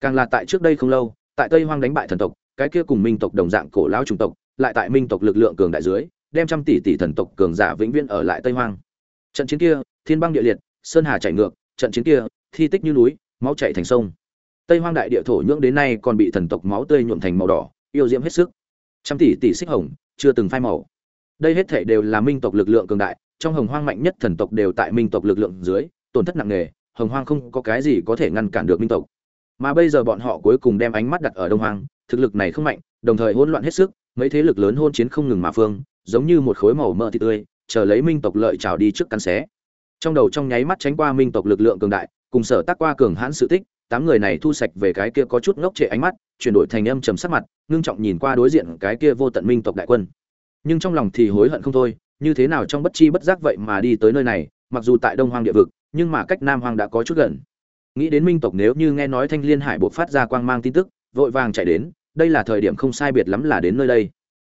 càng là tại trước đây không lâu, tại tây hoang đánh bại thần tộc, cái kia cùng minh tộc đồng dạng cổ lão chủng tộc, lại tại minh tộc lực lượng cường đại dưới, đem trăm tỷ tỷ thần tộc cường giả vĩnh viễn ở lại tây hoang. Trận chiến kia, thiên băng địa liệt, sơn hà chảy ngược, trận chiến kia, thi tích như núi, máu chảy thành sông. Tây hoang đại địa thổ nhưỡng đến nay còn bị thần tộc máu tươi nhuộm thành màu đỏ, yêu diễm hết sức. Trăm tỷ tỷ xích hồng, chưa từng phai màu. Đây hết thể đều là minh tộc lực lượng cường đại, trong hồng hoang mạnh nhất thần tộc đều tại minh tộc lực lượng dưới, tổn thất nặng nề, hồng hoang không có cái gì có thể ngăn cản được minh tộc mà bây giờ bọn họ cuối cùng đem ánh mắt đặt ở đông hoang, thực lực này không mạnh, đồng thời hỗn loạn hết sức, mấy thế lực lớn hôn chiến không ngừng mà phương, giống như một khối màu mỡ thịt tươi, chờ lấy minh tộc lợi trào đi trước cắn xé. Trong đầu trong nháy mắt tránh qua minh tộc lực lượng cường đại, cùng sở tác qua cường hãn sự tích, tám người này thu sạch về cái kia có chút ngốc trệ ánh mắt, chuyển đổi thành âm trầm sắc mặt, ngưng trọng nhìn qua đối diện cái kia vô tận minh tộc đại quân. Nhưng trong lòng thì hối hận không thôi, như thế nào trong bất chi bất giác vậy mà đi tới nơi này, mặc dù tại đông hoang địa vực, nhưng mà cách nam hoang đã có chút gần nghĩ đến minh tộc nếu như nghe nói thanh liên hải buộc phát ra quang mang tin tức, vội vàng chạy đến, đây là thời điểm không sai biệt lắm là đến nơi đây.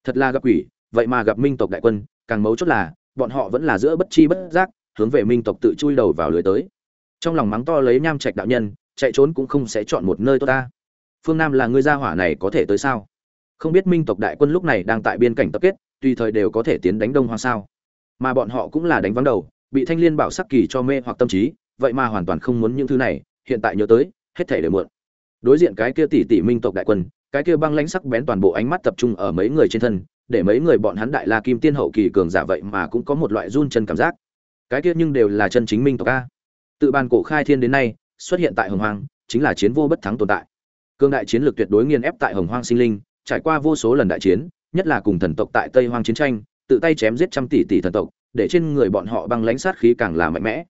Thật là gặp quỷ, vậy mà gặp minh tộc đại quân, càng mấu chốt là, bọn họ vẫn là giữa bất chi bất giác, hướng về minh tộc tự chui đầu vào lưới tới. Trong lòng mắng to lấy nham trạch đạo nhân, chạy trốn cũng không sẽ chọn một nơi tốt ta. Phương nam là người gia hỏa này có thể tới sao? Không biết minh tộc đại quân lúc này đang tại biên cảnh tập kết, tùy thời đều có thể tiến đánh đông hoa sao? Mà bọn họ cũng là đánh vắng đầu, bị thanh liên bảo sắc kỳ cho mê hoặc tâm trí vậy mà hoàn toàn không muốn những thứ này, hiện tại nhớ tới, hết thể đều muộn. Đối diện cái kia tỷ tỷ minh tộc đại quân, cái kia băng lãnh sắc bén toàn bộ ánh mắt tập trung ở mấy người trên thân, để mấy người bọn hắn đại la kim tiên hậu kỳ cường giả vậy mà cũng có một loại run chân cảm giác. Cái kia nhưng đều là chân chính minh tộc a. Tự bàn cổ khai thiên đến nay, xuất hiện tại hồng hoang, chính là chiến vô bất thắng tồn tại. Cương đại chiến lược tuyệt đối nghiền ép tại hồng hoang sinh linh, trải qua vô số lần đại chiến, nhất là cùng thần tộc tại tây hoang chiến tranh, tự tay chém giết trăm tỷ tỷ thần tộc, để trên người bọn họ băng lãnh sát khí càng là mạnh mẽ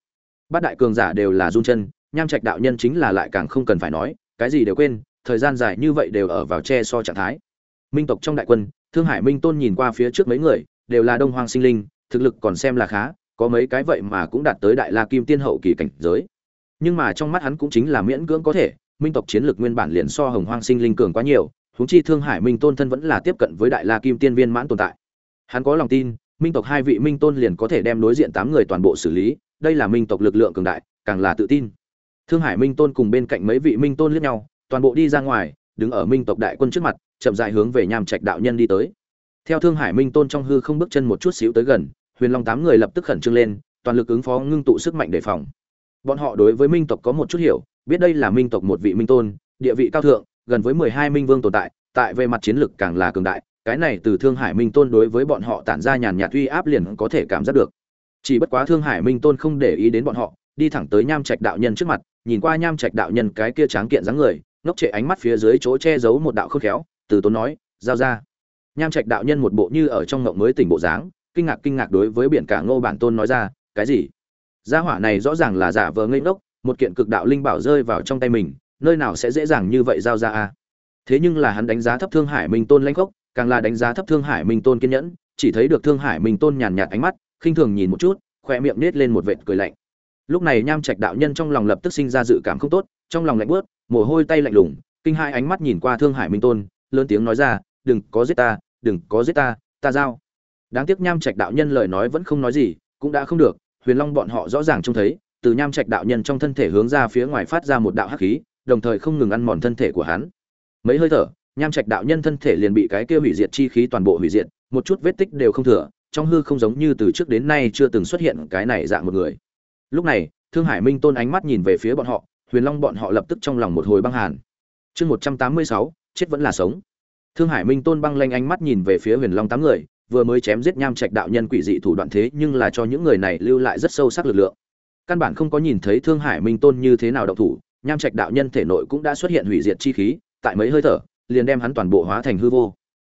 bát đại cường giả đều là run chân, nham trạch đạo nhân chính là lại càng không cần phải nói, cái gì đều quên, thời gian dài như vậy đều ở vào che so trạng thái. Minh tộc trong đại quân, thương hải minh tôn nhìn qua phía trước mấy người, đều là đông hoang sinh linh, thực lực còn xem là khá, có mấy cái vậy mà cũng đạt tới đại la kim tiên hậu kỳ cảnh giới. Nhưng mà trong mắt hắn cũng chính là miễn cưỡng có thể, minh tộc chiến lược nguyên bản liền so hồng hoang sinh linh cường quá nhiều, huống chi thương hải minh tôn thân vẫn là tiếp cận với đại la kim tiên viên mãn tồn tại. Hắn có lòng tin, minh tộc hai vị minh tôn liền có thể đem đối diện tám người toàn bộ xử lý đây là minh tộc lực lượng cường đại, càng là tự tin. Thương hải minh tôn cùng bên cạnh mấy vị minh tôn liếc nhau, toàn bộ đi ra ngoài, đứng ở minh tộc đại quân trước mặt, chậm dại hướng về nham trạch đạo nhân đi tới. Theo thương hải minh tôn trong hư không bước chân một chút xíu tới gần, huyền long tám người lập tức khẩn trương lên, toàn lực ứng phó ngưng tụ sức mạnh đề phòng. Bọn họ đối với minh tộc có một chút hiểu, biết đây là minh tộc một vị minh tôn, địa vị cao thượng, gần với mười hai minh vương tồn tại tại về mặt chiến lược càng là cường đại, cái này từ thương hải minh tôn đối với bọn họ tản ra nhàn nhạt uy áp liền có thể cảm giác được chỉ bất quá thương hải minh tôn không để ý đến bọn họ, đi thẳng tới nham trạch đạo nhân trước mặt, nhìn qua nham trạch đạo nhân cái kia tráng kiện dáng người, ngốc trệ ánh mắt phía dưới chỗ che giấu một đạo khôn khéo, từ tốn nói, giao ra. Nham trạch đạo nhân một bộ như ở trong ngộng mới tỉnh bộ dáng, kinh ngạc kinh ngạc đối với biển cả ngô bản tôn nói ra, cái gì? Gia hỏa này rõ ràng là giả vờ ngây ngốc, một kiện cực đạo linh bảo rơi vào trong tay mình, nơi nào sẽ dễ dàng như vậy giao ra a thế nhưng là hắn đánh giá thấp thương hải minh tôn lãnh khốc càng là đánh giá thấp thương hải minh tôn kiên nhẫn, chỉ thấy được thương hải minh tôn nhàn nhạt ánh mắt khinh thường nhìn một chút khoe miệng nết lên một vệt cười lạnh. Lúc này nham trạch đạo nhân trong lòng lập tức sinh ra dự cảm không tốt, trong lòng lạnh bớt mồ hôi tay lạnh lùng, kinh hai ánh mắt nhìn qua thương hải minh tôn, lớn tiếng nói ra, đừng có giết ta, đừng có giết ta ta giao. Đáng tiếc nham trạch đạo nhân lời nói vẫn không nói gì, cũng đã không được, huyền long bọn họ rõ ràng trông thấy, từ nham trạch đạo nhân trong thân thể hướng ra phía ngoài phát ra một đạo hắc khí, đồng thời không ngừng ăn mòn thân thể của hắn. Mấy hơi thở, nham trạch đạo nhân thân thể liền bị cái kia hủy diệt chi khí toàn bộ hủy diệt, một chút vết tích đều không thừa trong hư không giống như từ trước đến nay chưa từng xuất hiện cái này dạng một người. Lúc này, thương hải minh tôn ánh mắt nhìn về phía bọn họ, huyền long bọn họ lập tức trong lòng một hồi băng hàn. Chương một trăm tám mươi sáu, chết vẫn là sống. Thương hải minh tôn băng lanh ánh mắt nhìn về phía huyền long tám người, vừa mới chém giết nham trạch đạo nhân quỷ dị thủ đoạn thế nhưng là cho những người này lưu lại rất sâu sắc lực lượng. Căn bản không có nhìn thấy thương hải minh tôn như thế nào động thủ, nham trạch đạo nhân thể nội cũng đã xuất hiện hủy diệt chi khí, tại mấy hơi thở, liền đem hắn toàn bộ hóa thành hư vô.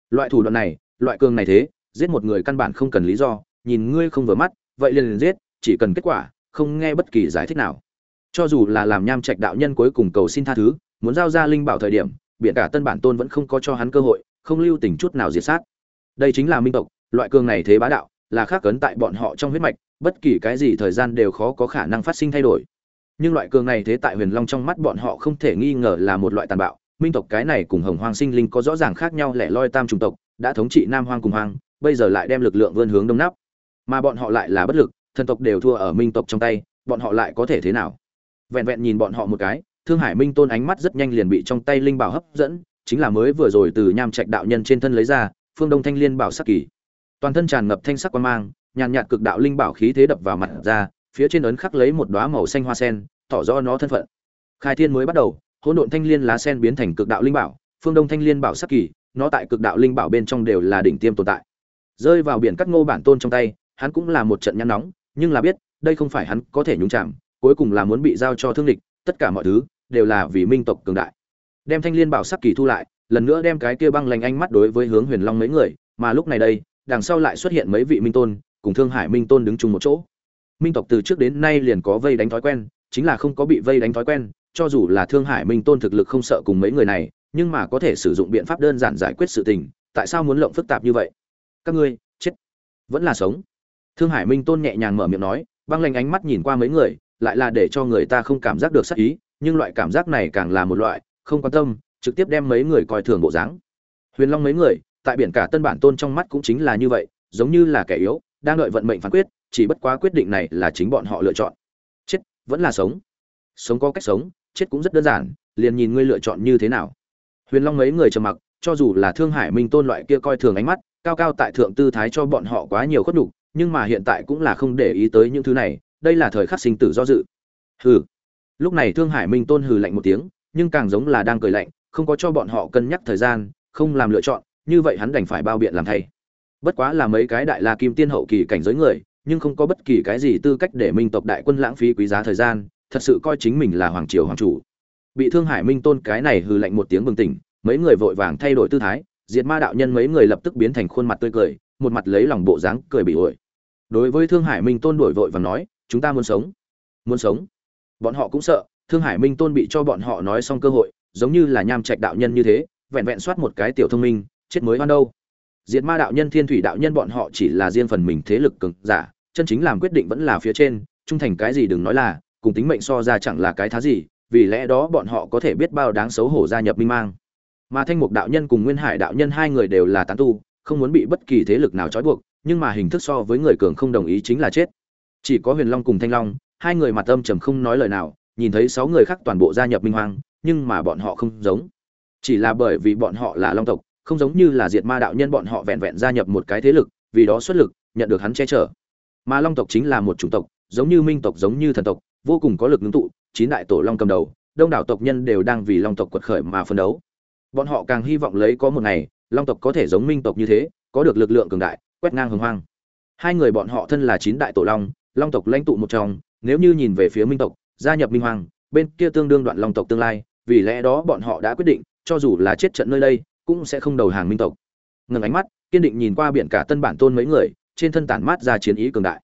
Loại thủ đoạn này, loại cường này thế giết một người căn bản không cần lý do, nhìn ngươi không vừa mắt, vậy liền liền giết, chỉ cần kết quả, không nghe bất kỳ giải thích nào. Cho dù là làm nham trạch đạo nhân cuối cùng cầu xin tha thứ, muốn giao ra linh bảo thời điểm biện cả tân bản tôn vẫn không có cho hắn cơ hội, không lưu tình chút nào diệt sát. Đây chính là minh tộc, loại cường này thế bá đạo, là khác cấn tại bọn họ trong huyết mạch, bất kỳ cái gì thời gian đều khó có khả năng phát sinh thay đổi. Nhưng loại cường này thế tại huyền long trong mắt bọn họ không thể nghi ngờ là một loại tàn bạo. Minh tộc cái này cùng hồng hoang sinh linh có rõ ràng khác nhau lẻ loi tam trùng tộc, đã thống trị nam hoang cùng hoang bây giờ lại đem lực lượng vươn hướng đông nắp. Mà bọn họ lại là bất lực, thần tộc đều thua ở minh tộc trong tay, bọn họ lại có thể thế nào? Vẹn vẹn nhìn bọn họ một cái, thương hải minh tôn ánh mắt rất nhanh liền bị trong tay linh bảo hấp dẫn, chính là mới vừa rồi từ nham trạch đạo nhân trên thân lấy ra, phương đông thanh liên bảo sắc kỳ. Toàn thân tràn ngập thanh sắc quan mang, nhàn nhạt cực đạo linh bảo khí thế đập vào mặt ra, phía trên ấn khắc lấy một đóa màu xanh hoa sen, tỏ rõ nó thân phận. Khai thiên mới bắt đầu, hỗn độn thanh liên lá sen biến thành cực đạo linh bảo, phương đông thanh liên bảo sắc kỳ, nó tại cực đạo linh bảo bên trong đều là đỉnh tiêm tồn tại rơi vào biển cắt ngô bản tôn trong tay, hắn cũng là một trận nhăn nóng, nhưng là biết, đây không phải hắn có thể nhúng chạm cuối cùng là muốn bị giao cho thương địch, tất cả mọi thứ đều là vì minh tộc cường đại. Đem thanh liên bảo sắc kỳ thu lại, lần nữa đem cái kia băng lành ánh mắt đối với hướng huyền long mấy người, mà lúc này đây, đằng sau lại xuất hiện mấy vị minh tôn, cùng thương hải minh tôn đứng chung một chỗ. Minh tộc từ trước đến nay liền có vây đánh thói quen, chính là không có bị vây đánh thói quen, cho dù là thương hải minh tôn thực lực không sợ cùng mấy người này, nhưng mà có thể sử dụng biện pháp đơn giản giải quyết sự tình, tại sao muốn lộng phức tạp như vậy? Các ngươi, chết. Vẫn là sống. Thương hải minh tôn nhẹ nhàng mở miệng nói, băng lanh ánh mắt nhìn qua mấy người, lại là để cho người ta không cảm giác được sắc ý, nhưng loại cảm giác này càng là một loại, không quan tâm, trực tiếp đem mấy người coi thường bộ dáng. Huyền long mấy người, tại biển cả tân bản tôn trong mắt cũng chính là như vậy, giống như là kẻ yếu, đang đợi vận mệnh phán quyết, chỉ bất quá quyết định này là chính bọn họ lựa chọn. Chết, vẫn là sống. Sống có cách sống, chết cũng rất đơn giản, liền nhìn ngươi lựa chọn như thế nào. Huyền long mấy người trầm mặc, cho dù là thương hải minh tôn loại kia coi thường ánh mắt cao cao tại thượng tư thái cho bọn họ quá nhiều khuất nhục, nhưng mà hiện tại cũng là không để ý tới những thứ này, đây là thời khắc sinh tử do dự. Hừ. Lúc này thương hải minh tôn hừ lạnh một tiếng, nhưng càng giống là đang cười lạnh, không có cho bọn họ cân nhắc thời gian, không làm lựa chọn, như vậy hắn đành phải bao biện làm thay. Bất quá là mấy cái đại la kim tiên hậu kỳ cảnh giới người, nhưng không có bất kỳ cái gì tư cách để minh tộc đại quân lãng phí quý giá thời gian, thật sự coi chính mình là hoàng triều hoàng chủ. Bị thương hải minh tôn cái này hừ lạnh một tiếng bừng tỉnh, mấy người vội vàng thay đổi tư thái diệt ma đạo nhân mấy người lập tức biến thành khuôn mặt tươi cười, một mặt lấy lòng bộ dáng cười bị ổi đối với thương hải minh tôn đổi vội và nói, chúng ta muốn sống. Muốn sống? Bọn họ cũng sợ, thương hải minh tôn bị cho bọn họ nói xong cơ hội, giống như là nham trạch đạo nhân như thế, vẹn vẹn soát một cái tiểu thông minh, chết mới hoan đâu. Diệt ma đạo nhân, thiên thủy đạo nhân bọn họ chỉ là riêng phần mình thế lực cường giả, chân chính làm quyết định vẫn là phía trên, trung thành cái gì đừng nói là, cùng tính mệnh so ra chẳng là cái thá gì, vì lẽ đó bọn họ có thể biết bao đáng xấu hổ gia nhập minh mang mà thanh mục đạo nhân cùng nguyên hải đạo nhân hai người đều là tán tu, không muốn bị bất kỳ thế lực nào trói buộc, nhưng mà hình thức so với người cường không đồng ý chính là chết. Chỉ có huyền long cùng thanh long, hai người mặt âm trầm không nói lời nào, nhìn thấy sáu người khác toàn bộ gia nhập minh hoàng nhưng mà bọn họ không giống. Chỉ là bởi vì bọn họ là long tộc, không giống như là diệt ma đạo nhân bọn họ vẹn vẹn gia nhập một cái thế lực, vì đó xuất lực, nhận được hắn che chở. Mà long tộc chính là một chủng tộc, giống như minh tộc giống như thần tộc, vô cùng có lực ngưng tụ, chín đại tổ long cầm đầu, đông đảo tộc nhân đều đang vì long tộc quật khởi mà phân đấu bọn họ càng hy vọng lấy có một ngày, long tộc có thể giống minh tộc như thế, có được lực lượng cường đại, quét ngang hồng hoang. Hai người bọn họ thân là chín đại tổ long long tộc lãnh tụ một trong, nếu như nhìn về phía minh tộc, gia nhập minh hoàng bên kia tương đương đoạn long tộc tương lai, vì lẽ đó bọn họ đã quyết định, cho dù là chết trận nơi đây, cũng sẽ không đầu hàng minh tộc. Ngừng ánh mắt, kiên định nhìn qua biển cả tân bản tôn mấy người, trên thân tản mát ra chiến ý cường đại.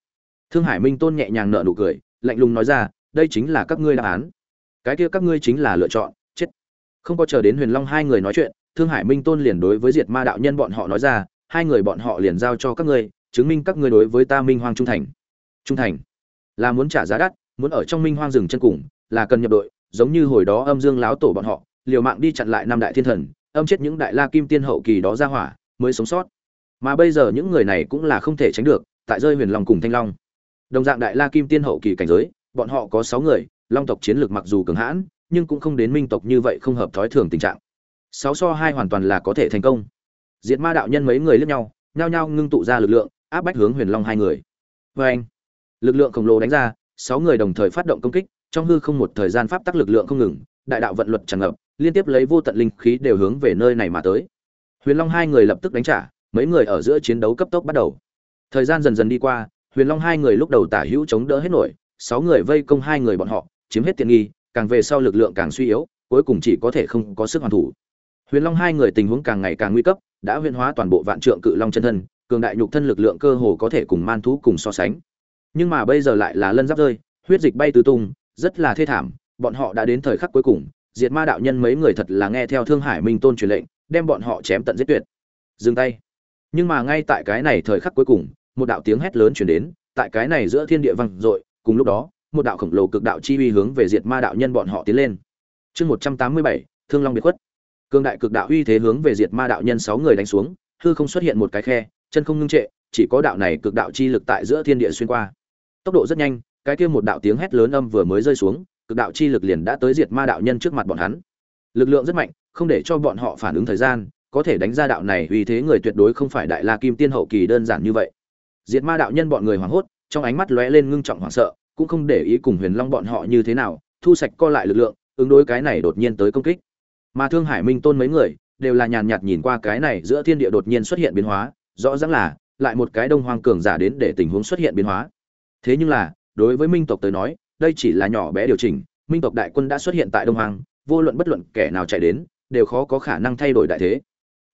Thương hải minh tôn nhẹ nhàng nở nụ cười, lạnh lùng nói ra, đây chính là các ngươi đáp án. Cái kia các ngươi chính là lựa chọn không có chờ đến huyền long hai người nói chuyện, thương hải minh tôn liền đối với diệt ma đạo nhân bọn họ nói ra, hai người bọn họ liền giao cho các ngươi, chứng minh các ngươi đối với ta minh hoang trung thành. Trung thành? Là muốn trả giá đắt, muốn ở trong minh hoang rừng chân cùng, là cần nhập đội, giống như hồi đó âm dương láo tổ bọn họ, liều mạng đi chặn lại năm đại thiên thần, âm chết những đại la kim tiên hậu kỳ đó ra hỏa, mới sống sót. Mà bây giờ những người này cũng là không thể tránh được, tại rơi huyền long cùng thanh long. Đồng dạng đại la kim tiên hậu kỳ cảnh giới, bọn họ có sáu người, long tộc chiến lược mặc dù cường hãn nhưng cũng không đến minh tộc như vậy không hợp thói thường tình trạng. Sáu so hai hoàn toàn là có thể thành công. Diệt ma đạo nhân mấy người lướt nhau, nhao nhao ngưng tụ ra lực lượng, áp bách hướng huyền long hai người. Vê anh, lực lượng khổng lồ đánh ra, sáu người đồng thời phát động công kích, trong hư không một thời gian pháp tắc lực lượng không ngừng, đại đạo vận luật tràn ngập, liên tiếp lấy vô tận linh khí đều hướng về nơi này mà tới. Huyền long hai người lập tức đánh trả, mấy người ở giữa chiến đấu cấp tốc bắt đầu. Thời gian dần dần đi qua, huyền long hai người lúc đầu tả hữu chống đỡ hết nổi, sáu người vây công hai người bọn họ, chiếm hết tiện nghi càng về sau lực lượng càng suy yếu, cuối cùng chỉ có thể không có sức hoàn thủ. Huyền long hai người tình huống càng ngày càng nguy cấp, đã huyền hóa toàn bộ vạn trượng cự long chân thân, cường đại nhục thân lực lượng cơ hồ có thể cùng man thú cùng so sánh. Nhưng mà bây giờ lại là lân giáp rơi, huyết dịch bay tứ tung, rất là thê thảm, bọn họ đã đến thời khắc cuối cùng, diệt ma đạo nhân mấy người thật là nghe theo thương hải minh tôn truyền lệnh, đem bọn họ chém tận giết tuyệt. Dừng tay. Nhưng mà ngay tại cái này thời khắc cuối cùng, một đạo tiếng hét lớn chuyển đến, tại cái này giữa thiên địa vang dội, cùng lúc đó một đạo khổng lồ cực đạo chi uy hướng về diệt ma đạo nhân bọn họ tiến lên. Chương một trăm tám mươi bảy, thương long biệt khuất. Cương đại cực đạo uy thế hướng về diệt ma đạo nhân sáu người đánh xuống, hư không xuất hiện một cái khe, chân không ngưng trệ, chỉ có đạo này cực đạo chi lực tại giữa thiên địa xuyên qua. Tốc độ rất nhanh, cái kia một đạo tiếng hét lớn âm vừa mới rơi xuống, cực đạo chi lực liền đã tới diệt ma đạo nhân trước mặt bọn hắn. Lực lượng rất mạnh, không để cho bọn họ phản ứng thời gian, có thể đánh ra đạo này uy thế người tuyệt đối không phải đại la kim tiên hậu kỳ đơn giản như vậy. Diệt ma đạo nhân bọn người hoảng hốt, trong ánh mắt lóe lên ngưng trọng hoảng sợ cũng không để ý cùng huyền long bọn họ như thế nào, thu sạch co lại lực lượng, ứng đối cái này đột nhiên tới công kích. Mà thương hải minh tôn mấy người, đều là nhàn nhạt nhìn qua cái này giữa thiên địa đột nhiên xuất hiện biến hóa, rõ ràng là, lại một cái đông hoang cường giả đến để tình huống xuất hiện biến hóa. Thế nhưng là, đối với minh tộc tới nói, đây chỉ là nhỏ bé điều chỉnh, minh tộc đại quân đã xuất hiện tại đông hoang, vô luận bất luận kẻ nào chạy đến, đều khó có khả năng thay đổi đại thế.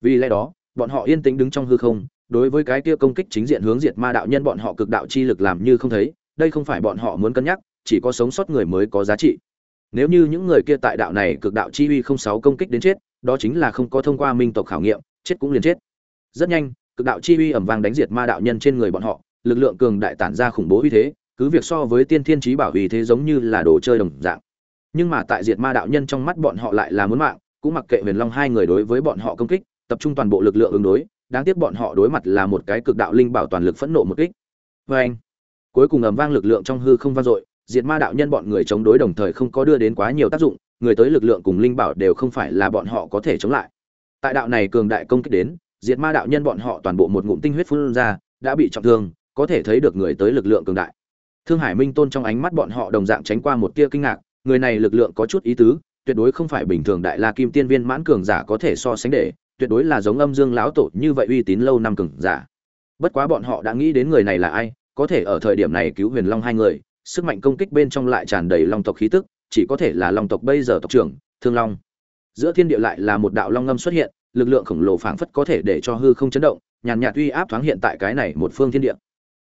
Vì lẽ đó, bọn họ yên tĩnh đứng trong hư không, đối với cái kia công kích chính diện hướng diệt ma đạo nhân bọn họ cực đạo chi lực làm như không thấy đây không phải bọn họ muốn cân nhắc, chỉ có sống sót người mới có giá trị. Nếu như những người kia tại đạo này cực đạo chi uy không sáu công kích đến chết, đó chính là không có thông qua minh tộc khảo nghiệm, chết cũng liền chết. Rất nhanh, cực đạo chi uy ẩm vang đánh diệt ma đạo nhân trên người bọn họ, lực lượng cường đại tản ra khủng bố uy thế, cứ việc so với tiên thiên trí bảo uy thế giống như là đồ chơi đồng dạng. Nhưng mà tại diệt ma đạo nhân trong mắt bọn họ lại là muốn mạng, cũng mặc kệ huyền long hai người đối với bọn họ công kích, tập trung toàn bộ lực lượng ứng đối, đáng tiếc bọn họ đối mặt là một cái cực đạo linh bảo toàn lực phẫn nộ một kích. Vê anh cuối cùng ầm vang lực lượng trong hư không vang dội, diệt ma đạo nhân bọn người chống đối đồng thời không có đưa đến quá nhiều tác dụng, người tới lực lượng cùng linh bảo đều không phải là bọn họ có thể chống lại. Tại đạo này cường đại công kích đến, diệt ma đạo nhân bọn họ toàn bộ một ngụm tinh huyết phun ra, đã bị trọng thương, có thể thấy được người tới lực lượng cường đại. Thương hải minh tôn trong ánh mắt bọn họ đồng dạng tránh qua một tia kinh ngạc, người này lực lượng có chút ý tứ, tuyệt đối không phải bình thường đại la kim tiên viên mãn cường giả có thể so sánh để, tuyệt đối là giống âm dương lão tổ như vậy uy tín lâu năm cường giả. Bất quá bọn họ đã nghĩ đến người này là ai có thể ở thời điểm này cứu huyền long hai người, sức mạnh công kích bên trong lại tràn đầy long tộc khí tức, chỉ có thể là long tộc bây giờ tộc trưởng, thương long. Giữa thiên địa lại là một đạo long ngâm xuất hiện, lực lượng khổng lồ phảng phất có thể để cho hư không chấn động, nhàn nhạt uy áp thoáng hiện tại cái này một phương thiên địa.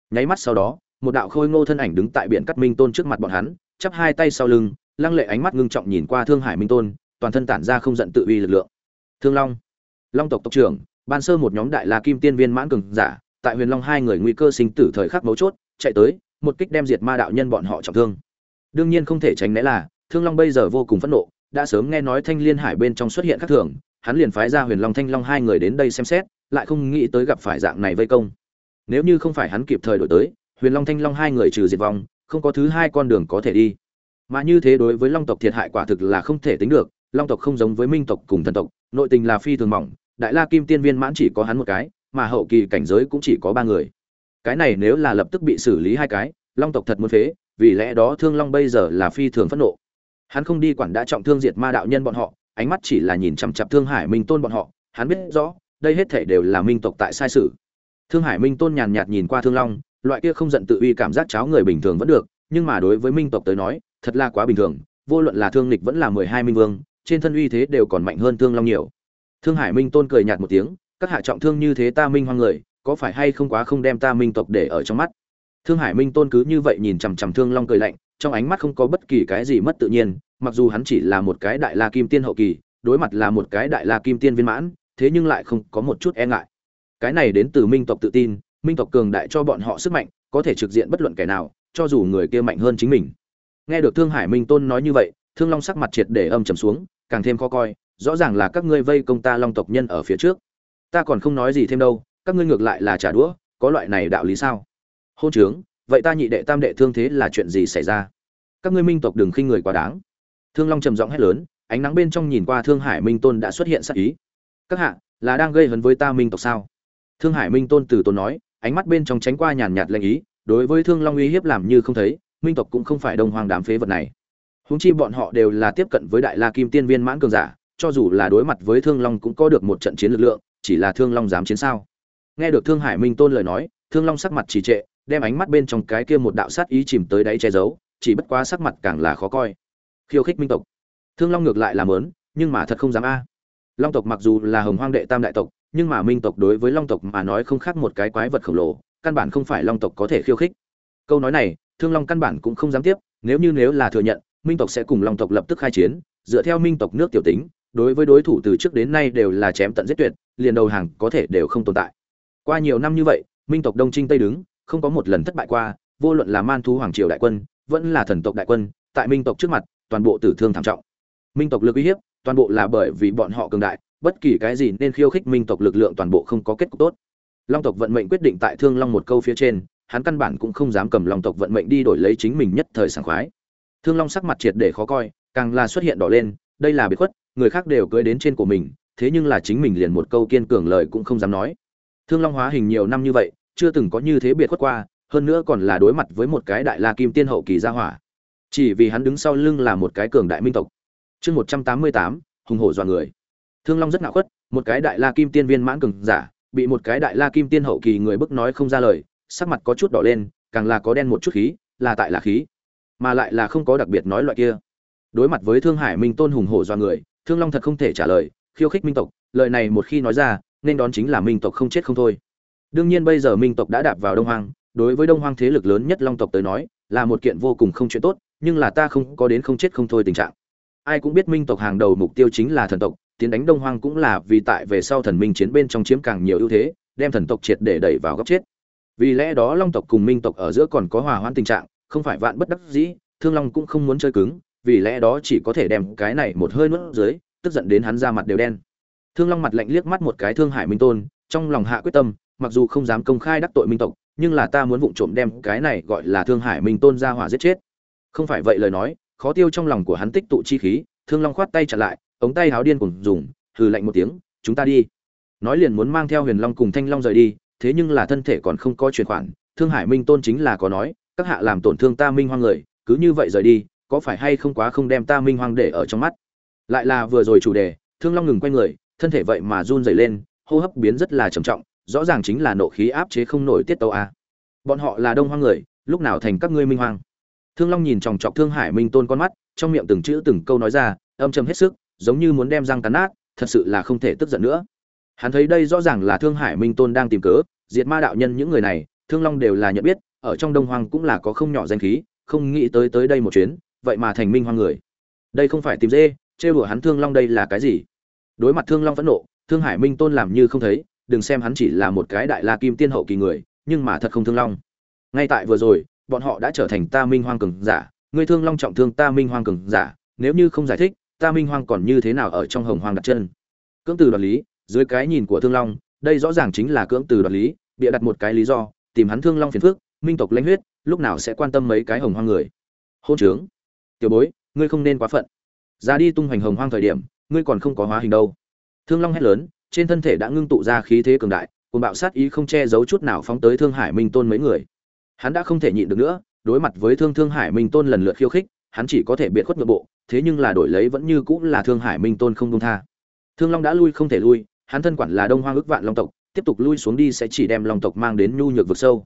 Nháy mắt sau đó, một đạo khôi ngô thân ảnh đứng tại biển cắt minh tôn trước mặt bọn hắn, chắp hai tay sau lưng, lăng lệ ánh mắt ngưng trọng nhìn qua thương hải minh tôn, toàn thân tản ra không giận tự uy lực lượng. Thương long long tộc tộc trưởng, ban sơ một nhóm đại la kim tiên viên mãn cường giả tại huyền long hai người nguy cơ sinh tử thời khắc mấu chốt, chạy tới, một kích đem diệt ma đạo nhân bọn họ trọng thương. Đương nhiên không thể tránh né là, thương long bây giờ vô cùng phẫn nộ, đã sớm nghe nói thanh liên hải bên trong xuất hiện các thường, hắn liền phái ra huyền long thanh long hai người đến đây xem xét, lại không nghĩ tới gặp phải dạng này vây công. Nếu như không phải hắn kịp thời đổi tới, huyền long thanh long hai người trừ diệt vong, không có thứ hai con đường có thể đi. Mà như thế đối với long tộc thiệt hại quả thực là không thể tính được, long tộc không giống với minh tộc cùng thần tộc, nội tình là phi thường mỏng, đại la kim tiên viên mãn chỉ có hắn một cái mà hậu kỳ cảnh giới cũng chỉ có ba người. Cái này nếu là lập tức bị xử lý hai cái, long tộc thật muốn phế, vì lẽ đó thương long bây giờ là phi thường phẫn nộ. Hắn không đi quản đã trọng thương diệt ma đạo nhân bọn họ, ánh mắt chỉ là nhìn chằm chặp thương hải minh tôn bọn họ, hắn biết rõ, đây hết thể đều là minh tộc tại sai sự. Thương hải minh tôn nhàn nhạt nhìn qua thương long, loại kia không giận tự uy cảm giác cháo người bình thường vẫn được, nhưng mà đối với minh tộc tới nói, thật là quá bình thường, vô luận là thương lịch vẫn là mười hai minh vương, trên thân uy thế đều còn mạnh hơn thương long nhiều. Thương hải minh tôn cười nhạt một tiếng các hạ trọng thương như thế ta minh hoang người, có phải hay không quá không đem ta minh tộc để ở trong mắt? Thương hải minh tôn cứ như vậy nhìn chằm chằm thương long cười lạnh, trong ánh mắt không có bất kỳ cái gì mất tự nhiên, mặc dù hắn chỉ là một cái đại la kim tiên hậu kỳ, đối mặt là một cái đại la kim tiên viên mãn, thế nhưng lại không có một chút e ngại. Cái này đến từ minh tộc tự tin, minh tộc cường đại cho bọn họ sức mạnh, có thể trực diện bất luận kẻ nào, cho dù người kia mạnh hơn chính mình. Nghe được thương hải minh tôn nói như vậy, thương long sắc mặt triệt để âm trầm xuống, càng thêm khó coi, rõ ràng là các ngươi vây công ta long tộc nhân ở phía trước ta còn không nói gì thêm đâu, các ngươi ngược lại là trả đũa, có loại này đạo lý sao? Hôn trướng, vậy ta nhị đệ tam đệ thương thế là chuyện gì xảy ra? Các ngươi minh tộc đừng khinh người quá đáng. Thương long trầm giọng hét lớn, ánh nắng bên trong nhìn qua thương hải minh tôn đã xuất hiện sắc ý. Các hạ, là đang gây hấn với ta minh tộc sao? Thương hải minh tôn từ tôn nói, ánh mắt bên trong tránh qua nhàn nhạt lệnh ý, đối với thương long uy hiếp làm như không thấy, minh tộc cũng không phải đông hoàng đám phế vật này. Húng chi bọn họ đều là tiếp cận với đại la kim tiên viên mãn cường giả, cho dù là đối mặt với thương long cũng có được một trận chiến lực lượng chỉ là thương long dám chiến sao? Nghe được thương hải minh tôn lời nói, thương long sắc mặt trì trệ, đem ánh mắt bên trong cái kia một đạo sát ý chìm tới đáy che giấu, chỉ bất quá sắc mặt càng là khó coi. Khiêu khích minh tộc. Thương long ngược lại là lớn nhưng mà thật không dám a. Long tộc mặc dù là hồng hoang đệ tam đại tộc, nhưng mà minh tộc đối với long tộc mà nói không khác một cái quái vật khổng lồ, căn bản không phải long tộc có thể khiêu khích. Câu nói này, thương long căn bản cũng không dám tiếp, nếu như nếu là thừa nhận, minh tộc sẽ cùng long tộc lập tức khai chiến, dựa theo minh tộc nước tiểu tính đối với đối thủ từ trước đến nay đều là chém tận giết tuyệt, liền đầu hàng có thể đều không tồn tại. Qua nhiều năm như vậy, minh tộc đông trinh tây đứng, không có một lần thất bại qua, vô luận là man thú hoàng triều đại quân, vẫn là thần tộc đại quân, tại minh tộc trước mặt, toàn bộ tử thương thảm trọng. Minh tộc lực uy hiếp, toàn bộ là bởi vì bọn họ cường đại, bất kỳ cái gì nên khiêu khích minh tộc lực lượng toàn bộ không có kết cục tốt. Long tộc vận mệnh quyết định tại thương long một câu phía trên, hắn căn bản cũng không dám cầm long tộc vận mệnh đi đổi lấy chính mình nhất thời sảng khoái. Thương long sắc mặt triệt để khó coi, càng là xuất hiện đỏ lên đây là biệt khuất, người khác đều cưới đến trên của mình, thế nhưng là chính mình liền một câu kiên cường lời cũng không dám nói. Thương long hóa hình nhiều năm như vậy, chưa từng có như thế biệt khuất qua, hơn nữa còn là đối mặt với một cái đại la kim tiên hậu kỳ gia hỏa. Chỉ vì hắn đứng sau lưng là một cái cường đại minh tộc. Chương một trăm tám mươi tám, hùng hổ dọa người. Thương long rất ngạo khuất, một cái đại la kim tiên viên mãn cường giả, bị một cái đại la kim tiên hậu kỳ người bức nói không ra lời, sắc mặt có chút đỏ lên, càng là có đen một chút khí, là tại là khí, mà lại là không có đặc biệt nói loại kia đối mặt với thương hải minh tôn hùng hổ do người, thương long thật không thể trả lời, khiêu khích minh tộc, lời này một khi nói ra, nên đón chính là minh tộc không chết không thôi. Đương nhiên bây giờ minh tộc đã đạp vào đông hoang, đối với đông hoang thế lực lớn nhất long tộc tới nói, là một kiện vô cùng không chuyện tốt, nhưng là ta không có đến không chết không thôi tình trạng. Ai cũng biết minh tộc hàng đầu mục tiêu chính là thần tộc, tiến đánh đông hoang cũng là vì tại về sau thần minh chiến bên trong chiếm càng nhiều ưu thế, đem thần tộc triệt để đẩy vào góc chết. Vì lẽ đó long tộc cùng minh tộc ở giữa còn có hòa hoãn tình trạng, không phải vạn bất đắc dĩ, thương long cũng không muốn chơi cứng vì lẽ đó chỉ có thể đem cái này một hơi nuốt dưới, tức giận đến hắn ra mặt đều đen. Thương long mặt lạnh liếc mắt một cái thương hải minh tôn, trong lòng hạ quyết tâm, mặc dù không dám công khai đắc tội minh tộc, nhưng là ta muốn vụng trộm đem cái này gọi là thương hải minh tôn ra hỏa giết chết. Không phải vậy lời nói, khó tiêu trong lòng của hắn tích tụ chi khí, thương long khoát tay chặn lại, ống tay háo điên cùng dùng, hừ lạnh một tiếng, chúng ta đi. Nói liền muốn mang theo huyền long cùng thanh long rời đi, thế nhưng là thân thể còn không có chuyển khoản, thương hải minh tôn chính là có nói, các hạ làm tổn thương ta minh hoang người, cứ như vậy rời đi có phải hay không quá không đem ta minh hoang để ở trong mắt? Lại là vừa rồi chủ đề, thương long ngừng quay người, thân thể vậy mà run rẩy lên, hô hấp biến rất là trầm trọng, rõ ràng chính là nộ khí áp chế không nổi tiết tâu a. Bọn họ là đông hoang người, lúc nào thành các ngươi minh hoang? Thương long nhìn chòng chọc thương hải minh tôn con mắt, trong miệng từng chữ từng câu nói ra, âm trầm hết sức, giống như muốn đem răng cắn nát, thật sự là không thể tức giận nữa. Hắn thấy đây rõ ràng là thương hải minh tôn đang tìm cớ, diệt ma đạo nhân những người này, thương long đều là nhận biết, ở trong đông hoang cũng là có không nhỏ danh khí, không nghĩ tới tới đây một chuyến vậy mà thành minh hoang người. Đây không phải tìm dê, trêu đùa hắn thương long đây là cái gì? Đối mặt thương long phẫn nộ, thương hải minh tôn làm như không thấy, đừng xem hắn chỉ là một cái đại la kim tiên hậu kỳ người, nhưng mà thật không thương long. Ngay tại vừa rồi, bọn họ đã trở thành ta minh hoang cường giả ngươi thương long trọng thương ta minh hoang cường giả, nếu như không giải thích, ta minh hoang còn như thế nào ở trong hồng hoang đặt chân? Cưỡng từ đoạt lý, dưới cái nhìn của thương long, đây rõ ràng chính là cưỡng từ đoạt lý, bịa đặt một cái lý do, tìm hắn thương long phiền phước minh tộc lãnh huyết, lúc nào sẽ quan tâm mấy cái hồng hoang người? Hôn trướng tiểu bối, ngươi không nên quá phận. Ra đi tung hoành hồng hoang thời điểm, ngươi còn không có hóa hình đâu. Thương long hét lớn, trên thân thể đã ngưng tụ ra khí thế cường đại cùng bạo sát ý không che giấu chút nào phóng tới thương hải minh tôn mấy người. Hắn đã không thể nhịn được nữa, đối mặt với thương thương hải minh tôn lần lượt khiêu khích, hắn chỉ có thể biệt khuất nội bộ, thế nhưng là đổi lấy vẫn như cũng là thương hải minh tôn không đông tha. Thương long đã lui không thể lui, hắn thân quản là đông hoang ước vạn long tộc, tiếp tục lui xuống đi sẽ chỉ đem long tộc mang đến nhu nhược vực sâu.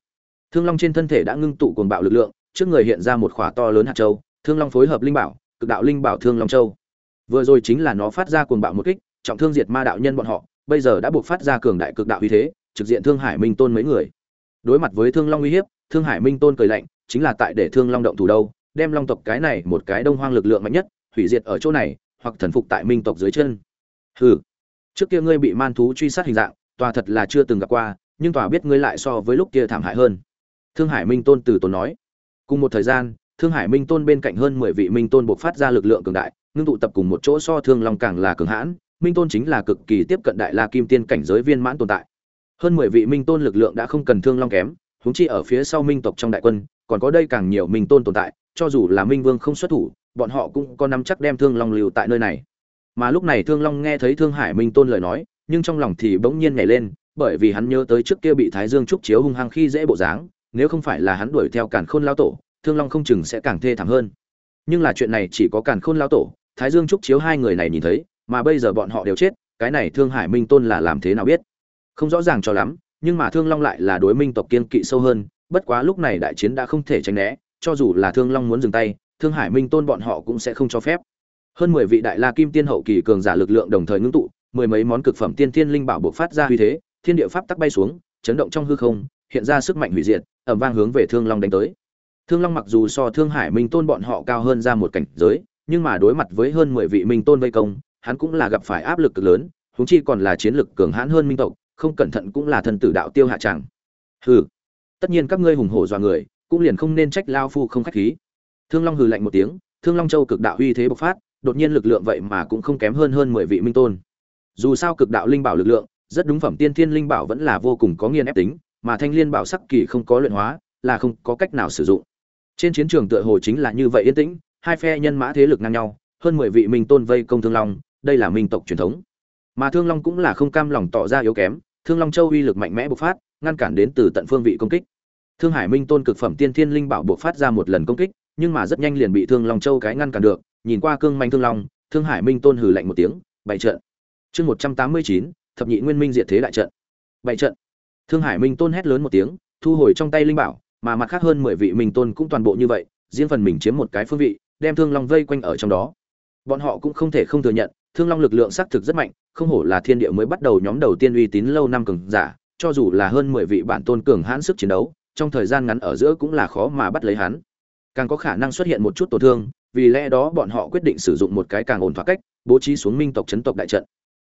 Thương long trên thân thể đã ngưng tụ cuồng bạo lực lượng, trước người hiện ra một khỏa to lớn hạt châu thương long phối hợp linh bảo, cực đạo linh bảo thương long châu. Vừa rồi chính là nó phát ra cuồng bạo một kích, trọng thương diệt ma đạo nhân bọn họ, bây giờ đã buộc phát ra cường đại cực đạo uy thế, trực diện thương hải minh tôn mấy người. Đối mặt với thương long uy hiếp, thương hải minh tôn cười lạnh, chính là tại để thương long động thủ đâu, đem long tộc cái này một cái đông hoang lực lượng mạnh nhất, hủy diệt ở chỗ này, hoặc thần phục tại minh tộc dưới chân. Hừ. Trước kia ngươi bị man thú truy sát hình dạng, tòa thật là chưa từng gặp qua, nhưng tòa biết ngươi lại so với lúc kia thảm hại hơn. Thương hải minh tôn từ tốn nói. Cùng một thời gian thương hải minh tôn bên cạnh hơn mười vị minh tôn buộc phát ra lực lượng cường đại, ngưng tụ tập cùng một chỗ so thương long càng là cường hãn, minh tôn chính là cực kỳ tiếp cận đại la kim tiên cảnh giới viên mãn tồn tại. Hơn mười vị minh tôn lực lượng đã không cần thương long kém, huống chi ở phía sau minh tộc trong đại quân, còn có đây càng nhiều minh tôn tồn tại, cho dù là minh vương không xuất thủ, bọn họ cũng có nắm chắc đem thương long lưu tại nơi này. Mà lúc này thương long nghe thấy thương hải minh tôn lời nói, nhưng trong lòng thì bỗng nhiên nhảy lên, bởi vì hắn nhớ tới trước kia bị thái dương trúc chiếu hung hăng khi dễ bộ dáng, nếu không phải là hắn đuổi theo càn khôn lao tổ thương long không chừng sẽ càng thê thảm hơn. Nhưng là chuyện này chỉ có càn khôn lao tổ, thái dương trúc chiếu hai người này nhìn thấy, mà bây giờ bọn họ đều chết, cái này thương hải minh tôn là làm thế nào biết? Không rõ ràng cho lắm, nhưng mà thương long lại là đối minh tộc kiên kỵ sâu hơn, bất quá lúc này đại chiến đã không thể tránh né, cho dù là thương long muốn dừng tay, thương hải minh tôn bọn họ cũng sẽ không cho phép. Hơn mười vị đại la kim tiên hậu kỳ cường giả lực lượng đồng thời ngưng tụ, mười mấy món cực phẩm tiên thiên linh bảo buộc phát ra uy thế, thiên địa pháp tắc bay xuống, chấn động trong hư không, hiện ra sức mạnh hủy diệt ẩm vang hướng về thương long đánh tới thương long mặc dù so thương hải minh tôn bọn họ cao hơn ra một cảnh giới, nhưng mà đối mặt với hơn mười vị minh tôn vây công, hắn cũng là gặp phải áp lực cực lớn, huống chi còn là chiến lực cường hãn hơn minh tộc, không cẩn thận cũng là thân tử đạo tiêu hạ chẳng. hừ, tất nhiên các ngươi hùng hổ dọa người, cũng liền không nên trách lao phu không khách khí. Thương long hừ lạnh một tiếng, thương long châu cực đạo uy thế bộc phát, đột nhiên lực lượng vậy mà cũng không kém hơn hơn mười vị minh tôn. Dù sao cực đạo linh bảo lực lượng, rất đúng phẩm tiên thiên linh bảo vẫn là vô cùng có nghiên ép tính, mà thanh liên bảo sắc kỳ không có luyện hóa, là không có cách nào sử dụng trên chiến trường tựa hồ chính là như vậy yên tĩnh, hai phe nhân mã thế lực ngang nhau, hơn mười vị minh tôn vây công thương long, đây là minh tộc truyền thống. Mà thương long cũng là không cam lòng tỏ ra yếu kém, thương long châu uy lực mạnh mẽ bộc phát, ngăn cản đến từ tận phương vị công kích. Thương hải minh tôn cực phẩm tiên thiên linh bảo bộc phát ra một lần công kích, nhưng mà rất nhanh liền bị thương long châu cái ngăn cản được, nhìn qua cương manh thương long, thương hải minh tôn hừ lạnh một tiếng, bày trận. Chương một trăm tám mươi chín, thập nhị nguyên minh diệt thế đại trận. Bày trận. Thương hải minh tôn hét lớn một tiếng, thu hồi trong tay linh bảo mà mặt khác hơn mười vị minh tôn cũng toàn bộ như vậy, riêng phần mình chiếm một cái phương vị, đem thương long vây quanh ở trong đó. Bọn họ cũng không thể không thừa nhận, thương long lực lượng xác thực rất mạnh, không hổ là thiên địa mới bắt đầu nhóm đầu tiên uy tín lâu năm cường giả, cho dù là hơn mười vị bản tôn cường hãn sức chiến đấu, trong thời gian ngắn ở giữa cũng là khó mà bắt lấy hắn. Càng có khả năng xuất hiện một chút tổn thương, vì lẽ đó bọn họ quyết định sử dụng một cái càng ổn thỏa cách, bố trí xuống minh tộc chấn tộc đại trận.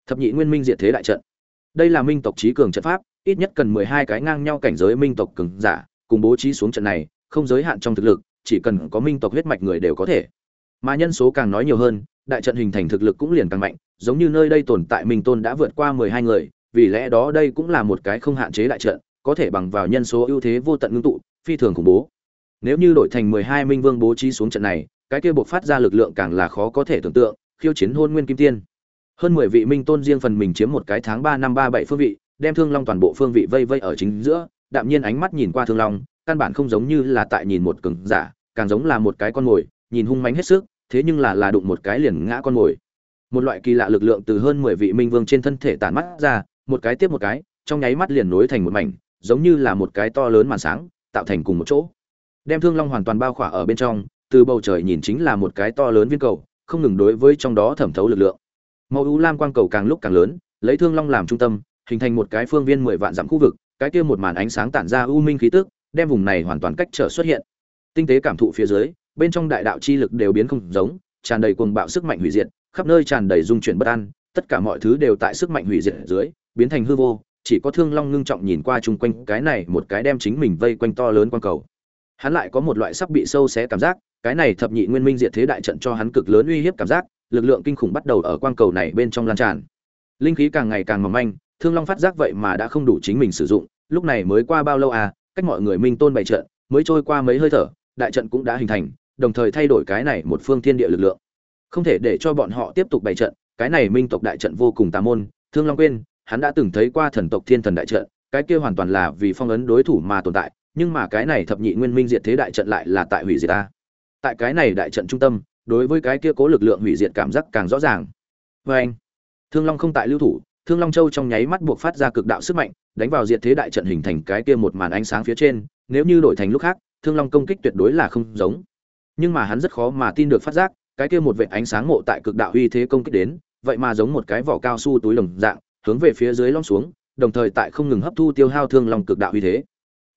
Thập nhị nguyên minh diệt thế đại trận. Đây là minh tộc trí cường trận pháp, ít nhất cần mười hai cái ngang nhau cảnh giới minh tộc cường giả cùng bố trí xuống trận này, không giới hạn trong thực lực, chỉ cần có minh tộc huyết mạch người đều có thể. Mà nhân số càng nói nhiều hơn, đại trận hình thành thực lực cũng liền càng mạnh, giống như nơi đây tồn tại minh tôn đã vượt qua mười hai người, vì lẽ đó đây cũng là một cái không hạn chế đại trận, có thể bằng vào nhân số ưu thế vô tận ngưng tụ, phi thường khủng bố. Nếu như đổi thành mười hai minh vương bố trí xuống trận này, cái kia buộc phát ra lực lượng càng là khó có thể tưởng tượng, khiêu chiến hôn nguyên kim tiên. Hơn mười vị minh tôn riêng phần mình chiếm một cái tháng ba năm ba bảy phương vị, đem thương long toàn bộ phương vị vây vây ở chính giữa đạm nhiên ánh mắt nhìn qua thương long, căn bản không giống như là tại nhìn một cường giả, càng giống là một cái con mồi, nhìn hung mánh hết sức, thế nhưng là là đụng một cái liền ngã con mồi. Một loại kỳ lạ lực lượng từ hơn mười vị minh vương trên thân thể tản mắt ra, một cái tiếp một cái, trong nháy mắt liền nối thành một mảnh, giống như là một cái to lớn màn sáng, tạo thành cùng một chỗ. Đem thương long hoàn toàn bao khỏa ở bên trong, từ bầu trời nhìn chính là một cái to lớn viên cầu, không ngừng đối với trong đó thẩm thấu lực lượng. Màu u lam quang cầu càng lúc càng lớn, lấy thương long làm trung tâm, hình thành một cái phương viên mười vạn dặm khu vực cái kia một màn ánh sáng tản ra u minh khí tức, đem vùng này hoàn toàn cách trở xuất hiện. Tinh tế cảm thụ phía dưới, bên trong đại đạo chi lực đều biến không giống, tràn đầy cuồng bạo sức mạnh hủy diệt, khắp nơi tràn đầy dung chuyển bất an, tất cả mọi thứ đều tại sức mạnh hủy diệt dưới, biến thành hư vô, chỉ có thương long ngưng trọng nhìn qua chung quanh, cái này một cái đem chính mình vây quanh to lớn quan cầu. Hắn lại có một loại sắp bị sâu xé cảm giác, cái này thập nhị nguyên minh diệt thế đại trận cho hắn cực lớn uy hiếp cảm giác, lực lượng kinh khủng bắt đầu ở quang cầu này bên trong lan tràn. Linh khí càng ngày càng mỏng manh thương long phát giác vậy mà đã không đủ chính mình sử dụng, lúc này mới qua bao lâu à cách mọi người minh tôn bày trận, mới trôi qua mấy hơi thở, đại trận cũng đã hình thành, đồng thời thay đổi cái này một phương thiên địa lực lượng. Không thể để cho bọn họ tiếp tục bày trận, cái này minh tộc đại trận vô cùng tà môn, thương long quên, hắn đã từng thấy qua thần tộc thiên thần đại trận, cái kia hoàn toàn là vì phong ấn đối thủ mà tồn tại, nhưng mà cái này thập nhị nguyên minh diệt thế đại trận lại là tại hủy diệt ta. Tại cái này đại trận trung tâm, đối với cái kia cố lực lượng hủy diệt cảm giác càng rõ ràng. Vê anh. Thương long không tại lưu thủ thương long châu trong nháy mắt buộc phát ra cực đạo sức mạnh, đánh vào diệt thế đại trận hình thành cái kia một màn ánh sáng phía trên, nếu như đổi thành lúc khác, thương long công kích tuyệt đối là không giống. Nhưng mà hắn rất khó mà tin được phát giác, cái kia một vệt ánh sáng ngộ tại cực đạo uy thế công kích đến, vậy mà giống một cái vỏ cao su túi đồng dạng, hướng về phía dưới long xuống, đồng thời tại không ngừng hấp thu tiêu hao thương long cực đạo uy thế.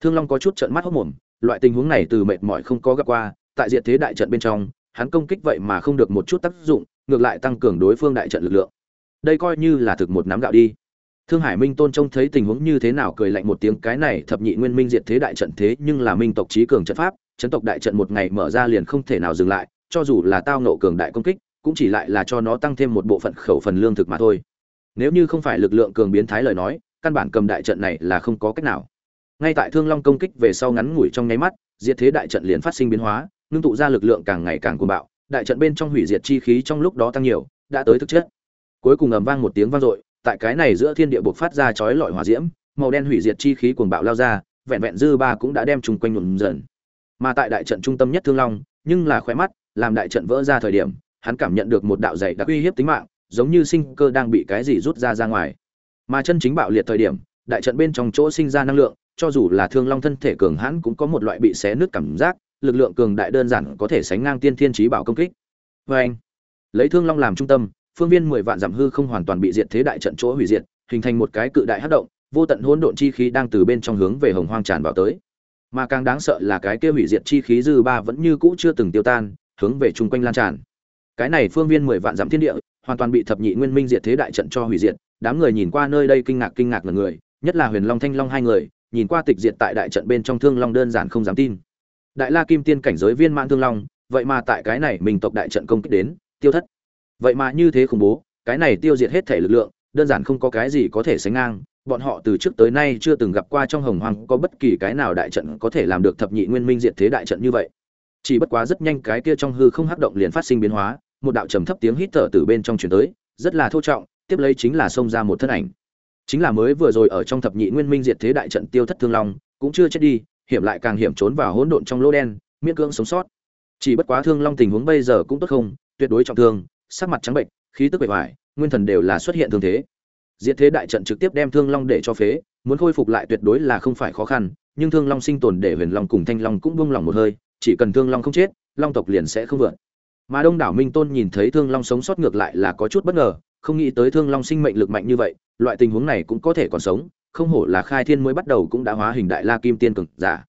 Thương long có chút trợn mắt hốt mồm, loại tình huống này từ mệt mỏi không có gặp qua, tại diệt thế đại trận bên trong, hắn công kích vậy mà không được một chút tác dụng, ngược lại tăng cường đối phương đại trận lực lượng đây coi như là thực một nắm gạo đi. Thương hải minh tôn trông thấy tình huống như thế nào cười lạnh một tiếng, cái này thập nhị nguyên minh diệt thế đại trận thế, nhưng là minh tộc trí cường trận pháp, chấn tộc đại trận một ngày mở ra liền không thể nào dừng lại, cho dù là tao nộ cường đại công kích, cũng chỉ lại là cho nó tăng thêm một bộ phận khẩu phần lương thực mà thôi. Nếu như không phải lực lượng cường biến thái lời nói, căn bản cầm đại trận này là không có cách nào. Ngay tại thương long công kích về sau ngắn ngủi trong nháy mắt, diệt thế đại trận liền phát sinh biến hóa, ngưng tụ ra lực lượng càng ngày càng cuồng bạo, đại trận bên trong hủy diệt chi khí trong lúc đó tăng nhiều, đã tới thực chất cuối cùng ầm vang một tiếng vang dội, tại cái này giữa thiên địa buộc phát ra chói lọi hỏa diễm, màu đen hủy diệt chi khí cuồng bạo lao ra, vẹn vẹn dư ba cũng đã đem chung quanh nhuộm dần. Mà tại đại trận trung tâm nhất thương long, nhưng là khóe mắt, làm đại trận vỡ ra thời điểm, hắn cảm nhận được một đạo dày đặc uy hiếp tính mạng, giống như sinh cơ đang bị cái gì rút ra ra ngoài. Mà chân chính bạo liệt thời điểm, đại trận bên trong chỗ sinh ra năng lượng, cho dù là thương long thân thể cường hãn cũng có một loại bị xé nứt cảm giác, lực lượng cường đại đơn giản có thể sánh ngang tiên thiên trí bảo công kích. Vê anh lấy thương long làm trung tâm phương viên mười vạn giảm hư không hoàn toàn bị diệt thế đại trận chỗ hủy diệt, hình thành một cái cự đại hắc động, vô tận hỗn độn chi khí đang từ bên trong hướng về hồng hoang tràn vào tới. Mà càng đáng sợ là cái kia hủy diệt chi khí dư ba vẫn như cũ chưa từng tiêu tan, hướng về chung quanh lan tràn. Cái này phương viên mười vạn giảm thiên địa, hoàn toàn bị thập nhị nguyên minh diệt thế đại trận cho hủy diệt, đám người nhìn qua nơi đây kinh ngạc kinh ngạc là người, nhất là huyền long thanh long hai người, nhìn qua tịch diệt tại đại trận bên trong thương long đơn giản không dám tin. Đại la kim tiên cảnh giới viên mãn thương long, vậy mà tại cái này mình tộc đại trận công kích đến, tiêu thất vậy mà như thế khủng bố, cái này tiêu diệt hết thể lực lượng, đơn giản không có cái gì có thể sánh ngang. Bọn họ từ trước tới nay chưa từng gặp qua trong hồng hoàng có bất kỳ cái nào đại trận có thể làm được thập nhị nguyên minh diệt thế đại trận như vậy. Chỉ bất quá rất nhanh cái kia trong hư không hắc động liền phát sinh biến hóa, một đạo trầm thấp tiếng hít thở từ bên trong truyền tới, rất là thô trọng, tiếp lấy chính là xông ra một thân ảnh. Chính là mới vừa rồi ở trong thập nhị nguyên minh diệt thế đại trận tiêu thất thương long, cũng chưa chết đi, hiểm lại càng hiểm trốn vào hỗn độn trong lỗ đen, miễn cưỡng sống sót. Chỉ bất quá thương long tình huống bây giờ cũng tốt không, tuyệt đối trọng thương sắc mặt trắng bệnh, khí tức bệ hoại nguyên thần đều là xuất hiện thương thế. Diệt thế đại trận trực tiếp đem thương long để cho phế, muốn khôi phục lại tuyệt đối là không phải khó khăn, nhưng thương long sinh tồn để huyền long cùng thanh long cũng buông lỏng một hơi, chỉ cần thương long không chết, long tộc liền sẽ không vượt. Mà đông đảo minh tôn nhìn thấy thương long sống sót ngược lại là có chút bất ngờ, không nghĩ tới thương long sinh mệnh lực mạnh như vậy, loại tình huống này cũng có thể còn sống, không hổ là khai thiên mới bắt đầu cũng đã hóa hình đại la kim tiên cực giả.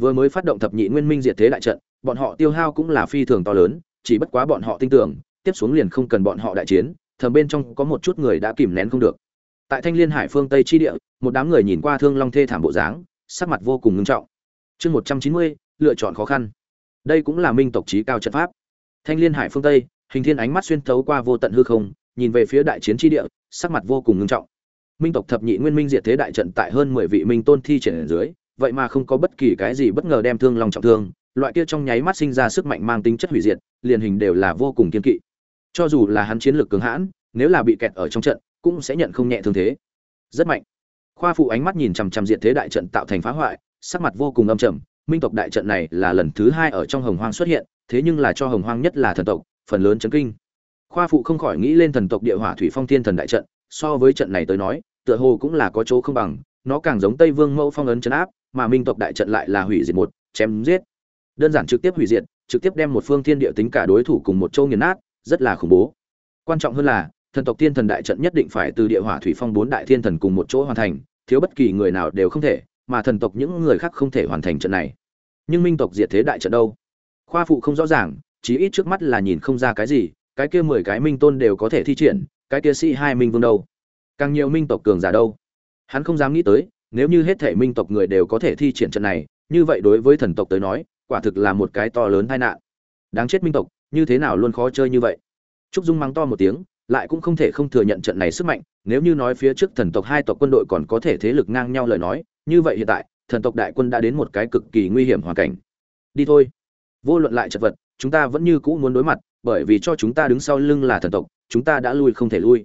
Vừa mới phát động thập nhị nguyên minh diệt thế đại trận, bọn họ tiêu hao cũng là phi thường to lớn, chỉ bất quá bọn họ tin tưởng tiếp xuống liền không cần bọn họ đại chiến, thầm bên trong có một chút người đã kìm nén không được. Tại thanh liên hải phương tây chi địa, một đám người nhìn qua thương long thê thảm bộ dáng, sắc mặt vô cùng ngưng trọng. Chương một trăm chín mươi, lựa chọn khó khăn. Đây cũng là minh tộc trí cao trận pháp. Thanh liên hải phương tây, hình thiên ánh mắt xuyên thấu qua vô tận hư không, nhìn về phía đại chiến tri địa, sắc mặt vô cùng ngưng trọng. Minh tộc thập nhị nguyên minh diệt thế đại trận tại hơn mười vị minh tôn thi triển ở dưới, vậy mà không có bất kỳ cái gì bất ngờ đem thương lòng trọng thương, loại kia trong nháy mắt sinh ra sức mạnh mang tính chất hủy diệt, liền hình đều là vô cùng kiên kỵ cho dù là hắn chiến lược cường hãn, nếu là bị kẹt ở trong trận, cũng sẽ nhận không nhẹ thương thế. Rất mạnh. Khoa phụ ánh mắt nhìn chằm chằm diện thế đại trận tạo thành phá hoại, sắc mặt vô cùng âm trầm. Minh tộc đại trận này là lần thứ hai ở trong hồng hoang xuất hiện, thế nhưng là cho hồng hoang nhất là thần tộc, phần lớn chấn kinh. Khoa phụ không khỏi nghĩ lên thần tộc địa hỏa thủy phong thiên thần đại trận, so với trận này tới nói, tựa hồ cũng là có chỗ không bằng, nó càng giống tây vương mẫu phong ấn chấn áp, mà minh tộc đại trận lại là hủy diệt một, chém giết. Đơn giản trực tiếp hủy diệt, trực tiếp đem một phương thiên địa tính cả đối thủ cùng một châu nghiền nát rất là khủng bố. Quan trọng hơn là, thần tộc thiên thần đại trận nhất định phải từ địa hỏa thủy phong bốn đại thiên thần cùng một chỗ hoàn thành, thiếu bất kỳ người nào đều không thể, mà thần tộc những người khác không thể hoàn thành trận này. Nhưng minh tộc diệt thế đại trận đâu? Khoa phụ không rõ ràng, chí ít trước mắt là nhìn không ra cái gì, cái kia mười cái minh tôn đều có thể thi triển, cái kia sĩ hai minh vương đâu? Càng nhiều minh tộc cường giả đâu? Hắn không dám nghĩ tới, nếu như hết thể minh tộc người đều có thể thi triển trận này, như vậy đối với thần tộc tới nói, quả thực là một cái to lớn tai nạn. Đáng chết minh tộc như thế nào luôn khó chơi như vậy? Trúc dung mắng to một tiếng, lại cũng không thể không thừa nhận trận này sức mạnh, nếu như nói phía trước thần tộc hai tộc quân đội còn có thể thế lực ngang nhau lời nói, như vậy hiện tại, thần tộc đại quân đã đến một cái cực kỳ nguy hiểm hoàn cảnh. Đi thôi. Vô luận lại chật vật, chúng ta vẫn như cũ muốn đối mặt, bởi vì cho chúng ta đứng sau lưng là thần tộc, chúng ta đã lui không thể lui.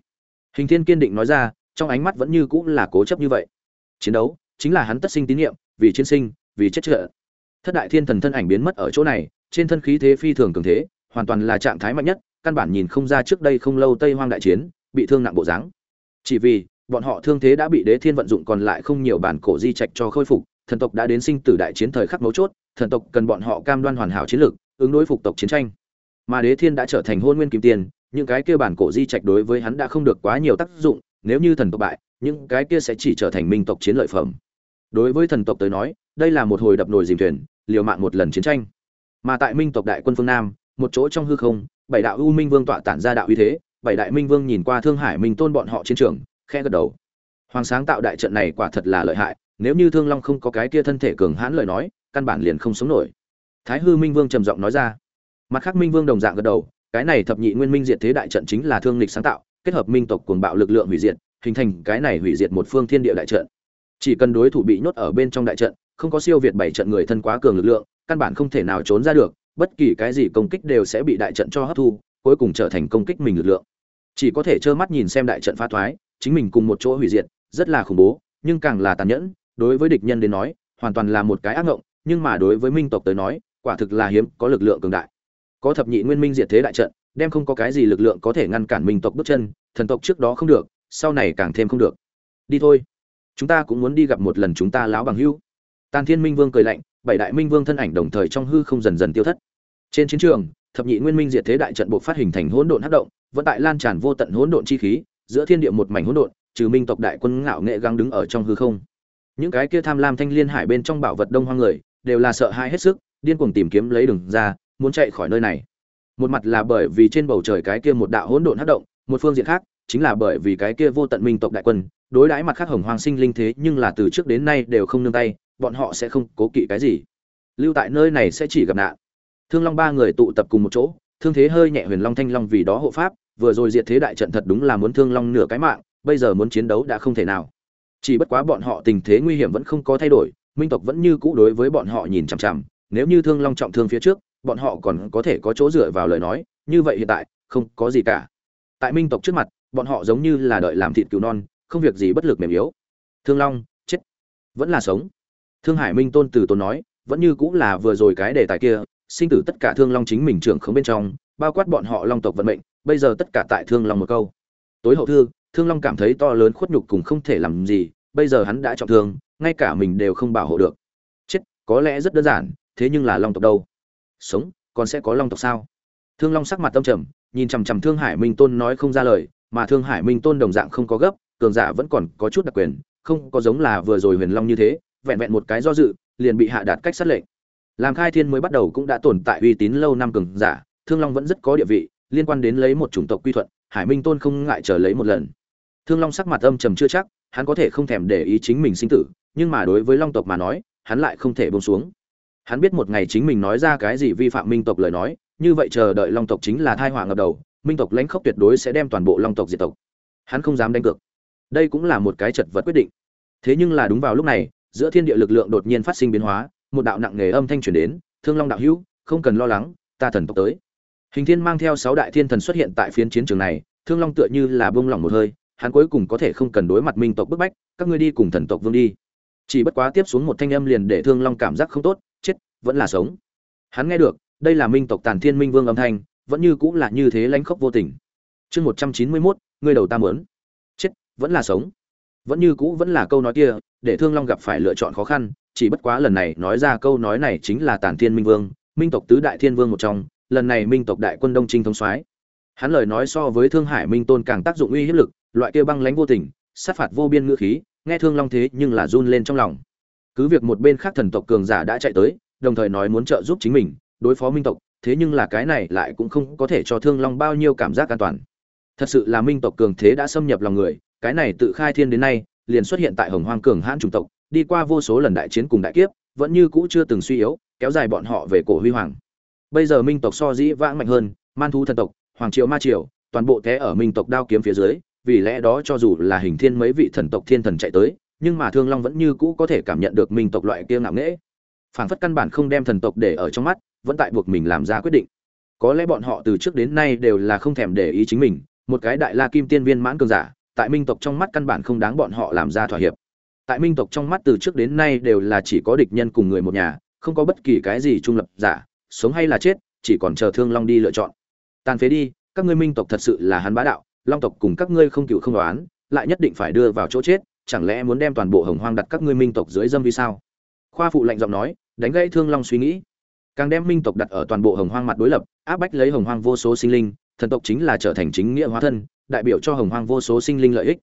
Hình thiên kiên định nói ra, trong ánh mắt vẫn như cũ là cố chấp như vậy. Chiến đấu chính là hắn tất sinh tín nhiệm, vì chiến sinh, vì chết trợ. Thất đại thiên thần thân ảnh biến mất ở chỗ này, trên thân khí thế phi thường cường thế hoàn toàn là trạng thái mạnh nhất, căn bản nhìn không ra trước đây không lâu tây hoang đại chiến, bị thương nặng bộ dáng. Chỉ vì, bọn họ thương thế đã bị đế thiên vận dụng còn lại không nhiều bản cổ di trạch cho khôi phục, thần tộc đã đến sinh tử đại chiến thời khắc mấu chốt, thần tộc cần bọn họ cam đoan hoàn hảo chiến lược, ứng đối phục tộc chiến tranh. Mà đế thiên đã trở thành hôn nguyên kim tiền, những cái kia bản cổ di trạch đối với hắn đã không được quá nhiều tác dụng, nếu như thần tộc bại, những cái kia sẽ chỉ trở thành minh tộc chiến lợi phẩm. Đối với thần tộc tới nói, đây là một hồi đập nồi dìm thuyền, liều mạng một lần chiến tranh. Mà tại minh tộc đại quân phương nam một chỗ trong hư không, bảy đạo u minh vương tọa tản ra đạo uy thế, bảy đại minh vương nhìn qua thương hải minh tôn bọn họ chiến trường khe gật đầu. Hoàng sáng tạo đại trận này quả thật là lợi hại, nếu như thương long không có cái kia thân thể cường hãn lời nói, căn bản liền không sống nổi. Thái hư minh vương trầm giọng nói ra. Mặt khác minh vương đồng dạng gật đầu, cái này thập nhị nguyên minh diệt thế đại trận chính là thương lịch sáng tạo, kết hợp minh tộc cuồng bạo lực lượng hủy diệt, hình thành cái này hủy diệt một phương thiên địa đại trận. Chỉ cần đối thủ bị nhốt ở bên trong đại trận, không có siêu việt bảy trận người thân quá cường lực lượng, căn bản không thể nào trốn ra được bất kỳ cái gì công kích đều sẽ bị đại trận cho hấp thu, cuối cùng trở thành công kích mình lực lượng. Chỉ có thể trơ mắt nhìn xem đại trận phá thoái, chính mình cùng một chỗ hủy diệt, rất là khủng bố, nhưng càng là tàn nhẫn, đối với địch nhân đến nói, hoàn toàn là một cái ác ngộng, nhưng mà đối với minh tộc tới nói, quả thực là hiếm, có lực lượng cường đại. Có thập nhị nguyên minh diệt thế đại trận, đem không có cái gì lực lượng có thể ngăn cản minh tộc bước chân, thần tộc trước đó không được, sau này càng thêm không được. Đi thôi. Chúng ta cũng muốn đi gặp một lần chúng ta lão bằng hưu. tàn thiên minh vương cười lạnh bảy đại minh vương thân ảnh đồng thời trong hư không dần dần tiêu thất. Trên chiến trường, thập nhị nguyên minh diệt thế đại trận buộc phát hình thành hỗn độn hắc động, vẫn tại lan tràn vô tận hỗn độn chi khí, giữa thiên địa một mảnh hỗn độn, trừ minh tộc đại quân ngạo nghệ găng đứng ở trong hư không. Những cái kia tham lam thanh liên hải bên trong bảo vật đông hoang người, đều là sợ hãi hết sức, điên cuồng tìm kiếm lấy đường ra, muốn chạy khỏi nơi này. Một mặt là bởi vì trên bầu trời cái kia một đạo hỗn độn hắc động, một phương diện khác, chính là bởi vì cái kia vô tận minh tộc đại quân, đối đãi mặt khác hồng hoàng sinh linh thế nhưng là từ trước đến nay đều không nương tay bọn họ sẽ không cố kỵ cái gì. Lưu tại nơi này sẽ chỉ gặp nạn. Thương long ba người tụ tập cùng một chỗ, thương thế hơi nhẹ huyền long thanh long vì đó hộ pháp, vừa rồi diệt thế đại trận thật đúng là muốn thương long nửa cái mạng, bây giờ muốn chiến đấu đã không thể nào. Chỉ bất quá bọn họ tình thế nguy hiểm vẫn không có thay đổi, minh tộc vẫn như cũ đối với bọn họ nhìn chằm chằm, nếu như thương long trọng thương phía trước, bọn họ còn có thể có chỗ dựa vào lời nói, như vậy hiện tại, không có gì cả. Tại minh tộc trước mặt, bọn họ giống như là đợi làm thịt cứu non, không việc gì bất lực mềm yếu. Thương long, chết. Vẫn là sống thương hải minh tôn từ tốn nói, vẫn như cũng là vừa rồi cái đề tài kia, sinh tử tất cả thương long chính mình trưởng không bên trong, bao quát bọn họ long tộc vận mệnh, bây giờ tất cả tại thương long một câu. Tối hậu thư, thương long cảm thấy to lớn khuất nhục cùng không thể làm gì, bây giờ hắn đã trọng thương, ngay cả mình đều không bảo hộ được. Chết, có lẽ rất đơn giản, thế nhưng là long tộc đâu? Sống, còn sẽ có long tộc sao? Thương long sắc mặt tâm trầm, nhìn chằm chằm thương hải minh tôn nói không ra lời, mà thương hải minh tôn đồng dạng không có gấp, cường giả vẫn còn có chút đặc quyền, không có giống là vừa rồi huyền long như thế vẹn vẹn một cái do dự, liền bị hạ đạt cách sát lệnh. Làm khai thiên mới bắt đầu cũng đã tồn tại uy tín lâu năm cường giả, thương long vẫn rất có địa vị, liên quan đến lấy một chủng tộc quy thuận hải minh tôn không ngại chờ lấy một lần. Thương long sắc mặt âm trầm chưa chắc, hắn có thể không thèm để ý chính mình sinh tử, nhưng mà đối với long tộc mà nói, hắn lại không thể buông xuống. Hắn biết một ngày chính mình nói ra cái gì vi phạm minh tộc lời nói, như vậy chờ đợi long tộc chính là tai họa ngập đầu, minh tộc lãnh khốc tuyệt đối sẽ đem toàn bộ long tộc diệt tộc. Hắn không dám đánh cược. Đây cũng là một cái chật vật quyết định. Thế nhưng là đúng vào lúc này giữa thiên địa lực lượng đột nhiên phát sinh biến hóa, một đạo nặng nề âm thanh truyền đến, thương long đạo hữu, không cần lo lắng, ta thần tộc tới. Hình thiên mang theo sáu đại thiên thần xuất hiện tại phiến chiến trường này, thương long tựa như là bông lỏng một hơi, hắn cuối cùng có thể không cần đối mặt minh tộc bức bách, các ngươi đi cùng thần tộc vương đi. Chỉ bất quá tiếp xuống một thanh âm liền để thương long cảm giác không tốt, chết, vẫn là sống. Hắn nghe được, đây là minh tộc tàn thiên minh vương âm thanh, vẫn như cũng là như thế lãnh khốc vô tình. Chương một trăm chín mươi mốt, ngươi đầu ta mớn chết, vẫn là sống vẫn như cũ vẫn là câu nói kia, để thương long gặp phải lựa chọn khó khăn, chỉ bất quá lần này nói ra câu nói này chính là Tản thiên minh vương, minh tộc tứ đại thiên vương một trong, lần này minh tộc đại quân đông trinh thống soái. Hắn lời nói so với thương hải minh tôn càng tác dụng uy hiếp lực, loại kia băng lãnh vô tình, sát phạt vô biên ngữ khí, nghe thương long thế nhưng là run lên trong lòng. Cứ việc một bên khác thần tộc cường giả đã chạy tới, đồng thời nói muốn trợ giúp chính mình, đối phó minh tộc, thế nhưng là cái này lại cũng không có thể cho thương long bao nhiêu cảm giác an toàn. Thật sự là minh tộc cường thế đã xâm nhập lòng người cái này tự khai thiên đến nay, liền xuất hiện tại hồng hoang cường hãn chủng tộc, đi qua vô số lần đại chiến cùng đại kiếp, vẫn như cũ chưa từng suy yếu, kéo dài bọn họ về cổ huy hoàng. Bây giờ minh tộc so dĩ vãng mạnh hơn, man thu thần tộc, hoàng triều ma triều, toàn bộ thế ở minh tộc đao kiếm phía dưới, vì lẽ đó cho dù là hình thiên mấy vị thần tộc thiên thần chạy tới, nhưng mà thương long vẫn như cũ có thể cảm nhận được minh tộc loại kia ngạo nghễ. Phảng phất căn bản không đem thần tộc để ở trong mắt, vẫn tại buộc mình làm ra quyết định. Có lẽ bọn họ từ trước đến nay đều là không thèm để ý chính mình, một cái đại la kim tiên viên mãn cường giả tại minh tộc trong mắt căn bản không đáng bọn họ làm ra thỏa hiệp. Tại minh tộc trong mắt từ trước đến nay đều là chỉ có địch nhân cùng người một nhà, không có bất kỳ cái gì trung lập giả, sống hay là chết, chỉ còn chờ thương long đi lựa chọn. Tàn phế đi, các ngươi minh tộc thật sự là hắn bá đạo, long tộc cùng các ngươi không cựu không đoán, lại nhất định phải đưa vào chỗ chết, chẳng lẽ muốn đem toàn bộ hồng hoang đặt các ngươi minh tộc dưới dâm vì sao? Khoa phụ lạnh giọng nói, đánh gãy thương long suy nghĩ. Càng đem minh tộc đặt ở toàn bộ hồng hoang mặt đối lập, áp bách lấy hồng hoang vô số sinh linh, thần tộc chính là trở thành chính nghĩa hóa thân đại biểu cho hồng hoang vô số sinh linh lợi ích.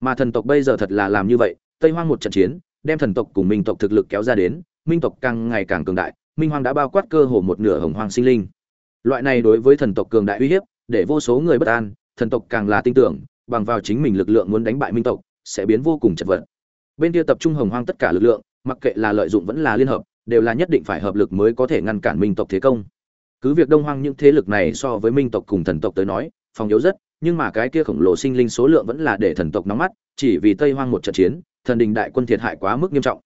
Mà thần tộc bây giờ thật là làm như vậy, tây hoang một trận chiến, đem thần tộc cùng minh tộc thực lực kéo ra đến, minh tộc càng ngày càng cường đại, minh hoang đã bao quát cơ hồ một nửa hồng hoang sinh linh. Loại này đối với thần tộc cường đại uy hiếp, để vô số người bất an, thần tộc càng là tin tưởng, bằng vào chính mình lực lượng muốn đánh bại minh tộc, sẽ biến vô cùng chật vật. Bên kia tập trung hồng hoang tất cả lực lượng, mặc kệ là lợi dụng vẫn là liên hợp, đều là nhất định phải hợp lực mới có thể ngăn cản minh tộc thế công. Cứ việc đông hoang những thế lực này so với minh tộc cùng thần tộc tới nói phòng yếu rất, nhưng mà cái kia khổng lồ sinh linh số lượng vẫn là để thần tộc nóng mắt, chỉ vì tây hoang một trận chiến, thần đình đại quân thiệt hại quá mức nghiêm trọng.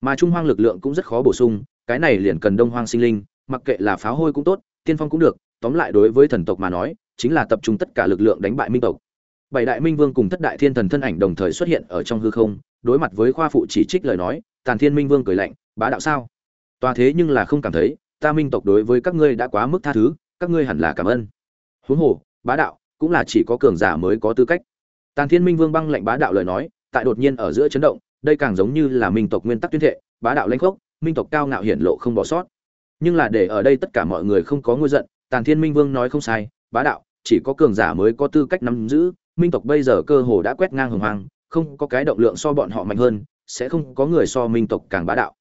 Mà trung hoang lực lượng cũng rất khó bổ sung, cái này liền cần đông hoang sinh linh, mặc kệ là pháo hôi cũng tốt, tiên phong cũng được, tóm lại đối với thần tộc mà nói, chính là tập trung tất cả lực lượng đánh bại minh tộc. Bảy đại minh vương cùng thất đại thiên thần thân ảnh đồng thời xuất hiện ở trong hư không, đối mặt với khoa phụ chỉ trích lời nói, tàn thiên minh vương cười lạnh, bá đạo sao? Tòa thế nhưng là không cảm thấy, ta minh tộc đối với các ngươi đã quá mức tha thứ, các ngươi hẳn là cảm ơn. Huống hồ bá đạo, cũng là chỉ có cường giả mới có tư cách. Tàn thiên minh vương băng lệnh bá đạo lời nói, tại đột nhiên ở giữa chấn động, đây càng giống như là minh tộc nguyên tắc tuyên thệ, bá đạo lãnh khốc, minh tộc cao ngạo hiển lộ không bỏ sót. Nhưng là để ở đây tất cả mọi người không có ngôi giận, tàn thiên minh vương nói không sai, bá đạo, chỉ có cường giả mới có tư cách nắm giữ, minh tộc bây giờ cơ hồ đã quét ngang hồng hoang, không có cái động lượng so bọn họ mạnh hơn, sẽ không có người so minh tộc càng bá đạo.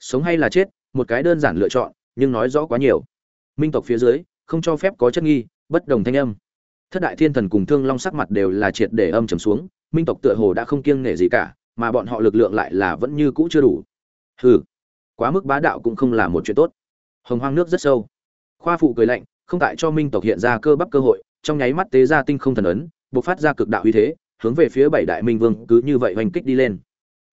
Sống hay là chết, một cái đơn giản lựa chọn, nhưng nói rõ quá nhiều. Minh tộc phía dưới, không cho phép có chất nghi, bất đồng thanh âm thất đại thiên thần cùng thương long sắc mặt đều là triệt để âm trầm xuống, minh tộc tựa hồ đã không kiêng nể gì cả, mà bọn họ lực lượng lại là vẫn như cũ chưa đủ. Hừ, quá mức bá đạo cũng không là một chuyện tốt. Hồng hoang nước rất sâu. Khoa phụ cười lạnh, không tại cho minh tộc hiện ra cơ bắp cơ hội, trong nháy mắt tế ra tinh không thần ấn, bộc phát ra cực đạo uy thế, hướng về phía bảy đại minh vương cứ như vậy hoành kích đi lên.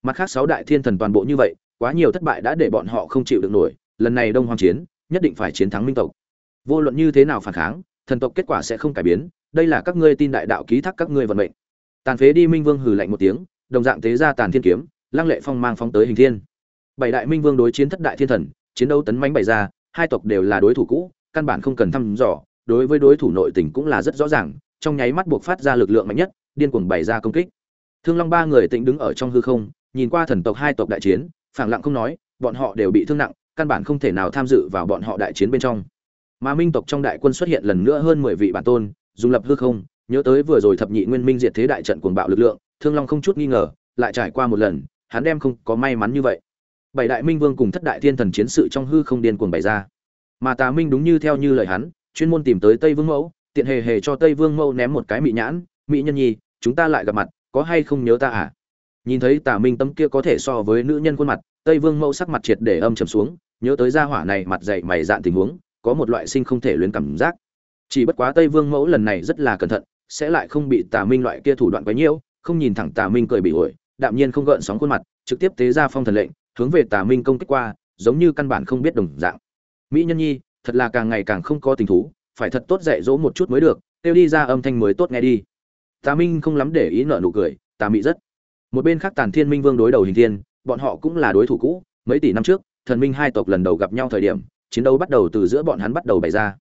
Mặt khác sáu đại thiên thần toàn bộ như vậy, quá nhiều thất bại đã để bọn họ không chịu được nổi, lần này đông hoàng chiến, nhất định phải chiến thắng minh tộc. Vô luận như thế nào phản kháng, thần tộc kết quả sẽ không cải biến đây là các ngươi tin đại đạo ký thác các ngươi vận mệnh. Tàn phế đi minh vương hừ lạnh một tiếng, đồng dạng tế ra tàn thiên kiếm, lăng lệ phong mang phóng tới hình thiên. Bảy đại minh vương đối chiến thất đại thiên thần, chiến đấu tấn mãnh bày ra, hai tộc đều là đối thủ cũ, căn bản không cần thăm dò, đối với đối thủ nội tình cũng là rất rõ ràng, trong nháy mắt buộc phát ra lực lượng mạnh nhất, điên cuồng bày ra công kích. Thương long ba người tĩnh đứng ở trong hư không, nhìn qua thần tộc hai tộc đại chiến, phảng lặng không nói, bọn họ đều bị thương nặng, căn bản không thể nào tham dự vào bọn họ đại chiến bên trong. Mà minh tộc trong đại quân xuất hiện lần nữa hơn mười vị bản tôn dùng lập hư không, nhớ tới vừa rồi thập nhị nguyên minh diệt thế đại trận cuồng bạo lực lượng, thương long không chút nghi ngờ, lại trải qua một lần, hắn đem không có may mắn như vậy. Bảy đại minh vương cùng thất đại thiên thần chiến sự trong hư không điên cuồng bày ra. Mà tà minh đúng như theo như lời hắn, chuyên môn tìm tới tây vương mẫu, tiện hề hề cho tây vương mẫu ném một cái mị nhãn mỹ nhân nhi, chúng ta lại gặp mặt, có hay không nhớ ta à? Nhìn thấy tà minh tâm kia có thể so với nữ nhân khuôn mặt, tây vương mẫu sắc mặt triệt để âm trầm xuống, nhớ tới gia hỏa này mặt dày mày dạn tình huống, có một loại sinh không thể luyến cảm giác chỉ bất quá tây vương mẫu lần này rất là cẩn thận, sẽ lại không bị tà minh loại kia thủ đoạn quấy nhiễu không nhìn thẳng tà minh cười bị ổi, đạm nhiên không gợn sóng khuôn mặt, trực tiếp tế ra phong thần lệnh, hướng về tà minh công kích qua, giống như căn bản không biết đồng dạng. Mỹ nhân nhi, thật là càng ngày càng không có tình thú, phải thật tốt dạy dỗ một chút mới được, kêu đi ra âm thanh mới tốt nghe đi. Tà minh không lắm để ý nợ nụ cười, tà Mỹ rất. Một bên khác tàn thiên minh vương đối đầu hình thiên, bọn họ cũng là đối thủ cũ, mấy tỷ năm trước, thần minh hai tộc lần đầu gặp nhau thời điểm, chiến đấu bắt đầu từ giữa bọn hắn bắt đầu bày ra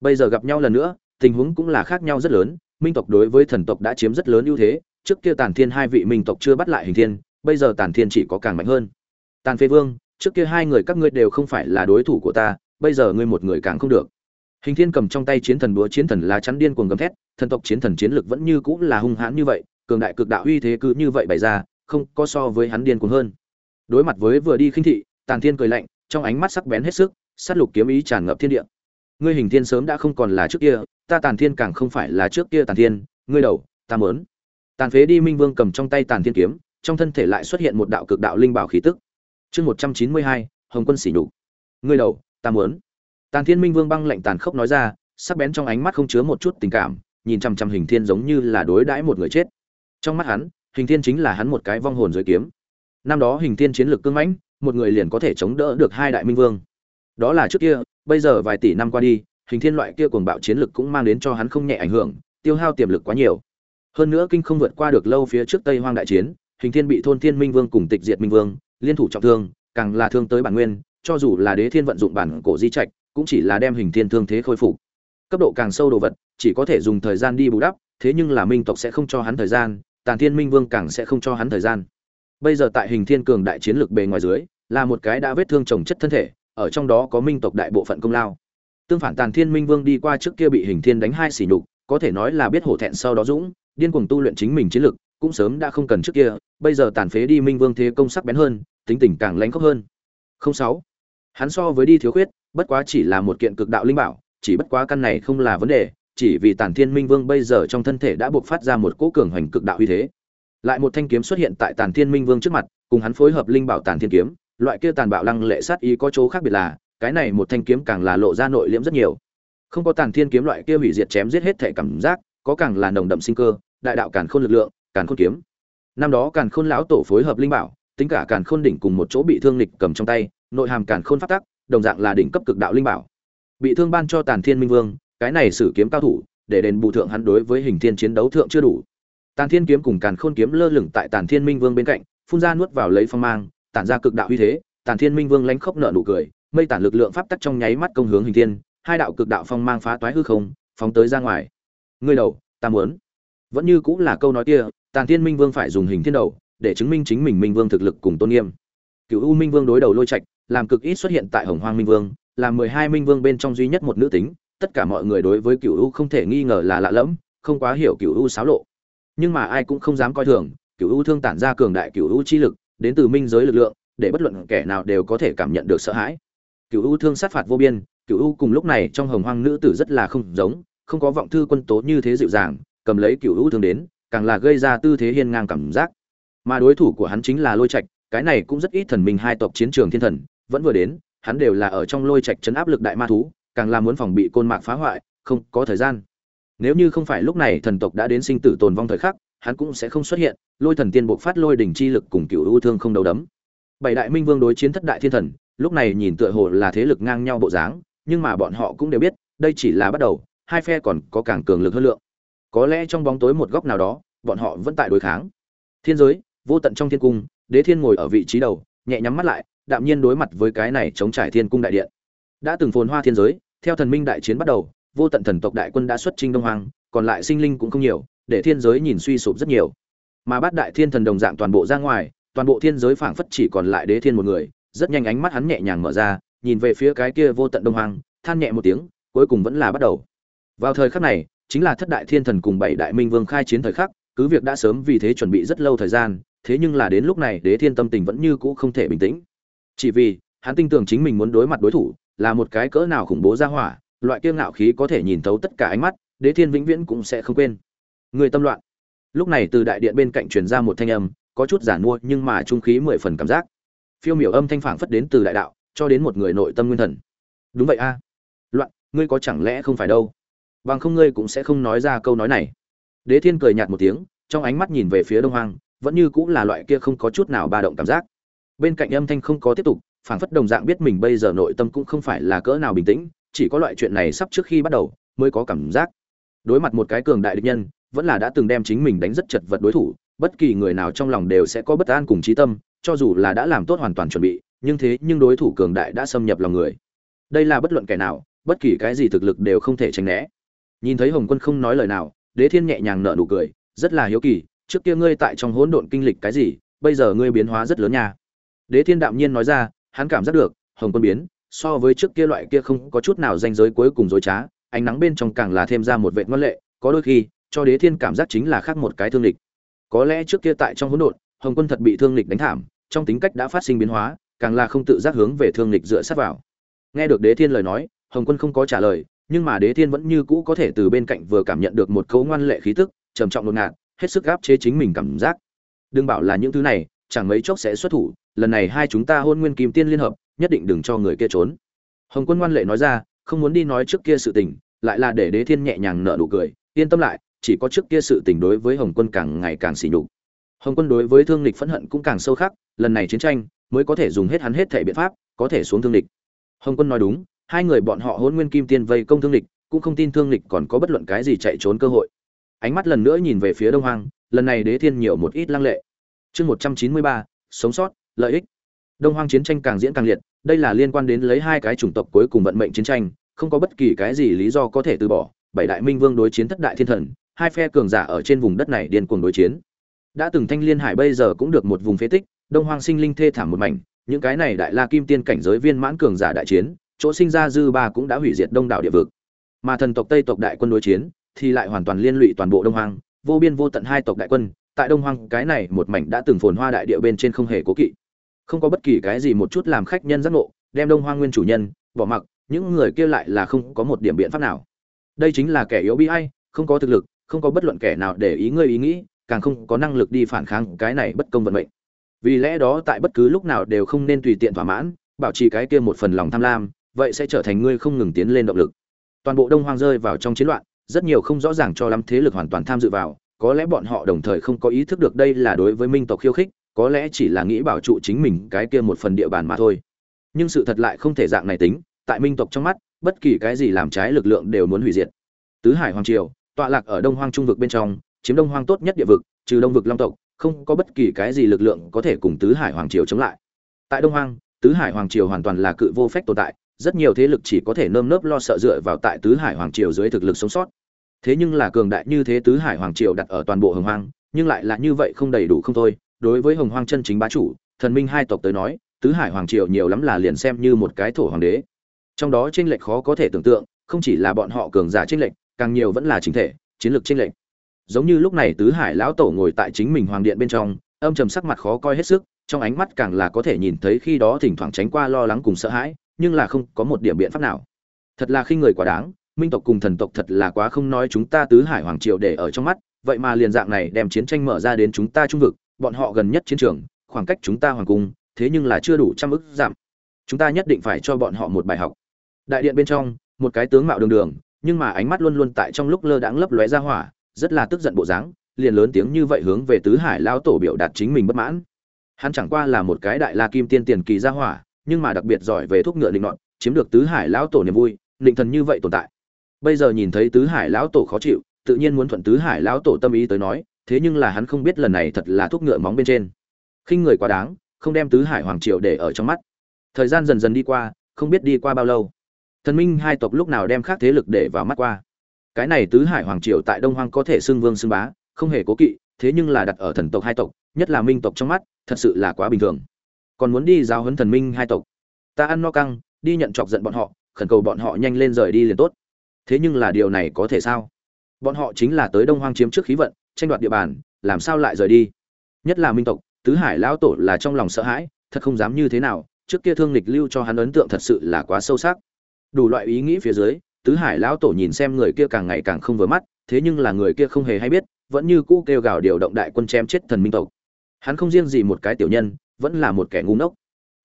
bây giờ gặp nhau lần nữa, tình huống cũng là khác nhau rất lớn. Minh tộc đối với thần tộc đã chiếm rất lớn ưu thế. Trước kia tàn thiên hai vị minh tộc chưa bắt lại hình thiên, bây giờ tàn thiên chỉ có càng mạnh hơn. Tàn phế vương, trước kia hai người các ngươi đều không phải là đối thủ của ta, bây giờ ngươi một người càng không được. Hình thiên cầm trong tay chiến thần búa, chiến thần lá chắn điên cuồng gầm thét. Thần tộc chiến thần chiến lực vẫn như cũng là hung hãn như vậy, cường đại cực đạo uy thế cứ như vậy bày ra, không có so với hắn điên cuồng hơn. Đối mặt với vừa đi khinh thị, tàn thiên cười lạnh, trong ánh mắt sắc bén hết sức, sát lục kiếm ý tràn ngập thiên địa ngươi hình thiên sớm đã không còn là trước kia, ta tàn thiên càng không phải là trước kia tàn thiên, ngươi đầu, ta mớn. Tàn phế đi minh vương cầm trong tay tàn thiên kiếm, trong thân thể lại xuất hiện một đạo cực đạo linh bảo khí tức. Chương một trăm chín mươi hai, hồng quân xỉ nhục. Ngươi đầu, ta muốn tàn thiên minh vương băng lạnh tàn khốc nói ra, sắc bén trong ánh mắt không chứa một chút tình cảm, nhìn chằm chằm hình thiên giống như là đối đãi một người chết. Trong mắt hắn, hình thiên chính là hắn một cái vong hồn dưới kiếm. Năm đó hình thiên chiến lược cưng mãnh, một người liền có thể chống đỡ được hai đại minh vương. Đó là trước kia bây giờ vài tỷ năm qua đi, hình thiên loại kia cuồng bạo chiến lực cũng mang đến cho hắn không nhẹ ảnh hưởng, tiêu hao tiềm lực quá nhiều. Hơn nữa kinh không vượt qua được lâu phía trước tây hoang đại chiến, hình thiên bị thôn thiên minh vương cùng tịch diệt minh vương, liên thủ trọng thương, càng là thương tới bản nguyên, cho dù là đế thiên vận dụng bản cổ di trạch, cũng chỉ là đem hình thiên thương thế khôi phục. Cấp độ càng sâu đồ vật, chỉ có thể dùng thời gian đi bù đắp, thế nhưng là minh tộc sẽ không cho hắn thời gian, tàn thiên minh vương càng sẽ không cho hắn thời gian. Bây giờ tại hình thiên cường đại chiến lực bề ngoài dưới, là một cái đã vết thương trồng chất thân thể ở trong đó có minh tộc đại bộ phận công lao. Tương phản tàn thiên minh vương đi qua trước kia bị hình thiên đánh hai xỉ nhục, có thể nói là biết hổ thẹn sau đó dũng, điên cuồng tu luyện chính mình chiến lực, cũng sớm đã không cần trước kia, bây giờ tàn phế đi minh vương thế công sắc bén hơn, tính tình càng lãnh khốc hơn. Không sáu. Hắn so với đi thiếu khuyết, bất quá chỉ là một kiện cực đạo linh bảo, chỉ bất quá căn này không là vấn đề, chỉ vì tàn thiên minh vương bây giờ trong thân thể đã buộc phát ra một cỗ cường hoành cực đạo uy thế. Lại một thanh kiếm xuất hiện tại tàn thiên minh vương trước mặt, cùng hắn phối hợp linh bảo tàn thiên kiếm loại kia tàn bạo lăng lệ sát ý có chỗ khác biệt là, cái này một thanh kiếm càng là lộ ra nội liễm rất nhiều. Không có tàn thiên kiếm loại kia hủy diệt chém giết hết thể cảm giác, có càng là nồng đậm sinh cơ, đại đạo càng khôn lực lượng càng khôn kiếm. Năm đó càng khôn lão tổ phối hợp linh bảo, tính cả càng khôn đỉnh cùng một chỗ bị thương lịch cầm trong tay, nội hàm càng khôn phát tắc, đồng dạng là đỉnh cấp cực đạo linh bảo. Bị thương ban cho tàn thiên minh vương, cái này sử kiếm cao thủ, để đền bù thượng hắn đối với hình thiên chiến đấu thượng chưa đủ. Tàn thiên kiếm cùng càn khôn kiếm lơ lửng tại tàn thiên minh vương bên cạnh, phun ra nuốt vào lấy phong mang tản ra cực đạo uy thế, Tản thiên minh vương lánh khốc nợ nụ cười, mây tản lực lượng pháp tắc trong nháy mắt công hướng hình thiên, hai đạo cực đạo phong mang phá toái hư không, phóng tới ra ngoài. Ngươi đầu, ta muốn. Vẫn như cũng là câu nói kia, Tản thiên minh vương phải dùng hình thiên đầu, để chứng minh chính mình minh vương thực lực cùng tôn nghiêm. Cựu u minh vương đối đầu lôi trạch, làm cực ít xuất hiện tại hồng hoang minh vương là mười hai minh vương bên trong duy nhất một nữ tính, tất cả mọi người đối với cựu u không thể nghi ngờ là lạ lẫm, không quá hiểu cựu u xáo lộ. Nhưng mà ai cũng không dám coi thường, cựu u thương tản ra cường đại cựu u chi lực đến từ minh giới lực lượng, để bất luận kẻ nào đều có thể cảm nhận được sợ hãi. Cựu u thương sát phạt vô biên cựu u cùng lúc này trong hồng hoang nữ tử rất là không giống, không có vọng thư quân tố như thế dịu dàng, cầm lấy cựu u thương đến, càng là gây ra tư thế hiên ngang cảm giác. Mà đối thủ của hắn chính là lôi trạch, cái này cũng rất ít thần minh hai tộc chiến trường thiên thần, vẫn vừa đến, hắn đều là ở trong lôi trạch chấn áp lực đại ma thú, càng là muốn phòng bị côn mạc phá hoại, không có thời gian. Nếu như không phải lúc này thần tộc đã đến sinh tử tồn vong thời khắc hắn cũng sẽ không xuất hiện, lôi thần tiên buộc phát lôi đỉnh chi lực cùng cựu ưu thương không đấu đấm. Bảy đại minh vương đối chiến thất đại thiên thần, lúc này nhìn tựa hồ là thế lực ngang nhau bộ dáng, nhưng mà bọn họ cũng đều biết, đây chỉ là bắt đầu, hai phe còn có càng cường lực hơn lượng. Có lẽ trong bóng tối một góc nào đó, bọn họ vẫn tại đối kháng. Thiên giới, vô tận trong thiên cung, đế thiên ngồi ở vị trí đầu, nhẹ nhắm mắt lại, đạm nhiên đối mặt với cái này chống trải thiên cung đại điện. Đã từng phồn hoa thiên giới, theo thần minh đại chiến bắt đầu, vô tận thần tộc đại quân đã xuất chinh đông hoàng còn lại sinh linh cũng không nhiều để thiên giới nhìn suy sụp rất nhiều. Mà bát đại thiên thần đồng dạng toàn bộ ra ngoài, toàn bộ thiên giới phảng phất chỉ còn lại đế thiên một người, rất nhanh ánh mắt hắn nhẹ nhàng mở ra, nhìn về phía cái kia vô tận đông hoàng than nhẹ một tiếng, cuối cùng vẫn là bắt đầu. Vào thời khắc này, chính là thất đại thiên thần cùng bảy đại minh vương khai chiến thời khắc, cứ việc đã sớm vì thế chuẩn bị rất lâu thời gian, thế nhưng là đến lúc này đế thiên tâm tình vẫn như cũ không thể bình tĩnh. Chỉ vì, hắn tin tưởng chính mình muốn đối mặt đối thủ, là một cái cỡ nào khủng bố ra hỏa, loại kiêng ngạo khí có thể nhìn thấu tất cả ánh mắt, đế thiên vĩnh viễn cũng sẽ không quên người tâm loạn. Lúc này từ đại điện bên cạnh truyền ra một thanh âm, có chút giản mua nhưng mà trung khí mười phần cảm giác. Phiêu miểu âm thanh phảng phất đến từ đại đạo, cho đến một người nội tâm nguyên thần. Đúng vậy a. Loạn, ngươi có chẳng lẽ không phải đâu? Bằng không ngươi cũng sẽ không nói ra câu nói này. Đế thiên cười nhạt một tiếng, trong ánh mắt nhìn về phía đông hoang, vẫn như cũng là loại kia không có chút nào ba động cảm giác. Bên cạnh âm thanh không có tiếp tục, phảng phất đồng dạng biết mình bây giờ nội tâm cũng không phải là cỡ nào bình tĩnh, chỉ có loại chuyện này sắp trước khi bắt đầu mới có cảm giác. Đối mặt một cái cường đại địch nhân vẫn là đã từng đem chính mình đánh rất chật vật đối thủ, bất kỳ người nào trong lòng đều sẽ có bất an cùng trí tâm, cho dù là đã làm tốt hoàn toàn chuẩn bị, nhưng thế nhưng đối thủ cường đại đã xâm nhập lòng người. Đây là bất luận kẻ nào, bất kỳ cái gì thực lực đều không thể tránh né. Nhìn thấy hồng quân không nói lời nào, đế thiên nhẹ nhàng nở nụ cười, rất là hiếu kỳ, trước kia ngươi tại trong hỗn độn kinh lịch cái gì, bây giờ ngươi biến hóa rất lớn nha. Đế thiên đạm nhiên nói ra, hắn cảm giác được, hồng quân biến, so với trước kia loại kia không có chút nào danh giới cuối cùng dối trá, ánh nắng bên trong càng là thêm ra một vệt ngoan lệ, có đôi khi cho đế thiên cảm giác chính là khác một cái thương lịch có lẽ trước kia tại trong hỗn độn, hồng quân thật bị thương lịch đánh thảm, trong tính cách đã phát sinh biến hóa, càng là không tự giác hướng về thương lịch dựa sát vào. Nghe được đế thiên lời nói, hồng quân không có trả lời, nhưng mà đế thiên vẫn như cũ có thể từ bên cạnh vừa cảm nhận được một cấu ngoan lệ khí tức, trầm trọng ngột ngạt hết sức gáp chế chính mình cảm giác. Đừng bảo là những thứ này, chẳng mấy chốc sẽ xuất thủ, lần này hai chúng ta hôn nguyên kim tiên liên hợp, nhất định đừng cho người kia trốn. Hồng quân ngoan lệ nói ra, không muốn đi nói trước kia sự tình, lại là để đế thiên nhẹ nhàng nở nụ cười, yên tâm lại chỉ có trước kia sự tình đối với hồng quân càng ngày càng xỉ nhục. Hồng quân đối với thương lịch phẫn hận cũng càng sâu khắc, lần này chiến tranh mới có thể dùng hết hắn hết thể biện pháp, có thể xuống thương lịch hồng quân nói đúng, hai người bọn họ hôn nguyên kim tiên vây công thương lịch cũng không tin thương lịch còn có bất luận cái gì chạy trốn cơ hội. Ánh mắt lần nữa nhìn về phía đông hoang, lần này đế thiên nhiều một ít lăng lệ. Chương một trăm chín mươi ba, sống sót, lợi ích. Đông hoang chiến tranh càng diễn càng liệt, đây là liên quan đến lấy hai cái chủng tộc cuối cùng vận mệnh chiến tranh, không có bất kỳ cái gì lý do có thể từ bỏ. Bảy đại minh vương đối chiến thất đại thiên thần hai phe cường giả ở trên vùng đất này điên cuồng đối chiến. Đã từng thanh liên hải bây giờ cũng được một vùng phế tích, đông hoang sinh linh thê thảm một mảnh, những cái này đại la kim tiên cảnh giới viên mãn cường giả đại chiến, chỗ sinh ra dư ba cũng đã hủy diệt đông đảo địa vực. Mà thần tộc tây tộc đại quân đối chiến, thì lại hoàn toàn liên lụy toàn bộ đông hoang, vô biên vô tận hai tộc đại quân, tại đông hoang, cái này một mảnh đã từng phồn hoa đại địa bên trên không hề cố kỵ. Không có bất kỳ cái gì một chút làm khách nhân giác ngộ, đem đông hoang nguyên chủ nhân, bỏ mặc, những người kia lại là không có một điểm biện pháp nào. Đây chính là kẻ yếu bi ai, không có thực lực không có bất luận kẻ nào để ý ngươi ý nghĩ, càng không có năng lực đi phản kháng cái này bất công vận mệnh. Vì lẽ đó tại bất cứ lúc nào đều không nên tùy tiện thỏa mãn, bảo trì cái kia một phần lòng tham lam, vậy sẽ trở thành ngươi không ngừng tiến lên động lực. Toàn bộ đông hoang rơi vào trong chiến loạn, rất nhiều không rõ ràng cho lắm thế lực hoàn toàn tham dự vào, có lẽ bọn họ đồng thời không có ý thức được đây là đối với minh tộc khiêu khích, có lẽ chỉ là nghĩ bảo trụ chính mình cái kia một phần địa bàn mà thôi. Nhưng sự thật lại không thể dạng này tính, tại minh tộc trong mắt, bất kỳ cái gì làm trái lực lượng đều muốn hủy diệt. Tứ hải hoàng triều tọa lạc ở đông hoang trung vực bên trong, chiếm đông hoang tốt nhất địa vực, trừ đông vực long tộc, không có bất kỳ cái gì lực lượng có thể cùng tứ hải hoàng triều chống lại. Tại đông hoang, tứ hải hoàng triều hoàn toàn là cự vô phép tồn tại, rất nhiều thế lực chỉ có thể nơm nớp lo sợ dựa vào tại tứ hải hoàng triều dưới thực lực sống sót. Thế nhưng là cường đại như thế tứ hải hoàng triều đặt ở toàn bộ hồng hoang, nhưng lại là như vậy không đầy đủ không thôi. Đối với hồng hoang chân chính bá chủ, thần minh hai tộc tới nói, tứ hải hoàng triều nhiều lắm là liền xem như một cái thổ hoàng đế. Trong đó tranh lệch khó có thể tưởng tượng, không chỉ là bọn họ cường giả tranh lệch càng nhiều vẫn là chính thể, chiến lược chênh lệch. Giống như lúc này tứ hải lão tổ ngồi tại chính mình hoàng điện bên trong, âm trầm sắc mặt khó coi hết sức, trong ánh mắt càng là có thể nhìn thấy khi đó thỉnh thoảng tránh qua lo lắng cùng sợ hãi, nhưng là không có một điểm biện pháp nào. Thật là khi người quá đáng, minh tộc cùng thần tộc thật là quá không nói chúng ta tứ hải hoàng triều để ở trong mắt, vậy mà liền dạng này đem chiến tranh mở ra đến chúng ta trung vực, bọn họ gần nhất chiến trường, khoảng cách chúng ta hoàng cung, thế nhưng là chưa đủ trăm ức giảm chúng ta nhất định phải cho bọn họ một bài học. Đại điện bên trong, một cái tướng mạo đường đường nhưng mà ánh mắt luôn luôn tại trong lúc lơ đãng lấp lóe ra hỏa rất là tức giận bộ dáng liền lớn tiếng như vậy hướng về tứ hải lão tổ biểu đạt chính mình bất mãn. Hắn chẳng qua là một cái đại la kim tiên tiền kỳ ra hỏa nhưng mà đặc biệt giỏi về thuốc ngựa định loạn, chiếm được tứ hải lão tổ niềm vui định thần như vậy tồn tại. Bây giờ nhìn thấy tứ hải lão tổ khó chịu tự nhiên muốn thuận tứ hải lão tổ tâm ý tới nói thế nhưng là hắn không biết lần này thật là thuốc ngựa móng bên trên. Khinh người quá đáng không đem tứ hải hoàng triều để ở trong mắt. Thời gian dần dần đi qua không biết đi qua bao lâu thần minh hai tộc lúc nào đem khác thế lực để vào mắt qua? Cái này tứ hải hoàng triều tại đông hoang có thể xưng vương xưng bá, không hề cố kỵ, thế nhưng là đặt ở thần tộc hai tộc, nhất là minh tộc trong mắt, thật sự là quá bình thường. Còn muốn đi giao huấn thần minh hai tộc? Ta ăn no căng, đi nhận chọc giận bọn họ, khẩn cầu bọn họ nhanh lên rời đi liền tốt. Thế nhưng là điều này có thể sao? Bọn họ chính là tới đông hoang chiếm trước khí vận, tranh đoạt địa bàn, làm sao lại rời đi? Nhất là minh tộc, tứ hải lão tổ là trong lòng sợ hãi, thật không dám như thế nào, trước kia thương lịch lưu cho hắn ấn tượng thật sự là quá sâu sắc đủ loại ý nghĩ phía dưới, tứ hải lão tổ nhìn xem người kia càng ngày càng không vừa mắt, thế nhưng là người kia không hề hay biết, vẫn như cũ kêu gào điều động đại quân chém chết thần minh tộc. Hắn không riêng gì một cái tiểu nhân, vẫn là một kẻ ngu ngốc.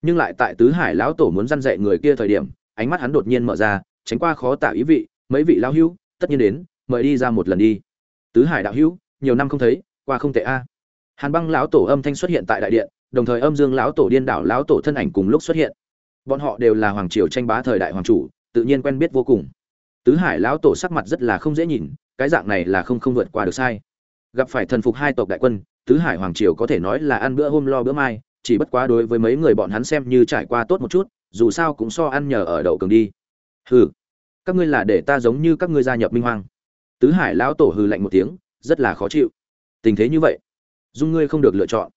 Nhưng lại tại tứ hải lão tổ muốn răn dạy người kia thời điểm, ánh mắt hắn đột nhiên mở ra, tránh qua khó tả ý vị, mấy vị lão hữu, tất nhiên đến, mời đi ra một lần đi. Tứ hải đạo hữu, nhiều năm không thấy, qua không tệ a. Hàn băng lão tổ âm thanh xuất hiện tại đại điện, đồng thời âm dương lão tổ điên đảo lão tổ thân ảnh cùng lúc xuất hiện bọn họ đều là hoàng triều tranh bá thời đại hoàng chủ, tự nhiên quen biết vô cùng. Tứ hải lão tổ sắc mặt rất là không dễ nhìn, cái dạng này là không không vượt qua được sai. Gặp phải thần phục hai tộc đại quân, tứ hải hoàng triều có thể nói là ăn bữa hôm lo bữa mai, chỉ bất quá đối với mấy người bọn hắn xem như trải qua tốt một chút, dù sao cũng so ăn nhờ ở đậu cường đi. Hừ, các ngươi là để ta giống như các ngươi gia nhập minh hoàng tứ hải lão tổ hừ lạnh một tiếng, rất là khó chịu. Tình thế như vậy, dung ngươi không được lựa chọn.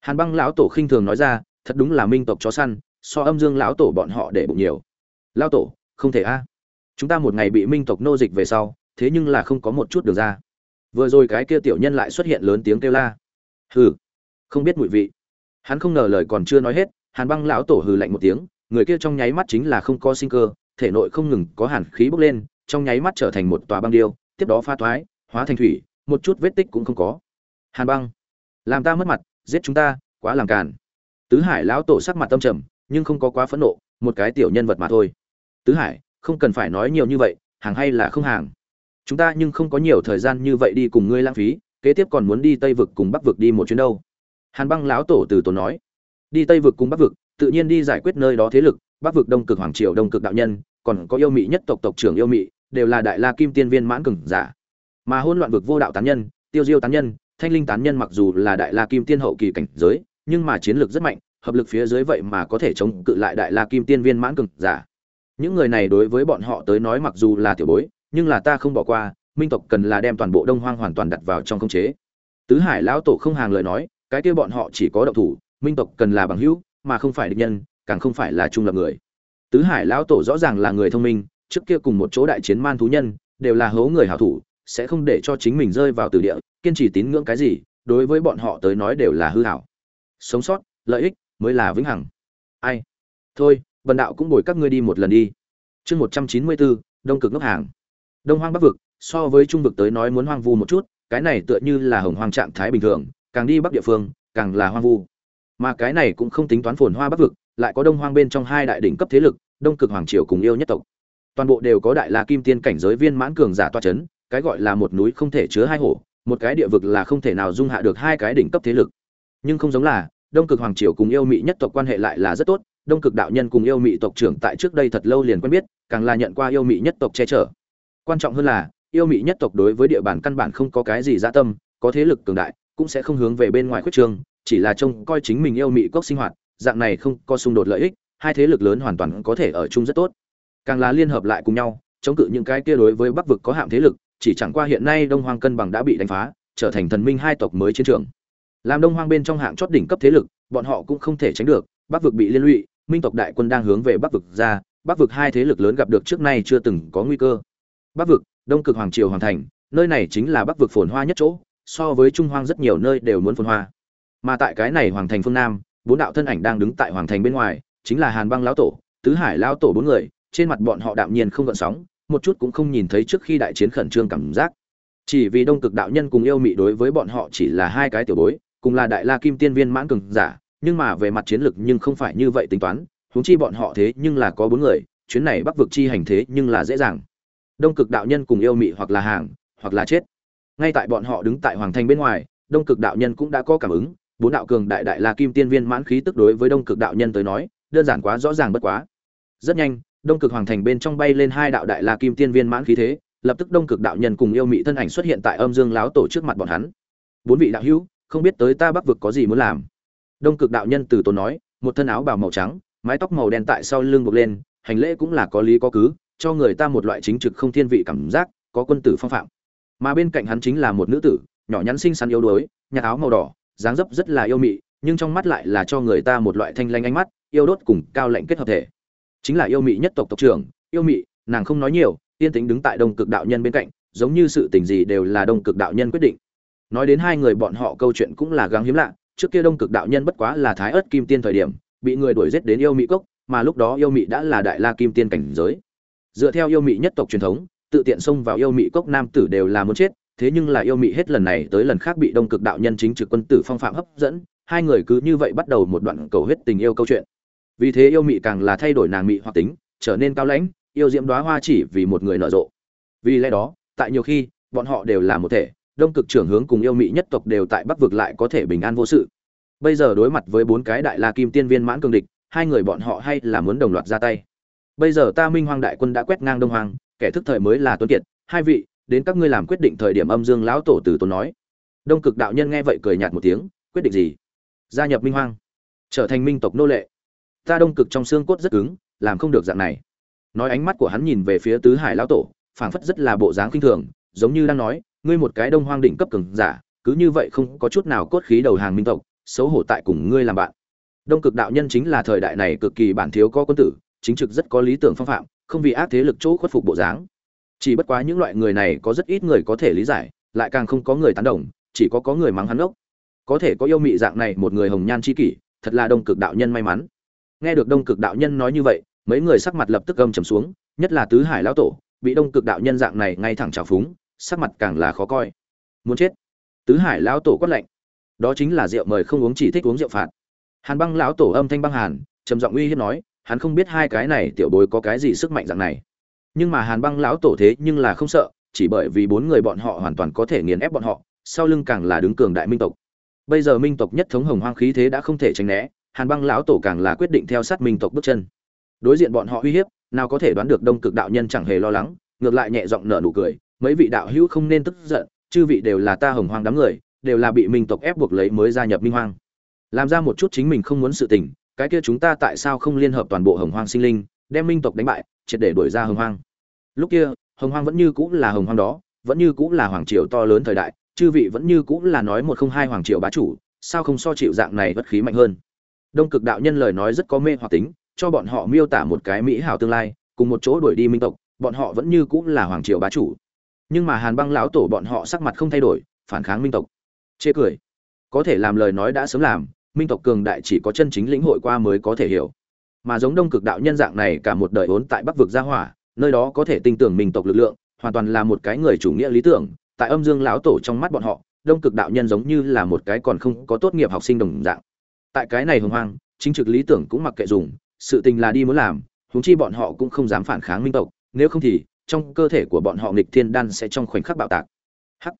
Hàn băng lão tổ khinh thường nói ra, thật đúng là minh tộc chó săn so âm dương lão tổ bọn họ để bụng nhiều. Lão tổ, không thể a. Chúng ta một ngày bị minh tộc nô dịch về sau, thế nhưng là không có một chút được ra. Vừa rồi cái kia tiểu nhân lại xuất hiện lớn tiếng kêu la. Hừ, không biết mùi vị. Hắn không ngờ lời còn chưa nói hết, hàn băng lão tổ hừ lạnh một tiếng, người kia trong nháy mắt chính là không có sinh cơ, thể nội không ngừng có hàn khí bốc lên, trong nháy mắt trở thành một tòa băng điêu, tiếp đó pha thoái, hóa thành thủy, một chút vết tích cũng không có. Hàn băng, làm ta mất mặt, giết chúng ta, quá làm càn. Tứ hải lão tổ sắc mặt tâm trầm nhưng không có quá phẫn nộ, một cái tiểu nhân vật mà thôi. Tứ hải, không cần phải nói nhiều như vậy, hàng hay là không hàng. Chúng ta nhưng không có nhiều thời gian như vậy đi cùng ngươi lãng phí, kế tiếp còn muốn đi tây vực cùng bắc vực đi một chuyến đâu. Hàn băng lão tổ từ tốn nói. Đi tây vực cùng bắc vực, tự nhiên đi giải quyết nơi đó thế lực, bắc vực đông cực hoàng triều, đông cực đạo nhân, còn có yêu mị nhất tộc tộc trưởng yêu mị, đều là đại la kim tiên viên mãn cường giả. Mà hôn loạn vực vô đạo tán nhân, tiêu diêu tán nhân, thanh linh tán nhân mặc dù là đại la kim tiên hậu kỳ cảnh giới, nhưng mà chiến lược rất mạnh hợp lực phía dưới vậy mà có thể chống cự lại đại la kim tiên viên mãn cường giả. Những người này đối với bọn họ tới nói mặc dù là tiểu bối, nhưng là ta không bỏ qua, minh tộc cần là đem toàn bộ đông hoang hoàn toàn đặt vào trong khống chế. Tứ hải lão tổ không hàng lời nói, cái kia bọn họ chỉ có động thủ, minh tộc cần là bằng hữu, mà không phải địch nhân, càng không phải là trung lập người. Tứ hải lão tổ rõ ràng là người thông minh, trước kia cùng một chỗ đại chiến man thú nhân, đều là hố người hảo thủ, sẽ không để cho chính mình rơi vào từ địa, kiên trì tín ngưỡng cái gì, đối với bọn họ tới nói đều là hư hảo. Sống sót, lợi ích mới là vĩnh hằng. Ai? Thôi bần đạo cũng bồi các ngươi đi một lần đi. Chương một trăm chín mươi bốn, đông cực ngốc hàng. Đông hoang bắc vực, so với trung vực tới nói muốn hoang vu một chút, cái này tựa như là hồng hoang trạng thái bình thường, càng đi bắc địa phương, càng là hoang vu. Mà cái này cũng không tính toán phồn hoa bắc vực, lại có đông hoang bên trong hai đại đỉnh cấp thế lực, đông cực hoàng triều cùng yêu nhất tộc. Toàn bộ đều có đại la kim tiên cảnh giới viên mãn cường giả toa chấn, cái gọi là một núi không thể chứa hai hổ, một cái địa vực là không thể nào dung hạ được hai cái đỉnh cấp thế lực. Nhưng không giống là đông cực hoàng triều cùng yêu mị nhất tộc quan hệ lại là rất tốt đông cực đạo nhân cùng yêu mị tộc trưởng tại trước đây thật lâu liền quen biết càng là nhận qua yêu mị nhất tộc che chở. Quan trọng hơn là yêu mị nhất tộc đối với địa bàn căn bản không có cái gì gia tâm có thế lực cường đại cũng sẽ không hướng về bên ngoài khuyết trường, chỉ là trông coi chính mình yêu mị cốc sinh hoạt dạng này không có xung đột lợi ích hai thế lực lớn hoàn toàn có thể ở chung rất tốt. Càng là liên hợp lại cùng nhau chống cự những cái kia đối với bắc vực có hạm thế lực chỉ chẳng qua hiện nay đông hoang cân bằng đã bị đánh phá trở thành thần minh hai tộc mới chiến trường làm đông hoang bên trong hạng chót đỉnh cấp thế lực, bọn họ cũng không thể tránh được, bắc vực bị liên lụy, minh tộc đại quân đang hướng về bắc vực ra, bắc vực hai thế lực lớn gặp được trước nay chưa từng có nguy cơ. Bắc vực, đông cực hoàng triều hoàng thành, nơi này chính là bắc vực phồn hoa nhất chỗ, so với trung hoang rất nhiều nơi đều muốn phồn hoa. Mà tại cái này hoàng thành phương nam, bốn đạo thân ảnh đang đứng tại hoàng thành bên ngoài, chính là hàn băng lão tổ, tứ hải lão tổ bốn người, trên mặt bọn họ đạm nhiên không gợn sóng, một chút cũng không nhìn thấy trước khi đại chiến khẩn trương cảm giác. Chỉ vì đông cực đạo nhân cùng yêu mị đối với bọn họ chỉ là hai cái tiểu bối cùng là đại la kim tiên viên mãn cường giả, nhưng mà về mặt chiến lược nhưng không phải như vậy tính toán, huống chi bọn họ thế nhưng là có bốn người, chuyến này bắc vực chi hành thế nhưng là dễ dàng. Đông cực đạo nhân cùng yêu mị hoặc là hàng, hoặc là chết. Ngay tại bọn họ đứng tại hoàng thành bên ngoài, đông cực đạo nhân cũng đã có cảm ứng, bốn đạo cường đại đại la kim tiên viên mãn khí tức đối với đông cực đạo nhân tới nói, đơn giản quá, rõ ràng bất quá. Rất nhanh, đông cực hoàng thành bên trong bay lên hai đạo đại la kim tiên viên mãn khí thế, lập tức đông cực đạo nhân cùng yêu mị thân ảnh xuất hiện tại âm dương láo tổ trước mặt bọn hắn. Bốn vị đạo hữu không biết tới ta bắc vực có gì muốn làm. Đông cực đạo nhân từ tốn nói, một thân áo bào màu trắng, mái tóc màu đen tại sau lưng buộc lên, hành lễ cũng là có lý có cứ, cho người ta một loại chính trực không thiên vị cảm giác, có quân tử phong phạm. Mà bên cạnh hắn chính là một nữ tử, nhỏ nhắn xinh xắn yếu đuối, nhạt áo màu đỏ, dáng dấp rất là yêu mị, nhưng trong mắt lại là cho người ta một loại thanh lanh ánh mắt, yêu đốt cùng cao lạnh kết hợp thể. Chính là yêu mị nhất tộc tộc trưởng, yêu mị, nàng không nói nhiều, yên tĩnh đứng tại đông cực đạo nhân bên cạnh, giống như sự tình gì đều là đông cực đạo nhân quyết định nói đến hai người bọn họ câu chuyện cũng là gắng hiếm lạ, trước kia đông cực đạo nhân bất quá là thái ớt kim tiên thời điểm, bị người đuổi giết đến yêu mỹ cốc, mà lúc đó yêu mị đã là đại la kim tiên cảnh giới. Dựa theo yêu mị nhất tộc truyền thống, tự tiện xông vào yêu mị cốc nam tử đều là muốn chết, thế nhưng là yêu mị hết lần này tới lần khác bị đông cực đạo nhân chính trực quân tử phong phạm hấp dẫn, hai người cứ như vậy bắt đầu một đoạn cầu huyết tình yêu câu chuyện. Vì thế yêu mị càng là thay đổi nàng mị hoặc tính, trở nên cao lãnh, yêu diễm đoá hoa chỉ vì một người nở rộ. Vì lẽ đó, tại nhiều khi, bọn họ đều là một thể đông cực trưởng hướng cùng yêu mị nhất tộc đều tại bắc vực lại có thể bình an vô sự. Bây giờ đối mặt với bốn cái đại la kim tiên viên mãn cường địch, hai người bọn họ hay là muốn đồng loạt ra tay. Bây giờ ta minh hoàng đại quân đã quét ngang đông hoàng kẻ thức thời mới là tuấn kiệt. Hai vị, đến các ngươi làm quyết định thời điểm âm dương lão tổ từ tôn nói. Đông cực đạo nhân nghe vậy cười nhạt một tiếng, quyết định gì? Gia nhập minh hoàng trở thành minh tộc nô lệ. Ta đông cực trong xương cốt rất cứng, làm không được dạng này. Nói ánh mắt của hắn nhìn về phía tứ hải lão tổ, phảng phất rất là bộ dáng kinh thường, giống như đang nói ngươi một cái đông hoang đỉnh cấp cường giả, cứ như vậy không có chút nào cốt khí đầu hàng minh tộc, xấu hổ tại cùng ngươi làm bạn. Đông cực đạo nhân chính là thời đại này cực kỳ bản thiếu có quân tử, chính trực rất có lý tưởng phong phạm, không vì ác thế lực chỗ khuất phục bộ dáng. Chỉ bất quá những loại người này có rất ít người có thể lý giải, lại càng không có người tán đồng, chỉ có có người mắng hắn ốc có thể có yêu mị dạng này một người hồng nhan chi kỷ, thật là đông cực đạo nhân may mắn. Nghe được đông cực đạo nhân nói như vậy, mấy người sắc mặt lập tức gầm trầm xuống, nhất là tứ hải lão tổ, bị đông cực đạo nhân dạng này ngay thẳng trào phúng sắc mặt càng là khó coi. Muốn chết. Tứ hải lão tổ quát lạnh. Đó chính là rượu mời không uống chỉ thích uống rượu phạt. Hàn băng lão tổ âm thanh băng hàn, trầm giọng uy hiếp nói, hắn không biết hai cái này tiểu bối có cái gì sức mạnh dạng này. Nhưng mà hàn băng lão tổ thế nhưng là không sợ, chỉ bởi vì bốn người bọn họ hoàn toàn có thể nghiền ép bọn họ, sau lưng càng là đứng cường đại minh tộc. Bây giờ minh tộc nhất thống hồng hoang khí thế đã không thể tránh né, hàn băng lão tổ càng là quyết định theo sát minh tộc bước chân. Đối diện bọn họ uy hiếp, nào có thể đoán được đông cực đạo nhân chẳng hề lo lắng, ngược lại nhẹ giọng nở nụ cười mấy vị đạo hữu không nên tức giận, chư vị đều là ta hồng hoang đám người, đều là bị minh tộc ép buộc lấy mới gia nhập minh hoang. Làm ra một chút chính mình không muốn sự tình, cái kia chúng ta tại sao không liên hợp toàn bộ hồng hoang sinh linh, đem minh tộc đánh bại, triệt để đuổi ra hồng hoang. Lúc kia, hồng hoang vẫn như cũng là hồng hoang đó, vẫn như cũng là hoàng triều to lớn thời đại, chư vị vẫn như cũng là nói một không hai hoàng triều bá chủ, sao không so chịu dạng này bất khí mạnh hơn? Đông cực đạo nhân lời nói rất có mê hoặc tính, cho bọn họ miêu tả một cái mỹ hảo tương lai, cùng một chỗ đuổi đi minh tộc, bọn họ vẫn như cũng là hoàng triều bá chủ nhưng mà hàn băng lão tổ bọn họ sắc mặt không thay đổi, phản kháng minh tộc. Chê cười. Có thể làm lời nói đã sớm làm, minh tộc cường đại chỉ có chân chính lĩnh hội qua mới có thể hiểu. Mà giống đông cực đạo nhân dạng này cả một đời vốn tại bắc vực gia hỏa, nơi đó có thể tin tưởng minh tộc lực lượng, hoàn toàn là một cái người chủ nghĩa lý tưởng. Tại âm dương lão tổ trong mắt bọn họ, đông cực đạo nhân giống như là một cái còn không có tốt nghiệp học sinh đồng dạng. Tại cái này hồng hoang, chính trực lý tưởng cũng mặc kệ dùng, sự tình là đi muốn làm, huống chi bọn họ cũng không dám phản kháng minh tộc, nếu không thì trong cơ thể của bọn họ nghịch thiên đan sẽ trong khoảnh khắc bạo tạc. Hắc.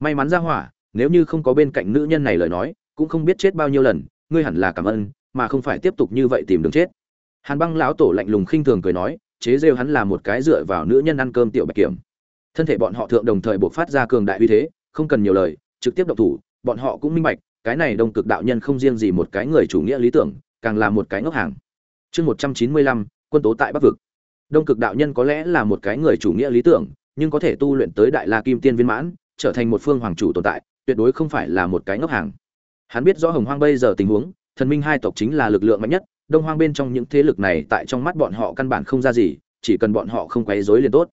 May mắn ra hỏa, nếu như không có bên cạnh nữ nhân này lời nói, cũng không biết chết bao nhiêu lần, ngươi hẳn là cảm ơn, mà không phải tiếp tục như vậy tìm đường chết. Hàn băng lão tổ lạnh lùng khinh thường cười nói, chế rêu hắn là một cái dựa vào nữ nhân ăn cơm tiểu bạch kiểm. Thân thể bọn họ thượng đồng thời buộc phát ra cường đại uy thế, không cần nhiều lời, trực tiếp động thủ, bọn họ cũng minh bạch, cái này đông cực đạo nhân không riêng gì một cái người chủ nghĩa lý tưởng, càng là một cái ngốc hàng. Chương một trăm chín mươi lăm, quân tố tại bắc vực đông cực đạo nhân có lẽ là một cái người chủ nghĩa lý tưởng, nhưng có thể tu luyện tới đại la kim tiên viên mãn, trở thành một phương hoàng chủ tồn tại, tuyệt đối không phải là một cái ngốc hàng. Hắn biết rõ hồng hoang bây giờ tình huống, thần minh hai tộc chính là lực lượng mạnh nhất, đông hoang bên trong những thế lực này tại trong mắt bọn họ căn bản không ra gì, chỉ cần bọn họ không quấy rối liền tốt.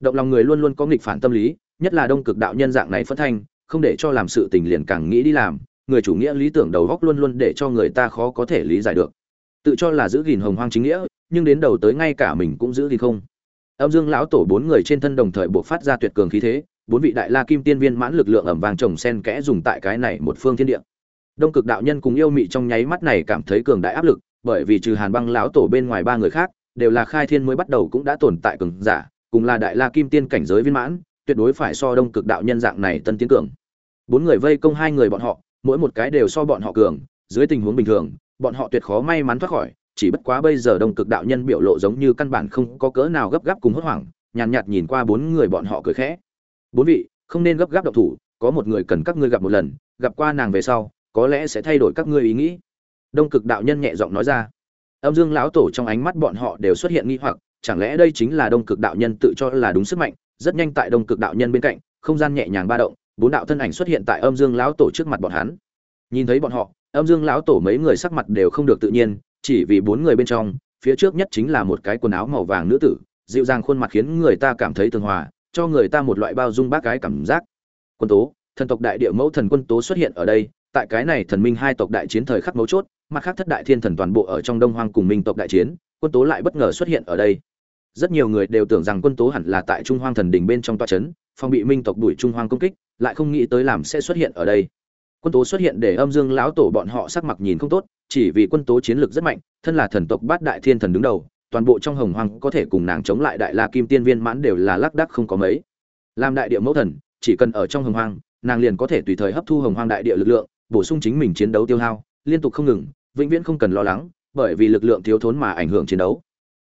Động lòng người luôn luôn có nghịch phản tâm lý, nhất là đông cực đạo nhân dạng này phân thanh, không để cho làm sự tình liền càng nghĩ đi làm, người chủ nghĩa lý tưởng đầu góc luôn luôn để cho người ta khó có thể lý giải được tự cho là giữ gìn hồng hoang chính nghĩa, nhưng đến đầu tới ngay cả mình cũng giữ gìn không. Âm dương lão tổ bốn người trên thân đồng thời buộc phát ra tuyệt cường khí thế, bốn vị đại la kim tiên viên mãn lực lượng ẩm vàng trồng sen kẽ dùng tại cái này một phương thiên địa. Đông cực đạo nhân cùng yêu mị trong nháy mắt này cảm thấy cường đại áp lực, bởi vì trừ hàn băng lão tổ bên ngoài ba người khác, đều là khai thiên mới bắt đầu cũng đã tồn tại cường giả, cùng là đại la kim tiên cảnh giới viên mãn, tuyệt đối phải so đông cực đạo nhân dạng này tân tiến cường. Bốn người vây công hai người bọn họ, mỗi một cái đều so bọn họ cường, dưới tình huống bình thường bọn họ tuyệt khó may mắn thoát khỏi chỉ bất quá bây giờ đông cực đạo nhân biểu lộ giống như căn bản không có cỡ nào gấp gáp cùng hốt hoảng nhàn nhạt, nhạt nhìn qua bốn người bọn họ cười khẽ. Bốn vị không nên gấp gáp động thủ có một người cần các ngươi gặp một lần gặp qua nàng về sau có lẽ sẽ thay đổi các ngươi ý nghĩ. Đông cực đạo nhân nhẹ giọng nói ra. Âm dương lão tổ trong ánh mắt bọn họ đều xuất hiện nghi hoặc chẳng lẽ đây chính là đông cực đạo nhân tự cho là đúng sức mạnh rất nhanh tại đông cực đạo nhân bên cạnh không gian nhẹ nhàng ba động bốn đạo thân ảnh xuất hiện tại âm dương lão tổ trước mặt bọn hắn. Nhìn thấy bọn họ âm dương lão tổ mấy người sắc mặt đều không được tự nhiên, chỉ vì bốn người bên trong, phía trước nhất chính là một cái quần áo màu vàng nữ tử, dịu dàng khuôn mặt khiến người ta cảm thấy tường hòa, cho người ta một loại bao dung bác cái cảm giác. Quân tố, thần tộc đại địa mẫu thần quân tố xuất hiện ở đây, tại cái này thần minh hai tộc đại chiến thời khắc mấu chốt, mặt khác thất đại thiên thần toàn bộ ở trong đông hoang cùng minh tộc đại chiến, quân tố lại bất ngờ xuất hiện ở đây. Rất nhiều người đều tưởng rằng quân tố hẳn là tại trung hoang thần đình bên trong tòa n phòng bị minh tộc đuổi trung hoang công kích, lại không nghĩ tới làm sẽ xuất hiện ở đây quân tố xuất hiện để âm dương lão tổ bọn họ sắc mặt nhìn không tốt chỉ vì quân tố chiến lược rất mạnh thân là thần tộc bát đại thiên thần đứng đầu toàn bộ trong hồng hoàng có thể cùng nàng chống lại đại la kim tiên viên mãn đều là lác đắc không có mấy. Làm đại địa mẫu thần chỉ cần ở trong hồng hoàng, nàng liền có thể tùy thời hấp thu hồng hoàng đại địa lực lượng bổ sung chính mình chiến đấu tiêu hao liên tục không ngừng vĩnh viễn không cần lo lắng bởi vì lực lượng thiếu thốn mà ảnh hưởng chiến đấu.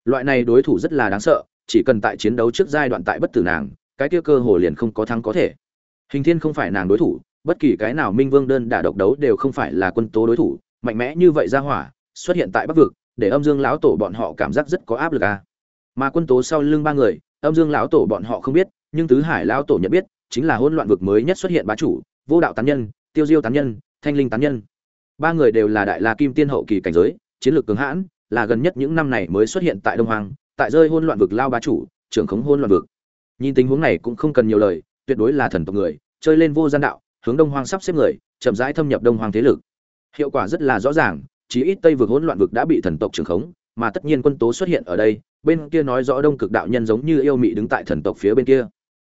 Loại này đối thủ rất là đáng sợ chỉ cần tại chiến đấu trước giai đoạn tại bất tử nàng cái kia cơ hồ liền không có thắng có thể. Hình thiên không phải nàng đối thủ bất kỳ cái nào minh vương đơn đả độc đấu đều không phải là quân tố đối thủ, mạnh mẽ như vậy ra hỏa, xuất hiện tại bắc vực, để âm dương lão tổ bọn họ cảm giác rất có áp lực à. mà quân tố sau lưng ba người, âm dương lão tổ bọn họ không biết, nhưng tứ hải lão tổ nhận biết, chính là hỗn loạn vực mới nhất xuất hiện bá chủ, vô đạo tán nhân, tiêu diêu tán nhân, thanh linh tán nhân ba người đều là đại la kim tiên hậu kỳ cảnh giới, chiến lược cứng hãn, là gần nhất những năm này mới xuất hiện tại đông hoàng tại rơi hỗn loạn vực lao bá chủ, trưởng khống hỗn loạn vực nhìn tình huống này cũng không cần nhiều lời, tuyệt đối là thần tộc người, chơi lên vô gian đạo hướng đông hoang sắp xếp người, chậm rãi thâm nhập đông hoang thế lực. Hiệu quả rất là rõ ràng, chí ít tây vực hỗn loạn vực đã bị thần tộc trưởng khống, mà tất nhiên quân tố xuất hiện ở đây, bên kia nói rõ đông cực đạo nhân giống như yêu mị đứng tại thần tộc phía bên kia.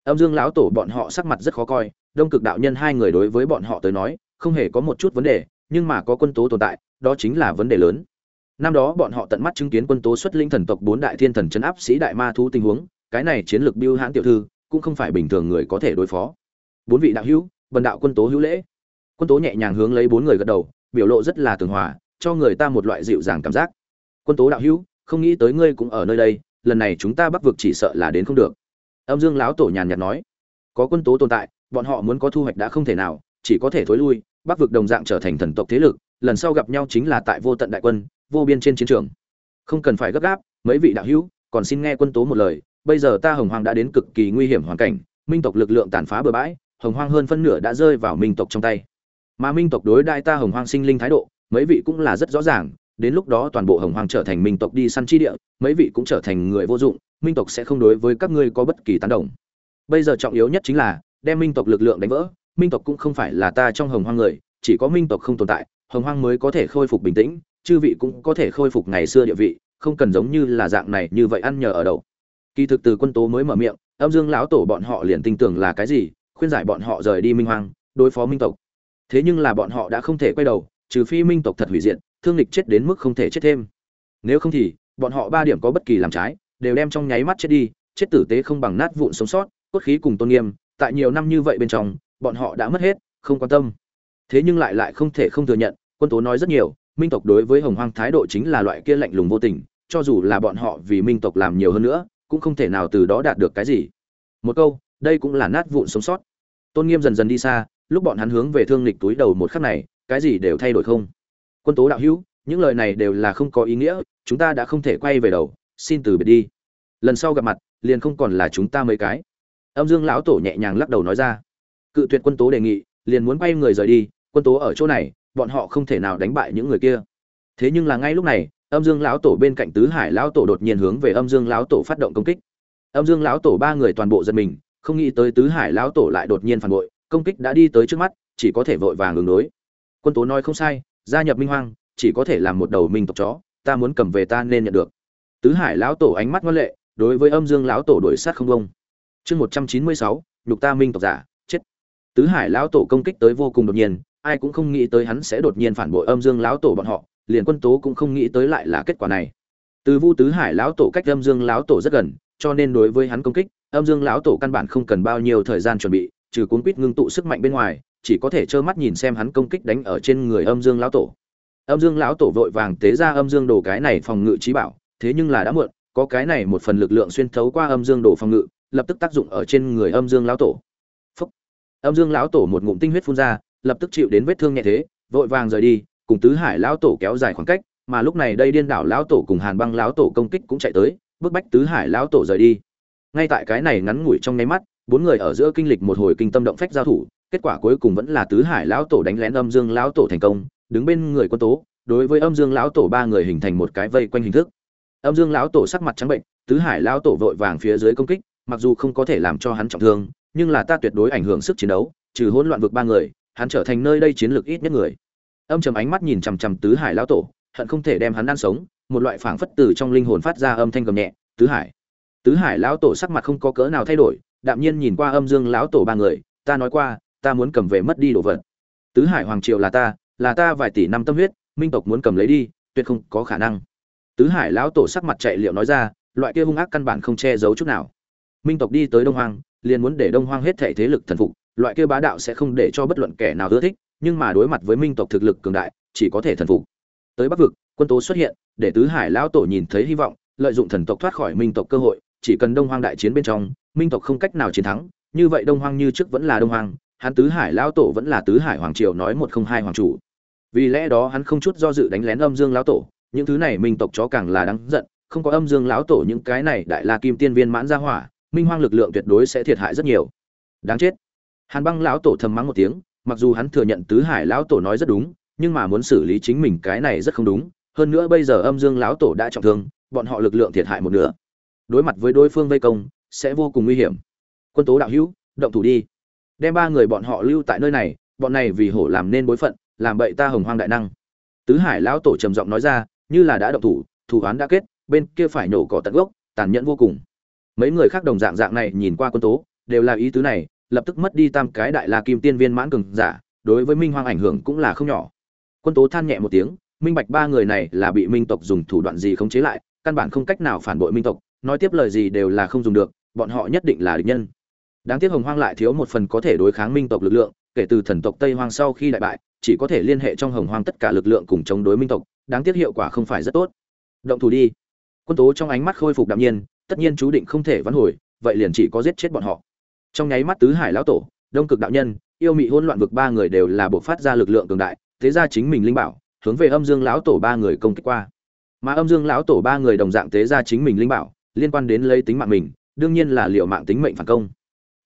Âm dương lão tổ bọn họ sắc mặt rất khó coi, đông cực đạo nhân hai người đối với bọn họ tới nói, không hề có một chút vấn đề, nhưng mà có quân tố tồn tại, đó chính là vấn đề lớn. Năm đó bọn họ tận mắt chứng kiến quân tố xuất linh thần tộc bốn đại thiên thần chấn áp sĩ đại ma thú tình huống, cái này chiến lược biêu hãn tiểu thư, cũng không phải bình thường người có thể đối phó. Bốn vị đạo hữu bần đạo quân tố hữu lễ. Quân tố nhẹ nhàng hướng lấy bốn người gật đầu, biểu lộ rất là tường hòa, cho người ta một loại dịu dàng cảm giác. Quân tố đạo hữu, không nghĩ tới ngươi cũng ở nơi đây, lần này chúng ta bắc vực chỉ sợ là đến không được. Âm dương lão tổ nhàn nhạt nói. Có quân tố tồn tại, bọn họ muốn có thu hoạch đã không thể nào, chỉ có thể thối lui, bắc vực đồng dạng trở thành thần tộc thế lực, lần sau gặp nhau chính là tại vô tận đại quân, vô biên trên chiến trường. Không cần phải gấp gáp, mấy vị đạo hữu, còn xin nghe quân tố một lời, bây giờ ta hồng hoàng đã đến cực kỳ nguy hiểm hoàn cảnh, minh tộc lực lượng tàn phá bừa bãi hồng hoang hơn phân nửa đã rơi vào minh tộc trong tay. Mà minh tộc đối đại ta hồng hoang sinh linh thái độ, mấy vị cũng là rất rõ ràng, đến lúc đó toàn bộ hồng hoang trở thành minh tộc đi săn chi địa, mấy vị cũng trở thành người vô dụng, minh tộc sẽ không đối với các ngươi có bất kỳ tán đồng. Bây giờ trọng yếu nhất chính là, đem minh tộc lực lượng đánh vỡ, minh tộc cũng không phải là ta trong hồng hoang người, chỉ có minh tộc không tồn tại, hồng hoang mới có thể khôi phục bình tĩnh, chư vị cũng có thể khôi phục ngày xưa địa vị, không cần giống như là dạng này như vậy ăn nhờ ở đậu kỳ thực từ quân tố mới mở miệng, âm dương lão tổ bọn họ liền tin tưởng là cái gì khuyên giải bọn họ rời đi minh hoang, đối phó minh tộc. Thế nhưng là bọn họ đã không thể quay đầu, trừ phi minh tộc thật hủy diệt, thương lịch chết đến mức không thể chết thêm. Nếu không thì, bọn họ ba điểm có bất kỳ làm trái, đều đem trong nháy mắt chết đi, chết tử tế không bằng nát vụn sống sót, cốt khí cùng tôn nghiêm, tại nhiều năm như vậy bên trong, bọn họ đã mất hết, không quan tâm. Thế nhưng lại lại không thể không thừa nhận, quân tố nói rất nhiều, minh tộc đối với hồng hoang thái độ chính là loại kia lạnh lùng vô tình, cho dù là bọn họ vì minh tộc làm nhiều hơn nữa, cũng không thể nào từ đó đạt được cái gì. Một câu đây cũng là nát vụn sống sót. Tôn nghiêm dần dần đi xa, lúc bọn hắn hướng về thương lịch túi đầu một khắc này, cái gì đều thay đổi không? Quân tố đạo hữu, những lời này đều là không có ý nghĩa, chúng ta đã không thể quay về đầu, xin từ biệt đi. Lần sau gặp mặt, liền không còn là chúng ta mấy cái. Âm dương lão tổ nhẹ nhàng lắc đầu nói ra. Cự tuyệt quân tố đề nghị, liền muốn quay người rời đi, quân tố ở chỗ này, bọn họ không thể nào đánh bại những người kia. Thế nhưng là ngay lúc này, âm dương lão tổ bên cạnh tứ hải lão tổ đột nhiên hướng về âm dương lão tổ phát động công kích. Âm dương lão tổ ba người toàn bộ giật mình không nghĩ tới tứ hải lão tổ lại đột nhiên phản bội, công kích đã đi tới trước mắt, chỉ có thể vội vàng ứng đối. Quân tố nói không sai, gia nhập minh hoang, chỉ có thể làm một đầu minh tộc chó, ta muốn cầm về ta nên nhận được. Tứ hải lão tổ ánh mắt ngoan lệ, đối với âm dương lão tổ đổi sát không công. chương một trăm chín mươi sáu, nhục ta minh tộc giả, chết. Tứ hải lão tổ công kích tới vô cùng đột nhiên, ai cũng không nghĩ tới hắn sẽ đột nhiên phản bội âm dương lão tổ bọn họ, liền quân tố cũng không nghĩ tới lại là kết quả này. Từ vu tứ hải lão tổ cách âm dương lão tổ rất gần, cho nên đối với hắn công kích âm dương lão tổ căn bản không cần bao nhiêu thời gian chuẩn bị, trừ cuốn quýt ngưng tụ sức mạnh bên ngoài, chỉ có thể trơ mắt nhìn xem hắn công kích đánh ở trên người âm dương lão tổ. Âm dương lão tổ vội vàng tế ra âm dương đồ cái này phòng ngự trí bảo, thế nhưng là đã muộn, có cái này một phần lực lượng xuyên thấu qua âm dương đồ phòng ngự, lập tức tác dụng ở trên người âm dương lão tổ. Phúc. âm dương lão tổ một ngụm tinh huyết phun ra, lập tức chịu đến vết thương nhẹ thế, vội vàng rời đi, cùng tứ hải lão tổ kéo dài khoảng cách, mà lúc này đây điên đảo lão tổ cùng hàn băng lão tổ công kích cũng chạy tới, bức bách tứ hải lão tổ rời đi ngay tại cái này ngắn ngủi trong nháy mắt, bốn người ở giữa kinh lịch một hồi kinh tâm động phách giao thủ, kết quả cuối cùng vẫn là tứ hải lão tổ đánh lén âm dương lão tổ thành công, đứng bên người quân tố, đối với âm dương lão tổ ba người hình thành một cái vây quanh hình thức. Âm dương lão tổ sắc mặt trắng bệnh, tứ hải lão tổ vội vàng phía dưới công kích, mặc dù không có thể làm cho hắn trọng thương, nhưng là ta tuyệt đối ảnh hưởng sức chiến đấu, trừ hỗn loạn vực ba người, hắn trở thành nơi đây chiến lược ít nhất người. Âm trầm ánh mắt nhìn chằm chằm tứ hải lão tổ, hận không thể đem hắn ăn sống, một loại phảng phất từ trong linh hồn phát ra âm thanh gầm nhẹ, tứ hải tứ hải lão tổ sắc mặt không có cỡ nào thay đổi, đạm nhiên nhìn qua âm dương lão tổ ba người, ta nói qua, ta muốn cầm về mất đi đồ vật. Tứ hải hoàng triều là ta là ta vài tỷ năm tâm huyết, minh tộc muốn cầm lấy đi, tuyệt không có khả năng. Tứ hải lão tổ sắc mặt chạy liệu nói ra, loại kia hung ác căn bản không che giấu chút nào. Minh tộc đi tới đông hoang, liền muốn để đông hoang hết thể thế lực thần phục, loại kia bá đạo sẽ không để cho bất luận kẻ nào ưa thích, nhưng mà đối mặt với minh tộc thực lực cường đại, chỉ có thể thần phục. Tới bắc vực, quân tố xuất hiện, để tứ hải lão tổ nhìn thấy hy vọng, lợi dụng thần tộc thoát khỏi minh tộc cơ hội chỉ cần đông hoang đại chiến bên trong, minh tộc không cách nào chiến thắng, như vậy đông hoang như trước vẫn là đông hoang, hắn tứ hải lão tổ vẫn là tứ hải hoàng triều nói một không hai hoàng chủ. Vì lẽ đó hắn không chút do dự đánh lén âm dương lão tổ, những thứ này minh tộc chó càng là đáng giận, không có âm dương lão tổ những cái này đại la kim tiên viên mãn ra hỏa, minh hoang lực lượng tuyệt đối sẽ thiệt hại rất nhiều. Đáng chết. Hàn băng lão tổ thầm mắng một tiếng, mặc dù hắn thừa nhận tứ hải lão tổ nói rất đúng, nhưng mà muốn xử lý chính mình cái này rất không đúng, hơn nữa bây giờ âm dương lão tổ đã trọng thương, bọn họ lực lượng thiệt hại một nửa đối mặt với đối phương vây công, sẽ vô cùng nguy hiểm. Quân tố đạo hữu, động thủ đi. Đem ba người bọn họ lưu tại nơi này, bọn này vì hổ làm nên bối phận, làm bậy ta hồng hoang đại năng. Tứ hải lão tổ trầm giọng nói ra, như là đã động thủ thủ án đã kết, bên kia phải nổ cỏ tận gốc, tàn nhẫn vô cùng. Mấy người khác đồng dạng dạng này nhìn qua quân tố, đều là ý tứ này, lập tức mất đi tam cái đại la kim tiên viên mãn cường giả, đối với minh hoang ảnh hưởng cũng là không nhỏ. Quân tố than nhẹ một tiếng, minh bạch ba người này là bị minh tộc dùng thủ đoạn gì khống chế lại, căn bản không cách nào phản bội minh tộc nói tiếp lời gì đều là không dùng được, bọn họ nhất định là địch nhân. Đáng tiếc hồng hoang lại thiếu một phần có thể đối kháng minh tộc lực lượng, kể từ thần tộc tây hoang sau khi đại bại, chỉ có thể liên hệ trong hồng hoang tất cả lực lượng cùng chống đối minh tộc, đáng tiếc hiệu quả không phải rất tốt. Động thủ đi. Quân tố trong ánh mắt khôi phục đạm nhiên, tất nhiên chú định không thể vãn hồi, vậy liền chỉ có giết chết bọn họ. Trong nháy mắt tứ hải lão tổ, đông cực đạo nhân, yêu mị hỗn loạn vực ba người đều là buộc phát ra lực lượng cường đại, thế ra chính mình linh bảo, hướng về âm dương lão tổ ba người công kích qua. Mà âm dương lão tổ ba người đồng dạng tế ra chính mình linh bảo liên quan đến lấy tính mạng mình, đương nhiên là liệu mạng tính mệnh phản công.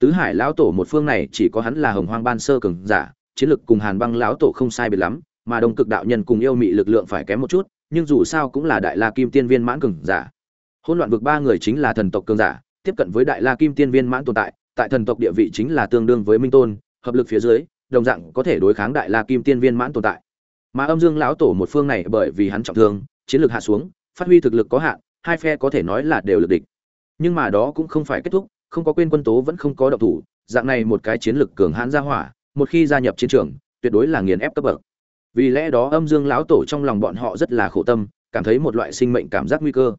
Tứ hải lão tổ một phương này chỉ có hắn là hồng hoang ban sơ cường giả, chiến lực cùng hàn băng lão tổ không sai biệt lắm, mà đông cực đạo nhân cùng yêu mị lực lượng phải kém một chút, nhưng dù sao cũng là đại la kim tiên viên mãn cường giả. Hỗn loạn vực ba người chính là thần tộc cường giả, tiếp cận với đại la kim tiên viên mãn tồn tại tại thần tộc địa vị chính là tương đương với minh tôn, hợp lực phía dưới, đồng dạng có thể đối kháng đại la kim tiên viên mãn tồn tại. Mà âm dương lão tổ một phương này bởi vì hắn trọng thương, chiến lược hạ xuống, phát huy thực lực có hạn hai phe có thể nói là đều lực địch. Nhưng mà đó cũng không phải kết thúc, không có quên quân tố vẫn không có động thủ, dạng này một cái chiến lược cường hãn ra hỏa, một khi gia nhập chiến trường, tuyệt đối là nghiền ép cấp bậc. Vì lẽ đó âm dương lão tổ trong lòng bọn họ rất là khổ tâm, cảm thấy một loại sinh mệnh cảm giác nguy cơ.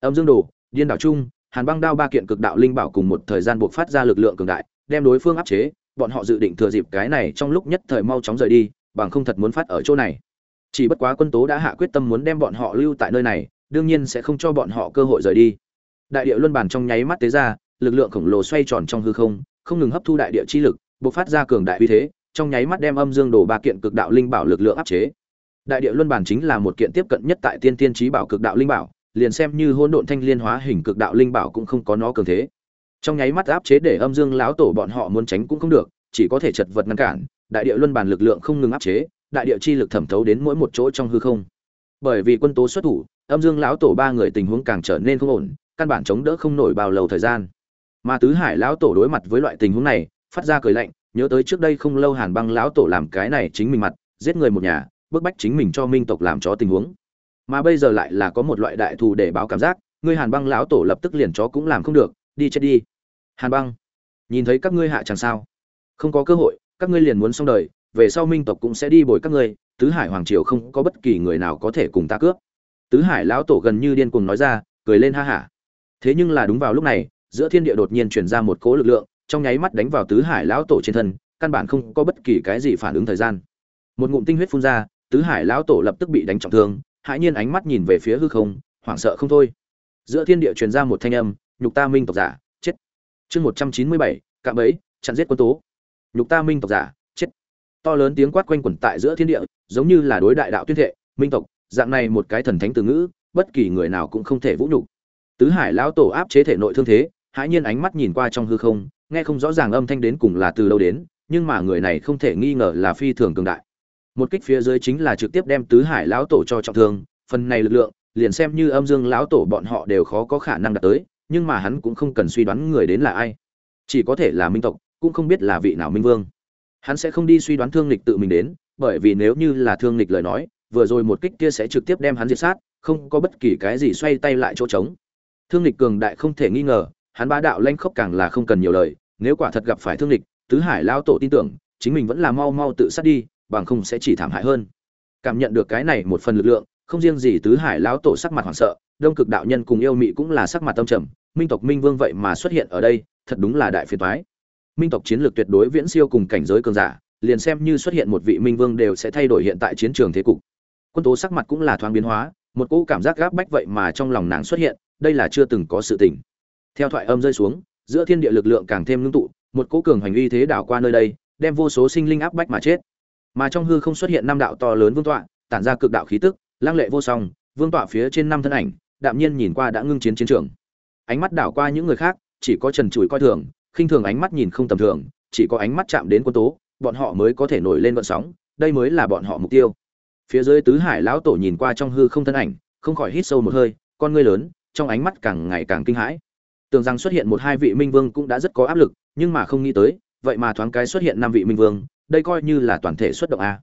Âm dương đồ, điên đảo chung, hàn băng đao ba kiện cực đạo linh bảo cùng một thời gian buộc phát ra lực lượng cường đại, đem đối phương áp chế, bọn họ dự định thừa dịp cái này trong lúc nhất thời mau chóng rời đi, bằng không thật muốn phát ở chỗ này. Chỉ bất quá quân tố đã hạ quyết tâm muốn đem bọn họ lưu tại nơi này đương nhiên sẽ không cho bọn họ cơ hội rời đi. Đại địa luân bản trong nháy mắt tế ra, lực lượng khổng lồ xoay tròn trong hư không không ngừng hấp thu đại địa chi lực, bộc phát ra cường đại uy thế, trong nháy mắt đem âm dương đồ ba kiện cực đạo linh bảo lực lượng áp chế. Đại địa luân bản chính là một kiện tiếp cận nhất tại tiên tiên trí bảo cực đạo linh bảo, liền xem như hỗn độn thanh liên hóa hình cực đạo linh bảo cũng không có nó cường thế. Trong nháy mắt áp chế để âm dương lão tổ bọn họ muốn tránh cũng không được, chỉ có thể chật vật ngăn cản, đại địa luân bản lực lượng không ngừng áp chế, đại địa chi lực thẩm thấu đến mỗi một chỗ trong hư không. Bởi vì quân tố xuất thủ âm dương lão tổ ba người tình huống càng trở nên không ổn, căn bản chống đỡ không nổi bao lâu thời gian. Mà tứ hải lão tổ đối mặt với loại tình huống này, phát ra cười lạnh, nhớ tới trước đây không lâu hàn băng lão tổ làm cái này chính mình mặt, giết người một nhà, bức bách chính mình cho minh tộc làm chó tình huống. Mà bây giờ lại là có một loại đại thù để báo cảm giác, ngươi hàn băng lão tổ lập tức liền chó cũng làm không được, đi chết đi. Hàn băng, nhìn thấy các ngươi hạ chẳng sao? Không có cơ hội, các ngươi liền muốn xong đời, về sau minh tộc cũng sẽ đi bồi các ngươi, tứ hải hoàng triều không có bất kỳ người nào có thể cùng ta cướp tứ hải lão tổ gần như điên cuồng nói ra, cười lên ha hả thế nhưng là đúng vào lúc này, giữa thiên địa đột nhiên truyền ra một cỗ lực lượng, trong nháy mắt đánh vào tứ hải lão tổ trên thân, căn bản không có bất kỳ cái gì phản ứng thời gian. Một ngụm tinh huyết phun ra, tứ hải lão tổ lập tức bị đánh trọng thương, hãi nhiên ánh mắt nhìn về phía hư không, hoảng sợ không thôi. Giữa thiên địa truyền ra một thanh âm, nhục ta minh tộc giả, chết. Chương một trăm chín mươi bảy, cạm bẫy, chặn giết quân tố. Nhục ta minh tộc giả, chết. To lớn tiếng quát quanh quẩn tại giữa thiên địa, giống như là đối đại đạo tuyên thệ, minh tộc dạng này một cái thần thánh từ ngữ, bất kỳ người nào cũng không thể vũ nhục. Tứ hải lão tổ áp chế thể nội thương thế, hãi nhiên ánh mắt nhìn qua trong hư không, nghe không rõ ràng âm thanh đến cùng là từ đâu đến, nhưng mà người này không thể nghi ngờ là phi thường cường đại. Một kích phía dưới chính là trực tiếp đem tứ hải lão tổ cho trọng thương, phần này lực lượng, liền xem như âm dương lão tổ bọn họ đều khó có khả năng đạt tới, nhưng mà hắn cũng không cần suy đoán người đến là ai. Chỉ có thể là minh tộc, cũng không biết là vị nào minh vương. Hắn sẽ không đi suy đoán thương lịch tự mình đến, bởi vì nếu như là thương lịch lời nói vừa rồi một kích kia sẽ trực tiếp đem hắn diệt sát, không có bất kỳ cái gì xoay tay lại chỗ trống. Thương lịch cường đại không thể nghi ngờ, hắn bá đạo lanh khốc càng là không cần nhiều lời, nếu quả thật gặp phải thương lịch, tứ hải lão tổ tin tưởng, chính mình vẫn là mau mau tự sát đi, bằng không sẽ chỉ thảm hại hơn. Cảm nhận được cái này một phần lực lượng, không riêng gì tứ hải lão tổ sắc mặt hoảng sợ, đông cực đạo nhân cùng yêu mị cũng là sắc mặt tâm trầm, minh tộc minh vương vậy mà xuất hiện ở đây, thật đúng là đại phiền toái. Minh tộc chiến lược tuyệt đối viễn siêu cùng cảnh giới cường giả, liền xem như xuất hiện một vị minh vương đều sẽ thay đổi hiện tại chiến trường thế cục quân tố sắc mặt cũng là thoáng biến hóa, một cỗ cảm giác gáp bách vậy mà trong lòng nàng xuất hiện, đây là chưa từng có sự tình. Theo thoại âm rơi xuống, giữa thiên địa lực lượng càng thêm ngưng tụ, một cỗ cường hành uy thế đảo qua nơi đây, đem vô số sinh linh áp bách mà chết. Mà trong hư không xuất hiện năm đạo to lớn vương tọa, tản ra cực đạo khí tức lang lệ vô song, vương tọa phía trên năm thân ảnh, đạm nhiên nhìn qua đã ngưng chiến chiến trường. Ánh mắt đảo qua những người khác, chỉ có trần trụi coi thường, khinh thường ánh mắt nhìn không tầm thường, chỉ có ánh mắt chạm đến quân tố, bọn họ mới có thể nổi lên vận sóng, đây mới là bọn họ mục tiêu phía dưới tứ hải lão tổ nhìn qua trong hư không thân ảnh, không khỏi hít sâu một hơi, con ngươi lớn, trong ánh mắt càng ngày càng kinh hãi. Tưởng rằng xuất hiện một hai vị minh vương cũng đã rất có áp lực, nhưng mà không nghĩ tới, vậy mà thoáng cái xuất hiện năm vị minh vương, đây coi như là toàn thể xuất động a.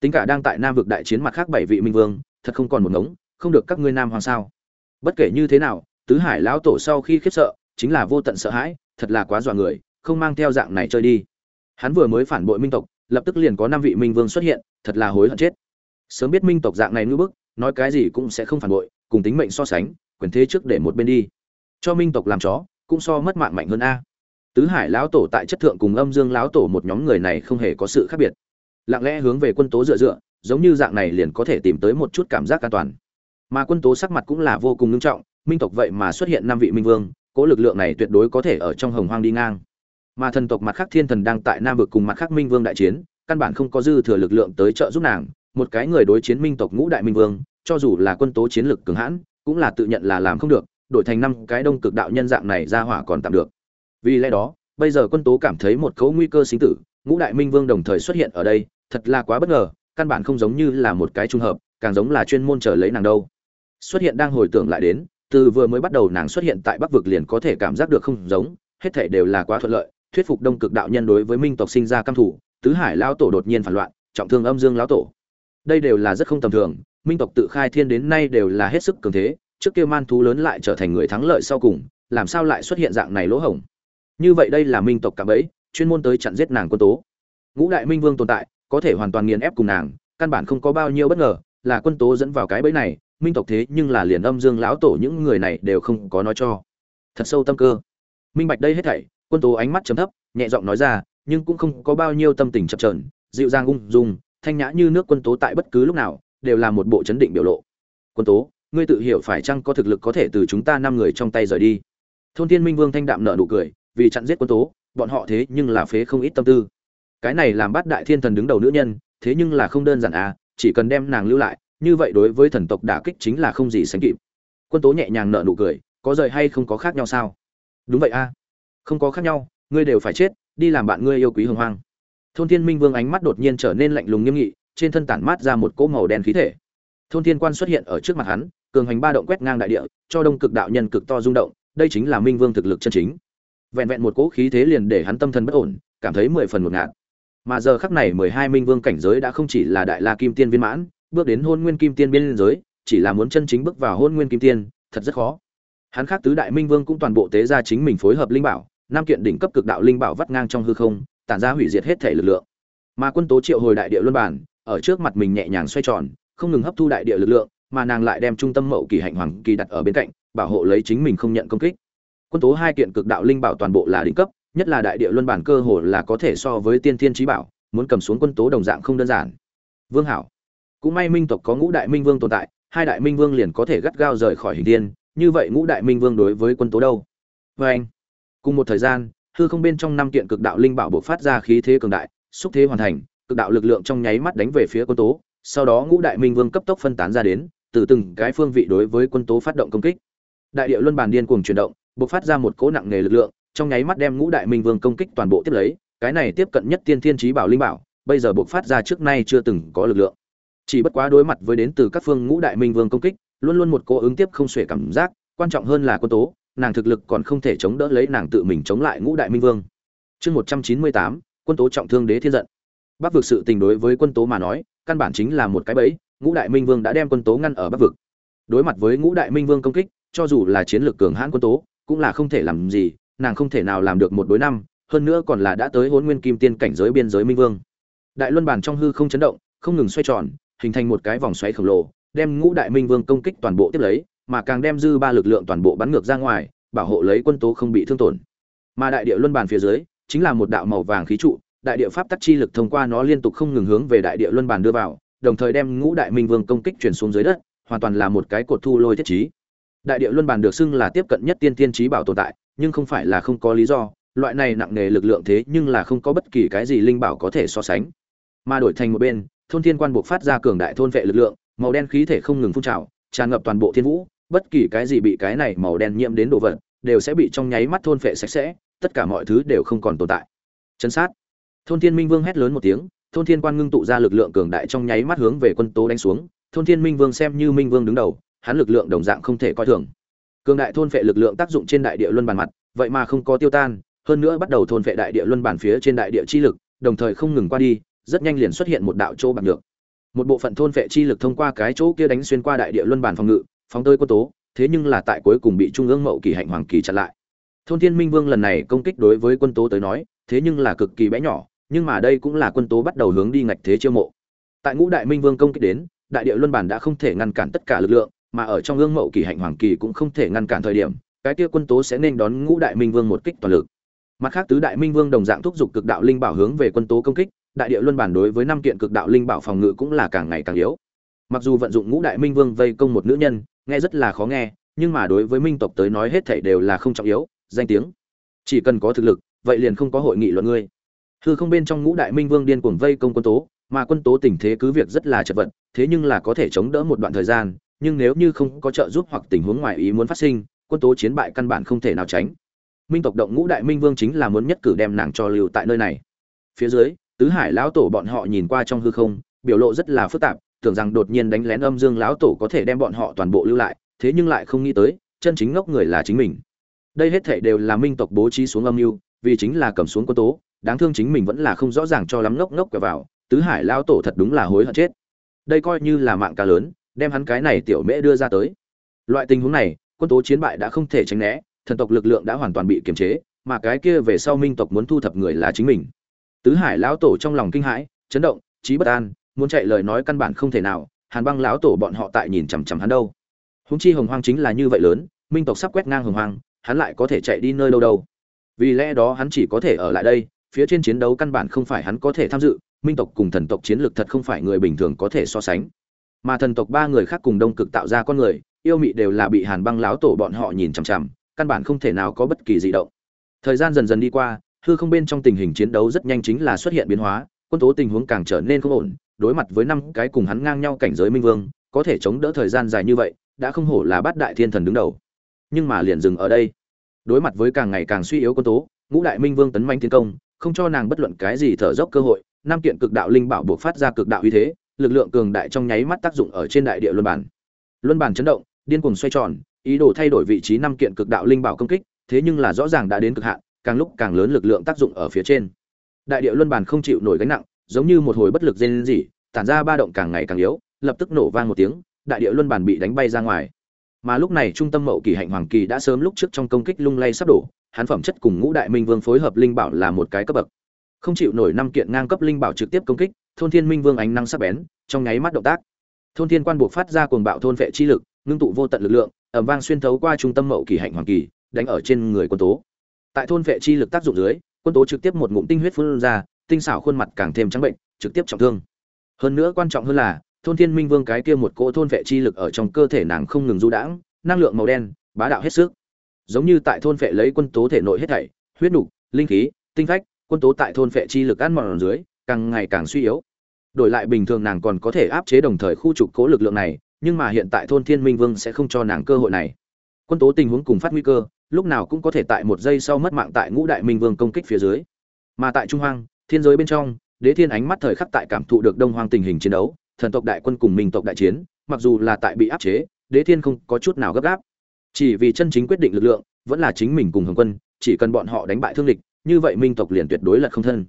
Tính cả đang tại nam vực đại chiến mặt khác bảy vị minh vương, thật không còn một ngống, không được các ngươi nam hoàng sao. Bất kể như thế nào, tứ hải lão tổ sau khi khiếp sợ, chính là vô tận sợ hãi, thật là quá dọa người, không mang theo dạng này chơi đi. Hắn vừa mới phản bội minh tộc, lập tức liền có năm vị minh vương xuất hiện, thật là hối hận chết sớm biết minh tộc dạng này ngưỡng bức, nói cái gì cũng sẽ không phản bội, cùng tính mệnh so sánh, quyền thế trước để một bên đi. Cho minh tộc làm chó, cũng so mất mạng mạnh hơn a. Tứ hải lão tổ tại chất thượng cùng âm dương lão tổ một nhóm người này không hề có sự khác biệt. Lặng lẽ hướng về quân tố dựa dựa, giống như dạng này liền có thể tìm tới một chút cảm giác an toàn. Mà quân tố sắc mặt cũng là vô cùng nghiêm trọng, minh tộc vậy mà xuất hiện năm vị minh vương, cố lực lượng này tuyệt đối có thể ở trong hồng hoang đi ngang. Mà thần tộc mặt khác thiên thần đang tại nam vực cùng mặt khác minh vương đại chiến, căn bản không có dư thừa lực lượng tới trợ giúp nàng một cái người đối chiến minh tộc ngũ đại minh vương, cho dù là quân tố chiến lực cường hãn, cũng là tự nhận là làm không được, đổi thành năm cái đông cực đạo nhân dạng này ra hỏa còn tạm được. Vì lẽ đó, bây giờ quân tố cảm thấy một khấu nguy cơ sinh tử, ngũ đại minh vương đồng thời xuất hiện ở đây, thật là quá bất ngờ, căn bản không giống như là một cái trung hợp, càng giống là chuyên môn chờ lấy nàng đâu. Xuất hiện đang hồi tưởng lại đến, từ vừa mới bắt đầu nàng xuất hiện tại bắc vực liền có thể cảm giác được không giống, hết thể đều là quá thuận lợi, thuyết phục đông cực đạo nhân đối với minh tộc sinh ra căm thủ tứ hải lão tổ đột nhiên phản loạn, trọng thương âm dương lão tổ đây đều là rất không tầm thường, minh tộc tự khai thiên đến nay đều là hết sức cường thế, trước kia man thú lớn lại trở thành người thắng lợi sau cùng, làm sao lại xuất hiện dạng này lỗ hổng? Như vậy đây là minh tộc cạm bẫy, chuyên môn tới chặn giết nàng quân tố. Ngũ đại minh vương tồn tại, có thể hoàn toàn nghiền ép cùng nàng, căn bản không có bao nhiêu bất ngờ, là quân tố dẫn vào cái bẫy này, minh tộc thế nhưng là liền âm dương lão tổ những người này đều không có nói cho. Thật sâu tâm cơ. Minh bạch đây hết thảy, quân tố ánh mắt chấm thấp, nhẹ giọng nói ra, nhưng cũng không có bao nhiêu tâm tình chập trờn dịu dàng ung dung thanh nhã như nước quân tố tại bất cứ lúc nào, đều là một bộ chấn định biểu lộ. Quân tố, ngươi tự hiểu phải chăng có thực lực có thể từ chúng ta năm người trong tay rời đi? Thôn thiên minh vương thanh đạm nở nụ cười, vì chặn giết quân tố, bọn họ thế nhưng là phế không ít tâm tư. Cái này làm bắt đại thiên thần đứng đầu nữ nhân, thế nhưng là không đơn giản à chỉ cần đem nàng lưu lại, như vậy đối với thần tộc đả kích chính là không gì sánh kịp. Quân tố nhẹ nhàng nở nụ cười, có rời hay không có khác nhau sao? Đúng vậy a à. không có khác nhau, ngươi đều phải chết, đi làm bạn ngươi yêu quý hồng hoang thôn thiên minh vương ánh mắt đột nhiên trở nên lạnh lùng nghiêm nghị, trên thân tản mát ra một cỗ màu đen khí thể. Thôn thiên quan xuất hiện ở trước mặt hắn, cường hành ba động quét ngang đại địa, cho đông cực đạo nhân cực to rung động, đây chính là minh vương thực lực chân chính. Vẹn vẹn một cỗ khí thế liền để hắn tâm thần bất ổn, cảm thấy mười phần một ngạt. Mà giờ khắc này mười hai minh vương cảnh giới đã không chỉ là đại la kim tiên viên mãn, bước đến hôn nguyên kim tiên biên giới, chỉ là muốn chân chính bước vào hôn nguyên kim tiên, thật rất khó. Hắn khác tứ đại minh vương cũng toàn bộ tế ra chính mình phối hợp linh bảo, năm kiện đỉnh cấp cực đạo linh bảo vắt ngang trong hư không tản ra hủy diệt hết thể lực lượng. Mà quân tố triệu hồi đại địa luân bản ở trước mặt mình nhẹ nhàng xoay tròn không ngừng hấp thu đại địa lực lượng mà nàng lại đem trung tâm mậu kỳ hạnh hoàng kỳ đặt ở bên cạnh bảo hộ lấy chính mình không nhận công kích. Quân tố hai kiện cực đạo linh bảo toàn bộ là đỉnh cấp nhất là đại địa luân bản cơ hồ là có thể so với tiên thiên trí bảo muốn cầm xuống quân tố đồng dạng không đơn giản. Vương hảo cũng may minh tộc có ngũ đại minh vương tồn tại hai đại minh vương liền có thể gắt gao rời khỏi hình thiên, như vậy ngũ đại minh vương đối với quân tố đâu? Vê anh cùng một thời gian hư không bên trong năm kiện cực đạo linh bảo bộc phát ra khí thế cường đại, xúc thế hoàn thành, cực đạo lực lượng trong nháy mắt đánh về phía quân tố, sau đó ngũ đại minh vương cấp tốc phân tán ra đến, từ từng cái phương vị đối với quân tố phát động công kích. Đại địa luân bàn điên cuồng chuyển động, bộc phát ra một cỗ nặng nề lực lượng, trong nháy mắt đem ngũ đại minh vương công kích toàn bộ tiếp lấy, cái này tiếp cận nhất tiên thiên trí bảo linh bảo, bây giờ bộc phát ra trước nay chưa từng có lực lượng. Chỉ bất quá đối mặt với đến từ các phương ngũ đại minh vương công kích, luôn luôn một cỗ ứng tiếp không xuể cảm giác, quan trọng hơn là quân tố nàng thực lực còn không thể chống đỡ lấy nàng tự mình chống lại ngũ đại minh vương. Chương một trăm chín mươi tám, quân tố trọng thương đế thiên giận. Bắc vực sự tình đối với quân tố mà nói, căn bản chính là một cái bẫy, ngũ đại minh vương đã đem quân tố ngăn ở bắc vực. Đối mặt với ngũ đại minh vương công kích, cho dù là chiến lược cường hãn quân tố, cũng là không thể làm gì, nàng không thể nào làm được một đối năm, hơn nữa còn là đã tới hôn nguyên kim tiên cảnh giới biên giới minh vương. Đại luân bản trong hư không chấn động, không ngừng xoay tròn, hình thành một cái vòng xoáy khổng lồ, đem ngũ đại minh vương công kích toàn bộ tiếp lấy mà càng đem dư ba lực lượng toàn bộ bắn ngược ra ngoài, bảo hộ lấy quân tố không bị thương tổn. Mà đại địa luân bản phía dưới, chính là một đạo màu vàng khí trụ, đại địa pháp tắc chi lực thông qua nó liên tục không ngừng hướng về đại địa luân bản đưa vào, đồng thời đem ngũ đại minh vương công kích chuyển xuống dưới đất, hoàn toàn là một cái cột thu lôi thiết trí. Đại địa luân bản được xưng là tiếp cận nhất tiên tiên trí bảo tồn tại, nhưng không phải là không có lý do, loại này nặng nề lực lượng thế nhưng là không có bất kỳ cái gì linh bảo có thể so sánh. Mà đổi thành một bên, thôn thiên quan buộc phát ra cường đại thôn vệ lực lượng, màu đen khí thể không ngừng phun trào, tràn ngập toàn bộ thiên vũ bất kỳ cái gì bị cái này màu đen nhiễm đến đồ vật, đều sẽ bị trong nháy mắt thôn phệ sạch sẽ, tất cả mọi thứ đều không còn tồn tại. Chấn sát. Thôn thiên minh vương hét lớn một tiếng, thôn thiên quan ngưng tụ ra lực lượng cường đại trong nháy mắt hướng về quân tố đánh xuống, thôn thiên minh vương xem như minh vương đứng đầu, hắn lực lượng đồng dạng không thể coi thường. Cường đại thôn phệ lực lượng tác dụng trên đại địa luân bàn mặt, vậy mà không có tiêu tan, hơn nữa bắt đầu thôn phệ đại địa luân bàn phía trên đại địa chi lực, đồng thời không ngừng qua đi, rất nhanh liền xuất hiện một đạo chỗ bạc được một bộ phận thôn phệ chi lực thông qua cái chỗ kia đánh xuyên qua đại địa luân bàn phòng ngự phóng tới quân tố, thế nhưng là tại cuối cùng bị trung ương mậu kỳ hạnh hoàng kỳ chặn lại. Thôn thiên minh vương lần này công kích đối với quân tố tới nói, thế nhưng là cực kỳ bé nhỏ, nhưng mà đây cũng là quân tố bắt đầu hướng đi ngạch thế chiêu mộ. Tại ngũ đại minh vương công kích đến, đại địa luân bản đã không thể ngăn cản tất cả lực lượng, mà ở trong ương mậu kỳ hạnh hoàng kỳ cũng không thể ngăn cản thời điểm, cái kia quân tố sẽ nên đón ngũ đại minh vương một kích toàn lực. Mặt khác tứ đại minh vương đồng dạng thúc giục cực đạo linh bảo hướng về quân tố công kích, đại địa luân bản đối với năm kiện cực đạo linh bảo phòng ngự cũng là càng ngày càng yếu. Mặc dù vận dụng ngũ đại minh vương vây công một nữ nhân nghe rất là khó nghe, nhưng mà đối với minh tộc tới nói hết thảy đều là không trọng yếu, danh tiếng. Chỉ cần có thực lực, vậy liền không có hội nghị luận ngươi. Hư không bên trong ngũ đại minh vương điên cuồng vây công quân tố, mà quân tố tình thế cứ việc rất là chật vật, thế nhưng là có thể chống đỡ một đoạn thời gian, nhưng nếu như không có trợ giúp hoặc tình huống ngoài ý muốn phát sinh, quân tố chiến bại căn bản không thể nào tránh. Minh tộc động ngũ đại minh vương chính là muốn nhất cử đem nàng cho lưu tại nơi này. Phía dưới, tứ hải lão tổ bọn họ nhìn qua trong hư không, biểu lộ rất là phức tạp tưởng rằng đột nhiên đánh lén âm dương lão tổ có thể đem bọn họ toàn bộ lưu lại, thế nhưng lại không nghĩ tới, chân chính ngốc người là chính mình. Đây hết thảy đều là minh tộc bố trí xuống âm mưu, vì chính là cầm xuống quân tố, đáng thương chính mình vẫn là không rõ ràng cho lắm ngốc ngốc quẹo vào, tứ hải lão tổ thật đúng là hối hận chết. Đây coi như là mạng cá lớn, đem hắn cái này tiểu mễ đưa ra tới. Loại tình huống này, quân tố chiến bại đã không thể tránh né, thần tộc lực lượng đã hoàn toàn bị kiềm chế, mà cái kia về sau minh tộc muốn thu thập người là chính mình. Tứ hải lão tổ trong lòng kinh hãi, chấn động trí bất an muốn chạy lời nói căn bản không thể nào, hàn băng lão tổ bọn họ tại nhìn chằm chằm hắn đâu. Húng chi hồng hoang chính là như vậy lớn, minh tộc sắp quét ngang hồng hoang, hắn lại có thể chạy đi nơi đâu đâu. Vì lẽ đó hắn chỉ có thể ở lại đây, phía trên chiến đấu căn bản không phải hắn có thể tham dự, minh tộc cùng thần tộc chiến lược thật không phải người bình thường có thể so sánh. Mà thần tộc ba người khác cùng đông cực tạo ra con người, yêu mị đều là bị hàn băng lão tổ bọn họ nhìn chằm chằm, căn bản không thể nào có bất kỳ di động. Thời gian dần dần đi qua, hư không bên trong tình hình chiến đấu rất nhanh chính là xuất hiện biến hóa, quân tố tình huống càng trở nên không ổn đối mặt với năm cái cùng hắn ngang nhau cảnh giới minh vương, có thể chống đỡ thời gian dài như vậy, đã không hổ là bát đại thiên thần đứng đầu. Nhưng mà liền dừng ở đây. Đối mặt với càng ngày càng suy yếu quân tố, ngũ đại minh vương tấn manh tiến công, không cho nàng bất luận cái gì thở dốc cơ hội, năm kiện cực đạo linh bảo buộc phát ra cực đạo uy thế, lực lượng cường đại trong nháy mắt tác dụng ở trên đại địa luân bản. Luân bản chấn động, điên cuồng xoay tròn, ý đồ thay đổi vị trí năm kiện cực đạo linh bảo công kích, thế nhưng là rõ ràng đã đến cực hạn, càng lúc càng lớn lực lượng tác dụng ở phía trên. Đại địa luân bản không chịu nổi gánh nặng giống như một hồi bất lực dên gì tản ra ba động càng ngày càng yếu, lập tức nổ vang một tiếng, đại địa luân bản bị đánh bay ra ngoài. Mà lúc này trung tâm mậu kỳ hạnh hoàng kỳ đã sớm lúc trước trong công kích lung lay sắp đổ, hắn phẩm chất cùng ngũ đại minh vương phối hợp linh bảo là một cái cấp bậc. Không chịu nổi năm kiện ngang cấp linh bảo trực tiếp công kích, thôn thiên minh vương ánh năng sắc bén, trong nháy mắt động tác. Thôn thiên quan buộc phát ra cuồng bạo thôn vệ chi lực, ngưng tụ vô tận lực lượng ẩm vang xuyên thấu qua trung tâm mậu kỳ hạnh hoàng kỳ, đánh ở trên người quân tố. Tại thôn vệ chi lực tác dụng dưới, quân tố trực tiếp một ngụm tinh huyết phun ra tinh xảo khuôn mặt càng thêm trắng bệnh, trực tiếp trọng thương. Hơn nữa quan trọng hơn là, thôn thiên minh vương cái kia một cỗ thôn vệ chi lực ở trong cơ thể nàng không ngừng du đãng, năng lượng màu đen, bá đạo hết sức. Giống như tại thôn vệ lấy quân tố thể nội hết thảy, huyết nục, linh khí, tinh phách, quân tố tại thôn vệ chi lực ăn mòn dưới, càng ngày càng suy yếu. Đổi lại bình thường nàng còn có thể áp chế đồng thời khu trục cố lực lượng này, nhưng mà hiện tại thôn thiên minh vương sẽ không cho nàng cơ hội này. Quân tố tình huống cùng phát nguy cơ, lúc nào cũng có thể tại một giây sau mất mạng tại ngũ đại minh vương công kích phía dưới. Mà tại trung hoang thiên giới bên trong, đế thiên ánh mắt thời khắc tại cảm thụ được đông hoang tình hình chiến đấu, thần tộc đại quân cùng minh tộc đại chiến, mặc dù là tại bị áp chế, đế thiên không có chút nào gấp gáp. Chỉ vì chân chính quyết định lực lượng, vẫn là chính mình cùng hồng quân, chỉ cần bọn họ đánh bại thương địch, như vậy minh tộc liền tuyệt đối là không thân.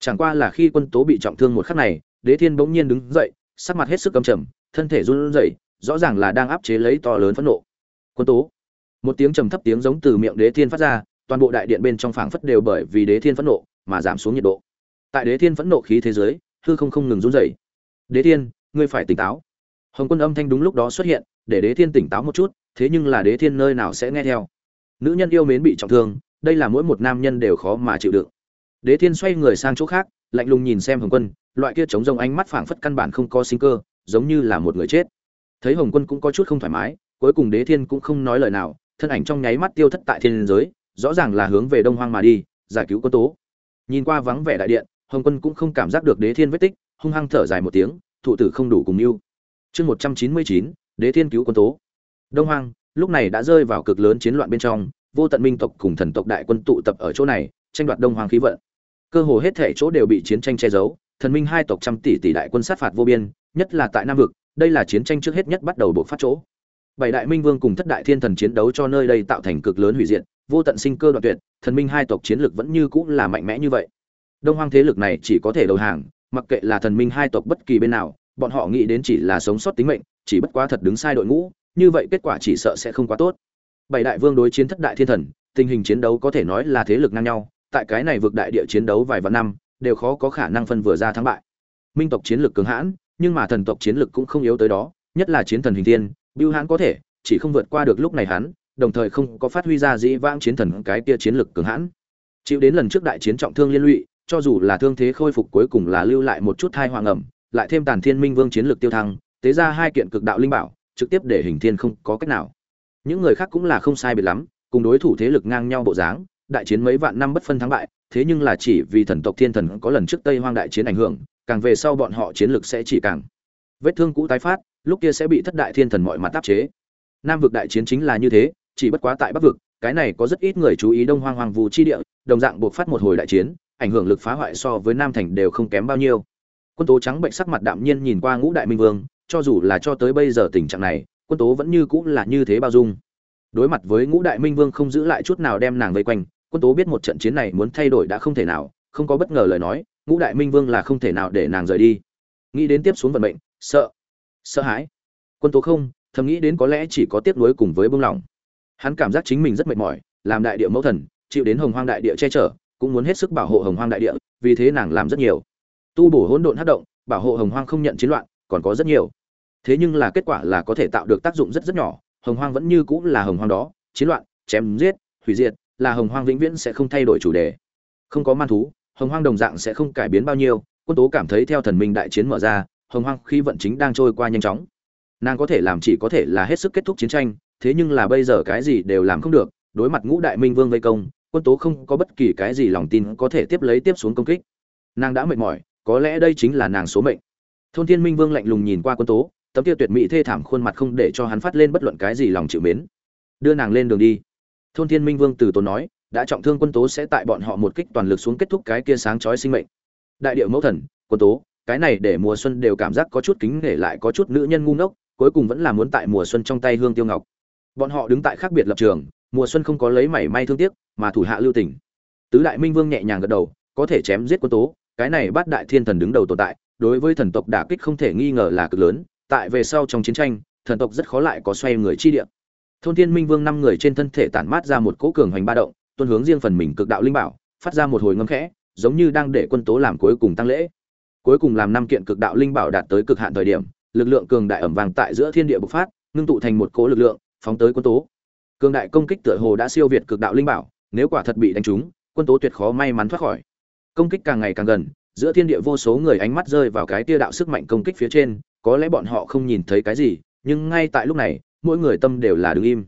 Chẳng qua là khi quân tố bị trọng thương một khắc này, đế thiên bỗng nhiên đứng dậy, sắc mặt hết sức cầm trầm, thân thể run rẩy, rõ ràng là đang áp chế lấy to lớn phẫn nộ. Quân tố. Một tiếng trầm thấp tiếng giống từ miệng đế thiên phát ra, toàn bộ đại điện bên trong phảng phất đều bởi vì đế thiên phẫn nộ mà giảm xuống nhiệt độ tại đế thiên phẫn nộ khí thế giới, hư không không ngừng run rẩy. Đế thiên, ngươi phải tỉnh táo. Hồng quân âm thanh đúng lúc đó xuất hiện, để đế thiên tỉnh táo một chút, thế nhưng là đế thiên nơi nào sẽ nghe theo. Nữ nhân yêu mến bị trọng thương, đây là mỗi một nam nhân đều khó mà chịu đựng. Đế thiên xoay người sang chỗ khác, lạnh lùng nhìn xem hồng quân, loại kia chống rông ánh mắt phảng phất căn bản không có sinh cơ, giống như là một người chết. Thấy hồng quân cũng có chút không thoải mái, cuối cùng đế thiên cũng không nói lời nào, thân ảnh trong nháy mắt tiêu thất tại thiên giới, rõ ràng là hướng về đông hoang mà đi, giải cứu quân tố. Nhìn qua vắng vẻ đại điện hồng quân cũng không cảm giác được đế thiên vết tích, hung hăng thở dài một tiếng, thụ tử không đủ cùng mưu. Chương một trăm chín mươi chín, đế thiên cứu quân tố. Đông hoang, lúc này đã rơi vào cực lớn chiến loạn bên trong, vô tận minh tộc cùng thần tộc đại quân tụ tập ở chỗ này, tranh đoạt đông hoang khí vận. Cơ hồ hết thể chỗ đều bị chiến tranh che giấu, thần minh hai tộc trăm tỷ tỷ đại quân sát phạt vô biên, nhất là tại nam vực, đây là chiến tranh trước hết nhất bắt đầu buộc phát chỗ. Bảy đại minh vương cùng thất đại thiên thần chiến đấu cho nơi đây tạo thành cực lớn hủy diệt, vô tận sinh cơ đoạn tuyệt, thần minh hai tộc chiến lực vẫn như cũng là mạnh mẽ như vậy đông hoang thế lực này chỉ có thể đầu hàng, mặc kệ là thần minh hai tộc bất kỳ bên nào, bọn họ nghĩ đến chỉ là sống sót tính mệnh, chỉ bất quá thật đứng sai đội ngũ, như vậy kết quả chỉ sợ sẽ không quá tốt. Bảy đại vương đối chiến thất đại thiên thần, tình hình chiến đấu có thể nói là thế lực ngang nhau, tại cái này vượt đại địa chiến đấu vài vạn năm, đều khó có khả năng phân vừa ra thắng bại. Minh tộc chiến lực cường hãn, nhưng mà thần tộc chiến lực cũng không yếu tới đó, nhất là chiến thần hình thiên, bưu hãn có thể, chỉ không vượt qua được lúc này hắn, đồng thời không có phát huy ra dĩ vãng chiến thần cái kia chiến lực cường hãn. Chịu đến lần trước đại chiến trọng thương liên lụy cho dù là thương thế khôi phục cuối cùng là lưu lại một chút thai hoàng ẩm, lại thêm tàn thiên minh vương chiến lược tiêu thăng, tế ra hai kiện cực đạo linh bảo, trực tiếp để hình thiên không có cách nào. Những người khác cũng là không sai biệt lắm, cùng đối thủ thế lực ngang nhau bộ dáng, đại chiến mấy vạn năm bất phân thắng bại, thế nhưng là chỉ vì thần tộc thiên thần có lần trước tây hoang đại chiến ảnh hưởng, càng về sau bọn họ chiến lược sẽ chỉ càng vết thương cũ tái phát, lúc kia sẽ bị thất đại thiên thần mọi mặt áp chế. Nam vực đại chiến chính là như thế, chỉ bất quá tại bắc vực, cái này có rất ít người chú ý đông hoang hoàng vũ chi địa, đồng dạng buộc phát một hồi đại chiến ảnh hưởng lực phá hoại so với nam thành đều không kém bao nhiêu. Quân tố trắng bệnh sắc mặt đạm nhiên nhìn qua ngũ đại minh vương cho dù là cho tới bây giờ tình trạng này quân tố vẫn như cũng là như thế bao dung. Đối mặt với ngũ đại minh vương không giữ lại chút nào đem nàng vây quanh quân tố biết một trận chiến này muốn thay đổi đã không thể nào không có bất ngờ lời nói ngũ đại minh vương là không thể nào để nàng rời đi. Nghĩ đến tiếp xuống vận mệnh sợ sợ hãi. Quân tố không thầm nghĩ đến có lẽ chỉ có tiếp nối cùng với bông Lỏng, hắn cảm giác chính mình rất mệt mỏi làm đại địa mẫu thần chịu đến hồng hoang đại địa che chở cũng muốn hết sức bảo hộ hồng hoang đại địa, vì thế nàng làm rất nhiều. Tu bổ hỗn độn hát động, bảo hộ hồng hoang không nhận chiến loạn, còn có rất nhiều. Thế nhưng là kết quả là có thể tạo được tác dụng rất rất nhỏ, hồng hoang vẫn như cũ là hồng hoang đó, chiến loạn, chém giết, hủy diệt, là hồng hoang vĩnh viễn sẽ không thay đổi chủ đề. Không có man thú, hồng hoang đồng dạng sẽ không cải biến bao nhiêu, quân tố cảm thấy theo thần minh đại chiến mở ra, hồng hoang khi vận chính đang trôi qua nhanh chóng. Nàng có thể làm chỉ có thể là hết sức kết thúc chiến tranh, thế nhưng là bây giờ cái gì đều làm không được, đối mặt ngũ đại minh vương vây công quân tố không có bất kỳ cái gì lòng tin có thể tiếp lấy tiếp xuống công kích. Nàng đã mệt mỏi, có lẽ đây chính là nàng số mệnh. Thôn thiên minh vương lạnh lùng nhìn qua quân tố, tấm kia tuyệt mỹ thê thảm khuôn mặt không để cho hắn phát lên bất luận cái gì lòng chịu mến. Đưa nàng lên đường đi. Thôn thiên minh vương từ tốn nói, đã trọng thương quân tố sẽ tại bọn họ một kích toàn lực xuống kết thúc cái kia sáng chói sinh mệnh. Đại điệu mẫu thần, quân tố, cái này để mùa xuân đều cảm giác có chút kính nể lại có chút nữ nhân ngu ngốc, cuối cùng vẫn là muốn tại mùa xuân trong tay hương tiêu ngọc. Bọn họ đứng tại khác biệt lập trường, mùa xuân không có lấy mảy may thương tiếc mà thủ hạ lưu tình. Tứ đại minh vương nhẹ nhàng gật đầu, có thể chém giết quân tố, cái này bắt đại thiên thần đứng đầu tồn tại, đối với thần tộc đả kích không thể nghi ngờ là cực lớn, tại về sau trong chiến tranh, thần tộc rất khó lại có xoay người chi địa. Thôn thiên minh vương năm người trên thân thể tản mát ra một cỗ cường hoành ba động, tuân hướng riêng phần mình cực đạo linh bảo, phát ra một hồi ngâm khẽ, giống như đang để quân tố làm cuối cùng tăng lễ. Cuối cùng làm năm kiện cực đạo linh bảo đạt tới cực hạn thời điểm, lực lượng cường đại ẩm vàng tại giữa thiên địa bộc phát, ngưng tụ thành một cỗ lực lượng, phóng tới quân tố. Cường đại công kích tựa hồ đã siêu việt cực đạo linh bảo nếu quả thật bị đánh trúng, quân tố tuyệt khó may mắn thoát khỏi. Công kích càng ngày càng gần, giữa thiên địa vô số người ánh mắt rơi vào cái tia đạo sức mạnh công kích phía trên, có lẽ bọn họ không nhìn thấy cái gì, nhưng ngay tại lúc này, mỗi người tâm đều là đứng im.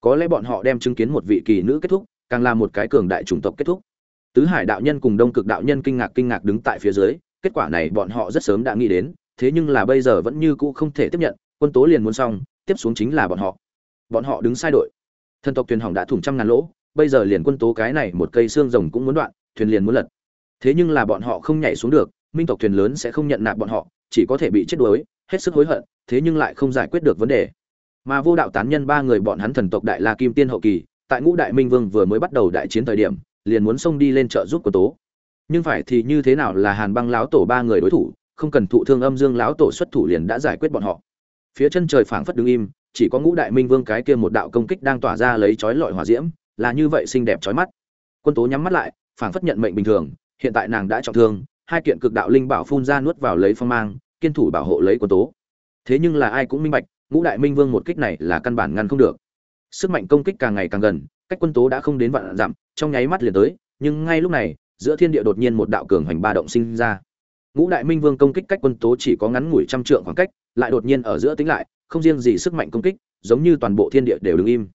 Có lẽ bọn họ đem chứng kiến một vị kỳ nữ kết thúc, càng là một cái cường đại chủng tộc kết thúc. Tứ hải đạo nhân cùng đông cực đạo nhân kinh ngạc kinh ngạc đứng tại phía dưới, kết quả này bọn họ rất sớm đã nghĩ đến, thế nhưng là bây giờ vẫn như cũ không thể tiếp nhận, quân tố liền muốn xong, tiếp xuống chính là bọn họ. Bọn họ đứng sai đội. Thần tộc thuyền hỏng đã thủng trăm ngàn lỗ bây giờ liền quân tố cái này một cây xương rồng cũng muốn đoạn, thuyền liền muốn lật. Thế nhưng là bọn họ không nhảy xuống được, minh tộc thuyền lớn sẽ không nhận nạp bọn họ, chỉ có thể bị chết đuối, hết sức hối hận, thế nhưng lại không giải quyết được vấn đề. Mà vô đạo tán nhân ba người bọn hắn thần tộc đại la kim tiên hậu kỳ, tại ngũ đại minh vương vừa mới bắt đầu đại chiến thời điểm, liền muốn xông đi lên trợ giúp của tố. Nhưng phải thì như thế nào là hàn băng lão tổ ba người đối thủ, không cần thụ thương âm dương lão tổ xuất thủ liền đã giải quyết bọn họ. Phía chân trời phảng phất đứng im, chỉ có ngũ đại minh vương cái kia một đạo công kích đang tỏa ra lấy chói lọi hỏa diễm là như vậy xinh đẹp chói mắt. Quân tố nhắm mắt lại, phảng phất nhận mệnh bình thường, hiện tại nàng đã trọng thương, hai kiện cực đạo linh bảo phun ra nuốt vào lấy phong mang, kiên thủ bảo hộ lấy quân tố. Thế nhưng là ai cũng minh bạch, ngũ đại minh vương một kích này là căn bản ngăn không được. Sức mạnh công kích càng ngày càng gần, cách quân tố đã không đến vạn dặm, trong nháy mắt liền tới, nhưng ngay lúc này, giữa thiên địa đột nhiên một đạo cường hoành ba động sinh ra. Ngũ đại minh vương công kích cách quân tố chỉ có ngắn ngủi trăm trượng khoảng cách, lại đột nhiên ở giữa tính lại, không riêng gì sức mạnh công kích, giống như toàn bộ thiên địa đều đứng im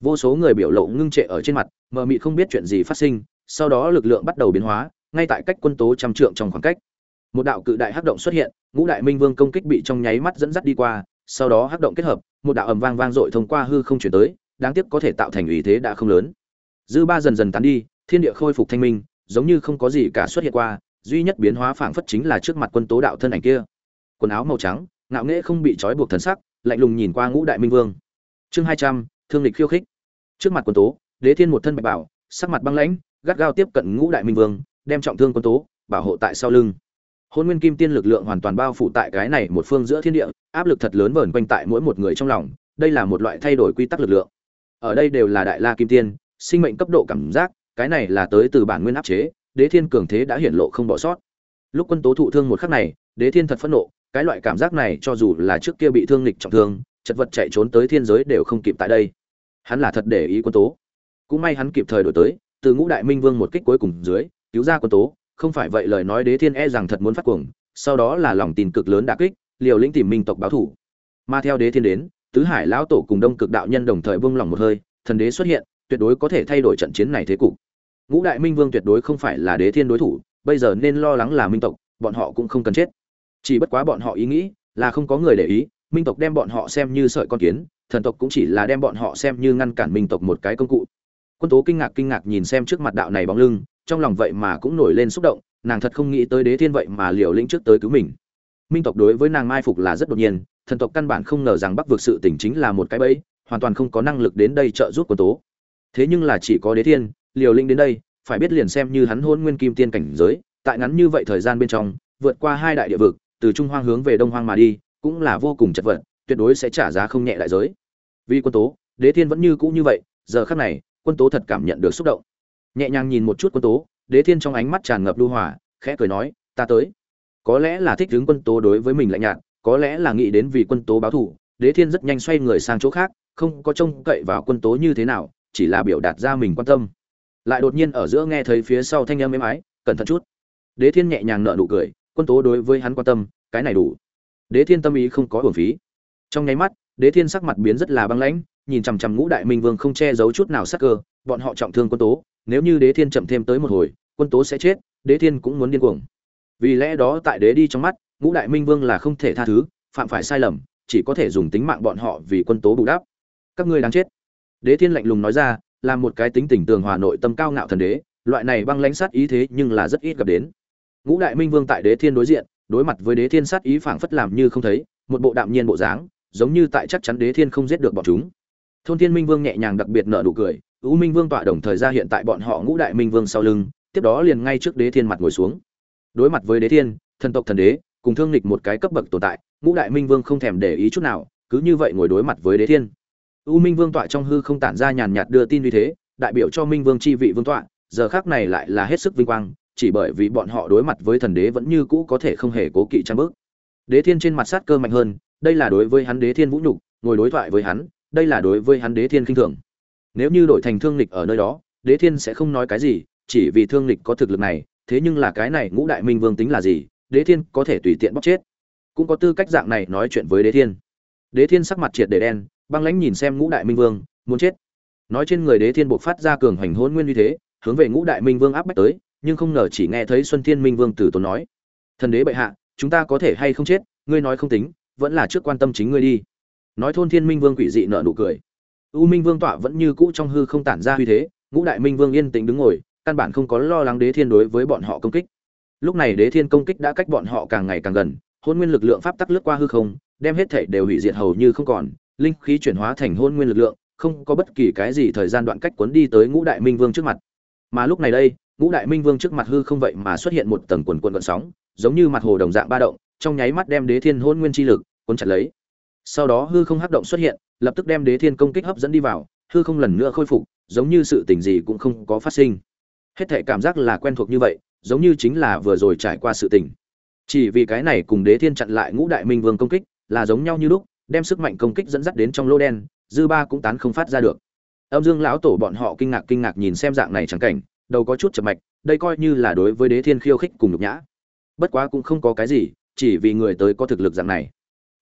vô số người biểu lộ ngưng trệ ở trên mặt, mờ mị không biết chuyện gì phát sinh, sau đó lực lượng bắt đầu biến hóa, ngay tại cách quân tố trăm trượng trong khoảng cách. Một đạo cự đại hắc động xuất hiện, ngũ đại minh vương công kích bị trong nháy mắt dẫn dắt đi qua, sau đó hắc động kết hợp, một đạo ầm vang vang dội thông qua hư không chuyển tới, đáng tiếc có thể tạo thành ủy thế đã không lớn. Dư ba dần dần tán đi, thiên địa khôi phục thanh minh, giống như không có gì cả xuất hiện qua, duy nhất biến hóa phảng phất chính là trước mặt quân tố đạo thân ảnh kia. Quần áo màu trắng, ngạo nghễ không bị trói buộc thần sắc, lạnh lùng nhìn qua ngũ đại minh vương. Chương hai trăm thương lịch khiêu khích. Trước mặt quân tố, đế thiên một thân bạch bảo, sắc mặt băng lãnh, gắt gao tiếp cận ngũ đại minh vương, đem trọng thương quân tố, bảo hộ tại sau lưng. Hôn nguyên kim tiên lực lượng hoàn toàn bao phủ tại cái này một phương giữa thiên địa, áp lực thật lớn vờn quanh tại mỗi một người trong lòng, đây là một loại thay đổi quy tắc lực lượng. Ở đây đều là đại la kim tiên, sinh mệnh cấp độ cảm giác, cái này là tới từ bản nguyên áp chế, đế thiên cường thế đã hiển lộ không bỏ sót. Lúc quân tố thụ thương một khắc này, đế thiên thật phẫn nộ, cái loại cảm giác này cho dù là trước kia bị thương lịch trọng thương chật vật chạy trốn tới thiên giới đều không kịp tại đây. Hắn là thật để ý quân tố. Cũng may hắn kịp thời đổi tới, từ ngũ đại minh vương một kích cuối cùng dưới, cứu ra quân tố, không phải vậy lời nói đế thiên e rằng thật muốn phát cuồng, sau đó là lòng tin cực lớn đả kích, liều lĩnh tìm minh tộc báo thủ. Mà theo đế thiên đến, tứ hải lão tổ cùng đông cực đạo nhân đồng thời buông lòng một hơi, thần đế xuất hiện, tuyệt đối có thể thay đổi trận chiến này thế cục. Ngũ đại minh vương tuyệt đối không phải là đế thiên đối thủ, bây giờ nên lo lắng là minh tộc, bọn họ cũng không cần chết. Chỉ bất quá bọn họ ý nghĩ là không có người để ý minh tộc đem bọn họ xem như sợi con kiến, thần tộc cũng chỉ là đem bọn họ xem như ngăn cản minh tộc một cái công cụ. Quân tố kinh ngạc kinh ngạc nhìn xem trước mặt đạo này bóng lưng, trong lòng vậy mà cũng nổi lên xúc động, nàng thật không nghĩ tới đế thiên vậy mà liều lĩnh trước tới cứu mình. Minh tộc đối với nàng mai phục là rất đột nhiên, thần tộc căn bản không ngờ rằng bắc vực sự tỉnh chính là một cái bẫy, hoàn toàn không có năng lực đến đây trợ giúp quân tố. Thế nhưng là chỉ có đế thiên, liều lĩnh đến đây, phải biết liền xem như hắn hôn nguyên kim tiên cảnh giới, tại ngắn như vậy thời gian bên trong, vượt qua hai đại địa vực, từ trung hoang hướng về đông hoang mà đi cũng là vô cùng chật vật, tuyệt đối sẽ trả giá không nhẹ đại giới. Vì quân tố, đế thiên vẫn như cũ như vậy, giờ khắc này, quân tố thật cảm nhận được xúc động. Nhẹ nhàng nhìn một chút quân tố, đế thiên trong ánh mắt tràn ngập lưu hỏa khẽ cười nói, ta tới. Có lẽ là thích đứng quân tố đối với mình lạnh nhạt, có lẽ là nghĩ đến vì quân tố báo thù. Đế thiên rất nhanh xoay người sang chỗ khác, không có trông cậy vào quân tố như thế nào, chỉ là biểu đạt ra mình quan tâm. Lại đột nhiên ở giữa nghe thấy phía sau thanh âm êm ái, cẩn thận chút. Đế thiên nhẹ nhàng nở nụ cười, quân tố đối với hắn quan tâm, cái này đủ đế thiên tâm ý không có hưởng phí. Trong nháy mắt, đế thiên sắc mặt biến rất là băng lãnh, nhìn chằm chằm ngũ đại minh vương không che giấu chút nào sắc cơ, bọn họ trọng thương quân tố, nếu như đế thiên chậm thêm tới một hồi, quân tố sẽ chết, đế thiên cũng muốn điên cuồng. Vì lẽ đó tại đế đi trong mắt, ngũ đại minh vương là không thể tha thứ, phạm phải sai lầm, chỉ có thể dùng tính mạng bọn họ vì quân tố bù đắp. Các ngươi đáng chết. Đế thiên lạnh lùng nói ra, là một cái tính tình tường hòa nội tâm cao ngạo thần đế, loại này băng lãnh sát ý thế nhưng là rất ít gặp đến. Ngũ đại minh vương tại đế thiên đối diện đối mặt với đế thiên sát ý phảng phất làm như không thấy một bộ đạm nhiên bộ dáng giống như tại chắc chắn đế thiên không giết được bọn chúng thôn thiên minh vương nhẹ nhàng đặc biệt nở nụ cười U Minh Vương tọa đồng thời ra hiện tại bọn họ Ngũ Đại Minh Vương sau lưng, tiếp đó liền ngay trước Đế Thiên mặt ngồi xuống. Đối mặt với Đế Thiên, thần tộc thần đế, cùng thương nghịch một cái cấp bậc tồn tại, Ngũ Đại Minh Vương không thèm để ý chút nào, cứ như vậy ngồi đối mặt với Đế Thiên. U Minh Vương tọa trong hư không tản ra nhàn nhạt đưa tin như thế, đại biểu cho Minh Vương chi vị vương tọa, giờ khắc này lại là hết sức vinh quang, chỉ bởi vì bọn họ đối mặt với thần đế vẫn như cũ có thể không hề cố kỵ trang bước. Đế Thiên trên mặt sát cơ mạnh hơn, đây là đối với hắn Đế Thiên vũ nhục, ngồi đối thoại với hắn, đây là đối với hắn Đế Thiên khinh thường. Nếu như đổi thành thương lịch ở nơi đó đế thiên sẽ không nói cái gì chỉ vì thương lịch có thực lực này thế nhưng là cái này ngũ đại minh vương tính là gì đế thiên có thể tùy tiện bóc chết. Cũng có tư cách dạng này nói chuyện với đế thiên. Đế thiên sắc mặt triệt để đen băng lãnh nhìn xem ngũ đại minh vương muốn chết. Nói trên người đế thiên buộc phát ra cường hành hôn nguyên như thế hướng về ngũ đại minh vương áp bách tới nhưng không ngờ chỉ nghe thấy xuân thiên minh vương Tử tốn nói, thần đế bệ hạ, chúng ta có thể hay không chết? Ngươi nói không tính, vẫn là trước quan tâm chính ngươi đi. Nói thôn thiên minh vương quỷ dị nợ nụ cười. U minh vương tọa vẫn như cũ trong hư không tản ra uy thế, ngũ đại minh vương yên tĩnh đứng ngồi, căn bản không có lo lắng đế thiên đối với bọn họ công kích. Lúc này đế thiên công kích đã cách bọn họ càng ngày càng gần, hôn nguyên lực lượng pháp tắc lướt qua hư không, đem hết thể đều hủy diệt hầu như không còn, linh khí chuyển hóa thành hôn nguyên lực lượng, không có bất kỳ cái gì thời gian đoạn cách cuốn đi tới ngũ đại minh vương trước mặt. Mà lúc này đây ngũ đại minh vương trước mặt hư không vậy mà xuất hiện một tầng quần quần gợn sóng, giống như mặt hồ đồng dạng ba động, trong nháy mắt đem đế thiên hôn nguyên chi lực cuốn chặt lấy. Sau đó hư không hắc động xuất hiện, lập tức đem đế thiên công kích hấp dẫn đi vào, hư không lần nữa khôi phục, giống như sự tình gì cũng không có phát sinh. Hết thể cảm giác là quen thuộc như vậy, giống như chính là vừa rồi trải qua sự tình. Chỉ vì cái này cùng đế thiên chặn lại ngũ đại minh vương công kích, là giống nhau như lúc, đem sức mạnh công kích dẫn dắt đến trong lô đen, dư ba cũng tán không phát ra được. Âm dương lão tổ bọn họ kinh ngạc kinh ngạc nhìn xem dạng này chẳng cảnh đầu có chút chậm mạch, đây coi như là đối với đế thiên khiêu khích cùng nhục nhã. Bất quá cũng không có cái gì, chỉ vì người tới có thực lực dạng này.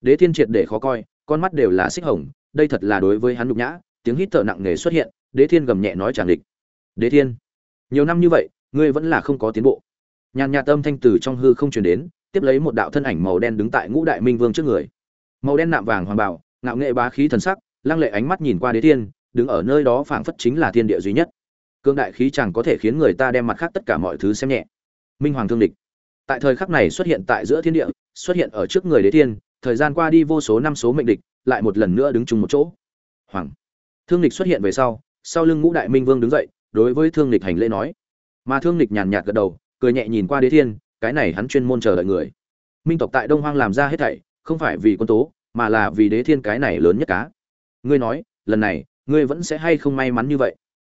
Đế thiên triệt để khó coi, con mắt đều là xích hồng, đây thật là đối với hắn nhục nhã, tiếng hít thở nặng nề xuất hiện, đế thiên gầm nhẹ nói tràn địch đế thiên, nhiều năm như vậy, ngươi vẫn là không có tiến bộ. Nhàn nhạt âm thanh từ trong hư không truyền đến, tiếp lấy một đạo thân ảnh màu đen đứng tại ngũ đại minh vương trước người. Màu đen nạm vàng hoàng bảo ngạo nghệ bá khí thần sắc, lăng lệ ánh mắt nhìn qua đế thiên, đứng ở nơi đó phảng phất chính là thiên địa duy nhất cương đại khí chẳng có thể khiến người ta đem mặt khác tất cả mọi thứ xem nhẹ. Minh hoàng thương địch. Tại thời khắc này xuất hiện tại giữa thiên địa, xuất hiện ở trước người đế thiên, thời gian qua đi vô số năm số mệnh địch, lại một lần nữa đứng chung một chỗ. Hoàng. Thương địch xuất hiện về sau sau lưng ngũ đại minh vương đứng dậy, đối với thương địch hành lễ nói. Mà thương địch nhàn nhạt gật đầu, cười nhẹ nhìn qua đế thiên, cái này hắn chuyên môn chờ đợi người. Minh tộc tại đông hoang làm ra hết thảy, không phải vì quân tố, mà là vì đế thiên cái này lớn nhất cá. Ngươi nói, lần này, ngươi vẫn sẽ hay không may mắn như vậy?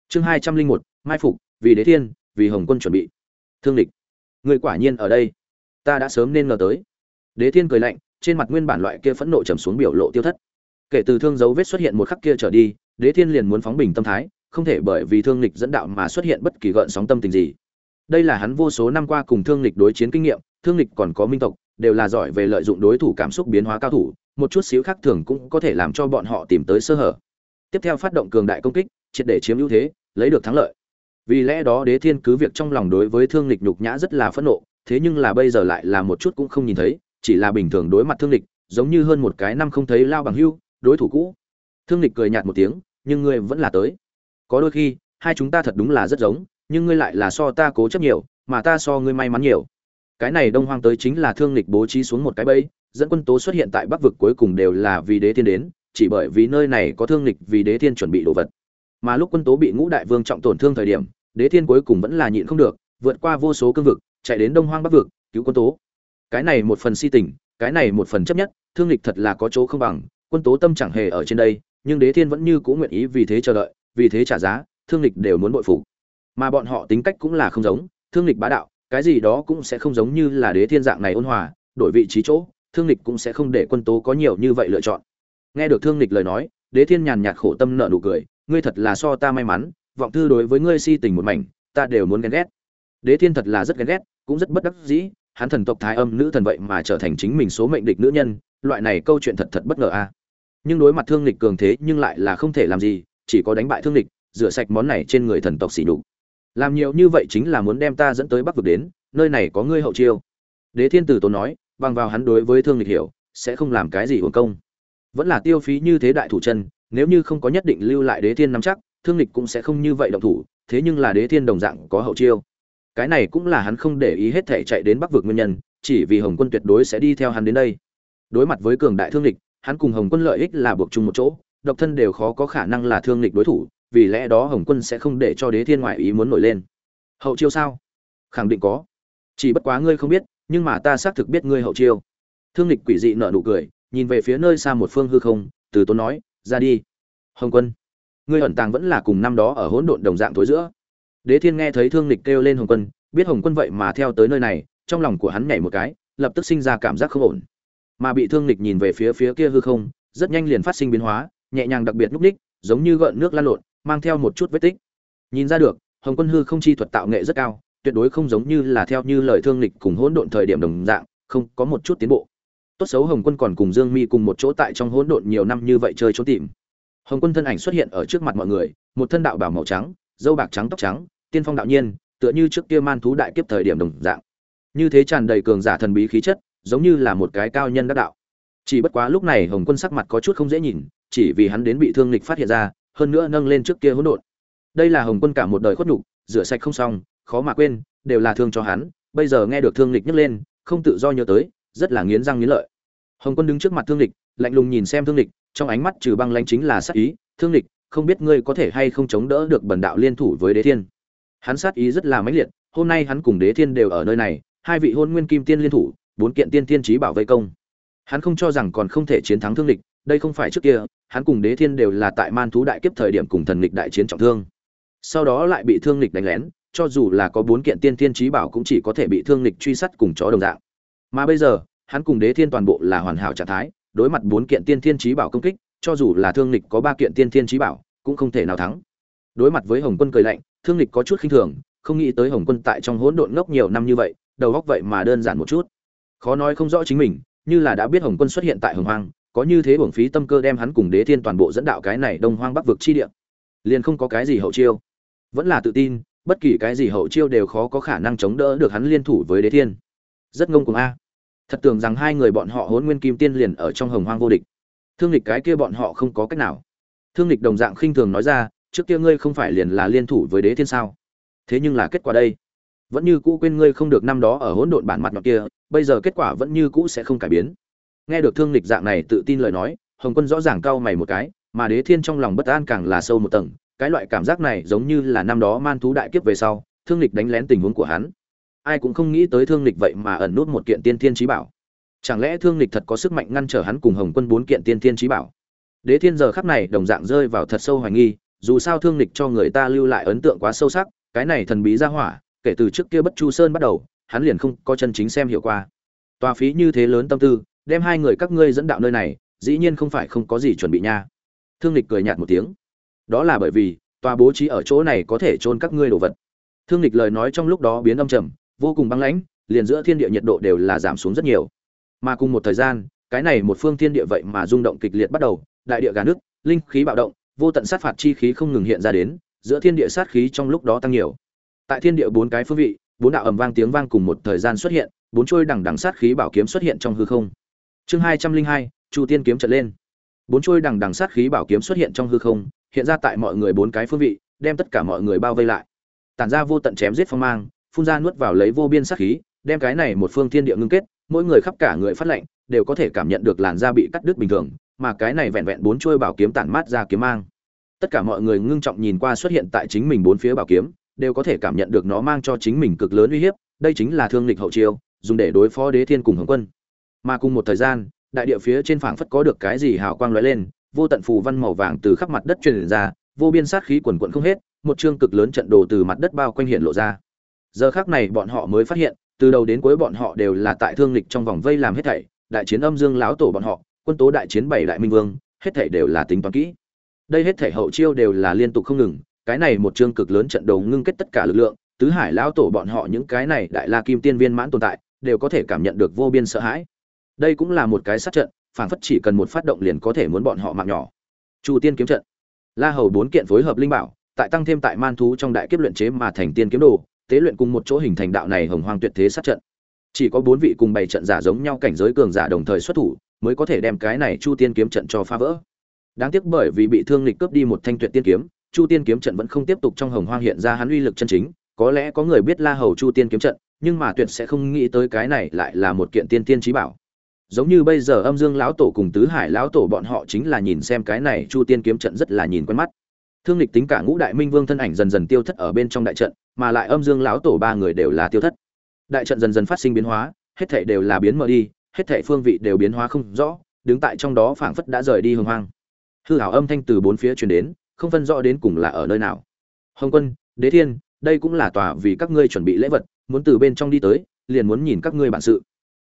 Chương hai trăm linh một, mai phục, vì đế thiên, vì hồng quân chuẩn bị. Thương địch ngươi quả nhiên ở đây. Ta đã sớm nên ngờ tới. Đế thiên cười lạnh, trên mặt nguyên bản loại kia phẫn nộ trầm xuống biểu lộ tiêu thất. Kể từ thương dấu vết xuất hiện một khắc kia trở đi, đế thiên liền muốn phóng bình tâm thái, không thể bởi vì thương lịch dẫn đạo mà xuất hiện bất kỳ gợn sóng tâm tình gì. Đây là hắn vô số năm qua cùng thương lịch đối chiến kinh nghiệm, thương lịch còn có minh tộc, đều là giỏi về lợi dụng đối thủ cảm xúc biến hóa cao thủ, một chút xíu khác thường cũng có thể làm cho bọn họ tìm tới sơ hở. Tiếp theo phát động cường đại công kích triệt để chiếm ưu thế, lấy được thắng lợi. Vì lẽ đó đế thiên cứ việc trong lòng đối với thương lịch nhục nhã rất là phẫn nộ, thế nhưng là bây giờ lại là một chút cũng không nhìn thấy, chỉ là bình thường đối mặt thương lịch, giống như hơn một cái năm không thấy lao bằng hưu, đối thủ cũ. Thương lịch cười nhạt một tiếng, nhưng ngươi vẫn là tới. Có đôi khi, hai chúng ta thật đúng là rất giống, nhưng ngươi lại là so ta cố chấp nhiều, mà ta so ngươi may mắn nhiều. Cái này đông hoang tới chính là thương lịch bố trí xuống một cái bẫy, dẫn quân tố xuất hiện tại bắc vực cuối cùng đều là vì đế thiên đến, chỉ bởi vì nơi này có thương lịch vì đế thiên chuẩn bị đồ vật mà lúc quân tố bị ngũ đại vương trọng tổn thương thời điểm, đế thiên cuối cùng vẫn là nhịn không được, vượt qua vô số cương vực, chạy đến đông hoang bắc vực, cứu quân tố. Cái này một phần si tình, cái này một phần chấp nhất, thương lịch thật là có chỗ không bằng, quân tố tâm chẳng hề ở trên đây, nhưng đế thiên vẫn như cũng nguyện ý vì thế chờ đợi, vì thế trả giá, thương lịch đều muốn bội phục. Mà bọn họ tính cách cũng là không giống, thương lịch bá đạo, cái gì đó cũng sẽ không giống như là đế thiên dạng này ôn hòa, đổi vị trí chỗ, thương lịch cũng sẽ không để quân tố có nhiều như vậy lựa chọn. Nghe được thương lịch lời nói, đế thiên nhàn nhạt khổ tâm nợ nụ cười ngươi thật là so ta may mắn, vọng thư đối với ngươi si tình một mảnh, ta đều muốn ghen ghét. Đế thiên thật là rất ghen ghét, cũng rất bất đắc dĩ, hắn thần tộc thái âm nữ thần vậy mà trở thành chính mình số mệnh địch nữ nhân, loại này câu chuyện thật thật bất ngờ a. Nhưng đối mặt thương lịch cường thế nhưng lại là không thể làm gì, chỉ có đánh bại thương lịch, rửa sạch món này trên người thần tộc xỉ đục làm nhiều như vậy chính là muốn đem ta dẫn tới bắc vực đến, nơi này có ngươi hậu chiêu. Đế thiên tử tốn nói, bằng vào hắn đối với thương lịch hiểu, sẽ không làm cái gì uổng công. Vẫn là tiêu phí như thế đại thủ chân nếu như không có nhất định lưu lại đế thiên nắm chắc, thương lịch cũng sẽ không như vậy động thủ, thế nhưng là đế thiên đồng dạng có hậu chiêu. Cái này cũng là hắn không để ý hết thể chạy đến bắc vực nguyên nhân, chỉ vì hồng quân tuyệt đối sẽ đi theo hắn đến đây. Đối mặt với cường đại thương lịch, hắn cùng hồng quân lợi ích là buộc chung một chỗ, độc thân đều khó có khả năng là thương lịch đối thủ, vì lẽ đó hồng quân sẽ không để cho đế thiên ngoại ý muốn nổi lên. Hậu chiêu sao? Khẳng định có. Chỉ bất quá ngươi không biết, nhưng mà ta xác thực biết ngươi hậu chiêu. Thương lịch quỷ dị nở nụ cười, nhìn về phía nơi xa một phương hư không, từ tốn nói ra đi. Hồng quân, ngươi ẩn tàng vẫn là cùng năm đó ở hỗn độn đồng dạng thối giữa. Đế thiên nghe thấy thương lịch kêu lên hồng quân, biết hồng quân vậy mà theo tới nơi này, trong lòng của hắn nhảy một cái, lập tức sinh ra cảm giác không ổn. Mà bị thương lịch nhìn về phía phía kia hư không, rất nhanh liền phát sinh biến hóa, nhẹ nhàng đặc biệt núp ních, giống như gợn nước lan lộn, mang theo một chút vết tích. Nhìn ra được, hồng quân hư không chi thuật tạo nghệ rất cao, tuyệt đối không giống như là theo như lời thương lịch cùng hỗn độn thời điểm đồng dạng, không có một chút tiến bộ tốt xấu hồng quân còn cùng dương mi cùng một chỗ tại trong hỗn độn nhiều năm như vậy chơi trốn tìm. Hồng quân thân ảnh xuất hiện ở trước mặt mọi người, một thân đạo bảo màu trắng, dâu bạc trắng tóc trắng, tiên phong đạo nhiên, tựa như trước kia man thú đại kiếp thời điểm đồng dạng. Như thế tràn đầy cường giả thần bí khí chất, giống như là một cái cao nhân đắc đạo. Chỉ bất quá lúc này hồng quân sắc mặt có chút không dễ nhìn, chỉ vì hắn đến bị thương lịch phát hiện ra, hơn nữa nâng lên trước kia hỗn độn. Đây là hồng quân cả một đời khuất nhục, rửa sạch không xong, khó mà quên, đều là thương cho hắn, bây giờ nghe được thương lịch nhấc lên, không tự do nhớ tới rất là nghiến răng nghiến lợi. Hồng quân đứng trước mặt thương lịch, lạnh lùng nhìn xem thương lịch, trong ánh mắt trừ băng lãnh chính là sát ý. Thương lịch, không biết ngươi có thể hay không chống đỡ được bần đạo liên thủ với đế thiên? Hắn sát ý rất là mãnh liệt, hôm nay hắn cùng đế thiên đều ở nơi này, hai vị hôn nguyên kim tiên liên thủ, bốn kiện tiên tiên trí bảo vệ công. Hắn không cho rằng còn không thể chiến thắng thương lịch, đây không phải trước kia, hắn cùng đế thiên đều là tại man thú đại kiếp thời điểm cùng thần lịch đại chiến trọng thương. Sau đó lại bị thương lịch đánh lén, cho dù là có bốn kiện tiên tiên trí bảo cũng chỉ có thể bị thương lịch truy sát cùng chó đồng dạng mà bây giờ, hắn cùng đế thiên toàn bộ là hoàn hảo trạng thái, đối mặt bốn kiện tiên thiên trí bảo công kích, cho dù là thương lịch có ba kiện tiên thiên trí bảo, cũng không thể nào thắng. Đối mặt với hồng quân cười lạnh, thương lịch có chút khinh thường, không nghĩ tới hồng quân tại trong hỗn độn ngốc nhiều năm như vậy, đầu góc vậy mà đơn giản một chút. Khó nói không rõ chính mình, như là đã biết hồng quân xuất hiện tại hồng hoang, có như thế bổng phí tâm cơ đem hắn cùng đế thiên toàn bộ dẫn đạo cái này đông hoang bắc vực chi địa. Liền không có cái gì hậu chiêu. Vẫn là tự tin, bất kỳ cái gì hậu chiêu đều khó có khả năng chống đỡ được hắn liên thủ với đế thiên. Rất ngông cuồng a thật tưởng rằng hai người bọn họ hôn nguyên kim tiên liền ở trong hồng hoang vô địch. Thương lịch cái kia bọn họ không có cách nào. Thương lịch đồng dạng khinh thường nói ra, trước kia ngươi không phải liền là liên thủ với đế thiên sao? Thế nhưng là kết quả đây. Vẫn như cũ quên ngươi không được năm đó ở hỗn độn bản mặt mặt kia, bây giờ kết quả vẫn như cũ sẽ không cải biến. Nghe được thương lịch dạng này tự tin lời nói, hồng quân rõ ràng cau mày một cái, mà đế thiên trong lòng bất an càng là sâu một tầng. Cái loại cảm giác này giống như là năm đó man thú đại kiếp về sau, thương lịch đánh lén tình huống của hắn ai cũng không nghĩ tới thương lịch vậy mà ẩn nút một kiện tiên thiên trí bảo. Chẳng lẽ thương lịch thật có sức mạnh ngăn trở hắn cùng hồng quân bốn kiện tiên thiên trí bảo? Đế thiên giờ khắc này đồng dạng rơi vào thật sâu hoài nghi, dù sao thương lịch cho người ta lưu lại ấn tượng quá sâu sắc, cái này thần bí ra hỏa, kể từ trước kia bất chu sơn bắt đầu, hắn liền không có chân chính xem hiểu qua tòa phí như thế lớn tâm tư, đem hai người các ngươi dẫn đạo nơi này, dĩ nhiên không phải không có gì chuẩn bị nha. Thương lịch cười nhạt một tiếng. Đó là bởi vì, tòa bố trí ở chỗ này có thể chôn các ngươi đồ vật. Thương lịch lời nói trong lúc đó biến âm trầm vô cùng băng lãnh, liền giữa thiên địa nhiệt độ đều là giảm xuống rất nhiều. Mà cùng một thời gian, cái này một phương thiên địa vậy mà rung động kịch liệt bắt đầu, đại địa gà nước linh khí bạo động, vô tận sát phạt chi khí không ngừng hiện ra đến, giữa thiên địa sát khí trong lúc đó tăng nhiều. Tại thiên địa bốn cái phương vị, bốn đạo ầm vang tiếng vang cùng một thời gian xuất hiện, bốn trôi đằng đằng sát khí bảo kiếm xuất hiện trong hư không. Chương hai trăm linh hai, chu tiên kiếm trận lên. Bốn trôi đằng đằng sát khí bảo kiếm xuất hiện trong hư không, hiện ra tại mọi người bốn cái phương vị, đem tất cả mọi người bao vây lại. Tản ra vô tận chém giết phong mang phun ra nuốt vào lấy vô biên sát khí, đem cái này một phương thiên địa ngưng kết, mỗi người khắp cả người phát lệnh đều có thể cảm nhận được làn da bị cắt đứt bình thường, mà cái này vẹn vẹn bốn chuôi bảo kiếm tản mát ra kiếm mang. Tất cả mọi người ngưng trọng nhìn qua xuất hiện tại chính mình bốn phía bảo kiếm, đều có thể cảm nhận được nó mang cho chính mình cực lớn uy hiếp, đây chính là thương lịch hậu chiêu, dùng để đối phó đế thiên cùng hồng quân. Mà cùng một thời gian, đại địa phía trên phảng phất có được cái gì hào quang lóe lên, vô tận phù văn màu vàng từ khắp mặt đất truyền ra, vô biên sát khí quần quần không hết, một chương cực lớn trận đồ từ mặt đất bao quanh hiện lộ ra giờ khác này bọn họ mới phát hiện, từ đầu đến cuối bọn họ đều là tại thương lịch trong vòng vây làm hết thảy, đại chiến âm dương láo tổ bọn họ, quân tố đại chiến bảy đại minh vương, hết thảy đều là tính toán kỹ. Đây hết thảy hậu chiêu đều là liên tục không ngừng, cái này một chương cực lớn trận đấu ngưng kết tất cả lực lượng, tứ hải lão tổ bọn họ những cái này đại la kim tiên viên mãn tồn tại, đều có thể cảm nhận được vô biên sợ hãi. Đây cũng là một cái sát trận, phản phất chỉ cần một phát động liền có thể muốn bọn họ mạng nhỏ. Chu tiên kiếm trận. La hầu bốn kiện phối hợp linh bảo, tại tăng thêm tại man thú trong đại kiếp luyện chế mà thành tiên kiếm đồ tế luyện cùng một chỗ hình thành đạo này hồng hoang tuyệt thế sát trận. Chỉ có bốn vị cùng bày trận giả giống nhau cảnh giới cường giả đồng thời xuất thủ, mới có thể đem cái này chu tiên kiếm trận cho phá vỡ. Đáng tiếc bởi vì bị thương lịch cướp đi một thanh tuyệt tiên kiếm, chu tiên kiếm trận vẫn không tiếp tục trong hồng hoang hiện ra hắn uy lực chân chính, có lẽ có người biết la hầu chu tiên kiếm trận, nhưng mà tuyệt sẽ không nghĩ tới cái này lại là một kiện tiên tiên trí bảo. Giống như bây giờ âm dương lão tổ cùng tứ hải lão tổ bọn họ chính là nhìn xem cái này chu tiên kiếm trận rất là nhìn quen mắt thương lịch tính cả ngũ đại minh vương thân ảnh dần dần tiêu thất ở bên trong đại trận, mà lại âm dương lão tổ ba người đều là tiêu thất. Đại trận dần dần phát sinh biến hóa, hết thể đều là biến mờ đi, hết thể phương vị đều biến hóa không rõ, đứng tại trong đó phảng phất đã rời đi hưng hoang. Hư hảo âm thanh từ bốn phía truyền đến, không phân rõ đến cùng là ở nơi nào. Hồng quân, đế thiên, đây cũng là tòa vì các ngươi chuẩn bị lễ vật, muốn từ bên trong đi tới, liền muốn nhìn các ngươi bản sự.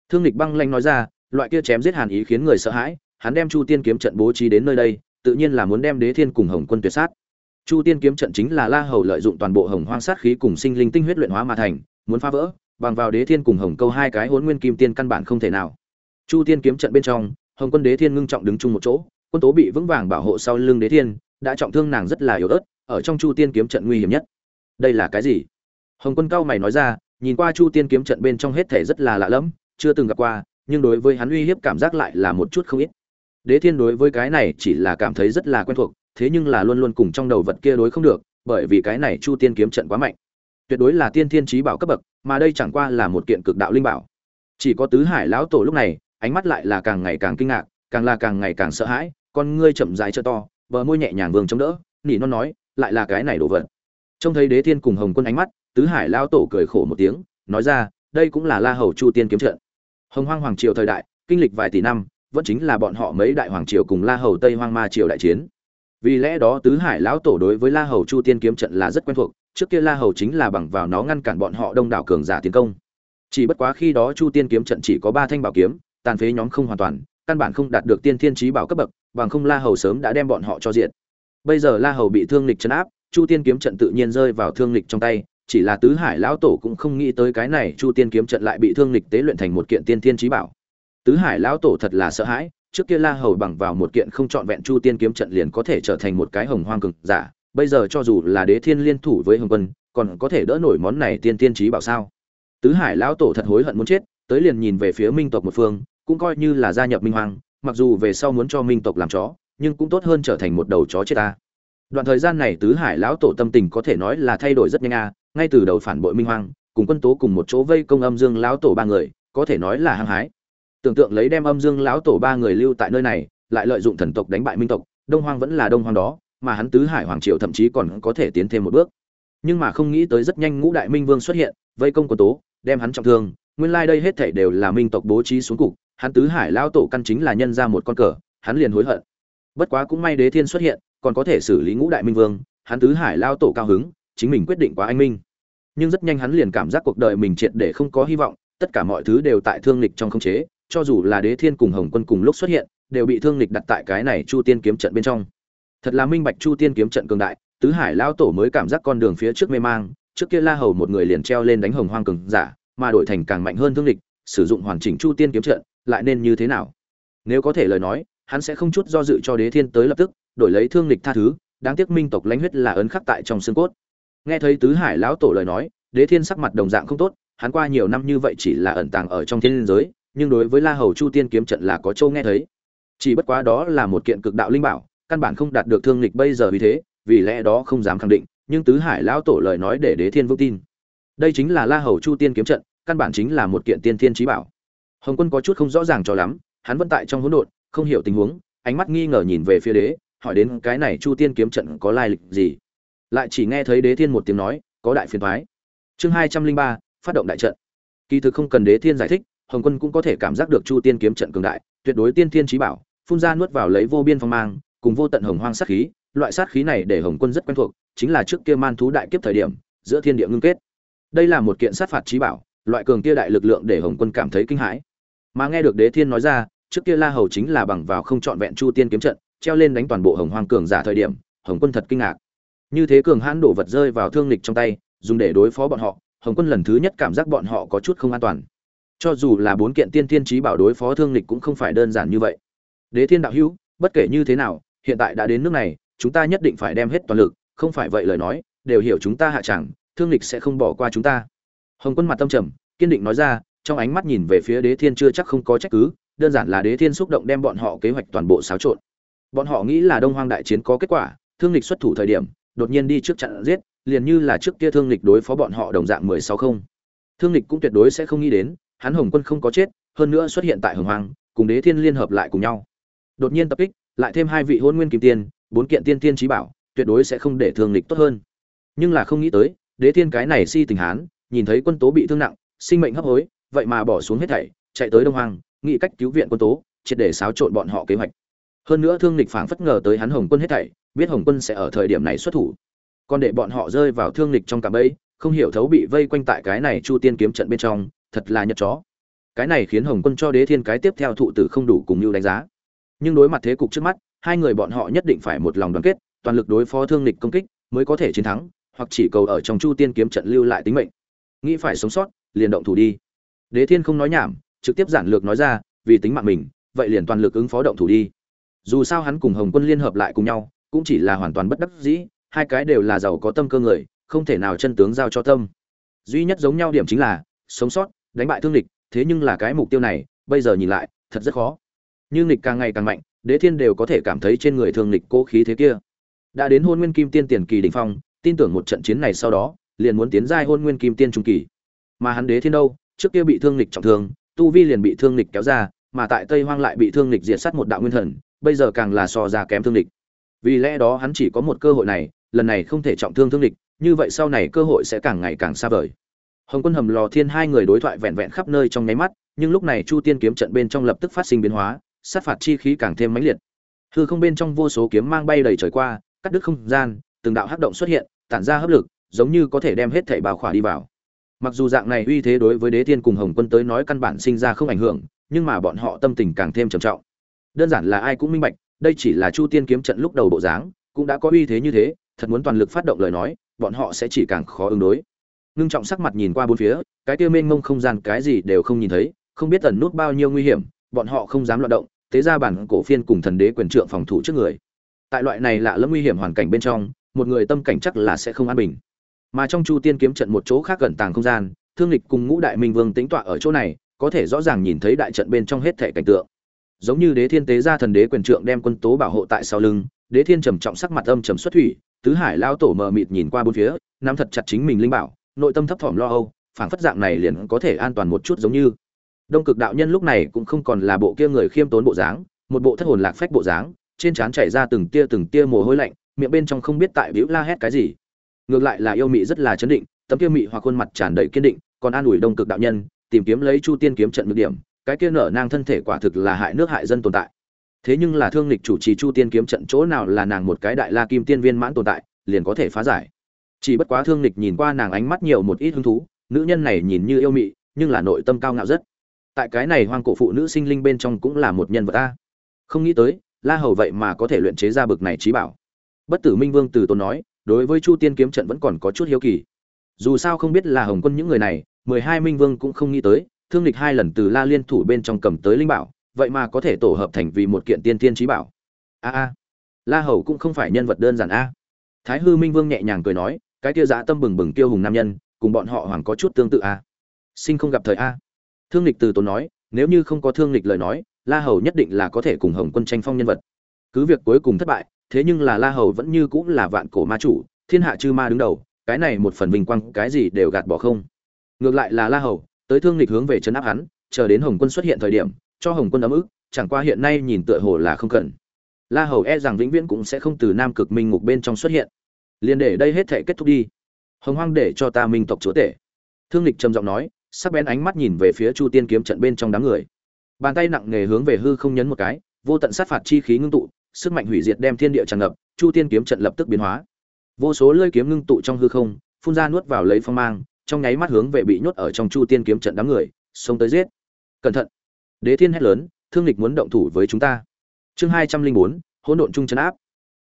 Thương lịch băng lanh nói ra, loại kia chém giết hàn ý khiến người sợ hãi, hắn đem chu tiên kiếm trận bố trí đến nơi đây, tự nhiên là muốn đem đế thiên cùng hồng quân tuyệt sát chu tiên kiếm trận chính là la hầu lợi dụng toàn bộ hồng hoang sát khí cùng sinh linh tinh huyết luyện hóa mà thành, muốn phá vỡ, bằng vào đế thiên cùng hồng câu hai cái hôn nguyên kim tiên căn bản không thể nào. Chu tiên kiếm trận bên trong, hồng quân đế thiên ngưng trọng đứng chung một chỗ, quân tố bị vững vàng bảo hộ sau lưng đế thiên, đã trọng thương nàng rất là yếu ớt, ở trong chu tiên kiếm trận nguy hiểm nhất. Đây là cái gì? Hồng quân cao mày nói ra, nhìn qua chu tiên kiếm trận bên trong hết thể rất là lạ lẫm, chưa từng gặp qua, nhưng đối với hắn uy hiếp cảm giác lại là một chút không ít. Đế thiên đối với cái này chỉ là cảm thấy rất là quen thuộc thế nhưng là luôn luôn cùng trong đầu vật kia đối không được, bởi vì cái này chu tiên kiếm trận quá mạnh. Tuyệt đối là tiên thiên trí bảo cấp bậc, mà đây chẳng qua là một kiện cực đạo linh bảo. Chỉ có tứ hải lão tổ lúc này, ánh mắt lại là càng ngày càng kinh ngạc, càng là càng ngày càng sợ hãi, con ngươi chậm rãi trợ to, bờ môi nhẹ nhàng vương chống đỡ, nỉ non nói, lại là cái này đồ vật. Trông thấy đế thiên cùng hồng quân ánh mắt, tứ hải lão tổ cười khổ một tiếng, nói ra, đây cũng là la hầu chu tiên kiếm trận. Hồng hoang hoàng triều thời đại, kinh lịch vài tỷ năm, vẫn chính là bọn họ mấy đại hoàng triều cùng la hầu tây hoang ma triều đại chiến vì lẽ đó tứ hải lão tổ đối với la hầu chu tiên kiếm trận là rất quen thuộc, trước kia la hầu chính là bằng vào nó ngăn cản bọn họ đông đảo cường giả tiến công. Chỉ bất quá khi đó chu tiên kiếm trận chỉ có ba thanh bảo kiếm, tàn phế nhóm không hoàn toàn, căn bản không đạt được tiên thiên trí bảo cấp bậc, bằng không la hầu sớm đã đem bọn họ cho diện bây giờ la hầu bị thương lịch chấn áp, chu tiên kiếm trận tự nhiên rơi vào thương lịch trong tay, chỉ là tứ hải lão tổ cũng không nghĩ tới cái này chu tiên kiếm trận lại bị thương lịch tế luyện thành một kiện tiên thiên trí bảo. Tứ hải lão tổ thật là sợ hãi trước kia la hầu bằng vào một kiện không trọn vẹn chu tiên kiếm trận liền có thể trở thành một cái hồng hoang cực giả, bây giờ cho dù là đế thiên liên thủ với hồng quân, còn có thể đỡ nổi món này tiên tiên trí bảo sao? Tứ hải lão tổ thật hối hận muốn chết, tới liền nhìn về phía minh tộc một phương, cũng coi như là gia nhập minh hoàng mặc dù về sau muốn cho minh tộc làm chó, nhưng cũng tốt hơn trở thành một đầu chó chết ta. Đoạn thời gian này tứ hải lão tổ tâm tình có thể nói là thay đổi rất nhanh a, ngay từ đầu phản bội minh hoàng cùng quân tố cùng một chỗ vây công âm dương lão tổ ba người, có thể nói là hăng hái tưởng tượng lấy đem âm dương lão tổ ba người lưu tại nơi này, lại lợi dụng thần tộc đánh bại minh tộc, đông hoang vẫn là đông hoang đó, mà hắn tứ hải hoàng triều thậm chí còn có thể tiến thêm một bước. Nhưng mà không nghĩ tới rất nhanh ngũ đại minh vương xuất hiện, vây công quân tố, đem hắn trọng thương, nguyên lai đây hết thảy đều là minh tộc bố trí xuống cục, hắn tứ hải lão tổ căn chính là nhân ra một con cờ, hắn liền hối hận. Bất quá cũng may đế thiên xuất hiện, còn có thể xử lý ngũ đại minh vương, hắn tứ hải lão tổ cao hứng, chính mình quyết định quá anh minh. Nhưng rất nhanh hắn liền cảm giác cuộc đời mình triệt để không có hy vọng, tất cả mọi thứ đều tại thương lịch trong khống chế cho dù là đế thiên cùng hồng quân cùng lúc xuất hiện, đều bị thương lịch đặt tại cái này chu tiên kiếm trận bên trong. Thật là minh bạch chu tiên kiếm trận cường đại, tứ hải lao tổ mới cảm giác con đường phía trước mê mang, trước kia la hầu một người liền treo lên đánh hồng hoang cường giả, mà đổi thành càng mạnh hơn thương lịch sử dụng hoàn chỉnh chu tiên kiếm trận, lại nên như thế nào? Nếu có thể lời nói, hắn sẽ không chút do dự cho đế thiên tới lập tức, đổi lấy thương lịch tha thứ, đáng tiếc minh tộc lãnh huyết là ấn khắc tại trong xương cốt. Nghe thấy tứ hải lão tổ lời nói, đế thiên sắc mặt đồng dạng không tốt, hắn qua nhiều năm như vậy chỉ là ẩn tàng ở trong thiên giới nhưng đối với La Hầu Chu Tiên kiếm trận là có châu nghe thấy. Chỉ bất quá đó là một kiện cực đạo linh bảo, căn bản không đạt được thương lịch bây giờ vì thế, vì lẽ đó không dám khẳng định, nhưng tứ hải lão tổ lời nói để Đế Thiên vững tin. Đây chính là La Hầu Chu Tiên kiếm trận, căn bản chính là một kiện tiên thiên chí bảo. Hồng Quân có chút không rõ ràng cho lắm, hắn vẫn tại trong hỗn độn, không hiểu tình huống, ánh mắt nghi ngờ nhìn về phía Đế, hỏi đến cái này Chu Tiên kiếm trận có lai lịch gì. Lại chỉ nghe thấy Đế Thiên một tiếng nói, có đại phiền toái. Chương hai trăm linh ba phát động đại trận. Kỳ thực không cần Đế Thiên giải thích, hồng quân cũng có thể cảm giác được chu tiên kiếm trận cường đại, tuyệt đối tiên thiên trí bảo, phun ra nuốt vào lấy vô biên phong mang, cùng vô tận hồng hoang sát khí, loại sát khí này để hồng quân rất quen thuộc, chính là trước kia man thú đại kiếp thời điểm, giữa thiên địa ngưng kết. Đây là một kiện sát phạt trí bảo, loại cường kia đại lực lượng để hồng quân cảm thấy kinh hãi. Mà nghe được đế thiên nói ra, trước kia la hầu chính là bằng vào không trọn vẹn chu tiên kiếm trận, treo lên đánh toàn bộ hồng hoang cường giả thời điểm, hồng quân thật kinh ngạc. Như thế cường hãn đổ vật rơi vào thương lịch trong tay, dùng để đối phó bọn họ, hồng quân lần thứ nhất cảm giác bọn họ có chút không an toàn cho dù là bốn kiện tiên thiên trí bảo đối phó thương lịch cũng không phải đơn giản như vậy. Đế thiên đạo hữu, bất kể như thế nào, hiện tại đã đến nước này, chúng ta nhất định phải đem hết toàn lực, không phải vậy lời nói, đều hiểu chúng ta hạ chẳng, thương lịch sẽ không bỏ qua chúng ta. Hồng quân mặt tâm trầm, kiên định nói ra, trong ánh mắt nhìn về phía đế thiên chưa chắc không có trách cứ, đơn giản là đế thiên xúc động đem bọn họ kế hoạch toàn bộ xáo trộn. Bọn họ nghĩ là đông hoang đại chiến có kết quả, thương lịch xuất thủ thời điểm, đột nhiên đi trước chặn giết, liền như là trước kia thương lịch đối phó bọn họ đồng dạng mười sáu không. Thương lịch cũng tuyệt đối sẽ không nghĩ đến hắn Hồng Quân không có chết, hơn nữa xuất hiện tại Hồng Hoàng, cùng Đế Thiên liên hợp lại cùng nhau. Đột nhiên tập kích, lại thêm hai vị Hôn Nguyên Kim Tiên, bốn kiện tiên tiên trí bảo, tuyệt đối sẽ không để thương lịch tốt hơn. Nhưng là không nghĩ tới, Đế Thiên cái này si tình hán, nhìn thấy quân tố bị thương nặng, sinh mệnh hấp hối, vậy mà bỏ xuống hết thảy, chạy tới Đông Hoàng, nghĩ cách cứu viện quân tố, triệt để xáo trộn bọn họ kế hoạch. Hơn nữa thương lịch phảng phất ngờ tới hắn Hồng Quân hết thảy, biết Hồng Quân sẽ ở thời điểm này xuất thủ. Còn để bọn họ rơi vào thương lịch trong cả bẫy, không hiểu thấu bị vây quanh tại cái này Chu Tiên kiếm trận bên trong, thật là nhật chó. Cái này khiến hồng quân cho đế thiên cái tiếp theo thụ tử không đủ cùng mưu đánh giá. Nhưng đối mặt thế cục trước mắt, hai người bọn họ nhất định phải một lòng đoàn kết, toàn lực đối phó thương lịch công kích mới có thể chiến thắng, hoặc chỉ cầu ở trong chu tiên kiếm trận lưu lại tính mệnh. Nghĩ phải sống sót, liền động thủ đi. Đế thiên không nói nhảm, trực tiếp giản lược nói ra, vì tính mạng mình, vậy liền toàn lực ứng phó động thủ đi. Dù sao hắn cùng hồng quân liên hợp lại cùng nhau, cũng chỉ là hoàn toàn bất đắc dĩ, hai cái đều là giàu có tâm cơ người, không thể nào chân tướng giao cho tâm. Duy nhất giống nhau điểm chính là, sống sót đánh bại thương địch, thế nhưng là cái mục tiêu này, bây giờ nhìn lại, thật rất khó. Nhưng địch càng ngày càng mạnh, đế thiên đều có thể cảm thấy trên người thương địch cố khí thế kia. Đã đến hôn nguyên kim tiên tiền kỳ đỉnh phong, tin tưởng một trận chiến này sau đó, liền muốn tiến giai hôn nguyên kim tiên trung kỳ. Mà hắn đế thiên đâu, trước kia bị thương địch trọng thương, tu vi liền bị thương địch kéo ra, mà tại tây hoang lại bị thương địch diệt sát một đạo nguyên thần, bây giờ càng là so ra kém thương địch. Vì lẽ đó hắn chỉ có một cơ hội này, lần này không thể trọng thương thương địch, như vậy sau này cơ hội sẽ càng ngày càng xa vời hồng quân hầm lò thiên hai người đối thoại vẹn vẹn khắp nơi trong nháy mắt, nhưng lúc này chu tiên kiếm trận bên trong lập tức phát sinh biến hóa, sát phạt chi khí càng thêm mãnh liệt. Hư không bên trong vô số kiếm mang bay đầy trời qua, cắt đứt không gian, từng đạo hắc động xuất hiện, tản ra hấp lực, giống như có thể đem hết thảy bào khỏa đi vào. Mặc dù dạng này uy thế đối với đế tiên cùng hồng quân tới nói căn bản sinh ra không ảnh hưởng, nhưng mà bọn họ tâm tình càng thêm trầm trọng. Đơn giản là ai cũng minh bạch, đây chỉ là chu tiên kiếm trận lúc đầu bộ dáng, cũng đã có uy thế như thế, thật muốn toàn lực phát động lời nói, bọn họ sẽ chỉ càng khó ứng đối ngưng trọng sắc mặt nhìn qua bốn phía, cái kia mênh mông không gian cái gì đều không nhìn thấy, không biết tần nút bao nhiêu nguy hiểm, bọn họ không dám loạn động, Thế ra bản cổ phiên cùng thần đế quyền trượng phòng thủ trước người. Tại loại này lạ lẫm nguy hiểm hoàn cảnh bên trong, một người tâm cảnh chắc là sẽ không an bình. Mà trong chu tiên kiếm trận một chỗ khác gần tàng không gian, thương lịch cùng ngũ đại minh vương tính tọa ở chỗ này, có thể rõ ràng nhìn thấy đại trận bên trong hết thể cảnh tượng. Giống như đế thiên tế ra thần đế quyền trượng đem quân tố bảo hộ tại sau lưng, đế thiên trầm trọng sắc mặt âm trầm xuất thủy, tứ hải lao tổ mờ mịt nhìn qua bốn phía, nắm thật chặt chính mình linh bảo nội tâm thấp thỏm lo âu, phảng phất dạng này liền có thể an toàn một chút giống như. Đông cực đạo nhân lúc này cũng không còn là bộ kia người khiêm tốn bộ dáng, một bộ thất hồn lạc phách bộ dáng, trên trán chảy ra từng tia từng tia mồ hôi lạnh, miệng bên trong không biết tại bĩu la hét cái gì. Ngược lại là yêu mị rất là chấn định, tấm kia mị hoặc khuôn mặt tràn đầy kiên định, còn an ủi đông cực đạo nhân, tìm kiếm lấy chu tiên kiếm trận ngược điểm, cái kia nở nang thân thể quả thực là hại nước hại dân tồn tại. Thế nhưng là thương lịch chủ trì chu tiên kiếm trận chỗ nào là nàng một cái đại la kim tiên viên mãn tồn tại, liền có thể phá giải chỉ bất quá thương lịch nhìn qua nàng ánh mắt nhiều một ít hứng thú, nữ nhân này nhìn như yêu mị, nhưng là nội tâm cao ngạo rất. Tại cái này hoang cổ phụ nữ sinh linh bên trong cũng là một nhân vật ta không nghĩ tới, la hầu vậy mà có thể luyện chế ra bực này trí bảo. Bất tử minh vương từ tốn nói, đối với chu tiên kiếm trận vẫn còn có chút hiếu kỳ. Dù sao không biết là hồng quân những người này, mười hai minh vương cũng không nghĩ tới, thương lịch hai lần từ la liên thủ bên trong cầm tới linh bảo, vậy mà có thể tổ hợp thành vì một kiện tiên tiên trí bảo. A a. La hầu cũng không phải nhân vật đơn giản a. Thái hư minh vương nhẹ nhàng cười nói cái kia dã tâm bừng bừng tiêu hùng nam nhân, cùng bọn họ hoàng có chút tương tự a sinh không gặp thời a thương lịch từ tốn nói, nếu như không có thương lịch lời nói, la hầu nhất định là có thể cùng hồng quân tranh phong nhân vật. Cứ việc cuối cùng thất bại, thế nhưng là la hầu vẫn như cũng là vạn cổ ma chủ, thiên hạ chư ma đứng đầu, cái này một phần vinh quang, cái gì đều gạt bỏ không. Ngược lại là la hầu, tới thương lịch hướng về chấn áp hắn, chờ đến hồng quân xuất hiện thời điểm, cho hồng quân ấm ức, chẳng qua hiện nay nhìn tựa hồ là không cần. La hầu e rằng vĩnh viễn cũng sẽ không từ nam cực minh ngục bên trong xuất hiện liền để đây hết thể kết thúc đi. Hồng hoang để cho ta minh tộc chúa tể. Thương lịch trầm giọng nói, sắc bén ánh mắt nhìn về phía chu tiên kiếm trận bên trong đám người. Bàn tay nặng nề hướng về hư không nhấn một cái, vô tận sát phạt chi khí ngưng tụ, sức mạnh hủy diệt đem thiên địa tràn ngập, chu tiên kiếm trận lập tức biến hóa. Vô số lơi kiếm ngưng tụ trong hư không, phun ra nuốt vào lấy phong mang, trong nháy mắt hướng về bị nhốt ở trong chu tiên kiếm trận đám người, xông tới giết. Cẩn thận. Đế thiên hét lớn, thương lịch muốn động thủ với chúng ta. Chương hai trăm linh bốn, hỗn độn trung chấn áp.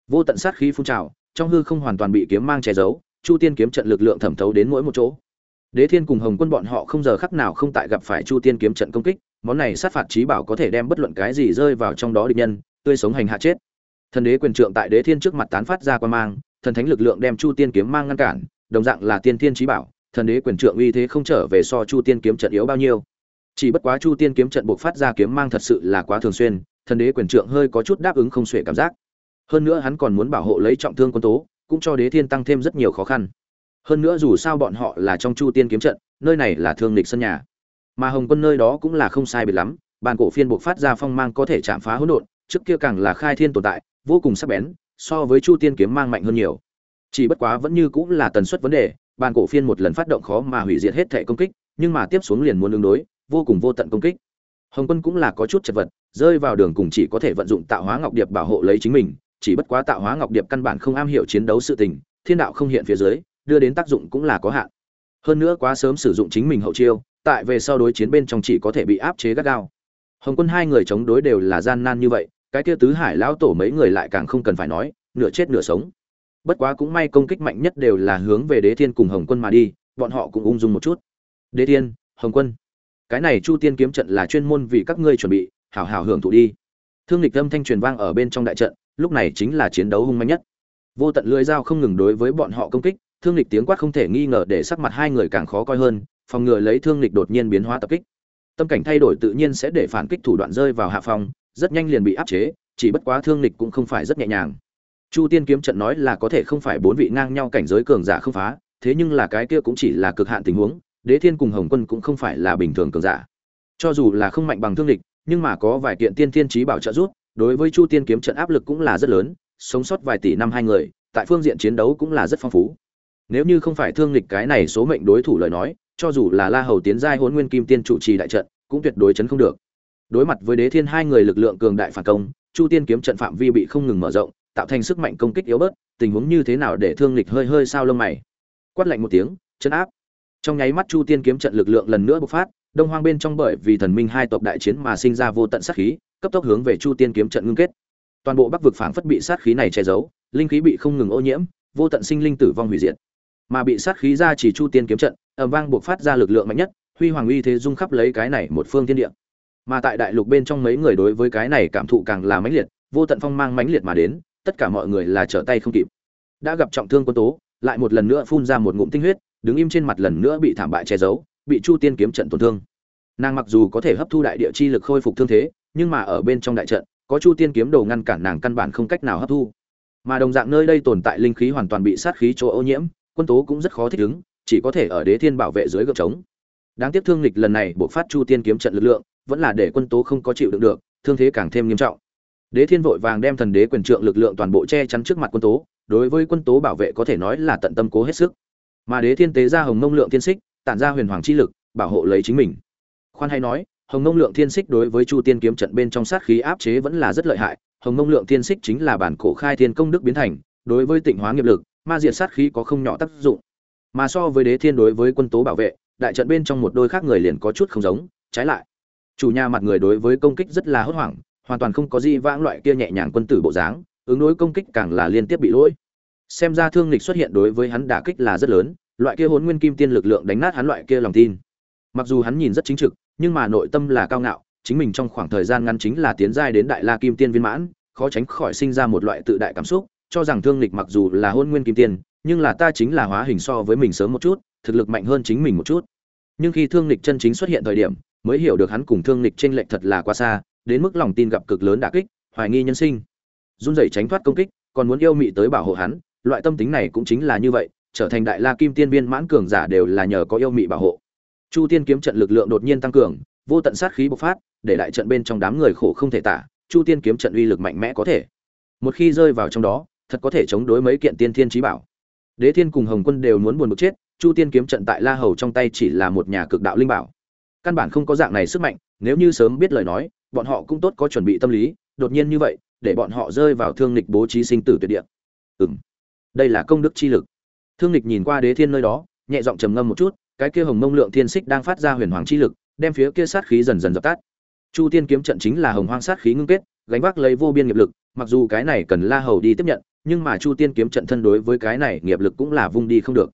Vô tận sát khí phun trào trong hư không hoàn toàn bị kiếm mang che giấu, chu tiên kiếm trận lực lượng thẩm thấu đến mỗi một chỗ. Đế thiên cùng hồng quân bọn họ không giờ khắc nào không tại gặp phải chu tiên kiếm trận công kích, món này sát phạt trí bảo có thể đem bất luận cái gì rơi vào trong đó địch nhân, tươi sống hành hạ chết. Thần đế quyền trượng tại đế thiên trước mặt tán phát ra quan mang, thần thánh lực lượng đem chu tiên kiếm mang ngăn cản, đồng dạng là tiên thiên trí bảo, thần đế quyền trượng uy thế không trở về so chu tiên kiếm trận yếu bao nhiêu. Chỉ bất quá chu tiên kiếm trận buộc phát ra kiếm mang thật sự là quá thường xuyên, thần đế quyền trượng hơi có chút đáp ứng không xuể cảm giác hơn nữa hắn còn muốn bảo hộ lấy trọng thương quân tố, cũng cho đế thiên tăng thêm rất nhiều khó khăn. Hơn nữa dù sao bọn họ là trong chu tiên kiếm trận, nơi này là thương lịch sân nhà. Mà hồng quân nơi đó cũng là không sai biệt lắm, bàn cổ phiên buộc phát ra phong mang có thể chạm phá hỗn độn, trước kia càng là khai thiên tồn tại, vô cùng sắc bén, so với chu tiên kiếm mang mạnh hơn nhiều. Chỉ bất quá vẫn như cũng là tần suất vấn đề, bàn cổ phiên một lần phát động khó mà hủy diệt hết thể công kích, nhưng mà tiếp xuống liền muốn ứng đối, vô cùng vô tận công kích. Hồng quân cũng là có chút chật vật, rơi vào đường cùng chỉ có thể vận dụng tạo hóa ngọc điệp bảo hộ lấy chính mình chỉ bất quá tạo hóa ngọc điệp căn bản không am hiểu chiến đấu sự tình, thiên đạo không hiện phía dưới, đưa đến tác dụng cũng là có hạn. Hơn nữa quá sớm sử dụng chính mình hậu chiêu, tại về sau đối chiến bên trong chỉ có thể bị áp chế gắt gao. Hồng quân hai người chống đối đều là gian nan như vậy, cái kia tứ hải lão tổ mấy người lại càng không cần phải nói, nửa chết nửa sống. Bất quá cũng may công kích mạnh nhất đều là hướng về đế thiên cùng hồng quân mà đi, bọn họ cũng ung dung một chút. Đế thiên, hồng quân, cái này chu tiên kiếm trận là chuyên môn vì các ngươi chuẩn bị, hảo hảo hưởng thụ đi. Thương lịch âm thanh truyền vang ở bên trong đại trận lúc này chính là chiến đấu hung manh nhất. Vô tận lưỡi dao không ngừng đối với bọn họ công kích, thương lịch tiếng quát không thể nghi ngờ để sắc mặt hai người càng khó coi hơn, phòng ngừa lấy thương lịch đột nhiên biến hóa tập kích. Tâm cảnh thay đổi tự nhiên sẽ để phản kích thủ đoạn rơi vào hạ phòng rất nhanh liền bị áp chế, chỉ bất quá thương lịch cũng không phải rất nhẹ nhàng. Chu tiên kiếm trận nói là có thể không phải bốn vị ngang nhau cảnh giới cường giả không phá, thế nhưng là cái kia cũng chỉ là cực hạn tình huống, đế thiên cùng hồng quân cũng không phải là bình thường cường giả. Cho dù là không mạnh bằng thương lịch nhưng mà có vài kiện tiên thiên trí bảo trợ giúp đối với chu tiên kiếm trận áp lực cũng là rất lớn, sống sót vài tỷ năm hai người, tại phương diện chiến đấu cũng là rất phong phú. Nếu như không phải thương lịch cái này số mệnh đối thủ lời nói, cho dù là la hầu tiến giai hôn nguyên kim tiên trụ trì đại trận, cũng tuyệt đối chấn không được. Đối mặt với đế thiên hai người lực lượng cường đại phản công, chu tiên kiếm trận phạm vi bị không ngừng mở rộng, tạo thành sức mạnh công kích yếu bớt, tình huống như thế nào để thương lịch hơi hơi sao lông mày? Quát lạnh một tiếng, chấn áp. Trong nháy mắt chu tiên kiếm trận lực lượng lần nữa bộc phát, đông hoang bên trong bởi vì thần minh hai tộc đại chiến mà sinh ra vô tận sát khí cấp tốc hướng về chu tiên kiếm trận ngưng kết. Toàn bộ bắc vực phảng phất bị sát khí này che giấu, linh khí bị không ngừng ô nhiễm, vô tận sinh linh tử vong hủy diệt. Mà bị sát khí ra chỉ chu tiên kiếm trận, ầm vang buộc phát ra lực lượng mạnh nhất, huy hoàng uy thế dung khắp lấy cái này một phương thiên địa. Mà tại đại lục bên trong mấy người đối với cái này cảm thụ càng là mãnh liệt, vô tận phong mang mãnh liệt mà đến, tất cả mọi người là trở tay không kịp. Đã gặp trọng thương quân tố, lại một lần nữa phun ra một ngụm tinh huyết, đứng im trên mặt lần nữa bị thảm bại che giấu, bị chu tiên kiếm trận tổn thương. Nàng mặc dù có thể hấp thu đại địa chi lực khôi phục thương thế nhưng mà ở bên trong đại trận, có chu tiên kiếm đồ ngăn cản nàng căn bản không cách nào hấp thu. Mà đồng dạng nơi đây tồn tại linh khí hoàn toàn bị sát khí chỗ ô nhiễm, quân tố cũng rất khó thích ứng, chỉ có thể ở đế thiên bảo vệ dưới gợp trống. Đáng tiếc thương lịch lần này buộc phát chu tiên kiếm trận lực lượng, vẫn là để quân tố không có chịu đựng được, thương thế càng thêm nghiêm trọng. Đế thiên vội vàng đem thần đế quyền trượng lực lượng toàn bộ che chắn trước mặt quân tố, đối với quân tố bảo vệ có thể nói là tận tâm cố hết sức. Mà đế thiên tế ra hồng mông lượng thiên xích, tản ra huyền hoàng chi lực, bảo hộ lấy chính mình. Khoan hay nói hồng mông lượng thiên xích đối với chu tiên kiếm trận bên trong sát khí áp chế vẫn là rất lợi hại. Hồng mông lượng thiên xích chính là bản cổ khai thiên công đức biến thành, đối với tịnh hóa nghiệp lực, ma diệt sát khí có không nhỏ tác dụng. Mà so với đế thiên đối với quân tố bảo vệ, đại trận bên trong một đôi khác người liền có chút không giống, trái lại. Chủ nhà mặt người đối với công kích rất là hốt hoảng, hoàn toàn không có gì vãng loại kia nhẹ nhàng quân tử bộ dáng, ứng đối công kích càng là liên tiếp bị lỗi. Xem ra thương lịch xuất hiện đối với hắn đả kích là rất lớn, loại kia hồn nguyên kim tiên lực lượng đánh nát hắn loại kia lòng tin. Mặc dù hắn nhìn rất chính trực nhưng mà nội tâm là cao ngạo, chính mình trong khoảng thời gian ngắn chính là tiến giai đến đại la kim tiên viên mãn, khó tránh khỏi sinh ra một loại tự đại cảm xúc, cho rằng thương lịch mặc dù là hôn nguyên kim tiên, nhưng là ta chính là hóa hình so với mình sớm một chút, thực lực mạnh hơn chính mình một chút. Nhưng khi thương lịch chân chính xuất hiện thời điểm, mới hiểu được hắn cùng thương lịch trên lệch thật là quá xa, đến mức lòng tin gặp cực lớn đả kích, hoài nghi nhân sinh. Run rẩy tránh thoát công kích, còn muốn yêu mị tới bảo hộ hắn, loại tâm tính này cũng chính là như vậy, trở thành đại la kim tiên viên mãn cường giả đều là nhờ có yêu mị bảo hộ chu tiên kiếm trận lực lượng đột nhiên tăng cường, vô tận sát khí bộc phát, để lại trận bên trong đám người khổ không thể tả, chu tiên kiếm trận uy lực mạnh mẽ có thể. Một khi rơi vào trong đó, thật có thể chống đối mấy kiện tiên thiên trí bảo. Đế thiên cùng hồng quân đều muốn buồn bực chết, chu tiên kiếm trận tại la hầu trong tay chỉ là một nhà cực đạo linh bảo. Căn bản không có dạng này sức mạnh, nếu như sớm biết lời nói, bọn họ cũng tốt có chuẩn bị tâm lý, đột nhiên như vậy, để bọn họ rơi vào thương lịch bố trí sinh tử tuyệt địa. Ừm, đây là công đức chi lực. Thương lịch nhìn qua đế thiên nơi đó, nhẹ giọng trầm ngâm một chút cái kia hồng mông lượng thiên xích đang phát ra huyền hoàng chi lực, đem phía kia sát khí dần dần dập tắt. Chu tiên kiếm trận chính là hồng hoang sát khí ngưng kết, gánh vác lấy vô biên nghiệp lực, mặc dù cái này cần la hầu đi tiếp nhận, nhưng mà chu tiên kiếm trận thân đối với cái này nghiệp lực cũng là vung đi không được.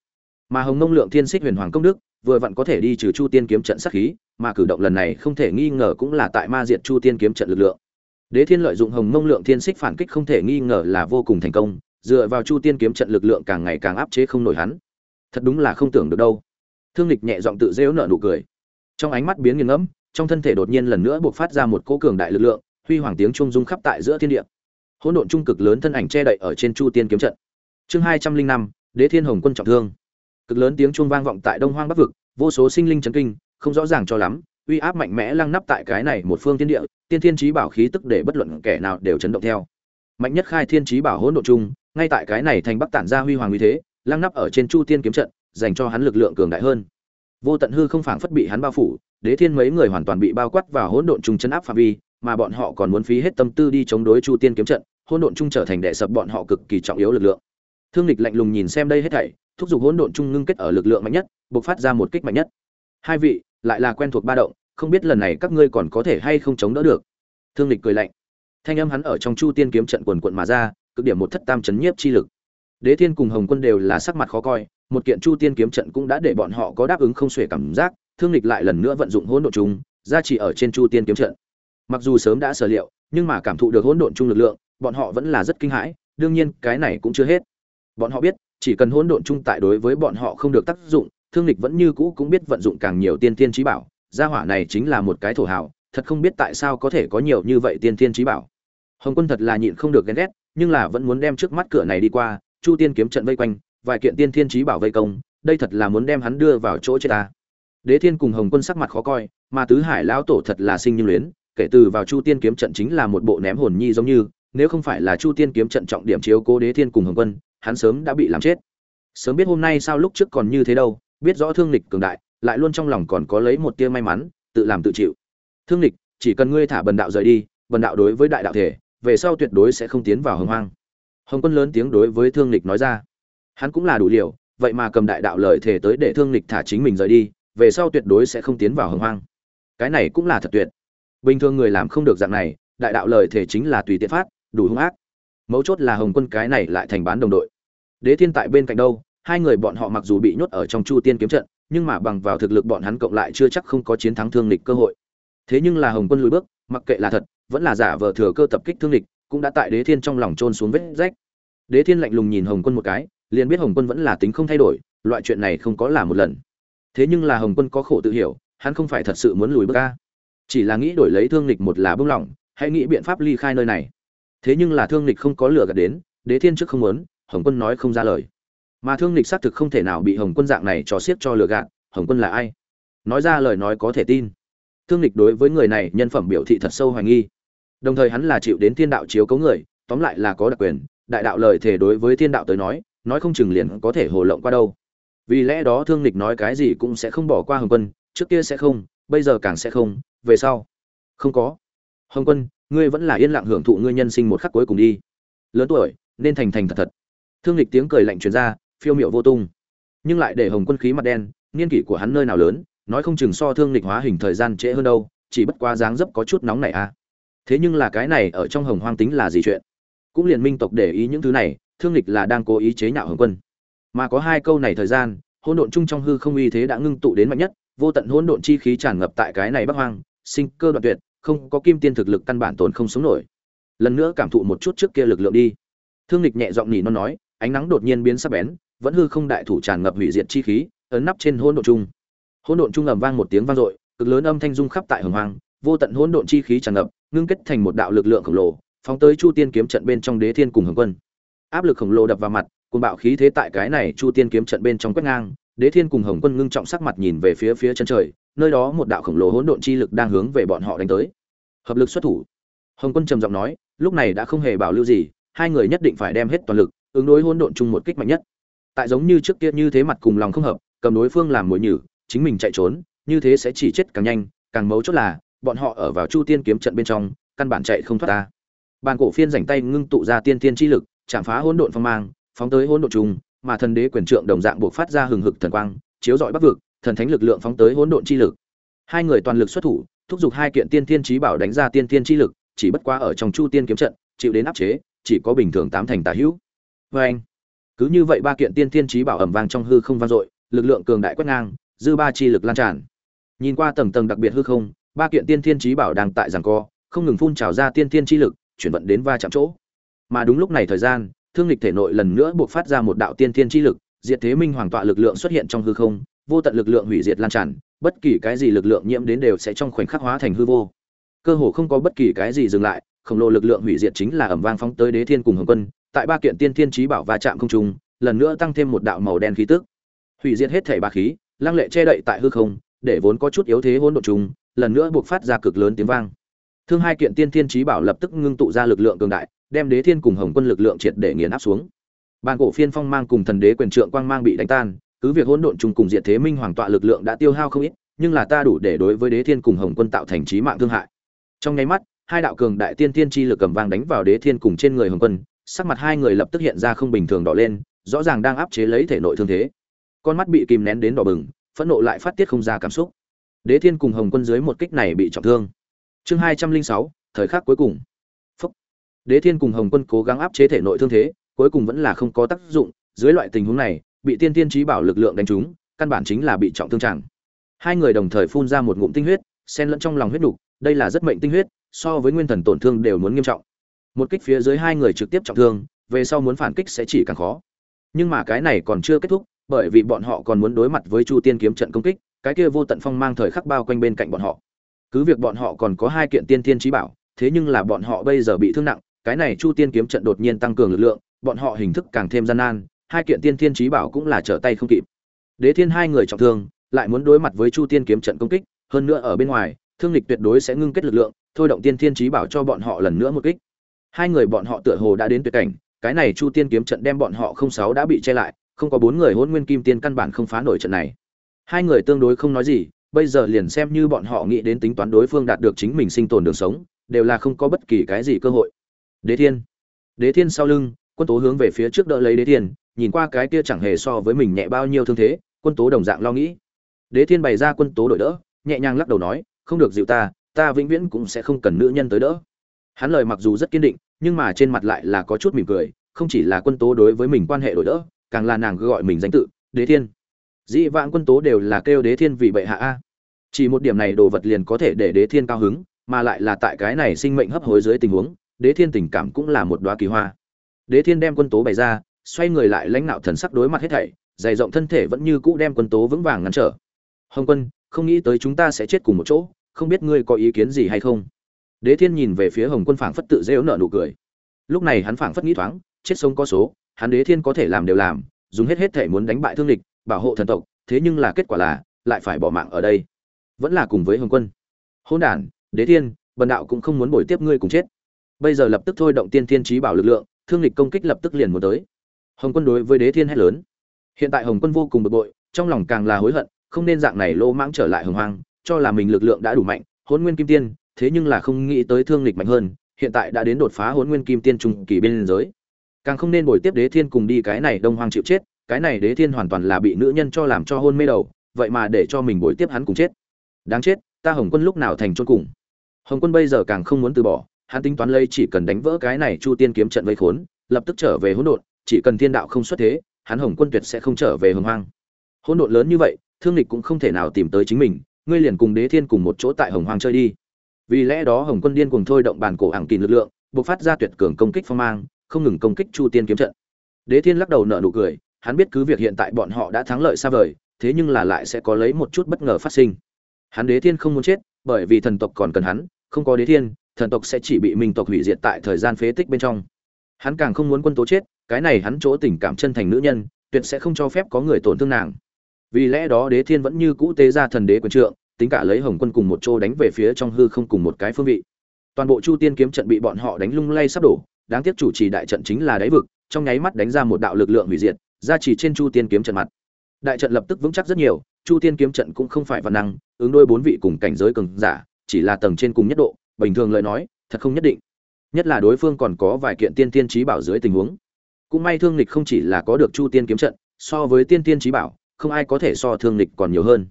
Mà hồng mông lượng thiên xích huyền hoàng công đức, vừa vặn có thể đi trừ chu tiên kiếm trận sát khí, mà cử động lần này không thể nghi ngờ cũng là tại ma diệt chu tiên kiếm trận lực lượng. Đế thiên lợi dụng hồng mông lượng thiên xích phản kích không thể nghi ngờ là vô cùng thành công, dựa vào chu tiên kiếm trận lực lượng càng ngày càng áp chế không nổi hắn. Thật đúng là không tưởng được đâu thương lịch nhẹ giọng tự dễu nở nụ cười. Trong ánh mắt biến nghiêng ngẫm, trong thân thể đột nhiên lần nữa buộc phát ra một cỗ cường đại lực lượng, huy hoàng tiếng trung dung khắp tại giữa thiên địa. Hỗn độn trung cực lớn thân ảnh che đậy ở trên chu tiên kiếm trận. Chương hai trăm linh năm, đế thiên hồng quân trọng thương. Cực lớn tiếng trung vang vọng tại đông hoang bắc vực, vô số sinh linh chấn kinh, không rõ ràng cho lắm, uy áp mạnh mẽ lăng nắp tại cái này một phương thiên địa, tiên thiên trí bảo khí tức để bất luận kẻ nào đều chấn động theo. Mạnh nhất khai thiên trí bảo hỗn độn trung, ngay tại cái này thành bắc tản ra huy hoàng uy thế, lăng nắp ở trên chu tiên kiếm trận dành cho hắn lực lượng cường đại hơn. Vô tận hư không phảng phất bị hắn bao phủ, đế thiên mấy người hoàn toàn bị bao quát vào hỗn độn trung chấn áp phạm vi, mà bọn họ còn muốn phí hết tâm tư đi chống đối chu tiên kiếm trận, hỗn độn trung trở thành đệ sập bọn họ cực kỳ trọng yếu lực lượng. Thương lịch lạnh lùng nhìn xem đây hết thảy, thúc giục hỗn độn trung ngưng kết ở lực lượng mạnh nhất, bộc phát ra một kích mạnh nhất. Hai vị, lại là quen thuộc ba động, không biết lần này các ngươi còn có thể hay không chống đỡ được? Thương lịch cười lạnh. Thanh âm hắn ở trong chu tiên kiếm trận quần quận mà ra, cực điểm một thất tam chấn nhiếp chi lực. Đế thiên cùng hồng quân đều là sắc mặt khó coi một kiện chu tiên kiếm trận cũng đã để bọn họ có đáp ứng không xuể cảm giác, thương lịch lại lần nữa vận dụng hỗn độn chúng ra chỉ ở trên chu tiên kiếm trận. Mặc dù sớm đã sở liệu, nhưng mà cảm thụ được hỗn độn chung lực lượng, bọn họ vẫn là rất kinh hãi, đương nhiên, cái này cũng chưa hết. Bọn họ biết, chỉ cần hỗn độn chung tại đối với bọn họ không được tác dụng, thương lịch vẫn như cũ cũng biết vận dụng càng nhiều tiên tiên trí bảo, gia hỏa này chính là một cái thổ hào, thật không biết tại sao có thể có nhiều như vậy tiên tiên trí bảo. Hồng quân thật là nhịn không được ghen ghét, nhưng là vẫn muốn đem trước mắt cửa này đi qua, chu tiên kiếm trận vây quanh vài kiện tiên thiên trí bảo vây công, đây thật là muốn đem hắn đưa vào chỗ chết ta. Đế thiên cùng hồng quân sắc mặt khó coi, mà tứ hải lão tổ thật là sinh như luyến, kể từ vào chu tiên kiếm trận chính là một bộ ném hồn nhi giống như, nếu không phải là chu tiên kiếm trận trọng điểm chiếu cố đế thiên cùng hồng quân, hắn sớm đã bị làm chết. Sớm biết hôm nay sao lúc trước còn như thế đâu, biết rõ thương lịch cường đại, lại luôn trong lòng còn có lấy một tia may mắn, tự làm tự chịu. Thương lịch, chỉ cần ngươi thả bần đạo rời đi, bần đạo đối với đại đạo thể, về sau tuyệt đối sẽ không tiến vào hồng hoang. Hồng quân lớn tiếng đối với thương lịch nói ra hắn cũng là đủ liều, vậy mà cầm đại đạo lời thể tới để thương lịch thả chính mình rời đi, về sau tuyệt đối sẽ không tiến vào hồng hoang. Cái này cũng là thật tuyệt. Bình thường người làm không được dạng này, đại đạo lời thể chính là tùy tiện phát, đủ hung ác. Mấu chốt là hồng quân cái này lại thành bán đồng đội. Đế thiên tại bên cạnh đâu, hai người bọn họ mặc dù bị nhốt ở trong chu tiên kiếm trận, nhưng mà bằng vào thực lực bọn hắn cộng lại chưa chắc không có chiến thắng thương lịch cơ hội. Thế nhưng là hồng quân lùi bước, mặc kệ là thật, vẫn là giả vờ thừa cơ tập kích thương lịch cũng đã tại đế thiên trong lòng trôn xuống vết rách. Đế thiên lạnh lùng nhìn hồng quân một cái liền biết hồng quân vẫn là tính không thay đổi, loại chuyện này không có là một lần. Thế nhưng là hồng quân có khổ tự hiểu, hắn không phải thật sự muốn lùi bước ca chỉ là nghĩ đổi lấy thương lịch một là bưng lỏng, hãy nghĩ biện pháp ly khai nơi này. Thế nhưng là thương lịch không có lựa gạt đến, đế thiên trước không muốn, hồng quân nói không ra lời. Mà thương lịch xác thực không thể nào bị hồng quân dạng này cho xiết cho lừa gạt, hồng quân là ai? Nói ra lời nói có thể tin. Thương lịch đối với người này nhân phẩm biểu thị thật sâu hoài nghi. Đồng thời hắn là chịu đến thiên đạo chiếu cấu người, tóm lại là có đặc quyền, đại đạo lời thể đối với thiên đạo tới nói nói không chừng liền có thể hồ lộng qua đâu. Vì lẽ đó thương lịch nói cái gì cũng sẽ không bỏ qua hồng quân, trước kia sẽ không, bây giờ càng sẽ không, về sau. Không có. Hồng quân, ngươi vẫn là yên lặng hưởng thụ ngươi nhân sinh một khắc cuối cùng đi. Lớn tuổi, nên thành thành thật thật. Thương lịch tiếng cười lạnh truyền ra, phiêu miệu vô tung. Nhưng lại để hồng quân khí mặt đen, niên kỷ của hắn nơi nào lớn, nói không chừng so thương lịch hóa hình thời gian trễ hơn đâu, chỉ bất quá dáng dấp có chút nóng này à. Thế nhưng là cái này ở trong hồng hoang tính là gì chuyện? Cũng liền minh tộc để ý những thứ này thương lịch là đang cố ý chế nhạo hồng quân. Mà có hai câu này thời gian, hỗn độn chung trong hư không uy thế đã ngưng tụ đến mạnh nhất, vô tận hỗn độn chi khí tràn ngập tại cái này bắc hoang, sinh cơ đoạn tuyệt, không có kim tiên thực lực căn bản tồn không sống nổi. Lần nữa cảm thụ một chút trước kia lực lượng đi. Thương lịch nhẹ giọng nhỉ non nói, ánh nắng đột nhiên biến sắc bén, vẫn hư không đại thủ tràn ngập hủy diệt chi khí, ấn nắp trên hỗn độn chung. Hỗn độn chung ầm vang một tiếng vang dội, cực lớn âm thanh rung khắp tại hồng hoang, vô tận hỗn độn chi khí tràn ngập, ngưng kết thành một đạo lực lượng khổng lồ, phóng tới chu tiên kiếm trận bên trong đế thiên cùng hồng quân áp lực khổng lồ đập vào mặt cùng bạo khí thế tại cái này chu tiên kiếm trận bên trong quét ngang, đế thiên cùng hồng quân ngưng trọng sắc mặt nhìn về phía phía chân trời, nơi đó một đạo khổng lồ hỗn độn chi lực đang hướng về bọn họ đánh tới. Hợp lực xuất thủ. Hồng quân trầm giọng nói, lúc này đã không hề bảo lưu gì, hai người nhất định phải đem hết toàn lực, ứng đối hỗn độn chung một kích mạnh nhất. Tại giống như trước kia như thế mặt cùng lòng không hợp, cầm đối phương làm mồi nhử, chính mình chạy trốn, như thế sẽ chỉ chết càng nhanh, càng mấu chốt là, bọn họ ở vào chu tiên kiếm trận bên trong, căn bản chạy không thoát ta. Bàn cổ phiên rảnh tay ngưng tụ ra tiên tiên chi lực chạm phá hỗn độn phong mang, phóng tới hỗn độn trùng, mà thần đế quyền trượng đồng dạng buộc phát ra hừng hực thần quang, chiếu rọi bắc vực, thần thánh lực lượng phóng tới hỗn độn chi lực. Hai người toàn lực xuất thủ, thúc giục hai kiện tiên tiên chí bảo đánh ra tiên tiên chi lực, chỉ bất quá ở trong chu tiên kiếm trận, chịu đến áp chế, chỉ có bình thường tám thành tà hữu. Vê cứ như vậy ba kiện tiên tiên chí bảo ẩm vang trong hư không vang dội, lực lượng cường đại quét ngang, dư ba chi lực lan tràn. Nhìn qua tầng tầng đặc biệt hư không, ba kiện tiên tiên chí bảo đang tại giằng co, không ngừng phun trào ra tiên tiên chi lực, chuyển vận đến va chạm chỗ mà đúng lúc này thời gian, thương lịch thể nội lần nữa buộc phát ra một đạo tiên thiên chi lực, diệt thế minh hoàng tọa lực lượng xuất hiện trong hư không, vô tận lực lượng hủy diệt lan tràn, bất kỳ cái gì lực lượng nhiễm đến đều sẽ trong khoảnh khắc hóa thành hư vô. Cơ hồ không có bất kỳ cái gì dừng lại, khổng lồ lực lượng hủy diệt chính là ẩm vang phóng tới đế thiên cùng hồng quân, tại ba kiện tiên thiên trí bảo va chạm không trung, lần nữa tăng thêm một đạo màu đen khí tức. Hủy diệt hết thể ba khí, lăng lệ che đậy tại hư không, để vốn có chút yếu thế hỗn độn trùng lần nữa buộc phát ra cực lớn tiếng vang. Thương hai kiện tiên thiên trí bảo lập tức ngưng tụ ra lực lượng cường đại đem đế thiên cùng hồng quân lực lượng triệt để nghiền áp xuống. Bàn cổ phiên phong mang cùng thần đế quyền trượng quang mang bị đánh tan, cứ việc hỗn độn trùng cùng diệt thế minh hoàng tọa lực lượng đã tiêu hao không ít, nhưng là ta đủ để đối với đế thiên cùng hồng quân tạo thành trí mạng thương hại. Trong nháy mắt, hai đạo cường đại tiên tiên chi lực cầm vang đánh vào đế thiên cùng trên người hồng quân, sắc mặt hai người lập tức hiện ra không bình thường đỏ lên, rõ ràng đang áp chế lấy thể nội thương thế. Con mắt bị kìm nén đến đỏ bừng, phẫn nộ lại phát tiết không ra cảm xúc. Đế thiên cùng hồng quân dưới một kích này bị trọng thương. Chương hai trăm linh sáu, thời khắc cuối cùng đế thiên cùng hồng quân cố gắng áp chế thể nội thương thế, cuối cùng vẫn là không có tác dụng. Dưới loại tình huống này, bị tiên tiên Chí bảo lực lượng đánh trúng, căn bản chính là bị trọng thương chẳng. hai người đồng thời phun ra một ngụm tinh huyết, xen lẫn trong lòng huyết nục, đây là rất mệnh tinh huyết, so với nguyên thần tổn thương đều muốn nghiêm trọng. Một kích phía dưới hai người trực tiếp trọng thương, về sau muốn phản kích sẽ chỉ càng khó. Nhưng mà cái này còn chưa kết thúc, bởi vì bọn họ còn muốn đối mặt với chu tiên kiếm trận công kích, cái kia vô tận phong mang thời khắc bao quanh bên cạnh bọn họ. Cứ việc bọn họ còn có hai kiện tiên tiên chí bảo, thế nhưng là bọn họ bây giờ bị thương nặng cái này chu tiên kiếm trận đột nhiên tăng cường lực lượng, bọn họ hình thức càng thêm gian nan, hai kiện tiên Thiên trí bảo cũng là trở tay không kịp. Đế thiên hai người trọng thương, lại muốn đối mặt với chu tiên kiếm trận công kích, hơn nữa ở bên ngoài, thương lịch tuyệt đối sẽ ngưng kết lực lượng, thôi động tiên Thiên trí bảo cho bọn họ lần nữa một kích. Hai người bọn họ tựa hồ đã đến tuyệt cảnh, cái này chu tiên kiếm trận đem bọn họ không sáu đã bị che lại, không có bốn người hôn nguyên kim tiên căn bản không phá nổi trận này. Hai người tương đối không nói gì, bây giờ liền xem như bọn họ nghĩ đến tính toán đối phương đạt được chính mình sinh tồn đường sống, đều là không có bất kỳ cái gì cơ hội đế thiên. Đế thiên sau lưng, quân tố hướng về phía trước đỡ lấy đế thiên, nhìn qua cái kia chẳng hề so với mình nhẹ bao nhiêu thương thế, quân tố đồng dạng lo nghĩ. Đế thiên bày ra quân tố đổi đỡ, nhẹ nhàng lắc đầu nói, không được dịu ta ta vĩnh viễn cũng sẽ không cần nữ nhân tới đỡ. Hắn lời mặc dù rất kiên định, nhưng mà trên mặt lại là có chút mỉm cười, không chỉ là quân tố đối với mình quan hệ đổi đỡ, càng là nàng gọi mình danh tự, đế thiên. Dĩ vãng quân tố đều là kêu đế thiên vì bệ hạ a. Chỉ một điểm này đồ vật liền có thể để đế thiên cao hứng, mà lại là tại cái này sinh mệnh hấp hối dưới tình huống đế thiên tình cảm cũng là một đoá kỳ hoa. Đế thiên đem quân tố bày ra, xoay người lại lãnh nạo thần sắc đối mặt hết thảy, dày rộng thân thể vẫn như cũ đem quân tố vững vàng ngăn trở. Hồng quân, không nghĩ tới chúng ta sẽ chết cùng một chỗ, không biết ngươi có ý kiến gì hay không? Đế thiên nhìn về phía hồng quân phảng phất tự rêu nợ nụ cười. Lúc này hắn phảng phất nghĩ thoáng, chết sống có số, hắn đế thiên có thể làm đều làm, dùng hết hết thể muốn đánh bại thương địch, bảo hộ thần tộc, thế nhưng là kết quả là, lại phải bỏ mạng ở đây. Vẫn là cùng với hồng quân. Hôn đản, đế thiên, bần đạo cũng không muốn bồi tiếp ngươi cùng chết bây giờ lập tức thôi động tiên thiên trí bảo lực lượng, thương lịch công kích lập tức liền muốn tới. Hồng quân đối với đế thiên hét lớn. Hiện tại hồng quân vô cùng bực bội, trong lòng càng là hối hận, không nên dạng này lô mãng trở lại hồng hoang, cho là mình lực lượng đã đủ mạnh hôn nguyên kim tiên, thế nhưng là không nghĩ tới thương lịch mạnh hơn, hiện tại đã đến đột phá hôn nguyên kim tiên trung kỳ bên giới. Càng không nên bồi tiếp đế thiên cùng đi cái này đông hoang chịu chết, cái này đế thiên hoàn toàn là bị nữ nhân cho làm cho hôn mê đầu, vậy mà để cho mình bồi tiếp hắn cùng chết. Đáng chết, ta hồng quân lúc nào thành chôn cùng? Hồng quân bây giờ càng không muốn từ bỏ hắn tính toán lây chỉ cần đánh vỡ cái này chu tiên kiếm trận vây khốn, lập tức trở về hỗn độn, chỉ cần thiên đạo không xuất thế, hắn hồng quân tuyệt sẽ không trở về hồng hoang. Hỗn độn lớn như vậy, thương lịch cũng không thể nào tìm tới chính mình, ngươi liền cùng đế thiên cùng một chỗ tại hồng hoang chơi đi. Vì lẽ đó hồng quân điên cùng thôi động bàn cổ ảng kỳ lực lượng buộc phát ra tuyệt cường công kích phong mang, không ngừng công kích chu tiên kiếm trận. Đế thiên lắc đầu nở nụ cười, hắn biết cứ việc hiện tại bọn họ đã thắng lợi xa vời, thế nhưng là lại sẽ có lấy một chút bất ngờ phát sinh. Hắn đế thiên không muốn chết, bởi vì thần tộc còn cần hắn, không có đế thiên thần tộc sẽ chỉ bị minh tộc hủy diệt tại thời gian phế tích bên trong. Hắn càng không muốn quân tố chết, cái này hắn chỗ tình cảm chân thành nữ nhân, tuyệt sẽ không cho phép có người tổn thương nàng. Vì lẽ đó đế thiên vẫn như cũ tế ra thần đế quyền trượng, tính cả lấy hồng quân cùng một chỗ đánh về phía trong hư không cùng một cái phương vị. Toàn bộ chu tiên kiếm trận bị bọn họ đánh lung lay sắp đổ, đáng tiếc chủ trì đại trận chính là đáy vực, trong nháy mắt đánh ra một đạo lực lượng hủy diệt, ra chỉ trên chu tiên kiếm trận mặt. Đại trận lập tức vững chắc rất nhiều, chu tiên kiếm trận cũng không phải văn năng, ứng đôi bốn vị cùng cảnh giới cường giả, chỉ là tầng trên cùng nhất độ bình thường lời nói, thật không nhất định. Nhất là đối phương còn có vài kiện tiên tiên trí bảo dưới tình huống. Cũng may thương lịch không chỉ là có được chu tiên kiếm trận, so với tiên tiên trí bảo, không ai có thể so thương lịch còn nhiều hơn.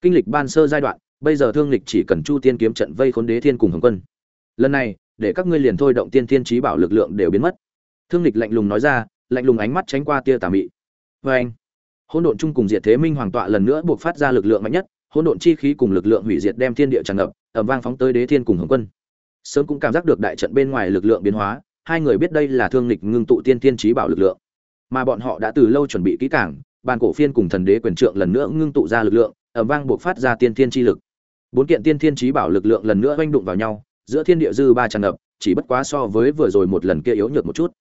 Kinh lịch ban sơ giai đoạn, bây giờ thương lịch chỉ cần chu tiên kiếm trận vây khốn đế thiên cùng hồng quân. Lần này, để các ngươi liền thôi động tiên tiên trí bảo lực lượng đều biến mất. Thương lịch lạnh lùng nói ra, lạnh lùng ánh mắt tránh qua tia tà mị. Vê anh hỗn độn chung cùng diệt thế minh hoàng tọa lần nữa buộc phát ra lực lượng mạnh nhất hỗn độn chi khí cùng lực lượng hủy diệt đem thiên địa tràn ngập, ầm vang phóng tới đế thiên cùng hồng quân. Sớm cũng cảm giác được đại trận bên ngoài lực lượng biến hóa, hai người biết đây là thương lịch ngưng tụ tiên tiên trí bảo lực lượng. Mà bọn họ đã từ lâu chuẩn bị kỹ càng, bàn cổ phiên cùng thần đế quyền trượng lần nữa ngưng tụ ra lực lượng, ầm vang buộc phát ra tiên tiên chi lực. Bốn kiện tiên tiên trí bảo lực lượng lần nữa hoành đụng vào nhau, giữa thiên địa dư ba tràn ngập, chỉ bất quá so với vừa rồi một lần kia yếu nhược một chút.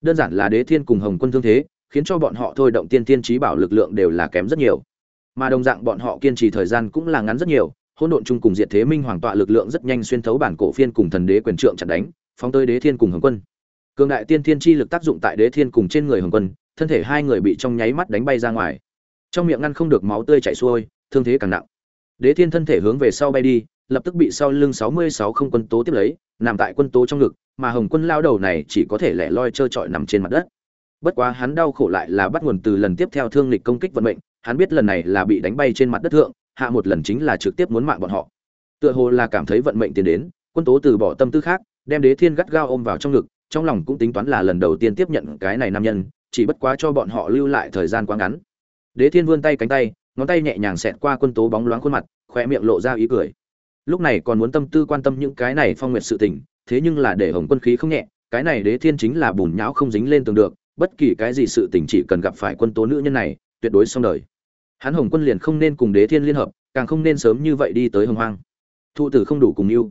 Đơn giản là đế thiên cùng hồng quân thương thế, khiến cho bọn họ thôi động tiên tiên trí bảo lực lượng đều là kém rất nhiều mà đồng dạng bọn họ kiên trì thời gian cũng là ngắn rất nhiều, hỗn độn chung cùng diệt thế minh hoàng tọa lực lượng rất nhanh xuyên thấu bản cổ phiên cùng thần đế quyền trượng chặt đánh, phóng tới đế thiên cùng hồng quân. Cường đại tiên thiên chi lực tác dụng tại đế thiên cùng trên người hồng quân, thân thể hai người bị trong nháy mắt đánh bay ra ngoài. Trong miệng ngăn không được máu tươi chảy xuôi, thương thế càng nặng. Đế thiên thân thể hướng về sau bay đi, lập tức bị sau lưng sáu mươi sáu không quân tố tiếp lấy, nằm tại quân tố trong ngực, mà hồng quân lao đầu này chỉ có thể lẻ loi trơ trọi nằm trên mặt đất. Bất quá hắn đau khổ lại là bắt nguồn từ lần tiếp theo thương lịch công kích vận mệnh hắn biết lần này là bị đánh bay trên mặt đất thượng, hạ một lần chính là trực tiếp muốn mạng bọn họ. Tựa hồ là cảm thấy vận mệnh tiến đến, quân tố từ bỏ tâm tư khác, đem đế thiên gắt gao ôm vào trong ngực, trong lòng cũng tính toán là lần đầu tiên tiếp nhận cái này nam nhân, chỉ bất quá cho bọn họ lưu lại thời gian quá ngắn. Đế thiên vươn tay cánh tay, ngón tay nhẹ nhàng xẹt qua quân tố bóng loáng khuôn mặt khoe miệng lộ ra ý cười. Lúc này còn muốn tâm tư quan tâm những cái này phong nguyệt sự tình, thế nhưng là để hồng quân khí không nhẹ, cái này đế thiên chính là bùn nhão không dính lên tường được, bất kỳ cái gì sự tình chỉ cần gặp phải quân tố nữ nhân này, tuyệt đối xong đời hắn hồng quân liền không nên cùng đế thiên liên hợp, càng không nên sớm như vậy đi tới hồng hoang. Thụ tử không đủ cùng yêu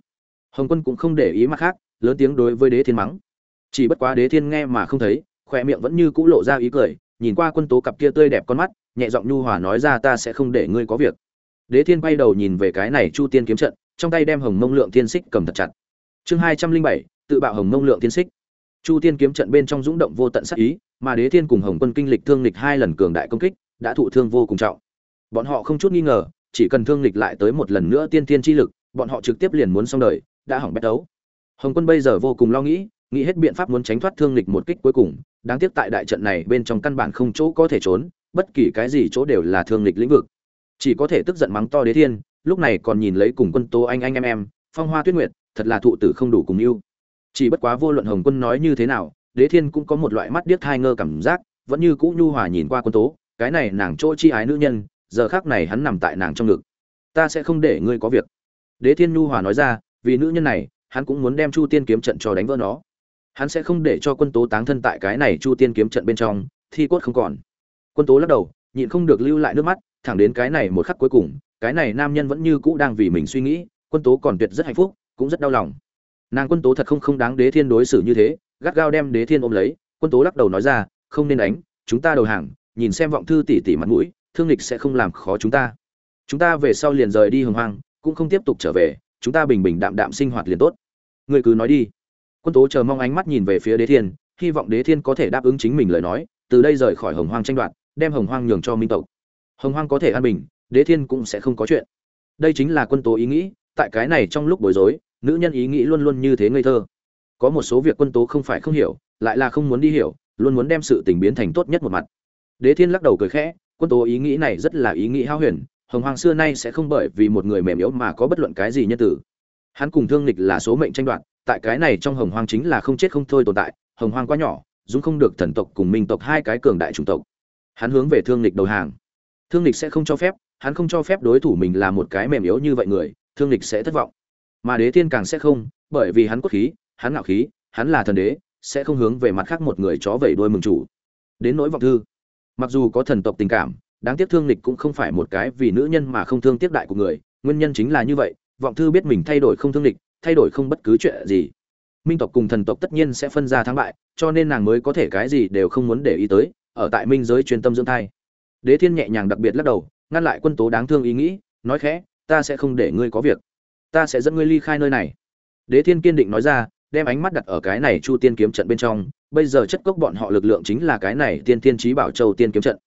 hồng quân cũng không để ý mặt khác, lớn tiếng đối với đế thiên mắng. Chỉ bất quá đế thiên nghe mà không thấy khoe miệng vẫn như cũ lộ ra ý cười, nhìn qua quân tố cặp kia tươi đẹp con mắt, nhẹ giọng nhu hòa nói ra ta sẽ không để ngươi có việc. Đế thiên bay đầu nhìn về cái này chu tiên kiếm trận, trong tay đem hồng mông lượng tiên xích cầm thật chặt. Chương hai trăm linh bảy, tự bạo hồng mông lượng tiên xích. Chu tiên kiếm trận bên trong dũng động vô tận sắc ý, mà đế thiên cùng hồng quân kinh lịch thương lịch hai lần cường đại công kích đã thụ thương vô cùng trọng. Bọn họ không chút nghi ngờ, chỉ cần thương lịch lại tới một lần nữa tiên tiên chi lực, bọn họ trực tiếp liền muốn xong đời, đã hỏng bét đấu. Hồng quân bây giờ vô cùng lo nghĩ nghĩ hết biện pháp muốn tránh thoát thương lịch một kích cuối cùng, đáng tiếc tại đại trận này bên trong căn bản không chỗ có thể trốn, bất kỳ cái gì chỗ đều là thương lịch lĩnh vực. Chỉ có thể tức giận mắng to đế thiên, lúc này còn nhìn lấy cùng quân tố anh anh em em, phong hoa tuyết nguyệt, thật là thụ tử không đủ cùng yêu. Chỉ bất quá vô luận hồng quân nói như thế nào, đế thiên cũng có một loại mắt điếc thai ngơ cảm giác, vẫn như cũ nhu hòa nhìn qua quân tố cái này nàng chỗ chi ái nữ nhân, giờ khác này hắn nằm tại nàng trong ngực. Ta sẽ không để ngươi có việc. Đế thiên nhu hòa nói ra, vì nữ nhân này, hắn cũng muốn đem chu tiên kiếm trận cho đánh vỡ nó. Hắn sẽ không để cho quân tố táng thân tại cái này chu tiên kiếm trận bên trong, thi cốt không còn. Quân tố lắc đầu, nhịn không được lưu lại nước mắt, thẳng đến cái này một khắc cuối cùng, cái này nam nhân vẫn như cũ đang vì mình suy nghĩ, quân tố còn tuyệt rất hạnh phúc, cũng rất đau lòng. Nàng quân tố thật không không đáng đế thiên đối xử như thế, gắt gao đem đế thiên ôm lấy, quân tố lắc đầu nói ra, không nên đánh, chúng ta đầu hàng nhìn xem vọng thư tỷ tỷ mặt mũi, thương lịch sẽ không làm khó chúng ta. Chúng ta về sau liền rời đi hồng hoang, cũng không tiếp tục trở về, chúng ta bình bình đạm đạm sinh hoạt liền tốt. Người cứ nói đi. Quân tố chờ mong ánh mắt nhìn về phía đế thiên, hy vọng đế thiên có thể đáp ứng chính mình lời nói, từ đây rời khỏi hồng hoang tranh đoạt, đem hồng hoang nhường cho minh tộc. Hồng hoang có thể an bình, đế thiên cũng sẽ không có chuyện. Đây chính là quân tố ý nghĩ, tại cái này trong lúc bối rối, nữ nhân ý nghĩ luôn luôn như thế ngây thơ. Có một số việc quân tố không phải không hiểu, lại là không muốn đi hiểu, luôn muốn đem sự tình biến thành tốt nhất một mặt đế thiên lắc đầu cười khẽ, quân tố ý nghĩ này rất là ý nghĩ hao huyền, hồng hoàng xưa nay sẽ không bởi vì một người mềm yếu mà có bất luận cái gì nhân tử. Hắn cùng thương lịch là số mệnh tranh đoạt, tại cái này trong hồng hoàng chính là không chết không thôi tồn tại, hồng hoàng quá nhỏ dũng không được thần tộc cùng minh tộc hai cái cường đại chủng tộc. Hắn hướng về thương lịch đầu hàng. Thương lịch sẽ không cho phép, hắn không cho phép đối thủ mình là một cái mềm yếu như vậy người, thương lịch sẽ thất vọng. Mà đế thiên càng sẽ không, bởi vì hắn cốt khí, hắn ngạo khí, hắn là thần đế, sẽ không hướng về mặt khác một người chó vẩy đuôi mừng chủ. Đến nỗi vọng thư mặc dù có thần tộc tình cảm, đáng tiếc thương lịch cũng không phải một cái vì nữ nhân mà không thương tiếc đại của người, nguyên nhân chính là như vậy, vọng thư biết mình thay đổi không thương lịch, thay đổi không bất cứ chuyện gì. Minh tộc cùng thần tộc tất nhiên sẽ phân ra thắng bại, cho nên nàng mới có thể cái gì đều không muốn để ý tới, ở tại minh giới chuyên tâm dưỡng thai. Đế thiên nhẹ nhàng đặc biệt lắc đầu, ngăn lại quân tố đáng thương ý nghĩ, nói khẽ, ta sẽ không để ngươi có việc. Ta sẽ dẫn ngươi ly khai nơi này. Đế thiên kiên định nói ra, đem ánh mắt đặt ở cái này chu tiên kiếm trận bên trong bây giờ chất cốc bọn họ lực lượng chính là cái này tiên tiên trí bảo châu tiên kiếm trận.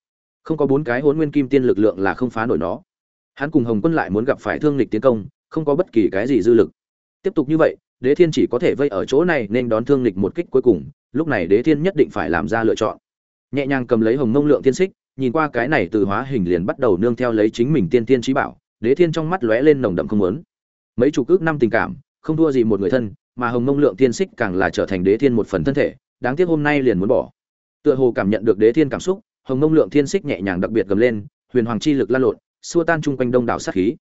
Không có bốn cái hôn nguyên kim tiên lực lượng là không phá nổi nó. Hắn cùng hồng quân lại muốn gặp phải thương lịch tiến công, không có bất kỳ cái gì dư lực. Tiếp tục như vậy, đế thiên chỉ có thể vây ở chỗ này nên đón thương lịch một kích cuối cùng, lúc này đế thiên nhất định phải làm ra lựa chọn. Nhẹ nhàng cầm lấy hồng mông lượng tiên xích, nhìn qua cái này từ hóa hình liền bắt đầu nương theo lấy chính mình tiên tiên trí bảo, đế thiên trong mắt lóe lên nồng đậm không muốn. Mấy chục ước năm tình cảm, không thua gì một người thân, mà hồng mông lượng tiên xích càng là trở thành đế thiên một phần thân thể đáng tiếc hôm nay liền muốn bỏ. Tựa hồ cảm nhận được đế thiên cảm xúc, hồng mông lượng thiên xích nhẹ nhàng đặc biệt gầm lên, huyền hoàng chi lực lan lộn, xua tan chung quanh đông đảo sát khí.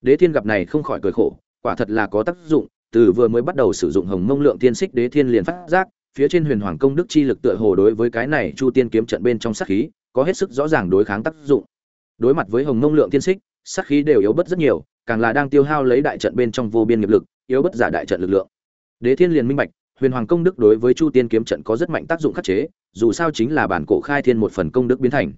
Đế thiên gặp này không khỏi cười khổ, quả thật là có tác dụng, từ vừa mới bắt đầu sử dụng hồng mông lượng thiên xích đế thiên liền phát giác, phía trên huyền hoàng công đức chi lực tựa hồ đối với cái này chu tiên kiếm trận bên trong sát khí, có hết sức rõ ràng đối kháng tác dụng. Đối mặt với hồng mông lượng thiên xích, sát khí đều yếu bất rất nhiều, càng là đang tiêu hao lấy đại trận bên trong vô biên nghiệp lực, yếu bất giả đại trận lực lượng. Đế thiên liền minh bạch huyền hoàng công đức đối với chu tiên kiếm trận có rất mạnh tác dụng khắc chế, dù sao chính là bản cổ khai thiên một phần công đức biến thành.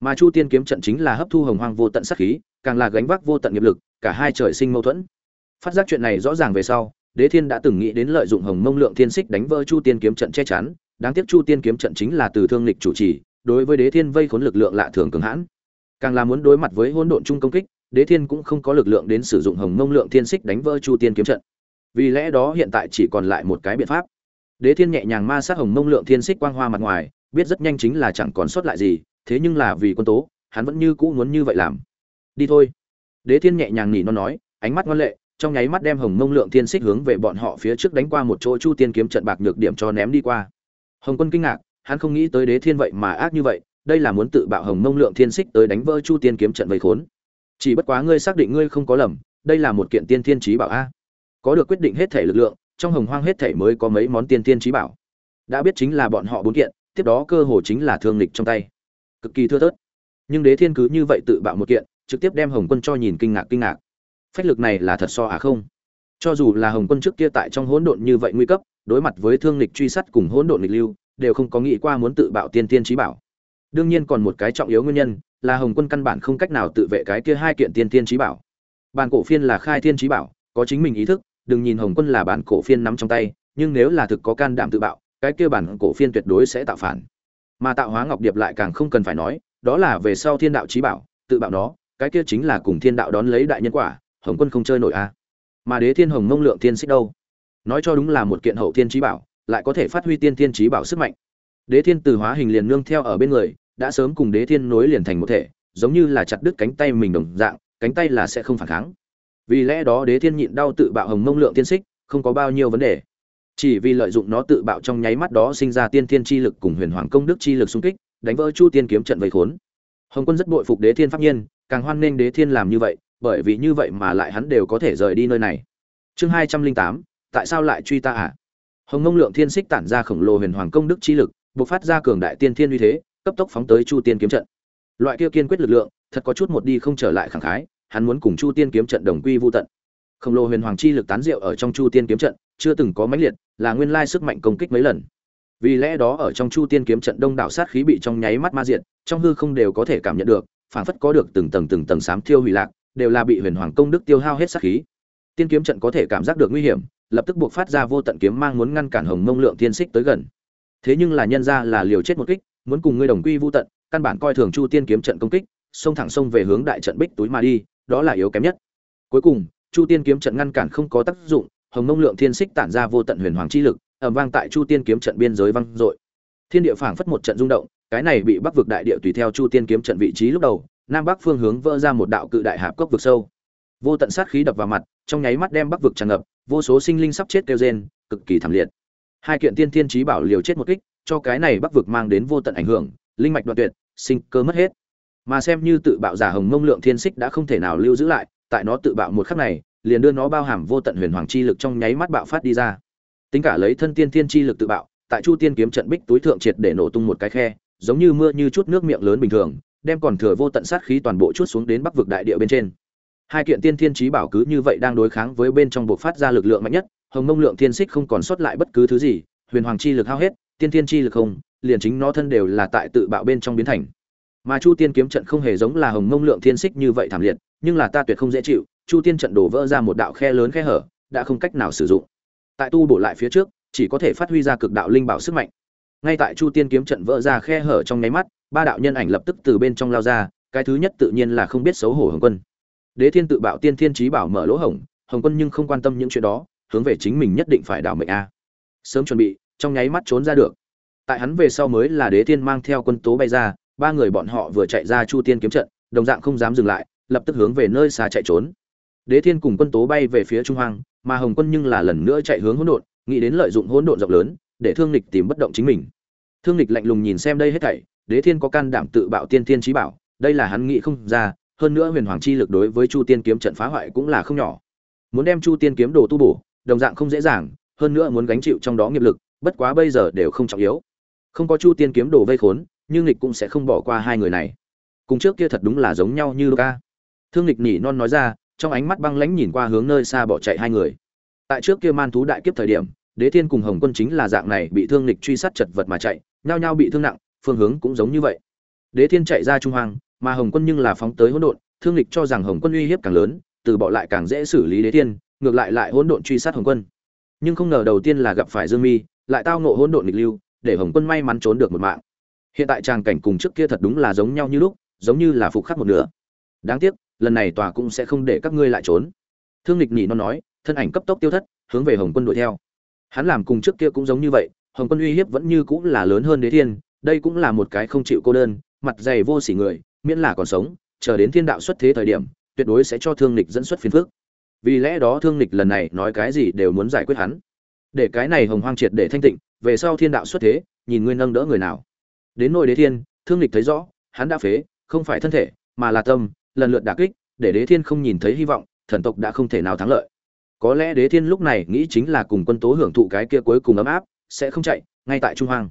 Mà chu tiên kiếm trận chính là hấp thu hồng hoang vô tận sát khí, càng là gánh vác vô tận nghiệp lực, cả hai trời sinh mâu thuẫn. Phát giác chuyện này rõ ràng về sau, đế thiên đã từng nghĩ đến lợi dụng hồng mông lượng thiên xích đánh vỡ chu tiên kiếm trận che chắn, đáng tiếc chu tiên kiếm trận chính là từ thương lịch chủ trì, đối với đế thiên vây khốn lực lượng lạ thường cường hãn. Càng là muốn đối mặt với hỗn độn chung công kích, đế thiên cũng không có lực lượng đến sử dụng hồng mông lượng thiên xích đánh vỡ chu tiên kiếm trận vì lẽ đó hiện tại chỉ còn lại một cái biện pháp. Đế thiên nhẹ nhàng ma sát hồng mông lượng thiên xích quang hoa mặt ngoài, biết rất nhanh chính là chẳng còn sót lại gì, thế nhưng là vì quân tố, hắn vẫn như cũ muốn như vậy làm. Đi thôi. Đế thiên nhẹ nhàng nỉ nó nói, ánh mắt ngoan lệ, trong nháy mắt đem hồng mông lượng thiên xích hướng về bọn họ phía trước đánh qua một chỗ chu tiên kiếm trận bạc nhược điểm cho ném đi qua. Hồng quân kinh ngạc, hắn không nghĩ tới đế thiên vậy mà ác như vậy, đây là muốn tự bạo hồng mông lượng thiên xích tới đánh vỡ chu tiên kiếm trận vây khốn. Chỉ bất quá ngươi xác định ngươi không có lầm, đây là một kiện tiên thiên trí bảo a có được quyết định hết thể lực lượng, trong hồng hoang hết thể mới có mấy món tiên tiên trí bảo. Đã biết chính là bọn họ bốn kiện, tiếp đó cơ hồ chính là thương lịch trong tay. Cực kỳ thưa thớt. Nhưng đế thiên cứ như vậy tự bạo một kiện, trực tiếp đem hồng quân cho nhìn kinh ngạc kinh ngạc. Phách lực này là thật so à không? Cho dù là hồng quân trước kia tại trong hỗn độn như vậy nguy cấp, đối mặt với thương lịch truy sát cùng hỗn độn lịch lưu, đều không có nghĩ qua muốn tự bạo tiên tiên trí bảo. Đương nhiên còn một cái trọng yếu nguyên nhân, là hồng quân căn bản không cách nào tự vệ cái kia hai kiện tiên tiên trí bảo. Bàn cổ phiên là khai thiên trí bảo, có chính mình ý thức đừng nhìn hồng quân là bản cổ phiên nắm trong tay, nhưng nếu là thực có can đảm tự bạo, cái kia bản cổ phiên tuyệt đối sẽ tạo phản. Mà tạo hóa ngọc điệp lại càng không cần phải nói, đó là về sau thiên đạo chí bảo, tự bạo nó, cái kia chính là cùng thiên đạo đón lấy đại nhân quả, hồng quân không chơi nổi a. Mà đế thiên hồng mông lượng tiên xích đâu? Nói cho đúng là một kiện hậu thiên chí bảo, lại có thể phát huy tiên thiên chí bảo sức mạnh. Đế thiên từ hóa hình liền nương theo ở bên người, đã sớm cùng đế thiên nối liền thành một thể, giống như là chặt đứt cánh tay mình đồng dạng, cánh tay là sẽ không phản kháng vì lẽ đó đế thiên nhịn đau tự bạo hồng mông lượng tiên xích, không có bao nhiêu vấn đề. Chỉ vì lợi dụng nó tự bạo trong nháy mắt đó sinh ra tiên thiên chi lực cùng huyền hoàng công đức chi lực xung kích, đánh vỡ chu tiên kiếm trận vây khốn. Hồng quân rất bội phục đế thiên pháp nhiên, càng hoan nghênh đế thiên làm như vậy, bởi vì như vậy mà lại hắn đều có thể rời đi nơi này. Chương hai trăm linh tám, tại sao lại truy ta à? Hồng mông lượng thiên xích tản ra khổng lồ huyền hoàng công đức chi lực, bộc phát ra cường đại tiên thiên uy thế, cấp tốc phóng tới chu tiên kiếm trận. Loại kia kiên quyết lực lượng, thật có chút một đi không trở lại khẳng khái hắn muốn cùng chu tiên kiếm trận đồng quy vu tận. Khổng lồ huyền hoàng chi lực tán diệu ở trong chu tiên kiếm trận, chưa từng có mãnh liệt, là nguyên lai sức mạnh công kích mấy lần. Vì lẽ đó ở trong chu tiên kiếm trận đông đảo sát khí bị trong nháy mắt ma diện trong hư không đều có thể cảm nhận được phản phất có được từng tầng từng tầng sám thiêu hủy lạc, đều là bị huyền hoàng công đức tiêu hao hết sát khí. Tiên kiếm trận có thể cảm giác được nguy hiểm, lập tức buộc phát ra vô tận kiếm mang muốn ngăn cản hồng mông lượng tiên xích tới gần. Thế nhưng là nhân ra là liều chết một kích, muốn cùng ngươi đồng quy vu tận, căn bản coi thường chu tiên kiếm trận công kích, xông thẳng xông về hướng đại trận bích túi mà đi đó là yếu kém nhất. Cuối cùng, chu tiên kiếm trận ngăn cản không có tác dụng, hồng mông lượng thiên xích tản ra vô tận huyền hoàng chi lực ẩm vang tại chu tiên kiếm trận biên giới vang dội. Thiên địa phảng phất một trận rung động, cái này bị bắc vực đại địa tùy theo chu tiên kiếm trận vị trí lúc đầu, nam bắc phương hướng vỡ ra một đạo cự đại hạp cốc vực sâu. Vô tận sát khí đập vào mặt, trong nháy mắt đem bắc vực tràn ngập, vô số sinh linh sắp chết kêu rên, cực kỳ thảm liệt. Hai kiện tiên thiên trí bảo liều chết một kích, cho cái này bắc vực mang đến vô tận ảnh hưởng, linh mạch đoạn tuyệt, sinh cơ mất hết mà xem như tự bạo giả hồng mông lượng thiên xích đã không thể nào lưu giữ lại, tại nó tự bạo một khắc này, liền đưa nó bao hàm vô tận huyền hoàng chi lực trong nháy mắt bạo phát đi ra. Tính cả lấy thân tiên thiên chi lực tự bạo, tại chu tiên kiếm trận bích túi thượng triệt để nổ tung một cái khe, giống như mưa như chút nước miệng lớn bình thường, đem còn thừa vô tận sát khí toàn bộ chút xuống đến bắc vực đại địa bên trên. Hai kiện tiên thiên trí bảo cứ như vậy đang đối kháng với bên trong buộc phát ra lực lượng mạnh nhất, hồng mông lượng thiên xích không còn sót lại bất cứ thứ gì, huyền hoàng chi lực hao hết, tiên thiên chi lực không, liền chính nó thân đều là tại tự bạo bên trong biến thành mà chu tiên kiếm trận không hề giống là hồng mông lượng thiên xích như vậy thảm liệt, nhưng là ta tuyệt không dễ chịu, chu tiên trận đổ vỡ ra một đạo khe lớn khe hở, đã không cách nào sử dụng. Tại tu bổ lại phía trước, chỉ có thể phát huy ra cực đạo linh bảo sức mạnh. Ngay tại chu tiên kiếm trận vỡ ra khe hở trong nháy mắt, ba đạo nhân ảnh lập tức từ bên trong lao ra, cái thứ nhất tự nhiên là không biết xấu hổ hồng quân. Đế thiên tự bạo tiên thiên trí bảo mở lỗ hổng, hồng quân nhưng không quan tâm những chuyện đó, hướng về chính mình nhất định phải đảo mệnh a. Sớm chuẩn bị, trong nháy mắt trốn ra được. Tại hắn về sau mới là đế thiên mang theo quân tố bay ra ba người bọn họ vừa chạy ra chu tiên kiếm trận, đồng dạng không dám dừng lại, lập tức hướng về nơi xa chạy trốn. Đế thiên cùng quân tố bay về phía trung hoang, mà hồng quân nhưng là lần nữa chạy hướng hỗn độn, nghĩ đến lợi dụng hỗn độn rộng lớn, để thương lịch tìm bất động chính mình. Thương lịch lạnh lùng nhìn xem đây hết thảy, đế thiên có can đảm tự bạo tiên thiên trí bảo, đây là hắn nghĩ không ra, hơn nữa huyền hoàng chi lực đối với chu tiên kiếm trận phá hoại cũng là không nhỏ. Muốn đem chu tiên kiếm đồ tu bổ, đồng dạng không dễ dàng, hơn nữa muốn gánh chịu trong đó nghiệp lực, bất quá bây giờ đều không trọng yếu. Không có chu tiên kiếm đồ vây khốn nhưng lịch cũng sẽ không bỏ qua hai người này. Cùng trước kia thật đúng là giống nhau như ca thương lịch nhỉ non nói ra, trong ánh mắt băng lãnh nhìn qua hướng nơi xa bỏ chạy hai người. Tại trước kia man thú đại kiếp thời điểm, đế thiên cùng hồng quân chính là dạng này bị thương lịch truy sát chật vật mà chạy, nhao nhao bị thương nặng, phương hướng cũng giống như vậy. Đế thiên chạy ra trung hoàng mà hồng quân nhưng là phóng tới hỗn độn, thương lịch cho rằng hồng quân uy hiếp càng lớn, từ bỏ lại càng dễ xử lý đế thiên, ngược lại lại hỗn độn truy sát hồng quân. Nhưng không ngờ đầu tiên là gặp phải dương mi, lại tao ngộ hỗn độn nghịch lưu, để hồng quân may mắn trốn được một mạng hiện tại tràng cảnh cùng trước kia thật đúng là giống nhau như lúc, giống như là phục khắc một nửa. Đáng tiếc, lần này tòa cũng sẽ không để các ngươi lại trốn. Thương lịch nhị nó nói, thân ảnh cấp tốc tiêu thất, hướng về hồng quân đuổi theo. Hắn làm cùng trước kia cũng giống như vậy, hồng quân uy hiếp vẫn như cũng là lớn hơn đế thiên, đây cũng là một cái không chịu cô đơn, mặt dày vô sỉ người, miễn là còn sống, chờ đến thiên đạo xuất thế thời điểm, tuyệt đối sẽ cho thương lịch dẫn xuất phiền phước vì lẽ đó thương lịch lần này nói cái gì đều muốn giải quyết hắn. Để cái này hồng hoang triệt để thanh tịnh, về sau thiên đạo xuất thế, nhìn ngươi nâng đỡ người nào đến nội đế thiên, thương lịch thấy rõ, hắn đã phế, không phải thân thể, mà là tâm, lần lượt đả kích, để đế thiên không nhìn thấy hy vọng, thần tộc đã không thể nào thắng lợi. Có lẽ đế thiên lúc này nghĩ chính là cùng quân tố hưởng thụ cái kia cuối cùng ấm áp, sẽ không chạy, ngay tại trung hoang.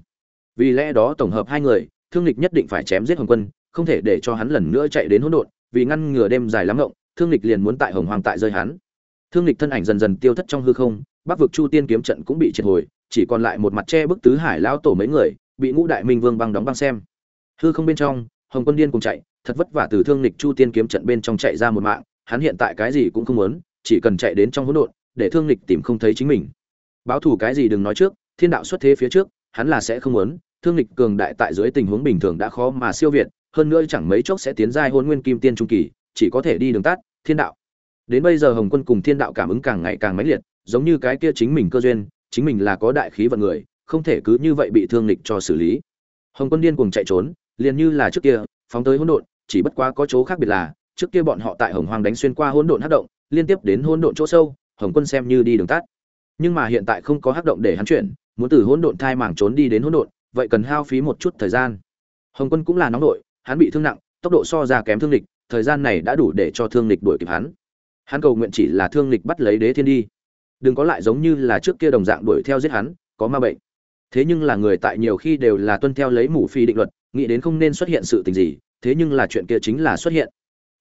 Vì lẽ đó tổng hợp hai người, thương lịch nhất định phải chém giết hồng quân, không thể để cho hắn lần nữa chạy đến hỗn độn, vì ngăn ngừa đêm dài lắm ngộng, thương lịch liền muốn tại hồng hoàng tại rơi hắn. Thương lịch thân ảnh dần dần tiêu thất trong hư không, bắc vực chu tiên kiếm trận cũng bị triệt hồi, chỉ còn lại một mặt tre bức tứ hải lao tổ mấy người bị ngũ đại minh vương băng đóng băng xem. Hư không bên trong, hồng quân điên cùng chạy, thật vất vả từ thương lịch chu tiên kiếm trận bên trong chạy ra một mạng, hắn hiện tại cái gì cũng không muốn, chỉ cần chạy đến trong hỗn độn, để thương lịch tìm không thấy chính mình. Báo thù cái gì đừng nói trước, thiên đạo xuất thế phía trước, hắn là sẽ không muốn, thương lịch cường đại tại dưới tình huống bình thường đã khó mà siêu việt, hơn nữa chẳng mấy chốc sẽ tiến giai hôn nguyên kim tiên trung kỳ, chỉ có thể đi đường tắt, thiên đạo. Đến bây giờ hồng quân cùng thiên đạo cảm ứng càng ngày càng mãnh liệt, giống như cái kia chính mình cơ duyên, chính mình là có đại khí vận người không thể cứ như vậy bị thương lịch cho xử lý. Hồng quân điên cuồng chạy trốn, liền như là trước kia, phóng tới hỗn độn, chỉ bất quá có chỗ khác biệt là, trước kia bọn họ tại hồng hoàng đánh xuyên qua hỗn độn hắc động, liên tiếp đến hỗn độn chỗ sâu, hồng quân xem như đi đường tắt. Nhưng mà hiện tại không có hắc động để hắn chuyển, muốn từ hỗn độn thai mảng trốn đi đến hỗn độn, vậy cần hao phí một chút thời gian. Hồng quân cũng là nóng nội, hắn bị thương nặng, tốc độ so ra kém thương lịch thời gian này đã đủ để cho thương lịch đuổi kịp hắn. Hắn cầu nguyện chỉ là thương lịch bắt lấy đế thiên đi. Đừng có lại giống như là trước kia đồng dạng đuổi theo giết hắn, có ma bệnh thế nhưng là người tại nhiều khi đều là tuân theo lấy mù phi định luật, nghĩ đến không nên xuất hiện sự tình gì, thế nhưng là chuyện kia chính là xuất hiện.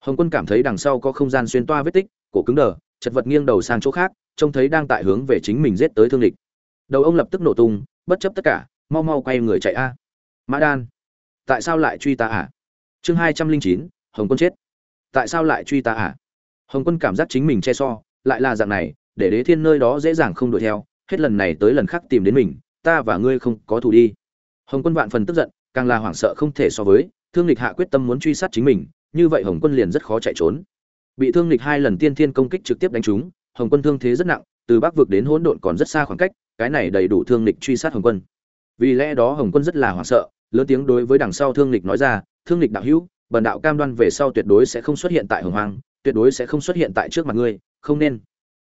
Hồng quân cảm thấy đằng sau có không gian xuyên toa vết tích, cổ cứng đờ, chật vật nghiêng đầu sang chỗ khác, trông thấy đang tại hướng về chính mình giết tới thương địch. Đầu ông lập tức nổ tung, bất chấp tất cả, mau mau quay người chạy a. Mã đan, tại sao lại truy ta à? Chương hai trăm linh chín, hồng quân chết. Tại sao lại truy ta à? Hồng quân cảm giác chính mình che so, lại là dạng này, để đế thiên nơi đó dễ dàng không đuổi theo, hết lần này tới lần khác tìm đến mình ta và ngươi không có thù đi. Hồng quân vạn phần tức giận càng là hoảng sợ không thể so với thương lịch hạ quyết tâm muốn truy sát chính mình như vậy hồng quân liền rất khó chạy trốn. Bị thương lịch hai lần tiên thiên công kích trực tiếp đánh trúng hồng quân thương thế rất nặng từ bắc vực đến hỗn độn còn rất xa khoảng cách cái này đầy đủ thương lịch truy sát hồng quân. Vì lẽ đó hồng quân rất là hoảng sợ lớn tiếng đối với đằng sau thương lịch nói ra thương lịch đạo hữu bần đạo cam đoan về sau tuyệt đối sẽ không xuất hiện tại hồng Hoàng, tuyệt đối sẽ không xuất hiện tại trước mặt ngươi không nên.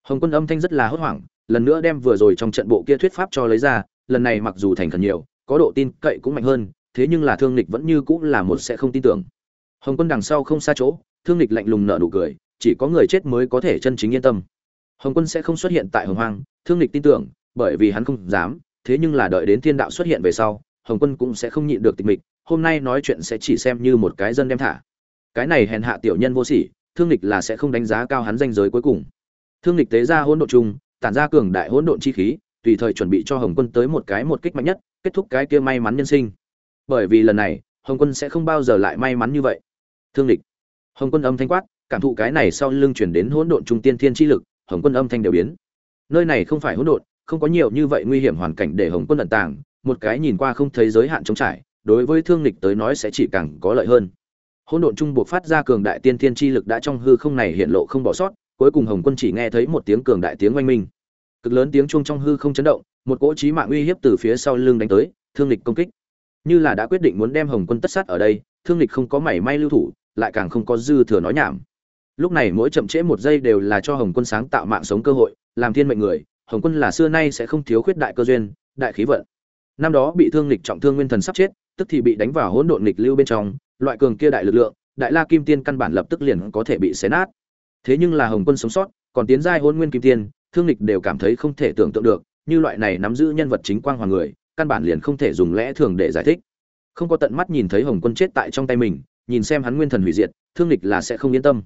Hồng quân âm thanh rất là hốt hoảng lần nữa đem vừa rồi trong trận bộ kia thuyết pháp cho lấy ra lần này mặc dù thành khẩn nhiều, có độ tin cậy cũng mạnh hơn, thế nhưng là thương lịch vẫn như cũng là một sẽ không tin tưởng. Hồng quân đằng sau không xa chỗ, thương lịch lạnh lùng nở nụ cười, chỉ có người chết mới có thể chân chính yên tâm. Hồng quân sẽ không xuất hiện tại hồng hoang, thương lịch tin tưởng, bởi vì hắn không dám, thế nhưng là đợi đến thiên đạo xuất hiện về sau, hồng quân cũng sẽ không nhịn được tịch mịch, hôm nay nói chuyện sẽ chỉ xem như một cái dân đem thả. Cái này hèn hạ tiểu nhân vô sỉ, thương lịch là sẽ không đánh giá cao hắn danh giới cuối cùng. Thương lịch tế ra hỗn độn chung, tản ra cường đại hỗn độn chi khí tùy thời chuẩn bị cho hồng quân tới một cái một kích mạnh nhất, kết thúc cái kia may mắn nhân sinh. Bởi vì lần này, hồng quân sẽ không bao giờ lại may mắn như vậy. Thương lịch hồng quân âm thanh quát, cảm thụ cái này sau lưng truyền đến hỗn độn trung tiên thiên chi lực, hồng quân âm thanh đều biến. Nơi này không phải hỗn độn, không có nhiều như vậy nguy hiểm hoàn cảnh để hồng quân ẩn tàng, một cái nhìn qua không thấy giới hạn chống trải, đối với thương lịch tới nói sẽ chỉ càng có lợi hơn. Hỗn độn trung buộc phát ra cường đại tiên thiên chi lực đã trong hư không này hiện lộ không bỏ sót, cuối cùng hồng quân chỉ nghe thấy một tiếng cường đại tiếng oanh minh cực lớn tiếng chuông trong hư không chấn động, một cỗ trí mạng uy hiếp từ phía sau lưng đánh tới, thương lịch công kích. Như là đã quyết định muốn đem hồng quân tất sát ở đây, thương lịch không có mảy may lưu thủ, lại càng không có dư thừa nói nhảm. Lúc này mỗi chậm trễ một giây đều là cho hồng quân sáng tạo mạng sống cơ hội, làm thiên mệnh người, hồng quân là xưa nay sẽ không thiếu khuyết đại cơ duyên, đại khí vận. Năm đó bị thương lịch trọng thương nguyên thần sắp chết, tức thì bị đánh vào hỗn độn lịch lưu bên trong, loại cường kia đại lực lượng, đại la kim tiên căn bản lập tức liền có thể bị xé nát. Thế nhưng là hồng quân sống sót, còn tiến giai hôn nguyên kim tiên thương lịch đều cảm thấy không thể tưởng tượng được, như loại này nắm giữ nhân vật chính quang hoàng người, căn bản liền không thể dùng lẽ thường để giải thích. Không có tận mắt nhìn thấy hồng quân chết tại trong tay mình, nhìn xem hắn nguyên thần hủy diệt, thương lịch là sẽ không yên tâm.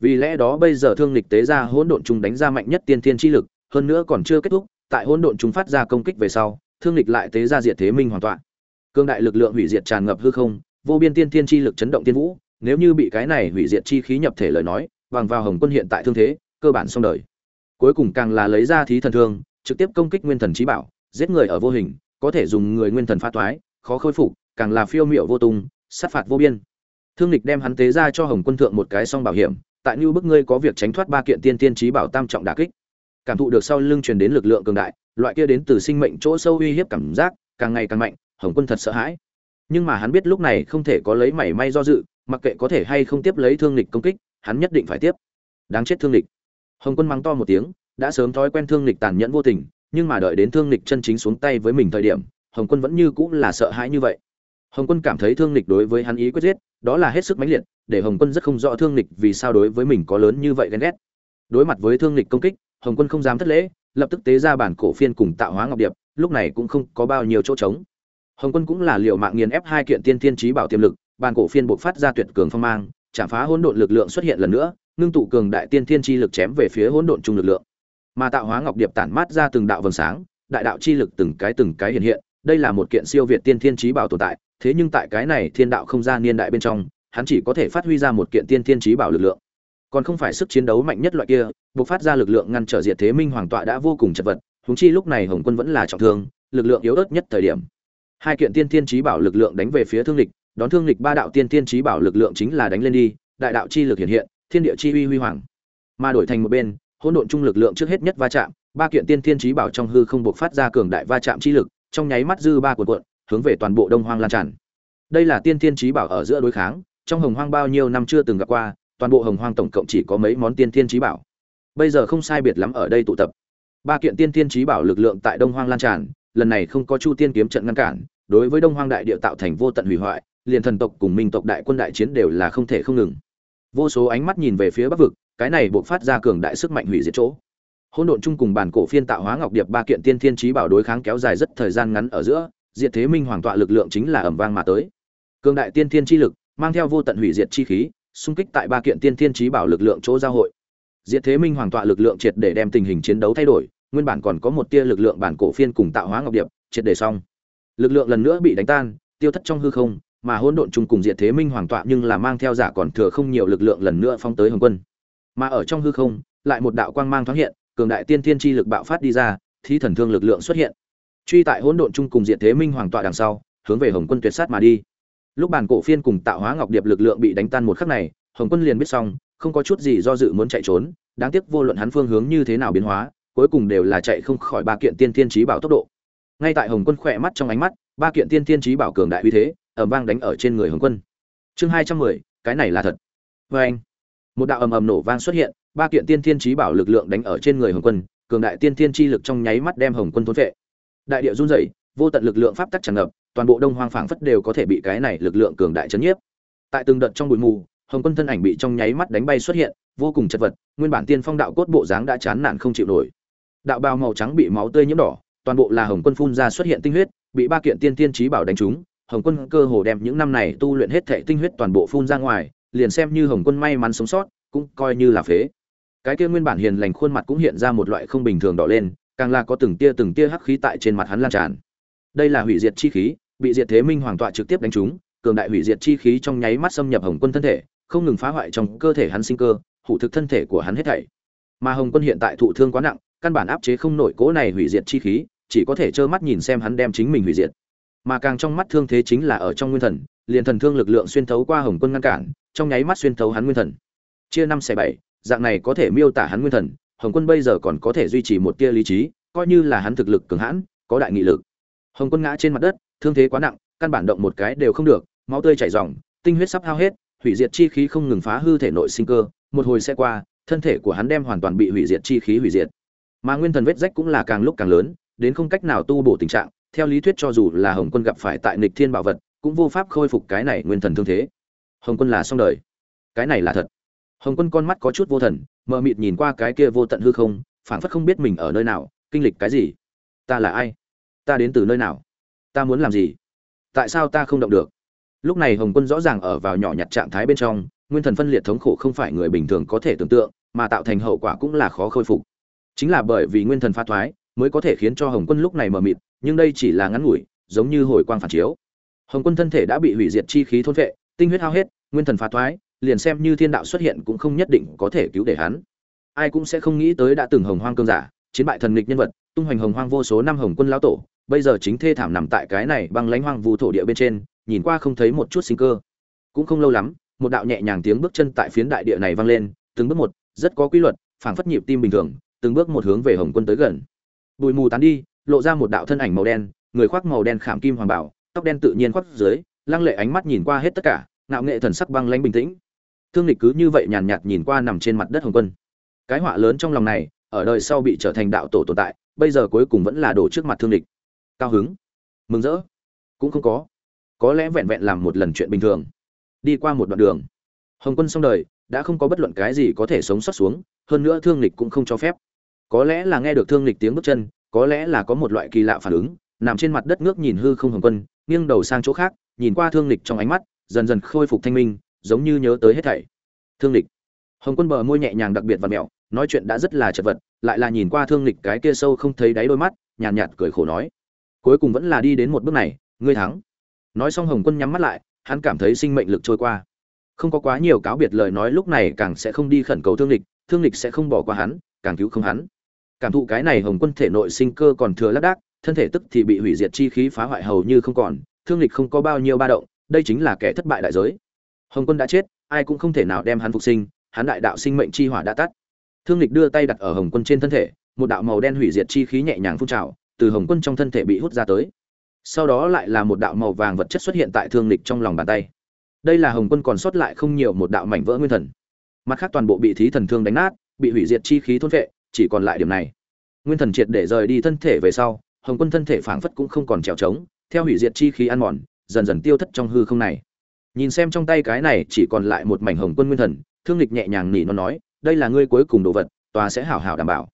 Vì lẽ đó bây giờ thương lịch tế ra hỗn độn chúng đánh ra mạnh nhất tiên thiên chi lực, hơn nữa còn chưa kết thúc, tại hỗn độn chúng phát ra công kích về sau, thương lịch lại tế ra diệt thế minh hoàn toàn. Cương đại lực lượng hủy diệt tràn ngập hư không, vô biên tiên thiên chi lực chấn động tiên vũ, nếu như bị cái này hủy diệt chi khí nhập thể lời nói, bằng vào hồng quân hiện tại thương thế, cơ bản xong đời cuối cùng càng là lấy ra thí thần thương, trực tiếp công kích nguyên thần trí bảo, giết người ở vô hình, có thể dùng người nguyên thần pha toái, khó khôi phục, càng là phiêu miệu vô tung, sát phạt vô biên. Thương lịch đem hắn tế ra cho hồng quân thượng một cái song bảo hiểm, tại như bức ngươi có việc tránh thoát ba kiện tiên tiên trí bảo tam trọng đả kích. Cảm thụ được sau lưng truyền đến lực lượng cường đại, loại kia đến từ sinh mệnh chỗ sâu uy hiếp cảm giác, càng ngày càng mạnh, hồng quân thật sợ hãi. Nhưng mà hắn biết lúc này không thể có lấy mảy may do dự, mặc kệ có thể hay không tiếp lấy thương lịch công kích, hắn nhất định phải tiếp. Đáng chết thương lịch hồng quân mắng to một tiếng, đã sớm thói quen thương lịch tàn nhẫn vô tình, nhưng mà đợi đến thương lịch chân chính xuống tay với mình thời điểm, hồng quân vẫn như cũng là sợ hãi như vậy. Hồng quân cảm thấy thương lịch đối với hắn ý quyết giết, đó là hết sức mãnh liệt, để hồng quân rất không rõ thương lịch vì sao đối với mình có lớn như vậy ghen ghét. Đối mặt với thương lịch công kích, hồng quân không dám thất lễ, lập tức tế ra bản cổ phiên cùng tạo hóa ngọc điệp, lúc này cũng không có bao nhiêu chỗ trống. Hồng quân cũng là liệu mạng nghiền ép hai kiện tiên thiên trí bảo tiềm lực, bản cổ phiên buộc phát ra tuyệt cường phong mang, chạm phá hỗn độn lực lượng xuất hiện lần nữa ngưng tụ cường đại tiên thiên chi lực chém về phía hỗn độn trung lực lượng. Mà tạo hóa ngọc điệp tản mát ra từng đạo vầng sáng, đại đạo chi lực từng cái từng cái hiện hiện, đây là một kiện siêu việt tiên thiên chí bảo tồn tại, thế nhưng tại cái này thiên đạo không gian niên đại bên trong, hắn chỉ có thể phát huy ra một kiện tiên thiên chí bảo lực lượng. Còn không phải sức chiến đấu mạnh nhất loại kia bộc phát ra lực lượng ngăn trở diệt thế minh hoàng tọa đã vô cùng chật vật, huống chi lúc này hồng quân vẫn là trọng thương, lực lượng yếu ớt nhất thời điểm. Hai kiện tiên thiên chí bảo lực lượng đánh về phía thương lịch đón thương lịch ba đạo tiên thiên chí bảo lực lượng chính là đánh lên đi, đại đạo chi lực hiện hiện thiên địa chi uy huy hoàng. Mà đổi thành một bên, hỗn độn trung lực lượng trước hết nhất va chạm, ba kiện tiên thiên trí bảo trong hư không buộc phát ra cường đại va chạm chi lực, trong nháy mắt dư ba cuộn cuộn, hướng về toàn bộ đông hoang lan tràn. Đây là tiên thiên trí bảo ở giữa đối kháng, trong hồng hoang bao nhiêu năm chưa từng gặp qua, toàn bộ hồng hoang tổng cộng chỉ có mấy món tiên thiên trí bảo. Bây giờ không sai biệt lắm ở đây tụ tập. Ba kiện tiên thiên trí bảo lực lượng tại đông hoang lan tràn, lần này không có chu tiên kiếm trận ngăn cản, đối với đông hoang đại địa tạo thành vô tận hủy hoại, liền thần tộc cùng minh tộc đại quân đại chiến đều là không thể không ngừng vô số ánh mắt nhìn về phía bắc vực, cái này buộc phát ra cường đại sức mạnh hủy diệt chỗ. Hỗn độn chung cùng bản cổ phiên tạo hóa ngọc điệp ba kiện tiên thiên trí bảo đối kháng kéo dài rất thời gian ngắn ở giữa, diệt thế minh hoàng tọa lực lượng chính là ẩm vang mà tới. Cường đại tiên thiên chi lực, mang theo vô tận hủy diệt chi khí, xung kích tại ba kiện tiên thiên trí bảo lực lượng chỗ giao hội. Diệt thế minh hoàng tọa lực lượng triệt để đem tình hình chiến đấu thay đổi, nguyên bản còn có một tia lực lượng bản cổ phiên cùng tạo hóa ngọc điệp, triệt để xong. Lực lượng lần nữa bị đánh tan, tiêu thất trong hư không mà hỗn độn chung cùng diệt thế minh hoàng tọa nhưng là mang theo giả còn thừa không nhiều lực lượng lần nữa phong tới hồng quân. Mà ở trong hư không, lại một đạo quang mang thoáng hiện, cường đại tiên thiên chi lực bạo phát đi ra thi thần thương lực lượng xuất hiện. Truy tại hỗn độn chung cùng diệt thế minh hoàng tọa đằng sau, hướng về hồng quân tuyệt sát mà đi. Lúc bản cổ phiên cùng tạo hóa ngọc điệp lực lượng bị đánh tan một khắc này, hồng quân liền biết xong, không có chút gì do dự muốn chạy trốn, đáng tiếc vô luận hắn phương hướng như thế nào biến hóa, cuối cùng đều là chạy không khỏi ba kiện tiên thiên trí bảo tốc độ. Ngay tại hồng quân khỏe mắt trong ánh mắt, ba kiện tiên thiên trí bảo cường đại uy thế ầm vang đánh ở trên người hồng quân. Chương hai trăm mười, cái này là thật. Vê anh, một đạo ầm ầm nổ vang xuất hiện, ba kiện tiên thiên trí bảo lực lượng đánh ở trên người hồng quân, cường đại tiên thiên chi lực trong nháy mắt đem hồng quân thốn vệ đại địa run rẩy, vô tận lực lượng pháp tắc tràn ngập, toàn bộ đông hoang phảng phất đều có thể bị cái này lực lượng cường đại chấn nhiếp. Tại từng đợt trong bụi mù, hồng quân thân ảnh bị trong nháy mắt đánh bay xuất hiện, vô cùng chật vật, nguyên bản tiên phong đạo cốt bộ dáng đã chán nản không chịu nổi. Đạo bào màu trắng bị máu tươi nhiễm đỏ, toàn bộ là hồng quân phun ra xuất hiện tinh huyết, bị ba kiện tiên tiên trí bảo đánh trúng hồng quân cơ hồ đem những năm này tu luyện hết thảy tinh huyết toàn bộ phun ra ngoài, liền xem như hồng quân may mắn sống sót, cũng coi như là phế. Cái kia nguyên bản hiền lành khuôn mặt cũng hiện ra một loại không bình thường đỏ lên, càng là có từng tia từng tia hắc khí tại trên mặt hắn lan tràn. Đây là hủy diệt chi khí, bị diệt thế minh hoàng tọa trực tiếp đánh trúng, cường đại hủy diệt chi khí trong nháy mắt xâm nhập hồng quân thân thể, không ngừng phá hoại trong cơ thể hắn sinh cơ, hủ thực thân thể của hắn hết thảy. Mà hồng quân hiện tại thụ thương quá nặng, căn bản áp chế không nổi cỗ này hủy diệt chi khí, chỉ có thể trơ mắt nhìn xem hắn đem chính mình hủy diệt mà càng trong mắt thương thế chính là ở trong nguyên thần, liền thần thương lực lượng xuyên thấu qua hồng quân ngăn cản, trong nháy mắt xuyên thấu hắn nguyên thần. Chia năm xẻ bảy, dạng này có thể miêu tả hắn nguyên thần, hồng quân bây giờ còn có thể duy trì một tia lý trí, coi như là hắn thực lực cường hãn, có đại nghị lực. Hồng quân ngã trên mặt đất, thương thế quá nặng, căn bản động một cái đều không được, máu tươi chảy ròng, tinh huyết sắp hao hết, hủy diệt chi khí không ngừng phá hư thể nội sinh cơ, một hồi xe qua, thân thể của hắn đem hoàn toàn bị hủy diệt chi khí hủy diệt. Mà nguyên thần vết rách cũng là càng lúc càng lớn, đến không cách nào tu bổ tình trạng theo lý thuyết cho dù là hồng quân gặp phải tại nịch thiên bảo vật, cũng vô pháp khôi phục cái này nguyên thần thương thế. Hồng quân là xong đời. Cái này là thật. Hồng quân con mắt có chút vô thần, mờ mịt nhìn qua cái kia vô tận hư không, phảng phất không biết mình ở nơi nào, kinh lịch cái gì? Ta là ai? Ta đến từ nơi nào? Ta muốn làm gì? Tại sao ta không động được? Lúc này hồng quân rõ ràng ở vào nhỏ nhặt trạng thái bên trong, nguyên thần phân liệt thống khổ không phải người bình thường có thể tưởng tượng, mà tạo thành hậu quả cũng là khó khôi phục. Chính là bởi vì nguyên thần pha thoái mới có thể khiến cho hồng quân lúc này mờ mịt, nhưng đây chỉ là ngắn ngủi, giống như hồi quang phản chiếu. Hồng quân thân thể đã bị hủy diệt chi khí thôn vệ, tinh huyết hao hết, nguyên thần phá thoái, liền xem như thiên đạo xuất hiện cũng không nhất định có thể cứu để hắn. Ai cũng sẽ không nghĩ tới đã từng hồng hoang cương giả, chiến bại thần nghịch nhân vật, tung hoành hồng hoang vô số năm hồng quân lão tổ, bây giờ chính thê thảm nằm tại cái này băng lãnh hoang vu thổ địa bên trên, nhìn qua không thấy một chút sinh cơ. Cũng không lâu lắm, một đạo nhẹ nhàng tiếng bước chân tại phiến đại địa này vang lên, từng bước một, rất có quy luật, phảng phất nhịp tim bình thường, từng bước một hướng về hồng quân tới gần bụi mù tán đi, lộ ra một đạo thân ảnh màu đen, người khoác màu đen khảm kim hoàng bảo, tóc đen tự nhiên khoác dưới, lăng lệ ánh mắt nhìn qua hết tất cả, ngạo nghệ thần sắc băng lãnh bình tĩnh. Thương lịch cứ như vậy nhàn nhạt nhìn qua nằm trên mặt đất hồng quân. Cái họa lớn trong lòng này, ở đời sau bị trở thành đạo tổ tồn tại, bây giờ cuối cùng vẫn là đổ trước mặt thương lịch. Cao hứng. Mừng rỡ. Cũng không có. Có lẽ vẹn vẹn làm một lần chuyện bình thường. Đi qua một đoạn đường. Hồng quân xong đời, đã không có bất luận cái gì có thể sống sót xuống, hơn nữa thương lịch cũng không cho phép có lẽ là nghe được thương lịch tiếng bước chân có lẽ là có một loại kỳ lạ phản ứng nằm trên mặt đất ngước nhìn hư không hồng quân nghiêng đầu sang chỗ khác nhìn qua thương lịch trong ánh mắt dần dần khôi phục thanh minh giống như nhớ tới hết thảy. Thương lịch hồng quân bờ môi nhẹ nhàng đặc biệt và mẹo nói chuyện đã rất là chật vật lại là nhìn qua thương lịch cái kia sâu không thấy đáy đôi mắt nhàn nhạt, nhạt cười khổ nói. Cuối cùng vẫn là đi đến một bước này ngươi thắng. Nói xong hồng quân nhắm mắt lại hắn cảm thấy sinh mệnh lực trôi qua. Không có quá nhiều cáo biệt lời nói lúc này càng sẽ không đi khẩn cầu thương lịch thương lịch sẽ không bỏ qua hắn càng cứu không hắn cảm thụ cái này hồng quân thể nội sinh cơ còn thừa lác đác, thân thể tức thì bị hủy diệt chi khí phá hoại hầu như không còn, thương lịch không có bao nhiêu ba động, đây chính là kẻ thất bại đại giới. Hồng quân đã chết, ai cũng không thể nào đem hắn phục sinh, hắn đại đạo sinh mệnh chi hỏa đã tắt. Thương lịch đưa tay đặt ở hồng quân trên thân thể, một đạo màu đen hủy diệt chi khí nhẹ nhàng phun trào, từ hồng quân trong thân thể bị hút ra tới. Sau đó lại là một đạo màu vàng vật chất xuất hiện tại thương lịch trong lòng bàn tay. Đây là hồng quân còn sót lại không nhiều một đạo mảnh vỡ nguyên thần. Mặt khác toàn bộ bị thí thần thương đánh nát, bị hủy diệt chi khí thôn vệ chỉ còn lại điểm này. Nguyên thần triệt để rời đi thân thể về sau, hồng quân thân thể phảng phất cũng không còn trèo trống, theo hủy diệt chi khí ăn mòn, dần dần tiêu thất trong hư không này. Nhìn xem trong tay cái này chỉ còn lại một mảnh hồng quân nguyên thần, thương lịch nhẹ nhàng nỉ nó nói, đây là ngươi cuối cùng đồ vật, tòa sẽ hảo hảo đảm bảo.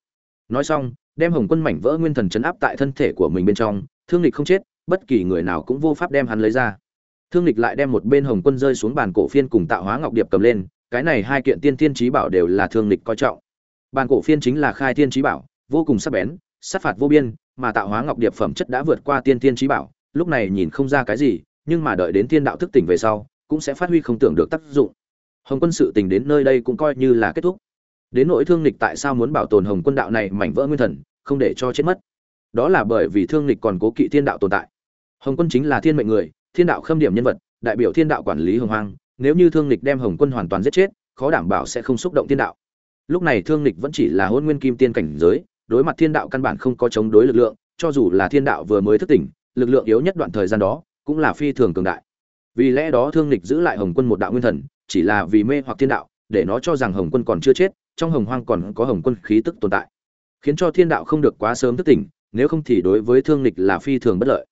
Nói xong, đem hồng quân mảnh vỡ nguyên thần chấn áp tại thân thể của mình bên trong, thương lịch không chết, bất kỳ người nào cũng vô pháp đem hắn lấy ra. Thương lịch lại đem một bên hồng quân rơi xuống bàn cổ phiên cùng tạo hóa ngọc điệp cầm lên, cái này hai kiện tiên tiên trí bảo đều là thương lịch coi trọng bàn cổ phiên chính là khai tiên trí bảo, vô cùng sắc bén, sát phạt vô biên, mà tạo hóa ngọc điệp phẩm chất đã vượt qua tiên tiên trí bảo, lúc này nhìn không ra cái gì, nhưng mà đợi đến tiên đạo thức tỉnh về sau, cũng sẽ phát huy không tưởng được tác dụng. Hồng quân sự tình đến nơi đây cũng coi như là kết thúc. Đến nỗi thương lịch tại sao muốn bảo tồn hồng quân đạo này mảnh vỡ nguyên thần, không để cho chết mất. Đó là bởi vì thương lịch còn cố kỵ thiên đạo tồn tại. Hồng quân chính là thiên mệnh người, thiên đạo khâm điểm nhân vật, đại biểu thiên đạo quản lý hồng hoang, nếu như thương lịch đem hồng quân hoàn toàn giết chết, khó đảm bảo sẽ không xúc động thiên đạo lúc này thương lịch vẫn chỉ là hôn nguyên kim tiên cảnh giới, đối mặt thiên đạo căn bản không có chống đối lực lượng, cho dù là thiên đạo vừa mới thức tỉnh, lực lượng yếu nhất đoạn thời gian đó cũng là phi thường cường đại. Vì lẽ đó thương lịch giữ lại hồng quân một đạo nguyên thần, chỉ là vì mê hoặc thiên đạo, để nó cho rằng hồng quân còn chưa chết, trong hồng hoang còn có hồng quân khí tức tồn tại. Khiến cho thiên đạo không được quá sớm thức tỉnh, nếu không thì đối với thương lịch là phi thường bất lợi.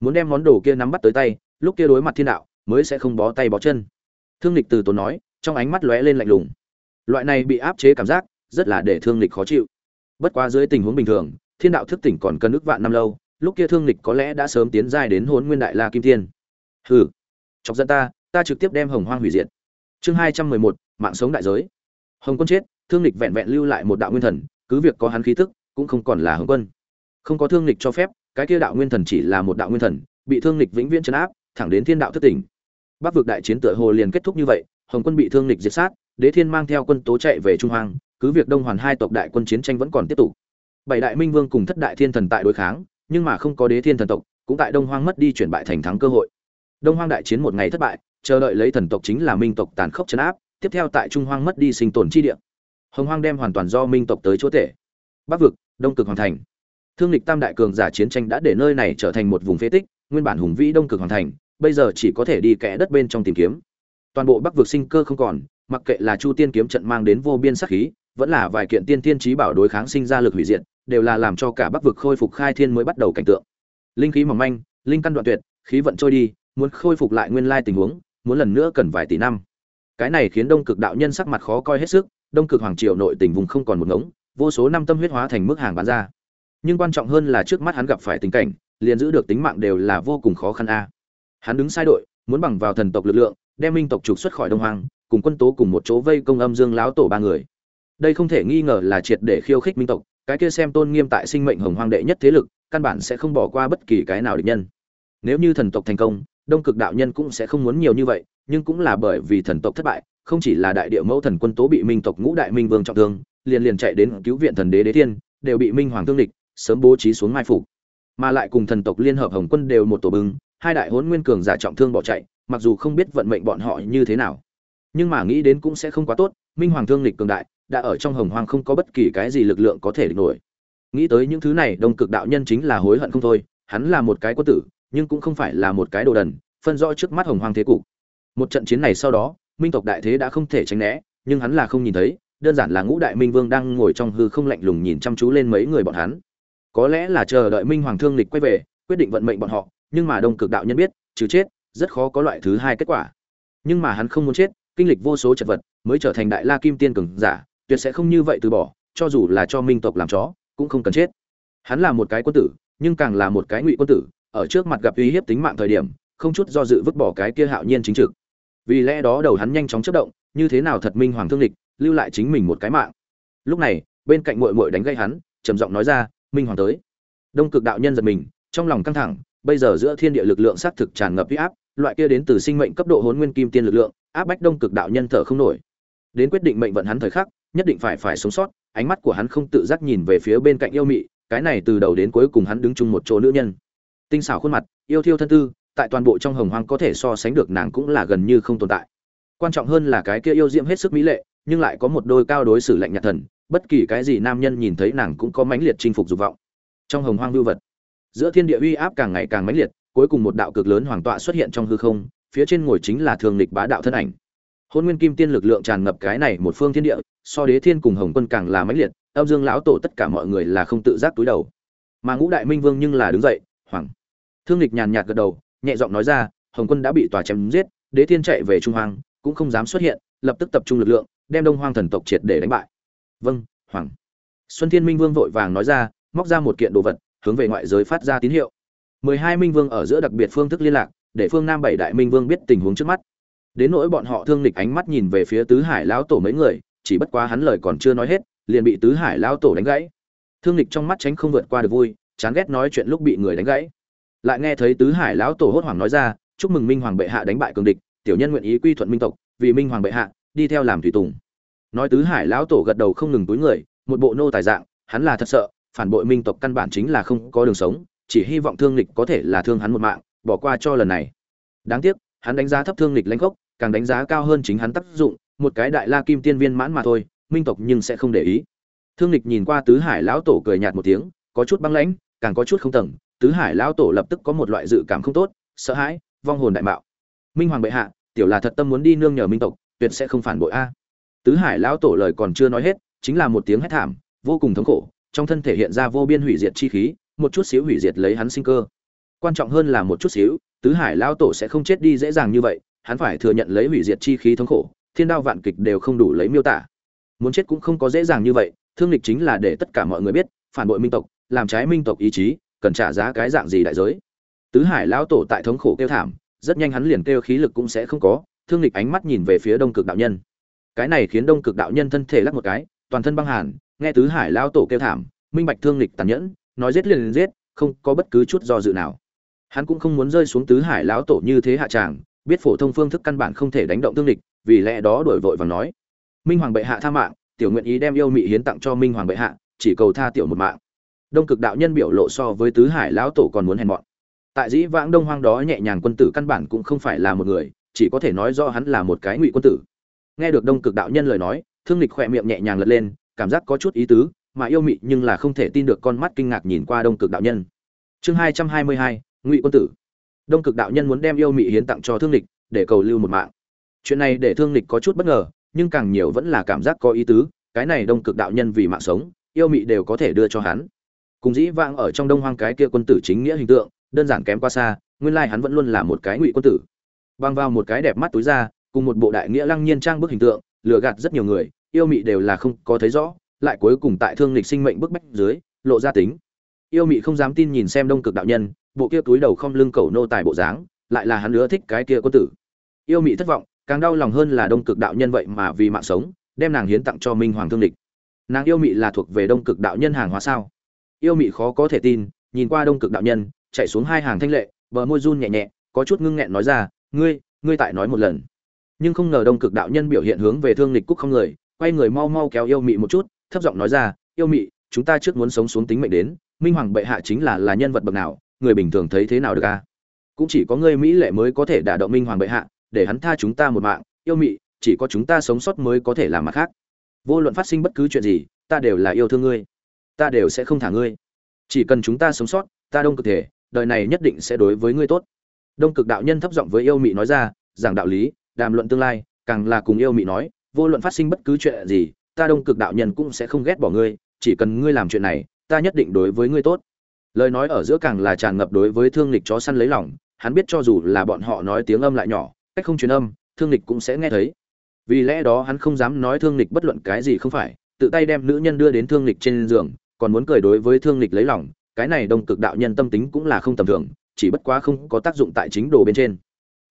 Muốn đem món đồ kia nắm bắt tới tay, lúc kia đối mặt thiên đạo, mới sẽ không bó tay bó chân. Thương lịch từ tốn nói, trong ánh mắt lóe lên lạnh lùng loại này bị áp chế cảm giác, rất là để thương lịch khó chịu. Bất quá dưới tình huống bình thường, thiên đạo thức tỉnh còn cần ước vạn năm lâu, lúc kia thương lịch có lẽ đã sớm tiến giai đến hốn nguyên đại la kim tiên. Hừ. Chọc dân ta ta trực tiếp đem hồng hoang hủy diệt. Chương hai trăm mười một, mạng sống đại giới. Hồng quân chết, thương lịch vẹn vẹn lưu lại một đạo nguyên thần, cứ việc có hắn khí tức cũng không còn là hồng quân. Không có thương lịch cho phép, cái kia đạo nguyên thần chỉ là một đạo nguyên thần, bị thương lịch vĩnh viễn chấn áp, thẳng đến thiên đạo thất tỉnh. Bắc vực đại chiến tựa hồ liền kết thúc như vậy, hồng quân bị thương lịch diệt sát đế thiên mang theo quân tố chạy về trung hoàng cứ việc đông hoàn hai tộc đại quân chiến tranh vẫn còn tiếp tục. Bảy đại minh vương cùng thất đại thiên thần tại đối kháng, nhưng mà không có đế thiên thần tộc, cũng tại đông hoang mất đi chuyển bại thành thắng cơ hội. Đông hoang đại chiến một ngày thất bại, chờ đợi lấy thần tộc chính là minh tộc tàn khốc chấn áp, tiếp theo tại trung hoang mất đi sinh tồn chi địa. Hồng hoang đem hoàn toàn do minh tộc tới chỗ tể. Bắc vực, đông cực hoàn thành. Thương lịch tam đại cường giả chiến tranh đã để nơi này trở thành một vùng phế tích, nguyên bản hùng vĩ đông cực hoàn thành, bây giờ chỉ có thể đi kẽ đất bên trong tìm kiếm. Toàn bộ bắc vực sinh cơ không còn mặc kệ là chu tiên kiếm trận mang đến vô biên sát khí, vẫn là vài kiện tiên tiên trí bảo đối kháng sinh ra lực hủy diệt, đều là làm cho cả bắc vực khôi phục khai thiên mới bắt đầu cảnh tượng. Linh khí mỏng manh, linh căn đoạn tuyệt, khí vận trôi đi, muốn khôi phục lại nguyên lai tình huống, muốn lần nữa cần vài tỷ năm. Cái này khiến đông cực đạo nhân sắc mặt khó coi hết sức, đông cực hoàng triều nội tình vùng không còn một ngống, vô số năm tâm huyết hóa thành mức hàng bán ra. Nhưng quan trọng hơn là trước mắt hắn gặp phải tình cảnh, liền giữ được tính mạng đều là vô cùng khó khăn a. Hắn đứng sai đội, muốn bằng vào thần tộc lực lượng, đem minh tộc trục xuất khỏi đông hoàng cùng quân tố cùng một chỗ vây công âm dương láo tổ ba người. Đây không thể nghi ngờ là triệt để khiêu khích minh tộc, cái kia xem tôn nghiêm tại sinh mệnh hồng hoang đệ nhất thế lực, căn bản sẽ không bỏ qua bất kỳ cái nào địch nhân. Nếu như thần tộc thành công, đông cực đạo nhân cũng sẽ không muốn nhiều như vậy, nhưng cũng là bởi vì thần tộc thất bại, không chỉ là đại địa mẫu thần quân tố bị minh tộc ngũ đại minh vương trọng thương, liền liền chạy đến cứu viện thần đế đế thiên, đều bị minh hoàng thương địch, sớm bố trí xuống mai phục mà lại cùng thần tộc liên hợp hồng quân đều một tổ bưng hai đại hốn nguyên cường giả trọng thương bỏ chạy, mặc dù không biết vận mệnh bọn họ như thế nào nhưng mà nghĩ đến cũng sẽ không quá tốt, minh hoàng thương lịch cường đại, đã ở trong hồng hoang không có bất kỳ cái gì lực lượng có thể địch nổi. Nghĩ tới những thứ này, đông cực đạo nhân chính là hối hận không thôi, hắn là một cái quân tử, nhưng cũng không phải là một cái đồ đần, phân rõ trước mắt hồng hoang thế cục. Một trận chiến này sau đó, minh tộc đại thế đã không thể tránh né, nhưng hắn là không nhìn thấy, đơn giản là ngũ đại minh vương đang ngồi trong hư không lạnh lùng nhìn chăm chú lên mấy người bọn hắn. Có lẽ là chờ đợi minh hoàng thương lịch quay về, quyết định vận mệnh bọn họ, nhưng mà đông cực đạo nhân biết, trừ chết, rất khó có loại thứ hai kết quả. Nhưng mà hắn không muốn chết kinh lịch vô số chật vật, mới trở thành đại la kim tiên cường giả, tuyệt sẽ không như vậy từ bỏ, cho dù là cho minh tộc làm chó, cũng không cần chết. Hắn là một cái quân tử, nhưng càng là một cái ngụy quân tử, ở trước mặt gặp uy hiếp tính mạng thời điểm, không chút do dự vứt bỏ cái kia hạo nhiên chính trực. Vì lẽ đó đầu hắn nhanh chóng chất động, như thế nào thật minh hoàng thương lịch lưu lại chính mình một cái mạng. Lúc này, bên cạnh mội mội đánh gây hắn, trầm giọng nói ra, minh hoàng tới. Đông cực đạo nhân giật mình, trong lòng căng thẳng, bây giờ giữa thiên địa lực lượng xác thực tràn ngập huy áp, loại kia đến từ sinh mệnh cấp độ hốn nguyên kim tiên lực lượng áp bách đông cực đạo nhân thở không nổi. Đến quyết định mệnh vận hắn thời khắc, nhất định phải phải sống sót, ánh mắt của hắn không tự giác nhìn về phía bên cạnh yêu mị, cái này từ đầu đến cuối cùng hắn đứng chung một chỗ nữ nhân. Tinh xảo khuôn mặt, yêu thiêu thân tư, tại toàn bộ trong hồng hoang có thể so sánh được nàng cũng là gần như không tồn tại. Quan trọng hơn là cái kia yêu diễm hết sức mỹ lệ, nhưng lại có một đôi cao đối xử lạnh nhạt thần, bất kỳ cái gì nam nhân nhìn thấy nàng cũng có mãnh liệt chinh phục dục vọng. Trong hồng hoang lưu vật, giữa thiên địa uy áp càng ngày càng mãnh liệt, cuối cùng một đạo cực lớn hoàng tọa xuất hiện trong hư không phía trên ngồi chính là thường lịch bá đạo thân ảnh. Hôn nguyên kim tiên lực lượng tràn ngập cái này một phương thiên địa, so đế thiên cùng hồng quân càng là mãnh liệt, âm dương lão tổ tất cả mọi người là không tự giác túi đầu. Mà ngũ đại minh vương nhưng là đứng dậy hoàng thương lịch nhàn nhạt gật đầu, nhẹ giọng nói ra, hồng quân đã bị tòa chém giết, đế thiên chạy về trung hoàng cũng không dám xuất hiện, lập tức tập trung lực lượng, đem đông hoang thần tộc triệt để đánh bại. Vâng hoàng xuân thiên minh vương vội vàng nói ra, móc ra một kiện đồ vật, hướng về ngoại giới phát ra tín hiệu. Mười hai minh vương ở giữa đặc biệt phương thức liên lạc để phương nam bảy đại minh vương biết tình huống trước mắt. Đến nỗi bọn họ thương lịch ánh mắt nhìn về phía tứ hải lão tổ mấy người, chỉ bất quá hắn lời còn chưa nói hết, liền bị tứ hải lão tổ đánh gãy. Thương lịch trong mắt tránh không vượt qua được vui, chán ghét nói chuyện lúc bị người đánh gãy. Lại nghe thấy tứ hải lão tổ hốt hoảng nói ra, chúc mừng minh hoàng bệ hạ đánh bại cường địch, tiểu nhân nguyện ý quy thuận minh tộc, vì minh hoàng bệ hạ, đi theo làm thủy tùng. Nói tứ hải lão tổ gật đầu không ngừng túi người, một bộ nô tài dạng, hắn là thật sợ, phản bội minh tộc căn bản chính là không có đường sống, chỉ hy vọng thương lịch có thể là thương hắn một mạng bỏ qua cho lần này. Đáng tiếc, hắn đánh giá thấp thương lịch lãnh khốc càng đánh giá cao hơn chính hắn tác dụng, một cái đại la kim tiên viên mãn mà thôi, minh tộc nhưng sẽ không để ý. Thương lịch nhìn qua tứ hải lão tổ cười nhạt một tiếng, có chút băng lãnh, càng có chút không tầng, tứ hải lão tổ lập tức có một loại dự cảm không tốt, sợ hãi, vong hồn đại mạo. Minh hoàng bệ hạ, tiểu là thật tâm muốn đi nương nhờ minh tộc, tuyệt sẽ không phản bội a. Tứ hải lão tổ lời còn chưa nói hết, chính là một tiếng hét thảm, vô cùng thống khổ, trong thân thể hiện ra vô biên hủy diệt chi khí, một chút xíu hủy diệt lấy hắn sinh cơ quan trọng hơn là một chút xíu, tứ hải lao tổ sẽ không chết đi dễ dàng như vậy, hắn phải thừa nhận lấy hủy diệt chi khí thống khổ, thiên đao vạn kịch đều không đủ lấy miêu tả. Muốn chết cũng không có dễ dàng như vậy, thương lịch chính là để tất cả mọi người biết, phản bội minh tộc, làm trái minh tộc ý chí, cần trả giá cái dạng gì đại giới. Tứ hải lão tổ tại thống khổ kêu thảm, rất nhanh hắn liền kêu khí lực cũng sẽ không có, thương lịch ánh mắt nhìn về phía đông cực đạo nhân. Cái này khiến đông cực đạo nhân thân thể lắc một cái, toàn thân băng hàn, nghe tứ hải lão tổ kêu thảm, minh bạch thương lịch tàn nhẫn, nói giết liền giết, không có bất cứ chút do dự nào hắn cũng không muốn rơi xuống tứ hải lão tổ như thế hạ tràng, biết phổ thông phương thức căn bản không thể đánh động thương lịch vì lẽ đó đổi vội và nói, minh hoàng bệ hạ tha mạng, tiểu nguyện ý đem yêu mị hiến tặng cho minh hoàng bệ hạ, chỉ cầu tha tiểu một mạng. Đông cực đạo nhân biểu lộ so với tứ hải lão tổ còn muốn hèn mọn. Tại dĩ vãng đông hoang đó nhẹ nhàng quân tử căn bản cũng không phải là một người, chỉ có thể nói do hắn là một cái ngụy quân tử. Nghe được đông cực đạo nhân lời nói, thương lịch khỏe miệng nhẹ nhàng lật lên, cảm giác có chút ý tứ, mà yêu mị nhưng là không thể tin được con mắt kinh ngạc nhìn qua đông cực đạo nhân. Chương hai trăm hai mươi hai ngụy quân tử. Đông cực đạo nhân muốn đem yêu mị hiến tặng cho thương lịch để cầu lưu một mạng. Chuyện này để thương lịch có chút bất ngờ, nhưng càng nhiều vẫn là cảm giác có ý tứ, cái này đông cực đạo nhân vì mạng sống, yêu mị đều có thể đưa cho hắn. Cùng dĩ vãng ở trong đông hoang cái kia quân tử chính nghĩa hình tượng, đơn giản kém qua xa, nguyên lai hắn vẫn luôn là một cái ngụy quân tử. Băng vào một cái đẹp mắt túi ra cùng một bộ đại nghĩa lăng nhiên trang bức hình tượng, lừa gạt rất nhiều người, yêu mị đều là không có thấy rõ, lại cuối cùng tại thương lịch sinh mệnh bức bách dưới, lộ ra tính. Yêu mị không dám tin nhìn xem đông cực đạo nhân bộ kia túi đầu không lưng cầu nô tài bộ dáng, lại là hắn nữa thích cái kia quân tử. Yêu mị thất vọng, càng đau lòng hơn là đông cực đạo nhân vậy mà vì mạng sống, đem nàng hiến tặng cho minh hoàng thương lịch nàng yêu mị là thuộc về đông cực đạo nhân hàng hóa sao? Yêu mị khó có thể tin, nhìn qua đông cực đạo nhân, chạy xuống hai hàng thanh lệ, bờ môi run nhẹ nhẹ, có chút ngưng nghẹn nói ra, ngươi ngươi tại nói một lần. Nhưng không ngờ đông cực đạo nhân biểu hiện hướng về thương lịch cúc không người, quay người mau mau kéo yêu mị một chút, thấp giọng nói ra, yêu mị, chúng ta trước muốn sống xuống tính mệnh đến, minh hoàng bệ hạ chính là là nhân vật bậc nào người bình thường thấy thế nào được a cũng chỉ có ngươi mỹ lệ mới có thể đả động minh hoàng bệ hạ, để hắn tha chúng ta một mạng. Yêu mị, chỉ có chúng ta sống sót mới có thể làm mặt khác. Vô luận phát sinh bất cứ chuyện gì, ta đều là yêu thương ngươi. Ta đều sẽ không thả ngươi. Chỉ cần chúng ta sống sót, ta đông cực thể, đời này nhất định sẽ đối với ngươi tốt. Đông cực đạo nhân thấp giọng với yêu mị nói ra, giảng đạo lý, đàm luận tương lai, càng là cùng yêu mị nói, vô luận phát sinh bất cứ chuyện gì, ta đông cực đạo nhân cũng sẽ không ghét bỏ ngươi. Chỉ cần ngươi làm chuyện này, ta nhất định đối với ngươi tốt lời nói ở giữa càng là tràn ngập đối với thương lịch chó săn lấy lòng, hắn biết cho dù là bọn họ nói tiếng âm lại nhỏ, cách không truyền âm, thương lịch cũng sẽ nghe thấy. Vì lẽ đó hắn không dám nói thương lịch bất luận cái gì không phải, tự tay đem nữ nhân đưa đến thương lịch trên giường, còn muốn cười đối với thương lịch lấy lòng, cái này đông cực đạo nhân tâm tính cũng là không tầm thường, chỉ bất quá không có tác dụng tại chính đồ bên trên.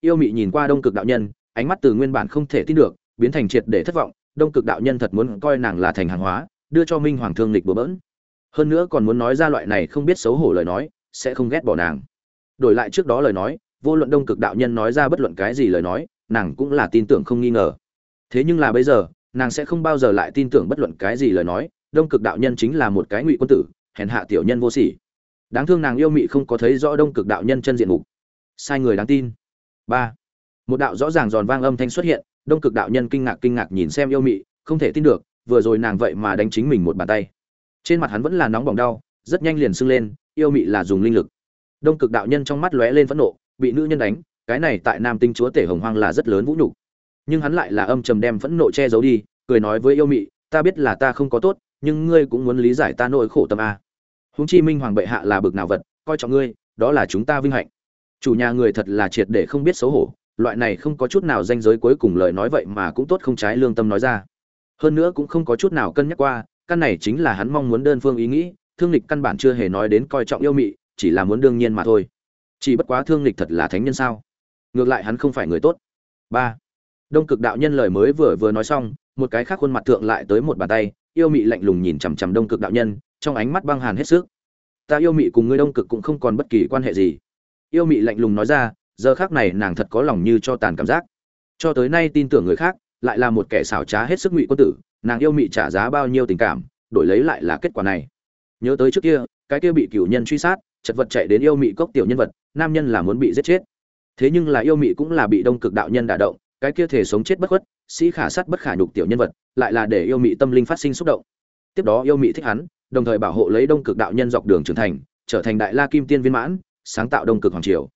Yêu mị nhìn qua đông cực đạo nhân, ánh mắt từ nguyên bản không thể tin được, biến thành triệt để thất vọng, đông cực đạo nhân thật muốn coi nàng là thành hàng hóa, đưa cho minh hoàng thương lịch bừa bỡn hơn nữa còn muốn nói ra loại này không biết xấu hổ lời nói, sẽ không ghét bỏ nàng. Đổi lại trước đó lời nói, vô luận đông cực đạo nhân nói ra bất luận cái gì lời nói, nàng cũng là tin tưởng không nghi ngờ. Thế nhưng là bây giờ, nàng sẽ không bao giờ lại tin tưởng bất luận cái gì lời nói, đông cực đạo nhân chính là một cái ngụy quân tử, hèn hạ tiểu nhân vô sỉ. Đáng thương nàng yêu mị không có thấy rõ đông cực đạo nhân chân diện mục. Sai người đáng tin. Ba. Một đạo rõ ràng giòn vang âm thanh xuất hiện, đông cực đạo nhân kinh ngạc kinh ngạc nhìn xem yêu mị, không thể tin được, vừa rồi nàng vậy mà đánh chính mình một bàn tay trên mặt hắn vẫn là nóng bỏng đau, rất nhanh liền sưng lên, yêu mị là dùng linh lực. Đông cực đạo nhân trong mắt lóe lên phẫn nộ, bị nữ nhân đánh, cái này tại nam tinh chúa tể hồng hoang là rất lớn vũ nhục. Nhưng hắn lại là âm trầm đem phẫn nộ che giấu đi, cười nói với yêu mị, ta biết là ta không có tốt, nhưng ngươi cũng muốn lý giải ta nỗi khổ tâm a. Húng chi minh hoàng bệ hạ là bực nào vật, coi trọng ngươi, đó là chúng ta vinh hạnh. Chủ nhà người thật là triệt để không biết xấu hổ, loại này không có chút nào danh giới cuối cùng lời nói vậy mà cũng tốt không trái lương tâm nói ra. Hơn nữa cũng không có chút nào cân nhắc qua căn này chính là hắn mong muốn đơn phương ý nghĩ, thương lịch căn bản chưa hề nói đến coi trọng yêu mị, chỉ là muốn đương nhiên mà thôi. Chỉ bất quá thương lịch thật là thánh nhân sao? Ngược lại hắn không phải người tốt. Ba. Đông cực đạo nhân lời mới vừa vừa nói xong, một cái khác khuôn mặt thượng lại tới một bàn tay, yêu mị lạnh lùng nhìn chằm chằm đông cực đạo nhân, trong ánh mắt băng hàn hết sức. Ta yêu mị cùng ngươi đông cực cũng không còn bất kỳ quan hệ gì. Yêu mị lạnh lùng nói ra, giờ khác này nàng thật có lòng như cho tàn cảm giác. Cho tới nay tin tưởng người khác, lại là một kẻ xảo trá hết sức ngụy quân tử nàng yêu mị trả giá bao nhiêu tình cảm, đổi lấy lại là kết quả này. Nhớ tới trước kia, cái kia bị cửu nhân truy sát, chật vật chạy đến yêu mị cốc tiểu nhân vật, nam nhân là muốn bị giết chết. Thế nhưng là yêu mị cũng là bị đông cực đạo nhân đả động, cái kia thể sống chết bất khuất, sĩ khả sát bất khả nhục tiểu nhân vật, lại là để yêu mị tâm linh phát sinh xúc động. Tiếp đó yêu mị thích hắn, đồng thời bảo hộ lấy đông cực đạo nhân dọc đường trưởng thành, trở thành đại la kim tiên viên mãn, sáng tạo đông cực hoàng triều.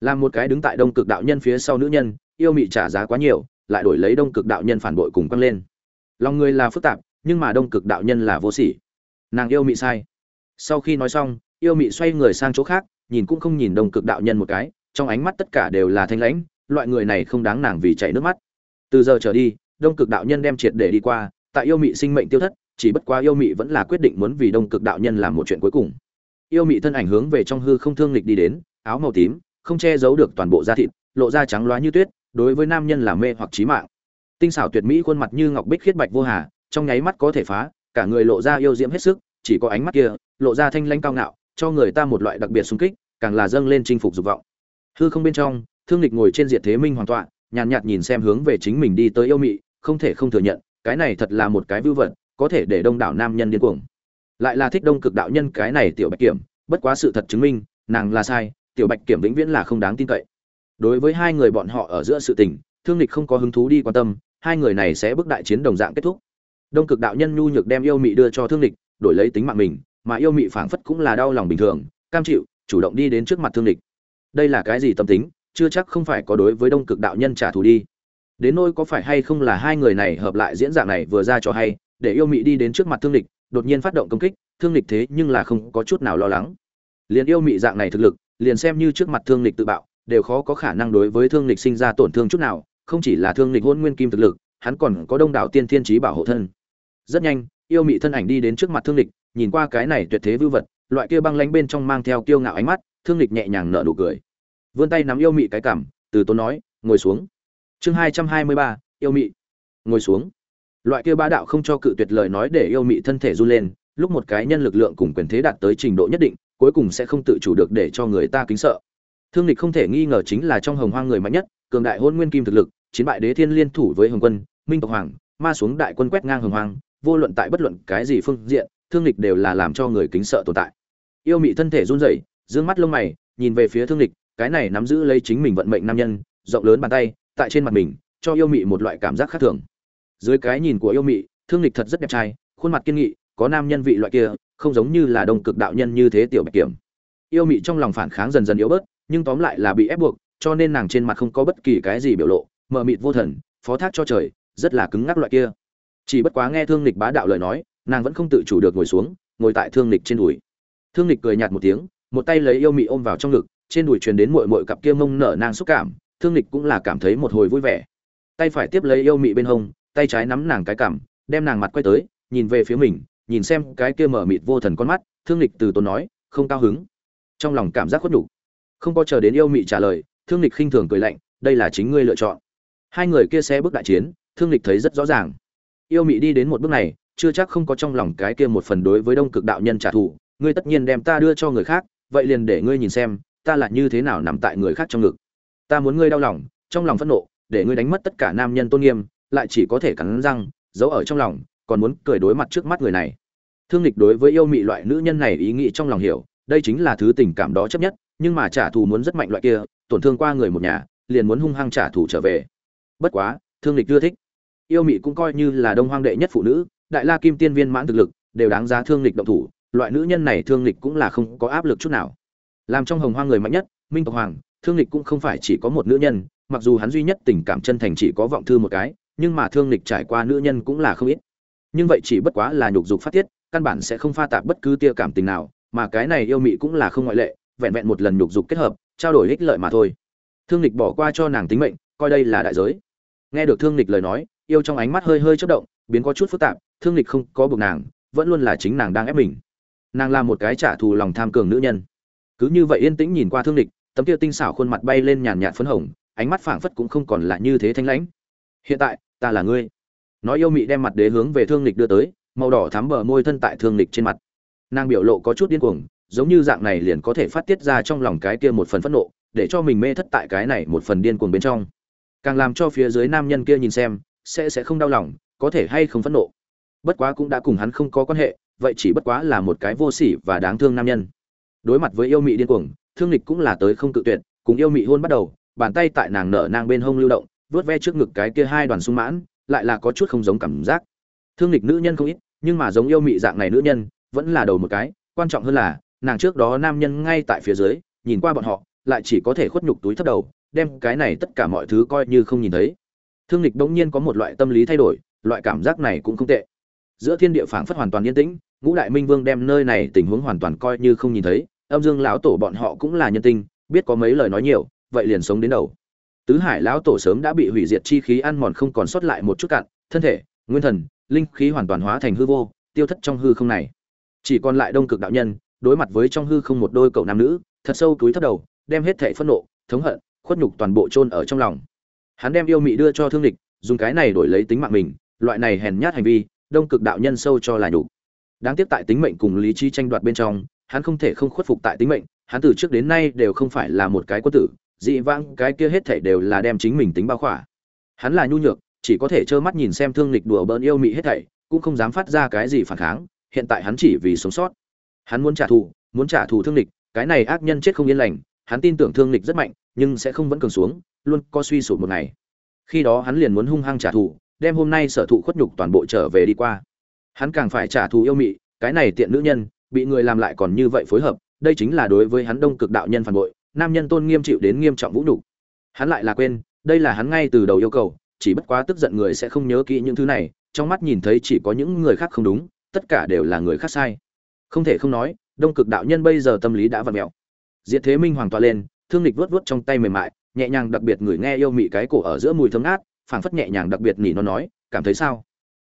Làm một cái đứng tại đông cực đạo nhân phía sau nữ nhân, yêu mị trả giá quá nhiều, lại đổi lấy đông cực đạo nhân phản bội cùng quăng lên lòng người là phức tạp, nhưng mà đông cực đạo nhân là vô sỉ. Nàng yêu mị sai. Sau khi nói xong, yêu mị xoay người sang chỗ khác, nhìn cũng không nhìn đông cực đạo nhân một cái, trong ánh mắt tất cả đều là thanh lãnh, loại người này không đáng nàng vì chảy nước mắt. Từ giờ trở đi, đông cực đạo nhân đem triệt để đi qua, tại yêu mị sinh mệnh tiêu thất, chỉ bất quá yêu mị vẫn là quyết định muốn vì đông cực đạo nhân làm một chuyện cuối cùng. Yêu mị thân ảnh hướng về trong hư không thương lịch đi đến, áo màu tím, không che giấu được toàn bộ da thịt, lộ ra trắng loá như tuyết, đối với nam nhân là mê hoặc trí mạng tinh xảo tuyệt mỹ khuôn mặt như ngọc bích khiết bạch vô hà trong nháy mắt có thể phá cả người lộ ra yêu diễm hết sức chỉ có ánh mắt kia lộ ra thanh lanh cao ngạo cho người ta một loại đặc biệt sung kích càng là dâng lên chinh phục dục vọng. Hư không bên trong thương lịch ngồi trên diệt thế minh hoàn toàn nhàn nhạt, nhìn xem hướng về chính mình đi tới yêu mị không thể không thừa nhận cái này thật là một cái vưu vật có thể để đông đảo nam nhân điên cuồng. Lại là thích đông cực đạo nhân cái này tiểu bạch kiểm bất quá sự thật chứng minh nàng là sai tiểu bạch kiểm vĩnh viễn là không đáng tin cậy. Đối với hai người bọn họ ở giữa sự tình thương lịch không có hứng thú đi quan tâm hai người này sẽ bước đại chiến đồng dạng kết thúc. Đông cực đạo nhân nhu nhược đem yêu mị đưa cho thương địch, đổi lấy tính mạng mình mà yêu mị phảng phất cũng là đau lòng bình thường cam chịu chủ động đi đến trước mặt thương địch. đây là cái gì tâm tính chưa chắc không phải có đối với đông cực đạo nhân trả thù đi. Đến nỗi có phải hay không là hai người này hợp lại diễn dạng này vừa ra cho hay để yêu mị đi đến trước mặt thương địch, đột nhiên phát động công kích thương địch thế nhưng là không có chút nào lo lắng. Liền yêu mị dạng này thực lực liền xem như trước mặt thương địch tự bạo đều khó có khả năng đối với thương địch sinh ra tổn thương chút nào không chỉ là thương lịch hôn nguyên kim thực lực, hắn còn có đông đảo tiên thiên trí bảo hộ thân. Rất nhanh, yêu mị thân ảnh đi đến trước mặt thương lịch nhìn qua cái này tuyệt thế vưu vật, loại kia băng lánh bên trong mang theo kiêu ngạo ánh mắt, thương lịch nhẹ nhàng nở nụ cười. Vươn tay nắm yêu mị cái cảm từ tốn nói, ngồi xuống. Chương hai trăm hai mươi ba, yêu mị. Ngồi xuống. Loại kia ba đạo không cho cự tuyệt lời nói để yêu mị thân thể run lên, lúc một cái nhân lực lượng cùng quyền thế đạt tới trình độ nhất định, cuối cùng sẽ không tự chủ được để cho người ta kính sợ. Thương lịch không thể nghi ngờ chính là trong hồng hoang người mạnh nhất cường đại hôn nguyên kim thực lực, chiến bại đế thiên liên thủ với hồng quân, minh tộc hoàng, ma xuống đại quân quét ngang hồng hoàng vô luận tại bất luận cái gì phương diện, thương lịch đều là làm cho người kính sợ tồn tại. Yêu mị thân thể run rẩy, dương mắt lông mày, nhìn về phía thương lịch cái này nắm giữ lấy chính mình vận mệnh nam nhân, rộng lớn bàn tay, tại trên mặt mình, cho yêu mị một loại cảm giác khác thường. Dưới cái nhìn của yêu mị, thương lịch thật rất đẹp trai, khuôn mặt kiên nghị, có nam nhân vị loại kia, không giống như là đông cực đạo nhân như thế tiểu bạch kiểm. Yêu mị trong lòng phản kháng dần dần yếu bớt, nhưng tóm lại là bị ép buộc cho nên nàng trên mặt không có bất kỳ cái gì biểu lộ mờ mịt vô thần phó thác cho trời rất là cứng ngắc loại kia. Chỉ bất quá nghe thương lịch bá đạo lời nói nàng vẫn không tự chủ được ngồi xuống ngồi tại thương lịch trên đùi. Thương lịch cười nhạt một tiếng một tay lấy yêu mị ôm vào trong ngực trên đùi truyền đến muội muội cặp kia mông nở nàng xúc cảm thương lịch cũng là cảm thấy một hồi vui vẻ. Tay phải tiếp lấy yêu mị bên hông tay trái nắm nàng cái cảm, đem nàng mặt quay tới nhìn về phía mình nhìn xem cái kia mở mịt vô thần con mắt thương lịch từ tốn nói không cao hứng. Trong lòng cảm giác khuất nhục. Không có chờ đến yêu mị trả lời thương lịch khinh thường cười lạnh, đây là chính ngươi lựa chọn. Hai người kia xe bước đại chiến, thương lịch thấy rất rõ ràng. Yêu mị đi đến một bước này, chưa chắc không có trong lòng cái kia một phần đối với đông cực đạo nhân trả thù, ngươi tất nhiên đem ta đưa cho người khác, vậy liền để ngươi nhìn xem, ta là như thế nào nằm tại người khác trong ngực. Ta muốn ngươi đau lòng, trong lòng phẫn nộ, để ngươi đánh mất tất cả nam nhân tôn nghiêm, lại chỉ có thể cắn răng, giấu ở trong lòng, còn muốn cười đối mặt trước mắt người này. Thương lịch đối với yêu mị loại nữ nhân này ý nghĩ trong lòng hiểu, đây chính là thứ tình cảm đó chấp nhất, nhưng mà trả thù muốn rất mạnh loại kia tổn thương qua người một nhà, liền muốn hung hăng trả thù trở về. Bất quá, thương lịch ưa thích. Yêu mị cũng coi như là đông hoang đệ nhất phụ nữ, đại la kim tiên viên mãn thực lực, đều đáng giá thương lịch động thủ, loại nữ nhân này thương lịch cũng là không có áp lực chút nào. Làm trong hồng hoang người mạnh nhất, minh tộc hoàng, thương lịch cũng không phải chỉ có một nữ nhân, mặc dù hắn duy nhất tình cảm chân thành chỉ có vọng thư một cái, nhưng mà thương lịch trải qua nữ nhân cũng là không ít. Nhưng vậy chỉ bất quá là nhục dục phát tiết, căn bản sẽ không pha tạp bất cứ tia cảm tình nào, mà cái này yêu mị cũng là không ngoại lệ, vẹn vẹn một lần nhục dục kết hợp trao đổi ích lợi mà thôi. Thương lịch bỏ qua cho nàng tính mệnh, coi đây là đại giới. Nghe được thương lịch lời nói, yêu trong ánh mắt hơi hơi chớp động, biến có chút phức tạp, thương lịch không có buộc nàng, vẫn luôn là chính nàng đang ép mình. Nàng là một cái trả thù lòng tham cường nữ nhân. Cứ như vậy yên tĩnh nhìn qua thương lịch tấm kia tinh xảo khuôn mặt bay lên nhàn nhạt phấn hồng, ánh mắt phảng phất cũng không còn là như thế thanh lãnh. Hiện tại, ta là ngươi. Nói yêu mị đem mặt đế hướng về thương lịch đưa tới, màu đỏ thắm bờ môi thân tại thương lịch trên mặt. Nàng biểu lộ có chút điên cuồng giống như dạng này liền có thể phát tiết ra trong lòng cái kia một phần phẫn nộ, để cho mình mê thất tại cái này một phần điên cuồng bên trong. Càng làm cho phía dưới nam nhân kia nhìn xem, sẽ sẽ không đau lòng, có thể hay không phẫn nộ. Bất quá cũng đã cùng hắn không có quan hệ, vậy chỉ bất quá là một cái vô sỉ và đáng thương nam nhân. Đối mặt với yêu mị điên cuồng, thương lịch cũng là tới không tự tuyệt, cùng yêu mị hôn bắt đầu, bàn tay tại nàng nở nang bên hông lưu động, vuốt ve trước ngực cái kia hai đoàn sung mãn, lại là có chút không giống cảm giác. Thương lịch nữ nhân không ít, nhưng mà giống yêu mị dạng này nữ nhân, vẫn là đầu một cái, quan trọng hơn là nàng trước đó nam nhân ngay tại phía dưới, nhìn qua bọn họ, lại chỉ có thể khuất nhục túi thấp đầu, đem cái này tất cả mọi thứ coi như không nhìn thấy. Thương lịch bỗng nhiên có một loại tâm lý thay đổi, loại cảm giác này cũng không tệ. Giữa thiên địa phảng phất hoàn toàn yên tĩnh, ngũ đại minh vương đem nơi này tình huống hoàn toàn coi như không nhìn thấy, âm dương lão tổ bọn họ cũng là nhân tinh, biết có mấy lời nói nhiều, vậy liền sống đến đầu. Tứ hải lão tổ sớm đã bị hủy diệt chi khí ăn mòn không còn sót lại một chút cạn, thân thể, nguyên thần, linh khí hoàn toàn hóa thành hư vô, tiêu thất trong hư không này. Chỉ còn lại đông cực đạo nhân đối mặt với trong hư không một đôi cậu nam nữ, thật sâu túi thấp đầu, đem hết thệ phẫn nộ, thống hận, khuất nhục toàn bộ chôn ở trong lòng. Hắn đem yêu mị đưa cho thương địch dùng cái này đổi lấy tính mạng mình, loại này hèn nhát hành vi, đông cực đạo nhân sâu cho là nhục. Đáng tiếc tại tính mệnh cùng lý trí tranh đoạt bên trong, hắn không thể không khuất phục tại tính mệnh, hắn từ trước đến nay đều không phải là một cái quân tử, dị vãng cái kia hết thảy đều là đem chính mình tính bao khỏa. Hắn là nhu nhược, chỉ có thể trơ mắt nhìn xem thương lịch đùa bỡn yêu mị hết thảy, cũng không dám phát ra cái gì phản kháng, hiện tại hắn chỉ vì sống sót hắn muốn trả thù, muốn trả thù thương lịch cái này ác nhân chết không yên lành, hắn tin tưởng thương lịch rất mạnh, nhưng sẽ không vẫn cường xuống, luôn có suy sụp một ngày. Khi đó hắn liền muốn hung hăng trả thù, đem hôm nay sở thụ khuất nhục toàn bộ trở về đi qua. Hắn càng phải trả thù yêu mị, cái này tiện nữ nhân, bị người làm lại còn như vậy phối hợp, đây chính là đối với hắn đông cực đạo nhân phản bội, nam nhân tôn nghiêm chịu đến nghiêm trọng vũ nhục. Hắn lại là quên, đây là hắn ngay từ đầu yêu cầu, chỉ bất quá tức giận người sẽ không nhớ kỹ những thứ này, trong mắt nhìn thấy chỉ có những người khác không đúng, tất cả đều là người khác sai không thể không nói, đông cực đạo nhân bây giờ tâm lý đã vặn mẹo. Diệt thế minh hoàng toa lên, thương lịch vớt vớt trong tay mềm mại, nhẹ nhàng đặc biệt người nghe yêu mị cái cổ ở giữa mùi thơm ngát, phảng phất nhẹ nhàng đặc biệt nỉ nó nói, cảm thấy sao?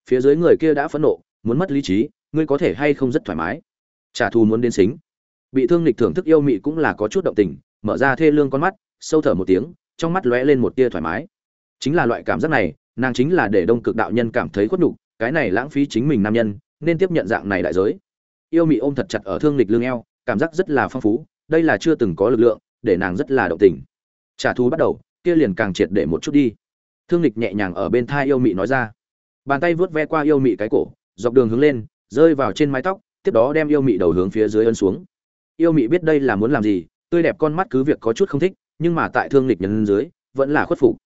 Phía dưới người kia đã phẫn nộ, muốn mất lý trí, ngươi có thể hay không rất thoải mái? Trả thù muốn đến xính. Bị thương lịch thưởng thức yêu mị cũng là có chút động tình, mở ra thê lương con mắt, sâu thở một tiếng, trong mắt lóe lên một tia thoải mái. Chính là loại cảm giác này, nàng chính là để đông cực đạo nhân cảm thấy khuất nhục, cái này lãng phí chính mình nam nhân, nên tiếp nhận dạng này đại giới yêu mị ôm thật chặt ở thương lịch lương eo, cảm giác rất là phong phú, đây là chưa từng có lực lượng, để nàng rất là động tình. Trả thù bắt đầu, kia liền càng triệt để một chút đi. Thương lịch nhẹ nhàng ở bên thai yêu mị nói ra. Bàn tay vớt ve qua yêu mị cái cổ, dọc đường hướng lên, rơi vào trên mái tóc, tiếp đó đem yêu mị đầu hướng phía dưới ân xuống. Yêu mị biết đây là muốn làm gì, tươi đẹp con mắt cứ việc có chút không thích, nhưng mà tại thương lịch nhân dưới, vẫn là khuất phục.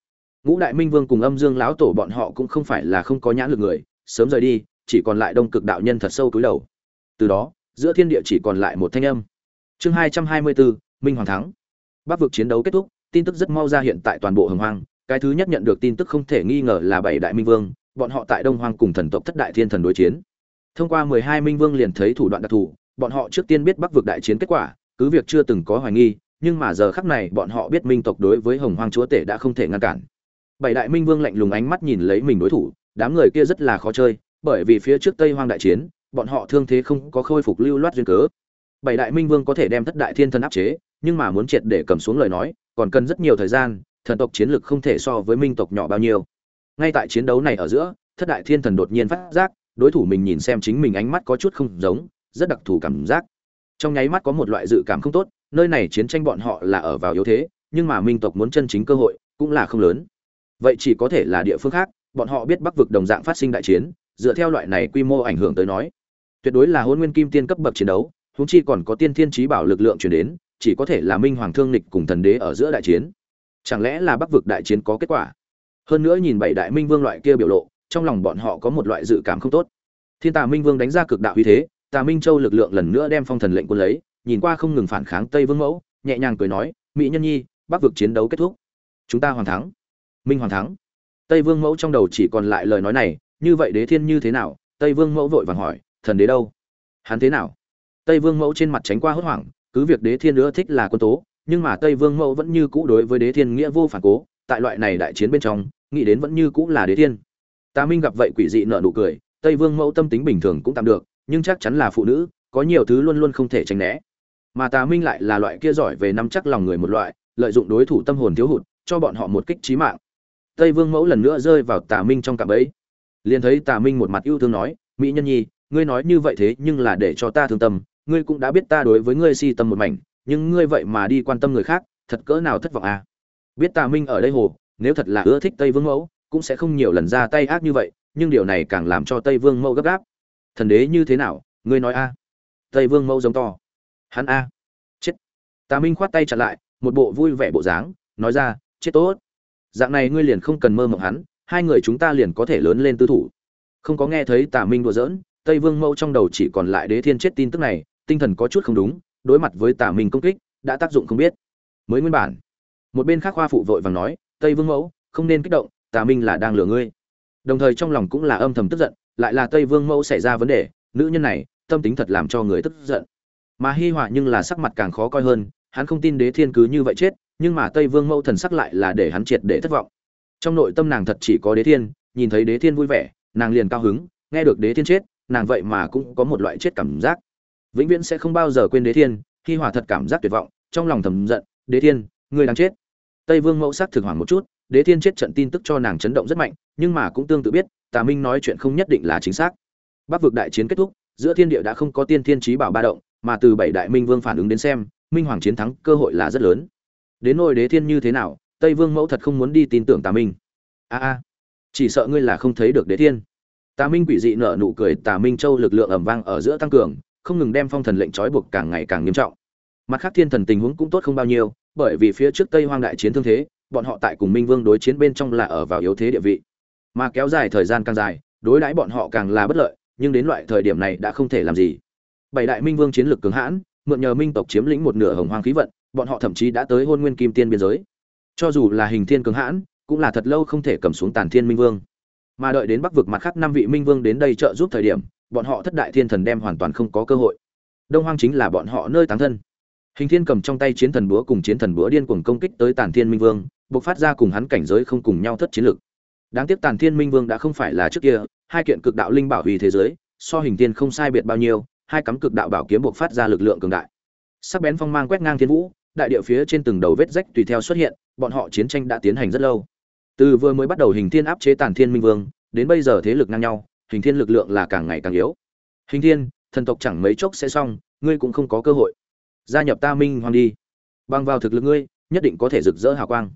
Ngũ đại minh vương cùng âm dương lão tổ bọn họ cũng không phải là không có nhãn lực người, sớm rời đi, chỉ còn lại đông cực đạo nhân thật sâu túi đầu từ đó, giữa thiên địa chỉ còn lại một thanh âm. Chương hai trăm hai mươi bốn minh hoàng thắng. Bắc vực chiến đấu kết thúc, tin tức rất mau ra hiện tại toàn bộ hồng hoang. Cái thứ nhất nhận được tin tức không thể nghi ngờ là bảy đại minh vương, bọn họ tại đông hoang cùng thần tộc thất đại thiên thần đối chiến. Thông qua mười hai minh vương liền thấy thủ đoạn đặc thù, bọn họ trước tiên biết bắc vực đại chiến kết quả, cứ việc chưa từng có hoài nghi, nhưng mà giờ khắc này bọn họ biết minh tộc đối với hồng hoang chúa tể đã không thể ngăn cản. Bảy đại minh vương lạnh lùng ánh mắt nhìn lấy mình đối thủ, đám người kia rất là khó chơi, bởi vì phía trước tây hoang đại chiến bọn họ thương thế không có khôi phục lưu loát duyên cớ. Bảy đại minh vương có thể đem thất đại thiên thần áp chế, nhưng mà muốn triệt để cầm xuống lời nói, còn cần rất nhiều thời gian, thần tộc chiến lực không thể so với minh tộc nhỏ bao nhiêu. Ngay tại chiến đấu này ở giữa, thất đại thiên thần đột nhiên phát giác, đối thủ mình nhìn xem chính mình ánh mắt có chút không giống, rất đặc thù cảm giác. Trong nháy mắt có một loại dự cảm không tốt, nơi này chiến tranh bọn họ là ở vào yếu thế, nhưng mà minh tộc muốn chân chính cơ hội cũng là không lớn. Vậy chỉ có thể là địa phương khác, bọn họ biết bắc vực đồng dạng phát sinh đại chiến, dựa theo loại này quy mô ảnh hưởng tới nói tuyệt đối là hôn nguyên kim tiên cấp bậc chiến đấu, huống chi còn có tiên thiên trí bảo lực lượng chuyển đến, chỉ có thể là minh hoàng thương lịch cùng thần đế ở giữa đại chiến. Chẳng lẽ là bắc vực đại chiến có kết quả? Hơn nữa nhìn bảy đại minh vương loại kia biểu lộ, trong lòng bọn họ có một loại dự cảm không tốt. Thiên tà minh vương đánh ra cực đạo uy thế, tà minh châu lực lượng lần nữa đem phong thần lệnh quân lấy, nhìn qua không ngừng phản kháng tây vương mẫu, nhẹ nhàng cười nói, mỹ nhân nhi, bắc vực chiến đấu kết thúc. Chúng ta hoàn thắng. Minh hoàn thắng. Tây vương mẫu trong đầu chỉ còn lại lời nói này, như vậy đế thiên như thế nào? Tây vương mẫu vội vàng hỏi thần đế đâu? Hắn thế nào? Tây vương mẫu trên mặt tránh qua hốt hoảng, cứ việc đế thiên nữa thích là quân tố, nhưng mà tây vương mẫu vẫn như cũ đối với đế thiên nghĩa vô phản cố, tại loại này đại chiến bên trong, nghĩ đến vẫn như cũ là đế thiên. Tà minh gặp vậy quỷ dị nợ nụ cười, tây vương mẫu tâm tính bình thường cũng tạm được, nhưng chắc chắn là phụ nữ, có nhiều thứ luôn luôn không thể tránh né. Mà tà minh lại là loại kia giỏi về nắm chắc lòng người một loại, lợi dụng đối thủ tâm hồn thiếu hụt, cho bọn họ một kích trí mạng. Tây vương mẫu lần nữa rơi vào tà minh trong cạm ấy liền thấy tà minh một mặt yêu thương nói, mỹ nhân nhi ngươi nói như vậy thế nhưng là để cho ta thương tâm, ngươi cũng đã biết ta đối với ngươi si tâm một mảnh, nhưng ngươi vậy mà đi quan tâm người khác, thật cỡ nào thất vọng à? Biết tà minh ở đây hồ, nếu thật là ưa thích tây vương mẫu, cũng sẽ không nhiều lần ra tay ác như vậy, nhưng điều này càng làm cho tây vương mẫu gấp gáp. Thần đế như thế nào, ngươi nói a? Tây vương mẫu giống to. Hắn a. Chết. Tà minh khoát tay chặn lại, một bộ vui vẻ bộ dáng, nói ra, chết tốt. Dạng này ngươi liền không cần mơ mộng hắn, hai người chúng ta liền có thể lớn lên tư thủ. Không có nghe thấy tà minh đùa giỡn tây vương mẫu trong đầu chỉ còn lại đế thiên chết tin tức này, tinh thần có chút không đúng, đối mặt với Tả minh công kích, đã tác dụng không biết. Mới nguyên bản, một bên khác khoa phụ vội vàng nói, tây vương mẫu, không nên kích động, tà minh là đang lừa ngươi. Đồng thời trong lòng cũng là âm thầm tức giận, lại là tây vương mẫu xảy ra vấn đề, nữ nhân này, tâm tính thật làm cho người tức giận. Mà hi họa nhưng là sắc mặt càng khó coi hơn, hắn không tin đế thiên cứ như vậy chết, nhưng mà tây vương mẫu thần sắc lại là để hắn triệt để thất vọng. Trong nội tâm nàng thật chỉ có đế thiên, nhìn thấy đế thiên vui vẻ, nàng liền cao hứng, nghe được đế thiên chết nàng vậy mà cũng có một loại chết cảm giác. Vĩnh viễn sẽ không bao giờ quên đế thiên, khi hòa thật cảm giác tuyệt vọng, trong lòng thầm giận, đế thiên người đang chết. Tây vương mẫu sắc thực hoàng một chút, đế thiên chết trận tin tức cho nàng chấn động rất mạnh, nhưng mà cũng tương tự biết, tà minh nói chuyện không nhất định là chính xác. Bắc vực đại chiến kết thúc, giữa thiên địa đã không có tiên thiên trí bảo ba động, mà từ bảy đại minh vương phản ứng đến xem, minh hoàng chiến thắng cơ hội là rất lớn. Đến nôi đế thiên như thế nào, tây vương mẫu thật không muốn đi tin tưởng tà minh. A a, chỉ sợ ngươi là không thấy được đế thiên tà minh quỷ dị nở nụ cười, tà minh châu lực lượng ầm vang ở giữa tăng cường, không ngừng đem phong thần lệnh trói buộc càng ngày càng nghiêm trọng. Mặt khác thiên thần tình huống cũng tốt không bao nhiêu, bởi vì phía trước tây hoang đại chiến thương thế, bọn họ tại cùng minh vương đối chiến bên trong là ở vào yếu thế địa vị. Mà kéo dài thời gian càng dài, đối đãi bọn họ càng là bất lợi, nhưng đến loại thời điểm này đã không thể làm gì. Bảy đại minh vương chiến lược cứng hãn, mượn nhờ minh tộc chiếm lĩnh một nửa hồng hoang khí vận, bọn họ thậm chí đã tới hôn nguyên kim tiên biên giới. Cho dù là hình thiên cứng hãn, cũng là thật lâu không thể cầm xuống tàn thiên minh vương mà đợi đến bắc vực mặt khác năm vị minh vương đến đây trợ giúp thời điểm, bọn họ thất đại thiên thần đem hoàn toàn không có cơ hội. Đông hoang chính là bọn họ nơi tán thân. Hình thiên cầm trong tay chiến thần búa cùng chiến thần búa điên cuồng công kích tới tàn thiên minh vương buộc phát ra cùng hắn cảnh giới không cùng nhau thất chiến lực. Đáng tiếc tàn thiên minh vương đã không phải là trước kia, hai kiện cực đạo linh bảo hủy thế giới, so hình thiên không sai biệt bao nhiêu, hai cắm cực đạo bảo kiếm buộc phát ra lực lượng cường đại. Sắc bén phong mang quét ngang thiên vũ, đại địa phía trên từng đầu vết rách tùy theo xuất hiện, bọn họ chiến tranh đã tiến hành rất lâu từ vừa mới bắt đầu hình thiên áp chế tàn thiên minh vương, đến bây giờ thế lực ngang nhau, hình thiên lực lượng là càng ngày càng yếu. Hình thiên, thần tộc chẳng mấy chốc sẽ xong, ngươi cũng không có cơ hội. Gia nhập ta minh hoàng đi. Bằng vào thực lực ngươi, nhất định có thể rực rỡ hào quang.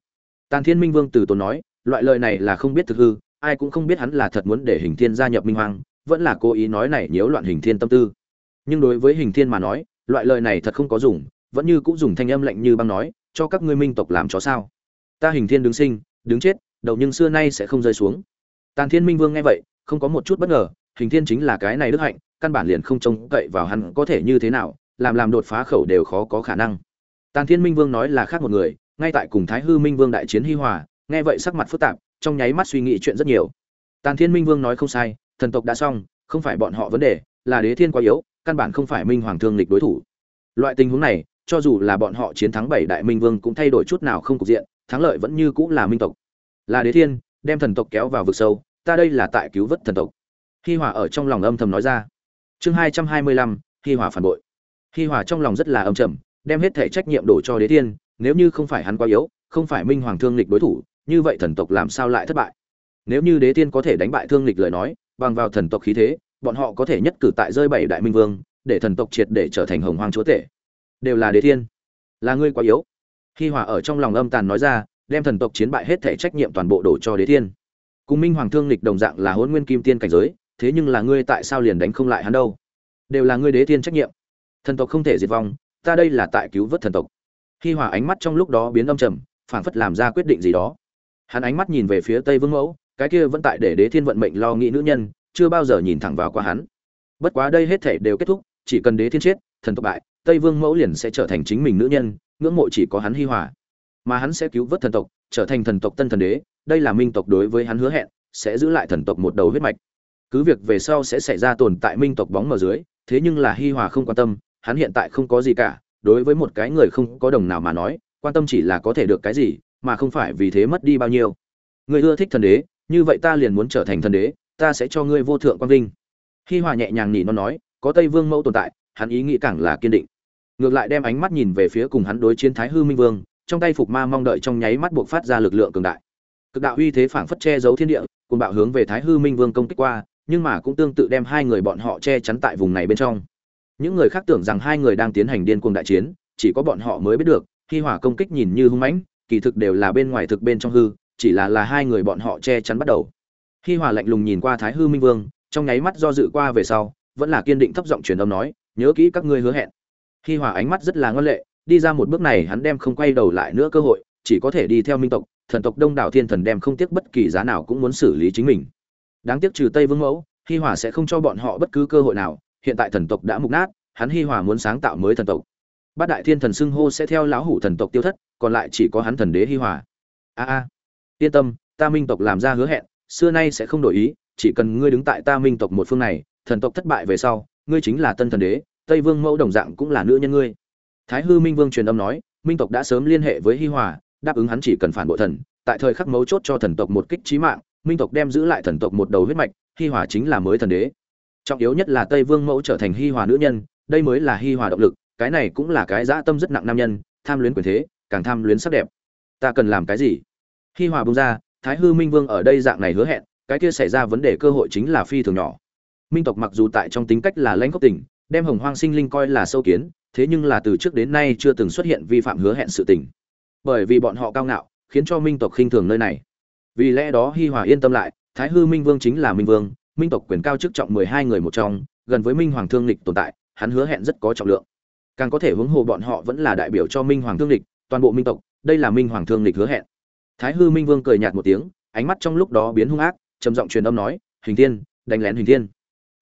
Tàn thiên minh vương từ tốn nói, loại lời này là không biết thực hư, ai cũng không biết hắn là thật muốn để hình thiên gia nhập minh hoàng, vẫn là cố ý nói này nhiễu loạn hình thiên tâm tư. Nhưng đối với hình thiên mà nói, loại lời này thật không có dùng, vẫn như cũng dùng thanh âm lạnh như băng nói, cho các ngươi minh tộc làm chó sao. Ta hình thiên đứng sinh, đứng chết đầu nhưng xưa nay sẽ không rơi xuống. Tàn thiên minh vương nghe vậy, không có một chút bất ngờ, hình thiên chính là cái này đức hạnh, căn bản liền không trông cậy vào hắn có thể như thế nào, làm làm đột phá khẩu đều khó có khả năng. Tàn thiên minh vương nói là khác một người, ngay tại cùng thái hư minh vương đại chiến hi hòa, nghe vậy sắc mặt phức tạp, trong nháy mắt suy nghĩ chuyện rất nhiều. Tàn thiên minh vương nói không sai, thần tộc đã xong, không phải bọn họ vấn đề, là đế thiên quá yếu, căn bản không phải minh hoàng thương lịch đối thủ. Loại tình huống này, cho dù là bọn họ chiến thắng bảy đại minh vương cũng thay đổi chút nào không cục diện, thắng lợi vẫn như cũng là minh tộc là đế thiên, đem thần tộc kéo vào vực sâu, ta đây là tại cứu vớt thần tộc. Hi hòa ở trong lòng âm thầm nói ra. Chương hai trăm hai mươi lăm, hi hòa phản bội. Hi hòa trong lòng rất là âm trầm, đem hết thể trách nhiệm đổ cho đế thiên, nếu như không phải hắn quá yếu, không phải minh hoàng thương lịch đối thủ, như vậy thần tộc làm sao lại thất bại? Nếu như đế thiên có thể đánh bại thương lịch lời nói, bằng vào thần tộc khí thế, bọn họ có thể nhất cử tại rơi bảy đại minh vương, để thần tộc triệt để trở thành hồng hoàng chúa tể. Đều là đế thiên. Là ngươi quá yếu. Hi hòa ở trong lòng âm tàn nói ra đem thần tộc chiến bại hết thể trách nhiệm toàn bộ đổ cho đế thiên. Cùng minh hoàng thương lịch đồng dạng là hôn nguyên kim tiên cảnh giới, thế nhưng là ngươi tại sao liền đánh không lại hắn đâu? Đều là ngươi đế thiên trách nhiệm. Thần tộc không thể diệt vong, ta đây là tại cứu vớt thần tộc. Hi hòa ánh mắt trong lúc đó biến âm trầm, phảng phất làm ra quyết định gì đó. Hắn ánh mắt nhìn về phía tây vương mẫu, cái kia vẫn tại để đế thiên vận mệnh lo nghĩ nữ nhân, chưa bao giờ nhìn thẳng vào qua hắn. Bất quá đây hết thể đều kết thúc, chỉ cần đế thiên chết, thần tộc bại, tây vương mẫu liền sẽ trở thành chính mình nữ nhân, ngưỡng mộ chỉ có hắn hi hòa mà hắn sẽ cứu vớt thần tộc, trở thành thần tộc tân thần đế, đây là minh tộc đối với hắn hứa hẹn, sẽ giữ lại thần tộc một đầu huyết mạch. Cứ việc về sau sẽ xảy ra tồn tại minh tộc bóng mờ dưới, thế nhưng là hi hòa không quan tâm, hắn hiện tại không có gì cả, đối với một cái người không có đồng nào mà nói, quan tâm chỉ là có thể được cái gì, mà không phải vì thế mất đi bao nhiêu. Người ưa thích thần đế, như vậy ta liền muốn trở thành thần đế, ta sẽ cho ngươi vô thượng quang vinh. Hi hòa nhẹ nhàng nhỉ nó nói, có tây vương mẫu tồn tại, hắn ý nghĩ càng là kiên định. Ngược lại đem ánh mắt nhìn về phía cùng hắn đối chiến thái hư minh vương trong tay phục ma mong đợi trong nháy mắt buộc phát ra lực lượng cường đại. Cực đạo uy thế phảng phất che giấu thiên địa cùng bạo hướng về thái hư minh vương công kích qua, nhưng mà cũng tương tự đem hai người bọn họ che chắn tại vùng này bên trong. Những người khác tưởng rằng hai người đang tiến hành điên cuồng đại chiến, chỉ có bọn họ mới biết được, khi hỏa công kích nhìn như hung mãnh, kỳ thực đều là bên ngoài thực bên trong hư, chỉ là là hai người bọn họ che chắn bắt đầu. Khi hỏa lạnh lùng nhìn qua thái hư minh vương, trong nháy mắt do dự qua về sau, vẫn là kiên định thấp giọng truyền âm nói, nhớ kỹ các ngươi hứa hẹn. Khi hỏa ánh mắt rất là ngoan lệ đi ra một bước này hắn đem không quay đầu lại nữa cơ hội, chỉ có thể đi theo minh tộc, thần tộc đông đảo thiên thần đem không tiếc bất kỳ giá nào cũng muốn xử lý chính mình. Đáng tiếc trừ tây vương mẫu, hi hòa sẽ không cho bọn họ bất cứ cơ hội nào, hiện tại thần tộc đã mục nát, hắn hi hòa muốn sáng tạo mới thần tộc. Bát đại thiên thần xưng hô sẽ theo lão hủ thần tộc tiêu thất, còn lại chỉ có hắn thần đế hi hòa. A a, yên tâm, ta minh tộc làm ra hứa hẹn, xưa nay sẽ không đổi ý, chỉ cần ngươi đứng tại ta minh tộc một phương này, thần tộc thất bại về sau, ngươi chính là tân thần đế, tây vương mẫu đồng dạng cũng là nữ nhân ngươi thái hư minh vương truyền âm nói, minh tộc đã sớm liên hệ với hi hòa, đáp ứng hắn chỉ cần phản bội thần, tại thời khắc mấu chốt cho thần tộc một kích trí mạng, minh tộc đem giữ lại thần tộc một đầu huyết mạch, hi hòa chính là mới thần đế. Trọng yếu nhất là tây vương mẫu trở thành hi hòa nữ nhân, đây mới là hi hòa động lực, cái này cũng là cái dã tâm rất nặng nam nhân, tham luyến quyền thế, càng tham luyến sắc đẹp. Ta cần làm cái gì? Hi hòa bung ra, thái hư minh vương ở đây dạng này hứa hẹn, cái kia xảy ra vấn đề cơ hội chính là phi thường nhỏ. Minh tộc mặc dù tại trong tính cách là lãnh gốc tình đem hồng hoang sinh linh coi là sâu kiến, thế nhưng là từ trước đến nay chưa từng xuất hiện vi phạm hứa hẹn sự tình. Bởi vì bọn họ cao ngạo, khiến cho minh tộc khinh thường nơi này. Vì lẽ đó hi hòa yên tâm lại, thái hư minh vương chính là minh vương, minh tộc quyền cao chức trọng mười hai người một trong, gần với minh hoàng thương lịch tồn tại, hắn hứa hẹn rất có trọng lượng. Càng có thể hướng hồ bọn họ vẫn là đại biểu cho minh hoàng thương lịch, toàn bộ minh tộc, đây là minh hoàng thương lịch hứa hẹn. Thái hư minh vương cười nhạt một tiếng, ánh mắt trong lúc đó biến hung ác, trầm giọng truyền âm nói, hình thiên, đánh lén hình thiên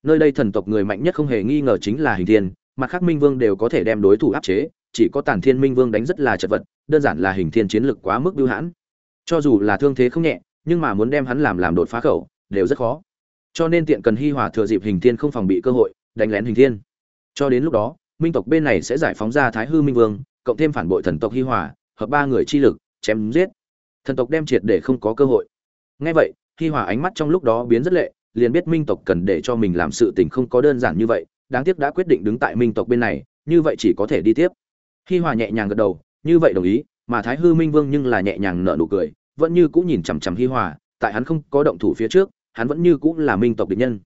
nơi đây thần tộc người mạnh nhất không hề nghi ngờ chính là hình thiên, mặt khác minh vương đều có thể đem đối thủ áp chế, chỉ có tản thiên minh vương đánh rất là chật vật, đơn giản là hình thiên chiến lực quá mức biêu hãn. Cho dù là thương thế không nhẹ, nhưng mà muốn đem hắn làm làm đột phá khẩu, đều rất khó. Cho nên tiện cần hi hòa thừa dịp hình thiên không phòng bị cơ hội, đánh lén hình thiên. Cho đến lúc đó, minh tộc bên này sẽ giải phóng ra thái hư minh vương, cộng thêm phản bội thần tộc hi hòa, hợp ba người chi lực, chém giết. Thần tộc đem triệt để không có cơ hội. Ngay vậy, hi hòa ánh mắt trong lúc đó biến rất lệ liền biết minh tộc cần để cho mình làm sự tình không có đơn giản như vậy, đáng tiếc đã quyết định đứng tại minh tộc bên này, như vậy chỉ có thể đi tiếp. Hi hòa nhẹ nhàng gật đầu, như vậy đồng ý, mà thái hư minh vương nhưng là nhẹ nhàng nở nụ cười, vẫn như cũng nhìn chằm chằm hi hòa, tại hắn không có động thủ phía trước, hắn vẫn như cũng là minh tộc địch nhân.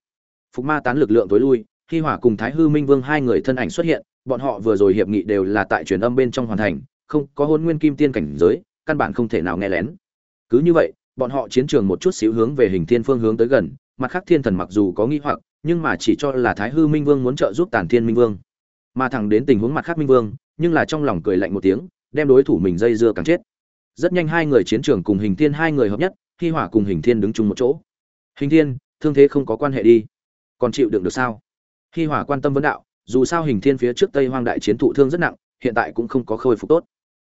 Phục ma tán lực lượng tối lui, hi hòa cùng thái hư minh vương hai người thân ảnh xuất hiện, bọn họ vừa rồi hiệp nghị đều là tại truyền âm bên trong hoàn thành, không có hôn nguyên kim tiên cảnh giới, căn bản không thể nào nghe lén. Cứ như vậy, bọn họ chiến trường một chút xíu hướng về hình thiên phương hướng tới gần mặt khác thiên thần mặc dù có nghi hoặc, nhưng mà chỉ cho là thái hư minh vương muốn trợ giúp tàn thiên minh vương. Mà thẳng đến tình huống mặt khác minh vương, nhưng là trong lòng cười lạnh một tiếng, đem đối thủ mình dây dưa càng chết. Rất nhanh hai người chiến trường cùng hình thiên hai người hợp nhất khi hỏa cùng hình thiên đứng chung một chỗ. Hình thiên, thương thế không có quan hệ đi. Còn chịu đựng được sao? Khi hỏa quan tâm vấn đạo, dù sao hình thiên phía trước tây hoang đại chiến thụ thương rất nặng, hiện tại cũng không có khôi phục tốt.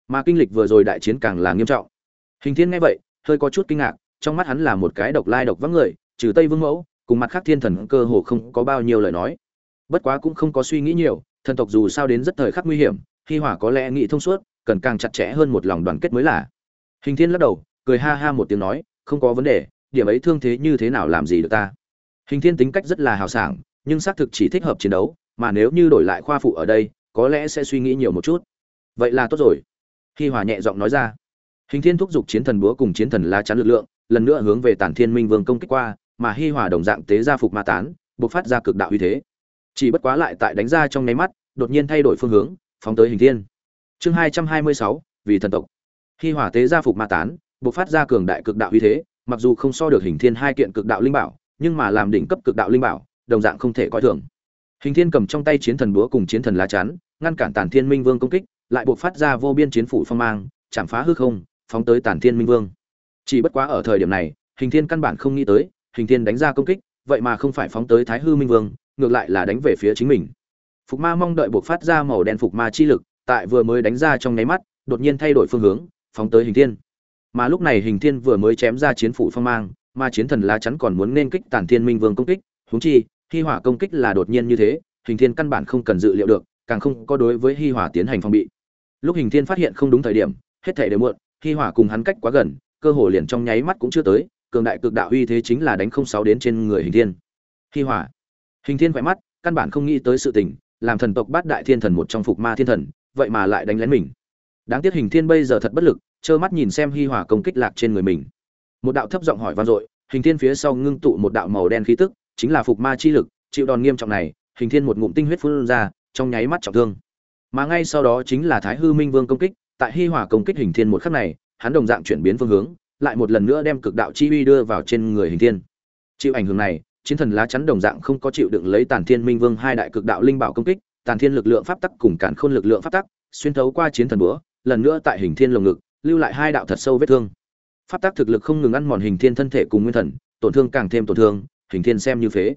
Mà kinh lịch vừa rồi đại chiến càng là nghiêm trọng. Hình thiên nghe vậy, hơi có chút kinh ngạc, trong mắt hắn là một cái độc lai độc vắng người trừ tây vương mẫu, cùng mặt khác thiên thần cơ hồ không có bao nhiêu lời nói. Bất quá cũng không có suy nghĩ nhiều, thần tộc dù sao đến rất thời khắc nguy hiểm hi hỏa có lẽ nghĩ thông suốt, cần càng chặt chẽ hơn một lòng đoàn kết mới là. Hình thiên lắc đầu, cười ha ha một tiếng nói, không có vấn đề, điểm ấy thương thế như thế nào làm gì được ta? Hình thiên tính cách rất là hào sảng, nhưng xác thực chỉ thích hợp chiến đấu, mà nếu như đổi lại khoa phụ ở đây, có lẽ sẽ suy nghĩ nhiều một chút. Vậy là tốt rồi. Hi hòa nhẹ giọng nói ra, hình thiên thúc giục chiến thần búa cùng chiến thần lá chắn lực lượng, lần nữa hướng về tản thiên minh vương công kích qua mà hi hòa đồng dạng tế gia phục ma tán buộc phát ra cực đạo uy thế. Chỉ bất quá lại tại đánh ra trong nháy mắt, đột nhiên thay đổi phương hướng, phóng tới hình thiên. Chương hai trăm hai mươi sáu, vì thần tộc. Hi hòa tế gia phục ma tán buộc phát ra cường đại cực đạo uy thế, mặc dù không so được hình thiên hai kiện cực đạo linh bảo, nhưng mà làm đỉnh cấp cực đạo linh bảo, đồng dạng không thể coi thường. Hình thiên cầm trong tay chiến thần búa cùng chiến thần lá chắn, ngăn cản tản thiên minh vương công kích, lại buộc phát ra vô biên chiến phủ phong mang, chạm phá hư không, phóng tới tản thiên minh vương. Chỉ bất quá ở thời điểm này, hình thiên căn bản không nghĩ tới hình thiên đánh ra công kích, vậy mà không phải phóng tới thái hư minh vương, ngược lại là đánh về phía chính mình. Phục ma mong đợi buộc phát ra màu đen phục ma chi lực, tại vừa mới đánh ra trong nháy mắt, đột nhiên thay đổi phương hướng, phóng tới hình thiên. Mà lúc này hình thiên vừa mới chém ra chiến phủ phong mang, mà chiến thần lá chắn còn muốn nên kích tản thiên minh vương công kích, huống chi, hi hỏa công kích là đột nhiên như thế, hình thiên căn bản không cần dự liệu được, càng không có đối với hi hỏa tiến hành phòng bị. Lúc hình thiên phát hiện không đúng thời điểm, hết thể đều muộn, hi hỏa cùng hắn cách quá gần, cơ hồ liền trong nháy mắt cũng chưa tới cường đại cực đạo uy thế chính là đánh không sáu đến trên người hình thiên. Hi hỏa hình thiên khỏe mắt, căn bản không nghĩ tới sự tình, làm thần tộc bát đại thiên thần một trong phục ma thiên thần, vậy mà lại đánh lén mình. Đáng tiếc hình thiên bây giờ thật bất lực, trơ mắt nhìn xem hi hỏa công kích lạc trên người mình. Một đạo thấp giọng hỏi vang dội, hình thiên phía sau ngưng tụ một đạo màu đen khí tức, chính là phục ma chi lực, chịu đòn nghiêm trọng này, hình thiên một ngụm tinh huyết phun ra, trong nháy mắt trọng thương. Mà ngay sau đó chính là thái hư minh vương công kích, tại hi hỏa công kích hình thiên một khắc này, hắn đồng dạng chuyển biến phương hướng lại một lần nữa đem cực đạo chi uy đưa vào trên người hình thiên. Chịu ảnh hưởng này, chiến thần lá chắn đồng dạng không có chịu đựng lấy tàn thiên minh vương hai đại cực đạo linh bảo công kích, tàn thiên lực lượng pháp tắc cùng cản khôn lực lượng pháp tắc, xuyên thấu qua chiến thần búa, lần nữa tại hình thiên lồng ngực, lưu lại hai đạo thật sâu vết thương. Pháp tắc thực lực không ngừng ăn mòn hình thiên thân thể cùng nguyên thần, tổn thương càng thêm tổn thương, hình thiên xem như phế.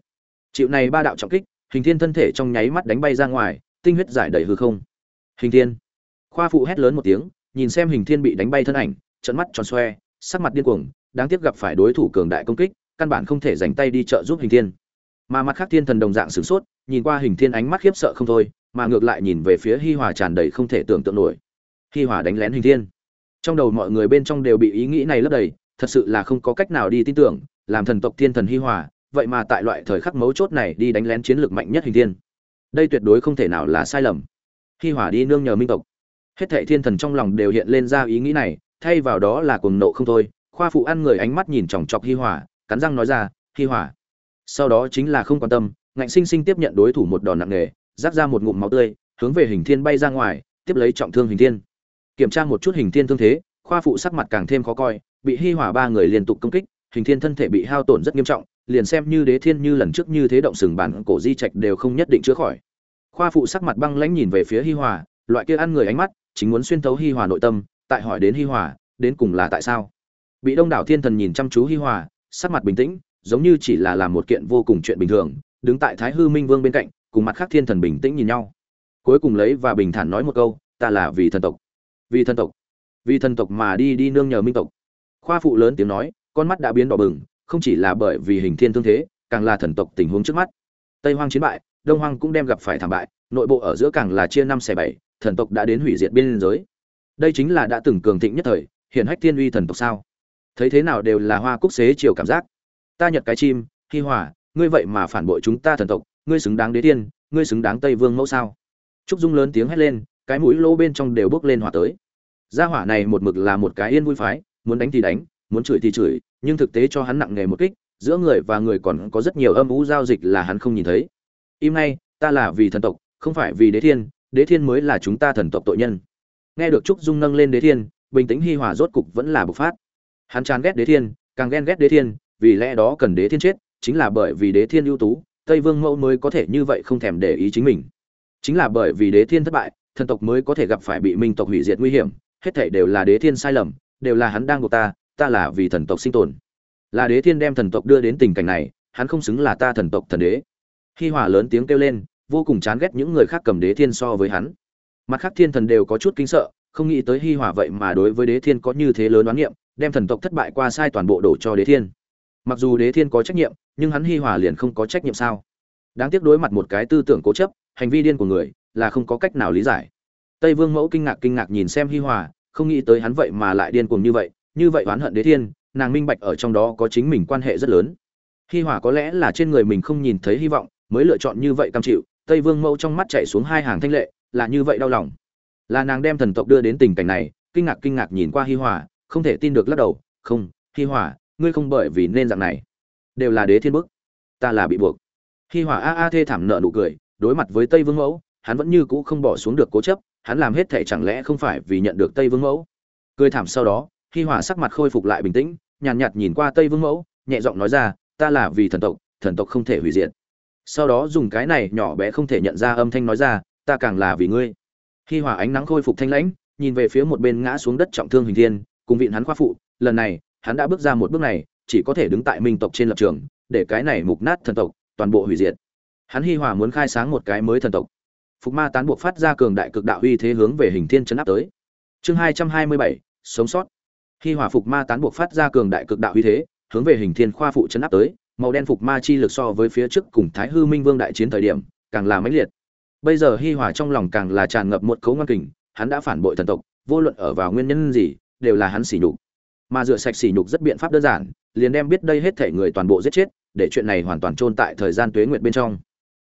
Chịu này ba đạo trọng kích, hình thiên thân thể trong nháy mắt đánh bay ra ngoài, tinh huyết giải đầy hư không. Hình thiên. Khoa phụ hét lớn một tiếng, nhìn xem hình thiên bị đánh bay thân ảnh trận mắt tròn xoe sắc mặt điên cuồng, đáng tiếc gặp phải đối thủ cường đại công kích, căn bản không thể dành tay đi trợ giúp hình thiên. Mà mặt khác thiên thần đồng dạng sửng sốt, nhìn qua hình thiên ánh mắt khiếp sợ không thôi, mà ngược lại nhìn về phía hi hòa tràn đầy không thể tưởng tượng nổi. Hi hòa đánh lén hình thiên. Trong đầu mọi người bên trong đều bị ý nghĩ này lấp đầy, thật sự là không có cách nào đi tin tưởng, làm thần tộc thiên thần hi hòa, vậy mà tại loại thời khắc mấu chốt này đi đánh lén chiến lược mạnh nhất hình thiên. Đây tuyệt đối không thể nào là sai lầm. Hi hòa đi nương nhờ minh tộc. Hết thệ thiên thần trong lòng đều hiện lên ra ý nghĩ này thay vào đó là cuồng nộ không thôi. Khoa phụ ăn người ánh mắt nhìn chòng chọc hi hòa, cắn răng nói ra, hi hòa. Sau đó chính là không quan tâm, ngạnh sinh sinh tiếp nhận đối thủ một đòn nặng nề rác ra một ngụm máu tươi, hướng về hình thiên bay ra ngoài, tiếp lấy trọng thương hình thiên. Kiểm tra một chút hình thiên thương thế, khoa phụ sắc mặt càng thêm khó coi, bị hi hòa ba người liên tục công kích, hình thiên thân thể bị hao tổn rất nghiêm trọng, liền xem như đế thiên như lần trước như thế động sừng bản cổ di trạch đều không nhất định chữa khỏi. Khoa phụ sắc mặt băng lãnh nhìn về phía hi hòa, loại kia ăn người ánh mắt, chính muốn xuyên thấu hi hòa nội tâm tại hỏi đến hi hòa, đến cùng là tại sao? Bị đông đảo thiên thần nhìn chăm chú hi hòa, sắc mặt bình tĩnh, giống như chỉ là làm một kiện vô cùng chuyện bình thường, đứng tại thái hư minh vương bên cạnh, cùng mặt khác thiên thần bình tĩnh nhìn nhau. Cuối cùng lấy và bình thản nói một câu, ta là vì thần tộc. Vì thần tộc. Vì thần tộc mà đi đi nương nhờ minh tộc. Khoa phụ lớn tiếng nói, con mắt đã biến đỏ bừng, không chỉ là bởi vì hình thiên thương thế, càng là thần tộc tình huống trước mắt. Tây hoang chiến bại, đông hoang cũng đem gặp phải thảm bại, nội bộ ở giữa càng là chia năm xẻ bảy, thần tộc đã đến hủy diệt biên giới đây chính là đã từng cường thịnh nhất thời hiện hách thiên uy thần tộc sao? Thấy thế nào đều là hoa cúc xế chiều cảm giác. Ta nhật cái chim hi hòa ngươi vậy mà phản bội chúng ta thần tộc ngươi xứng đáng đế tiên ngươi xứng đáng tây vương mẫu sao? Trúc dung lớn tiếng hét lên cái mũi lỗ bên trong đều bước lên hỏa tới. Gia hỏa này một mực là một cái yên vui phái muốn đánh thì đánh muốn chửi thì chửi nhưng thực tế cho hắn nặng nghề một kích giữa người và người còn có rất nhiều âm mưu giao dịch là hắn không nhìn thấy. Im nay, ta là vì thần tộc không phải vì đế thiên đế thiên mới là chúng ta thần tộc tội nhân nghe được trúc dung nâng lên đế thiên, bình tĩnh hi hòa rốt cục vẫn là bộc phát. Hắn chán ghét đế thiên, càng ghen ghét đế thiên, vì lẽ đó cần đế thiên chết, chính là bởi vì đế thiên ưu tú, tây vương mẫu mới có thể như vậy không thèm để ý chính mình. Chính là bởi vì đế thiên thất bại, thần tộc mới có thể gặp phải bị minh tộc hủy diệt nguy hiểm, hết thảy đều là đế thiên sai lầm, đều là hắn đang buộc ta ta là vì thần tộc sinh tồn. Là đế thiên đem thần tộc đưa đến tình cảnh này, hắn không xứng là ta thần tộc thần đế. Hi hòa lớn tiếng kêu lên, vô cùng chán ghét những người khác cầm đế thiên so với hắn mặt khác thiên thần đều có chút kinh sợ, không nghĩ tới hi hòa vậy mà đối với đế thiên có như thế lớn đoán niệm đem thần tộc thất bại qua sai toàn bộ đổ cho đế thiên. Mặc dù đế thiên có trách nhiệm, nhưng hắn hi hòa liền không có trách nhiệm sao? Đáng tiếc đối mặt một cái tư tưởng cố chấp, hành vi điên của người, là không có cách nào lý giải. Tây vương mẫu kinh ngạc kinh ngạc nhìn xem hi hòa không nghĩ tới hắn vậy mà lại điên cuồng như vậy như vậy oán hận đế thiên, nàng minh bạch ở trong đó có chính mình quan hệ rất lớn. Hi hòa có lẽ là trên người mình không nhìn thấy hy vọng, mới lựa chọn như vậy cam chịu, tây vương mẫu trong mắt chạy xuống hai hàng thanh lệ là như vậy đau lòng. Là nàng đem thần tộc đưa đến tình cảnh này kinh ngạc kinh ngạc nhìn qua hi hòa không thể tin được lắc đầu không hi hòa ngươi không bởi vì nên dạng này đều là đế thiên bức ta là bị buộc. Hi hòa a a thê thảm nợ nụ cười đối mặt với tây vương mẫu hắn vẫn như cũ không bỏ xuống được cố chấp hắn làm hết thể chẳng lẽ không phải vì nhận được tây vương mẫu? Cười thảm sau đó hi hòa sắc mặt khôi phục lại bình tĩnh nhàn nhạt, nhạt nhìn qua tây vương mẫu nhẹ giọng nói ra ta là vì thần tộc thần tộc không thể hủy diệt. Sau đó dùng cái này nhỏ bé không thể nhận ra âm thanh nói ra ta càng là vì ngươi. Hi hòa ánh nắng khôi phục thanh lãnh, nhìn về phía một bên ngã xuống đất trọng thương hình thiên, cùng vịn hắn khoa phụ, lần này, hắn đã bước ra một bước này, chỉ có thể đứng tại minh tộc trên lập trường, để cái này mục nát thần tộc, toàn bộ hủy diệt. Hắn hi hòa muốn khai sáng một cái mới thần tộc. Phục ma tán buộc phát ra cường đại cực đạo uy thế hướng về hình thiên chấn áp tới. Chương hai trăm hai mươi bảy, sống sót. Hi hòa phục ma tán buộc phát ra cường đại cực đạo uy thế, hướng về hình thiên khoa phụ chấn áp tới, màu đen phục ma chi lực so với phía trước cùng thái hư minh vương đại chiến thời điểm, càng là mãnh liệt bây giờ hi hòa trong lòng càng là tràn ngập một cấu ngoan kình, hắn đã phản bội thần tộc, vô luận ở vào nguyên nhân gì, đều là hắn xỉ nhục. Mà rửa sạch xỉ nhục rất biện pháp đơn giản, liền đem biết đây hết thể người toàn bộ giết chết, để chuyện này hoàn toàn chôn tại thời gian tuế nguyệt bên trong.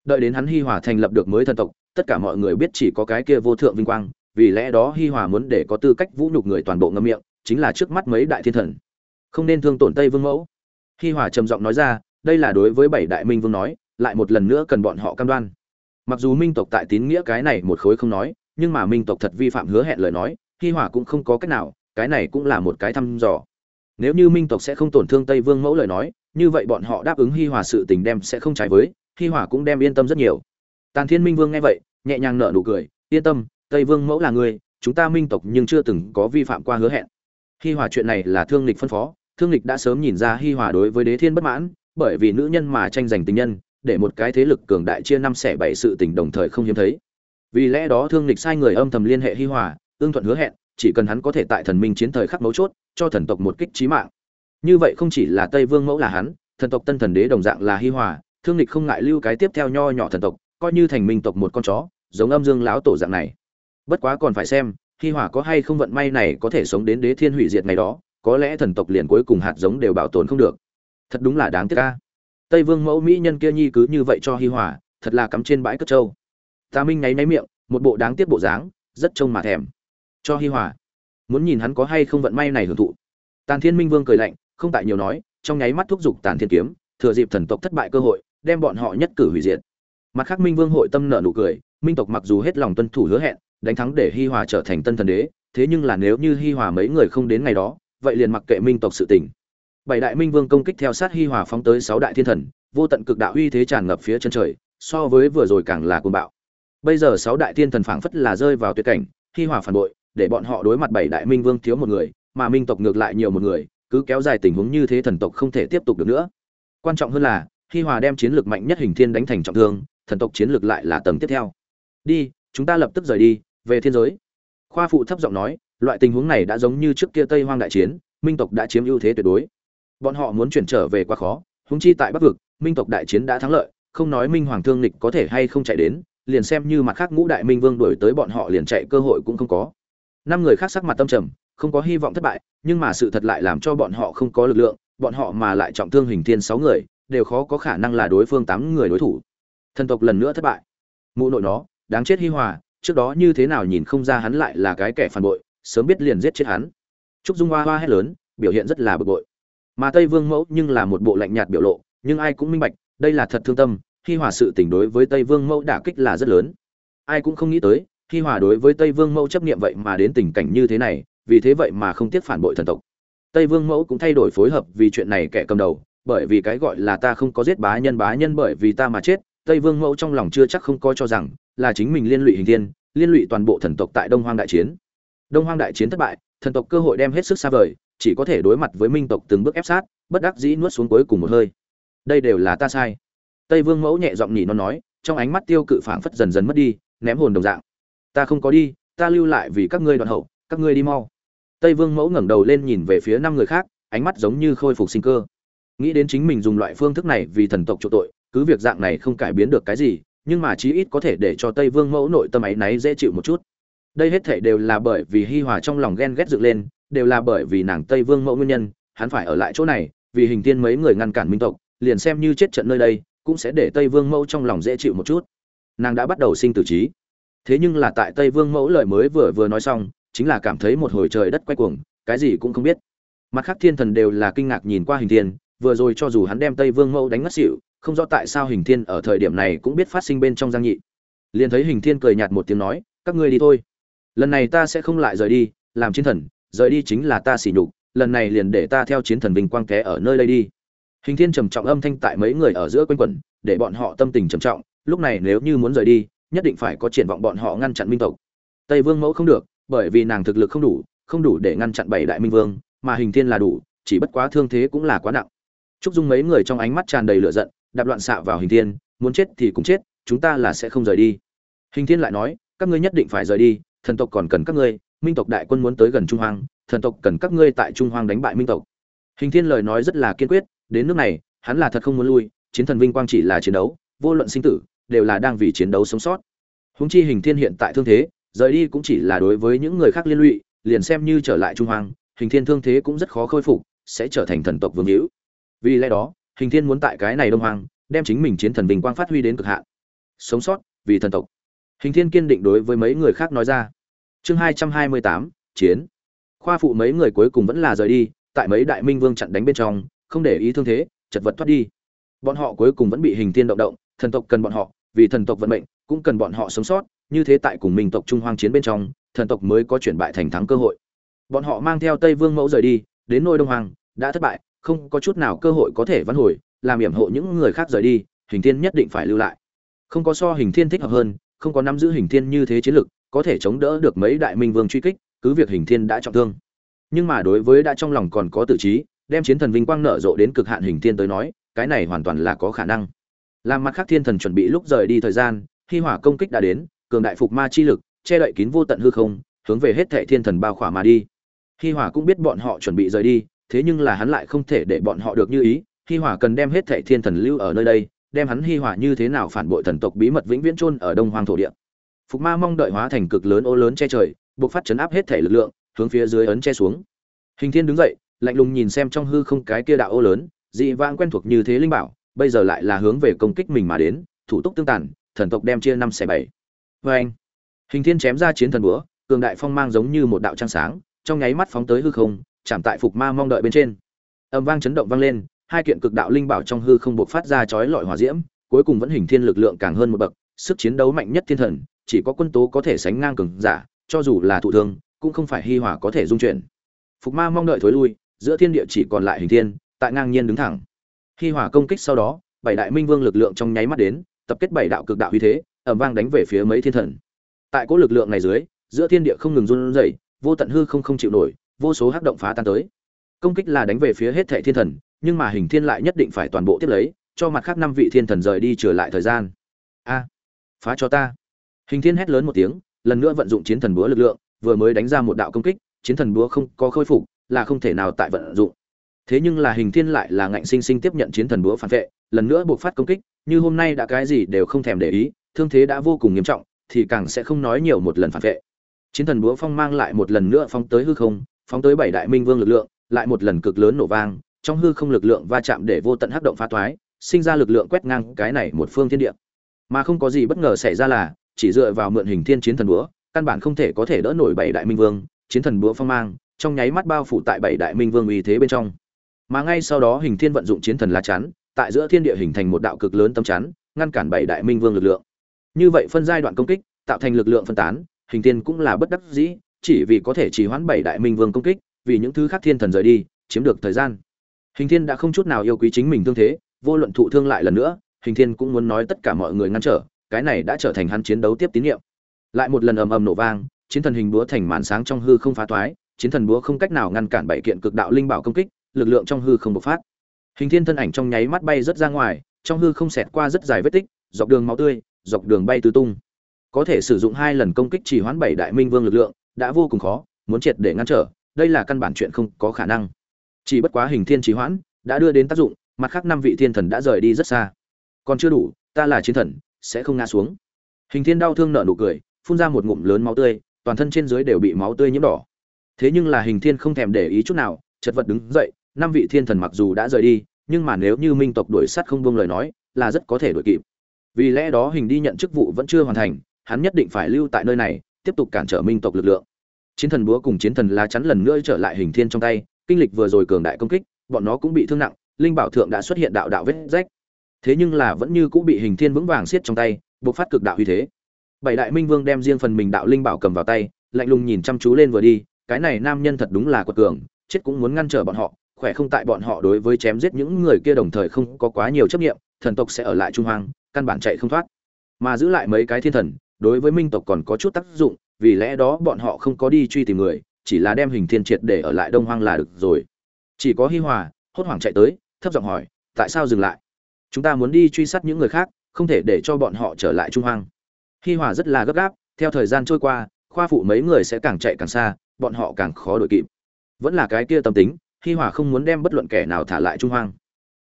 Đợi đến hắn hi hòa thành lập được mới thần tộc, tất cả mọi người biết chỉ có cái kia vô thượng vinh quang, vì lẽ đó hi hòa muốn để có tư cách vũ nhục người toàn bộ ngâm miệng, chính là trước mắt mấy đại thiên thần. Không nên thương tổn tây vương mẫu. Hi hòa trầm giọng nói ra, đây là đối với bảy đại minh vương nói, lại một lần nữa cần bọn họ cam đoan mặc dù minh tộc tại tín nghĩa cái này một khối không nói, nhưng mà minh tộc thật vi phạm hứa hẹn lời nói, hi hòa cũng không có cách nào, cái này cũng là một cái thăm dò. Nếu như minh tộc sẽ không tổn thương tây vương mẫu lời nói, như vậy bọn họ đáp ứng hi hòa sự tình đem sẽ không trái với, hi hòa cũng đem yên tâm rất nhiều. Tàn thiên minh vương nghe vậy, nhẹ nhàng nở nụ cười, yên tâm, tây vương mẫu là người, chúng ta minh tộc nhưng chưa từng có vi phạm qua hứa hẹn. Hi hòa chuyện này là thương lịch phân phó, thương lịch đã sớm nhìn ra hi hòa đối với đế thiên bất mãn, bởi vì nữ nhân mà tranh giành tình nhân để một cái thế lực cường đại chia năm xẻ bảy sự tình đồng thời không hiếm thấy. Vì lẽ đó thương lịch sai người âm thầm liên hệ hi hòa, ương thuận hứa hẹn, chỉ cần hắn có thể tại thần minh chiến thời khắc mấu chốt, cho thần tộc một kích trí mạng. Như vậy không chỉ là tây vương mẫu là hắn, thần tộc tân thần đế đồng dạng là hi hòa, thương lịch không ngại lưu cái tiếp theo nho nhỏ thần tộc, coi như thành minh tộc một con chó, giống âm dương lão tổ dạng này. Bất quá còn phải xem, hi hòa có hay không vận may này có thể sống đến đế thiên hủy diệt ngày đó, có lẽ thần tộc liền cuối cùng hạt giống đều bảo tồn không được. Thật đúng là đáng tiếc ca tây vương mẫu mỹ nhân kia nhi cứ như vậy cho hi hòa, thật là cắm trên bãi cất trâu. Ta minh nháy nháy miệng, một bộ đáng tiếc bộ dáng, rất trông mà thèm. Cho hi hòa. Muốn nhìn hắn có hay không vận may này hưởng thụ. Tàn thiên minh vương cười lạnh, không tại nhiều nói, trong nháy mắt thúc giục tàn thiên kiếm, thừa dịp thần tộc thất bại cơ hội, đem bọn họ nhất cử hủy diệt. Mặt khác minh vương hội tâm nợ nụ cười, minh tộc mặc dù hết lòng tuân thủ hứa hẹn, đánh thắng để hi hòa trở thành tân thần đế, thế nhưng là nếu như hi hòa mấy người không đến ngày đó, vậy liền mặc kệ minh tộc sự tình bảy đại minh vương công kích theo sát hi hòa phóng tới sáu đại thiên thần, vô tận cực đạo uy thế tràn ngập phía chân trời, so với vừa rồi càng là cuồng bạo. Bây giờ sáu đại thiên thần phảng phất là rơi vào tuyệt cảnh, hi hòa phản bội, để bọn họ đối mặt bảy đại minh vương thiếu một người, mà minh tộc ngược lại nhiều một người, cứ kéo dài tình huống như thế thần tộc không thể tiếp tục được nữa. Quan trọng hơn là, hi hòa đem chiến lược mạnh nhất hình thiên đánh thành trọng thương, thần tộc chiến lược lại là tầng tiếp theo. Đi, chúng ta lập tức rời đi, về thiên giới. Khoa phụ thấp giọng nói, loại tình huống này đã giống như trước kia tây hoang đại chiến, minh tộc đã chiếm ưu thế tuyệt đối bọn họ muốn chuyển trở về quá khó húng chi tại bắc vực, minh tộc đại chiến đã thắng lợi, không nói minh hoàng thương lịch có thể hay không chạy đến, liền xem như mặt khác ngũ đại minh vương đuổi tới bọn họ liền chạy cơ hội cũng không có. Năm người khác sắc mặt tâm trầm, không có hy vọng thất bại, nhưng mà sự thật lại làm cho bọn họ không có lực lượng, bọn họ mà lại trọng thương hình thiên sáu người, đều khó có khả năng là đối phương tám người đối thủ. Thần tộc lần nữa thất bại. Mụ nội nó, đáng chết hi hòa, trước đó như thế nào nhìn không ra hắn lại là cái kẻ phản bội, sớm biết liền giết chết hắn. Trúc dung hoa hoa hét lớn, biểu hiện rất là bực bội mà tây vương mẫu nhưng là một bộ lạnh nhạt biểu lộ, nhưng ai cũng minh bạch, đây là thật thương tâm, khi hòa sự tình đối với tây vương mẫu đả kích là rất lớn. Ai cũng không nghĩ tới, khi hòa đối với tây vương mẫu chấp niệm vậy mà đến tình cảnh như thế này, vì thế vậy mà không tiếc phản bội thần tộc. Tây vương mẫu cũng thay đổi phối hợp vì chuyện này kẻ cầm đầu, bởi vì cái gọi là ta không có giết bá nhân bá nhân bởi vì ta mà chết, tây vương mẫu trong lòng chưa chắc không coi cho rằng là chính mình liên lụy hình thiên, liên lụy toàn bộ thần tộc tại đông hoang đại chiến. Đông hoang đại chiến thất bại thần tộc cơ hội đem hết sức xa vời, chỉ có thể đối mặt với minh tộc từng bước ép sát, bất đắc dĩ nuốt xuống cuối cùng một hơi. Đây đều là ta sai. Tây vương mẫu nhẹ giọng nhỉ nó nói, trong ánh mắt tiêu cự phảng phất dần dần mất đi, ném hồn đồng dạng. Ta không có đi, ta lưu lại vì các ngươi đoạn hậu, các ngươi đi mau. Tây vương mẫu ngẩng đầu lên nhìn về phía năm người khác, ánh mắt giống như khôi phục sinh cơ. Nghĩ đến chính mình dùng loại phương thức này vì thần tộc chỗ tội, cứ việc dạng này không cải biến được cái gì, nhưng mà chí ít có thể để cho tây vương mẫu nội tâm ấy náy dễ chịu một chút đây hết thể đều là bởi vì hi hòa trong lòng ghen ghét dựng lên, đều là bởi vì nàng tây vương mẫu nguyên nhân, hắn phải ở lại chỗ này, vì hình tiên mấy người ngăn cản minh tộc, liền xem như chết trận nơi đây, cũng sẽ để tây vương mẫu trong lòng dễ chịu một chút. Nàng đã bắt đầu sinh tử trí. Thế nhưng là tại tây vương mẫu lời mới vừa vừa nói xong, chính là cảm thấy một hồi trời đất quay cuồng, cái gì cũng không biết. Mặt khác thiên thần đều là kinh ngạc nhìn qua hình thiên, vừa rồi cho dù hắn đem tây vương mẫu đánh ngất xịu không rõ tại sao hình thiên ở thời điểm này cũng biết phát sinh bên trong giang nhị. Liền thấy hình thiên cười nhạt một tiếng nói, các ngươi đi thôi lần này ta sẽ không lại rời đi, làm chiến thần, rời đi chính là ta xỉ nhục, lần này liền để ta theo chiến thần vinh quang té ở nơi đây đi. Hình thiên trầm trọng âm thanh tại mấy người ở giữa quanh quẩn, để bọn họ tâm tình trầm trọng, lúc này nếu như muốn rời đi, nhất định phải có triển vọng bọn họ ngăn chặn minh tộc. Tây vương mẫu không được, bởi vì nàng thực lực không đủ không đủ để ngăn chặn bảy đại minh vương, mà hình thiên là đủ, chỉ bất quá thương thế cũng là quá nặng. Trúc dung mấy người trong ánh mắt tràn đầy lửa giận, đạp loạn xạ vào hình thiên, muốn chết thì cũng chết, chúng ta là sẽ không rời đi. Hình thiên lại nói, các ngươi nhất định phải rời đi thần tộc còn cần các ngươi minh tộc đại quân muốn tới gần trung Hoang, thần tộc cần các ngươi tại trung Hoang đánh bại minh tộc. Hình thiên lời nói rất là kiên quyết đến nước này hắn là thật không muốn lui chiến thần vinh quang chỉ là chiến đấu vô luận sinh tử đều là đang vì chiến đấu sống sót. Húng chi hình thiên hiện tại thương thế rời đi cũng chỉ là đối với những người khác liên lụy liền xem như trở lại trung Hoang. hình thiên thương thế cũng rất khó khôi phục sẽ trở thành thần tộc vương hữu. Vì lẽ đó hình thiên muốn tại cái này đông Hoang đem chính mình chiến thần vinh quang phát huy đến cực hạn. Sống sót vì thần tộc. Hình thiên kiên định đối với mấy người khác nói ra chương hai trăm hai mươi tám, chiến. Khoa phụ mấy người cuối cùng vẫn là rời đi, tại mấy đại minh vương chặn đánh bên trong, không để ý thương thế, chật vật thoát đi. Bọn họ cuối cùng vẫn bị hình thiên động động, thần tộc cần bọn họ, vì thần tộc vận mệnh, cũng cần bọn họ sống sót, như thế tại cùng minh tộc trung hoang chiến bên trong, thần tộc mới có chuyển bại thành thắng cơ hội. Bọn họ mang theo tây vương mẫu rời đi, đến nôi đông hoàng đã thất bại, không có chút nào cơ hội có thể vãn hồi, làm yểm hộ những người khác rời đi, hình thiên nhất định phải lưu lại. Không có so hình thiên thích hợp hơn, không có nắm giữ hình thiên như thế chiến lực có thể chống đỡ được mấy đại minh vương truy kích, cứ việc hình thiên đã trọng thương. Nhưng mà đối với đã trong lòng còn có tự trí, đem chiến thần vinh quang nở rộ đến cực hạn hình thiên tới nói, cái này hoàn toàn là có khả năng. Làm mặt khác thiên thần chuẩn bị lúc rời đi thời gian, khi hỏa công kích đã đến, cường đại phục ma chi lực, che đậy kín vô tận hư không, hướng về hết thệ thiên thần bao khỏa mà đi. Khi hỏa cũng biết bọn họ chuẩn bị rời đi, thế nhưng là hắn lại không thể để bọn họ được như ý, khi hỏa cần đem hết thệ thiên thần lưu ở nơi đây, đem hắn hi hỏa như thế nào phản bội thần tộc bí mật vĩnh viễn chôn ở đông hoang thổ địa phục ma mong đợi hóa thành cực lớn ô lớn che trời, buộc phát chấn áp hết thể lực lượng, hướng phía dưới ấn che xuống. Hình thiên đứng dậy, lạnh lùng nhìn xem trong hư không cái kia đạo ô lớn, dị vãng quen thuộc như thế linh bảo, bây giờ lại là hướng về công kích mình mà đến, thủ túc tương tàn, thần tộc đem chia năm xẻ bảy. Vê anh, hình thiên chém ra chiến thần búa, cường đại phong mang giống như một đạo trăng sáng, trong nháy mắt phóng tới hư không, chạm tại phục ma mong đợi bên trên. Âm vang chấn động vang lên, hai kiện cực đạo linh bảo trong hư không buộc phát ra chói lọi hỏa diễm, cuối cùng vẫn hình thiên lực lượng càng hơn một bậc, sức chiến đấu mạnh nhất thiên thần chỉ có quân tố có thể sánh ngang cường giả, cho dù là thụ thương, cũng không phải hi hỏa có thể dung chuyển. Phục ma mong đợi thối lui, giữa thiên địa chỉ còn lại hình thiên, tại ngang nhiên đứng thẳng. Hi hỏa công kích sau đó, bảy đại minh vương lực lượng trong nháy mắt đến, tập kết bảy đạo cực đạo uy thế, ầm vang đánh về phía mấy thiên thần. Tại cỗ lực lượng này dưới, giữa thiên địa không ngừng run rẩy, vô tận hư không không chịu nổi, vô số hắc động phá tan tới. Công kích là đánh về phía hết thệ thiên thần, nhưng mà hình thiên lại nhất định phải toàn bộ tiếp lấy, cho mặt khác năm vị thiên thần rời đi trở lại thời gian. A, phá cho ta hình thiên hét lớn một tiếng lần nữa vận dụng chiến thần búa lực lượng vừa mới đánh ra một đạo công kích chiến thần búa không có khôi phục là không thể nào tại vận dụng thế nhưng là hình thiên lại là ngạnh sinh sinh tiếp nhận chiến thần búa phản vệ lần nữa buộc phát công kích như hôm nay đã cái gì đều không thèm để ý thương thế đã vô cùng nghiêm trọng thì càng sẽ không nói nhiều một lần phản vệ chiến thần búa phong mang lại một lần nữa phóng tới hư không phóng tới bảy đại minh vương lực lượng lại một lần cực lớn nổ vang trong hư không lực lượng va chạm để vô tận hắc động phá toái, sinh ra lực lượng quét ngang cái này một phương thiên địa. Mà không có gì bất ngờ xảy ra là, chỉ dựa vào mượn hình thiên chiến thần búa, căn bản không thể có thể đỡ nổi bảy đại minh vương, chiến thần búa phong mang, trong nháy mắt bao phủ tại bảy đại minh vương uy thế bên trong. Mà ngay sau đó hình thiên vận dụng chiến thần lá chắn, tại giữa thiên địa hình thành một đạo cực lớn tâm chắn, ngăn cản bảy đại minh vương lực lượng. Như vậy phân giai đoạn công kích, tạo thành lực lượng phân tán, hình thiên cũng là bất đắc dĩ, chỉ vì có thể chỉ hoãn bảy đại minh vương công kích, vì những thứ khác thiên thần rời đi, chiếm được thời gian. Hình Thiên đã không chút nào yêu quý chính mình thương thế, vô luận thụ thương lại lần nữa, Hình Thiên cũng muốn nói tất cả mọi người ngăn trở, cái này đã trở thành hắn chiến đấu tiếp tín nhiệm. Lại một lần ầm ầm nổ vang, chiến thần hình búa thành màn sáng trong hư không phá toái, chiến thần búa không cách nào ngăn cản bảy kiện cực đạo linh bảo công kích, lực lượng trong hư không bộc phát. Hình Thiên thân ảnh trong nháy mắt bay rất ra ngoài, trong hư không xẹt qua rất dài vết tích, dọc đường máu tươi, dọc đường bay tứ tung. Có thể sử dụng hai lần công kích chỉ hoãn bảy đại minh vương lực lượng, đã vô cùng khó, muốn triệt để ngăn trở, đây là căn bản chuyện không có khả năng chỉ bất quá hình thiên trì hoãn đã đưa đến tác dụng mặt khác năm vị thiên thần đã rời đi rất xa còn chưa đủ ta là chiến thần sẽ không ngã xuống. Hình thiên đau thương nở nụ cười, phun ra một ngụm lớn máu tươi, toàn thân trên dưới đều bị máu tươi nhiễm đỏ. Thế nhưng là hình thiên không thèm để ý chút nào, chật vật đứng dậy, năm vị thiên thần mặc dù đã rời đi, nhưng mà nếu như minh tộc đuổi sát không buông lời nói, là rất có thể đuổi kịp. Vì lẽ đó hình đi nhận chức vụ vẫn chưa hoàn thành, hắn nhất định phải lưu tại nơi này, tiếp tục cản trở minh tộc lực lượng. Chiến thần búa cùng chiến thần lá chắn lần nữa trở lại hình thiên trong tay, kinh lịch vừa rồi cường đại công kích, bọn nó cũng bị thương nặng, linh bảo thượng đã xuất hiện đạo đạo vết rách thế nhưng là vẫn như cũng bị hình thiên vững vàng siết trong tay, bộc phát cực đạo uy thế. Bảy đại minh vương đem riêng phần mình đạo linh bảo cầm vào tay, lạnh lùng nhìn chăm chú lên vừa đi, cái này nam nhân thật đúng là quật cường, chết cũng muốn ngăn trở bọn họ, khỏe không tại bọn họ đối với chém giết những người kia đồng thời không có quá nhiều chấp nghiệm thần tộc sẽ ở lại trung hoang, căn bản chạy không thoát. Mà giữ lại mấy cái thiên thần, đối với minh tộc còn có chút tác dụng, vì lẽ đó bọn họ không có đi truy tìm người, chỉ là đem hình thiên triệt để ở lại đông hoang là được rồi. Chỉ có hi hòa, hốt hoảng chạy tới, thấp giọng hỏi, tại sao dừng lại? Chúng ta muốn đi truy sát những người khác, không thể để cho bọn họ trở lại trung hoang. Hi hòa rất là gấp gáp, theo thời gian trôi qua, khoa phụ mấy người sẽ càng chạy càng xa, bọn họ càng khó đuổi kịp. Vẫn là cái kia tâm tính, hi hòa không muốn đem bất luận kẻ nào thả lại trung hoang.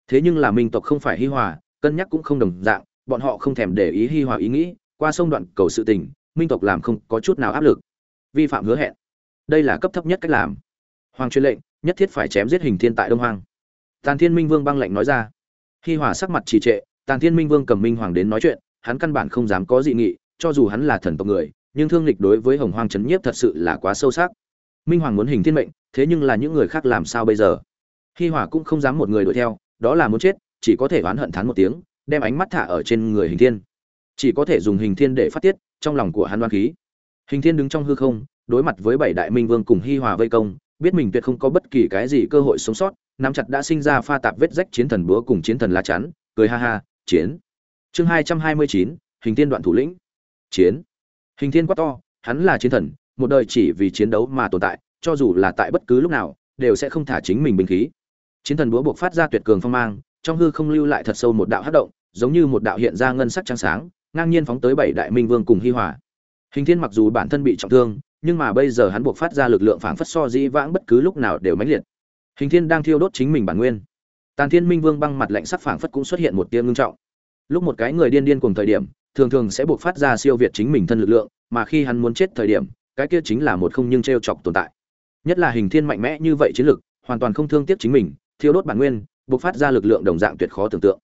Thế nhưng là minh tộc không phải hi hòa, cân nhắc cũng không đồng dạng, bọn họ không thèm để ý hi hòa ý nghĩ, qua sông đoạn cầu sự tình, minh tộc làm không có chút nào áp lực. Vi phạm hứa hẹn. Đây là cấp thấp nhất cách làm. Hoàng truyền lệnh, nhất thiết phải chém giết hình thiên tại đông hoang. Tàn thiên minh vương băng lệnh nói ra hi hòa sắc mặt trì trệ tàn thiên minh vương cầm minh hoàng đến nói chuyện, hắn căn bản không dám có dị nghị, cho dù hắn là thần tộc người, nhưng thương lịch đối với hồng hoang trấn nhiếp thật sự là quá sâu sắc. Minh hoàng muốn hình thiên mệnh, thế nhưng là những người khác làm sao bây giờ? Hi hòa cũng không dám một người đuổi theo, đó là muốn chết, chỉ có thể oán hận thán một tiếng, đem ánh mắt thả ở trên người hình thiên. Chỉ có thể dùng hình thiên để phát tiết, trong lòng của hắn đoan khí. Hình thiên đứng trong hư không, đối mặt với bảy đại minh vương cùng hi hòa vây công, biết mình tuyệt không có bất kỳ cái gì cơ hội sống sót nắm chặt đã sinh ra pha tạp vết rách chiến thần búa cùng chiến thần lá chắn, cười ha ha, chiến. Chương hai trăm hai mươi chín, hình thiên đoạn thủ lĩnh, chiến. Hình thiên quá to, hắn là chiến thần, một đời chỉ vì chiến đấu mà tồn tại, cho dù là tại bất cứ lúc nào, đều sẽ không thả chính mình binh khí. Chiến thần búa buộc phát ra tuyệt cường phong mang, trong hư không lưu lại thật sâu một đạo hắc động, giống như một đạo hiện ra ngân sắc trắng sáng, ngang nhiên phóng tới bảy đại minh vương cùng hi hòa. Hình thiên mặc dù bản thân bị trọng thương, nhưng mà bây giờ hắn buộc phát ra lực lượng phảng phất so dĩ vãng bất cứ lúc nào đều mãnh liệt hình thiên đang thiêu đốt chính mình bản nguyên. Tàn thiên minh vương băng mặt lạnh sắc phảng phất cũng xuất hiện một tia ngưng trọng. Lúc một cái người điên điên cùng thời điểm, thường thường sẽ buộc phát ra siêu việt chính mình thân lực lượng, mà khi hắn muốn chết thời điểm, cái kia chính là một không nhưng t chọc tồn tại. Nhất là hình thiên mạnh mẽ như vậy chiến lực, hoàn toàn không thương tiếc chính mình, thiêu đốt bản nguyên, buộc phát ra lực lượng đồng dạng tuyệt khó tưởng tượng.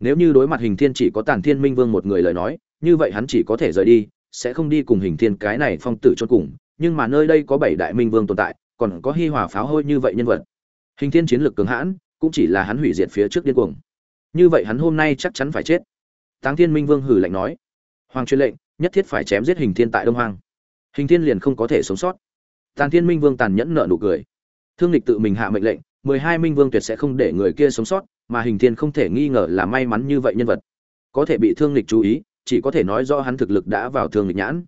Nếu như đối mặt hình thiên chỉ có tàn thiên minh vương một người lời nói, như vậy hắn chỉ có thể rời đi, sẽ không đi cùng hình thiên cái này phong tử cho cùng, nhưng mà nơi đây có bảy đại minh vương tồn tại, còn có hi hòa pháo hôi như vậy nhân vật hình thiên chiến lược cường hãn, cũng chỉ là hắn hủy diệt phía trước điên cuồng. Như vậy hắn hôm nay chắc chắn phải chết. Táng thiên minh vương hử lạnh nói. Hoàng truyền lệnh, nhất thiết phải chém giết hình thiên tại đông hoàng hình thiên liền không có thể sống sót. Tàn thiên minh vương tàn nhẫn nợ nụ cười. Thương lịch tự mình hạ mệnh lệnh, mười hai minh vương tuyệt sẽ không để người kia sống sót, mà hình thiên không thể nghi ngờ là may mắn như vậy nhân vật. Có thể bị thương lịch chú ý, chỉ có thể nói do hắn thực lực đã vào thương lịch nhãn.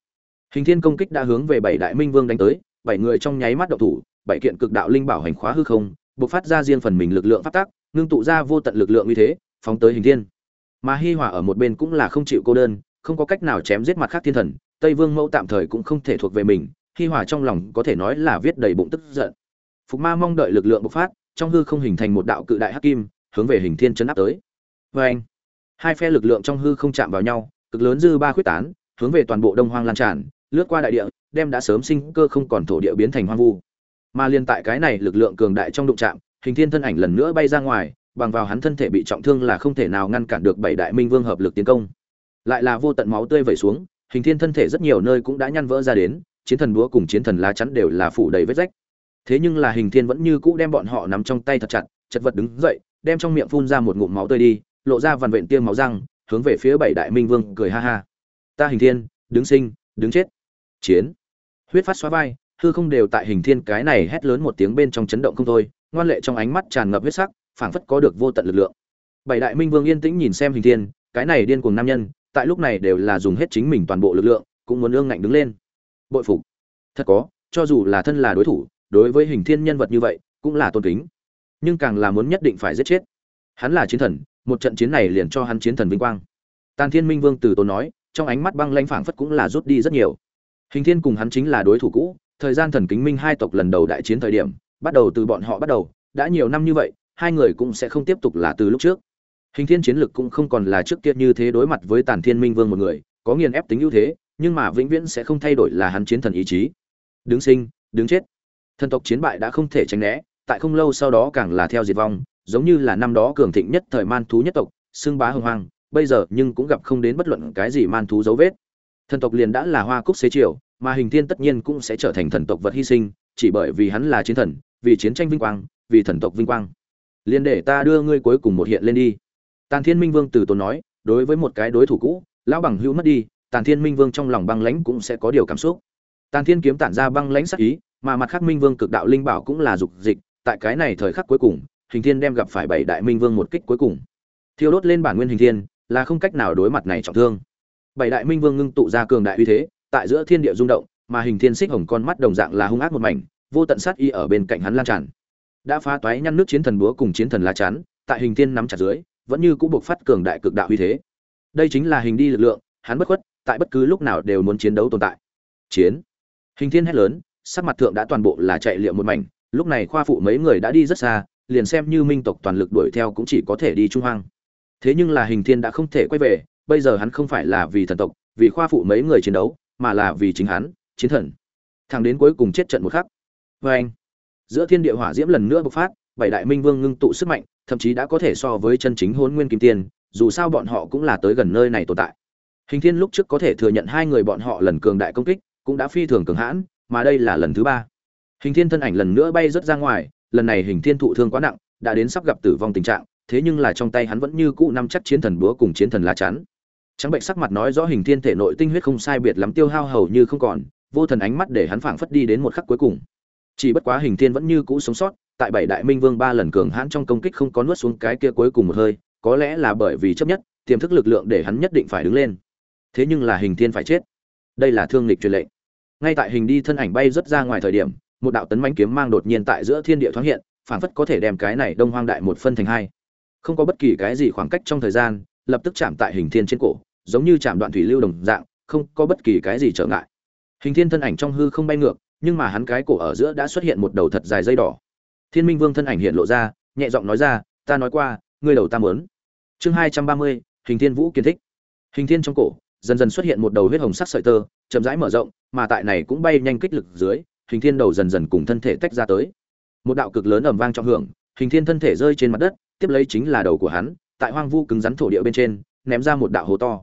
Hình thiên công kích đã hướng về bảy đại minh vương đánh tới, bảy người trong nháy mắt đậu thủ, bảy kiện cực đạo linh bảo hành khóa hư không bộc phát ra riêng phần mình lực lượng phát tác ngưng tụ ra vô tận lực lượng như thế, phóng tới hình thiên. Mà hi hòa ở một bên cũng là không chịu cô đơn, không có cách nào chém giết mặt khác thiên thần, tây vương mẫu tạm thời cũng không thể thuộc về mình, hi hòa trong lòng có thể nói là viết đầy bụng tức giận. Phục ma mong đợi lực lượng bộc phát, trong hư không hình thành một đạo cự đại hắc kim, hướng về hình thiên chấn áp tới. Vê anh hai phe lực lượng trong hư không chạm vào nhau, cực lớn dư ba khuyết tán, hướng về toàn bộ đông hoang lan tràn, lướt qua đại địa, đem đã sớm sinh cơ không còn thổ địa biến thành hoang vu mà liên tại cái này lực lượng cường đại trong đụng chạm, hình thiên thân ảnh lần nữa bay ra ngoài, bằng vào hắn thân thể bị trọng thương là không thể nào ngăn cản được bảy đại minh vương hợp lực tiến công. Lại là vô tận máu tươi vẩy xuống, hình thiên thân thể rất nhiều nơi cũng đã nhăn vỡ ra đến, chiến thần búa cùng chiến thần lá chắn đều là phủ đầy vết rách. Thế nhưng là hình thiên vẫn như cũ đem bọn họ nắm trong tay thật chặt, chật vật đứng dậy, đem trong miệng phun ra một ngụm máu tươi đi, lộ ra vằn vện tiêm máu răng, hướng về phía bảy đại minh vương cười ha ha. Ta hình thiên, đứng sinh, đứng chết. Chiến. Huyết phát xóa vai hư không đều tại hình thiên cái này hét lớn một tiếng bên trong chấn động không thôi, ngoan lệ trong ánh mắt tràn ngập huyết sắc, phảng phất có được vô tận lực lượng. Bảy đại minh vương yên tĩnh nhìn xem hình thiên, cái này điên cuồng nam nhân, tại lúc này đều là dùng hết chính mình toàn bộ lực lượng, cũng muốn ương ngạnh đứng lên. Bội phục. Thật có, cho dù là thân là đối thủ, đối với hình thiên nhân vật như vậy, cũng là tôn kính. Nhưng càng là muốn nhất định phải giết chết. Hắn là chiến thần, một trận chiến này liền cho hắn chiến thần vinh quang. Tàn thiên minh vương từ tốn nói, trong ánh mắt băng lanh phảng phất cũng là rút đi rất nhiều. Hình thiên cùng hắn chính là đối thủ cũ thời gian thần kính minh hai tộc lần đầu đại chiến thời điểm, bắt đầu từ bọn họ bắt đầu, đã nhiều năm như vậy, hai người cũng sẽ không tiếp tục là từ lúc trước. Hình thiên chiến lực cũng không còn là trước kia như thế đối mặt với tàn thiên minh vương một người, có nghiền ép tính ưu thế, nhưng mà vĩnh viễn sẽ không thay đổi là hắn chiến thần ý chí. Đứng sinh, đứng chết. Thần tộc chiến bại đã không thể tránh né, tại không lâu sau đó càng là theo diệt vong, giống như là năm đó cường thịnh nhất thời man thú nhất tộc xương bá hưng hoang, bây giờ nhưng cũng gặp không đến bất luận cái gì man thú dấu vết. Thần tộc liền đã là hoa cúc xế chiều mà hình thiên tất nhiên cũng sẽ trở thành thần tộc vật hy sinh, chỉ bởi vì hắn là chiến thần, vì chiến tranh vinh quang, vì thần tộc vinh quang. Liền để ta đưa ngươi cuối cùng một hiện lên đi. Tàn thiên minh vương từ tốn nói, đối với một cái đối thủ cũ, lão bằng hữu mất đi, tàn thiên minh vương trong lòng băng lãnh cũng sẽ có điều cảm xúc. Tàn thiên kiếm tản ra băng lãnh sắc ý, mà mặt khác minh vương cực đạo linh bảo cũng là dục dịch, tại cái này thời khắc cuối cùng, hình thiên đem gặp phải bảy đại minh vương một kích cuối cùng. Thiêu đốt lên bản nguyên hình thiên, là không cách nào đối mặt này trọng thương. Bảy đại minh vương ngưng tụ ra cường đại uy thế tại giữa thiên địa rung động, mà hình thiên xích hồng con mắt đồng dạng là hung ác một mảnh, vô tận sát y ở bên cạnh hắn lan tràn. Đã phá toái nhăn nước chiến thần búa cùng chiến thần lá chắn, tại hình thiên nắm chặt dưới, vẫn như cũ buộc phát cường đại cực đạo uy thế. Đây chính là hình đi lực lượng, hắn bất khuất, tại bất cứ lúc nào đều muốn chiến đấu tồn tại. Chiến. Hình thiên hét lớn, sắc mặt thượng đã toàn bộ là chạy liệu một mảnh, lúc này khoa phụ mấy người đã đi rất xa, liền xem như minh tộc toàn lực đuổi theo cũng chỉ có thể đi trung hoang. Thế nhưng là hình thiên đã không thể quay về, bây giờ hắn không phải là vì thần tộc, vì khoa phụ mấy người chiến đấu mà là vì chính hắn, chiến thần. Thằng đến cuối cùng chết trận một khắc. Vê anh, giữa thiên địa hỏa diễm lần nữa bộc phát, bảy đại minh vương ngưng tụ sức mạnh, thậm chí đã có thể so với chân chính hôn nguyên kim tiên, dù sao bọn họ cũng là tới gần nơi này tồn tại. Hình thiên lúc trước có thể thừa nhận hai người bọn họ lần cường đại công kích, cũng đã phi thường cường hãn, mà đây là lần thứ ba. Hình thiên thân ảnh lần nữa bay rớt ra ngoài, lần này hình thiên thụ thương quá nặng, đã đến sắp gặp tử vong tình trạng, thế nhưng là trong tay hắn vẫn như cũ năm chắc chiến thần búa cùng chiến thần lá chắn trắng bệnh sắc mặt nói rõ hình thiên thể nội tinh huyết không sai biệt lắm tiêu hao hầu như không còn, vô thần ánh mắt để hắn phảng phất đi đến một khắc cuối cùng. Chỉ bất quá hình thiên vẫn như cũ sống sót, tại bảy đại minh vương ba lần cường hãn trong công kích không có nuốt xuống cái kia cuối cùng một hơi, có lẽ là bởi vì chấp nhất, tiềm thức lực lượng để hắn nhất định phải đứng lên. Thế nhưng là hình thiên phải chết. Đây là thương lịch truyền lệnh. Ngay tại hình đi thân ảnh bay rất ra ngoài thời điểm, một đạo tấn mãnh kiếm mang đột nhiên tại giữa thiên địa thoáng hiện, phảng phất có thể đem cái này đông hoang đại một phân thành hai. Không có bất kỳ cái gì khoảng cách trong thời gian lập tức chạm tại hình thiên trên cổ, giống như chạm đoạn thủy lưu đồng dạng, không có bất kỳ cái gì trở ngại. Hình thiên thân ảnh trong hư không bay ngược, nhưng mà hắn cái cổ ở giữa đã xuất hiện một đầu thật dài dây đỏ. Thiên minh vương thân ảnh hiện lộ ra, nhẹ giọng nói ra, ta nói qua, ngươi đầu ta mớn. Chương hai trăm ba mươi, hình thiên vũ kiến thích. Hình thiên trong cổ, dần dần xuất hiện một đầu huyết hồng sắc sợi tơ, chậm rãi mở rộng, mà tại này cũng bay nhanh kích lực dưới, hình thiên đầu dần dần cùng thân thể tách ra tới. Một đạo cực lớn ầm vang trong hưởng, hình thiên thân thể rơi trên mặt đất, tiếp lấy chính là đầu của hắn tại hoang vu cứng rắn thổ địa bên trên, ném ra một đạo hố to.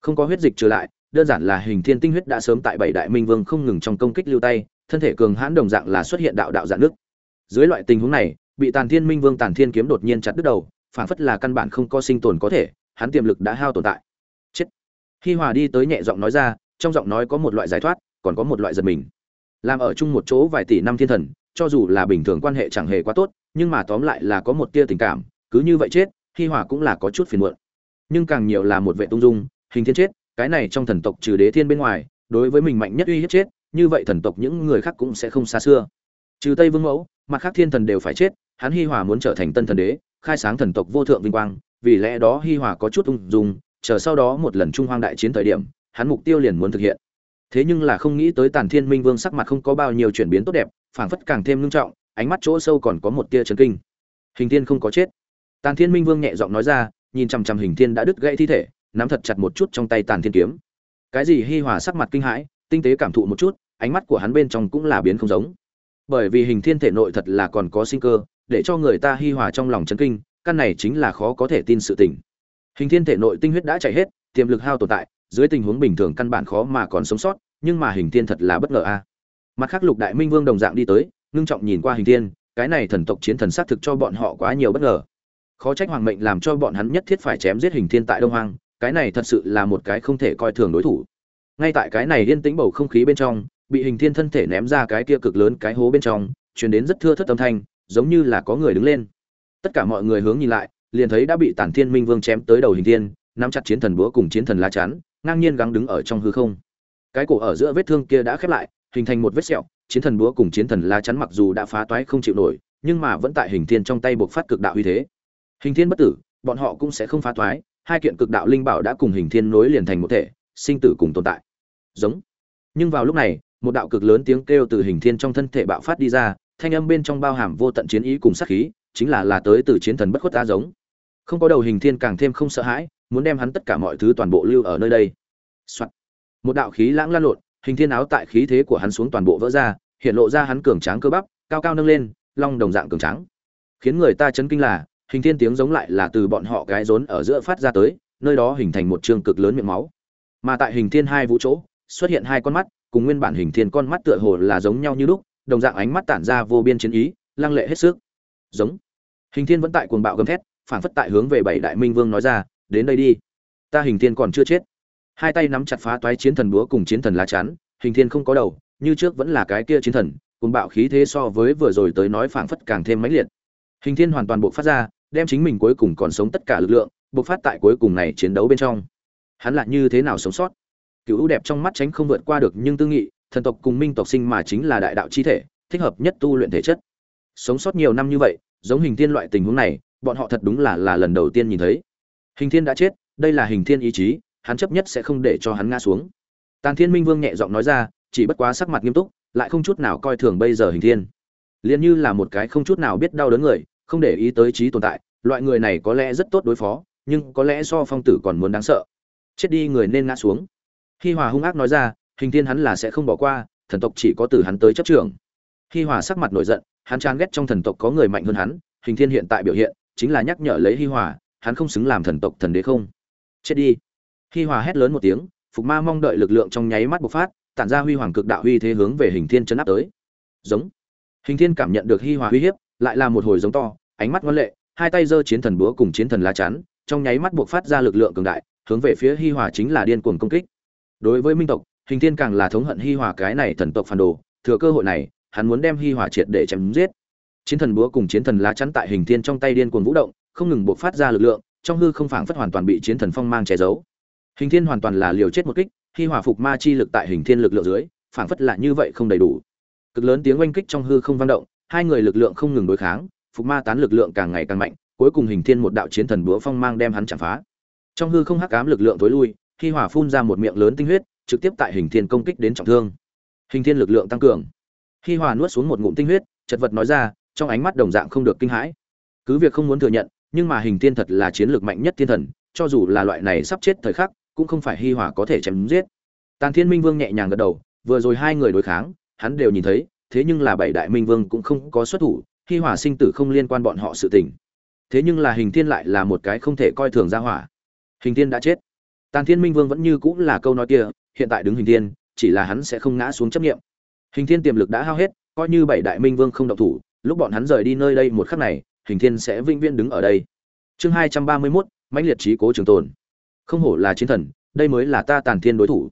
Không có huyết dịch trở lại, đơn giản là hình thiên tinh huyết đã sớm tại bảy đại minh vương không ngừng trong công kích lưu tay, thân thể cường hãn đồng dạng là xuất hiện đạo đạo dạng nước. Dưới loại tình huống này, bị tàn thiên minh vương tàn thiên kiếm đột nhiên chặt đứt đầu, phản phất là căn bản không có sinh tồn có thể, hắn tiềm lực đã hao tồn tại. Chết. Hi hòa đi tới nhẹ giọng nói ra, trong giọng nói có một loại giải thoát, còn có một loại giật mình. Làm ở chung một chỗ vài tỷ năm thiên thần, cho dù là bình thường quan hệ chẳng hề quá tốt, nhưng mà tóm lại là có một tia tình cảm, cứ như vậy chết hi hòa cũng là có chút phiền muộn. Nhưng càng nhiều là một vệ tung dung, hình thiên chết, cái này trong thần tộc trừ đế thiên bên ngoài, đối với mình mạnh nhất uy hiếp chết, như vậy thần tộc những người khác cũng sẽ không xa xưa. Trừ tây vương mẫu, mặt khác thiên thần đều phải chết, hắn hi hòa muốn trở thành tân thần đế, khai sáng thần tộc vô thượng vinh quang, vì lẽ đó hi hòa có chút ung dung, chờ sau đó một lần trung hoang đại chiến thời điểm, hắn mục tiêu liền muốn thực hiện. Thế nhưng là không nghĩ tới tàn thiên minh vương sắc mặt không có bao nhiêu chuyển biến tốt đẹp, phảng phất càng thêm nghiêm trọng, ánh mắt chỗ sâu còn có một tia chấn kinh. Hình thiên không có chết tàn thiên minh vương nhẹ giọng nói ra, nhìn chằm chằm hình thiên đã đứt gãy thi thể, nắm thật chặt một chút trong tay tàn thiên kiếm. Cái gì hi hòa sắc mặt kinh hãi, tinh tế cảm thụ một chút, ánh mắt của hắn bên trong cũng là biến không giống. Bởi vì hình thiên thể nội thật là còn có sinh cơ, để cho người ta hi hòa trong lòng chấn kinh, căn này chính là khó có thể tin sự tình. Hình thiên thể nội tinh huyết đã chảy hết, tiềm lực hao tồn tại, dưới tình huống bình thường căn bản khó mà còn sống sót, nhưng mà hình thiên thật là bất ngờ a. Mặt khác lục đại minh vương đồng dạng đi tới, ngưng trọng nhìn qua hình thiên, cái này thần tộc chiến thần sát thực cho bọn họ quá nhiều bất ngờ khó trách hoàng mệnh làm cho bọn hắn nhất thiết phải chém giết hình thiên tại đông hoang, cái này thật sự là một cái không thể coi thường đối thủ. Ngay tại cái này yên tĩnh bầu không khí bên trong, bị hình thiên thân thể ném ra cái kia cực lớn cái hố bên trong, truyền đến rất thưa thất âm thanh, giống như là có người đứng lên. Tất cả mọi người hướng nhìn lại, liền thấy đã bị tản thiên minh vương chém tới đầu hình thiên, nắm chặt chiến thần búa cùng chiến thần lá chắn, ngang nhiên gắng đứng ở trong hư không. Cái cổ ở giữa vết thương kia đã khép lại, hình thành một vết sẹo, chiến thần búa cùng chiến thần lá chắn mặc dù đã phá toái không chịu nổi, nhưng mà vẫn tại hình thiên trong tay buộc phát cực đạo uy thế hình thiên bất tử, bọn họ cũng sẽ không phá toái, hai kiện cực đạo linh bảo đã cùng hình thiên nối liền thành một thể, sinh tử cùng tồn tại. Giống. Nhưng vào lúc này, một đạo cực lớn tiếng kêu từ hình thiên trong thân thể bạo phát đi ra, thanh âm bên trong bao hàm vô tận chiến ý cùng sát khí, chính là là tới từ chiến thần bất khuất ta giống. Không có đầu hình thiên càng thêm không sợ hãi, muốn đem hắn tất cả mọi thứ toàn bộ lưu ở nơi đây、Soạn. một đạo khí lãng lan lộn, hình thiên áo tại khí thế của hắn xuống toàn bộ vỡ ra, hiện lộ ra hắn cường tráng cơ bắp, cao cao nâng lên, long đồng dạng cường tráng. Khiến người ta chấn kinh là hình thiên tiếng giống lại là từ bọn họ cái rốn ở giữa phát ra tới, nơi đó hình thành một trường cực lớn miệng máu. Mà tại hình thiên hai vũ chỗ, xuất hiện hai con mắt, cùng nguyên bản hình thiên con mắt tựa hồ là giống nhau như lúc, đồng dạng ánh mắt tản ra vô biên chiến ý, lăng lệ hết sức. Giống. Hình thiên vẫn tại cuồng bạo gầm thét phản phất tại hướng về bảy đại minh vương nói ra, đến đây đi. Ta hình thiên còn chưa chết. Hai tay nắm chặt phá toái chiến thần búa cùng chiến thần lá chắn, hình thiên không có đầu, như trước vẫn là cái kia chiến thần cùng bạo khí thế so với vừa rồi tới nói phảng phất càng thêm mãnh liệt. Hình thiên hoàn toàn bộ phát ra đem chính mình cuối cùng còn sống tất cả lực lượng, bộc phát tại cuối cùng này chiến đấu bên trong. Hắn lại như thế nào sống sót? Cựu ưu đẹp trong mắt tránh không vượt qua được nhưng tư nghị, thần tộc cùng minh tộc sinh mà chính là đại đạo chi thể, thích hợp nhất tu luyện thể chất. Sống sót nhiều năm như vậy, giống hình thiên loại tình huống này, bọn họ thật đúng là là lần đầu tiên nhìn thấy. Hình thiên đã chết, đây là hình thiên ý chí, hắn chấp nhất sẽ không để cho hắn ngã xuống. Tàn thiên minh vương nhẹ giọng nói ra, chỉ bất quá sắc mặt nghiêm túc, lại không chút nào coi thường bây giờ hình thiên. Liền như là một cái không chút nào biết đau đớn người không để ý tới trí tồn tại, loại người này có lẽ rất tốt đối phó, nhưng có lẽ so phong tử còn muốn đáng sợ. Chết đi người nên ngã xuống. Hi hòa hung ác nói ra, hình thiên hắn là sẽ không bỏ qua, thần tộc chỉ có từ hắn tới chấp trường hi hòa sắc mặt nổi giận, hắn chán ghét trong thần tộc có người mạnh hơn hắn, hình thiên hiện tại biểu hiện, chính là nhắc nhở lấy hi hòa, hắn không xứng làm thần tộc thần đế không. Chết đi. Hi hòa hét lớn một tiếng, phục ma mong đợi lực lượng trong nháy mắt bộc phát, tản ra huy hoàng cực đạo huy thế hướng về hình thiên chấn áp tới. Giống. Hình thiên cảm nhận được hi hòa uy hiếp, lại là một hồi giống to ánh mắt ngoan lệ, hai tay giơ chiến thần búa cùng chiến thần lá chắn, trong nháy mắt bộc phát ra lực lượng cường đại, hướng về phía hi hòa chính là điên cuồng công kích. Đối với minh tộc, hình thiên càng là thống hận hi hòa cái này thần tộc phản đồ, thừa cơ hội này, hắn muốn đem hi hòa triệt để chém giết. Chiến thần búa cùng chiến thần lá chắn tại hình thiên trong tay điên cuồng vũ động, không ngừng bộc phát ra lực lượng, trong hư không phảng phất hoàn toàn bị chiến thần phong mang che giấu. Hình thiên hoàn toàn là liều chết một kích, hi hòa phục ma chi lực tại hình thiên lực lượng dưới, phảng phất là như vậy không đầy đủ. Cực lớn tiếng oanh kích trong hư không vang động, hai người lực lượng không ngừng đối kháng phục ma tán lực lượng càng ngày càng mạnh, cuối cùng hình thiên một đạo chiến thần búa phong mang đem hắn chạm phá. Trong hư không hắc ám lực lượng tối lui, khi hỏa phun ra một miệng lớn tinh huyết, trực tiếp tại hình thiên công kích đến trọng thương. Hình thiên lực lượng tăng cường. Khi hỏa nuốt xuống một ngụm tinh huyết, chật vật nói ra, trong ánh mắt đồng dạng không được kinh hãi. Cứ việc không muốn thừa nhận, nhưng mà hình thiên thật là chiến lược mạnh nhất thiên thần, cho dù là loại này sắp chết thời khắc, cũng không phải hi Hỏa có thể chém giết. Tàn thiên minh vương nhẹ nhàng gật đầu, vừa rồi hai người đối kháng, hắn đều nhìn thấy, thế nhưng là bảy đại minh vương cũng không có xuất thủ hi hỏa sinh tử không liên quan bọn họ sự tình. Thế nhưng là hình thiên lại là một cái không thể coi thường ra hỏa. Hình thiên đã chết. Tàn thiên minh vương vẫn như cũng là câu nói kia, hiện tại đứng hình thiên, chỉ là hắn sẽ không ngã xuống chấp nghiệm hình thiên tiềm lực đã hao hết, coi như bảy đại minh vương không động thủ, lúc bọn hắn rời đi nơi đây một khắc này, hình thiên sẽ vĩnh viễn đứng ở đây. Chương hai trăm ba mươi mốt, mãnh liệt trí cố trường tồn. Không hổ là chiến thần, đây mới là ta tàn thiên đối thủ.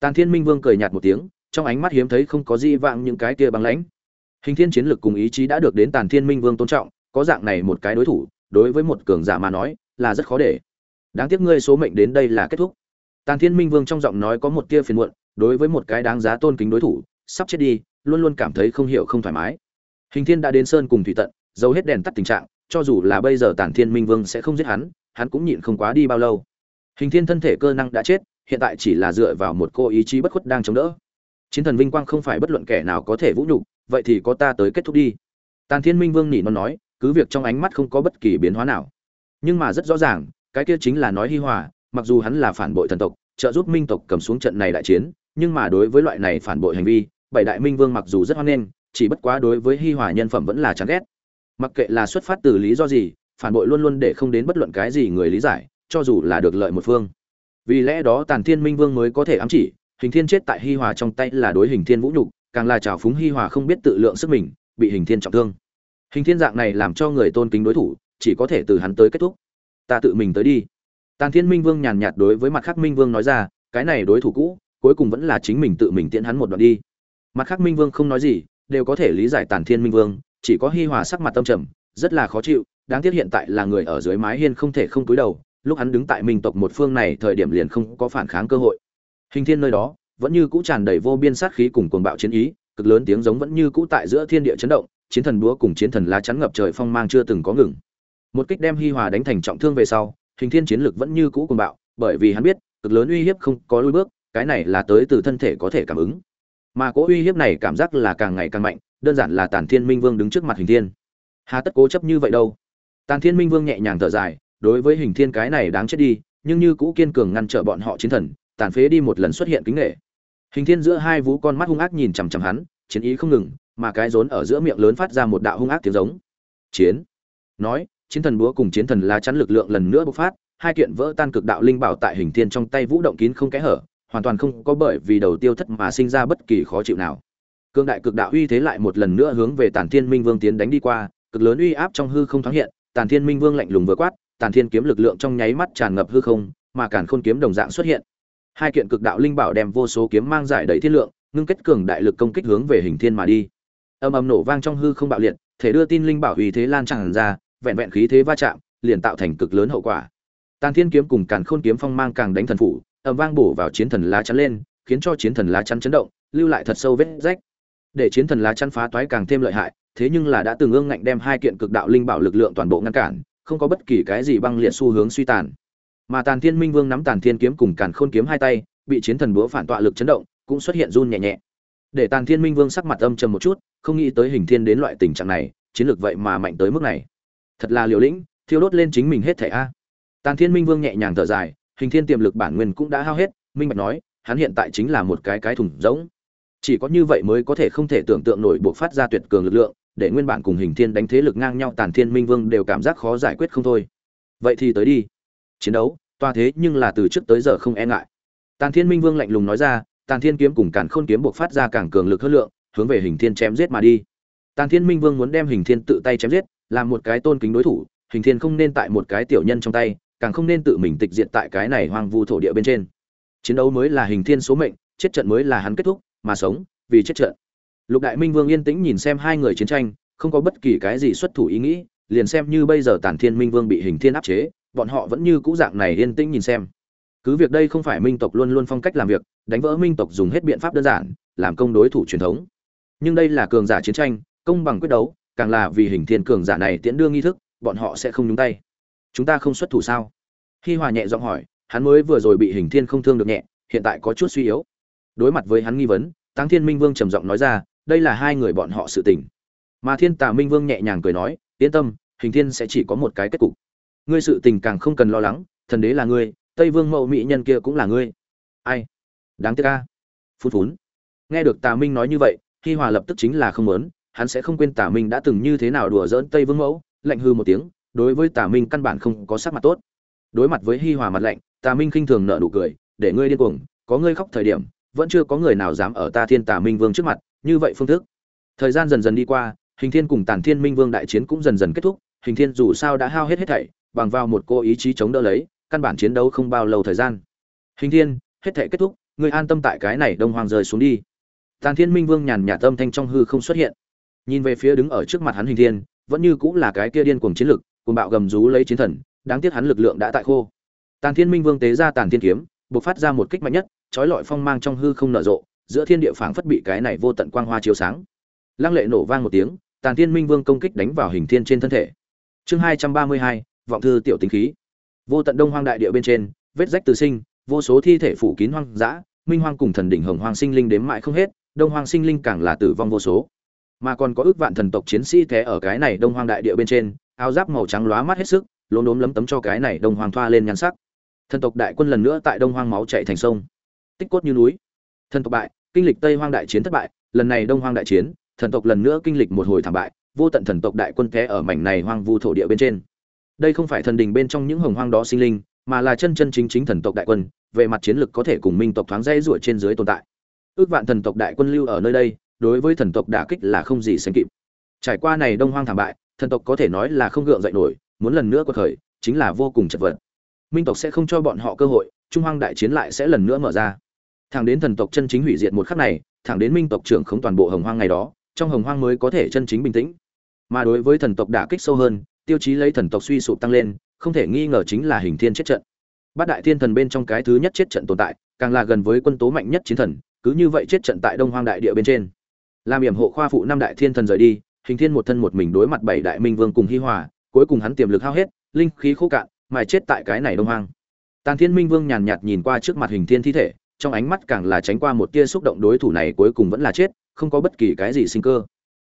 Tàn thiên minh vương cười nhạt một tiếng, trong ánh mắt hiếm thấy không có gì vạng những cái kia băng lãnh hình thiên chiến lực cùng ý chí đã được đến tàn thiên minh vương tôn trọng, có dạng này một cái đối thủ, đối với một cường giả mà nói, là rất khó để. Đáng tiếc ngươi số mệnh đến đây là kết thúc. Tàn thiên minh vương trong giọng nói có một tia phiền muộn, đối với một cái đáng giá tôn kính đối thủ, sắp chết đi, luôn luôn cảm thấy không hiểu không thoải mái. Hình thiên đã đến sơn cùng thủy tận giấu hết đèn tắt tình trạng, cho dù là bây giờ tàn thiên minh vương sẽ không giết hắn hắn cũng nhịn không quá đi bao lâu. Hình thiên thân thể cơ năng đã chết, hiện tại chỉ là dựa vào một cô ý chí bất khuất đang chống đỡ. Chiến thần vinh quang không phải bất luận kẻ nào có thể vũ nhục vậy thì có ta tới kết thúc đi. Tàn thiên minh vương nỉ nó nói, cứ việc trong ánh mắt không có bất kỳ biến hóa nào. Nhưng mà rất rõ ràng, cái kia chính là nói hi hòa, mặc dù hắn là phản bội thần tộc, trợ giúp minh tộc cầm xuống trận này đại chiến, nhưng mà đối với loại này phản bội hành vi, bảy đại minh vương mặc dù rất hoan nghênh, chỉ bất quá đối với hi hòa nhân phẩm vẫn là chán ghét. Mặc kệ là xuất phát từ lý do gì, phản bội luôn luôn để không đến bất luận cái gì người lý giải, cho dù là được lợi một phương. Vì lẽ đó tàn thiên minh vương mới có thể ám chỉ, hình thiên chết tại hi hòa trong tay là đối hình thiên vũ nhục càng là trào phúng hi hòa không biết tự lượng sức mình, bị hình thiên trọng thương. Hình thiên dạng này làm cho người tôn kính đối thủ, chỉ có thể từ hắn tới kết thúc. Ta tự mình tới đi. Tàn thiên minh vương nhàn nhạt đối với mặt khác minh vương nói ra, cái này đối thủ cũ, cuối cùng vẫn là chính mình tự mình tiễn hắn một đoạn đi. Mặt khác minh vương không nói gì, đều có thể lý giải tàn thiên minh vương, chỉ có hi hòa sắc mặt tâm trầm, rất là khó chịu, đáng tiếc hiện tại là người ở dưới mái hiên không thể không cúi đầu, lúc hắn đứng tại minh tộc một phương này thời điểm liền không có phản kháng cơ hội. Hình thiên nơi đó vẫn như cũ tràn đầy vô biên sát khí cùng cuồng bạo chiến ý, cực lớn tiếng giống vẫn như cũ tại giữa thiên địa chấn động, chiến thần búa cùng chiến thần lá chắn ngập trời phong mang chưa từng có ngừng. Một kích đem hi hòa đánh thành trọng thương về sau, hình thiên chiến lực vẫn như cũ cuồng bạo, bởi vì hắn biết, cực lớn uy hiếp không có lùi bước, cái này là tới từ thân thể có thể cảm ứng. Mà cỗ uy hiếp này cảm giác là càng ngày càng mạnh, đơn giản là tản thiên minh vương đứng trước mặt hình thiên. Hà tất cố chấp như vậy đâu? Tản thiên minh vương nhẹ nhàng thở dài, đối với hình thiên cái này đáng chết đi, nhưng như cũ kiên cường ngăn trở bọn họ chiến thần, tàn phế đi một lần xuất hiện kính nghệ hình thiên giữa hai vú con mắt hung ác nhìn chằm chằm hắn, chiến ý không ngừng, mà cái rốn ở giữa miệng lớn phát ra một đạo hung ác tiếng giống. Chiến. Nói, chiến thần búa cùng chiến thần lá chắn lực lượng lần nữa bộc phát, hai kiện vỡ tan cực đạo linh bảo tại hình thiên trong tay vũ động kín không kẽ hở, hoàn toàn không có bởi vì đầu tiêu thất mà sinh ra bất kỳ khó chịu nào. Cương đại cực đạo uy thế lại một lần nữa hướng về Tản thiên minh vương tiến đánh đi qua, cực lớn uy áp trong hư không thoáng hiện Tản thiên minh vương lạnh lùng vừa quát Tản thiên kiếm lực lượng trong nháy mắt tràn ngập hư không, mà càn khôn kiếm đồng dạng xuất hiện hai kiện cực đạo linh bảo đem vô số kiếm mang giải đầy thiên lượng, ngưng kết cường đại lực công kích hướng về hình thiên mà đi. Âm âm nổ vang trong hư không bạo liệt, thể đưa tin linh bảo uy thế lan tràn ra, vẹn vẹn khí thế va chạm, liền tạo thành cực lớn hậu quả. Tàn thiên kiếm cùng càn khôn kiếm phong mang càng đánh thần phủ, âm vang bổ vào chiến thần lá chắn lên, khiến cho chiến thần lá chắn chấn động, lưu lại thật sâu vết rách. Để chiến thần lá chắn phá toái càng thêm lợi hại, thế nhưng là đã từng ương ngạnh đem hai kiện cực đạo linh bảo lực lượng toàn bộ ngăn cản, không có bất kỳ cái gì băng liệt xu hướng suy tàn mà tàn thiên minh vương nắm tàn thiên kiếm cùng càn khôn kiếm hai tay, bị chiến thần búa phản tọa lực chấn động, cũng xuất hiện run nhẹ nhẹ. Để tàn thiên minh vương sắc mặt âm trầm một chút, không nghĩ tới hình thiên đến loại tình trạng này, chiến lược vậy mà mạnh tới mức này. Thật là liều lĩnh, thiêu đốt lên chính mình hết thảy a. Tàn thiên minh vương nhẹ nhàng thở dài, hình thiên tiềm lực bản nguyên cũng đã hao hết, minh bạch nói, hắn hiện tại chính là một cái cái thùng rỗng. Chỉ có như vậy mới có thể không thể tưởng tượng nổi buộc phát ra tuyệt cường lực lượng, để nguyên bản cùng hình thiên đánh thế lực ngang nhau tàn thiên minh vương đều cảm giác khó giải quyết không thôi. Vậy thì tới đi chiến đấu, toa thế nhưng là từ trước tới giờ không e ngại. Tàn thiên minh vương lạnh lùng nói ra, tàn thiên kiếm cùng càn khôn kiếm buộc phát ra càng cường lực hơn lượng, hướng về hình thiên chém giết mà đi. Tàn thiên minh vương muốn đem hình thiên tự tay chém giết làm một cái tôn kính đối thủ, hình thiên không nên tại một cái tiểu nhân trong tay, càng không nên tự mình tịch diệt tại cái này hoang vu thổ địa bên trên. Chiến đấu mới là hình thiên số mệnh, chết trận mới là hắn kết thúc, mà sống, vì chết trận. Lục đại minh vương yên tĩnh nhìn xem hai người chiến tranh, không có bất kỳ cái gì xuất thủ ý nghĩ, liền xem như bây giờ tản thiên minh vương bị hình thiên áp chế bọn họ vẫn như cũ dạng này yên tĩnh nhìn xem. Cứ việc đây không phải minh tộc luôn luôn phong cách làm việc, đánh vỡ minh tộc dùng hết biện pháp đơn giản, làm công đối thủ truyền thống. Nhưng đây là cường giả chiến tranh, công bằng quyết đấu, càng là vì hình thiên cường giả này tiễn đưa nghi thức, bọn họ sẽ không nhúng tay. Chúng ta không xuất thủ sao? Khi hòa nhẹ giọng hỏi, hắn mới vừa rồi bị hình thiên không thương được nhẹ, hiện tại có chút suy yếu. Đối mặt với hắn nghi vấn, táng thiên minh vương trầm giọng nói ra, đây là hai người bọn họ sự tình. Mà thiên tà minh vương nhẹ nhàng cười nói, yên tâm, hình thiên sẽ chỉ có một cái kết cục ngươi sự tình càng không cần lo lắng, thần đế là ngươi, tây vương mẫu mỹ nhân kia cũng là ngươi. Ai? Đáng tiếc ca phút phún. Nghe được tà minh nói như vậy, hi hòa lập tức chính là không lớn hắn sẽ không quên tà minh đã từng như thế nào đùa giỡn tây vương mẫu lạnh hư một tiếng, đối với tà minh căn bản không có sắc mặt tốt. Đối mặt với hi hòa mặt lạnh, tà minh khinh thường nợ nụ cười, để ngươi điên cuồng, có ngươi khóc thời điểm, vẫn chưa có người nào dám ở ta thiên tà minh vương trước mặt. Như vậy phương thức. Thời gian dần dần đi qua, hình thiên cùng tàn thiên minh vương đại chiến cũng dần dần kết thúc, hình thiên dù sao đã hao hết hết thảy bằng vào một cô ý chí chống đỡ lấy, căn bản chiến đấu không bao lâu thời gian. Hình Thiên, hết thảy kết thúc, ngươi an tâm tại cái này đông hoàng rời xuống đi. Tàn Thiên Minh Vương nhàn nhạt âm thanh trong hư không xuất hiện. Nhìn về phía đứng ở trước mặt hắn Hình Thiên, vẫn như cũng là cái kia điên cuồng chiến lực, cuồng bạo gầm rú lấy chiến thần, đáng tiếc hắn lực lượng đã tại khô. Tàn Thiên Minh Vương tế ra Tàn Thiên kiếm, bộc phát ra một kích mạnh nhất, chói lọi phong mang trong hư không nở rộ, giữa thiên địa phảng phất bị cái này vô tận quang hoa chiếu sáng. Lăng lệ nổ vang một tiếng, Tàn Thiên Minh Vương công kích đánh vào Hình Thiên trên thân thể. Chương 232, vọng thư tiểu tính khí. Vô tận đông hoang đại địa bên trên, vết rách từ sinh, vô số thi thể phủ kín hoang dã, minh hoang cùng thần đỉnh hồng hoang sinh linh đếm mãi không hết, đông hoang sinh linh càng là tử vong vô số. Mà còn có ước vạn thần tộc chiến sĩ thế ở cái này đông hoang đại địa bên trên, áo giáp màu trắng lóa mắt hết sức, lốm đốm lấm tấm cho cái này đông hoang thoa lên nhan sắc. Thần tộc đại quân lần nữa tại đông hoang máu chạy thành sông. Tích cốt như núi. Thần tộc bại, kinh lịch tây hoang đại chiến thất bại, lần này đông hoang đại chiến, thần tộc lần nữa kinh lịch một hồi thảm bại, vô tận thần tộc đại quân thế ở mảnh này hoang vu thổ địa bên trên đây không phải thần đình bên trong những hồng hoang đó sinh linh, mà là chân chân chính chính thần tộc đại quân, về mặt chiến lược có thể cùng minh tộc thoáng dây rủa trên dưới tồn tại. Ước vạn thần tộc đại quân lưu ở nơi đây, đối với thần tộc đả kích là không gì sánh kịp. Trải qua này đông hoang thảm bại, thần tộc có thể nói là không gượng dậy nổi, muốn lần nữa quật khởi, chính là vô cùng chật vật. Minh tộc sẽ không cho bọn họ cơ hội, trung hoang đại chiến lại sẽ lần nữa mở ra. Thẳng đến thần tộc chân chính hủy diệt một khắc này, thẳng đến minh tộc trưởng không toàn bộ hồng hoang ngày đó, trong hồng hoang mới có thể chân chính bình tĩnh. Mà đối với thần tộc đả kích sâu hơn tiêu chí lấy thần tộc suy sụp tăng lên, không thể nghi ngờ chính là hình thiên chết trận. Bát đại thiên thần bên trong cái thứ nhất chết trận tồn tại, càng là gần với quân tố mạnh nhất chiến thần, cứ như vậy chết trận tại đông hoang đại địa bên trên. Làm hiểm hộ khoa phụ năm đại thiên thần rời đi, hình thiên một thân một mình đối mặt bảy đại minh vương cùng hi hòa, cuối cùng hắn tiềm lực hao hết, linh khí khô cạn mà chết tại cái này đông hoang. Tàn thiên minh vương nhàn nhạt nhìn qua trước mặt hình thiên thi thể, trong ánh mắt càng là tránh qua một tia xúc động đối thủ này cuối cùng vẫn là chết, không có bất kỳ cái gì sinh cơ.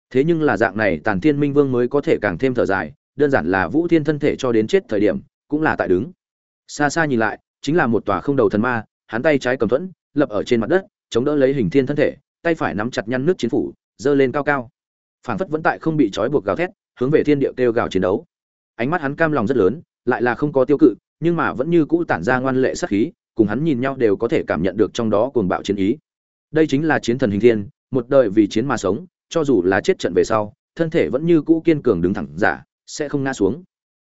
Thế nhưng là dạng này tàn thiên minh vương mới có thể càng thêm thở dài đơn giản là vũ thiên thân thể cho đến chết thời điểm, cũng là tại đứng. Xa xa nhìn lại, chính là một tòa không đầu thần ma, hắn tay trái cầm thuẫn, lập ở trên mặt đất, chống đỡ lấy hình thiên thân thể, tay phải nắm chặt nhăn nước chiến phủ, giơ lên cao cao. Phảng phất vẫn tại không bị trói buộc gào thét, hướng về thiên địa kêu gào chiến đấu. Ánh mắt hắn cam lòng rất lớn, lại là không có tiêu cự, nhưng mà vẫn như cũ tản ra ngoan lệ sát khí, cùng hắn nhìn nhau đều có thể cảm nhận được trong đó cuồng bạo chiến ý. Đây chính là chiến thần hình thiên, một đời vì chiến mà sống, cho dù là chết trận về sau, thân thể vẫn như cũ kiên cường đứng thẳng giả sẽ không ngã xuống.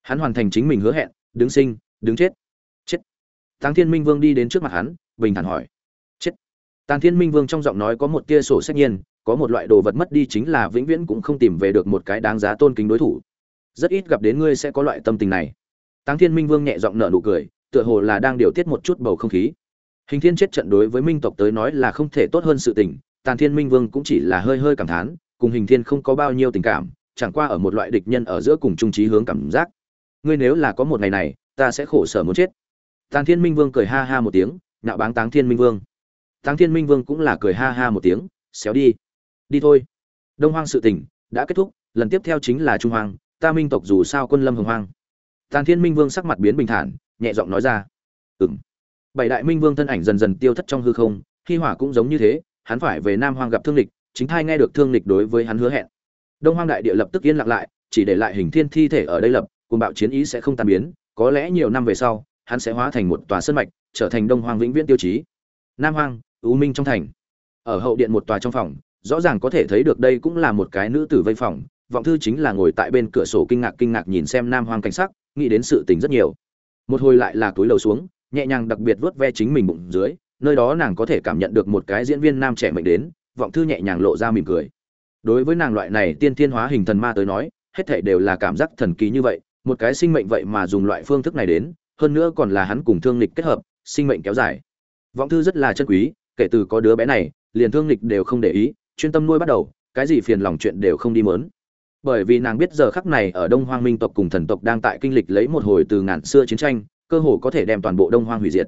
Hắn hoàn thành chính mình hứa hẹn, đứng sinh, đứng chết. Chết. Táng thiên minh vương đi đến trước mặt hắn, bình thản hỏi. Chết. Tàng thiên minh vương trong giọng nói có một tia sổ sách nhiên, có một loại đồ vật mất đi chính là vĩnh viễn cũng không tìm về được một cái đáng giá tôn kính đối thủ. Rất ít gặp đến ngươi sẽ có loại tâm tình này. Táng thiên minh vương nhẹ giọng nở nụ cười, tựa hồ là đang điều tiết một chút bầu không khí. Hình thiên chết trận đối với minh tộc tới nói là không thể tốt hơn sự tình tàn thiên minh vương cũng chỉ là hơi hơi cảm thán, cùng hình thiên không có bao nhiêu tình cảm chẳng qua ở một loại địch nhân ở giữa cùng trung trí hướng cảm giác. Ngươi nếu là có một ngày này, ta sẽ khổ sở muốn chết. Tàng thiên minh vương cười ha ha một tiếng, nạo báng táng thiên minh vương. Táng thiên minh vương cũng là cười ha ha một tiếng, xéo đi đi thôi. Đông hoang sự tình đã kết thúc, lần tiếp theo chính là trung hoang, ta minh tộc dù sao quân lâm hồng hoang. Tàng thiên minh vương sắc mặt biến bình thản, nhẹ giọng nói ra ừng bảy đại minh vương thân ảnh dần dần tiêu thất trong hư không hi hỏa cũng giống như thế, hắn phải về nam hoang gặp thương lịch, chính thai nghe được thương lịch đối với hắn hứa hẹn đông hoang đại địa lập tức yên lặng lại, chỉ để lại hình thiên thi thể ở đây lập, cùng bạo chiến ý sẽ không tan biến, có lẽ nhiều năm về sau, hắn sẽ hóa thành một tòa sân mạch, trở thành đông hoang vĩnh viễn tiêu chí. Nam hoang, u minh trong thành. Ở hậu điện một tòa trong phòng, rõ ràng có thể thấy được đây cũng là một cái nữ tử vây phòng, vọng thư chính là ngồi tại bên cửa sổ kinh ngạc kinh ngạc nhìn xem nam hoang cảnh sắc, nghĩ đến sự tình rất nhiều. Một hồi lại là túi lầu xuống, nhẹ nhàng đặc biệt vớt ve chính mình bụng dưới, nơi đó nàng có thể cảm nhận được một cái diễn viên nam trẻ mệnh đến, vọng thư nhẹ nhàng lộ ra mỉm cười đối với nàng loại này tiên thiên hóa hình thần ma tới nói, hết thảy đều là cảm giác thần kỳ như vậy, một cái sinh mệnh vậy mà dùng loại phương thức này đến, hơn nữa còn là hắn cùng thương lịch kết hợp, sinh mệnh kéo dài. Vọng thư rất là chân quý, kể từ có đứa bé này, liền thương lịch đều không để ý, chuyên tâm nuôi bắt đầu, cái gì phiền lòng chuyện đều không đi mớn. Bởi vì nàng biết giờ khắc này ở đông hoang minh tộc cùng thần tộc đang tại kinh lịch lấy một hồi từ ngàn xưa chiến tranh, cơ hồ có thể đem toàn bộ đông hoang hủy diệt.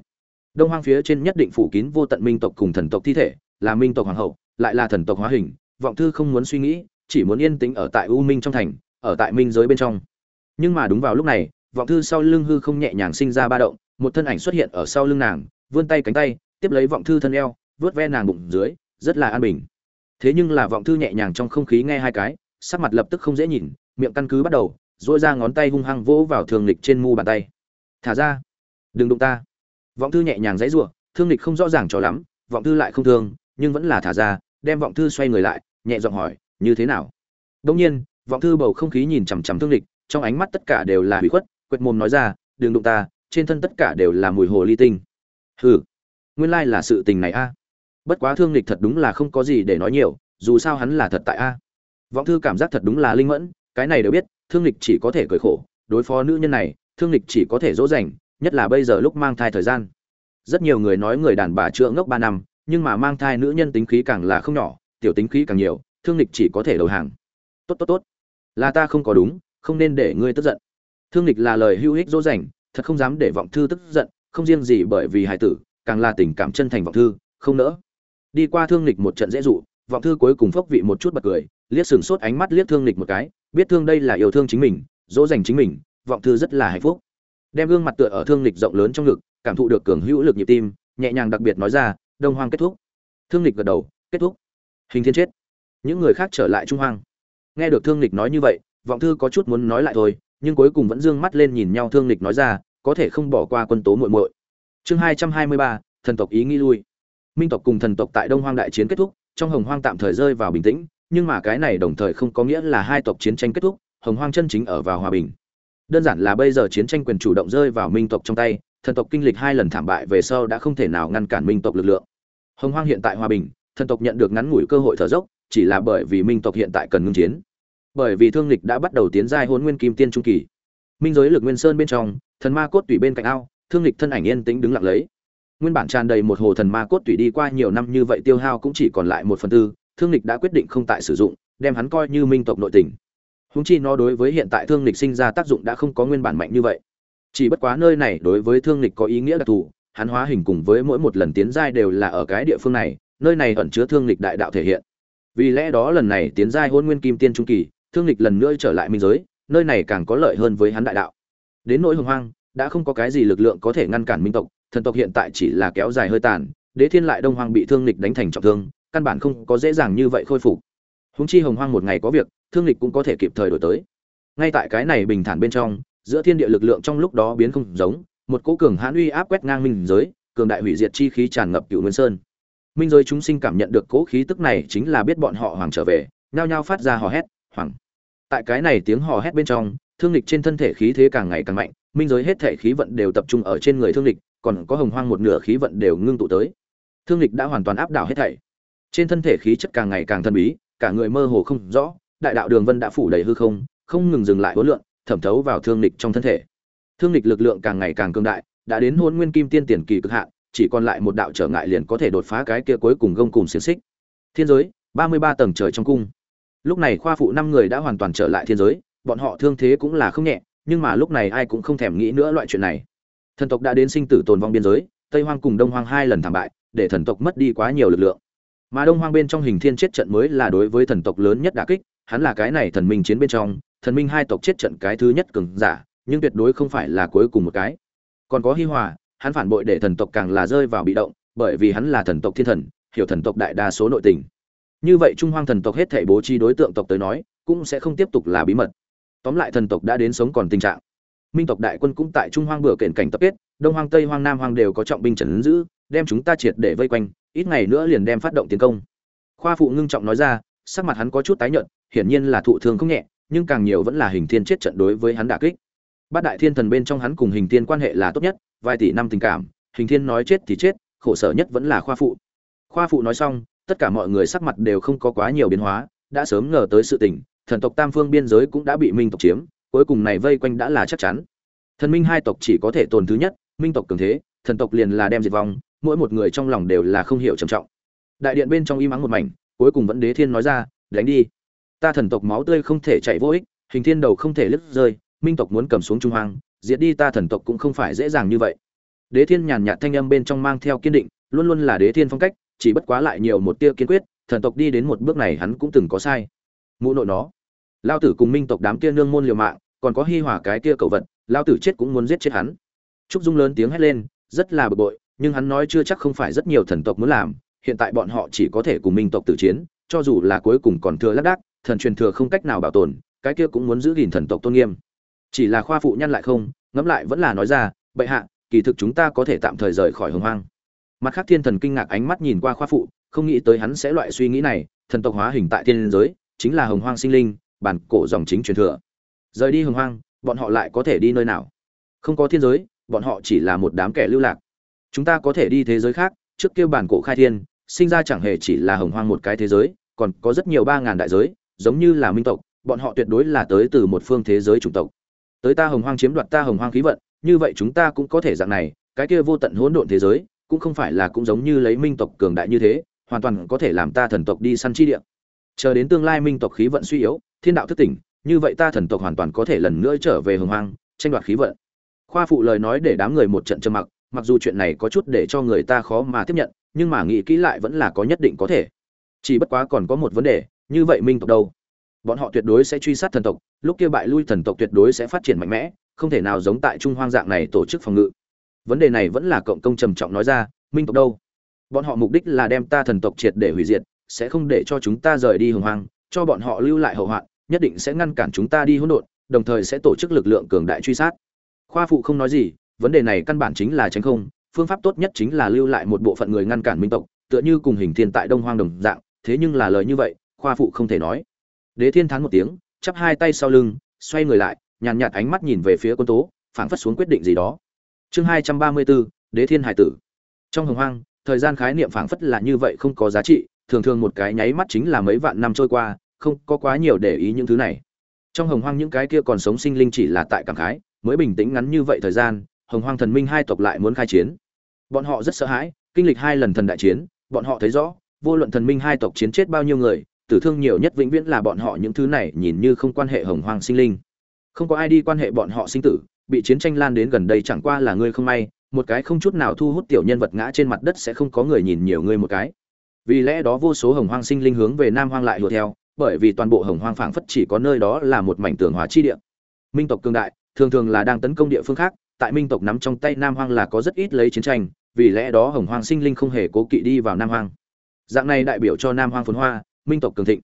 Đông hoang phía trên nhất định phủ kín vô tận minh tộc cùng thần tộc thi thể, là minh tộc hoàng hậu, lại là thần tộc hóa hình vọng thư không muốn suy nghĩ, chỉ muốn yên tĩnh ở tại u minh trong thành, ở tại minh giới bên trong. Nhưng mà đúng vào lúc này, vọng thư sau lưng hư không nhẹ nhàng sinh ra ba động, một thân ảnh xuất hiện ở sau lưng nàng, vươn tay cánh tay, tiếp lấy vọng thư thân eo vớt ve nàng bụng dưới, rất là an bình. Thế nhưng là vọng thư nhẹ nhàng trong không khí nghe hai cái, sắc mặt lập tức không dễ nhìn, miệng căn cứ bắt đầu dỗi ra ngón tay hung hăng vỗ vào thường lịch trên mu bàn tay. Thả ra, đừng đụng ta. Vọng thư nhẹ nhàng dãy rủa thương lịch không rõ ràng cho lắm, vọng thư lại không thương, nhưng vẫn là thả ra, đem vọng thư xoay người lại nhẹ giọng hỏi, như thế nào? Đông nhiên, vọng thư bầu không khí nhìn chằm chằm thương lịch, trong ánh mắt tất cả đều là hủy khuất, quệt mồm nói ra, đừng đụng ta, trên thân tất cả đều là mùi hồ ly tinh. Hừ, nguyên lai là sự tình này a. Bất quá thương lịch thật đúng là không có gì để nói nhiều, dù sao hắn là thật tại a. Vọng thư cảm giác thật đúng là linh mẫn, cái này đều biết, thương lịch chỉ có thể cười khổ, đối phó nữ nhân này, thương lịch chỉ có thể dỗ dành, nhất là bây giờ lúc mang thai thời gian. Rất nhiều người nói người đàn bà chữa ngốc ba năm, nhưng mà mang thai nữ nhân tính khí càng là không nhỏ tiểu tính khí càng nhiều, thương lịch chỉ có thể đầu hàng. Tốt tốt tốt. Là ta không có đúng, không nên để ngươi tức giận. Thương lịch là lời hữu ích dỗ dành, thật không dám để vọng thư tức giận, không riêng gì bởi vì hài tử, càng là tình cảm chân thành vọng thư, không nỡ. Đi qua thương lịch một trận dễ dụ, vọng thư cuối cùng phốc vị một chút bật cười, liếc sừng sốt ánh mắt liếc thương lịch một cái, biết thương đây là yêu thương chính mình, dỗ dành chính mình, vọng thư rất là hạnh phúc. Đem gương mặt tựa ở thương lịch rộng lớn trong ngực, cảm thụ được cường hữu lực nhịp tim, nhẹ nhàng đặc biệt nói ra, đông hoang kết thúc. Thương lịch gật đầu, kết thúc hình thiên chết. Những người khác trở lại trung hoang. Nghe được thương lịch nói như vậy, vọng thư có chút muốn nói lại thôi, nhưng cuối cùng vẫn dương mắt lên nhìn nhau thương lịch nói ra, có thể không bỏ qua quân tố muội muội. Chương hai trăm hai mươi ba, thần tộc ý nghĩ lui. Minh tộc cùng thần tộc tại đông hoang đại chiến kết thúc, trong hồng hoang tạm thời rơi vào bình tĩnh, nhưng mà cái này đồng thời không có nghĩa là hai tộc chiến tranh kết thúc, hồng hoang chân chính ở vào hòa bình. Đơn giản là bây giờ chiến tranh quyền chủ động rơi vào minh tộc trong tay, thần tộc kinh lịch hai lần thảm bại về sau đã không thể nào ngăn cản minh tộc lực lượng. Hồng hoang hiện tại hòa bình thần tộc nhận được ngắn ngủi cơ hội thở dốc, chỉ là bởi vì minh tộc hiện tại cần ngưng chiến. Bởi vì thương lịch đã bắt đầu tiến giai hôn nguyên kim tiên trung kỳ. Minh giới lực nguyên sơn bên trong, thần ma cốt tủy bên cạnh ao, thương lịch thân ảnh yên tĩnh đứng lặng lấy. Nguyên bản tràn đầy một hồ thần ma cốt tủy đi qua nhiều năm như vậy tiêu hao cũng chỉ còn lại một phần tư, thương lịch đã quyết định không tại sử dụng, đem hắn coi như minh tộc nội tình. Húng chi nó đối với hiện tại thương lịch sinh ra tác dụng đã không có nguyên bản mạnh như vậy. Chỉ bất quá nơi này đối với thương lịch có ý nghĩa đặc thù, hắn hóa hình cùng với mỗi một lần tiến giai đều là ở cái địa phương này nơi này ẩn chứa thương lịch đại đạo thể hiện. Vì lẽ đó lần này tiến giai hôn nguyên kim tiên trung kỳ, thương lịch lần nữa trở lại minh giới, nơi này càng có lợi hơn với hắn đại đạo. Đến nỗi hồng hoang, đã không có cái gì lực lượng có thể ngăn cản minh tộc, thần tộc hiện tại chỉ là kéo dài hơi tàn, đế thiên lại đông hoang bị thương lịch đánh thành trọng thương, căn bản không có dễ dàng như vậy khôi phục. Húng chi hồng hoang một ngày có việc, thương lịch cũng có thể kịp thời đổi tới. Ngay tại cái này bình thản bên trong, giữa thiên địa lực lượng trong lúc đó biến không giống, một cỗ cường hãn uy áp quét ngang minh giới, cường đại hủy diệt chi khí tràn ngập cựu nguyên sơn minh giới chúng sinh cảm nhận được cỗ khí tức này chính là biết bọn họ hoàng trở về, nhao nhao phát ra hò hét, hoàng! Tại cái này tiếng hò hét bên trong, thương lịch trên thân thể khí thế càng ngày càng mạnh, minh giới hết thể khí vận đều tập trung ở trên người thương lịch còn có hồng hoang một nửa khí vận đều ngưng tụ tới. Thương lịch đã hoàn toàn áp đảo hết thảy. Trên thân thể khí chất càng ngày càng thần bí, cả người mơ hồ không rõ, đại đạo đường vân đã phủ đầy hư không không ngừng dừng lại hối lượng thẩm thấu vào thương lịch trong thân thể. Thương lịch lực lượng càng ngày càng cường đại, đã đến hôn nguyên kim tiên tiền kỳ cực hạn chỉ còn lại một đạo trở ngại liền có thể đột phá cái kia cuối cùng gông cùng xiềng xích. Thiên giới, ba mươi ba tầng trời trong cung. Lúc này khoa phụ năm người đã hoàn toàn trở lại thiên giới, bọn họ thương thế cũng là không nhẹ, nhưng mà lúc này ai cũng không thèm nghĩ nữa loại chuyện này. Thần tộc đã đến sinh tử tồn vong biên giới, tây hoang cùng đông hoang hai lần thảm bại, để thần tộc mất đi quá nhiều lực lượng. Mà đông hoang bên trong hình thiên chết trận mới là đối với thần tộc lớn nhất đả kích, hắn là cái này thần minh chiến bên trong, thần minh hai tộc chết trận cái thứ nhất cường giả, nhưng tuyệt đối không phải là cuối cùng một cái. Còn có hi hòa hắn phản bội để thần tộc càng là rơi vào bị động, bởi vì hắn là thần tộc thiên thần, hiểu thần tộc đại đa số nội tình. Như vậy trung hoang thần tộc hết thể bố trí đối tượng tộc tới nói, cũng sẽ không tiếp tục là bí mật. Tóm lại thần tộc đã đến sống còn tình trạng. Minh tộc đại quân cũng tại trung hoang bừa kển cảnh tập kết, đông hoang, tây hoang, nam hoang đều có trọng binh trần giữ, đem chúng ta triệt để vây quanh, ít ngày nữa liền đem phát động tiến công. Khoa phụ ngưng trọng nói ra, sắc mặt hắn có chút tái nhợt, hiển nhiên là thụ thương không nhẹ, nhưng càng nhiều vẫn là hình thiên chết trận đối với hắn đả kích. Bát đại thiên thần bên trong hắn cùng hình thiên quan hệ là tốt nhất vài tỷ năm tình cảm, hình thiên nói chết thì chết, khổ sở nhất vẫn là khoa phụ. Khoa phụ nói xong, tất cả mọi người sắc mặt đều không có quá nhiều biến hóa, đã sớm ngờ tới sự tình, thần tộc tam phương biên giới cũng đã bị minh tộc chiếm, cuối cùng này vây quanh đã là chắc chắn. Thần minh hai tộc chỉ có thể tồn thứ nhất, minh tộc cường thế, thần tộc liền là đem diệt vong, mỗi một người trong lòng đều là không hiểu trầm trọng. Đại điện bên trong im ắng một mảnh, cuối cùng vẫn đế thiên nói ra, đánh đi. Ta thần tộc máu tươi không thể chạy vô ích, hình thiên đầu không thể lứt rơi, minh tộc muốn cầm xuống trung hoang diệt đi ta thần tộc cũng không phải dễ dàng như vậy. Đế thiên nhàn nhạt thanh âm bên trong mang theo kiên định, luôn luôn là đế thiên phong cách, chỉ bất quá lại nhiều một tia kiên quyết, thần tộc đi đến một bước này hắn cũng từng có sai. Mụ nội nó, lao tử cùng minh tộc đám kia nương môn liều mạng, còn có hi hòa cái kia cầu vật, lao tử chết cũng muốn giết chết hắn. Trúc dung lớn tiếng hét lên, rất là bực bội, nhưng hắn nói chưa chắc không phải rất nhiều thần tộc muốn làm, hiện tại bọn họ chỉ có thể cùng minh tộc tử chiến, cho dù là cuối cùng còn thừa lác đác, thần truyền thừa không cách nào bảo tồn, cái kia cũng muốn giữ gìn thần tộc tôn nghiêm chỉ là khoa phụ nhân lại không, ngẫm lại vẫn là nói ra, bệ hạ, kỳ thực chúng ta có thể tạm thời rời khỏi hồng hoang. Mặt khác thiên thần kinh ngạc ánh mắt nhìn qua khoa phụ, không nghĩ tới hắn sẽ loại suy nghĩ này, thần tộc hóa hình tại thiên giới, chính là hồng hoang sinh linh, bản cổ dòng chính truyền thừa. Rời đi hồng hoang, bọn họ lại có thể đi nơi nào? Không có thiên giới, bọn họ chỉ là một đám kẻ lưu lạc. Chúng ta có thể đi thế giới khác, trước kia bản cổ khai thiên, sinh ra chẳng hề chỉ là hồng hoang một cái thế giới, còn có rất nhiều ba ngàn đại giới, giống như là minh tộc, bọn họ tuyệt đối là tới từ một phương thế giới chủng tộc tới ta hồng hoang chiếm đoạt ta hồng hoang khí vận, như vậy chúng ta cũng có thể dạng này, cái kia vô tận hỗn độn thế giới, cũng không phải là cũng giống như lấy minh tộc cường đại như thế, hoàn toàn có thể làm ta thần tộc đi săn chi địa. Chờ đến tương lai minh tộc khí vận suy yếu, thiên đạo thức tỉnh, như vậy ta thần tộc hoàn toàn có thể lần nữa trở về hồng hoang, tranh đoạt khí vận. Khoa phụ lời nói để đám người một trận trầm mặc mặc dù chuyện này có chút để cho người ta khó mà tiếp nhận, nhưng mà nghĩ kỹ lại vẫn là có nhất định có thể. Chỉ bất quá còn có một vấn đề, như vậy minh tộc đâu? Bọn họ tuyệt đối sẽ truy sát thần tộc lúc kia bại lui thần tộc tuyệt đối sẽ phát triển mạnh mẽ, không thể nào giống tại trung hoang dạng này tổ chức phòng ngự. Vấn đề này vẫn là cộng công trầm trọng nói ra, minh tộc đâu? Bọn họ mục đích là đem ta thần tộc triệt để hủy diệt, sẽ không để cho chúng ta rời đi hồng hoang, cho bọn họ lưu lại hậu hoạn, nhất định sẽ ngăn cản chúng ta đi hỗn độn, đồng thời sẽ tổ chức lực lượng cường đại truy sát. Khoa phụ không nói gì, vấn đề này căn bản chính là tránh không, phương pháp tốt nhất chính là lưu lại một bộ phận người ngăn cản minh tộc, tựa như cùng hình thiên tại đông hoang đồng dạng, thế nhưng là lời như vậy, khoa phụ không thể nói. Đế thiên thắng một tiếng chắp hai tay sau lưng, xoay người lại, nhàn nhạt ánh mắt nhìn về phía quân tố, phảng phất xuống quyết định gì đó. Chương hai trăm ba mươi bốn, đế thiên hải tử. Trong hồng hoang, thời gian khái niệm phảng phất là như vậy không có giá trị, thường thường một cái nháy mắt chính là mấy vạn năm trôi qua, không có quá nhiều để ý những thứ này. Trong hồng hoang những cái kia còn sống sinh linh chỉ là tại cảm khái, mới bình tĩnh ngắn như vậy thời gian, hồng hoang thần minh hai tộc lại muốn khai chiến. Bọn họ rất sợ hãi, kinh lịch hai lần thần đại chiến, bọn họ thấy rõ, vô luận thần minh hai tộc chiến chết bao nhiêu người tử thương nhiều nhất vĩnh viễn là bọn họ những thứ này nhìn như không quan hệ hồng hoang sinh linh. Không có ai đi quan hệ bọn họ sinh tử, bị chiến tranh lan đến gần đây chẳng qua là ngươi không may, một cái không chút nào thu hút tiểu nhân vật ngã trên mặt đất sẽ không có người nhìn nhiều ngươi một cái. Vì lẽ đó vô số hồng hoang sinh linh hướng về nam hoang lại lùa theo, bởi vì toàn bộ hồng hoang phảng phất chỉ có nơi đó là một mảnh tường hóa chi địa. Minh tộc cương đại, thường thường là đang tấn công địa phương khác, tại minh tộc nắm trong tay nam hoang là có rất ít lấy chiến tranh, vì lẽ đó hồng hoang sinh linh không hề cố kỵ đi vào nam hoang. Dạng này đại biểu cho nam hoang phồn hoa minh tộc cường thịnh.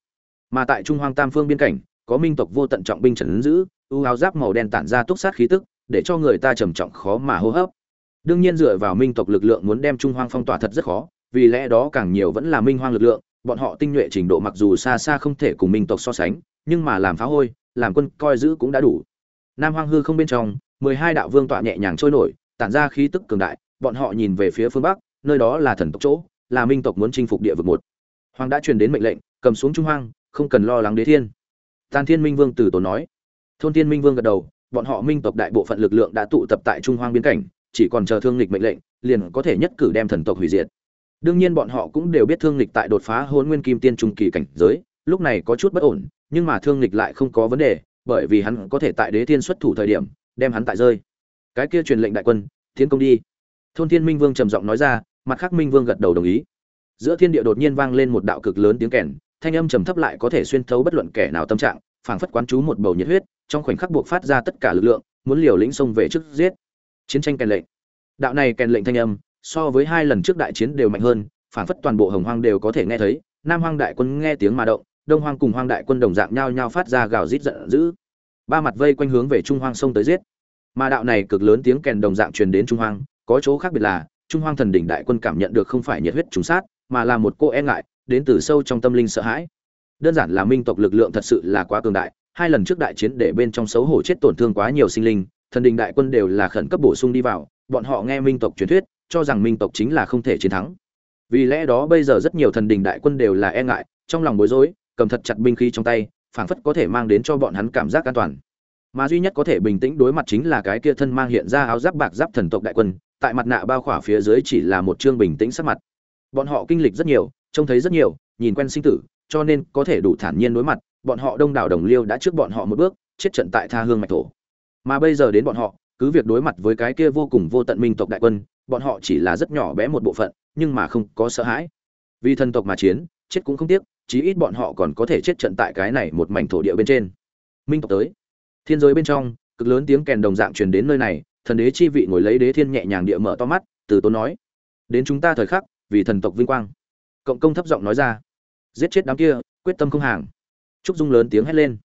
Mà tại trung hoang tam phương biên cảnh, có minh tộc vô tận trọng binh trần giữ, ưu áo giáp màu đen tản ra túc sát khí tức, để cho người ta trầm trọng khó mà hô hấp. Đương nhiên dựa vào minh tộc lực lượng muốn đem trung hoang phong tỏa thật rất khó, vì lẽ đó càng nhiều vẫn là minh hoang lực lượng, bọn họ tinh nhuệ trình độ mặc dù xa xa không thể cùng minh tộc so sánh, nhưng mà làm phá hôi, làm quân coi giữ cũng đã đủ. Nam hoang hư không bên trong, mười hai đạo vương tọa nhẹ nhàng trôi nổi, tản ra khí tức cường đại, bọn họ nhìn về phía phương bắc, nơi đó là thần tộc chỗ, là minh tộc muốn chinh phục địa vực một. Hoàng đã truyền đến mệnh lệnh cầm xuống trung hoang, không cần lo lắng đế thiên. Tàn thiên minh vương từ tổ nói. Thôn thiên minh vương gật đầu, bọn họ minh tộc đại bộ phận lực lượng đã tụ tập tại trung hoang biên cảnh, chỉ còn chờ thương lịch mệnh lệnh, liền có thể nhất cử đem thần tộc hủy diệt. Đương nhiên bọn họ cũng đều biết thương lịch tại đột phá hôn nguyên kim tiên trung kỳ cảnh giới, lúc này có chút bất ổn, nhưng mà thương lịch lại không có vấn đề, bởi vì hắn có thể tại đế thiên xuất thủ thời điểm, đem hắn tại rơi. Cái kia truyền lệnh đại quân, tiến công đi. Thôn thiên minh vương trầm giọng nói ra, mặt khác minh vương gật đầu đồng ý. Giữa thiên địa đột nhiên vang lên một đạo cực lớn tiếng kèn thanh âm trầm thấp lại có thể xuyên thấu bất luận kẻ nào tâm trạng, phảng phất quán chú một bầu nhiệt huyết, trong khoảnh khắc buộc phát ra tất cả lực lượng, muốn liều lĩnh xông về trước giết. Chiến tranh kèn lệnh. Đạo này kèn lệnh thanh âm, so với hai lần trước đại chiến đều mạnh hơn, phảng phất toàn bộ hồng hoang đều có thể nghe thấy, nam hoang đại quân nghe tiếng mà động, đông hoang cùng hoang đại quân đồng dạng nhau nhau phát ra gào rít giận dữ. Ba mặt vây quanh hướng về trung hoang sông tới giết. Mà đạo này cực lớn tiếng kèn đồng dạng truyền đến trung hoang, có chỗ khác biệt là, trung hoang thần đỉnh đại quân cảm nhận được không phải nhiệt huyết trùng sát, mà là một cô e ngại đến từ sâu trong tâm linh sợ hãi. Đơn giản là minh tộc lực lượng thật sự là quá cường đại, hai lần trước đại chiến để bên trong xấu hổ chết tổn thương quá nhiều sinh linh, thần đình đại quân đều là khẩn cấp bổ sung đi vào, bọn họ nghe minh tộc truyền thuyết, cho rằng minh tộc chính là không thể chiến thắng. Vì lẽ đó bây giờ rất nhiều thần đình đại quân đều là e ngại, trong lòng bối rối, cầm thật chặt binh khí trong tay, phảng phất có thể mang đến cho bọn hắn cảm giác an toàn. Mà duy nhất có thể bình tĩnh đối mặt chính là cái kia thân mang hiện ra áo giáp bạc giáp thần tộc đại quân, tại mặt nạ bao khỏa phía dưới chỉ là một chương bình tĩnh sắc mặt. Bọn họ kinh lịch rất nhiều trông thấy rất nhiều, nhìn quen sinh tử, cho nên có thể đủ thản nhiên đối mặt, bọn họ đông đảo đồng liêu đã trước bọn họ một bước, chết trận tại tha hương mạch thổ. Mà bây giờ đến bọn họ, cứ việc đối mặt với cái kia vô cùng vô tận minh tộc đại quân, bọn họ chỉ là rất nhỏ bé một bộ phận, nhưng mà không có sợ hãi. Vì thần tộc mà chiến, chết cũng không tiếc, chí ít bọn họ còn có thể chết trận tại cái này một mảnh thổ địa bên trên. Minh tộc tới. Thiên giới bên trong, cực lớn tiếng kèn đồng dạng truyền đến nơi này, thần đế chi vị ngồi lấy đế thiên nhẹ nhàng địa mở to mắt, từ tốn nói, đến chúng ta thời khắc, vì thần tộc vinh quang cộng công thấp giọng nói ra. Giết chết đám kia, quyết tâm không hàng. Trúc dung lớn tiếng hét lên.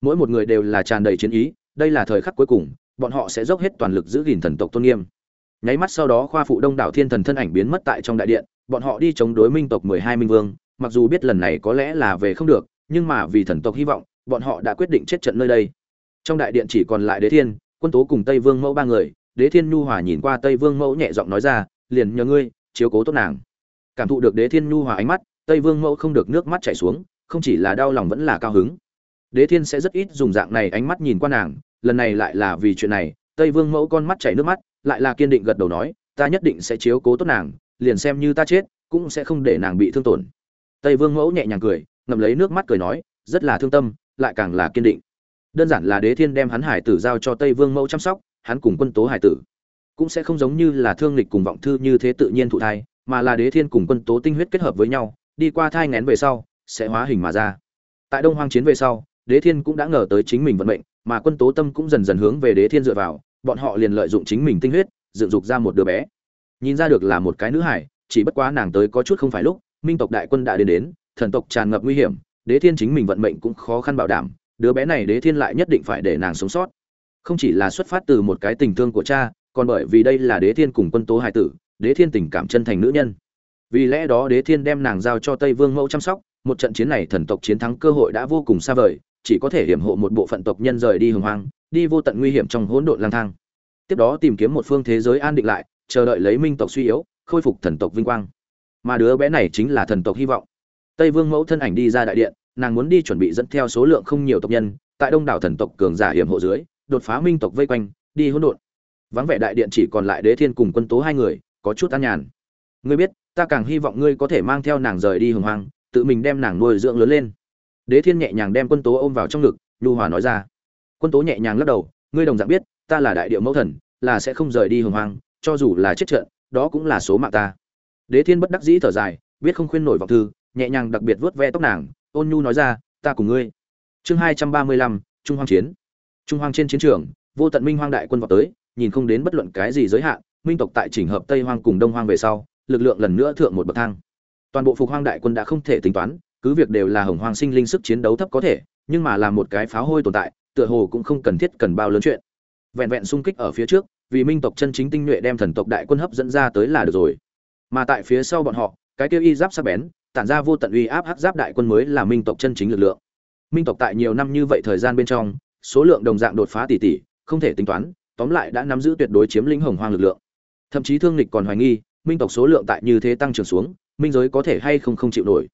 Mỗi một người đều là tràn đầy chiến ý, đây là thời khắc cuối cùng, bọn họ sẽ dốc hết toàn lực giữ gìn thần tộc tôn nghiêm. Nháy mắt sau đó khoa phụ đông đảo thiên thần thân ảnh biến mất tại trong đại điện, bọn họ đi chống đối minh tộc mười hai minh vương, mặc dù biết lần này có lẽ là về không được, nhưng mà vì thần tộc hy vọng, bọn họ đã quyết định chết trận nơi đây. Trong đại điện chỉ còn lại đế thiên, quân tố cùng tây vương mẫu ba người, đế thiên nhu hòa nhìn qua tây vương mẫu nhẹ giọng nói ra, liền nhờ ngươi chiếu cố tốt nàng cảm thụ được đế thiên nhu hòa ánh mắt, tây vương mẫu không được nước mắt chảy xuống, không chỉ là đau lòng vẫn là cao hứng. Đế thiên sẽ rất ít dùng dạng này ánh mắt nhìn qua nàng, lần này lại là vì chuyện này, tây vương mẫu con mắt chảy nước mắt, lại là kiên định gật đầu nói, ta nhất định sẽ chiếu cố tốt nàng, liền xem như ta chết, cũng sẽ không để nàng bị thương tổn. Tây vương mẫu nhẹ nhàng cười, ngậm lấy nước mắt cười nói, rất là thương tâm, lại càng là kiên định. Đơn giản là đế thiên đem hắn hải tử giao cho tây vương mẫu chăm sóc, hắn cùng quân tố hải tử cũng sẽ không giống như là thương lịch cùng vọng thư như thế tự nhiên thụ thai mà là đế thiên cùng quân tố tinh huyết kết hợp với nhau, đi qua thai ngén về sau, sẽ hóa hình mà ra. Tại đông hoang chiến về sau, đế thiên cũng đã ngờ tới chính mình vận mệnh, mà quân tố tâm cũng dần dần hướng về đế thiên dựa vào, bọn họ liền lợi dụng chính mình tinh huyết, dựng dục ra một đứa bé. Nhìn ra được là một cái nữ hải, chỉ bất quá nàng tới có chút không phải lúc, minh tộc đại quân đã đến đến, thần tộc tràn ngập nguy hiểm, đế thiên chính mình vận mệnh cũng khó khăn bảo đảm, đứa bé này đế thiên lại nhất định phải để nàng sống sót. Không chỉ là xuất phát từ một cái tình thương của cha, còn bởi vì đây là đế thiên cùng quân tố hải tử đế thiên tình cảm chân thành nữ nhân. Vì lẽ đó đế thiên đem nàng giao cho tây vương mẫu chăm sóc, một trận chiến này thần tộc chiến thắng cơ hội đã vô cùng xa vời, chỉ có thể hiểm hộ một bộ phận tộc nhân rời đi hồng hoang, đi vô tận nguy hiểm trong hỗn độn lang thang. Tiếp đó tìm kiếm một phương thế giới an định lại, chờ đợi lấy minh tộc suy yếu, khôi phục thần tộc vinh quang. Mà đứa bé này chính là thần tộc hy vọng. Tây vương mẫu thân ảnh đi ra đại điện, nàng muốn đi chuẩn bị dẫn theo số lượng không nhiều tộc nhân, tại đông đảo thần tộc cường giả hiểm hộ dưới, đột phá minh tộc vây quanh, đi hỗn độn. Vắng vẻ đại điện chỉ còn lại đế thiên cùng quân tố hai người có chút an nhàn. Ngươi biết, ta càng hy vọng ngươi có thể mang theo nàng rời đi hồng hoang, tự mình đem nàng nuôi dưỡng lớn lên. Đế thiên nhẹ nhàng đem quân tố ôm vào trong ngực, nhu hòa nói ra. Quân tố nhẹ nhàng lắc đầu, ngươi đồng dạng biết, ta là đại địa mẫu thần, là sẽ không rời đi hồng hoang, cho dù là chết trận, đó cũng là số mạng ta. Đế thiên bất đắc dĩ thở dài, biết không khuyên nổi vọng thư, nhẹ nhàng đặc biệt vuốt ve tóc nàng, ôn nhu nói ra, ta cùng ngươi. Chương hai trăm ba mươi lăm, trung hoang chiến. Trung hoang trên chiến trường, vô tận minh hoang đại quân vào tới, nhìn không đến bất luận cái gì giới hạn minh tộc tại chỉnh hợp tây hoang cùng đông hoang về sau, lực lượng lần nữa thượng một bậc thang. Toàn bộ phục hoang đại quân đã không thể tính toán, cứ việc đều là hồng hoang sinh linh sức chiến đấu thấp có thể, nhưng mà là một cái pháo hôi tồn tại, tựa hồ cũng không cần thiết cần bao lớn chuyện. Vẹn vẹn xung kích ở phía trước, vì minh tộc chân chính tinh nhuệ đem thần tộc đại quân hấp dẫn ra tới là được rồi. Mà tại phía sau bọn họ, cái tiêu y giáp sắc bén, tản ra vô tận uy áp hắc giáp đại quân mới là minh tộc chân chính lực lượng. Minh tộc tại nhiều năm như vậy thời gian bên trong, số lượng đồng dạng đột phá tỷ tỷ không thể tính toán, tóm lại đã nắm giữ tuyệt đối chiếm lĩnh hồng hoang lực lượng thậm chí thương lịch còn hoài nghi, minh tộc số lượng tại như thế tăng trưởng xuống, minh giới có thể hay không không chịu nổi.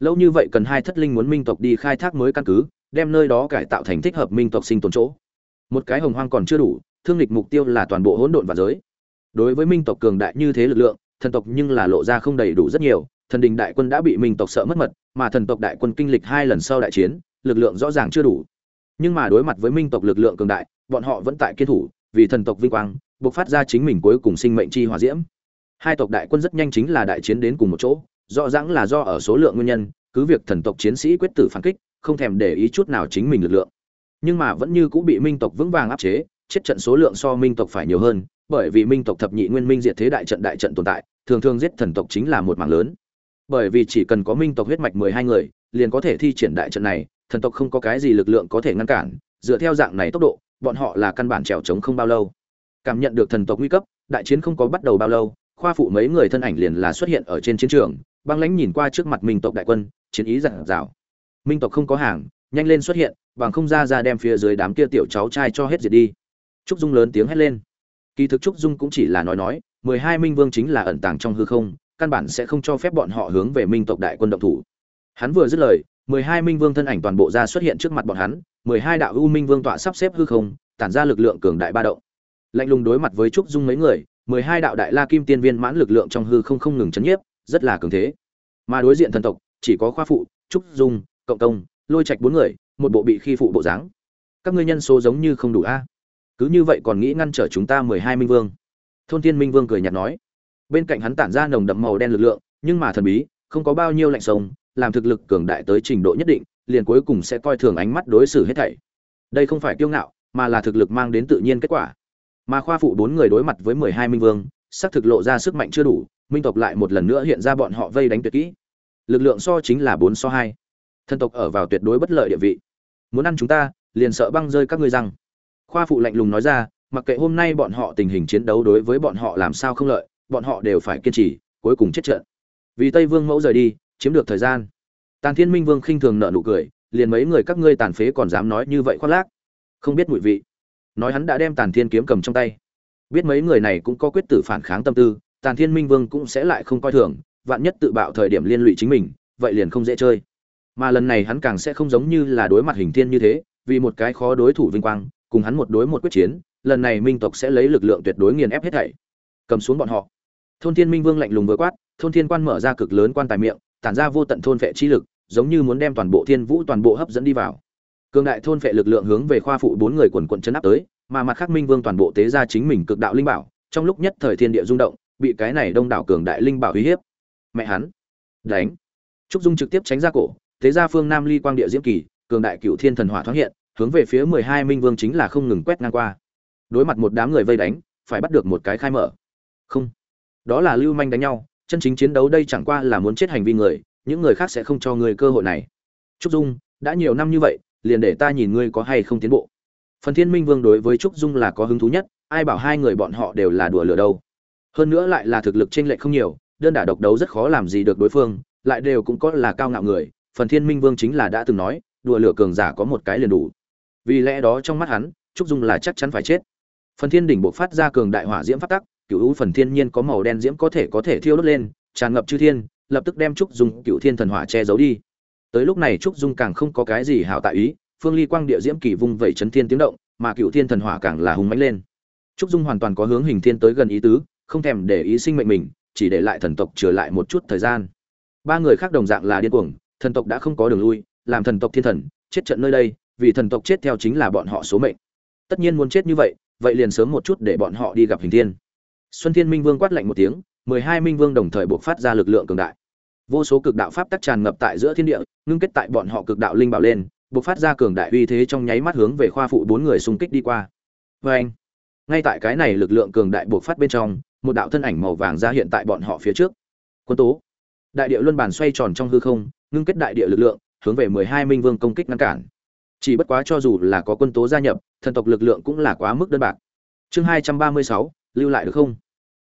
Lâu như vậy cần hai thất linh muốn minh tộc đi khai thác mới căn cứ, đem nơi đó cải tạo thành thích hợp minh tộc sinh tồn chỗ. Một cái hồng hoang còn chưa đủ, thương lịch mục tiêu là toàn bộ hỗn độn và giới. Đối với minh tộc cường đại như thế lực lượng, thần tộc nhưng là lộ ra không đầy đủ rất nhiều, thần đình đại quân đã bị minh tộc sợ mất mật, mà thần tộc đại quân kinh lịch hai lần sau đại chiến, lực lượng rõ ràng chưa đủ. Nhưng mà đối mặt với minh tộc lực lượng cường đại, bọn họ vẫn tại kiên thủ vì thần tộc vinh quang, buộc phát ra chính mình cuối cùng sinh mệnh chi hòa diễm. Hai tộc đại quân rất nhanh chính là đại chiến đến cùng một chỗ, rõ ràng là do ở số lượng nguyên nhân, cứ việc thần tộc chiến sĩ quyết tử phản kích, không thèm để ý chút nào chính mình lực lượng. Nhưng mà vẫn như cũng bị minh tộc vững vàng áp chế, chết trận số lượng so minh tộc phải nhiều hơn, bởi vì minh tộc thập nhị nguyên minh diệt thế đại trận đại trận tồn tại, thường thường giết thần tộc chính là một mảng lớn. Bởi vì chỉ cần có minh tộc huyết mạch mười hai người, liền có thể thi triển đại trận này, thần tộc không có cái gì lực lượng có thể ngăn cản, dựa theo dạng này tốc độ bọn họ là căn bản trèo trống không bao lâu. Cảm nhận được thần tộc nguy cấp, đại chiến không có bắt đầu bao lâu, khoa phụ mấy người thân ảnh liền là xuất hiện ở trên chiến trường, băng lãnh nhìn qua trước mặt minh tộc đại quân, chiến ý giản rào. Minh tộc không có hàng, nhanh lên xuất hiện, bằng không ra ra đem phía dưới đám kia tiểu cháu trai cho hết diệt đi. Trúc dung lớn tiếng hét lên. Kỳ thực trúc dung cũng chỉ là nói nói, mười hai minh vương chính là ẩn tàng trong hư không, căn bản sẽ không cho phép bọn họ hướng về minh tộc đại quân động thủ. Hắn vừa dứt lời, mười hai minh vương thân ảnh toàn bộ ra xuất hiện trước mặt bọn hắn mười hai đạo u minh vương tọa sắp xếp hư không, tản ra lực lượng cường đại ba động. Lạnh lùng đối mặt với trúc dung mấy người, mười hai đạo đại la kim tiên viên mãn lực lượng trong hư không không ngừng chấn nhiếp, rất là cường thế. Mà đối diện thần tộc, chỉ có khoa phụ, trúc dung, cộng công, lôi trạch bốn người, một bộ bị khi phụ bộ dáng. Các ngươi nhân số giống như không đủ a. Cứ như vậy còn nghĩ ngăn trở chúng ta mười hai minh vương. Thôn thiên minh vương cười nhạt nói. Bên cạnh hắn tản ra nồng đậm màu đen lực lượng, nhưng mà thần bí, không có bao nhiêu lạnh sông, làm thực lực cường đại tới trình độ nhất định liền cuối cùng sẽ coi thường ánh mắt đối xử hết thảy. Đây không phải kiêu ngạo, mà là thực lực mang đến tự nhiên kết quả. Mà khoa phụ bốn người đối mặt với mười hai minh vương xác thực lộ ra sức mạnh chưa đủ, minh tộc lại một lần nữa hiện ra bọn họ vây đánh tuyệt kỹ. Lực lượng so chính là bốn so hai. Thân tộc ở vào tuyệt đối bất lợi địa vị. Muốn ăn chúng ta, liền sợ băng rơi các ngươi răng. Khoa phụ lạnh lùng nói ra, mặc kệ hôm nay bọn họ tình hình chiến đấu đối với bọn họ làm sao không lợi, bọn họ đều phải kiên trì, cuối cùng chết trận. Vì tây vương mẫu rời đi, chiếm được thời gian tàn thiên minh vương khinh thường nợ nụ cười, liền mấy người các ngươi tàn phế còn dám nói như vậy khoác lác. Không biết mùi vị. Nói hắn đã đem tàn thiên kiếm cầm trong tay. Biết mấy người này cũng có quyết tử phản kháng tâm tư, tàn thiên minh vương cũng sẽ lại không coi thường, vạn nhất tự bạo thời điểm liên lụy chính mình, vậy liền không dễ chơi. Mà lần này hắn càng sẽ không giống như là đối mặt hình thiên như thế, vì một cái khó đối thủ vinh quang, cùng hắn một đối một quyết chiến, lần này minh tộc sẽ lấy lực lượng tuyệt đối nghiền ép hết thảy. Cầm xuống bọn họ. Thôn thiên minh vương lạnh lùng vừa quát, thôn thiên quan mở ra cực lớn quan tài miệng, tản ra vô tận thôn vệ chi lực giống như muốn đem toàn bộ thiên vũ toàn bộ hấp dẫn đi vào. Cường đại thôn phệ lực lượng hướng về khoa phụ bốn người quần quận chấn áp tới, mà mặt khác minh vương toàn bộ tế ra chính mình cực đạo linh bảo, trong lúc nhất thời thiên địa rung động, bị cái này đông đảo cường đại linh bảo uy hiếp. Mẹ hắn, đánh. Trúc dung trực tiếp tránh ra cổ, tế ra phương nam ly quang địa diễm kỳ, cường đại cựu thiên thần hỏa thoáng hiện, hướng về phía mười hai minh vương chính là không ngừng quét ngang qua. Đối mặt một đám người vây đánh, phải bắt được một cái khai mở. Không. Đó là lưu manh đánh nhau, chân chính chiến đấu đây chẳng qua là muốn chết hành vi người những người khác sẽ không cho người cơ hội này. Trúc dung, đã nhiều năm như vậy, liền để ta nhìn ngươi có hay không tiến bộ. Phần thiên minh vương đối với trúc dung là có hứng thú nhất, ai bảo hai người bọn họ đều là đùa lửa đâu. Hơn nữa lại là thực lực t r ê n lệch không nhiều, đơn đả độc đấu rất khó làm gì được đối phương, lại đều cũng có là cao ngạo người, phần thiên minh vương chính là đã từng nói, đùa lửa cường giả có một cái liền đủ. Vì lẽ đó trong mắt hắn, trúc dung là chắc chắn phải chết. Phần thiên đỉnh bộ phát ra cường đại hỏa diễm phát tắc cựu u phần thiên nhiên có màu đen diễm có thể có thể thiêu đốt lên, tràn ngập chư thiên lập tức đem trúc dung cựu thiên thần hỏa che giấu đi. Tới lúc này trúc dung càng không có cái gì hảo tại ý, phương ly quang địa diễm kỳ vung vẩy chấn thiên tiếng động, mà cựu thiên thần hỏa càng là hùng mãnh lên. Trúc dung hoàn toàn có hướng hình thiên tới gần ý tứ, không thèm để ý sinh mệnh mình, chỉ để lại thần tộc trở lại một chút thời gian. Ba người khác đồng dạng là điên cuồng, thần tộc đã không có đường lui, làm thần tộc thiên thần, chết trận nơi đây, vì thần tộc chết theo chính là bọn họ số mệnh. Tất nhiên muốn chết như vậy vậy liền sớm một chút để bọn họ đi gặp hình thiên. Xuân thiên minh vương quát lạnh một tiếng, mười hai minh vương đồng thời buộc phát ra lực lượng cường đại vô số cực đạo pháp tắc tràn ngập tại giữa thiên địa, ngưng kết tại bọn họ cực đạo linh bảo lên buộc phát ra cường đại uy thế trong nháy mắt hướng về khoa phụ bốn người xung kích đi qua. Vê anh, ngay tại cái này lực lượng cường đại buộc phát bên trong, một đạo thân ảnh màu vàng ra hiện tại bọn họ phía trước. Quân tố, đại địa luân bàn xoay tròn trong hư không, ngưng kết đại địa lực lượng, hướng về mười hai minh vương công kích ngăn cản. Chỉ bất quá cho dù là có quân tố gia nhập, thần tộc lực lượng cũng là quá mức đơn bạc. Chương hai trăm ba mươi sáu, lưu lại được không?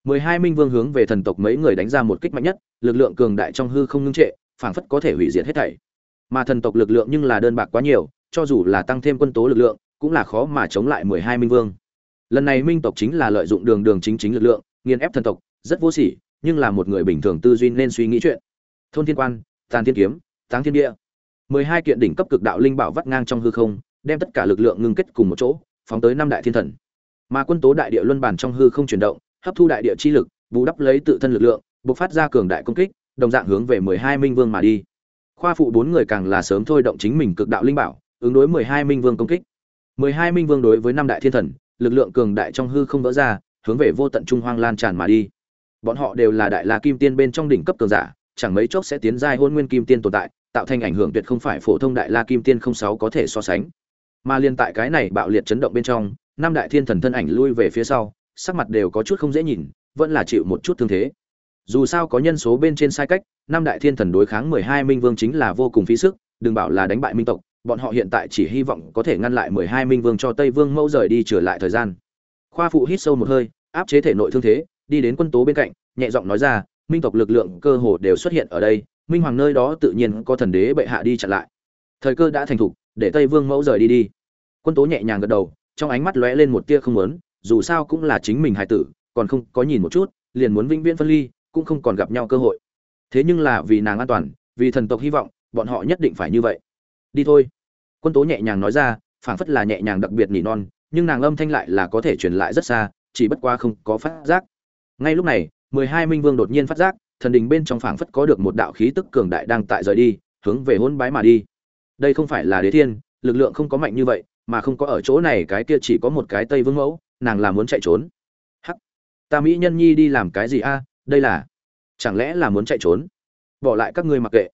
Mười hai minh vương hướng về thần tộc mấy người đánh ra một kích mạnh nhất, lực lượng cường đại trong hư không ngưng trệ, phảng phất có thể hủy diệt hết thảy. Mà thần tộc lực lượng nhưng là đơn bạc quá nhiều, cho dù là tăng thêm quân tố lực lượng, cũng là khó mà chống lại mười hai minh vương. Lần này minh tộc chính là lợi dụng đường đường chính chính lực lượng, nghiền ép thần tộc, rất vô sỉ, nhưng là một người bình thường tư duy nên suy nghĩ chuyện. Thôn thiên quan, tàn thiên kiếm, táng thiên địa. mười hai kiện đỉnh cấp cực đạo linh bảo vắt ngang trong hư không, đem tất cả lực lượng ngưng kết cùng một chỗ, phóng tới năm đại thiên thần. Mà quân tố đại địa luân bản trong hư không chuyển động hấp thu đại địa chi lực, bù đắp lấy tự thân lực lượng, bộc phát ra cường đại công kích, đồng dạng hướng về mười hai minh vương mà đi. Khoa phụ bốn người càng là sớm thôi động chính mình cực đạo linh bảo, ứng đối mười hai minh vương công kích. mười hai minh vương đối với năm đại thiên thần, lực lượng cường đại trong hư không vỡ ra, hướng về vô tận trung hoang lan tràn mà đi. Bọn họ đều là đại la kim tiên bên trong đỉnh cấp cường giả, chẳng mấy chốc sẽ tiến giai hôn nguyên kim tiên tồn tại, tạo thành ảnh hưởng tuyệt không phải phổ thông đại la kim tiên không sáu có thể so sánh. Mà liên tại cái này bạo liệt chấn động bên trong, năm đại thiên thần thân ảnh lui về phía sau sắc mặt đều có chút không dễ nhìn, vẫn là chịu một chút thương thế. Dù sao có nhân số bên trên sai cách, năm đại thiên thần đối kháng mười hai minh vương chính là vô cùng phí sức, đừng bảo là đánh bại minh tộc, bọn họ hiện tại chỉ hy vọng có thể ngăn lại mười hai minh vương cho tây vương mẫu rời đi trở lại thời gian. Khoa phụ hít sâu một hơi, áp chế thể nội thương thế, đi đến quân tố bên cạnh, nhẹ giọng nói ra, minh tộc lực lượng cơ hồ đều xuất hiện ở đây, minh hoàng nơi đó tự nhiên có thần đế bệ hạ đi chặn lại. Thời cơ đã thành thục, để tây vương mẫu rời đi đi. Quân tố nhẹ nhàng gật đầu, trong ánh mắt lóe lên một tia không muốn dù sao cũng là chính mình hài tử, còn không có nhìn một chút, liền muốn vĩnh viễn phân ly, cũng không còn gặp nhau cơ hội. Thế nhưng là vì nàng an toàn, vì thần tộc hy vọng, bọn họ nhất định phải như vậy. Đi thôi. Quân tố nhẹ nhàng nói ra, phảng phất là nhẹ nhàng đặc biệt nỉ non, nhưng nàng âm thanh lại là có thể truyền lại rất xa, chỉ bất qua không có phát giác. Ngay lúc này, mười hai minh vương đột nhiên phát giác, thần đình bên trong phảng phất có được một đạo khí tức cường đại đang tại rời đi, hướng về hôn bái mà đi. Đây không phải là đế thiên, lực lượng không có mạnh như vậy, mà không có ở chỗ này, cái kia chỉ có một cái tây vương mẫu nàng là muốn chạy trốn. Hắc, ta mỹ nhân nhi đi làm cái gì a? Đây là, chẳng lẽ là muốn chạy trốn? Bỏ lại các ngươi mặc kệ.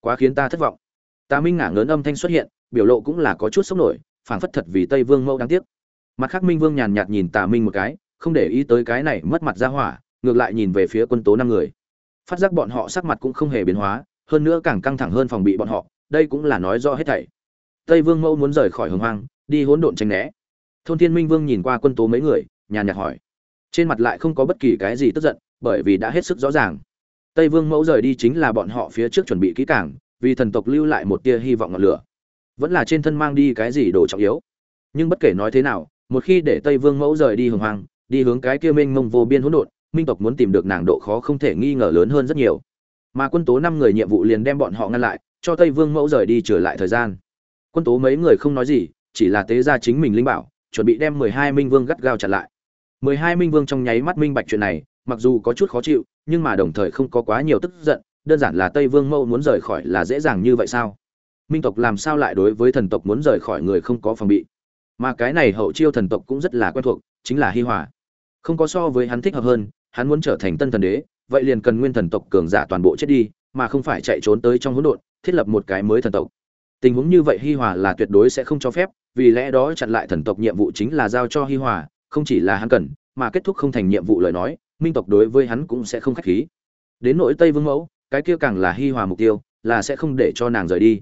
Quá khiến ta thất vọng. Ta minh ngả ngớn âm thanh xuất hiện, biểu lộ cũng là có chút sốc nổi, phảng phất thật vì tây vương mẫu đáng tiếc. Mặt khác minh vương nhàn nhạt nhìn tà minh một cái, không để ý tới cái này mất mặt ra hỏa, ngược lại nhìn về phía quân tố năm người. Phát giác bọn họ sắc mặt cũng không hề biến hóa, hơn nữa càng căng thẳng hơn phòng bị bọn họ, đây cũng là nói rõ hết thảy. Tây vương mẫu muốn rời khỏi hồng hoang, đi hỗn độn tranh né thôn thiên minh vương nhìn qua quân tố mấy người, nhàn nhạt hỏi. Trên mặt lại không có bất kỳ cái gì tức giận, bởi vì đã hết sức rõ ràng. Tây vương mẫu rời đi chính là bọn họ phía trước chuẩn bị kỹ càng, vì thần tộc lưu lại một tia hy vọng ngọn lửa. Vẫn là trên thân mang đi cái gì đồ trọng yếu. Nhưng bất kể nói thế nào, một khi để tây vương mẫu rời đi hồng hoang, đi hướng cái kia mênh mông vô biên hỗn độn, minh tộc muốn tìm được nàng độ khó không thể nghi ngờ lớn hơn rất nhiều. Mà quân tố năm người nhiệm vụ liền đem bọn họ ngăn lại, cho tây vương mẫu rời đi trở lại thời gian. Quân tố mấy người không nói gì, chỉ là tế ra chính mình linh bảo chuẩn bị đem mười hai minh vương gắt gao chặn lại. mười hai minh vương trong nháy mắt minh bạch chuyện này, mặc dù có chút khó chịu, nhưng mà đồng thời không có quá nhiều tức giận, đơn giản là tây vương mẫu muốn rời khỏi là dễ dàng như vậy sao? Minh tộc làm sao lại đối với thần tộc muốn rời khỏi người không có phòng bị? Mà cái này hậu chiêu thần tộc cũng rất là quen thuộc, chính là hi hòa. Không có so với hắn thích hợp hơn, hắn muốn trở thành tân thần đế, vậy liền cần nguyên thần tộc cường giả toàn bộ chết đi, mà không phải chạy trốn tới trong hỗn độn, thiết lập một cái mới thần tộc. Tình huống như vậy hi hòa là tuyệt đối sẽ không cho phép vì lẽ đó chặn lại thần tộc nhiệm vụ chính là giao cho hi hòa, không chỉ là hắn cần, mà kết thúc không thành nhiệm vụ lời nói, minh tộc đối với hắn cũng sẽ không khách khí. Đến nỗi tây vương mẫu, cái kia càng là hi hòa mục tiêu, là sẽ không để cho nàng rời đi.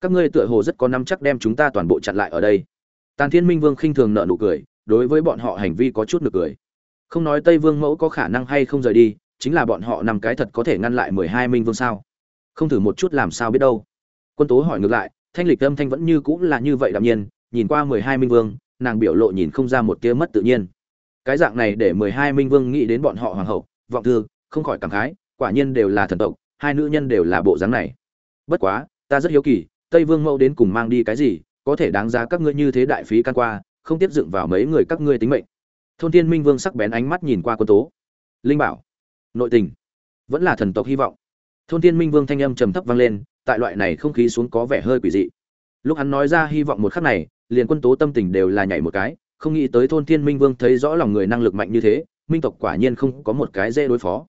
Các ngươi tựa hồ rất có năm chắc đem chúng ta toàn bộ chặn lại ở đây. Tàn thiên minh vương khinh thường nợ nụ cười, đối với bọn họ hành vi có chút nực cười. Không nói tây vương mẫu có khả năng hay không rời đi, chính là bọn họ nằm cái thật có thể ngăn lại mười hai minh vương sao? Không thử một chút làm sao biết đâu. Quân tố hỏi ngược lại, thanh lịch âm thanh vẫn như cũng là như vậy đạm nhiên nhìn qua mười hai minh vương, nàng biểu lộ nhìn không ra một tia mất tự nhiên. Cái dạng này để mười hai minh vương nghĩ đến bọn họ hoàng hậu, vọng thư, không khỏi cảm khái, quả nhiên đều là thần tộc, hai nữ nhân đều là bộ dáng này. Bất quá, ta rất hiếu kỳ, tây vương mẫu đến cùng mang đi cái gì, có thể đáng giá các ngươi như thế đại phí can qua, không tiếp dựng vào mấy người các ngươi tính mệnh. Thôn thiên minh vương sắc bén ánh mắt nhìn qua quân tố. Linh bảo, nội tình, vẫn là thần tộc hy vọng. Thôn thiên minh vương thanh âm trầm thấp vang lên, tại loại này không khí xuống có vẻ hơi quỷ dị. Lúc hắn nói ra hy vọng một khắc này liền quân tố tâm tình đều là nhảy một cái, không nghĩ tới thôn thiên minh vương thấy rõ lòng người năng lực mạnh như thế, minh tộc quả nhiên không có một cái dễ đối phó.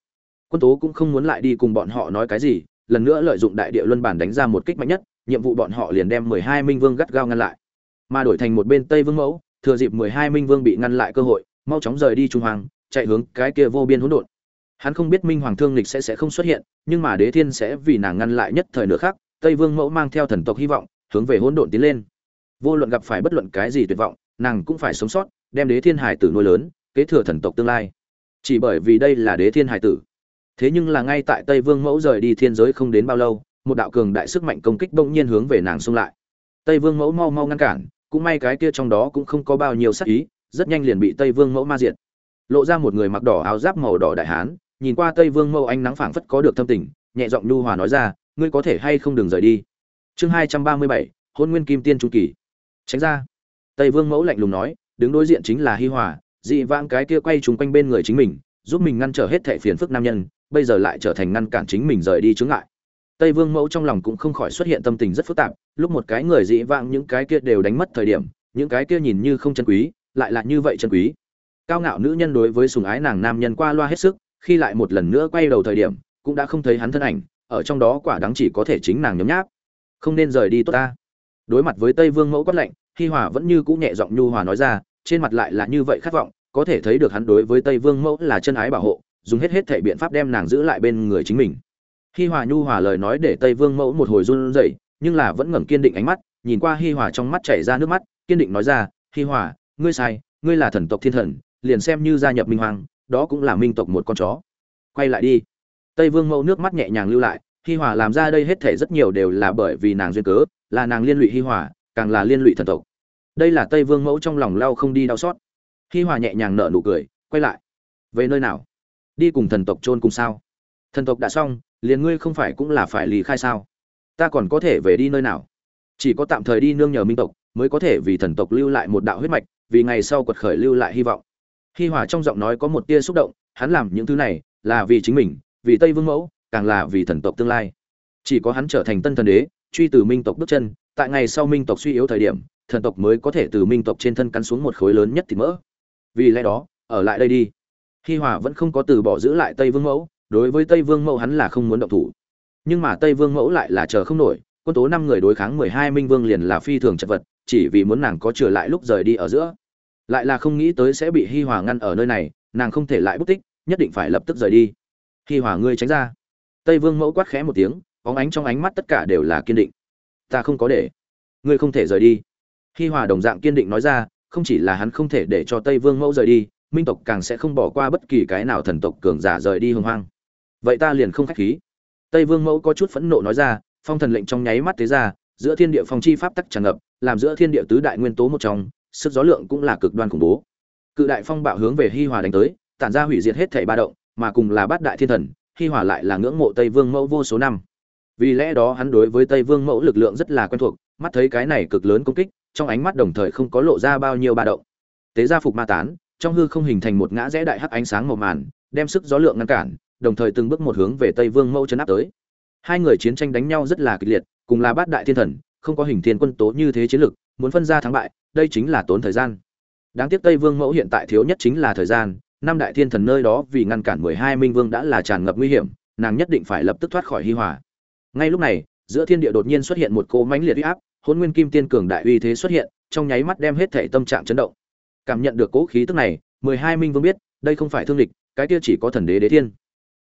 Quân tố cũng không muốn lại đi cùng bọn họ nói cái gì, lần nữa lợi dụng đại địa luân bản đánh ra một kích mạnh nhất, nhiệm vụ bọn họ liền đem mười hai minh vương gắt gao ngăn lại. Mà đổi thành một bên tây vương mẫu, thừa dịp mười hai minh vương bị ngăn lại cơ hội, mau chóng rời đi trung hoàng, chạy hướng cái kia vô biên hỗn độn. Hắn không biết minh hoàng thương lịch sẽ sẽ không xuất hiện, nhưng mà đế thiên sẽ vì nàng ngăn lại nhất thời nữa khác tây vương mẫu mang theo thần tộc hy vọng, hướng về hỗn độn tiến lên vô luận gặp phải bất luận cái gì tuyệt vọng, nàng cũng phải sống sót, đem đế thiên hải tử nuôi lớn, kế thừa thần tộc tương lai. Chỉ bởi vì đây là đế thiên hải tử. Thế nhưng là ngay tại tây vương mẫu rời đi thiên giới không đến bao lâu, một đạo cường đại sức mạnh công kích bỗng nhiên hướng về nàng xung lại. Tây vương mẫu mau mau ngăn cản, cũng may cái kia trong đó cũng không có bao nhiêu sắc ý, rất nhanh liền bị tây vương mẫu ma diệt. Lộ ra một người mặc đỏ áo giáp màu đỏ đại hán, nhìn qua tây vương mẫu ánh nắng phảng phất có được thâm tình, nhẹ giọng nhu hòa nói ra, ngươi có thể hay không đừng rời đi? Chương hai trăm ba mươi bảy, hôn nguyên kim tiên trung kỳ tránh ra. Tây vương mẫu lạnh lùng nói, đứng đối diện chính là hi hòa, dị vãng cái kia quay trúng quanh bên người chính mình, giúp mình ngăn trở hết thệ phiền phức nam nhân, bây giờ lại trở thành ngăn cản chính mình rời đi chướng ngại. Tây vương mẫu trong lòng cũng không khỏi xuất hiện tâm tình rất phức tạp, lúc một cái người dị vãng những cái kia đều đánh mất thời điểm, những cái kia nhìn như không chân quý, lại là như vậy chân quý. Cao ngạo nữ nhân đối với sùng ái nàng nam nhân qua loa hết sức, khi lại một lần nữa quay đầu thời điểm, cũng đã không thấy hắn thân ảnh, ở trong đó quả đáng chỉ có thể chính nàng nhấm nháp. Không nên rời đi tốt ta. Đối mặt với tây vương mẫu quát lệnh hi hòa vẫn như cũ nhẹ giọng nhu hòa nói ra, trên mặt lại là như vậy khát vọng, có thể thấy được hắn đối với tây vương mẫu là chân ái bảo hộ, dùng hết hết thể biện pháp đem nàng giữ lại bên người chính mình. Hi hòa nhu hòa lời nói để tây vương mẫu một hồi run rẩy, nhưng là vẫn ngẩng kiên định ánh mắt, nhìn qua hi hòa trong mắt chảy ra nước mắt, kiên định nói ra, hi hòa, ngươi sai, ngươi là thần tộc thiên thần, liền xem như gia nhập minh hoàng đó cũng là minh tộc một con chó. Quay lại đi. Tây vương mẫu nước mắt nhẹ nhàng lưu lại, hi hòa làm ra đây hết thể rất nhiều đều là bởi vì nàng duyên cớ, là nàng liên lụy hi hòa càng là liên lụy thần tộc. Đây là tây vương mẫu trong lòng lao không đi đau xót. Hi hòa nhẹ nhàng nở nụ cười, quay lại. Về nơi nào? Đi cùng thần tộc chôn cùng sao? Thần tộc đã xong, liền ngươi không phải cũng là phải lì khai sao? Ta còn có thể về đi nơi nào? Chỉ có tạm thời đi nương nhờ minh tộc, mới có thể vì thần tộc lưu lại một đạo huyết mạch, vì ngày sau quật khởi lưu lại hy vọng. Hi hòa trong giọng nói có một tia xúc động, hắn làm những thứ này là vì chính mình, vì tây vương mẫu, càng là vì thần tộc tương lai. Chỉ có hắn trở thành tân thần đế, truy từ minh tộc bước chân tại ngày sau minh tộc suy yếu thời điểm, thần tộc mới có thể từ minh tộc trên thân cắn xuống một khối lớn nhất thịt mỡ. Vì lẽ đó, ở lại đây đi. Hi hòa vẫn không có từ bỏ giữ lại tây vương mẫu, đối với tây vương mẫu hắn là không muốn động thủ. Nhưng mà tây vương mẫu lại là chờ không nổi, quân tố năm người đối kháng mười hai minh vương liền là phi thường chật vật, chỉ vì muốn nàng có trở lại lúc rời đi ở giữa. Lại là không nghĩ tới sẽ bị hi hòa ngăn ở nơi này, nàng không thể lại bút tích, nhất định phải lập tức rời đi. Hi hòa ngươi tránh ra. Tây vương mẫu quát khẽ một tiếng, bóng ánh trong ánh mắt tất cả đều là kiên định ta không có để. Ngươi không thể rời đi. Hi hòa đồng dạng kiên định nói ra, không chỉ là hắn không thể để cho tây vương mẫu rời đi, minh tộc càng sẽ không bỏ qua bất kỳ cái nào thần tộc cường giả rời đi hưng hoang. Vậy ta liền không khách khí. Tây vương mẫu có chút phẫn nộ nói ra, phong thần lệnh trong nháy mắt thế ra, giữa thiên địa phong chi pháp tắc tràn ngập, làm giữa thiên địa tứ đại nguyên tố một trong, sức gió lượng cũng là cực đoan khủng bố. Cự đại phong bạo hướng về hi hòa đánh tới, tản ra hủy diệt hết thảy ba động, mà cùng là bát đại thiên thần, hi hòa lại là ngưỡng mộ tây vương mẫu vô số năm vì lẽ đó hắn đối với tây vương mẫu lực lượng rất là quen thuộc, mắt thấy cái này cực lớn công kích, trong ánh mắt đồng thời không có lộ ra bao nhiêu ba động. Tế gia phục ma tán, trong hư không hình thành một ngã rẽ đại hắc ánh sáng màu màn, đem sức gió lượng ngăn cản, đồng thời từng bước một hướng về tây vương mẫu chấn áp tới. Hai người chiến tranh đánh nhau rất là kịch liệt, cùng là bát đại thiên thần, không có hình thiên quân tố như thế chiến lực, muốn phân ra thắng bại, đây chính là tốn thời gian. Đáng tiếc tây vương mẫu hiện tại thiếu nhất chính là thời gian, năm đại thiên thần nơi đó vì ngăn cản mười hai minh vương đã là tràn ngập nguy hiểm, nàng nhất định phải lập tức thoát khỏi hi hòa ngay lúc này, giữa thiên địa đột nhiên xuất hiện một cỗ mãnh liệt uy áp hôn nguyên kim tiên cường đại uy thế xuất hiện, trong nháy mắt đem hết thể tâm trạng chấn động. Cảm nhận được cỗ khí tức này, mười hai minh vương biết, đây không phải thương lịch cái kia chỉ có thần đế đế thiên.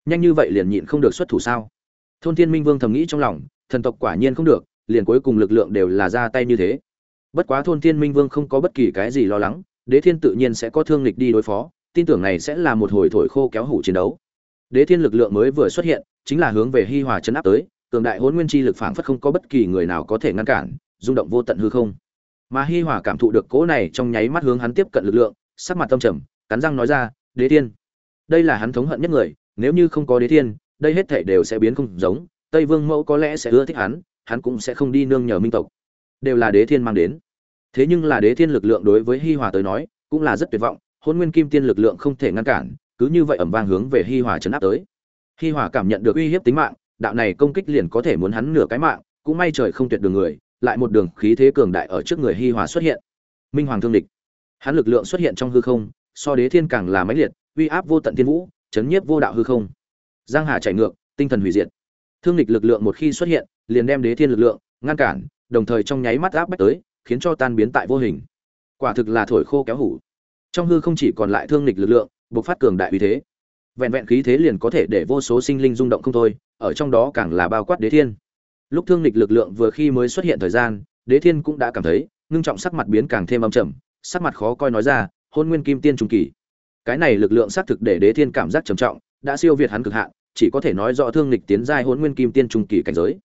Nhanh như vậy liền nhịn không được xuất thủ sao? Thôn thiên minh vương thầm nghĩ trong lòng, thần tộc quả nhiên không được, liền cuối cùng lực lượng đều là ra tay như thế. Bất quá thôn thiên minh vương không có bất kỳ cái gì lo lắng, đế thiên tự nhiên sẽ có thương lịch đi đối phó, tin tưởng này sẽ là một hồi thổi khô kéo hủ chiến đấu. Đế thiên lực lượng mới vừa xuất hiện, chính là hướng về hi hòa chấn áp tới cường đại hỗn nguyên chi lực phảng phất không có bất kỳ người nào có thể ngăn cản, rung động vô tận hư không. Mà hi hòa cảm thụ được cỗ này trong nháy mắt hướng hắn tiếp cận lực lượng, sắc mặt tâm trầm, cắn răng nói ra, đế thiên, đây là hắn thống hận nhất người, nếu như không có đế thiên, đây hết thảy đều sẽ biến không giống, tây vương mẫu có lẽ sẽ ưa thích hắn hắn cũng sẽ không đi nương nhờ minh tộc. Đều là đế thiên mang đến. Thế nhưng là đế thiên lực lượng đối với hi hòa tới nói, cũng là rất tuyệt vọng Hỗn nguyên kim tiên lực lượng không thể ngăn cản, cứ như vậy ầm vang hướng về hi hòa chấn áp tới. Hi hòa cảm nhận được uy hiếp tính mạng đạo này công kích liền có thể muốn hắn nửa cái mạng, cũng may trời không tuyệt đường người, lại một đường khí thế cường đại ở trước người hi hòa xuất hiện. Minh hoàng thương địch. Hắn lực lượng xuất hiện trong hư không, so đế thiên càng là máy liệt, uy áp vô tận thiên vũ, chấn nhiếp vô đạo hư không. Giang hà chảy ngược, tinh thần hủy diệt. Thương địch lực lượng một khi xuất hiện, liền đem đế thiên lực lượng ngăn cản, đồng thời trong nháy mắt áp bách tới, khiến cho tan biến tại vô hình. Quả thực là thổi khô kéo hủ. Trong hư không chỉ còn lại thương địch lực lượng, bộc phát cường đại uy thế. Vẹn vẹn khí thế liền có thể để vô số sinh linh rung động không thôi ở trong đó càng là bao quát đế thiên. Lúc thương lịch lực lượng vừa khi mới xuất hiện thời gian, đế thiên cũng đã cảm thấy, ngưng trọng sắc mặt biến càng thêm âm trầm, sắc mặt khó coi nói ra, hôn nguyên kim tiên trung kỳ. Cái này lực lượng xác thực để đế thiên cảm giác trầm trọng, đã siêu việt hắn cực hạn, chỉ có thể nói rõ thương lịch tiến giai hôn nguyên kim tiên trung kỳ cảnh giới.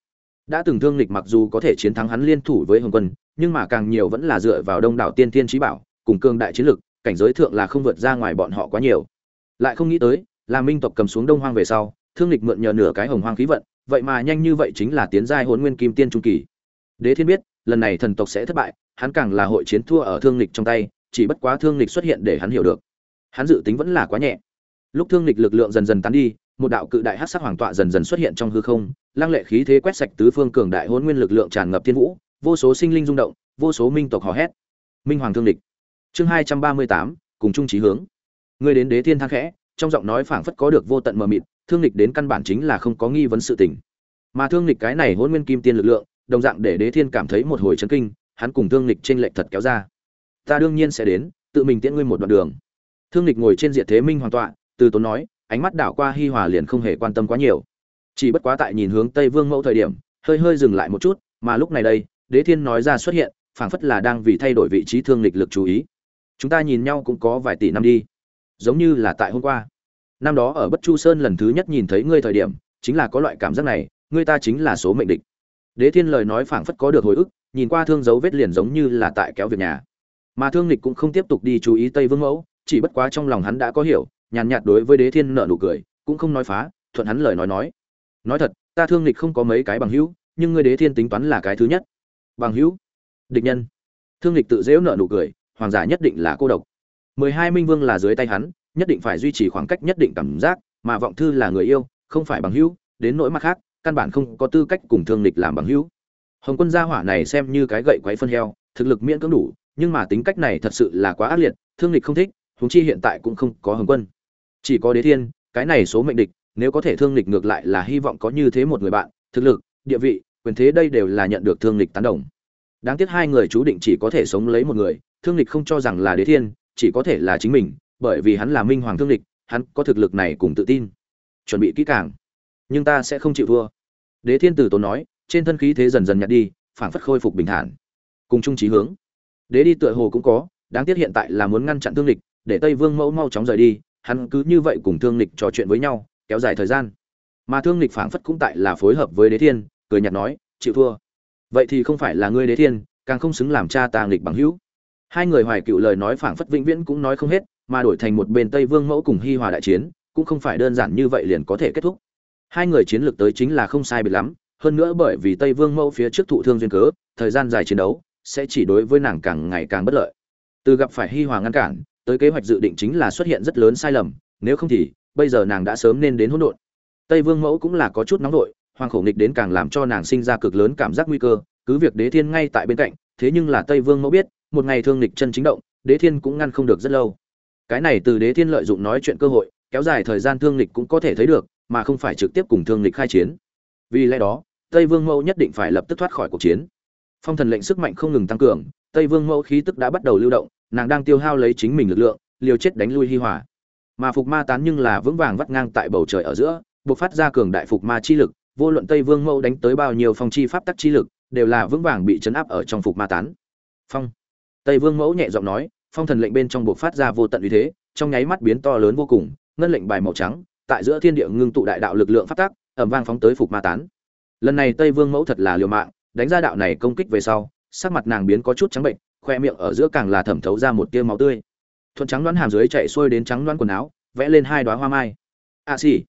Đã từng thương lịch mặc dù có thể chiến thắng hắn liên thủ với hồng quân, nhưng mà càng nhiều vẫn là dựa vào đông đảo tiên thiên trí bảo, cùng cương đại chiến lực, cảnh giới thượng là không vượt ra ngoài bọn họ quá nhiều. Lại không nghĩ tới, là minh tộc cầm xuống đông hoang về sau thương lịch mượn nhờ nửa cái hồng hoang khí vận, vậy mà nhanh như vậy chính là tiến giai hôn nguyên kim tiên trung kỳ. Đế thiên biết, lần này thần tộc sẽ thất bại, hắn càng là hội chiến thua ở thương lịch trong tay, chỉ bất quá thương lịch xuất hiện để hắn hiểu được. Hắn dự tính vẫn là quá nhẹ. Lúc thương lịch lực lượng dần dần tán đi, một đạo cự đại hắc sắc hoàng tọa dần dần xuất hiện trong hư không, lăng lệ khí thế quét sạch tứ phương cường đại hôn nguyên lực lượng tràn ngập thiên vũ, vô số sinh linh rung động, vô số minh tộc hò hét. Minh hoàng thương lịch chương hai trăm ba mươi tám, cùng trung trí hướng. Ngươi đến đế thiên thang khẽ, trong giọng nói phảng phất có được vô tận mờ mịt thương lịch đến căn bản chính là không có nghi vấn sự tình. Mà thương lịch cái này hôn nguyên kim tiên lực lượng, đồng dạng để đế thiên cảm thấy một hồi chấn kinh, hắn cùng thương lịch trên lệch thật kéo ra. Ta đương nhiên sẽ đến, tự mình tiễn ngươi một đoạn đường. Thương lịch ngồi trên diệt thế minh hoàn tọa, từ tốn nói, ánh mắt đảo qua hi hòa liền không hề quan tâm quá nhiều. Chỉ bất quá tại nhìn hướng tây vương mẫu thời điểm, hơi hơi dừng lại một chút, mà lúc này đây, đế thiên nói ra xuất hiện, phảng phất là đang vì thay đổi vị trí thương lịch lực chú ý. Chúng ta nhìn nhau cũng có vài tỷ năm đi. Giống như là tại hôm qua năm đó ở bất chu sơn lần thứ nhất nhìn thấy ngươi thời điểm, chính là có loại cảm giác này, ngươi ta chính là số mệnh địch. Đế thiên lời nói phảng phất có được hồi ức, nhìn qua thương dấu vết liền giống như là tại kéo việc nhà. Mà thương lịch cũng không tiếp tục đi chú ý tây vương mẫu, chỉ bất quá trong lòng hắn đã có hiểu, nhàn nhạt đối với đế thiên nợ nụ cười, cũng không nói phá, thuận hắn lời nói nói. Nói thật, ta thương lịch không có mấy cái bằng hữu, nhưng ngươi đế thiên tính toán là cái thứ nhất. Bằng hữu? Địch nhân. Thương lịch tự dễu nợ nụ cười, hoàng giả nhất định là cô độc. Mười hai minh vương là dưới tay hắn nhất định phải duy trì khoảng cách nhất định cảm giác, mà vọng thư là người yêu, không phải bằng hữu, đến nỗi mặt khác, căn bản không có tư cách cùng thương lịch làm bằng hữu. Hồng quân gia hỏa này xem như cái gậy quấy phân heo, thực lực miễn cưỡng đủ, nhưng mà tính cách này thật sự là quá ác liệt, thương lịch không thích, huống chi hiện tại cũng không có hồng quân. Chỉ có đế thiên, cái này số mệnh địch, nếu có thể thương lịch ngược lại là hy vọng có như thế một người bạn, thực lực, địa vị, quyền thế đây đều là nhận được thương lịch tán đồng. Đáng tiếc hai người chú định chỉ có thể sống lấy một người, thương lịch không cho rằng là đế thiên, chỉ có thể là chính mình bởi vì hắn là minh hoàng thương lịch hắn có thực lực này cùng tự tin. Chuẩn bị kỹ càng. Nhưng ta sẽ không chịu thua. Đế thiên tử tốn nói, trên thân khí thế dần dần nhạt đi, phảng phất khôi phục bình thản. Cùng chung trí hướng. Đế đi tựa hồ cũng có, đáng tiếc hiện tại là muốn ngăn chặn thương lịch để tây vương mẫu mau chóng rời đi, hắn cứ như vậy cùng thương lịch trò chuyện với nhau, kéo dài thời gian. Mà thương lịch phảng phất cũng tại là phối hợp với đế thiên, cười nhạt nói, chịu thua. Vậy thì không phải là ngươi đế thiên, càng không xứng làm cha Tàng Lịch bằng hữu. Hai người hoài cựu lời nói phảng phất vĩnh viễn cũng nói không hết mà đổi thành một bên tây vương mẫu cùng hi hòa đại chiến cũng không phải đơn giản như vậy liền có thể kết thúc. Hai người chiến lược tới chính là không sai biệt lắm hơn nữa bởi vì tây vương mẫu phía trước thụ thương duyên cớ thời gian dài chiến đấu sẽ chỉ đối với nàng càng ngày càng bất lợi. Từ gặp phải hi hòa ngăn cản tới kế hoạch dự định chính là xuất hiện rất lớn sai lầm nếu không thì bây giờ nàng đã sớm nên đến hỗn độn. Tây vương mẫu cũng là có chút nóng nội, hoàng khổ nghịch đến càng làm cho nàng sinh ra cực lớn cảm giác nguy cơ cứ việc đế thiên ngay tại bên cạnh thế nhưng là tây vương mẫu biết một ngày thương nghịch chân chính động đế thiên cũng ngăn không được rất lâu cái này từ đế thiên lợi dụng nói chuyện cơ hội, kéo dài thời gian thương lịch cũng có thể thấy được, mà không phải trực tiếp cùng thương lịch khai chiến. Vì lẽ đó, tây vương mẫu nhất định phải lập tức thoát khỏi cuộc chiến. Phong thần lệnh sức mạnh không ngừng tăng cường, tây vương mẫu khí tức đã bắt đầu lưu động, nàng đang tiêu hao lấy chính mình lực lượng, liều chết đánh lui hi hòa. Mà phục ma tán nhưng là vững vàng vắt ngang tại bầu trời ở giữa, buộc phát ra cường đại phục ma chi lực, vô luận tây vương mẫu đánh tới bao nhiêu phong chi pháp tắc chi lực, đều là vững vàng bị chấn áp ở trong phục ma tán. Phong. Tây vương mẫu nhẹ giọng nói phong thần lệnh bên trong buộc phát ra vô tận uy thế trong nháy mắt biến to lớn vô cùng ngân lệnh bài màu trắng tại giữa thiên địa ngưng tụ đại đạo lực lượng phát tác ẩm vang phóng tới phục ma tán. Lần này tây vương mẫu thật là liều mạng đánh ra đạo này công kích về sau sắc mặt nàng biến có chút trắng bệnh khoe miệng ở giữa càng là thẩm thấu ra một tia máu tươi. Thuận trắng đoán hàm dưới chạy xuôi đến trắng đoán quần áo vẽ lên hai đoá hoa mai. A à, xì.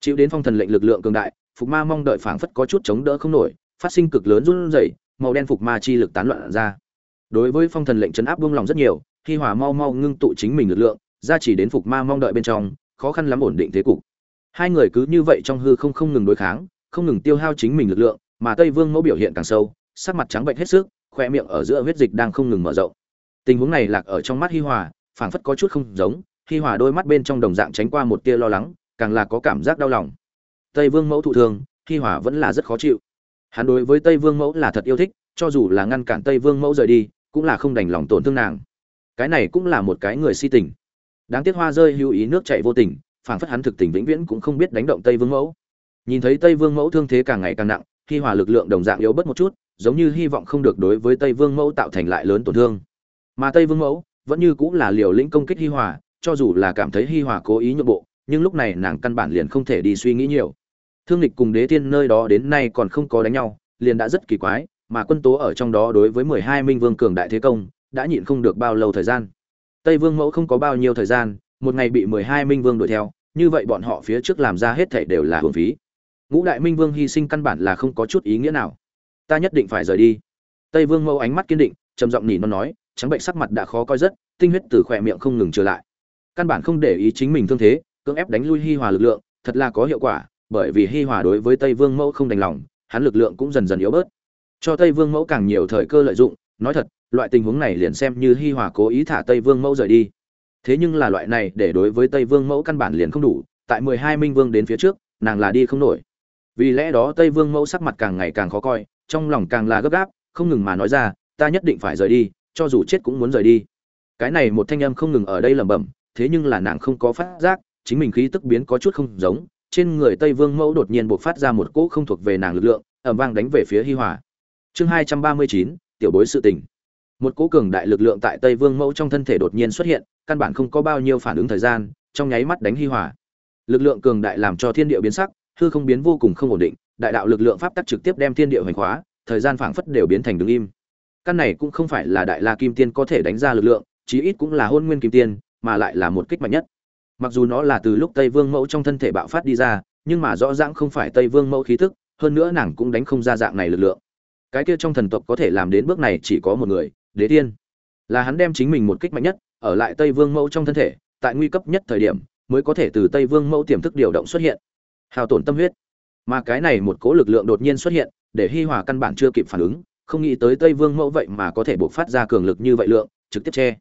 Chịu đến phong thần lệnh lực lượng cường đại phục ma mong đợi phảng phất có chút chống đỡ không nổi phát sinh cực lớn run rẩy màu đen phục ma chi lực tán loạn ra. Đối với phong thần lệnh chấn áp buông lòng rất nhiều khi hòa mau mau ngưng tụ chính mình lực lượng, ra chỉ đến phục ma mong đợi bên trong, khó khăn lắm ổn định thế cục. Hai người cứ như vậy trong hư không không ngừng đối kháng, không ngừng tiêu hao chính mình lực lượng, mà tây vương mẫu biểu hiện càng sâu, sắc mặt trắng bệnh hết sức khoe miệng ở giữa huyết dịch đang không ngừng mở rộng. Tình huống này lạc ở trong mắt hi hòa, phảng phất có chút không giống, hi hòa đôi mắt bên trong đồng dạng tránh qua một tia lo lắng, càng là có cảm giác đau lòng. Tây vương mẫu thụ thương, hi hòa vẫn là rất khó chịu. Hắn đối với tây vương mẫu là thật yêu thích, cho dù là ngăn cản tây vương mẫu rời đi, cũng là không đành lòng tổn thương nàng cái này cũng là một cái người si tình. Đáng tiếc hoa rơi hữu ý nước chảy vô tình, phảng phất hắn thực tình vĩnh viễn cũng không biết đánh động tây vương mẫu. Nhìn thấy tây vương mẫu thương thế càng ngày càng nặng hi hòa lực lượng đồng dạng yếu bớt một chút, giống như hy vọng không được đối với tây vương mẫu tạo thành lại lớn tổn thương. Mà tây vương mẫu vẫn như cũng là liều lĩnh công kích hi hòa, cho dù là cảm thấy hi hòa cố ý nhượng bộ, nhưng lúc này nàng căn bản liền không thể đi suy nghĩ nhiều. Thương lịch cùng đế tiên nơi đó đến nay còn không có đánh nhau, liền đã rất kỳ quái, mà quân tố ở trong đó đối với mười hai minh vương cường đại thế công đã nhịn không được bao lâu thời gian. Tây vương mẫu không có bao nhiêu thời gian, một ngày bị mười hai minh vương đuổi theo, như vậy bọn họ phía trước làm ra hết thảy đều là hưởng phí. Ngũ đại minh vương hy sinh căn bản là không có chút ý nghĩa nào. Ta nhất định phải rời đi. Tây vương mẫu ánh mắt kiên định, trầm giọng nỉ non nói, trắng bệnh sắc mặt đã khó coi rất, tinh huyết từ khỏe miệng không ngừng trở lại. Căn bản không để ý chính mình thương thế, cưỡng ép đánh lui hi hòa lực lượng, thật là có hiệu quả, bởi vì hi hòa đối với tây vương mẫu không đành lòng, hắn lực lượng cũng dần dần yếu bớt. Cho tây vương mẫu càng nhiều thời cơ lợi dụng, nói thật loại tình huống này liền xem như hi hòa cố ý thả tây vương mẫu rời đi. Thế nhưng là loại này để đối với tây vương mẫu căn bản liền không đủ, tại mười hai minh vương đến phía trước, nàng là đi không nổi. Vì lẽ đó tây vương mẫu sắc mặt càng ngày càng khó coi, trong lòng càng là gấp gáp, không ngừng mà nói ra, ta nhất định phải rời đi, cho dù chết cũng muốn rời đi. Cái này một thanh âm không ngừng ở đây lẩm bẩm, thế nhưng là nàng không có phát giác, chính mình khí tức biến có chút không giống, trên người tây vương mẫu đột nhiên buộc phát ra một cỗ không thuộc về nàng lực lượng ẩm vang đánh về phía hi hòa. Chương hai trăm ba mươi chín, tiểu bối sự tình một cỗ cường đại lực lượng tại tây vương mẫu trong thân thể đột nhiên xuất hiện, căn bản không có bao nhiêu phản ứng thời gian, trong nháy mắt đánh hi hòa. Lực lượng cường đại làm cho thiên địa biến sắc, hư không biến vô cùng không ổn định, đại đạo lực lượng pháp tắc trực tiếp đem thiên địa hoành khóa, thời gian phảng phất đều biến thành đứng im. Căn này cũng không phải là đại la kim tiên có thể đánh ra lực lượng, chí ít cũng là hôn nguyên kim tiên, mà lại là một kích mạnh nhất. Mặc dù nó là từ lúc tây vương mẫu trong thân thể bạo phát đi ra, nhưng mà rõ ràng không phải tây vương mẫu khí thức, hơn nữa nàng cũng đánh không ra dạng này lực lượng. Cái kia trong thần tộc có thể làm đến bước này chỉ có một người đế tiên là hắn đem chính mình một kích mạnh nhất, ở lại tây vương mẫu trong thân thể, tại nguy cấp nhất thời điểm, mới có thể từ tây vương mẫu tiềm thức điều động xuất hiện. Hao tổn tâm huyết. Mà cái này một cố lực lượng đột nhiên xuất hiện, để hi hòa căn bản chưa kịp phản ứng, không nghĩ tới tây vương mẫu vậy mà có thể buộc phát ra cường lực như vậy lượng, trực tiếp che.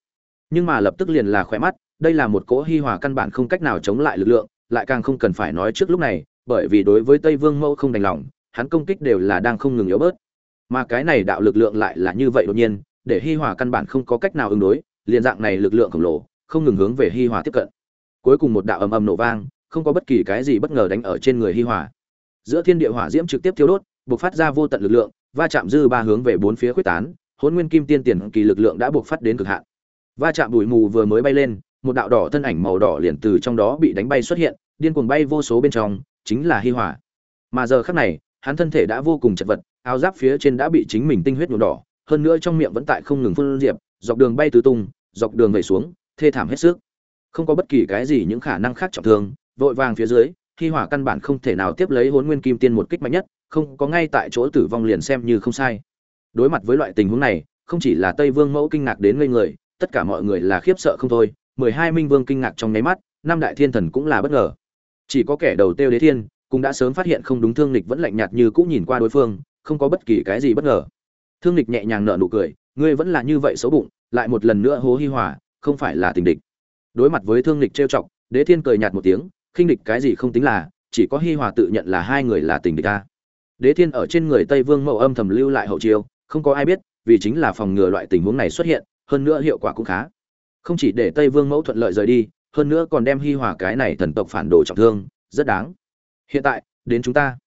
Nhưng mà lập tức liền là khỏe mắt, đây là một cỗ hi hòa căn bản không cách nào chống lại lực lượng, lại càng không cần phải nói trước lúc này, bởi vì đối với tây vương mẫu không đành lòng, hắn công kích đều là đang không ngừng yếu bớt. Mà cái này đạo lực lượng lại là như vậy đột nhiên để hi hòa căn bản không có cách nào ứng đối, liền dạng này lực lượng khổng lồ, không ngừng hướng về hi hòa tiếp cận. Cuối cùng một đạo ầm ầm nổ vang, không có bất kỳ cái gì bất ngờ đánh ở trên người hi hòa. Giữa thiên địa hỏa diễm trực tiếp thiêu đốt buộc phát ra vô tận lực lượng, va chạm dư ba hướng về bốn phía quyết tán hôn nguyên kim tiên tiền kỳ lực lượng đã buộc phát đến cực hạn. Va chạm bụi mù vừa mới bay lên, một đạo đỏ thân ảnh màu đỏ liền từ trong đó bị đánh bay xuất hiện, điên cuồng bay vô số bên trong, chính là hi hòa. Mà giờ khắc này, hắn thân thể đã vô cùng chật vật, áo giáp phía trên đã bị chính mình tinh huyết nhuộm đỏ hơn nữa trong miệng vẫn tại không ngừng phun diệp, dọc đường bay tứ tung, dọc đường về xuống, thê thảm hết sức. Không có bất kỳ cái gì những khả năng khác trọng thương, vội vàng phía dưới, hi hỏa căn bản không thể nào tiếp lấy Hỗn nguyên kim tiên một kích mạnh nhất, không có ngay tại chỗ tử vong liền xem như không sai. Đối mặt với loại tình huống này, không chỉ là tây vương mẫu kinh ngạc đến ngây người, tất cả mọi người là khiếp sợ không thôi, mười hai minh vương kinh ngạc trong nháy mắt, năm đại thiên thần cũng là bất ngờ. Chỉ có kẻ đầu tiêu đế thiên, cũng đã sớm phát hiện không đúng thương lịch vẫn lạnh nhạt như cũ nhìn qua đối phương, không có bất kỳ cái gì bất ngờ thương lịch nhẹ nhàng nở nụ cười, ngươi vẫn là như vậy xấu bụng, lại một lần nữa hố hi hòa, không phải là tình địch. Đối mặt với thương lịch trêu chọc, đế thiên cười nhạt một tiếng, khinh địch cái gì không tính là, chỉ có hi hòa tự nhận là hai người là tình địch ta đế thiên ở trên người tây vương mẫu âm thầm lưu lại hậu chiêu, không có ai biết, vì chính là phòng ngừa loại tình huống này xuất hiện, hơn nữa hiệu quả cũng khá. Không chỉ để tây vương mẫu thuận lợi rời đi, hơn nữa còn đem hi hòa cái này thần tộc phản đồ trọng thương, rất đáng. Hiện tại, đến chúng ta.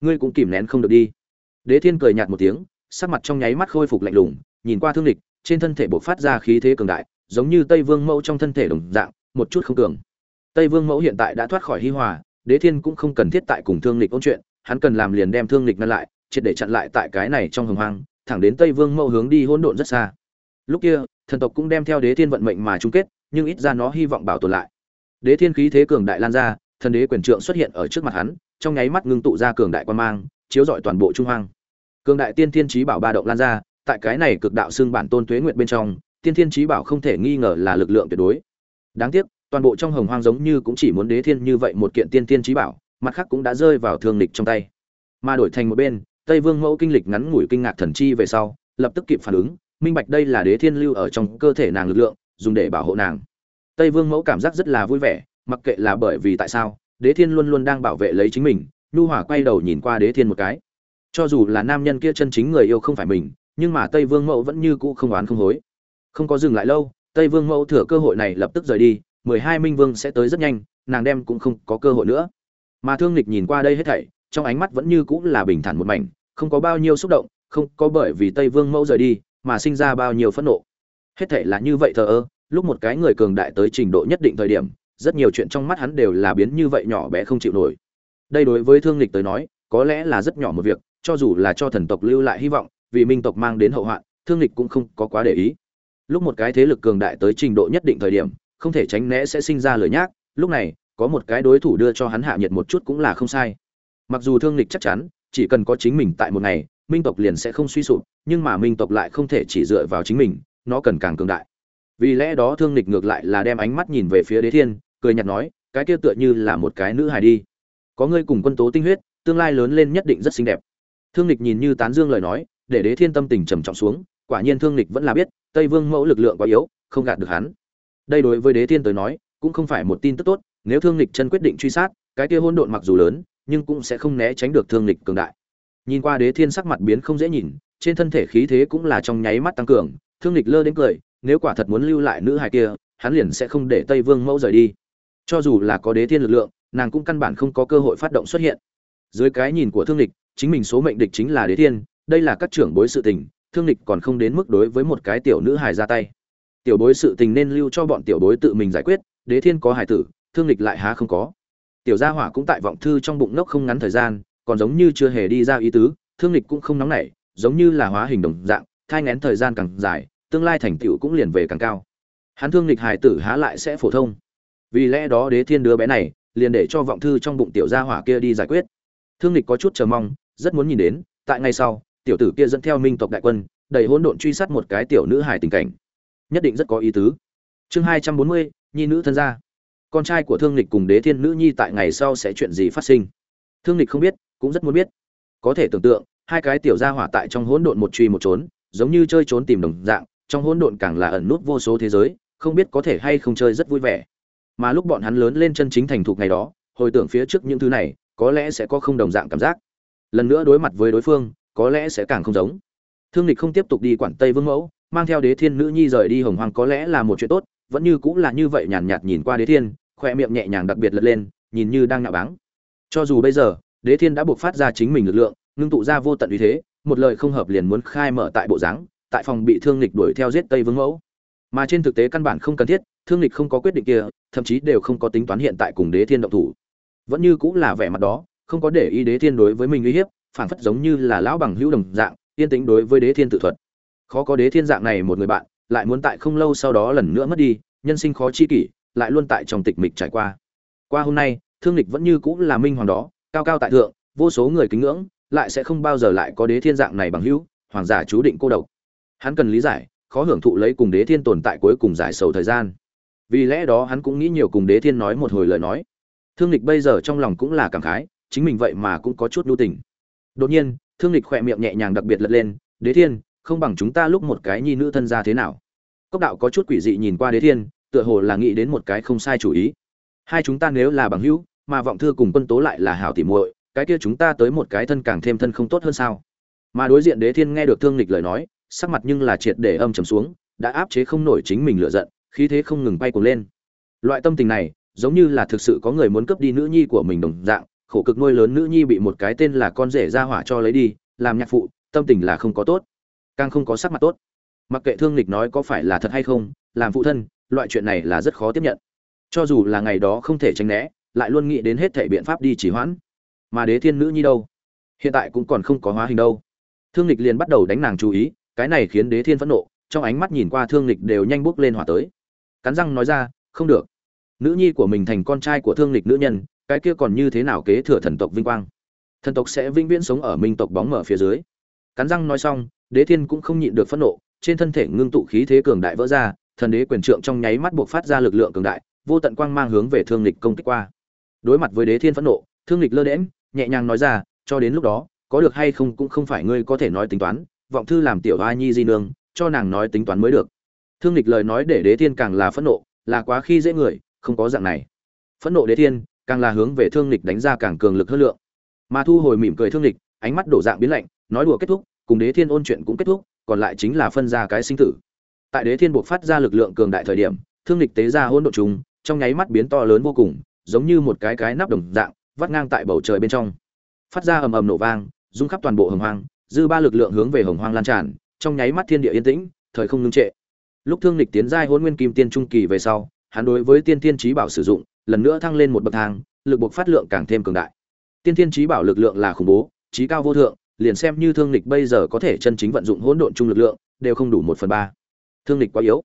Ngươi cũng kìm nén không được đi. Đế thiên cười nhạt một tiếng sắc mặt trong nháy mắt khôi phục lạnh lùng, nhìn qua thương địch, trên thân thể bộc phát ra khí thế cường đại, giống như tây vương mẫu trong thân thể đồng dạng, một chút không cường. Tây vương mẫu hiện tại đã thoát khỏi hi hòa, đế thiên cũng không cần thiết tại cùng thương địch ôn chuyện, hắn cần làm liền đem thương địch ngăn lại, triệt để chặn lại tại cái này trong hồng hoang, thẳng đến tây vương mẫu hướng đi hỗn độn rất xa. Lúc kia, thần tộc cũng đem theo đế thiên vận mệnh mà chung kết, nhưng ít ra nó hy vọng bảo tồn lại. Đế thiên khí thế cường đại lan ra, thần đế quyền trượng xuất hiện ở trước mặt hắn, trong nháy mắt ngưng tụ ra cường đại quan mang, chiếu rọi toàn bộ trung hoang cường đại tiên thiên trí bảo ba động lan ra, tại cái này cực đạo xương bản tôn tuế nguyện bên trong, tiên thiên trí bảo không thể nghi ngờ là lực lượng tuyệt đối. Đáng tiếc, toàn bộ trong hồng hoang giống như cũng chỉ muốn đế thiên như vậy một kiện tiên thiên trí bảo, mặt khác cũng đã rơi vào thương lịch trong tay. Mà đổi thành một bên, tây vương mẫu kinh lịch ngắn ngủi kinh ngạc thần chi về sau, lập tức kịp phản ứng, minh bạch đây là đế thiên lưu ở trong cơ thể nàng lực lượng, dùng để bảo hộ nàng. Tây vương mẫu cảm giác rất là vui vẻ, mặc kệ là bởi vì tại sao, đế thiên luôn luôn đang bảo vệ lấy chính mình, nhu hỏa quay đầu nhìn qua đế thiên một cái cho dù là nam nhân kia chân chính người yêu không phải mình, nhưng mà tây vương mẫu vẫn như cũ không oán không hối. Không có dừng lại lâu, tây vương mẫu thừa cơ hội này lập tức rời đi, mười hai minh vương sẽ tới rất nhanh, nàng đem cũng không có cơ hội nữa. Mà thương lịch nhìn qua đây hết thảy, trong ánh mắt vẫn như cũng là bình thản một mảnh, không có bao nhiêu xúc động, không có bởi vì tây vương mẫu rời đi mà sinh ra bao nhiêu phẫn nộ. Hết thảy là như vậy thờ ơ, lúc một cái người cường đại tới trình độ nhất định thời điểm, rất nhiều chuyện trong mắt hắn đều là biến như vậy nhỏ bé không chịu nổi. Đây đối với thương lịch tới nói, có lẽ là rất nhỏ một việc cho dù là cho thần tộc lưu lại hy vọng, vì minh tộc mang đến hậu hoạn, thương lịch cũng không có quá để ý. Lúc một cái thế lực cường đại tới trình độ nhất định thời điểm, không thể tránh né sẽ sinh ra lời nhác, lúc này, có một cái đối thủ đưa cho hắn hạ nhiệt một chút cũng là không sai. Mặc dù thương lịch chắc chắn, chỉ cần có chính mình tại một ngày, minh tộc liền sẽ không suy sụp, nhưng mà minh tộc lại không thể chỉ dựa vào chính mình, nó cần càng cường đại. Vì lẽ đó thương lịch ngược lại là đem ánh mắt nhìn về phía đế thiên, cười nhạt nói, cái kia tựa như là một cái nữ hài đi. Có ngươi cùng quân tố tinh huyết, tương lai lớn lên nhất định rất xinh đẹp thương lịch nhìn như tán dương lời nói, để đế thiên tâm tình trầm trọng xuống, quả nhiên thương lịch vẫn là biết, tây vương mẫu lực lượng quá yếu, không gạt được hắn. Đây đối với đế thiên tới nói, cũng không phải một tin tức tốt, nếu thương lịch chân quyết định truy sát, cái kia hỗn độn mặc dù lớn, nhưng cũng sẽ không né tránh được thương lịch cường đại. Nhìn qua đế thiên sắc mặt biến không dễ nhìn, trên thân thể khí thế cũng là trong nháy mắt tăng cường, thương lịch lơ đến cười, nếu quả thật muốn lưu lại nữ hài kia, hắn liền sẽ không để tây vương mẫu rời đi. Cho dù là có đế thiên lực lượng, nàng cũng căn bản không có cơ hội phát động xuất hiện. Dưới cái nhìn của thương lịch chính mình số mệnh địch chính là đế thiên, đây là các trưởng bối sự tình, thương lịch còn không đến mức đối với một cái tiểu nữ hài ra tay. Tiểu bối sự tình nên lưu cho bọn tiểu bối tự mình giải quyết, đế thiên có hài tử, thương lịch lại há không có. Tiểu gia hỏa cũng tại vọng thư trong bụng nốc không ngắn thời gian, còn giống như chưa hề đi ra ý tứ, thương lịch cũng không nóng nảy, giống như là hóa hình đồng dạng, thai ngén thời gian càng dài, tương lai thành tựu cũng liền về càng cao. Hắn thương lịch hài tử há lại sẽ phổ thông. Vì lẽ đó đế thiên đứa bé này, liền để cho vọng thư trong bụng tiểu gia hỏa kia đi giải quyết. Thương lịch có chút chờ mong rất muốn nhìn đến, tại ngày sau, tiểu tử kia dẫn theo minh tộc đại quân, đầy hỗn độn truy sát một cái tiểu nữ hài tình cảnh. Nhất định rất có ý tứ. Chương hai trăm bốn mươi, nhi nữ thân gia. Con trai của thương lịch cùng đế thiên nữ nhi tại ngày sau sẽ chuyện gì phát sinh? Thương lịch không biết, cũng rất muốn biết. Có thể tưởng tượng, hai cái tiểu gia hỏa tại trong hỗn độn một truy một trốn, giống như chơi trốn tìm đồng dạng, trong hỗn độn càng là ẩn nút vô số thế giới, không biết có thể hay không chơi rất vui vẻ. Mà lúc bọn hắn lớn lên chân chính thành thục ngày đó, hồi tưởng phía trước những thứ này, có lẽ sẽ có không đồng dạng cảm giác lần nữa đối mặt với đối phương, có lẽ sẽ càng không giống. Thương lịch không tiếp tục đi quản tây vương mẫu, mang theo đế thiên nữ nhi rời đi hồng hoàng có lẽ là một chuyện tốt, vẫn như cũng là như vậy nhàn nhạt nhìn qua đế thiên, khoe miệng nhẹ nhàng đặc biệt lật lên, nhìn như đang nạo báng. Cho dù bây giờ, đế thiên đã buộc phát ra chính mình lực lượng, ngưng tụ ra vô tận uy thế, một lời không hợp liền muốn khai mở tại bộ dáng, tại phòng bị thương lịch đuổi theo giết tây vương mẫu. Mà trên thực tế căn bản không cần thiết, thương lịch không có quyết định kia, thậm chí đều không có tính toán hiện tại cùng đế thiên động thủ. Vẫn như cũng là vẻ mặt đó không có để ý đế thiên đối với mình uy hiếp phản phất giống như là lão bằng hữu đồng dạng, yên tĩnh đối với đế thiên tự thuật. Khó có đế thiên dạng này một người bạn, lại muốn tại không lâu sau đó lần nữa mất đi, nhân sinh khó chi kỷ, lại luôn tại trong tịch mịch trải qua. Qua hôm nay, thương lịch vẫn như cũng là minh hoàng đó, cao cao tại thượng, vô số người kính ngưỡng, lại sẽ không bao giờ lại có đế thiên dạng này bằng hữu, hoàng giả chú định cô độc. Hắn cần lý giải, khó hưởng thụ lấy cùng đế thiên tồn tại cuối cùng giải sầu thời gian. Vì lẽ đó hắn cũng nghĩ nhiều cùng đế thiên nói một hồi lời nói. Thương lịch bây giờ trong lòng cũng là cảm khái chính mình vậy mà cũng có chút nhu tình. Đột nhiên, thương lịch khỏe miệng nhẹ nhàng đặc biệt lật lên, đế thiên, không bằng chúng ta lúc một cái nhi nữ thân ra thế nào? Cốc đạo có chút quỷ dị nhìn qua đế thiên, tựa hồ là nghĩ đến một cái không sai chủ ý. Hai chúng ta nếu là bằng hữu, mà vọng thư cùng quân tố lại là hảo tỉ muội, cái kia chúng ta tới một cái thân càng thêm thân không tốt hơn sao? Mà đối diện đế thiên nghe được thương lịch lời nói, sắc mặt nhưng là triệt để âm trầm xuống, đã áp chế không nổi chính mình lựa giận, khí thế không ngừng bay cuồng lên. Loại tâm tình này, giống như là thực sự có người muốn cướp đi nữ nhi của mình đồng dạng khổ cực nuôi lớn nữ nhi bị một cái tên là con rể ra hỏa cho lấy đi, làm nhạc phụ, tâm tình là không có tốt, càng không có sắc mặt tốt. Mặc kệ thương lịch nói có phải là thật hay không, làm phụ thân, loại chuyện này là rất khó tiếp nhận. Cho dù là ngày đó không thể tránh né, lại luôn nghĩ đến hết thể biện pháp đi chỉ hoãn. Mà đế thiên nữ nhi đâu? Hiện tại cũng còn không có hóa hình đâu. Thương lịch liền bắt đầu đánh nàng chú ý, cái này khiến đế thiên phẫn nộ, trong ánh mắt nhìn qua thương lịch đều nhanh bước lên hỏa tới. Cắn răng nói ra, không được. Nữ nhi của mình thành con trai của thương lịch nữ nhân cái kia còn như thế nào kế thừa thần tộc vinh quang? Thần tộc sẽ vĩnh viễn sống ở minh tộc bóng mở phía dưới. Cắn răng nói xong, đế thiên cũng không nhịn được phẫn nộ, trên thân thể ngưng tụ khí thế cường đại vỡ ra, thần đế quyền trượng trong nháy mắt buộc phát ra lực lượng cường đại, vô tận quang mang hướng về thương lịch công kích qua. Đối mặt với đế thiên phẫn nộ, thương lịch lơ đễm nhẹ nhàng nói ra, cho đến lúc đó, có được hay không cũng không phải ngươi có thể nói tính toán, vọng thư làm tiểu a nhi di nương, cho nàng nói tính toán mới được. Thương lịch lời nói để đế thiên càng là phẫn nộ, là quá khi dễ người, không có dạng này. Phẫn nộ đế thiên càng là hướng về thương lịch đánh ra càng cường lực hơn lượng. Mà thu hồi mỉm cười thương lịch ánh mắt đổ dạng biến lạnh, nói đùa kết thúc, cùng đế thiên ôn chuyện cũng kết thúc, còn lại chính là phân ra cái sinh tử. Tại đế thiên buộc phát ra lực lượng cường đại thời điểm, thương lịch tế ra hỗn độ trùng, trong nháy mắt biến to lớn vô cùng, giống như một cái cái nắp đồng dạng, vắt ngang tại bầu trời bên trong. Phát ra ầm ầm nổ vang, rung khắp toàn bộ hồng hoang, dư ba lực lượng hướng về hồng hoang lan tràn, trong nháy mắt thiên địa yên tĩnh, thời không ngưng trệ. Lúc thương lịch tiến giai hôn nguyên kim tiên trung kỳ về sau, hắn đối với tiên tiên trí bảo sử dụng lần nữa thăng lên một bậc thang, lực buộc phát lượng càng thêm cường đại. Tiên thiên trí bảo lực lượng là khủng bố, trí cao vô thượng, liền xem như thương lịch bây giờ có thể chân chính vận dụng hỗn độn chung lực lượng, đều không đủ một phần ba. Thương lịch quá yếu.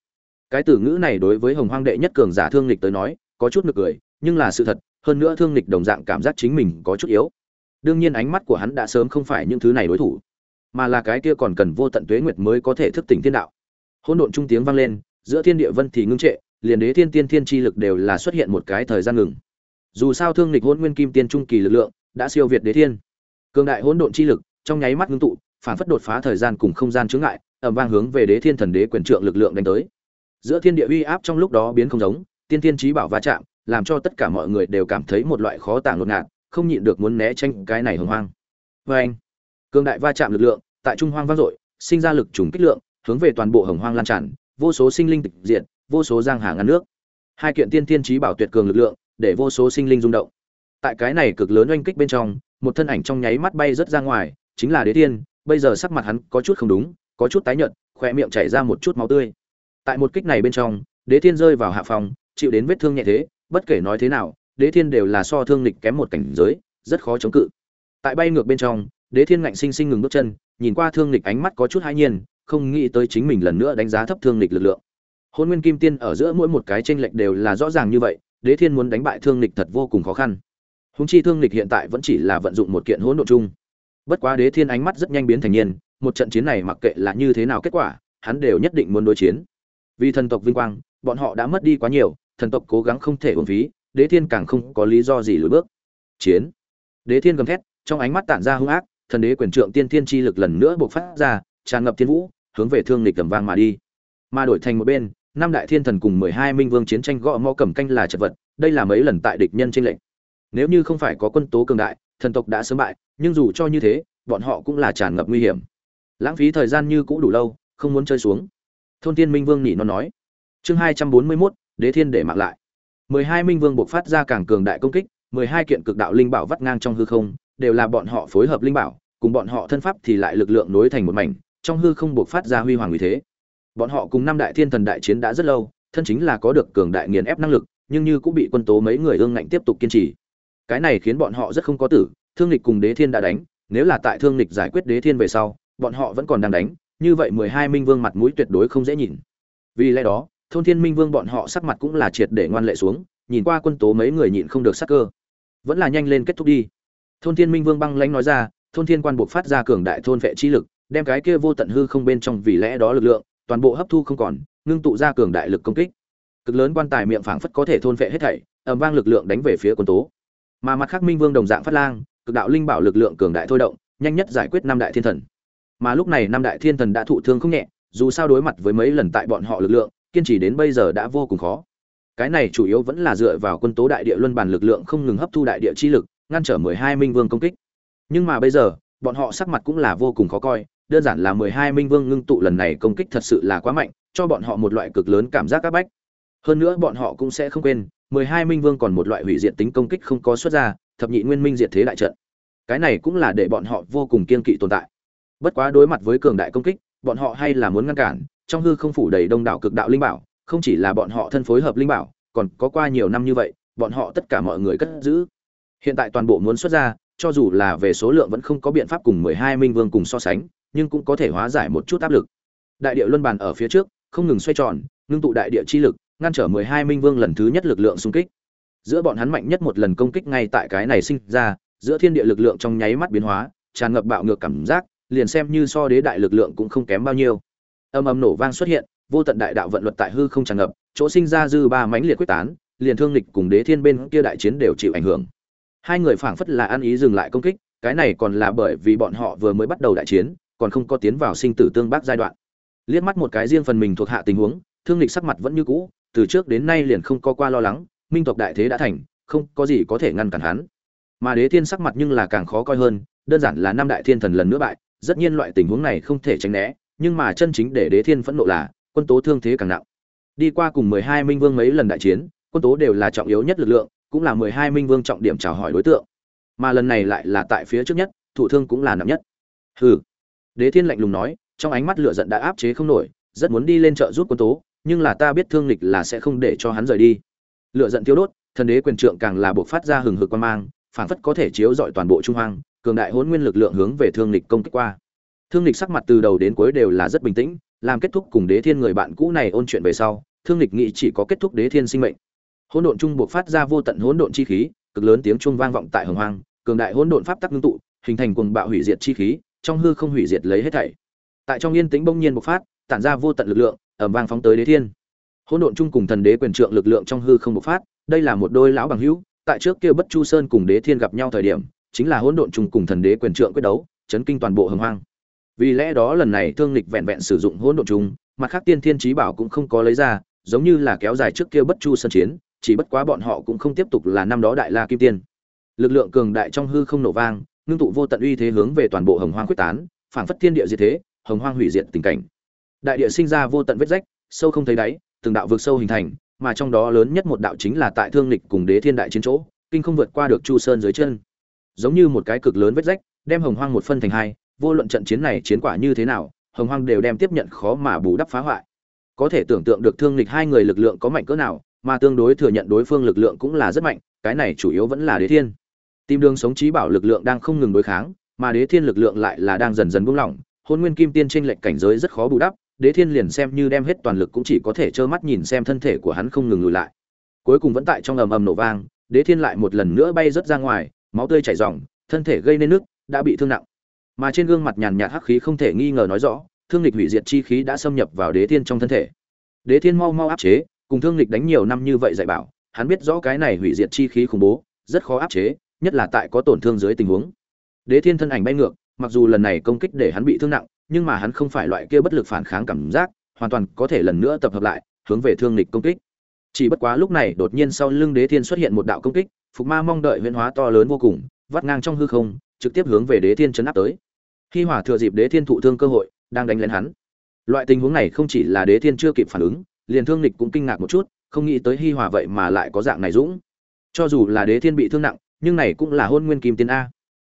Cái từ ngữ này đối với hồng hoang đệ nhất cường giả thương lịch tới nói, có chút nực cười, nhưng là sự thật, hơn nữa thương lịch đồng dạng cảm giác chính mình có chút yếu. Đương nhiên ánh mắt của hắn đã sớm không phải những thứ này đối thủ, mà là cái kia còn cần vô tận tuế nguyệt mới có thể thức tỉnh thiên đạo. Hỗn độn trung tiếng vang lên, giữa thiên địa vân thì ngưng trệ liền đế thiên tiên thiên chi lực đều là xuất hiện một cái thời gian ngừng. Dù sao thương lịch hỗn nguyên kim tiên trung kỳ lực lượng, đã siêu việt đế thiên. Cường đại hỗn độn chi lực, trong nháy mắt ngưng tụ, phản phất đột phá thời gian cùng không gian chướng ngại ẩm vang hướng về đế thiên thần đế quyền trượng lực lượng đánh tới. Giữa thiên địa uy áp trong lúc đó biến không giống, tiên thiên trí bảo va chạm, làm cho tất cả mọi người đều cảm thấy một loại khó tàng ngột ngạt, không nhịn được muốn né tranh cái này hồng hoang. Vê anh, cường đại va chạm lực lượng, tại trung hoang vang dội, sinh ra lực trùng kích lượng, hướng về toàn bộ hồng hoang lan tràn, vô số sinh linh tịch diệt vô số giang hà ngăn nước. Hai kiện tiên tiên trí bảo tuyệt cường lực lượng, để vô số sinh linh rung động. Tại cái này cực lớn oanh kích bên trong, một thân ảnh trong nháy mắt bay rất ra ngoài, chính là đế thiên, bây giờ sắc mặt hắn có chút không đúng, có chút tái nhợt khoe miệng chảy ra một chút máu tươi. Tại một kích này bên trong, đế thiên rơi vào hạ phòng, chịu đến vết thương nhẹ thế, bất kể nói thế nào, đế thiên đều là so thương lịch kém một cảnh giới, rất khó chống cự. Tại bay ngược bên trong, đế thiên ngạnh sinh sinh ngừng bước chân, nhìn qua thương lịch ánh mắt có chút hãi nhiên, không nghĩ tới chính mình lần nữa đánh giá thấp thương lịch lực lượng hôn nguyên kim tiên ở giữa mỗi một cái tranh lệch đều là rõ ràng như vậy, đế thiên muốn đánh bại thương lịch thật vô cùng khó khăn. Húng chi thương lịch hiện tại vẫn chỉ là vận dụng một kiện hỗn độ chung. Bất quá đế thiên ánh mắt rất nhanh biến thành nhiên, một trận chiến này mặc kệ là như thế nào kết quả, hắn đều nhất định muốn đối chiến. Vì thần tộc vinh quang, bọn họ đã mất đi quá nhiều, thần tộc cố gắng không thể uổng phí, đế thiên càng không có lý do gì lùi bước. Chiến. Đế thiên gầm thét, trong ánh mắt tản ra hung ác, thần đế quyền trượng tiên thiên chi lực lần nữa bộc phát ra, tràn ngập thiên vũ, hướng về thương lịch tầm vang mà đi. Mà đổi thành một bên năm đại thiên thần cùng mười hai minh vương chiến tranh gõ mõ cầm canh là chật vật, đây là mấy lần tại địch nhân tranh lệnh nếu như không phải có quân tố cường đại, thần tộc đã sớm bại, nhưng dù cho như thế, bọn họ cũng là tràn ngập nguy hiểm. Lãng phí thời gian như cũ đủ lâu, không muốn chơi xuống. Thôn tiên minh vương nhị nó nói. Chương hai trăm bốn mươi mốt, đế thiên để mặc lại. Mười hai minh vương buộc phát ra càng cường đại công kích, mười hai kiện cực đạo linh bảo vắt ngang trong hư không, đều là bọn họ phối hợp linh bảo, cùng bọn họ thân pháp thì lại lực lượng nối thành một mảnh, trong hư không buộc phát ra huy hoàng uy thế bọn họ cùng năm đại thiên thần đại chiến đã rất lâu, thân chính là có được cường đại nghiền ép năng lực, nhưng như cũng bị quân tố mấy người ương ngạnh tiếp tục kiên trì. Cái này khiến bọn họ rất không có tử, thương lịch cùng đế thiên đã đánh, nếu là tại thương lịch giải quyết đế thiên về sau, bọn họ vẫn còn đang đánh, như vậy mười hai minh vương mặt mũi tuyệt đối không dễ nhìn. Vì lẽ đó, thôn thiên minh vương bọn họ sắc mặt cũng là triệt để ngoan lệ xuống, nhìn qua quân tố mấy người nhịn không được sắc cơ. Vẫn là nhanh lên kết thúc đi. Thôn thiên minh vương băng lãnh nói ra, thôn thiên quan buộc phát ra cường đại thôn vệ chi lực, đem cái kia vô tận hư không bên trong vì lẽ đó lực lượng toàn bộ hấp thu không còn, ngưng tụ ra cường đại lực công kích. Cực lớn quan tài miệng phảng phất có thể thôn vệ hết thảy, ầm vang lực lượng đánh về phía quân tố. Mà mặt khác minh vương đồng dạng phát lang, cực đạo linh bảo lực lượng cường đại thôi động, nhanh nhất giải quyết năm đại thiên thần. Mà lúc này năm đại thiên thần đã thụ thương không nhẹ, dù sao đối mặt với mấy lần tại bọn họ lực lượng, kiên trì đến bây giờ đã vô cùng khó. Cái này chủ yếu vẫn là dựa vào quân tố đại địa luân bản lực lượng không ngừng hấp thu đại địa chi lực, ngăn trở mười hai minh vương công kích. Nhưng mà bây giờ, bọn họ sắc mặt cũng là vô cùng khó coi đơn giản là mười hai minh vương ngưng tụ lần này công kích thật sự là quá mạnh, cho bọn họ một loại cực lớn cảm giác áp bách. Hơn nữa bọn họ cũng sẽ không quên, mười hai minh vương còn một loại hủy diệt tính công kích không có xuất ra, thập nhị nguyên minh diệt thế đại trận. Cái này cũng là để bọn họ vô cùng kiên kỵ tồn tại. Bất quá đối mặt với cường đại công kích, bọn họ hay là muốn ngăn cản, trong hư không phủ đầy đông đảo cực đạo linh bảo, không chỉ là bọn họ thân phối hợp linh bảo, còn có qua nhiều năm như vậy, bọn họ tất cả mọi người cất giữ. Hiện tại toàn bộ muốn xuất ra, cho dù là về số lượng vẫn không có biện pháp cùng mười hai minh vương cùng so sánh nhưng cũng có thể hóa giải một chút áp lực. Đại địa luân bàn ở phía trước, không ngừng xoay tròn, ngưng tụ đại địa chi lực, ngăn trở mười hai minh vương lần thứ nhất lực lượng xung kích. Giữa bọn hắn mạnh nhất một lần công kích ngay tại cái này sinh ra, giữa thiên địa lực lượng trong nháy mắt biến hóa, tràn ngập bạo ngược cảm giác, liền xem như so đế đại lực lượng cũng không kém bao nhiêu. Âm âm nổ vang xuất hiện, vô tận đại đạo vận luật tại hư không tràn ngập, chỗ sinh ra dư ba mãnh liệt quyết tán, liền thương lịch cùng đế thiên bên kia đại chiến đều chịu ảnh hưởng. Hai người phảng phất là ăn ý dừng lại công kích, cái này còn là bởi vì bọn họ vừa mới bắt đầu đại chiến còn không có tiến vào sinh tử tương bác giai đoạn. Liếc mắt một cái riêng phần mình thuộc hạ tình huống, thương lịch sắc mặt vẫn như cũ, từ trước đến nay liền không có qua lo lắng, minh tộc đại thế đã thành, không có gì có thể ngăn cản hắn. Mà đế thiên sắc mặt nhưng là càng khó coi hơn, đơn giản là năm đại thiên thần lần nữa bại, rất nhiên loại tình huống này không thể tránh né, nhưng mà chân chính để đế thiên phẫn nộ là, quân tố thương thế càng nặng. Đi qua cùng mười hai minh vương mấy lần đại chiến, quân tố đều là trọng yếu nhất lực lượng, cũng là mười hai minh vương trọng điểm chào hỏi đối tượng. Mà lần này lại là tại phía trước nhất, thủ thương cũng là nặng nhất. Hừ đế thiên lạnh lùng nói, trong ánh mắt lửa giận đã áp chế không nổi, rất muốn đi lên trợ giúp quân tố, nhưng là ta biết thương lịch là sẽ không để cho hắn rời đi. Lửa giận thiêu đốt, thần đế quyền trượng càng là buộc phát ra hừng hực quan mang phản phất có thể chiếu rọi toàn bộ trung hoang, cường đại hỗn nguyên lực lượng hướng về thương lịch công kích qua. Thương lịch sắc mặt từ đầu đến cuối đều là rất bình tĩnh, làm kết thúc cùng đế thiên người bạn cũ này ôn chuyện về sau, thương lịch nghĩ chỉ có kết thúc đế thiên sinh mệnh. Hỗn độn trung buộc phát ra vô tận hỗn độn chi khí, cực lớn tiếng chuông vang vọng tại hồng hoang, cường đại hỗn độn pháp tắc ngưng tụ, hình thành cuồng bạo hủy diệt chi khí trong hư không hủy diệt lấy hết thảy. Tại trong yên tĩnh bỗng nhiên bộc phát, tản ra vô tận lực lượng ẩm vang phóng tới đế thiên. Hỗn độn chung cùng thần đế quyền trượng lực lượng trong hư không bộc phát, đây là một đôi lão bằng hữu, tại trước kia bất chu sơn cùng đế thiên gặp nhau thời điểm, chính là hỗn độn chung cùng thần đế quyền trượng quyết đấu, chấn kinh toàn bộ hồng hoang. Vì lẽ đó lần này thương lịch vẹn vẹn sử dụng hỗn độn chung, mặt khác tiên thiên trí bảo cũng không có lấy ra, giống như là kéo dài trước kia bất chu sơn chiến, chỉ bất quá bọn họ cũng không tiếp tục là năm đó đại la kim tiên. Lực lượng cường đại trong hư không nổ vang ngưng tụ vô tận uy thế hướng về toàn bộ hồng hoang quyết tán, phảng phất thiên địa diệt thế, hồng hoang hủy diệt tình cảnh. Đại địa sinh ra vô tận vết rách, sâu không thấy đáy, từng đạo vượt sâu hình thành, mà trong đó lớn nhất một đạo chính là tại thương lịch cùng đế thiên đại chiến chỗ, kinh không vượt qua được chu sơn dưới chân. Giống như một cái cực lớn vết rách, đem hồng hoang một phân thành hai, vô luận trận chiến này chiến quả như thế nào, hồng hoang đều đem tiếp nhận khó mà bù đắp phá hoại. Có thể tưởng tượng được thương lịch hai người lực lượng có mạnh cỡ nào, mà tương đối thừa nhận đối phương lực lượng cũng là rất mạnh, cái này chủ yếu vẫn là đế thiên tìm đường sống trí bảo lực lượng đang không ngừng đối kháng, mà đế thiên lực lượng lại là đang dần dần buông lỏng, hôn nguyên kim tiên tranh lệch cảnh giới rất khó bù đắp, đế thiên liền xem như đem hết toàn lực cũng chỉ có thể trơ mắt nhìn xem thân thể của hắn không ngừng lùi lại. Cuối cùng vẫn tại trong ầm ầm nổ vang, đế thiên lại một lần nữa bay rớt ra ngoài, máu tươi chảy ròng, thân thể gây nên nước, đã bị thương nặng. Mà trên gương mặt nhàn nhạt hắc khí không thể nghi ngờ nói rõ, thương lịch hủy diệt chi khí đã xâm nhập vào đế thiên trong thân thể. Đế thiên mau mau áp chế, cùng thương lịch đánh nhiều năm như vậy dạy bảo, hắn biết rõ cái này hủy diệt chi khí khủng bố, rất khó áp chế nhất là tại có tổn thương dưới tình huống. Đế thiên thân ảnh bay ngược, mặc dù lần này công kích để hắn bị thương nặng, nhưng mà hắn không phải loại kia bất lực phản kháng cảm giác, hoàn toàn có thể lần nữa tập hợp lại, hướng về thương lịch công kích. Chỉ bất quá lúc này, đột nhiên sau lưng đế thiên xuất hiện một đạo công kích, phục ma mong đợi huyễn hóa to lớn vô cùng, vắt ngang trong hư không, trực tiếp hướng về đế thiên chấn áp tới. Khi hỏa thừa dịp đế thiên thụ thương cơ hội, đang đánh lên hắn. Loại tình huống này không chỉ là đế thiên chưa kịp phản ứng, liền thương lịch cũng kinh ngạc một chút, không nghĩ tới hi hòa vậy mà lại có dạng này dũng. Cho dù là đế thiên bị thương nặng nhưng này cũng là hôn nguyên kim tiên a.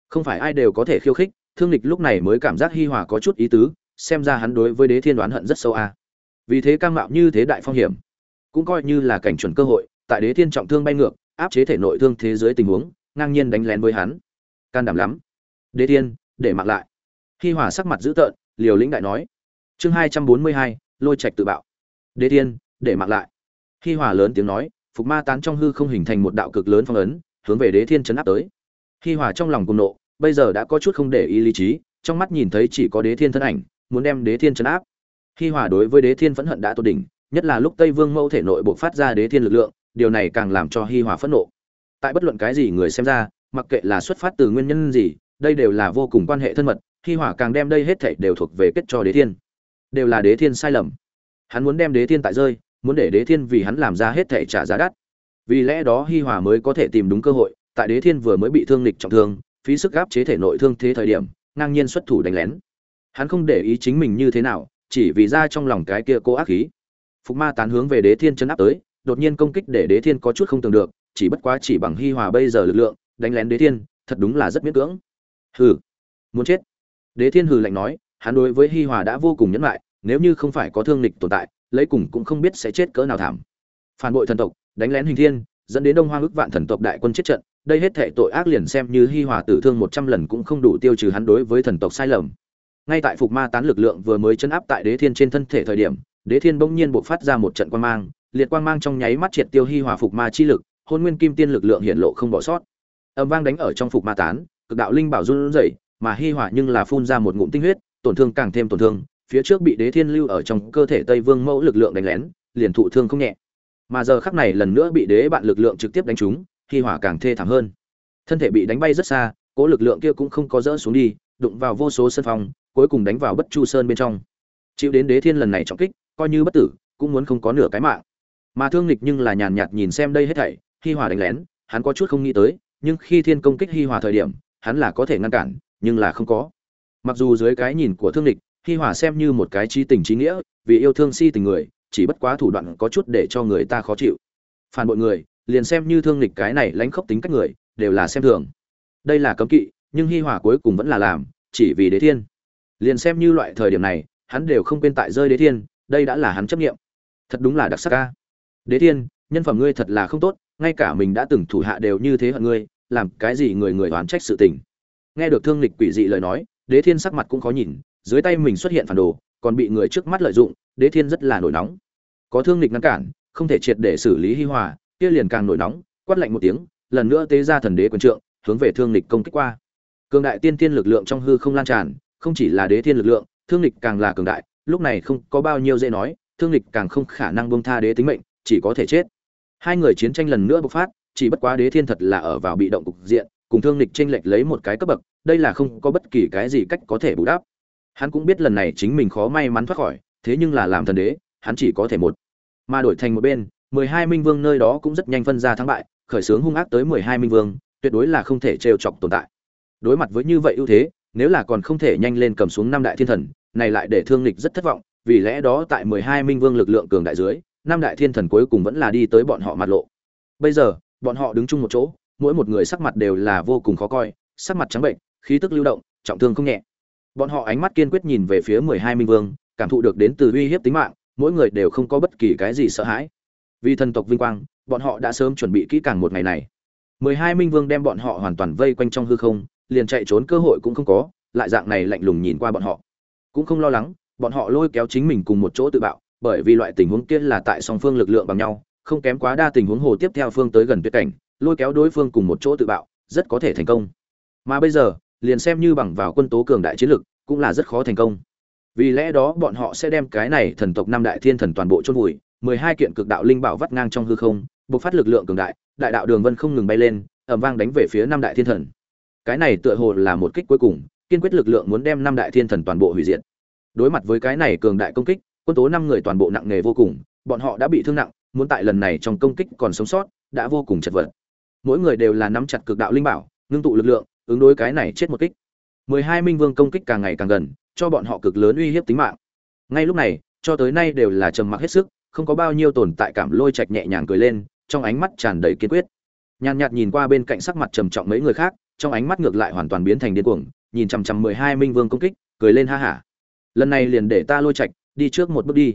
Không phải ai đều có thể khiêu khích, thương lịch lúc này mới cảm giác hi hòa có chút ý tứ, xem ra hắn đối với đế thiên đoán hận rất sâu a. Vì thế cam mạo như thế đại phong hiểm, cũng coi như là cảnh chuẩn cơ hội, tại đế thiên trọng thương bay ngược, áp chế thể nội thương thế giới tình huống, ngang nhiên đánh lén với hắn. Can đảm lắm. Đế thiên, để mặc lại. Hi hòa sắc mặt dữ tợn, liều lĩnh đại nói. Chương hai trăm bốn mươi hai, lôi trạch tự bạo. Đế thiên, để mặc lại. Hi hòa lớn tiếng nói, phục ma tán trong hư không hình thành một đạo cực lớn phong ấn hướng về đế thiên chấn áp tới. Hi hòa trong lòng cùng nộ, bây giờ đã có chút không để ý lý trí, trong mắt nhìn thấy chỉ có đế thiên thân ảnh, muốn đem đế thiên chấn áp. Hi hòa đối với đế thiên phẫn hận đã tột đỉnh, nhất là lúc tây vương mẫu thể nội bộc phát ra đế thiên lực lượng, điều này càng làm cho hi hòa phẫn nộ. Tại bất luận cái gì người xem ra, mặc kệ là xuất phát từ nguyên nhân gì, đây đều là vô cùng quan hệ thân mật, hi hòa càng đem đây hết thảy đều thuộc về kết cho đế thiên. Đều là đế thiên sai lầm. Hắn muốn đem đế thiên tại rơi, muốn để đế thiên vì hắn làm ra hết thảy trả giá đắt vì lẽ đó hi hòa mới có thể tìm đúng cơ hội, tại đế thiên vừa mới bị thương lịch trọng thương, phí sức gáp chế thể nội thương thế thời điểm, ngang nhiên xuất thủ đánh lén. Hắn không để ý chính mình như thế nào, chỉ vì ra trong lòng cái kia cô ác khí. Phục ma tán hướng về đế thiên chấn áp tới, đột nhiên công kích để đế thiên có chút không tưởng được, chỉ bất quá chỉ bằng hi hòa bây giờ lực lượng, đánh lén đế thiên, thật đúng là rất miễn cưỡng. Hừ, muốn chết. Đế thiên hừ lạnh nói, hắn đối với hi hòa đã vô cùng nhẫn lại nếu như không phải có thương lịch tồn tại, lấy cùng cũng không biết sẽ chết cỡ nào thảm phản bội thần tộc, đánh lén hình thiên, dẫn đến đông hoang ức vạn thần tộc đại quân chết trận. Đây hết thể tội ác liền xem như hi hòa tử thương một trăm lần cũng không đủ tiêu trừ hắn đối với thần tộc sai lầm. Ngay tại phục ma tán lực lượng vừa mới chấn áp tại đế thiên trên thân thể thời điểm, đế thiên bỗng nhiên buộc phát ra một trận quang mang, liệt quang mang trong nháy mắt triệt tiêu hi hòa phục ma chi lực, hôn nguyên kim tiên lực lượng hiện lộ không bỏ sót. Âm vang đánh ở trong phục ma tán, cực đạo linh bảo run rẩy, mà hi hòa nhưng là phun ra một ngụm tinh huyết, tổn thương càng thêm tổn thương, phía trước bị đế thiên lưu ở trong cơ thể tây vương mẫu lực lượng đánh lén, liền thụ thương không nhẹ mà giờ khắc này lần nữa bị đế bạn lực lượng trực tiếp đánh trúng, khi hỏa càng thê thảm hơn. Thân thể bị đánh bay rất xa, cố lực lượng kia cũng không có rỡ xuống đi, đụng vào vô số sân phòng cuối cùng đánh vào bất chu sơn bên trong. Chịu đến đế thiên lần này trọng kích, coi như bất tử, cũng muốn không có nửa cái mạng. Mà thương lịch nhưng là nhàn nhạt nhìn xem đây hết thảy, hi hòa đánh lén, hắn có chút không nghĩ tới, nhưng khi thiên công kích hi hòa thời điểm, hắn là có thể ngăn cản, nhưng là không có. Mặc dù dưới cái nhìn của thương lịch hi hòa xem như một cái trí tình trí nghĩa, vì yêu thương si tình người chỉ bất quá thủ đoạn có chút để cho người ta khó chịu. Phản bội người, liền xem như thương lịch cái này lánh khốc tính cách người, đều là xem thường. Đây là cấm kỵ, nhưng hi hòa cuối cùng vẫn là làm, chỉ vì đế thiên. Liền xem như loại thời điểm này, hắn đều không quên tại rơi đế thiên, đây đã là hắn chấp nghiệm. Thật đúng là đặc sắc ca đế thiên, nhân phẩm ngươi thật là không tốt, ngay cả mình đã từng thủ hạ đều như thế hận ngươi, làm cái gì người người oán trách sự tình. Nghe được thương lịch quỷ dị lời nói, đế thiên sắc mặt cũng khó nhìn, dưới tay mình xuất hiện phản đồ còn bị người trước mắt lợi dụng, đế thiên rất là nổi nóng. Có thương lịch ngăn cản, không thể triệt để xử lý hi hòa, kia liền càng nổi nóng, quát lạnh một tiếng, lần nữa tế ra thần đế quân trượng, hướng về thương lịch công kích qua. Cường đại tiên tiên lực lượng trong hư không lan tràn, không chỉ là đế thiên lực lượng, thương lịch càng là cường đại, lúc này không có bao nhiêu dễ nói, thương lịch càng không khả năng bông tha đế tính mệnh, chỉ có thể chết. Hai người chiến tranh lần nữa bộc phát, chỉ bất quá đế thiên thật là ở vào bị động cục diện, cùng thương lịch tranh lệch lấy một cái cấp bậc, đây là không có bất kỳ cái gì cách có thể bù đắp hắn cũng biết lần này chính mình khó may mắn thoát khỏi, thế nhưng là làm thần đế, hắn chỉ có thể một. Mà đổi thành một bên, mười hai minh vương nơi đó cũng rất nhanh phân ra thắng bại, khởi xướng hung ác tới mười hai minh vương, tuyệt đối là không thể trêu chọc tồn tại. Đối mặt với như vậy ưu thế, nếu là còn không thể nhanh lên cầm xuống năm đại thiên thần, này lại để thương lịch rất thất vọng, vì lẽ đó tại mười hai minh vương lực lượng cường đại dưới, năm đại thiên thần cuối cùng vẫn là đi tới bọn họ mặt lộ. Bây giờ, bọn họ đứng chung một chỗ, mỗi một người sắc mặt đều là vô cùng khó coi, sắc mặt trắng bệnh, khí tức lưu động, trọng thương không nhẹ bọn họ ánh mắt kiên quyết nhìn về phía mười hai minh vương, cảm thụ được đến từ uy hiếp tính mạng, mỗi người đều không có bất kỳ cái gì sợ hãi. Vì thần tộc vinh quang, bọn họ đã sớm chuẩn bị kỹ càng một ngày này. mười hai minh vương đem bọn họ hoàn toàn vây quanh trong hư không, liền chạy trốn cơ hội cũng không có, lại dạng này lạnh lùng nhìn qua bọn họ. Cũng không lo lắng, bọn họ lôi kéo chính mình cùng một chỗ tự bạo, bởi vì loại tình huống kia là tại song phương lực lượng bằng nhau, không kém quá đa tình huống hồ tiếp theo phương tới gần tuyệt cảnh, lôi kéo đối phương cùng một chỗ tự bạo, rất có thể thành công. Mà bây giờ liền xem như bằng vào quân tố cường đại chiến lực, cũng là rất khó thành công. Vì lẽ đó bọn họ sẽ đem cái này thần tộc năm đại thiên thần toàn bộ chôn vùi, mười hai kiện cực đạo linh bảo vắt ngang trong hư không, bộc phát lực lượng cường đại đại đạo đường vân không ngừng bay lên, ầm vang đánh về phía năm đại thiên thần. Cái này tựa hồ là một kích cuối cùng, kiên quyết lực lượng muốn đem năm đại thiên thần toàn bộ hủy diệt. Đối mặt với cái này cường đại công kích, quân tố năm người toàn bộ nặng nề vô cùng, bọn họ đã bị thương nặng, muốn tại lần này trong công kích còn sống sót, đã vô cùng chật vật. Mỗi người đều là nắm chặt cực đạo linh bảo, ngưng tụ lực lượng ứng đối cái này chết một kích. Mười hai minh vương công kích càng ngày càng gần, cho bọn họ cực lớn uy hiếp tính mạng. Ngay lúc này, cho tới nay đều là trầm mặc hết sức, không có bao nhiêu tồn tại cảm lôi trạch nhẹ nhàng cười lên, trong ánh mắt tràn đầy kiên quyết. Nhàn nhạt nhìn qua bên cạnh sắc mặt trầm trọng mấy người khác, trong ánh mắt ngược lại hoàn toàn biến thành điên cuồng, nhìn chằm chằm mười hai minh vương công kích, cười lên ha hả. Lần này liền để ta lôi trạch đi trước một bước đi.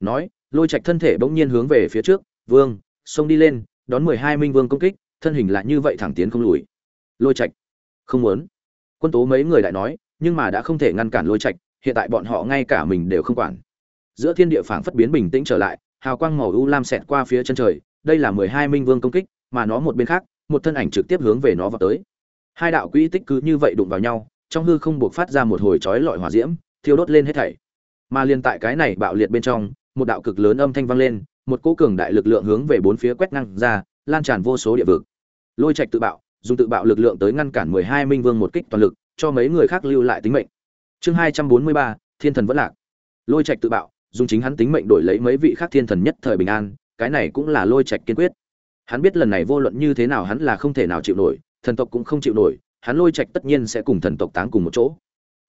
Nói, lôi trạch thân thể bỗng nhiên hướng về phía trước, vương, xông đi lên, đón mười hai minh vương công kích, thân hình lại như vậy thẳng tiến không lùi. Lôi trạch không muốn. Quân tố mấy người lại nói, nhưng mà đã không thể ngăn cản lôi trạch, hiện tại bọn họ ngay cả mình đều không quản. Giữa thiên địa phảng phất biến bình tĩnh trở lại, hào quang màu u lam xẹt qua phía chân trời, đây là mười hai minh vương công kích, mà nó một bên khác, một thân ảnh trực tiếp hướng về nó vào tới. Hai đạo quỹ tích cứ như vậy đụng vào nhau, trong hư không buộc phát ra một hồi chói lọi hỏa diễm, thiêu đốt lên hết thảy. Mà liên tại cái này bạo liệt bên trong, một đạo cực lớn âm thanh vang lên, một cỗ cường đại lực lượng hướng về bốn phía quét ngang ra, lan tràn vô số địa vực. Lôi trạch tự bạo dùng tự bạo lực lượng tới ngăn cản mười hai minh vương một kích toàn lực, cho mấy người khác lưu lại tính mệnh. Chương hai trăm bốn mươi ba, thiên thần vẫn lạc. Lôi trạch tự bạo, dùng chính hắn tính mệnh đổi lấy mấy vị khác thiên thần nhất thời bình an, cái này cũng là lôi trạch kiên quyết. Hắn biết lần này vô luận như thế nào hắn là không thể nào chịu nổi, thần tộc cũng không chịu nổi, hắn lôi trạch tất nhiên sẽ cùng thần tộc táng cùng một chỗ.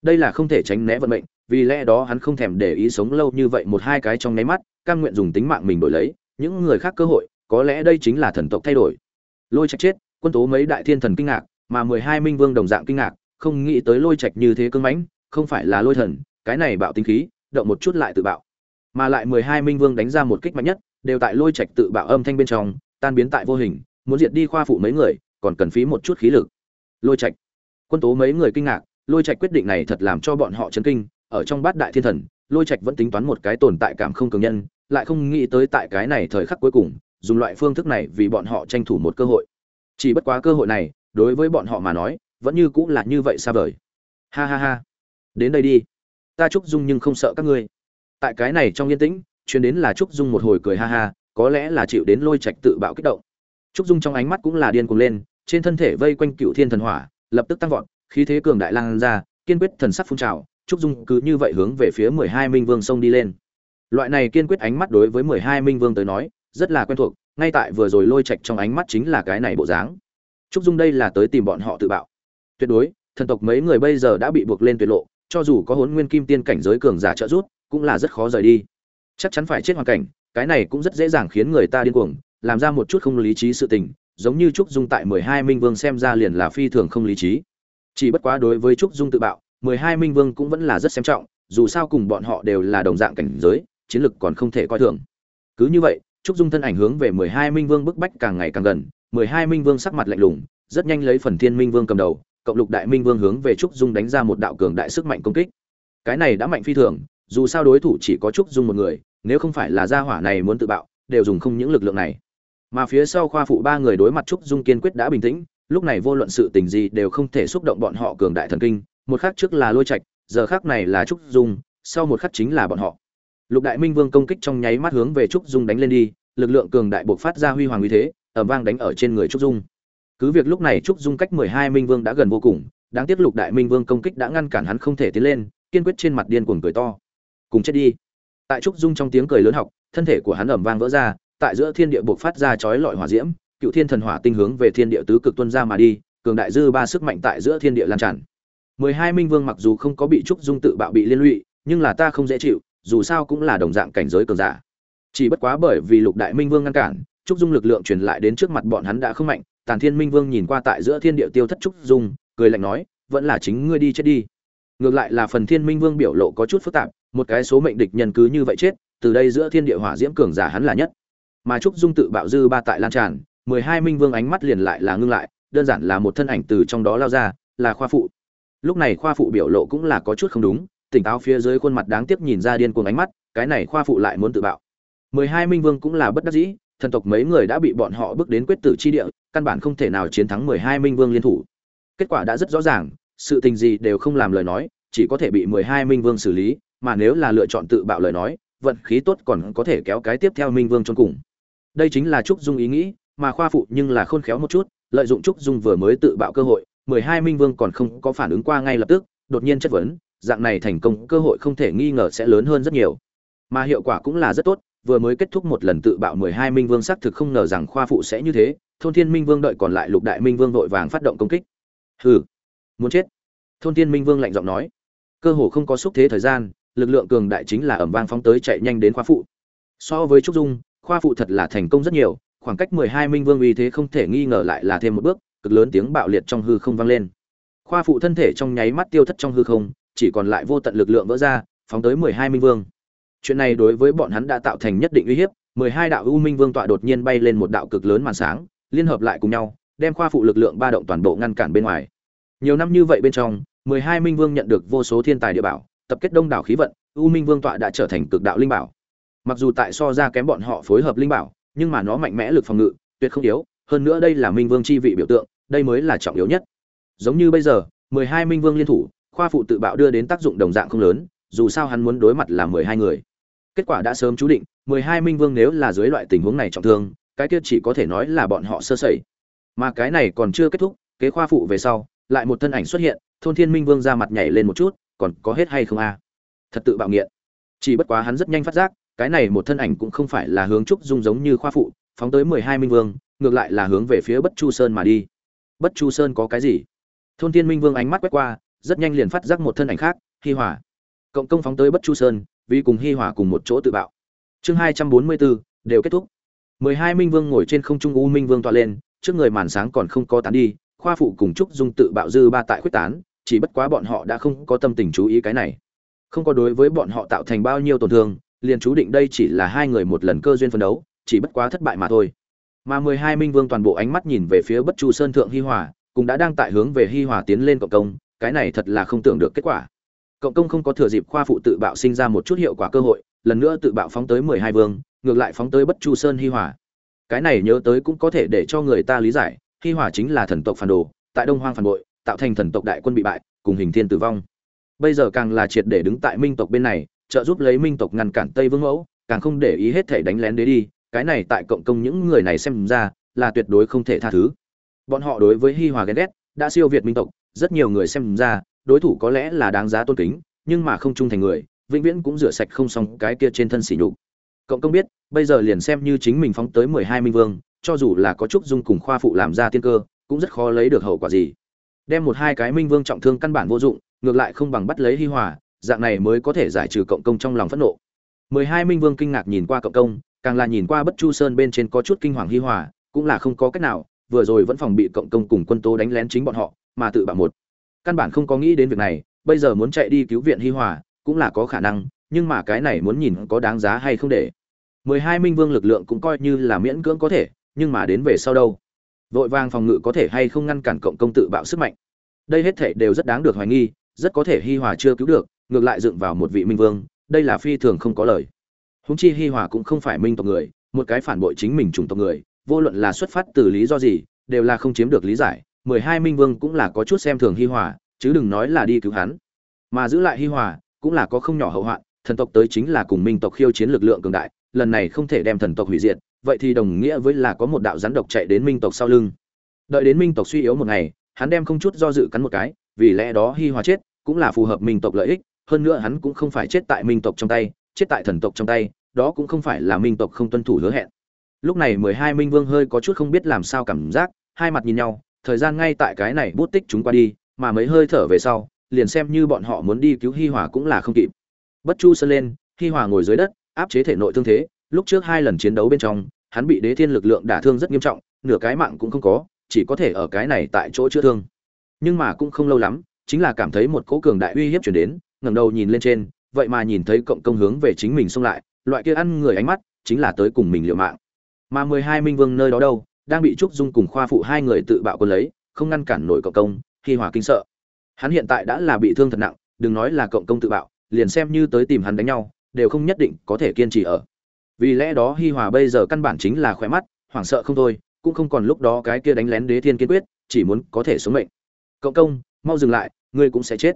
Đây là không thể tránh né vận mệnh, vì lẽ đó hắn không thèm để ý sống lâu như vậy một hai cái trong nháy mắt, cam nguyện dùng tính mạng mình đổi lấy, những người khác cơ hội, có lẽ đây chính là thần tộc thay đổi. Lôi trạch chết quân tố mấy đại thiên thần kinh ngạc, mà mười hai minh vương đồng dạng kinh ngạc, không nghĩ tới lôi trạch như thế cưng mãnh, không phải là lôi thần, cái này bạo tính khí, động một chút lại tự bạo. Mà lại mười hai minh vương đánh ra một kích mạnh nhất, đều tại lôi trạch tự bạo âm thanh bên trong, tan biến tại vô hình, muốn diệt đi khoa phụ mấy người, còn cần phí một chút khí lực. Lôi trạch. Quân tố mấy người kinh ngạc, lôi trạch quyết định này thật làm cho bọn họ chấn kinh, ở trong bát đại thiên thần, lôi trạch vẫn tính toán một cái tồn tại cảm không cường nhân, lại không nghĩ tới tại cái này thời khắc cuối cùng, dùng loại phương thức này vì bọn họ tranh thủ một cơ hội chỉ bất quá cơ hội này, đối với bọn họ mà nói, vẫn như cũng là như vậy xa vời. Ha ha ha. Đến đây đi. Ta chúc dung nhưng không sợ các ngươi. Tại cái này trong yên tĩnh chuyến đến là trúc dung một hồi cười ha ha, có lẽ là chịu đến lôi trạch tự bạo kích động. Trúc dung trong ánh mắt cũng là điên cuồng lên, trên thân thể vây quanh cựu thiên thần hỏa, lập tức tăng vọt, khí thế cường đại lan ra, kiên quyết thần sắc phun trào trúc dung cứ như vậy hướng về phía mười hai minh vương sông đi lên. Loại này kiên quyết ánh mắt đối với mười hai minh vương tới nói, rất là quen thuộc ngay tại vừa rồi lôi trạch trong ánh mắt chính là cái này bộ dáng. Trúc dung đây là tới tìm bọn họ tự bạo. Tuyệt đối, thần tộc mấy người bây giờ đã bị buộc lên tuyệt lộ, cho dù có hốn nguyên kim tiên cảnh giới cường giả trợ giúp, cũng là rất khó rời đi. Chắc chắn phải chết hoàn cảnh, cái này cũng rất dễ dàng khiến người ta điên cuồng, làm ra một chút không lý trí sự tình, giống như trúc dung tại mười hai minh vương xem ra liền là phi thường không lý trí. Chỉ bất quá đối với trúc dung tự bạo, mười hai minh vương cũng vẫn là rất xem trọng, dù sao cùng bọn họ đều là đồng dạng cảnh giới, chiến lực còn không thể coi thường. Cứ như vậy trúc dung thân ảnh hướng về mười hai minh vương bức bách càng ngày càng gần, mười hai minh vương sắc mặt lạnh lùng, rất nhanh lấy phần thiên minh vương cầm đầu, cộng lục đại minh vương hướng về trúc dung đánh ra một đạo cường đại sức mạnh công kích. Cái này đã mạnh phi thường, dù sao đối thủ chỉ có trúc dung một người, nếu không phải là gia hỏa này muốn tự bạo, đều dùng không những lực lượng này. Mà phía sau khoa phụ ba người đối mặt trúc dung kiên quyết đã bình tĩnh, lúc này vô luận sự tình gì đều không thể xúc động bọn họ cường đại thần kinh, một khắc trước là lôi trạch, giờ khắc này là trúc dung, sau một khắc chính là bọn họ lục đại minh vương công kích trong nháy mắt hướng về trúc dung đánh lên đi, lực lượng cường đại buộc phát ra huy hoàng uy thế ẩm vang đánh ở trên người trúc dung. Cứ việc lúc này trúc dung cách mười hai minh vương đã gần vô cùng, đáng tiếc lục đại minh vương công kích đã ngăn cản hắn không thể tiến lên, kiên quyết trên mặt điên cuồng cười to. Cùng chết đi. Tại trúc dung trong tiếng cười lớn học, thân thể của hắn ẩm vang vỡ ra, tại giữa thiên địa buộc phát ra chói lọi hỏa diễm, cựu thiên thần hỏa tinh hướng về thiên địa tứ cực tuân ra mà đi, cường đại dư ba sức mạnh tại giữa thiên địa lan tràn. mười hai minh vương mặc dù không có bị trúc dung tự bạo bị liên lụy, nhưng là ta không dễ chịu dù sao cũng là đồng dạng cảnh giới cường giả. Chỉ bất quá bởi vì lục đại minh vương ngăn cản, trúc dung lực lượng truyền lại đến trước mặt bọn hắn đã không mạnh, tàn thiên minh vương nhìn qua tại giữa thiên địa tiêu thất trúc dung, cười lạnh nói, vẫn là chính ngươi đi chết đi. Ngược lại là phần thiên minh vương biểu lộ có chút phức tạp, một cái số mệnh địch nhân cứ như vậy chết, từ đây giữa thiên địa hỏa diễm cường giả hắn là nhất. Mà trúc dung tự bạo dư ba tại lan tràn, mười hai minh vương ánh mắt liền lại là ngưng lại, đơn giản là một thân ảnh từ trong đó lao ra, là khoa phụ. Lúc này khoa phụ biểu lộ cũng là có chút không đúng tỉnh táo phía dưới khuôn mặt đáng tiếc nhìn ra điên cuồng ánh mắt, cái này khoa phụ lại muốn tự bạo. Mười hai minh vương cũng là bất đắc dĩ, thần tộc mấy người đã bị bọn họ bước đến quyết tử chi địa, căn bản không thể nào chiến thắng mười hai minh vương liên thủ. Kết quả đã rất rõ ràng, sự tình gì đều không làm lời nói, chỉ có thể bị mười hai minh vương xử lý, mà nếu là lựa chọn tự bạo lời nói, vận khí tốt còn có thể kéo cái tiếp theo minh vương chôn cùng. Đây chính là trúc dung ý nghĩ, mà khoa phụ nhưng là khôn khéo một chút, lợi dụng trúc dung vừa mới tự bạo cơ hội, mười hai minh vương còn không có phản ứng qua ngay lập tức, đột nhiên chất vấn dạng này thành công cơ hội không thể nghi ngờ sẽ lớn hơn rất nhiều. Mà hiệu quả cũng là rất tốt, vừa mới kết thúc một lần tự bạo mười hai minh vương xác thực không ngờ rằng khoa phụ sẽ như thế, thôn thiên minh vương đợi còn lại lục đại minh vương vội vàng phát động công kích. Hừ, muốn chết. Thôn thiên minh vương lạnh giọng nói. Cơ hồ không có xúc thế thời gian, lực lượng cường đại chính là ẩm vang phóng tới chạy nhanh đến khoa phụ. So với trúc dung, khoa phụ thật là thành công rất nhiều, khoảng cách mười hai minh vương uy thế không thể nghi ngờ lại là thêm một bước, cực lớn tiếng bạo liệt trong hư không vang lên. Khoa phụ thân thể trong nháy mắt tiêu thất trong hư không chỉ còn lại vô tận lực lượng vỡ ra, phóng tới mười hai minh vương. Chuyện này đối với bọn hắn đã tạo thành nhất định uy hiếp, mười hai đạo u minh vương tọa đột nhiên bay lên một đạo cực lớn màn sáng, liên hợp lại cùng nhau, đem khoa phụ lực lượng ba động toàn bộ ngăn cản bên ngoài. Nhiều năm như vậy bên trong, mười hai minh vương nhận được vô số thiên tài địa bảo, tập kết đông đảo khí vận, u minh vương tọa đã trở thành cực đạo linh bảo. Mặc dù tại so ra kém bọn họ phối hợp linh bảo, nhưng mà nó mạnh mẽ lực phòng ngự, tuyệt không yếu, hơn nữa đây là minh vương chi vị biểu tượng, đây mới là trọng yếu nhất. Giống như bây giờ, mười hai minh vương liên thủ khoa phụ tự bạo đưa đến tác dụng đồng dạng không lớn, dù sao hắn muốn đối mặt là mười hai người. Kết quả đã sớm chú định, mười hai minh vương nếu là dưới loại tình huống này trọng thương, cái kia chỉ có thể nói là bọn họ sơ sẩy. Mà cái này còn chưa kết thúc, kế khoa phụ về sau, lại một thân ảnh xuất hiện, thôn thiên minh vương ra mặt nhảy lên một chút, còn có hết hay không a? Thật tự bạo nghiện. Chỉ bất quá hắn rất nhanh phát giác, cái này một thân ảnh cũng không phải là hướng trúc dung giống như khoa phụ, phóng tới mười hai minh vương, ngược lại là hướng về phía bất chu sơn mà đi. Bất chu sơn có cái gì? Thôn thiên minh vương ánh mắt quét qua rất nhanh liền phát giác một thân ảnh khác hi hòa, cộng công phóng tới bất chu sơn vì cùng hi hòa cùng một chỗ tự bạo. Chương hai trăm bốn mươi bốn đều kết thúc. Mười hai minh vương ngồi trên không trung u minh vương tọa lên trước người màn sáng còn không có tán đi khoa phụ cùng trúc dung tự bạo dư ba tại quyết tán chỉ bất quá bọn họ đã không có tâm tình chú ý cái này. Không có đối với bọn họ tạo thành bao nhiêu tổn thương liền chú định đây chỉ là hai người một lần cơ duyên phân đấu chỉ bất quá thất bại mà thôi. Mà mười hai minh vương toàn bộ ánh mắt nhìn về phía bất chu sơn thượng hi hòa cũng đã đang tại hướng về hi hòa tiến lên cộng công cái này thật là không tưởng được kết quả. Cộng công không có thừa dịp khoa phụ tự bạo sinh ra một chút hiệu quả cơ hội, lần nữa tự bạo phóng tới mười hai vương, ngược lại phóng tới bất chu sơn hi hòa. Cái này nhớ tới cũng có thể để cho người ta lý giải, hi hòa chính là thần tộc phản đồ, tại đông hoang phản bội, tạo thành thần tộc đại quân bị bại, cùng hình thiên tử vong. Bây giờ càng là triệt để đứng tại minh tộc bên này, trợ giúp lấy minh tộc ngăn cản tây vương mẫu, càng không để ý hết thể đánh lén đế đi, cái này tại cộng công những người này xem ra là tuyệt đối không thể tha thứ. Bọn họ đối với hi hòa ghen ghét, đã siêu việt minh tộc rất nhiều người xem ra, đối thủ có lẽ là đáng giá tôn kính, nhưng mà không trung thành người, vĩnh viễn cũng rửa sạch không xong cái kia trên thân sỉ nhục. Cộng công biết, bây giờ liền xem như chính mình phóng tới mười hai minh vương, cho dù là có trúc dung cùng khoa phụ làm ra tiên cơ, cũng rất khó lấy được hậu quả gì. Đem một hai cái minh vương trọng thương căn bản vô dụng, ngược lại không bằng bắt lấy hi hòa, dạng này mới có thể giải trừ cộng công trong lòng phẫn nộ. mười hai minh vương kinh ngạc nhìn qua cộng công, càng là nhìn qua bất chu sơn bên trên có chút kinh hoàng hi hòa, cũng là không có cách nào, vừa rồi vẫn phòng bị cộng công cùng quân tố đánh lén chính bọn họ mà tự bạo một. Căn bản không có nghĩ đến việc này, bây giờ muốn chạy đi cứu viện hi hòa cũng là có khả năng, nhưng mà cái này muốn nhìn có đáng giá hay không để. Mười hai minh vương lực lượng cũng coi như là miễn cưỡng có thể, nhưng mà đến về sau đâu? Vội vàng phòng ngự có thể hay không ngăn cản cộng công tự bạo sức mạnh? Đây hết thể đều rất đáng được hoài nghi, rất có thể hi hòa chưa cứu được, ngược lại dựng vào một vị minh vương, đây là phi thường không có lời. Húng chi hi hòa cũng không phải minh tộc người, một cái phản bội chính mình chủng tộc người, vô luận là xuất phát từ lý do gì, đều là không chiếm được lý giải mười hai minh vương cũng là có chút xem thường hi hòa, chứ đừng nói là đi cứu hắn. Mà giữ lại hi hòa, cũng là có không nhỏ hậu hoạn, thần tộc tới chính là cùng minh tộc khiêu chiến lực lượng cường đại, lần này không thể đem thần tộc hủy diệt, vậy thì đồng nghĩa với là có một đạo rắn độc chạy đến minh tộc sau lưng. Đợi đến minh tộc suy yếu một ngày, hắn đem không chút do dự cắn một cái, vì lẽ đó hi hòa chết, cũng là phù hợp minh tộc lợi ích, hơn nữa hắn cũng không phải chết tại minh tộc trong tay, chết tại thần tộc trong tay, đó cũng không phải là minh tộc không tuân thủ hứa hẹn. Lúc này mười hai minh vương hơi có chút không biết làm sao cảm giác, hai mặt nhìn nhau thời gian ngay tại cái này bút tích chúng qua đi, mà mấy hơi thở về sau, liền xem như bọn họ muốn đi cứu hi hòa cũng là không kịp. Bất chu sơn lên, hi hòa ngồi dưới đất, áp chế thể nội thương thế, lúc trước hai lần chiến đấu bên trong, hắn bị đế thiên lực lượng đả thương rất nghiêm trọng, nửa cái mạng cũng không có, chỉ có thể ở cái này tại chỗ chữa thương. Nhưng mà cũng không lâu lắm, chính là cảm thấy một cỗ cường đại uy hiếp chuyển đến, ngẩng đầu nhìn lên trên, vậy mà nhìn thấy cộng công hướng về chính mình xông lại, loại kia ăn người ánh mắt, chính là tới cùng mình liều mạng. Mà mười hai minh vương nơi đó đâu? Đang bị trúc dung cùng khoa phụ hai người tự bạo quân lấy, không ngăn cản nổi cộng công, khi hòa kinh sợ. Hắn hiện tại đã là bị thương thật nặng, đừng nói là cộng công tự bạo, liền xem như tới tìm hắn đánh nhau, đều không nhất định có thể kiên trì ở. Vì lẽ đó hi hòa bây giờ căn bản chính là khỏe mắt, hoảng sợ không thôi, cũng không còn lúc đó cái kia đánh lén đế thiên kiên quyết, chỉ muốn có thể sống mệnh. Cộng công, mau dừng lại, ngươi cũng sẽ chết.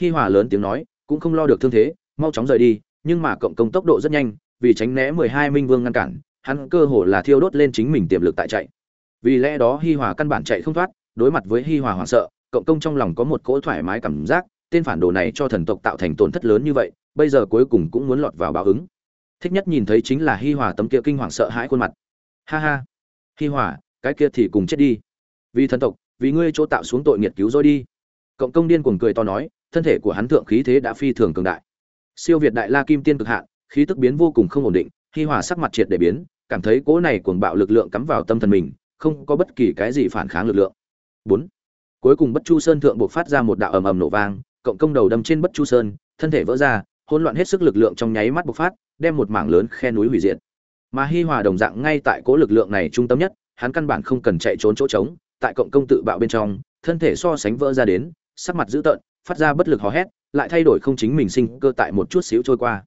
Hi hòa lớn tiếng nói, cũng không lo được thương thế, mau chóng rời đi, nhưng mà cộng công tốc độ rất nhanh, vì tránh né mười hai minh vương ngăn cản hắn cơ hồ là thiêu đốt lên chính mình tiềm lực tại chạy. Vì lẽ đó hi hòa căn bản chạy không thoát, đối mặt với hi hòa hoảng sợ, cộng công trong lòng có một cỗ thoải mái cảm giác, tên phản đồ này cho thần tộc tạo thành tổn thất lớn như vậy, bây giờ cuối cùng cũng muốn lọt vào báo ứng. Thích nhất nhìn thấy chính là hi hòa tấm kia kinh hoàng sợ hãi khuôn mặt. Ha ha. Hi hòa, cái kia thì cùng chết đi. Vì thần tộc, vì ngươi chỗ tạo xuống tội nghiệt cứu rồi đi. Cộng công điên cuồng cười to nói, thân thể của hắn thượng khí thế đã phi thường cường đại. Siêu việt đại la kim tiên cực hạn, khí tức biến vô cùng không ổn định, hi hòa sắc mặt triệt để biến cảm thấy cỗ này cuồng bạo lực lượng cắm vào tâm thần mình, không có bất kỳ cái gì phản kháng lực lượng. Bốn, cuối cùng bất chu sơn thượng buộc phát ra một đạo ầm ầm nổ vang, cộng công đầu đâm trên bất chu sơn, thân thể vỡ ra, hỗn loạn hết sức lực lượng trong nháy mắt bộc phát, đem một mảng lớn khe núi hủy diệt. Mà hi hòa đồng dạng ngay tại cố lực lượng này trung tâm nhất, hắn căn bản không cần chạy trốn chỗ trống, tại cộng công tự bạo bên trong, thân thể so sánh vỡ ra đến, sắc mặt dữ tợn, phát ra bất lực hò hét, lại thay đổi không chính mình sinh cơ tại một chút xíu trôi qua.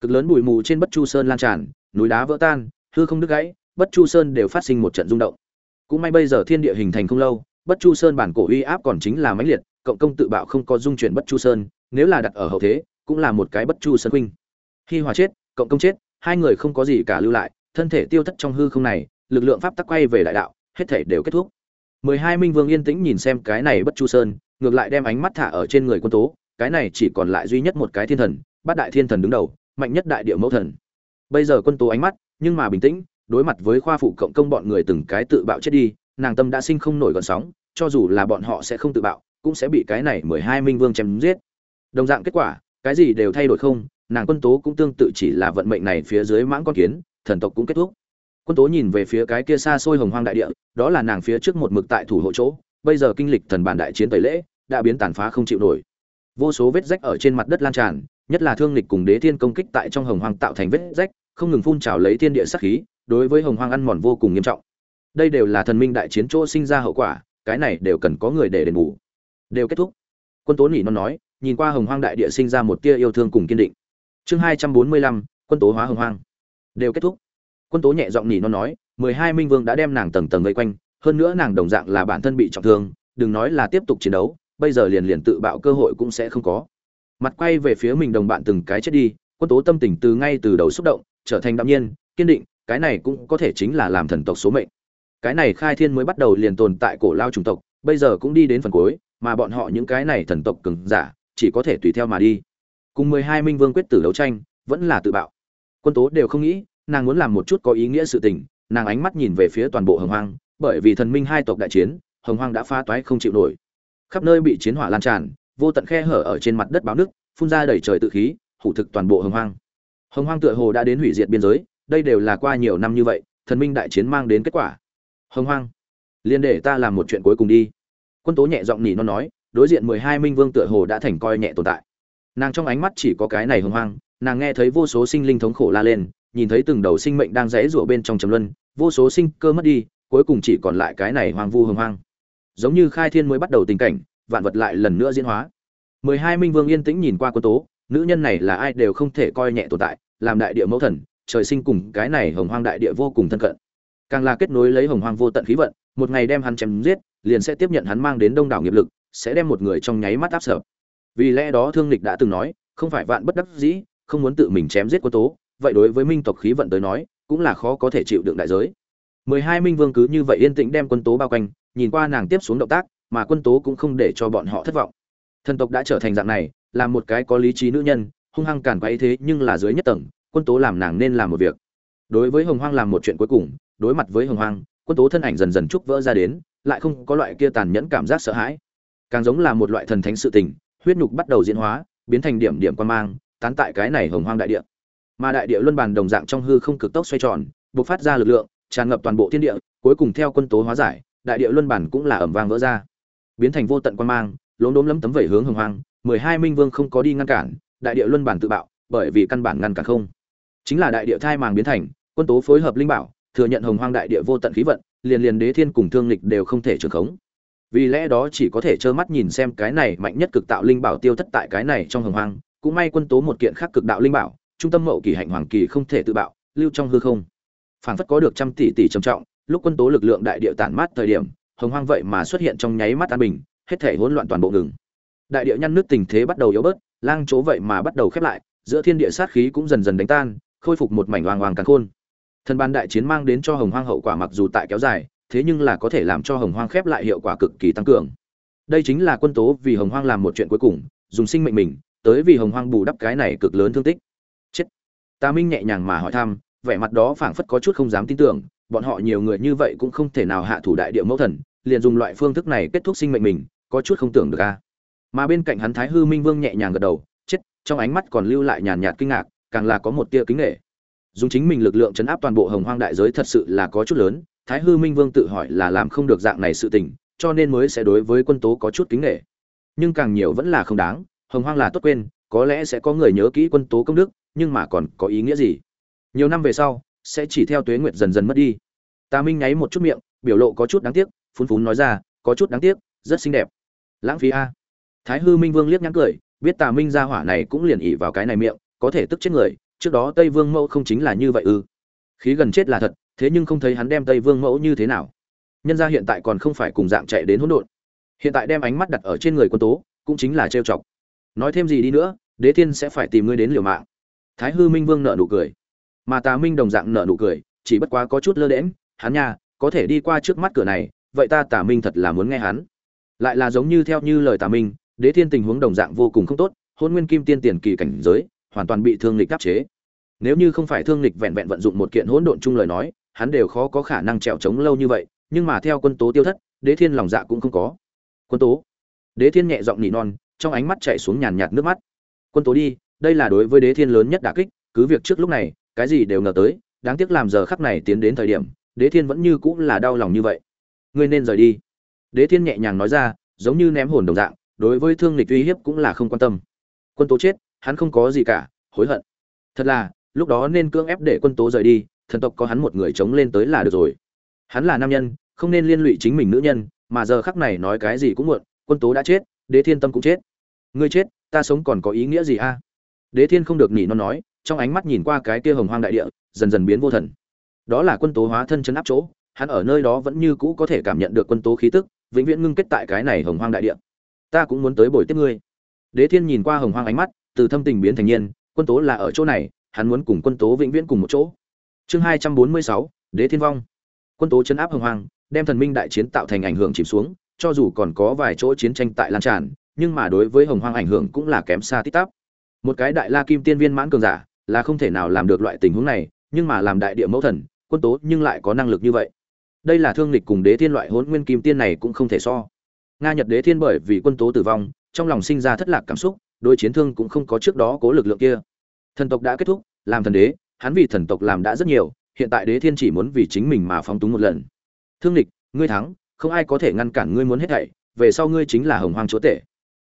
Cực lớn bụi mù trên bất chu sơn lan tràn, núi đá vỡ tan hư không đứt gãy, bất chu sơn đều phát sinh một trận rung động. Cũng may bây giờ thiên địa hình thành không lâu, bất chu sơn bản cổ uy áp còn chính là mãnh liệt, cộng công tự bạo không có dung chuyển bất chu sơn, nếu là đặt ở hậu thế, cũng là một cái bất chu sơn huynh. Khi hòa chết, cộng công chết, hai người không có gì cả lưu lại, thân thể tiêu thất trong hư không này, lực lượng pháp tắc quay về đại đạo, hết thể đều kết thúc. Mười hai minh vương yên tĩnh nhìn xem cái này bất chu sơn, ngược lại đem ánh mắt thả ở trên người quân tố, cái này chỉ còn lại duy nhất một cái thiên thần, bát đại thiên thần đứng đầu, mạnh nhất đại địa mẫu thần. Bây giờ quân tố ánh mắt nhưng mà bình tĩnh, đối mặt với khoa phụ cộng công bọn người từng cái tự bạo chết đi, nàng tâm đã sinh không nổi gọn sóng, cho dù là bọn họ sẽ không tự bạo, cũng sẽ bị cái này mười hai minh vương chém giết. Đồng dạng kết quả, cái gì đều thay đổi không, nàng quân tố cũng tương tự chỉ là vận mệnh này phía dưới mãng con kiến, thần tộc cũng kết thúc. Quân tố nhìn về phía cái kia xa xôi hồng hoang đại địa, đó là nàng phía trước một mực tại thủ hộ chỗ, bây giờ kinh lịch thần bản đại chiến tẩy lễ, đã biến tàn phá không chịu nổi. Vô số vết rách ở trên mặt đất lan tràn, nhất là thương lịch cùng đế thiên công kích tại trong hồng hoang tạo thành vết rách không ngừng phun trào lấy thiên địa sát khí, đối với hồng hoang ăn mòn vô cùng nghiêm trọng. Đây đều là thần minh đại chiến chỗ sinh ra hậu quả, cái này đều cần có người để đền bù. Đều kết thúc. Quân tố Nghị nó nói, nhìn qua hồng hoang đại địa sinh ra một tia yêu thương cùng kiên định. Chương hai trăm bốn mươi lăm, quân tố hóa hồng hoang. Đều kết thúc. Quân tố nhẹ giọng nhỉ nó nói, mười hai minh vương đã đem nàng tầng tầng vây quanh, hơn nữa nàng đồng dạng là bản thân bị trọng thương, đừng nói là tiếp tục chiến đấu, bây giờ liền liền tự bạo cơ hội cũng sẽ không có. Mặt quay về phía mình đồng bạn từng cái chết đi, quân tố tâm tình từ ngay từ đầu xúc động trở thành đạm nhiên, kiên định, cái này cũng có thể chính là làm thần tộc số mệnh. Cái này khai thiên mới bắt đầu liền tồn tại cổ lao chủng tộc, bây giờ cũng đi đến phần cuối, mà bọn họ những cái này thần tộc cường giả, chỉ có thể tùy theo mà đi. Cùng mười hai minh vương quyết tử đấu tranh, vẫn là tự bạo. Quân tố đều không nghĩ, nàng muốn làm một chút có ý nghĩa sự tình, nàng ánh mắt nhìn về phía toàn bộ hồng hoang, bởi vì thần minh hai tộc đại chiến, hồng hoang đã phá toái không chịu nổi. Khắp nơi bị chiến hỏa lan tràn, vô tận khe hở ở trên mặt đất báo nước, phun ra đầy trời tự khí, hủ thực toàn bộ hồng hoang hồng hoang tựa hồ đã đến hủy diệt biên giới, đây đều là qua nhiều năm như vậy, thần minh đại chiến mang đến kết quả. Hồng hoang, liền để ta làm một chuyện cuối cùng đi. Quân tố nhẹ giọng nỉ nó nói, đối diện mười hai minh vương tựa hồ đã thành coi nhẹ tồn tại. Nàng trong ánh mắt chỉ có cái này hồng hoang, nàng nghe thấy vô số sinh linh thống khổ la lên, nhìn thấy từng đầu sinh mệnh đang rẽ rụa bên trong trầm luân, vô số sinh cơ mất đi, cuối cùng chỉ còn lại cái này hoang vu hồng hoang. Giống như khai thiên mới bắt đầu tình cảnh, vạn vật lại lần nữa diễn hóa. Mười hai minh vương yên tĩnh nhìn qua quân tố nữ nhân này là ai đều không thể coi nhẹ tồn tại, làm đại địa mẫu thần, trời sinh cùng cái này hồng hoang đại địa vô cùng thân cận. Càng là kết nối lấy hồng hoang vô tận khí vận, một ngày đem hắn chém giết, liền sẽ tiếp nhận hắn mang đến đông đảo nghiệp lực, sẽ đem một người trong nháy mắt áp sợ vì lẽ đó thương lịch đã từng nói, không phải vạn bất đắc dĩ, không muốn tự mình chém giết quân tố, vậy đối với minh tộc khí vận tới nói, cũng là khó có thể chịu đựng đại giới. Mười hai minh vương cứ như vậy yên tĩnh đem quân tố bao quanh, nhìn qua nàng tiếp xuống động tác, mà quân tố cũng không để cho bọn họ thất vọng. Thần tộc đã trở thành dạng này là một cái có lý trí nữ nhân, hung hăng càn quấy thế nhưng là dưới nhất tầng, quân tố làm nàng nên làm một việc. Đối với hồng hoang làm một chuyện cuối cùng, đối mặt với hồng hoang, quân tố thân ảnh dần dần trúc vỡ ra đến, lại không có loại kia tàn nhẫn cảm giác sợ hãi. Càng giống là một loại thần thánh sự tình, huyết nhục bắt đầu diễn hóa, biến thành điểm điểm quan mang, tán tại cái này hồng hoang đại địa. Mà đại địa luân bàn đồng dạng trong hư không cực tốc xoay tròn, bộc phát ra lực lượng, tràn ngập toàn bộ thiên địa, cuối cùng theo quân tố hóa giải, đại địa luân bản cũng là ẩm vang vỡ ra. Biến thành vô tận quan mang, lốm đốm lấm tấm vẩy hướng hồng hoang mười hai minh vương không có đi ngăn cản, đại địa luân bản tự bạo, bởi vì căn bản ngăn cản không. Chính là đại địa thai màng biến thành, quân tố phối hợp linh bảo, thừa nhận hồng hoang đại địa vô tận khí vận, liền liền đế thiên cùng thương lịch đều không thể trường khống. Vì lẽ đó chỉ có thể trơ mắt nhìn xem cái này mạnh nhất cực tạo linh bảo tiêu thất tại cái này trong hồng hoang, cũng may quân tố một kiện khác cực đạo linh bảo, trung tâm mậu kỳ hạnh hoàng kỳ không thể tự bạo, lưu trong hư không. Phảng phất có được trăm tỷ tỷ trầm trọng, lúc quân tố lực lượng đại địa tản mát thời điểm, hồng hoang vậy mà xuất hiện trong nháy mắt an bình, hết thể hỗn loạn toàn bộ ngừng đại địa nhăn nước tình thế bắt đầu yếu bớt, lang chỗ vậy mà bắt đầu khép lại, giữa thiên địa sát khí cũng dần dần đánh tan, khôi phục một mảnh hoàng hoàng càng khôn. Thần ban đại chiến mang đến cho hồng hoang hậu quả mặc dù tại kéo dài, thế nhưng là có thể làm cho hồng hoang khép lại hiệu quả cực kỳ tăng cường. Đây chính là quân tố vì hồng hoang làm một chuyện cuối cùng, dùng sinh mệnh mình, tới vì hồng hoang bù đắp cái này cực lớn thương tích. Chết. Ta minh nhẹ nhàng mà hỏi thăm, vẻ mặt đó phảng phất có chút không dám tin tưởng, bọn họ nhiều người như vậy cũng không thể nào hạ thủ đại địa mẫu thần, liền dùng loại phương thức này kết thúc sinh mệnh mình, có chút không tưởng được a mà bên cạnh hắn thái hư minh vương nhẹ nhàng gật đầu, chết, trong ánh mắt còn lưu lại nhàn nhạt kinh ngạc, càng là có một tia kính nghệ dùng chính mình lực lượng chấn áp toàn bộ hồng hoang đại giới thật sự là có chút lớn, thái hư minh vương tự hỏi là làm không được dạng này sự tình, cho nên mới sẽ đối với quân tố có chút kính nghệ nhưng càng nhiều vẫn là không đáng, hồng hoang là tốt quên, có lẽ sẽ có người nhớ kỹ quân tố công đức, nhưng mà còn có ý nghĩa gì? Nhiều năm về sau, sẽ chỉ theo tuế nguyệt dần dần mất đi. Tà minh nháy một chút miệng, biểu lộ có chút đáng tiếc phun phún nói ra, có chút đáng tiếc, rất xinh đẹp. Lãng phí a thái hư minh vương liếc nhắn cười, biết tà minh ra hỏa này cũng liền ỉ vào cái này miệng, có thể tức chết người, trước đó tây vương mẫu không chính là như vậy ư. Khí gần chết là thật, thế nhưng không thấy hắn đem tây vương mẫu như thế nào. Nhân ra hiện tại còn không phải cùng dạng chạy đến hỗn độn. Hiện tại đem ánh mắt đặt ở trên người quân tố, cũng chính là trêu chọc. Nói thêm gì đi nữa, đế thiên sẽ phải tìm ngươi đến liều mạng. Thái hư minh vương nợ nụ cười. Mà tà minh đồng dạng nợ nụ cười, chỉ bất quá có chút lơ đễm hắn nha, có thể đi qua trước mắt cửa này, vậy ta tà minh thật là muốn nghe hắn. Lại là giống như theo như lời tà minh đế thiên tình huống đồng dạng vô cùng không tốt, hôn nguyên kim tiên tiền kỳ cảnh giới, hoàn toàn bị thương lịch đáp chế. Nếu như không phải thương lịch vẹn vẹn vận dụng một kiện hỗn độn chung lời nói, hắn đều khó có khả năng trèo trống lâu như vậy, nhưng mà theo quân tố tiêu thất, đế thiên lòng dạ cũng không có. Quân tố. Đế thiên nhẹ giọng nỉ non, trong ánh mắt chạy xuống nhàn nhạt nước mắt. Quân tố đi, đây là đối với đế thiên lớn nhất đả kích, cứ việc trước lúc này, cái gì đều ngờ tới, đáng tiếc làm giờ khắc này tiến đến thời điểm, đế thiên vẫn như cũng là đau lòng như vậy. Ngươi nên rời đi. Đế thiên nhẹ nhàng nói ra, giống như ném hồn đồng dạng đối với thương lịch uy hiếp cũng là không quan tâm. Quân tố chết, hắn không có gì cả, hối hận. Thật là, lúc đó nên cưỡng ép để quân tố rời đi, thần tộc có hắn một người chống lên tới là được rồi. Hắn là nam nhân, không nên liên lụy chính mình nữ nhân, mà giờ khắc này nói cái gì cũng muộn, quân tố đã chết, đế thiên tâm cũng chết. Ngươi chết, ta sống còn có ý nghĩa gì a? Đế thiên không được nhỉ nó nói, trong ánh mắt nhìn qua cái kia hồng hoang đại địa, dần dần biến vô thần. Đó là quân tố hóa thân chấn áp chỗ, hắn ở nơi đó vẫn như cũ có thể cảm nhận được quân tố khí tức, vĩnh viễn ngưng kết tại cái này hồng hoang đại địa ta cũng muốn tới buổi tiếp ngươi. Đế thiên nhìn qua hồng hoang ánh mắt, từ thâm tình biến thành nhiên, quân tố là ở chỗ này, hắn muốn cùng quân tố vĩnh viễn cùng một chỗ. Chương hai trăm bốn mươi sáu, đế thiên vong. Quân tố chấn áp hồng hoang, đem thần minh đại chiến tạo thành ảnh hưởng chìm xuống, cho dù còn có vài chỗ chiến tranh tại lan tràn, nhưng mà đối với hồng hoang ảnh hưởng cũng là kém xa tít tắp. Một cái đại la kim tiên viên mãn cường giả, là không thể nào làm được loại tình huống này, nhưng mà làm đại địa mẫu thần, quân tố nhưng lại có năng lực như vậy. Đây là thương lịch cùng đế thiên loại hỗn nguyên kim tiên này cũng không thể so nga nhật đế thiên bởi vì quân tố tử vong, trong lòng sinh ra thất lạc cảm xúc đôi chiến thương cũng không có trước đó cố lực lượng kia. Thần tộc đã kết thúc, làm thần đế, hắn vì thần tộc làm đã rất nhiều, hiện tại đế thiên chỉ muốn vì chính mình mà phóng túng một lần. Thương lịch, ngươi thắng, không ai có thể ngăn cản ngươi muốn hết thảy, về sau ngươi chính là hồng hoang chúa tể.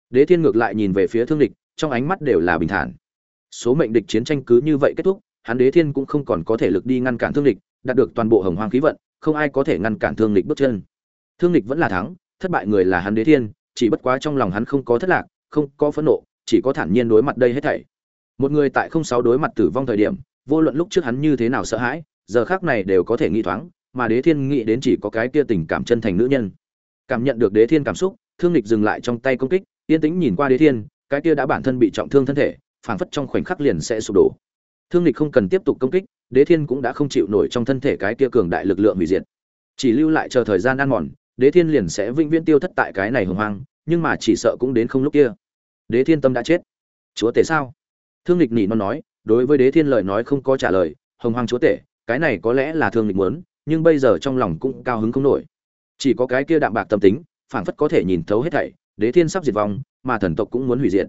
Đế thiên ngược lại nhìn về phía thương địch trong ánh mắt đều là bình thản. Số mệnh địch chiến tranh cứ như vậy kết thúc, hắn đế thiên cũng không còn có thể lực đi ngăn cản thương địch đạt được toàn bộ hồng hoang khí vận, không ai có thể ngăn cản thương địch bước chân. Thương địch vẫn là thắng thất bại người là hắn đế thiên, chỉ bất quá trong lòng hắn không có thất lạc, không có phẫn nộ, chỉ có thản nhiên đối mặt đây hết thảy. Một người tại không sáu đối mặt tử vong thời điểm, vô luận lúc trước hắn như thế nào sợ hãi, giờ khác này đều có thể nghĩ thoáng, mà đế thiên nghĩ đến chỉ có cái kia tình cảm chân thành nữ nhân. Cảm nhận được đế thiên cảm xúc, thương lịch dừng lại trong tay công kích, yên tĩnh nhìn qua đế thiên, cái kia đã bản thân bị trọng thương thân thể, phảng phất trong khoảnh khắc liền sẽ sụp đổ. Thương lịch không cần tiếp tục công kích, đế thiên cũng đã không chịu nổi trong thân thể cái kia cường đại lực lượng hủy diệt. Chỉ lưu lại chờ thời gian ăn mòn đế thiên liền sẽ vĩnh viễn tiêu thất tại cái này hồng hoang, nhưng mà chỉ sợ cũng đến không lúc kia. Đế thiên tâm đã chết. Chúa tể sao? Thương lịch nỉ nó nói, đối với đế thiên lời nói không có trả lời, hồng hoang chúa tể, cái này có lẽ là thương lịch muốn, nhưng bây giờ trong lòng cũng cao hứng không nổi. Chỉ có cái kia đạm bạc tâm tính, phảng phất có thể nhìn thấu hết thảy, đế thiên sắp diệt vong, mà thần tộc cũng muốn hủy diệt.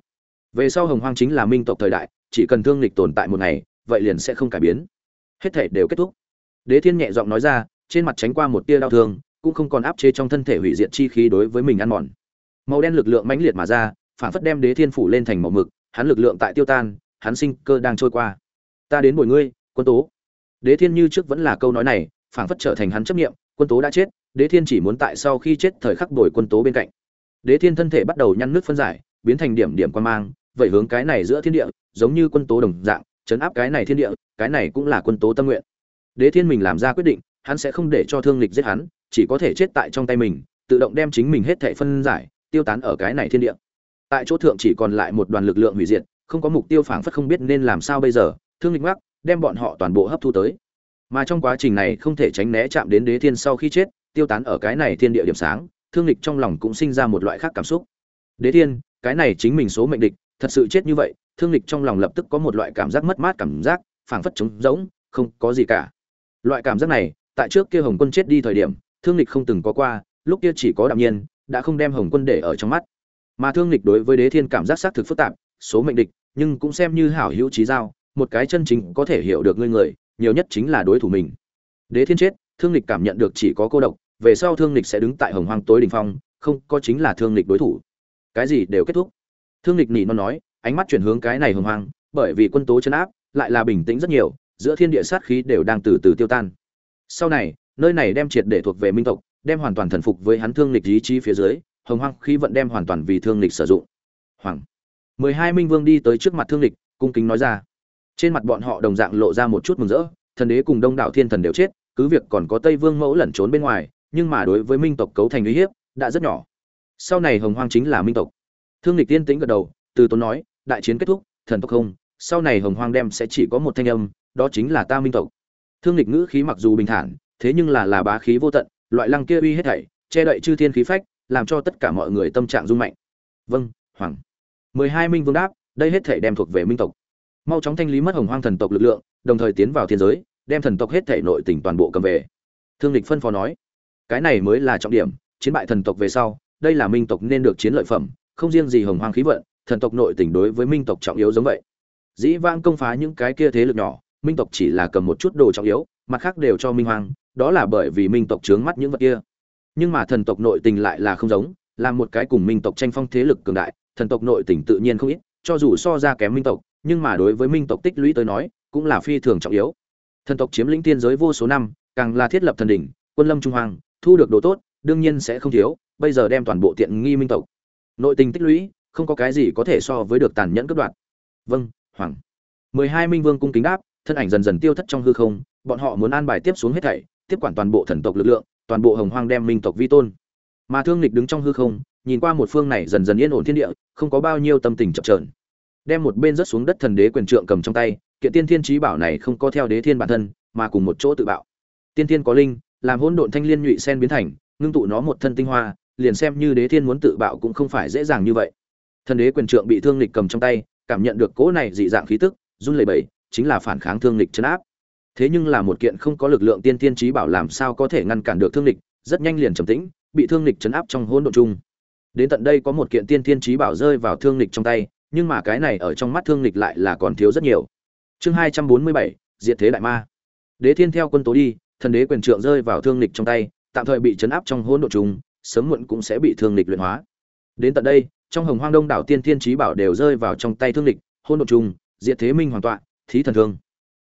Về sau hồng hoang chính là minh tộc thời đại, chỉ cần thương lịch tồn tại một ngày, vậy liền sẽ không cải biến. Hết thảy đều kết thúc. Đế thiên nhẹ giọng nói ra, trên mặt tránh qua một tia đau thương cũng không còn áp chế trong thân thể hủy diệt chi khí đối với mình ăn mòn. Màu đen lực lượng mãnh liệt mà ra, phản phất đem đế thiên phủ lên thành màu mực, hắn lực lượng tại tiêu tan, hắn sinh cơ đang trôi qua. Ta đến bồi ngươi, quân tố. Đế thiên như trước vẫn là câu nói này, phản phất trở thành hắn chấp nghiệm quân tố đã chết, đế thiên chỉ muốn tại sau khi chết thời khắc đổi quân tố bên cạnh. Đế thiên thân thể bắt đầu nhăn nước phân giải, biến thành điểm điểm quan mang, vậy hướng cái này giữa thiên địa, giống như quân tố đồng dạng, chấn áp cái này thiên địa, cái này cũng là quân tố tâm nguyện. Đế thiên mình làm ra quyết định, hắn sẽ không để cho thương lịch giết hắn chỉ có thể chết tại trong tay mình, tự động đem chính mình hết thể phân giải, tiêu tán ở cái này thiên địa. Tại chỗ thượng chỉ còn lại một đoàn lực lượng hủy diệt, không có mục tiêu phảng phất không biết nên làm sao bây giờ, thương lịch mắc đem bọn họ toàn bộ hấp thu tới. Mà trong quá trình này không thể tránh né chạm đến đế thiên sau khi chết, tiêu tán ở cái này thiên địa điểm sáng, thương lịch trong lòng cũng sinh ra một loại khác cảm xúc. Đế thiên, cái này chính mình số mệnh địch, thật sự chết như vậy, thương lịch trong lòng lập tức có một loại cảm giác mất mát cảm giác, phảng phất trống rỗng, không có gì cả. Loại cảm giác này, tại trước kia hồng quân chết đi thời điểm thương lịch không từng có qua, lúc kia chỉ có đạm nhiên, đã không đem hồng quân để ở trong mắt. Mà thương lịch đối với đế thiên cảm giác xác thực phức tạp, số mệnh địch, nhưng cũng xem như hảo hữu trí giao, một cái chân chính có thể hiểu được ngươi người, nhiều nhất chính là đối thủ mình. Đế thiên chết, thương lịch cảm nhận được chỉ có cô độc, về sau thương lịch sẽ đứng tại hồng hoang tối đỉnh phong, không có chính là thương lịch đối thủ. Cái gì đều kết thúc. Thương lịch nỉ non nói, ánh mắt chuyển hướng cái này hồng hoang, bởi vì quân tố chấn áp, lại là bình tĩnh rất nhiều, giữa thiên địa sát khí đều đang từ từ tiêu tan. Sau này nơi này đem triệt để thuộc về minh tộc, đem hoàn toàn thần phục với hắn thương lịch ý chí phía dưới, hồng hoang khí vận đem hoàn toàn vì thương lịch sử dụng. Hoàng. Mười hai minh vương đi tới trước mặt thương lịch, cung kính nói ra. Trên mặt bọn họ đồng dạng lộ ra một chút mừng rỡ, thần đế cùng đông đảo thiên thần đều chết, cứ việc còn có tây vương mẫu lẩn trốn bên ngoài, nhưng mà đối với minh tộc cấu thành uy hiếp đã rất nhỏ. Sau này hồng hoang chính là minh tộc. Thương lịch tiên tĩnh gật đầu, từ tốn nói, đại chiến kết thúc, thần tộc không, sau này hồng hoang đem sẽ chỉ có một thanh âm, đó chính là ta minh tộc. Thương lịch ngữ khí mặc dù bình thản thế nhưng là là bá khí vô tận, loại lăng kia uy hết thảy, che đậy chư thiên khí phách, làm cho tất cả mọi người tâm trạng rung mạnh. Vâng hoàng. Mười hai minh vương đáp, đây hết thảy đem thuộc về minh tộc. Mau chóng thanh lý mất hồng hoang thần tộc lực lượng, đồng thời tiến vào thiên giới, đem thần tộc hết thảy nội tỉnh toàn bộ cầm về. Thương lịch phân phó nói, cái này mới là trọng điểm, chiến bại thần tộc về sau, đây là minh tộc nên được chiến lợi phẩm, không riêng gì hồng hoang khí vận, thần tộc nội tỉnh đối với minh tộc trọng yếu giống vậy. Dĩ vãng công phá những cái kia thế lực nhỏ, minh tộc chỉ là cầm một chút đồ trọng yếu, mặt khác đều cho minh hoàng đó là bởi vì minh tộc trướng mắt những vật kia. Nhưng mà thần tộc nội tình lại là không giống, là một cái cùng minh tộc tranh phong thế lực cường đại, thần tộc nội tình tự nhiên không ít, cho dù so ra kém minh tộc, nhưng mà đối với minh tộc tích lũy tới nói, cũng là phi thường trọng yếu. Thần tộc chiếm lĩnh tiên giới vô số năm, càng là thiết lập thần đỉnh, quân lâm trung hoàng thu được đồ tốt, đương nhiên sẽ không thiếu, bây giờ đem toàn bộ tiện nghi minh tộc. Nội tình tích lũy, không có cái gì có thể so với được tàn nhẫn cướp đoạt. Vâng hoàng. Mười hai minh vương cung kính đáp, thân ảnh dần dần tiêu thất trong hư không, bọn họ muốn an bài tiếp xuống hết thảy tiếp quản toàn bộ thần tộc lực lượng, toàn bộ hồng hoang đem minh tộc vi tôn. Mà thương lịch đứng trong hư không, nhìn qua một phương này dần dần yên ổn thiên địa, không có bao nhiêu tâm tình chập chờn. đem một bên rất xuống đất thần đế quyền trượng cầm trong tay, kiện tiên thiên trí bảo này không có theo đế thiên bản thân, mà cùng một chỗ tự bạo. Tiên thiên có linh, làm hỗn độn thanh liên nhụy sen biến thành, ngưng tụ nó một thân tinh hoa, liền xem như đế thiên muốn tự bạo cũng không phải dễ dàng như vậy. Thần đế quyền trượng bị thương lịch cầm trong tay, cảm nhận được cỗ này dị dạng khí tức, run lẩy bẩy, chính là phản kháng thương lịch chấn áp thế nhưng là một kiện không có lực lượng tiên tiên trí bảo làm sao có thể ngăn cản được thương lịch rất nhanh liền trầm tĩnh, bị thương lịch chấn áp trong hỗn độn chung. Đến tận đây có một kiện tiên tiên trí bảo rơi vào thương lịch trong tay, nhưng mà cái này ở trong mắt thương lịch lại là còn thiếu rất nhiều. Chương hai trăm bốn mươi bảy, diệt thế đại ma. Đế thiên theo quân tố đi, thần đế quyền trượng rơi vào thương lịch trong tay, tạm thời bị chấn áp trong hỗn độn chung, sớm muộn cũng sẽ bị thương lịch luyện hóa. Đến tận đây, trong hồng hoang đông đảo tiên thiên trí bảo đều rơi vào trong tay thương lịch hỗn độn trùng diệt thế minh hoàn tọa, thí thần thương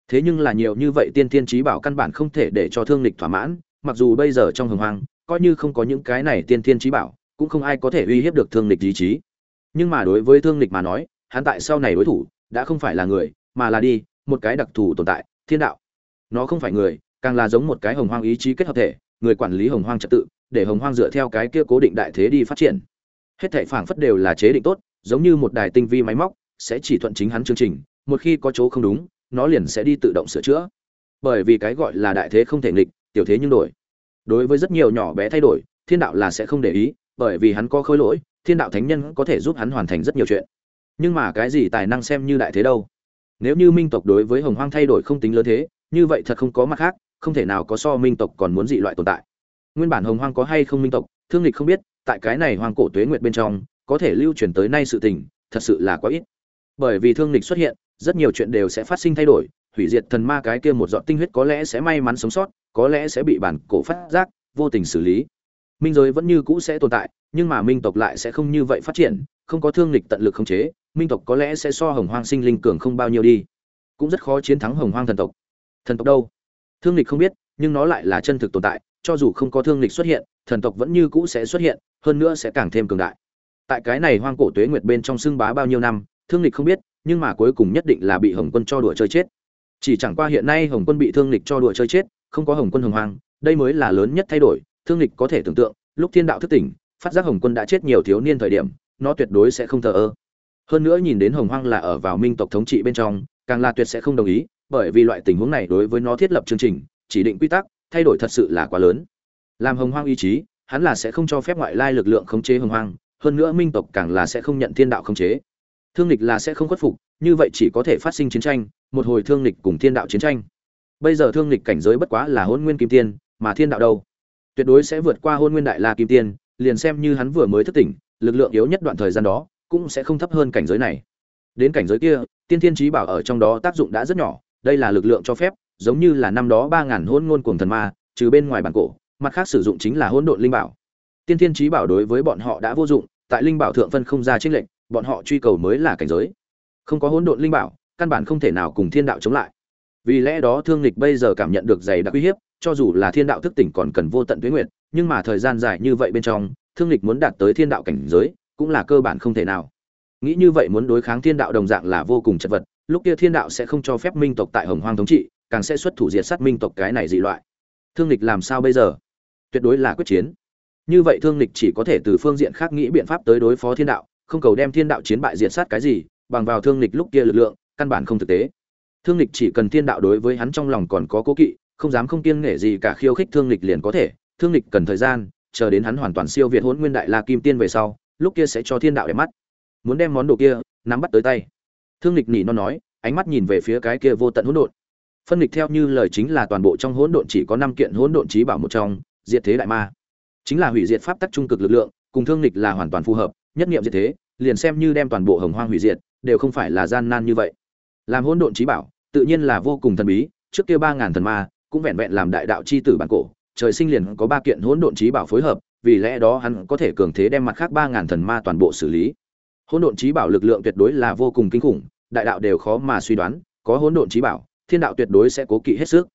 thế nhưng là nhiều như vậy tiên thiên trí bảo căn bản không thể để cho thương lịch thỏa mãn, mặc dù bây giờ trong hồng hoang, coi như không có những cái này tiên thiên trí bảo, cũng không ai có thể uy hiếp được thương lịch ý chí. Nhưng mà đối với thương lịch mà nói, hắn tại sau này đối thủ, đã không phải là người, mà là đi, một cái đặc thù tồn tại, thiên đạo. Nó không phải người, càng là giống một cái hồng hoang ý chí kết hợp thể, người quản lý hồng hoang trật tự, để hồng hoang dựa theo cái kia cố định đại thế đi phát triển. Hết thảy phảng phất đều là chế định tốt, giống như một đài tinh vi máy móc, sẽ chỉ thuận chính hắn chương trình, một khi có chỗ không đúng nó liền sẽ đi tự động sửa chữa. Bởi vì cái gọi là đại thế không thể nghịch, tiểu thế nhưng đổi. Đối với rất nhiều nhỏ bé thay đổi, thiên đạo là sẽ không để ý, bởi vì hắn có khối lỗi, thiên đạo thánh nhân có thể giúp hắn hoàn thành rất nhiều chuyện. Nhưng mà cái gì tài năng xem như đại thế đâu? Nếu như minh tộc đối với hồng hoang thay đổi không tính lớn thế, như vậy thật không có mặt khác, không thể nào có so minh tộc còn muốn dị loại tồn tại. Nguyên bản hồng hoang có hay không minh tộc, thương lịch không biết, tại cái này hoang cổ tuế nguyệt bên trong, có thể lưu truyền tới nay sự tình, thật sự là quá ít. Bởi vì thương lịch xuất hiện rất nhiều chuyện đều sẽ phát sinh thay đổi, hủy diệt thần ma cái kia một dọn tinh huyết có lẽ sẽ may mắn sống sót, có lẽ sẽ bị bản cổ phát giác, vô tình xử lý. Minh giới vẫn như cũ sẽ tồn tại, nhưng mà minh tộc lại sẽ không như vậy phát triển, không có thương lịch tận lực khống chế, minh tộc có lẽ sẽ so hồng hoang sinh linh cường không bao nhiêu đi. Cũng rất khó chiến thắng hồng hoang thần tộc. Thần tộc đâu? Thương lịch không biết, nhưng nó lại là chân thực tồn tại, cho dù không có thương lịch xuất hiện, thần tộc vẫn như cũ sẽ xuất hiện, hơn nữa sẽ càng thêm cường đại. Tại cái này hoang cổ tuế nguyệt bên trong xưng bá bao nhiêu năm, thương lịch không biết nhưng mà cuối cùng nhất định là bị hồng quân cho đùa chơi chết. Chỉ chẳng qua hiện nay hồng quân bị thương lịch cho đùa chơi chết, không có hồng quân hồng hoang, đây mới là lớn nhất thay đổi, thương lịch có thể tưởng tượng, lúc thiên đạo thức tỉnh, phát giác hồng quân đã chết nhiều thiếu niên thời điểm, nó tuyệt đối sẽ không thờ ơ. Hơn nữa nhìn đến hồng hoang là ở vào minh tộc thống trị bên trong, càng là tuyệt sẽ không đồng ý, bởi vì loại tình huống này đối với nó thiết lập chương trình, chỉ định quy tắc, thay đổi thật sự là quá lớn. Làm hồng hoang ý chí, hắn là sẽ không cho phép ngoại lai lực lượng khống chế hồng hoang, hơn nữa minh tộc càng là sẽ không nhận thiên đạo khống chế thương lịch là sẽ không khuất phục, như vậy chỉ có thể phát sinh chiến tranh, một hồi thương lịch cùng thiên đạo chiến tranh. Bây giờ thương lịch cảnh giới bất quá là hôn nguyên kim tiên, mà thiên đạo đâu? Tuyệt đối sẽ vượt qua hôn nguyên đại la kim tiên, liền xem như hắn vừa mới thức tỉnh, lực lượng yếu nhất đoạn thời gian đó, cũng sẽ không thấp hơn cảnh giới này. Đến cảnh giới kia, tiên thiên trí bảo ở trong đó tác dụng đã rất nhỏ, đây là lực lượng cho phép, giống như là năm đó ba ngàn hôn ngôn cuồng thần ma, trừ bên ngoài bản cổ, mặt khác sử dụng chính là hỗn độn linh bảo. Tiên thiên trí bảo đối với bọn họ đã vô dụng, tại linh bảo thượng phân không ra trích lệnh bọn họ truy cầu mới là cảnh giới. Không có hỗn độn linh bảo, căn bản không thể nào cùng thiên đạo chống lại. Vì lẽ đó thương lịch bây giờ cảm nhận được dày đặc uy hiếp, cho dù là thiên đạo thức tỉnh còn cần vô tận tuyến nguyện nhưng mà thời gian dài như vậy bên trong, thương lịch muốn đạt tới thiên đạo cảnh giới, cũng là cơ bản không thể nào. Nghĩ như vậy muốn đối kháng thiên đạo đồng dạng là vô cùng chật vật, lúc kia thiên đạo sẽ không cho phép minh tộc tại hồng hoang thống trị, càng sẽ xuất thủ diệt sát minh tộc cái này dị loại. Thương lịch làm sao bây giờ? Tuyệt đối là quyết chiến. Như vậy thương lịch chỉ có thể từ phương diện khác nghĩ biện pháp tới đối phó thiên đạo không cầu đem thiên đạo chiến bại diệt sát cái gì, bằng vào thương lịch lúc kia lực lượng, căn bản không thực tế. Thương lịch chỉ cần thiên đạo đối với hắn trong lòng còn có cố kỵ, không dám không kiêng nể gì cả khiêu khích thương lịch liền có thể. Thương lịch cần thời gian, chờ đến hắn hoàn toàn siêu việt hỗn nguyên đại la kim tiên về sau, lúc kia sẽ cho thiên đạo để mắt. Muốn đem món đồ kia, nắm bắt tới tay. Thương lịch nỉ nó nói, ánh mắt nhìn về phía cái kia vô tận hỗn độn. Phân lịch theo như lời chính là toàn bộ trong hỗn độn chỉ có năm kiện hỗn độn trí bảo một trong, diệt thế đại ma. Chính là hủy diệt pháp tắc trung cực lực lượng, cùng thương lịch là hoàn toàn phù hợp nhất nghiệm diệt thế, liền xem như đem toàn bộ hồng hoang hủy diệt, đều không phải là gian nan như vậy. Làm hỗn độn trí bảo, tự nhiên là vô cùng thần bí, trước kia ba ngàn thần ma, cũng vẹn vẹn làm đại đạo chi tử bản cổ, trời sinh liền có ba kiện hỗn độn trí bảo phối hợp, vì lẽ đó hắn có thể cường thế đem mặt khác ba ngàn thần ma toàn bộ xử lý. Hỗn độn trí bảo lực lượng tuyệt đối là vô cùng kinh khủng, đại đạo đều khó mà suy đoán, có hỗn độn trí bảo, thiên đạo tuyệt đối sẽ cố kỵ hết sức.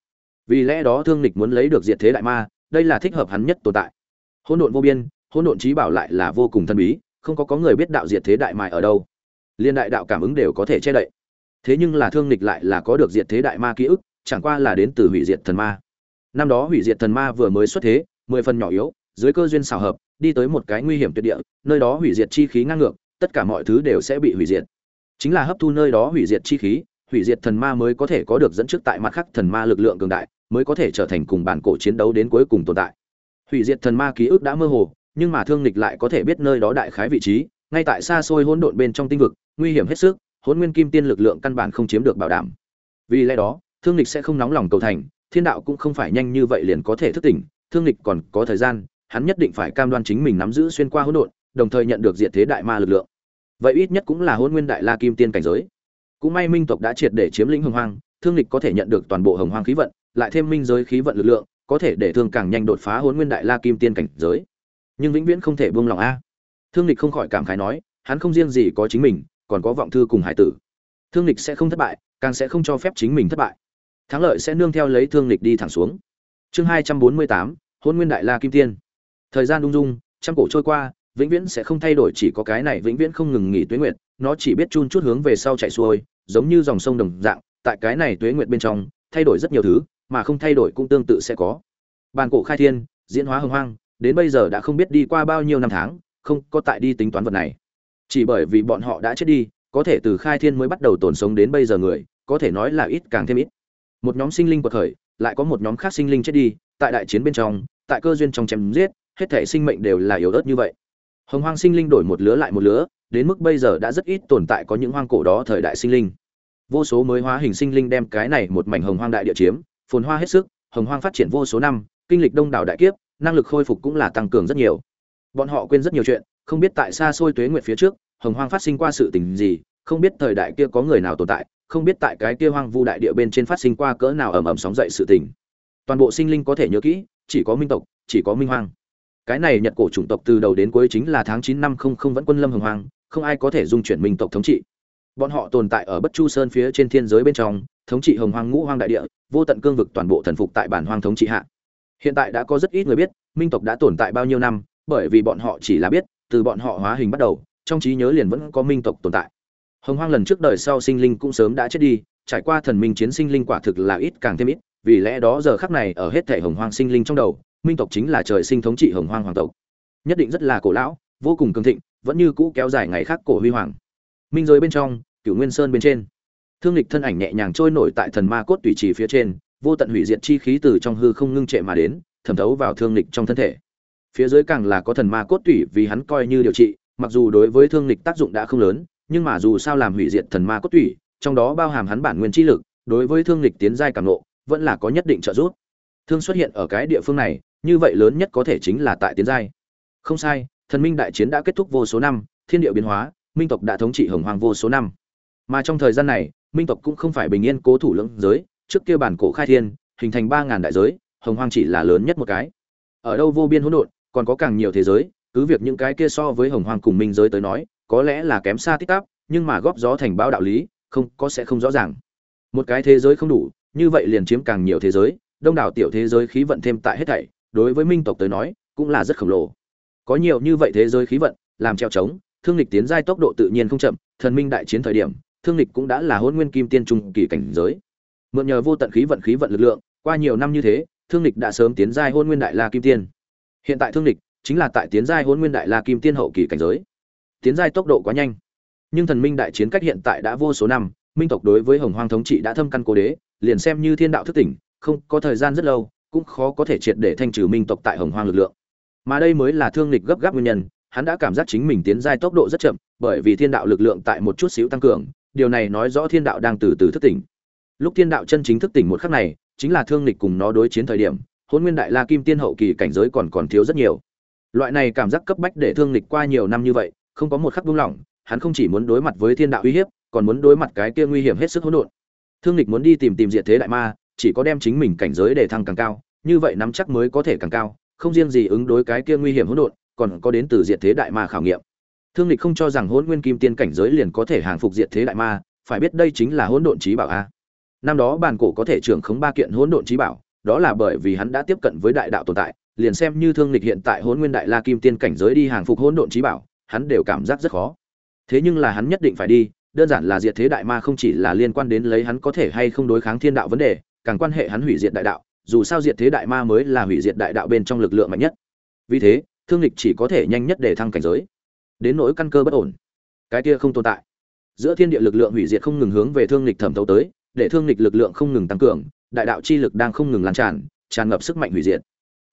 Vì lẽ đó thương lịch muốn lấy được diệt thế đại ma, đây là thích hợp hắn nhất tồn tại. Hỗn độn vô biên, hỗn độn trí bảo lại là vô cùng thần bí không có có người biết đạo diệt thế đại mài ở đâu. Liên đại đạo cảm ứng đều có thể che đậy. Thế nhưng là thương lịch lại là có được diệt thế đại ma ký ức, chẳng qua là đến từ hủy diệt thần ma. Năm đó hủy diệt thần ma vừa mới xuất thế, mười phần nhỏ yếu, dưới cơ duyên xào hợp, đi tới một cái nguy hiểm tuyệt địa, nơi đó hủy diệt chi khí ngang ngược, tất cả mọi thứ đều sẽ bị hủy diệt. Chính là hấp thu nơi đó hủy diệt chi khí, hủy diệt thần ma mới có thể có được dẫn trước tại mặt khác thần ma lực lượng cường đại, mới có thể trở thành cùng bản cổ chiến đấu đến cuối cùng tồn tại. Hủy diệt thần ma ký ức đã mơ hồ nhưng mà thương lịch lại có thể biết nơi đó đại khái vị trí, ngay tại xa xôi hỗn độn bên trong tinh vực, nguy hiểm hết sức, hỗn nguyên kim tiên lực lượng căn bản không chiếm được bảo đảm. Vì lẽ đó, thương lịch sẽ không nóng lòng cầu thành, thiên đạo cũng không phải nhanh như vậy liền có thể thức tỉnh, thương lịch còn có thời gian, hắn nhất định phải cam đoan chính mình nắm giữ xuyên qua hỗn độn, đồng thời nhận được diện thế đại ma lực lượng. Vậy ít nhất cũng là hôn nguyên đại la kim tiên cảnh giới. Cũng may minh tộc đã triệt để chiếm lĩnh hồng hoang, thương lịch có thể nhận được toàn bộ hồng hoang khí vận, lại thêm minh giới khí vận lực lượng, có thể để thương càng nhanh đột phá hôn nguyên đại la kim tiên cảnh giới nhưng vĩnh viễn không thể buông lòng a. Thương lịch không khỏi cảm khái nói, hắn không riêng gì có chính mình, còn có vọng thư cùng hải tử. Thương lịch sẽ không thất bại, càng sẽ không cho phép chính mình thất bại. Thắng lợi sẽ nương theo lấy thương lịch đi thẳng xuống. Chương hai trăm bốn mươi tám, hôn nguyên đại la kim tiên. Thời gian ung dung, trăm cổ trôi qua, vĩnh viễn sẽ không thay đổi, chỉ có cái này vĩnh viễn không ngừng nghỉ tuế nguyệt, nó chỉ biết chun chút hướng về sau chạy xuôi, giống như dòng sông đồng dạng, tại cái này tuế nguyệt bên trong, thay đổi rất nhiều thứ, mà không thay đổi cũng tương tự sẽ có. Bàn cổ khai thiên, diễn hóa hồng hoang đến bây giờ đã không biết đi qua bao nhiêu năm tháng, không có tại đi tính toán vật này. Chỉ bởi vì bọn họ đã chết đi, có thể từ khai thiên mới bắt đầu tồn sống đến bây giờ người, có thể nói là ít càng thêm ít. Một nhóm sinh linh quật khởi lại có một nhóm khác sinh linh chết đi, tại đại chiến bên trong, tại cơ duyên trong chém giết, hết thể sinh mệnh đều là yếu ớt như vậy. Hồng hoang sinh linh đổi một lứa lại một lứa, đến mức bây giờ đã rất ít tồn tại có những hoang cổ đó thời đại sinh linh. Vô số mới hóa hình sinh linh đem cái này một mảnh hồng hoang đại địa chiếm, phồn hoa hết sức, hồng hoang phát triển vô số năm, kinh lịch đông đảo đại kiếp năng lực khôi phục cũng là tăng cường rất nhiều. Bọn họ quên rất nhiều chuyện, không biết tại xa xôi tuế nguyệt phía trước, hồng hoang phát sinh qua sự tình gì, không biết thời đại kia có người nào tồn tại, không biết tại cái kia hoang vu đại địa bên trên phát sinh qua cỡ nào ầm ầm sóng dậy sự tình. Toàn bộ sinh linh có thể nhớ kỹ, chỉ có minh tộc, chỉ có minh hoang. Cái này nhật cổ chủng tộc từ đầu đến cuối chính là tháng chín năm không không vẫn quân lâm hồng hoang, không ai có thể dung chuyển minh tộc thống trị. Bọn họ tồn tại ở bất chu sơn phía trên thiên giới bên trong, thống trị hồng hoang ngũ hoang đại địa, vô tận cương vực toàn bộ thần phục tại bản hoang thống trị hạ hiện tại đã có rất ít người biết, minh tộc đã tồn tại bao nhiêu năm, bởi vì bọn họ chỉ là biết, từ bọn họ hóa hình bắt đầu, trong trí nhớ liền vẫn có minh tộc tồn tại. Hồng hoang lần trước đời sau sinh linh cũng sớm đã chết đi, trải qua thần minh chiến sinh linh quả thực là ít càng thêm ít, vì lẽ đó giờ khắc này ở hết thể hồng hoang sinh linh trong đầu, minh tộc chính là trời sinh thống trị hồng hoang hoàng tộc. Nhất định rất là cổ lão, vô cùng cường thịnh, vẫn như cũ kéo dài ngày khác cổ huy hoàng. Minh giới bên trong, cửu nguyên sơn bên trên. Thương lịch thân ảnh nhẹ nhàng trôi nổi tại thần ma cốt tùy trì phía trên vô tận hủy diệt chi khí từ trong hư không ngưng trệ mà đến, thẩm thấu vào thương lịch trong thân thể. Phía dưới càng là có thần ma cốt tủy vì hắn coi như điều trị, mặc dù đối với thương lịch tác dụng đã không lớn, nhưng mà dù sao làm hủy diệt thần ma cốt tủy, trong đó bao hàm hắn bản nguyên chi lực, đối với thương lịch tiến giai càng nộ vẫn là có nhất định trợ giúp. Thương xuất hiện ở cái địa phương này, như vậy lớn nhất có thể chính là tại tiến giai. Không sai, thần minh đại chiến đã kết thúc vô số năm, thiên địa biến hóa, minh tộc đã thống trị hồng hoàng vô số năm. Mà trong thời gian này, minh tộc cũng không phải bình yên cố thủ lưỡng giới trước kia bản cổ khai thiên, hình thành ba ngàn đại giới, hồng hoàng chỉ là lớn nhất một cái. Ở đâu vô biên hỗn độn, còn có càng nhiều thế giới, cứ việc những cái kia so với hồng hoàng cùng minh giới tới nói, có lẽ là kém xa tích tắp nhưng mà góp gió thành bão đạo lý, không, có sẽ không rõ ràng. Một cái thế giới không đủ, như vậy liền chiếm càng nhiều thế giới, đông đảo tiểu thế giới khí vận thêm tại hết thảy, đối với minh tộc tới nói, cũng là rất khổng lồ. Có nhiều như vậy thế giới khí vận, làm treo trống, thương lịch tiến giai tốc độ tự nhiên không chậm, thần minh đại chiến thời điểm, thương lịch cũng đã là hôn nguyên kim tiên trung kỳ cảnh giới mượn nhờ vô tận khí vận khí vận lực lượng, qua nhiều năm như thế, thương lịch đã sớm tiến giai hôn nguyên đại la kim tiên. Hiện tại thương lịch chính là tại tiến giai hôn nguyên đại la kim tiên hậu kỳ cảnh giới. Tiến giai tốc độ quá nhanh. Nhưng thần minh đại chiến cách hiện tại đã vô số năm, minh tộc đối với hồng hoang thống trị đã thâm căn cố đế, liền xem như thiên đạo thức tỉnh, không có thời gian rất lâu, cũng khó có thể triệt để thanh trừ minh tộc tại hồng hoang lực lượng. Mà đây mới là thương lịch gấp gáp nguyên nhân, hắn đã cảm giác chính mình tiến giai tốc độ rất chậm, bởi vì thiên đạo lực lượng tại một chút xíu tăng cường, điều này nói rõ thiên đạo đang từ từ thức tỉnh lúc thiên đạo chân chính thức tỉnh một khắc này, chính là thương lịch cùng nó đối chiến thời điểm hôn nguyên đại la kim tiên hậu kỳ cảnh giới còn còn thiếu rất nhiều. Loại này cảm giác cấp bách để thương lịch qua nhiều năm như vậy, không có một khắc buông lỏng, hắn không chỉ muốn đối mặt với thiên đạo uy hiếp, còn muốn đối mặt cái kia nguy hiểm hết sức hỗn độn. Thương lịch muốn đi tìm tìm diệt thế đại ma, chỉ có đem chính mình cảnh giới để thăng càng cao, như vậy nắm chắc mới có thể càng cao, không riêng gì ứng đối cái kia nguy hiểm hỗn độn, còn có đến từ diệt thế đại ma khảo nghiệm. Thương lịch không cho rằng hỗn nguyên kim tiên cảnh giới liền có thể hàng phục diệt thế đại ma, phải biết đây chính là hỗn độn trí bảo a năm đó bàn cổ có thể trưởng khống ba kiện hỗn độn trí bảo, đó là bởi vì hắn đã tiếp cận với đại đạo tồn tại, liền xem như thương lịch hiện tại hỗn nguyên đại la kim tiên cảnh giới đi hàng phục hỗn độn trí bảo, hắn đều cảm giác rất khó. Thế nhưng là hắn nhất định phải đi, đơn giản là diệt thế đại ma không chỉ là liên quan đến lấy hắn có thể hay không đối kháng thiên đạo vấn đề, càng quan hệ hắn hủy diệt đại đạo, dù sao diệt thế đại ma mới là hủy diệt đại đạo bên trong lực lượng mạnh nhất. Vì thế, thương lịch chỉ có thể nhanh nhất để thăng cảnh giới. Đến nỗi căn cơ bất ổn, cái kia không tồn tại. Giữa thiên địa lực lượng hủy diệt không ngừng hướng về thương lịch thẩm thấu tới để thương lịch lực lượng không ngừng tăng cường, đại đạo chi lực đang không ngừng lan tràn tràn ngập sức mạnh hủy diệt.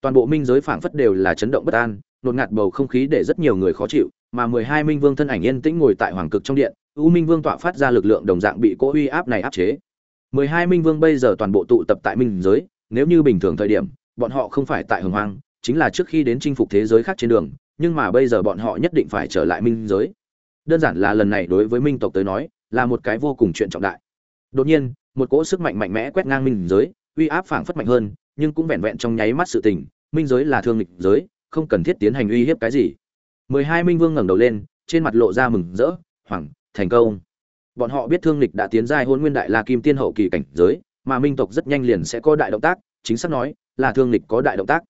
Toàn bộ minh giới phảng phất đều là chấn động bất an, nột ngạt bầu không khí để rất nhiều người khó chịu, mà mười hai minh vương thân ảnh yên tĩnh ngồi tại hoàng cực trong điện, u minh vương tọa phát ra lực lượng đồng dạng bị cỗ uy áp này áp chế. mười hai minh vương bây giờ toàn bộ tụ tập tại minh giới, nếu như bình thường thời điểm, bọn họ không phải tại hồng hoang, chính là trước khi đến chinh phục thế giới khác trên đường, nhưng mà bây giờ bọn họ nhất định phải trở lại minh giới. Đơn giản là lần này đối với minh tộc tới nói, là một cái vô cùng chuyện trọng đại đột nhiên, một cỗ sức mạnh mạnh mẽ quét ngang minh giới, uy áp phảng phất mạnh hơn, nhưng cũng vẹn vẹn trong nháy mắt sự tình, minh giới là thương lịch giới, không cần thiết tiến hành uy hiếp cái gì. Mười hai minh vương ngẩng đầu lên, trên mặt lộ ra mừng rỡ, hoảng, thành công. Bọn họ biết thương lịch đã tiến giai hôn nguyên đại la kim tiên hậu kỳ cảnh giới, mà minh tộc rất nhanh liền sẽ có đại động tác, chính xác nói, là thương lịch có đại động tác.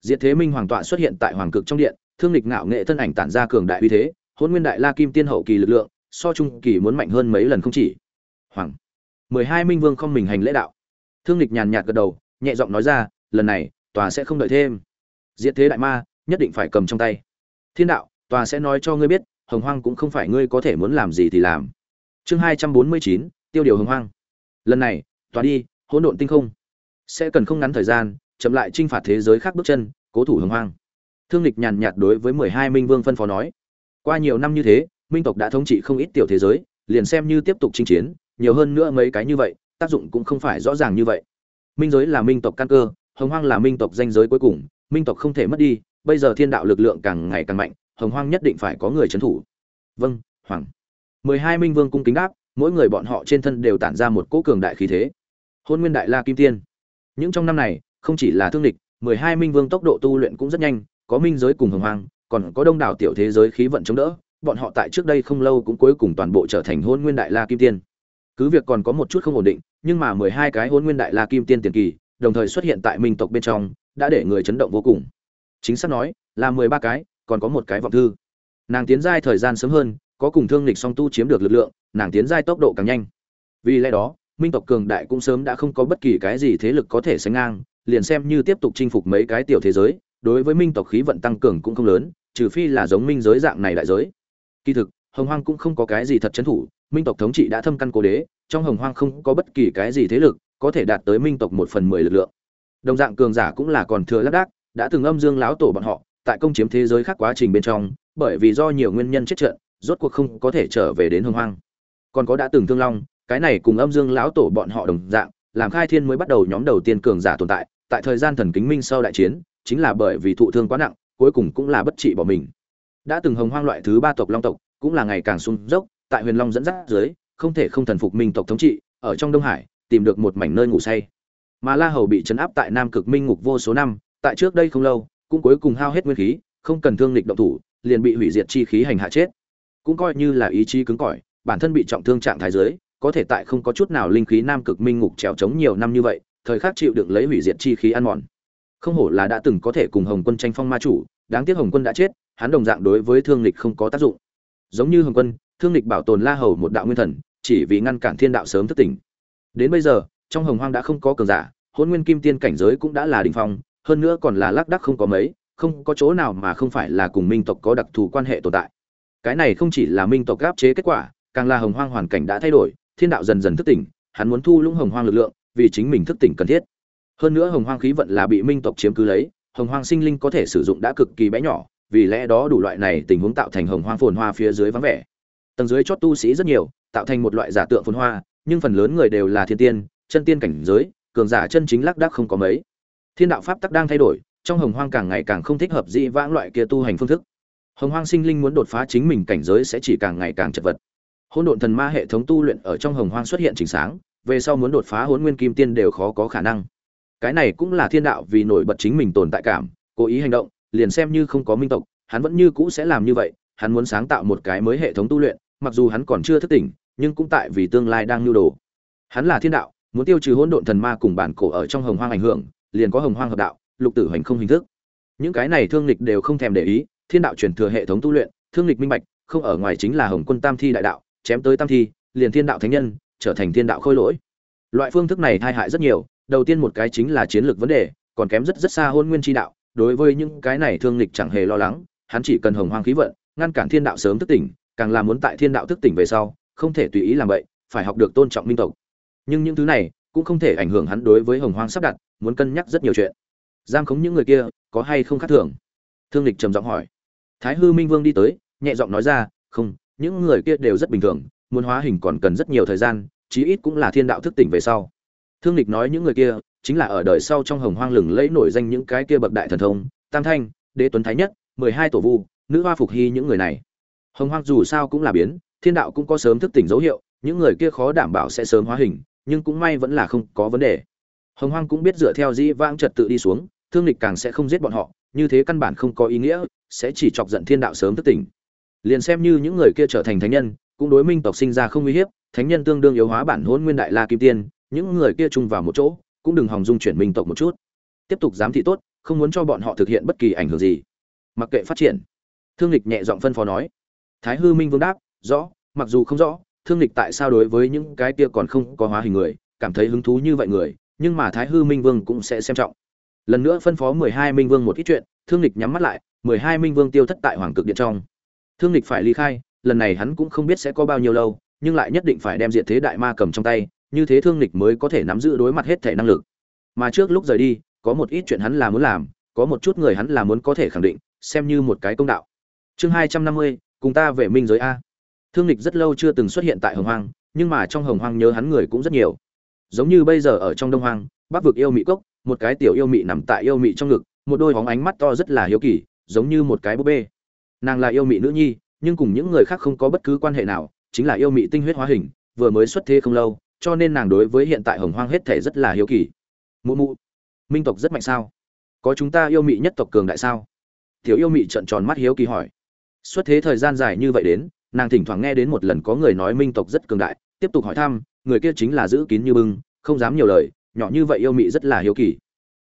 Diệt thế minh hoàng tọa xuất hiện tại hoàng cực trong điện, thương lịch ngạo nghệ thân ảnh tản ra cường đại uy thế, hôn nguyên đại la kim tiên hậu kỳ lực lượng, so trung kỳ muốn mạnh hơn mấy lần không chỉ. Hoàng mười hai minh vương không mình hành lễ đạo. Thương lịch nhàn nhạt gật đầu, nhẹ giọng nói ra, lần này, tòa sẽ không đợi thêm. Diệt thế đại ma, nhất định phải cầm trong tay. Thiên đạo, tòa sẽ nói cho ngươi biết, hồng hoang cũng không phải ngươi có thể muốn làm gì thì làm. Chương hai trăm bốn mươi chín, tiêu điều hồng hoang. Lần này, tòa đi, hỗn độn tinh không. Sẽ cần không ngắn thời gian, chậm lại t r i n h phạt thế giới khác bước chân, cố thủ hồng hoang. Thương lịch nhàn nhạt đối với mười hai minh vương phân phó nói. Qua nhiều năm như thế, minh tộc đã thống trị không ít tiểu thế giới, liền xem như tiếp tục chinh chiến nhiều hơn nữa mấy cái như vậy, tác dụng cũng không phải rõ ràng như vậy. Minh giới là minh tộc căn cơ, hồng hoang là minh tộc danh giới cuối cùng, minh tộc không thể mất đi, bây giờ thiên đạo lực lượng càng ngày càng mạnh, hồng hoang nhất định phải có người trấn thủ. Vâng hoàng. Mười hai minh vương cung kính đáp, mỗi người bọn họ trên thân đều tản ra một cỗ cường đại khí thế. Hôn nguyên đại la kim tiên. Những trong năm này, không chỉ là thương địch, mười hai minh vương tốc độ tu luyện cũng rất nhanh, có minh giới cùng hồng hoang, còn có đông đảo tiểu thế giới khí vận chống đỡ, bọn họ tại trước đây không lâu cũng cuối cùng toàn bộ trở thành hôn nguyên đại la kim tiên cứ việc còn có một chút không ổn định, nhưng mà mười hai cái hôn nguyên đại la kim tiên tiền kỳ, đồng thời xuất hiện tại minh tộc bên trong, đã để người chấn động vô cùng. Chính xác nói, là mười ba cái, còn có một cái vọng thư. Nàng tiến giai thời gian sớm hơn, có cùng thương lịch song tu chiếm được lực lượng, nàng tiến giai tốc độ càng nhanh. Vì lẽ đó, minh tộc cường đại cũng sớm đã không có bất kỳ cái gì thế lực có thể sánh ngang, liền xem như tiếp tục chinh phục mấy cái tiểu thế giới, đối với minh tộc khí vận tăng cường cũng không lớn, trừ phi là giống minh giới dạng này đại giới. Kỳ thực, hồng hoang cũng không có cái gì thật chấn thủ minh tộc thống trị đã thâm căn cố đế, trong hồng hoang không có bất kỳ cái gì thế lực có thể đạt tới minh tộc một phần mười lực lượng. Đồng dạng cường giả cũng là còn thừa lác đác, đã từng âm dương láo tổ bọn họ, tại công chiếm thế giới khác quá trình bên trong, bởi vì do nhiều nguyên nhân chết trận, rốt cuộc không có thể trở về đến hồng hoang. Còn có đã từng thương long, cái này cùng âm dương lão tổ bọn họ đồng dạng, làm khai thiên mới bắt đầu nhóm đầu tiên cường giả tồn tại tại thời gian thần kính minh sau đại chiến, chính là bởi vì thụ thương quá nặng, cuối cùng cũng là bất trị bỏ mình. Đã từng hồng hoang loại thứ ba tộc long tộc, cũng là ngày càng sung dốc tại huyền long dẫn dắt dưới không thể không thần phục minh tộc thống trị ở trong đông hải tìm được một mảnh nơi ngủ say. Mà la hầu bị chấn áp tại nam cực minh ngục vô số năm tại trước đây không lâu cũng cuối cùng hao hết nguyên khí không cần thương lịch động thủ liền bị hủy diệt chi khí hành hạ chết. Cũng coi như là ý chí cứng cỏi bản thân bị trọng thương trạng thái dưới, có thể tại không có chút nào linh khí nam cực minh ngục trèo trống nhiều năm như vậy thời khắc chịu đựng lấy hủy diệt chi khí ăn mòn. Không hổ là đã từng có thể cùng hồng quân tranh phong ma chủ đáng tiếc hồng quân đã chết hắn đồng dạng đối với thương lịch không có tác dụng. Giống như hồng quân thương lịch bảo tồn la hầu một đạo nguyên thần, chỉ vì ngăn cản thiên đạo sớm thức tỉnh. Đến bây giờ, trong hồng hoang đã không có cường giả, hôn nguyên kim tiên cảnh giới cũng đã là đỉnh phong, hơn nữa còn là lác đắc không có mấy, không có chỗ nào mà không phải là cùng minh tộc có đặc thù quan hệ tồn tại. Cái này không chỉ là minh tộc gáp chế kết quả, càng là hồng hoang hoàn cảnh đã thay đổi, thiên đạo dần dần thức tỉnh, hắn muốn thu lũng hồng hoang lực lượng, vì chính mình thức tỉnh cần thiết. Hơn nữa hồng hoang khí vận là bị minh tộc chiếm cứ lấy, hồng hoang sinh linh có thể sử dụng đã cực kỳ bé nhỏ, vì lẽ đó đủ loại này tình huống tạo thành hồng hoang phồn hoa phía dưới vắng vẻ tầng dưới chót tu sĩ rất nhiều, tạo thành một loại giả tượng phồn hoa, nhưng phần lớn người đều là thiên tiên, chân tiên cảnh giới, cường giả chân chính lác đác không có mấy. Thiên đạo pháp tắc đang thay đổi, trong hồng hoang càng ngày càng không thích hợp dị vãng loại kia tu hành phương thức. Hồng hoang sinh linh muốn đột phá chính mình cảnh giới sẽ chỉ càng ngày càng chật vật. Hôn độn thần ma hệ thống tu luyện ở trong hồng hoang xuất hiện chính sáng, về sau muốn đột phá hôn nguyên kim tiên đều khó có khả năng. Cái này cũng là thiên đạo vì nổi bật chính mình tồn tại cảm, cố ý hành động, liền xem như không có minh tộc, hắn vẫn như cũ sẽ làm như vậy, hắn muốn sáng tạo một cái mới hệ thống tu luyện mặc dù hắn còn chưa thức tỉnh, nhưng cũng tại vì tương lai đang nhu đồ. Hắn là thiên đạo, muốn tiêu trừ hỗn độn thần ma cùng bản cổ ở trong hồng hoang ảnh hưởng, liền có hồng hoang hợp đạo, lục tử hành không hình thức. Những cái này thương lịch đều không thèm để ý, thiên đạo truyền thừa hệ thống tu luyện, thương lịch minh bạch, không ở ngoài chính là hồng quân tam thi đại đạo, chém tới tam thi, liền thiên đạo thánh nhân, trở thành thiên đạo khôi lỗi. Loại phương thức này tai hại rất nhiều, đầu tiên một cái chính là chiến lược vấn đề, còn kém rất rất xa hôn nguyên chi đạo, đối với những cái này thương lịch chẳng hề lo lắng, hắn chỉ cần hồng hoang khí vận, ngăn cản thiên đạo sớm thức tỉnh càng là muốn tại thiên đạo thức tỉnh về sau, không thể tùy ý làm vậy, phải học được tôn trọng minh tộc. Nhưng những thứ này cũng không thể ảnh hưởng hắn đối với hồng hoang sắp đặt, muốn cân nhắc rất nhiều chuyện. Giam khống những người kia có hay không khác thường? Thương lịch trầm giọng hỏi. Thái hư minh vương đi tới, nhẹ giọng nói ra, không, những người kia đều rất bình thường, muốn hóa hình còn cần rất nhiều thời gian, chí ít cũng là thiên đạo thức tỉnh về sau. Thương lịch nói những người kia chính là ở đời sau trong hồng hoang lừng lẫy nổi danh những cái kia bậc đại thần thông, tam thanh, đế tuấn thái nhất, mười hai tổ vu, nữ hoa phục hy những người này hồng hoang dù sao cũng là biến, thiên đạo cũng có sớm thức tỉnh dấu hiệu, những người kia khó đảm bảo sẽ sớm hóa hình, nhưng cũng may vẫn là không có vấn đề. Hồng hoang cũng biết dựa theo dĩ vãng trật tự đi xuống, thương lịch càng sẽ không giết bọn họ, như thế căn bản không có ý nghĩa, sẽ chỉ chọc giận thiên đạo sớm thức tỉnh. Liền xem như những người kia trở thành thánh nhân, cũng đối minh tộc sinh ra không uy hiếp, thánh nhân tương đương yếu hóa bản hôn nguyên đại la kim tiên, những người kia chung vào một chỗ, cũng đừng hòng dung chuyển minh tộc một chút. Tiếp tục giám thị tốt, không muốn cho bọn họ thực hiện bất kỳ ảnh hưởng gì. Mặc kệ phát triển. Thương lịch nhẹ giọng phân phó nói thái hư minh vương đáp, rõ, mặc dù không rõ, thương lịch tại sao đối với những cái kia còn không có hóa hình người, cảm thấy hứng thú như vậy người, nhưng mà thái hư minh vương cũng sẽ xem trọng. Lần nữa phân phó mười hai minh vương một ít chuyện, thương lịch nhắm mắt lại, mười hai minh vương tiêu thất tại hoàng cực điện trong. Thương lịch phải ly khai, lần này hắn cũng không biết sẽ có bao nhiêu lâu, nhưng lại nhất định phải đem diện thế đại ma cầm trong tay, như thế thương lịch mới có thể nắm giữ đối mặt hết thể năng lực. Mà trước lúc rời đi, có một ít chuyện hắn là muốn làm, có một chút người hắn là muốn có thể khẳng định, xem như một cái công đạo. Chương hai trăm năm mươi cùng ta về minh giới a. Thương lịch rất lâu chưa từng xuất hiện tại hồng hoang, nhưng mà trong hồng hoang nhớ hắn người cũng rất nhiều. Giống như bây giờ ở trong đông hoang, bắc vực yêu mị cốc, một cái tiểu yêu mị nằm tại yêu mị trong ngực, một đôi hóng ánh mắt to rất là hiếu kỳ, giống như một cái búp bê. Nàng là yêu mị nữ nhi, nhưng cùng những người khác không có bất cứ quan hệ nào, chính là yêu mị tinh huyết hóa hình, vừa mới xuất thế không lâu, cho nên nàng đối với hiện tại hồng hoang hết thể rất là hiếu kỳ. Mụ mụ, minh tộc rất mạnh sao? Có chúng ta yêu mị nhất tộc cường đại sao? Tiểu yêu mị trợn tròn mắt hiếu kỳ hỏi xuất thế thời gian dài như vậy đến, nàng thỉnh thoảng nghe đến một lần có người nói minh tộc rất cường đại, tiếp tục hỏi thăm, người kia chính là giữ kín như bưng, không dám nhiều lời, nhỏ như vậy yêu mị rất là hiếu kỳ.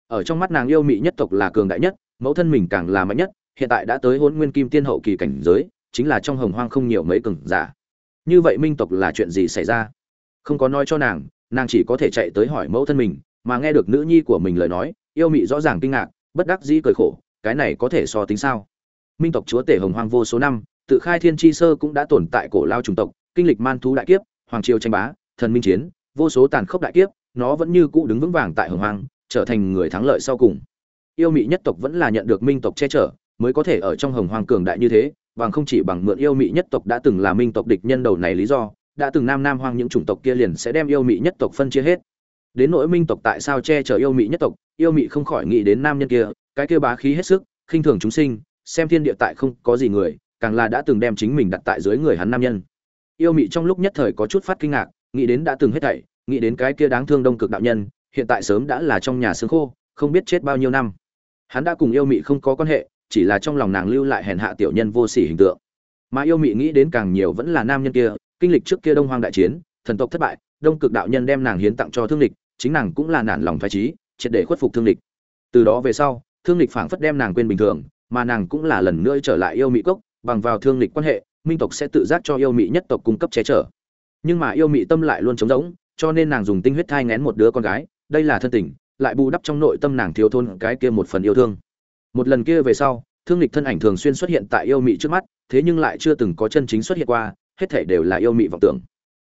Ở trong mắt nàng yêu mị nhất tộc là cường đại nhất, mẫu thân mình càng là mạnh nhất, hiện tại đã tới hôn nguyên kim tiên hậu kỳ cảnh giới, chính là trong hồng hoang không nhiều mấy cường giả. Như vậy minh tộc là chuyện gì xảy ra? Không có nói cho nàng nàng chỉ có thể chạy tới hỏi mẫu thân mình, mà nghe được nữ nhi của mình lời nói, yêu mị rõ ràng kinh ngạc, bất đắc dĩ cười khổ, cái này có thể so tính sao? Minh tộc chúa tể hồng hoang vô số năm, tự khai thiên tri sơ cũng đã tồn tại cổ lao chủng tộc, kinh lịch man thú đại kiếp, hoàng triều tranh bá, thần minh chiến, vô số tàn khốc đại kiếp, nó vẫn như cũ đứng vững vàng tại hồng hoang, trở thành người thắng lợi sau cùng. Yêu mị nhất tộc vẫn là nhận được minh tộc che chở, mới có thể ở trong hồng hoang cường đại như thế, bằng không chỉ bằng mượn yêu mị nhất tộc đã từng là minh tộc địch nhân đầu này lý do, đã từng nam nam hoang những chủng tộc kia liền sẽ đem yêu mị nhất tộc phân chia hết. Đến nỗi minh tộc tại sao che chở yêu mị nhất tộc, yêu mị không khỏi nghĩ đến nam nhân kia, cái kia bá khí hết sức, khinh thường chúng sinh xem thiên địa tại không có gì người, càng là đã từng đem chính mình đặt tại dưới người hắn nam nhân. Yêu mị trong lúc nhất thời có chút phát kinh ngạc, nghĩ đến đã từng hết thảy, nghĩ đến cái kia đáng thương đông cực đạo nhân, hiện tại sớm đã là trong nhà xương khô, không biết chết bao nhiêu năm. Hắn đã cùng yêu mị không có quan hệ, chỉ là trong lòng nàng lưu lại hèn hạ tiểu nhân vô sỉ hình tượng. Mà yêu mị nghĩ đến càng nhiều vẫn là nam nhân kia, kinh lịch trước kia đông hoang đại chiến, thần tộc thất bại, đông cực đạo nhân đem nàng hiến tặng cho thương lịch, chính nàng cũng là nản lòng thoái trí triệt để khuất phục thương lịch. Từ đó về sau, thương lịch phảng phất đem nàng quên bình thường mà nàng cũng là lần nữa trở lại yêu mị cốc, bằng vào thương lịch quan hệ, minh tộc sẽ tự giác cho yêu mị nhất tộc cung cấp che chở. Nhưng mà yêu mị tâm lại luôn trống rỗng, cho nên nàng dùng tinh huyết thai ngén một đứa con gái, đây là thân tình, lại bù đắp trong nội tâm nàng thiếu thôn cái kia một phần yêu thương. Một lần kia về sau, thương lịch thân ảnh thường xuyên xuất hiện tại yêu mị trước mắt, thế nhưng lại chưa từng có chân chính xuất hiện qua, hết thể đều là yêu mị vọng tưởng.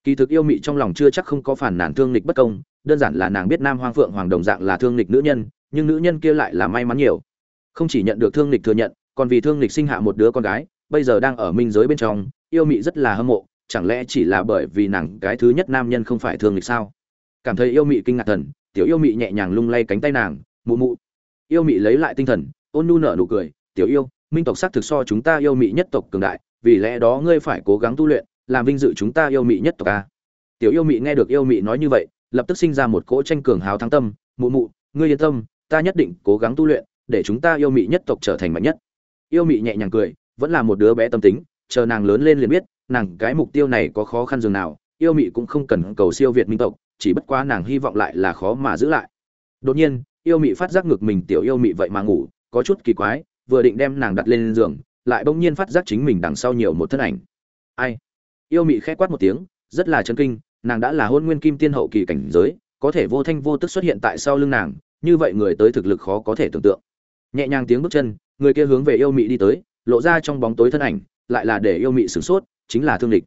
Kỳ thực yêu mị trong lòng chưa chắc không có phản nản thương lịch bất công, đơn giản là nàng biết nam hoang phượng hoàng đồng dạng là thương lịch nữ nhân, nhưng nữ nhân kia lại là may mắn nhiều không chỉ nhận được thương lịch thừa nhận, còn vì thương lịch sinh hạ một đứa con gái, bây giờ đang ở minh giới bên trong, yêu mị rất là hâm mộ, chẳng lẽ chỉ là bởi vì nàng cái thứ nhất nam nhân không phải thương lịch sao? Cảm thấy yêu mị kinh ngạc thần, tiểu yêu mị nhẹ nhàng lung lay cánh tay nàng, mụ mụ. Yêu mị lấy lại tinh thần, ôn nu nở nụ cười, tiểu yêu, minh tộc xác thực so chúng ta yêu mị nhất tộc cường đại, vì lẽ đó ngươi phải cố gắng tu luyện, làm vinh dự chúng ta yêu mị nhất tộc a. Tiểu yêu mị nghe được yêu mị nói như vậy, lập tức sinh ra một cỗ tranh cường hào thắng tâm, mụ mụ, ngươi yên tâm, ta nhất định cố gắng tu luyện để chúng ta yêu mị nhất tộc trở thành mạnh nhất. Yêu mị nhẹ nhàng cười, vẫn là một đứa bé tâm tính, chờ nàng lớn lên liền biết, nàng cái mục tiêu này có khó khăn dường nào, yêu mị cũng không cần cầu siêu việt minh tộc, chỉ bất quá nàng hy vọng lại là khó mà giữ lại. Đột nhiên, yêu mị phát giác ngực mình tiểu yêu mị vậy mà ngủ, có chút kỳ quái, vừa định đem nàng đặt lên giường, lại bỗng nhiên phát giác chính mình đằng sau nhiều một thân ảnh. Ai? Yêu mị khẽ quát một tiếng, rất là chấn kinh, nàng đã là hôn nguyên kim tiên hậu kỳ cảnh giới, có thể vô thanh vô tức xuất hiện tại sau lưng nàng, như vậy người tới thực lực khó có thể tưởng tượng nhẹ nhàng tiếng bước chân, người kia hướng về yêu mị đi tới, lộ ra trong bóng tối thân ảnh, lại là để yêu mị sửng sốt, chính là thương lịch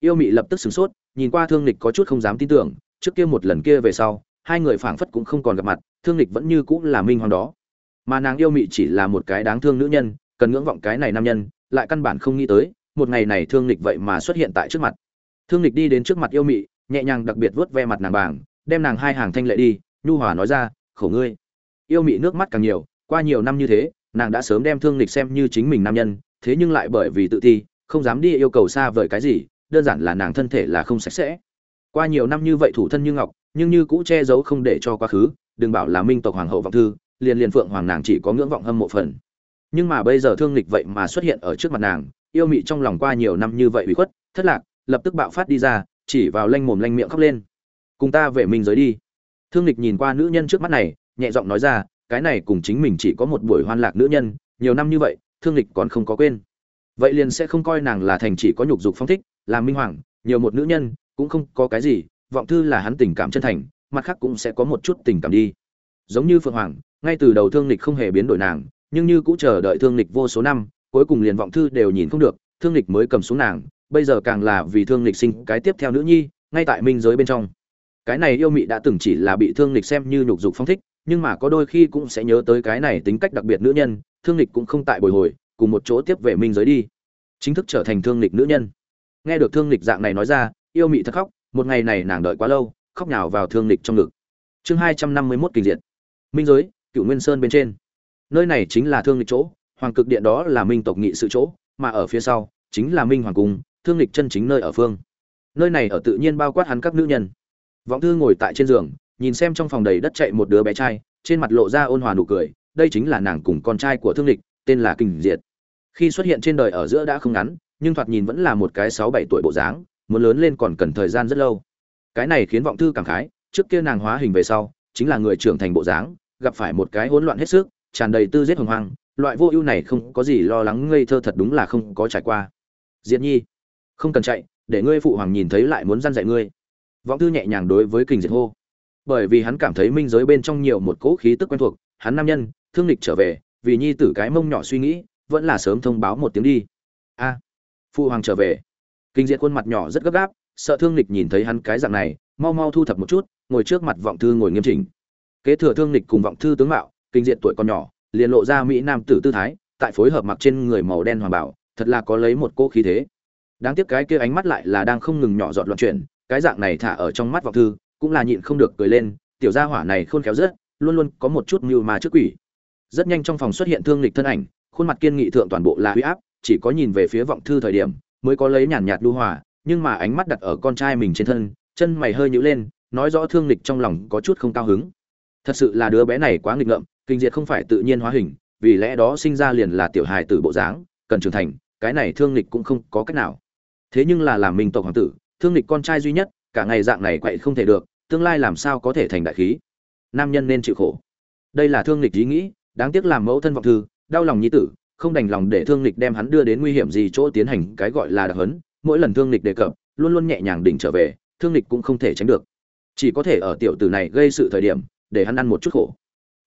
yêu mị lập tức sửng sốt, nhìn qua thương lịch có chút không dám tin tưởng, trước kia một lần kia về sau, hai người phảng phất cũng không còn gặp mặt, thương lịch vẫn như cũng là minh hoàng đó. Mà nàng yêu mị chỉ là một cái đáng thương nữ nhân, cần ngưỡng vọng cái này nam nhân, lại căn bản không nghĩ tới, một ngày này thương lịch vậy mà xuất hiện tại trước mặt. Thương lịch đi đến trước mặt yêu mị, nhẹ nhàng đặc biệt vuốt ve mặt nàng bảng, đem nàng hai hàng thanh lệ đi, nhu hòa nói ra, khổ ngươi. Yêu mị nước mắt càng nhiều qua nhiều năm như thế, nàng đã sớm đem thương lịch xem như chính mình nam nhân, thế nhưng lại bởi vì tự ti, không dám đi yêu cầu xa vời cái gì, đơn giản là nàng thân thể là không sạch sẽ. Qua nhiều năm như vậy thủ thân như ngọc, nhưng như cũ che giấu không để cho quá khứ, đừng bảo là minh tộc hoàng hậu vọng thư, liền liền phượng hoàng nàng chỉ có ngưỡng vọng hâm mộ phần. Nhưng mà bây giờ thương lịch vậy mà xuất hiện ở trước mặt nàng, yêu mị trong lòng qua nhiều năm như vậy bị khuất, thất lạc, lập tức bạo phát đi ra, chỉ vào lanh mồm lanh miệng khóc lên. Cùng ta về mình giới đi. Thương lịch nhìn qua nữ nhân trước mắt này, nhẹ giọng nói ra cái này cùng chính mình chỉ có một buổi hoan lạc nữ nhân, nhiều năm như vậy, thương lịch còn không có quên. Vậy liền sẽ không coi nàng là thành chỉ có nhục dục phong thích, là minh hoàng, nhiều một nữ nhân, cũng không có cái gì, vọng thư là hắn tình cảm chân thành, mặt khác cũng sẽ có một chút tình cảm đi. Giống như phượng hoàng, ngay từ đầu thương lịch không hề biến đổi nàng, nhưng như cũng chờ đợi thương lịch vô số năm, cuối cùng liền vọng thư đều nhìn không được, thương lịch mới cầm xuống nàng, bây giờ càng là vì thương lịch sinh cái tiếp theo nữ nhi, ngay tại minh giới bên trong. Cái này yêu mị đã từng chỉ là bị thương lịch xem như nhục dục phong thích nhưng mà có đôi khi cũng sẽ nhớ tới cái này tính cách đặc biệt nữ nhân, thương lịch cũng không tại bồi hồi, cùng một chỗ tiếp về minh giới đi. Chính thức trở thành thương lịch nữ nhân. Nghe được thương lịch dạng này nói ra, yêu mị thật khóc, một ngày này nàng đợi quá lâu, khóc nhào vào thương lịch trong ngực. Chương hai trăm năm mươi mốt kinh diện minh giới cựu nguyên sơn bên trên. Nơi này chính là thương lịch chỗ, hoàng cực điện đó là minh tộc nghị sự chỗ, mà ở phía sau chính là minh hoàng cung, thương lịch chân chính nơi ở phương. Nơi này ở tự nhiên bao quát hắn các nữ nhân. Vọng thư ngồi tại trên giường nhìn xem trong phòng đầy đất chạy một đứa bé trai, trên mặt lộ ra ôn hòa nụ cười, đây chính là nàng cùng con trai của thương lịch, tên là kinh diệt. Khi xuất hiện trên đời ở giữa đã không ngắn, nhưng thoạt nhìn vẫn là một cái sáu bảy tuổi bộ dáng, muốn lớn lên còn cần thời gian rất lâu. Cái này khiến vọng thư cảm khái, trước kia nàng hóa hình về sau, chính là người trưởng thành bộ dáng, gặp phải một cái hỗn loạn hết sức, tràn đầy tư giết hồng hoang, loại vô ưu này không có gì lo lắng ngây thơ thật đúng là không có trải qua. Diệt nhi, không cần chạy, để ngươi phụ hoàng nhìn thấy lại muốn răn dạy ngươi. Vọng thư nhẹ nhàng đối với kình diệt hô bởi vì hắn cảm thấy minh giới bên trong nhiều một cỗ khí tức quen thuộc, hắn nam nhân, thương lịch trở về, vì nhi tử cái mông nhỏ suy nghĩ, vẫn là sớm thông báo một tiếng đi. A phụ hoàng trở về. Kinh diệt khuôn mặt nhỏ rất gấp gáp, sợ thương lịch nhìn thấy hắn cái dạng này, mau mau thu thập một chút, ngồi trước mặt vọng thư ngồi nghiêm chỉnh. Kế thừa thương lịch cùng vọng thư tướng mạo, kinh diệt tuổi còn nhỏ, liền lộ ra mỹ nam tử tư thái, tại phối hợp mặc trên người màu đen hoàng bảo, thật là có lấy một cô khí thế. Đáng tiếc cái kia ánh mắt lại là đang không ngừng nhỏ giọt loạn chuyển, cái dạng này thả ở trong mắt vọng thư cũng là nhịn không được cười lên, tiểu gia hỏa này khôn khéo rất, luôn luôn có một chút mưu mà trước quỷ. Rất nhanh trong phòng xuất hiện thương lịch thân ảnh, khuôn mặt kiên nghị thượng toàn bộ là huy áp, chỉ có nhìn về phía vọng thư thời điểm, mới có lấy nhàn nhạt lưu hòa, nhưng mà ánh mắt đặt ở con trai mình trên thân, chân mày hơi nhữ lên, nói rõ thương lịch trong lòng có chút không cao hứng. Thật sự là đứa bé này quá nghịch ngợm, kinh diệt không phải tự nhiên hóa hình, vì lẽ đó sinh ra liền là tiểu hài tử bộ dáng, cần trưởng thành, cái này thương lịch cũng không có cách nào. Thế nhưng là làm mình tộc hoàng tử, thương lịch con trai duy nhất cả ngày dạng này quậy không thể được, tương lai làm sao có thể thành đại khí? Nam nhân nên chịu khổ. Đây là thương lịch ý nghĩ, đáng tiếc làm mẫu thân vọng thư, đau lòng nhi tử, không đành lòng để thương lịch đem hắn đưa đến nguy hiểm gì chỗ tiến hành cái gọi là đặc hấn mỗi lần thương lịch đề cập, luôn luôn nhẹ nhàng đỉnh trở về, thương lịch cũng không thể tránh được. Chỉ có thể ở tiểu tử này gây sự thời điểm, để hắn ăn một chút khổ.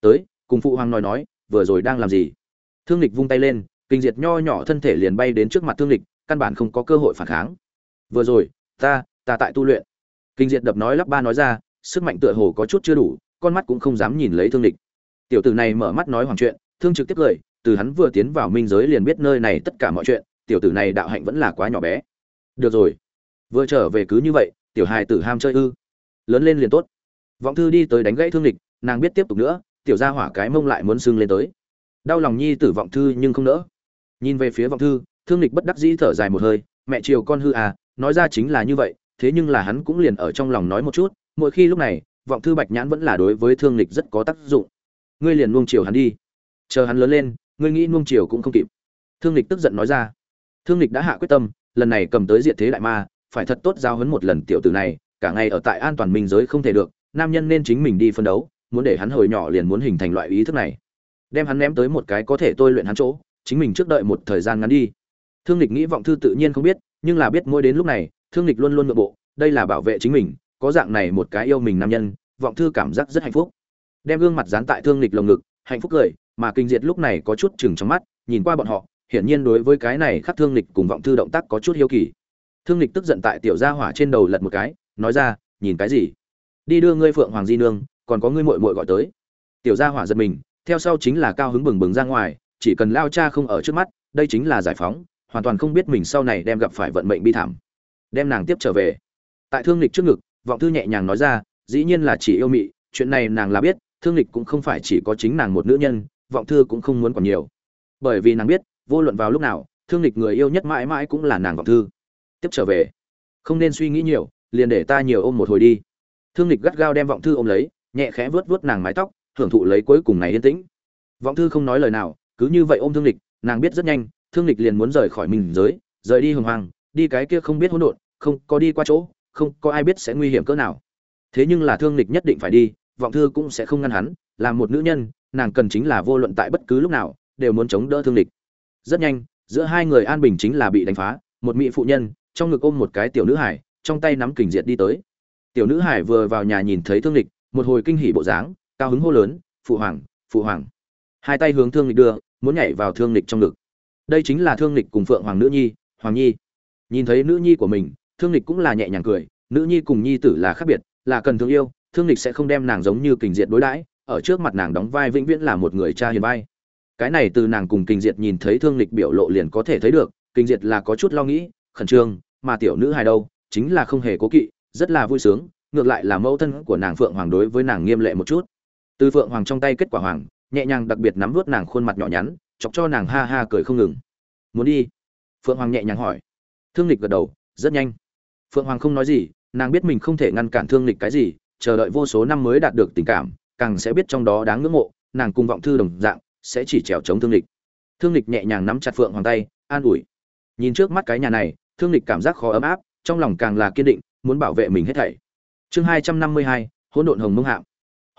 Tới, cùng phụ hoàng nói nói, vừa rồi đang làm gì? Thương lịch vung tay lên, kinh diệt nho nhỏ thân thể liền bay đến trước mặt thương lịch căn bản không có cơ hội phản kháng. Vừa rồi, ta ta tại tu luyện kinh diệt đập nói lắp ba nói ra, sức mạnh tựa hồ có chút chưa đủ, con mắt cũng không dám nhìn lấy thương lịch. Tiểu tử này mở mắt nói hoàng chuyện, thương trực tiếp cười từ hắn vừa tiến vào minh giới liền biết nơi này tất cả mọi chuyện, tiểu tử này đạo hạnh vẫn là quá nhỏ bé. Được rồi. Vừa trở về cứ như vậy, tiểu hài tử ham chơi ư. Lớn lên liền tốt. Vọng thư đi tới đánh gãy thương lịch, nàng biết tiếp tục nữa, tiểu gia hỏa cái mông lại muốn sưng lên tới. Đau lòng nhi tử vọng thư nhưng không nỡ. Nhìn về phía vọng thư, thương lịch bất đắc dĩ thở dài một hơi, mẹ chiều con hư à nói ra chính là như vậy thế nhưng là hắn cũng liền ở trong lòng nói một chút, mỗi khi lúc này, vọng thư bạch nhãn vẫn là đối với thương lịch rất có tác dụng. Ngươi liền nuông chiều hắn đi. Chờ hắn lớn lên, ngươi nghĩ nuông chiều cũng không kịp. Thương lịch tức giận nói ra. Thương lịch đã hạ quyết tâm, lần này cầm tới diện thế đại ma, phải thật tốt giao hấn một lần tiểu tử này, cả ngày ở tại an toàn minh giới không thể được, nam nhân nên chính mình đi phân đấu, muốn để hắn hồi nhỏ liền muốn hình thành loại ý thức này. Đem hắn ném tới một cái có thể tôi luyện hắn chỗ, chính mình trước đợi một thời gian ngắn đi. Thương lịch nghĩ vọng thư tự nhiên không biết, nhưng là biết mỗi đến lúc này thương lịch luôn luôn nội bộ đây là bảo vệ chính mình, có dạng này một cái yêu mình nam nhân, vọng thư cảm giác rất hạnh phúc. Đem gương mặt dán tại thương lịch lồng ngực, hạnh phúc cười, mà kinh diệt lúc này có chút chừng trong mắt, nhìn qua bọn họ, hiển nhiên đối với cái này khắc thương lịch cùng vọng thư động tác có chút hiếu kỳ. Thương lịch tức giận tại tiểu gia hỏa trên đầu lật một cái, nói ra, nhìn cái gì? Đi đưa ngươi phượng hoàng di nương, còn có ngươi muội muội gọi tới. Tiểu gia hỏa giật mình, theo sau chính là cao hứng bừng bừng ra ngoài, chỉ cần lao cha không ở trước mắt, đây chính là giải phóng, hoàn toàn không biết mình sau này đem gặp phải vận mệnh bi thảm đem nàng tiếp trở về. Tại thương lịch trước ngực, vọng thư nhẹ nhàng nói ra, dĩ nhiên là chỉ yêu mị, chuyện này nàng là biết, thương lịch cũng không phải chỉ có chính nàng một nữ nhân, vọng thư cũng không muốn còn nhiều. Bởi vì nàng biết, vô luận vào lúc nào, thương lịch người yêu nhất mãi mãi cũng là nàng vọng thư. Tiếp trở về. Không nên suy nghĩ nhiều, liền để ta nhiều ôm một hồi đi. Thương lịch gắt gao đem vọng thư ôm lấy, nhẹ khẽ vớt vớt nàng mái tóc, hưởng thụ lấy cuối cùng này yên tĩnh. Vọng thư không nói lời nào, cứ như vậy ôm thương lịch, nàng biết rất nhanh, thương lịch liền muốn rời khỏi mình giới, rời đi hồng hoàng đi cái kia không biết hỗn độn không có đi qua chỗ, không có ai biết sẽ nguy hiểm cỡ nào. Thế nhưng là thương lịch nhất định phải đi, vọng thư cũng sẽ không ngăn hắn, là một nữ nhân, nàng cần chính là vô luận tại bất cứ lúc nào, đều muốn chống đỡ thương lịch rất nhanh, giữa hai người an bình chính là bị đánh phá, một mỹ phụ nhân, trong ngực ôm một cái tiểu nữ hải, trong tay nắm kình diệt đi tới. Tiểu nữ hải vừa vào nhà nhìn thấy thương lịch một hồi kinh hỉ bộ dáng, cao hứng hô lớn, phụ hoàng phụ hoàng. Hai tay hướng thương lịch đưa, muốn nhảy vào thương lịch trong ngực. Đây chính là thương lịch cùng phượng hoàng nữ nhi, hoàng nhi. Nhìn thấy nữ nhi của mình thương lịch cũng là nhẹ nhàng cười, nữ nhi cùng nhi tử là khác biệt, là cần thương yêu, thương lịch sẽ không đem nàng giống như kình diệt đối đãi, ở trước mặt nàng đóng vai vĩnh viễn là một người cha hiền vai. Cái này từ nàng cùng kình diệt nhìn thấy thương lịch biểu lộ liền có thể thấy được, kình diệt là có chút lo nghĩ, khẩn trương, mà tiểu nữ hài đâu, chính là không hề cố kỵ, rất là vui sướng, ngược lại là mẫu thân của nàng phượng hoàng đối với nàng nghiêm lệ một chút. Từ phượng hoàng trong tay kết quả hoàng, nhẹ nhàng đặc biệt nắm vớt nàng khuôn mặt nhỏ nhắn, chọc cho nàng ha ha cười không ngừng. Muốn đi? Phượng hoàng nhẹ nhàng hỏi. Thương lịch gật đầu, rất nhanh phượng hoàng không nói gì, nàng biết mình không thể ngăn cản thương lịch cái gì, chờ đợi vô số năm mới đạt được tình cảm, càng sẽ biết trong đó đáng ngưỡng mộ, nàng cùng vọng thư đồng dạng, sẽ chỉ trèo chống thương lịch thương lịch nhẹ nhàng nắm chặt phượng hoàng tay, an ủi. Nhìn trước mắt cái nhà này, thương lịch cảm giác khó ấm áp, trong lòng càng là kiên định, muốn bảo vệ mình hết thảy. Chương hai trăm năm mươi hai, hỗn độn hồng mông hạm.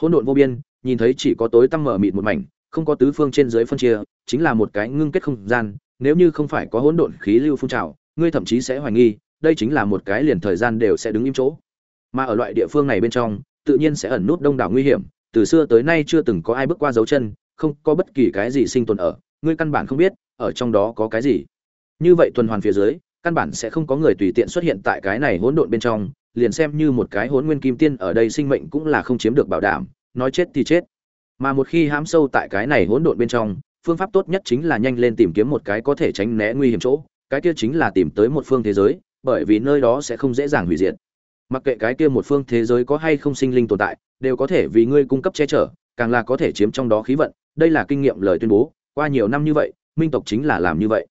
Hỗn độn vô biên, nhìn thấy chỉ có tối tăm mở mịt một mảnh, không có tứ phương trên dưới phân chia, chính là một cái ngưng kết không gian, nếu như không phải có hỗn độn khí lưu phun trào, ngươi thậm chí sẽ hoài nghi đây chính là một cái liền thời gian đều sẽ đứng im chỗ. Mà ở loại địa phương này bên trong, tự nhiên sẽ ẩn nút đông đảo nguy hiểm. Từ xưa tới nay chưa từng có ai bước qua dấu chân, không có bất kỳ cái gì sinh tồn ở. Ngươi căn bản không biết, ở trong đó có cái gì. Như vậy tuần hoàn phía dưới, căn bản sẽ không có người tùy tiện xuất hiện tại cái này hỗn độn bên trong. Liền xem như một cái hỗn nguyên kim tiên ở đây sinh mệnh cũng là không chiếm được bảo đảm, nói chết thì chết. Mà một khi hãm sâu tại cái này hỗn độn bên trong, phương pháp tốt nhất chính là nhanh lên tìm kiếm một cái có thể tránh né nguy hiểm chỗ. Cái kia chính là tìm tới một phương thế giới bởi vì nơi đó sẽ không dễ dàng hủy diệt. Mặc kệ cái kia một phương thế giới có hay không sinh linh tồn tại, đều có thể vì ngươi cung cấp che chở, càng là có thể chiếm trong đó khí vận. Đây là kinh nghiệm lời tuyên bố. Qua nhiều năm như vậy, minh tộc chính là làm như vậy.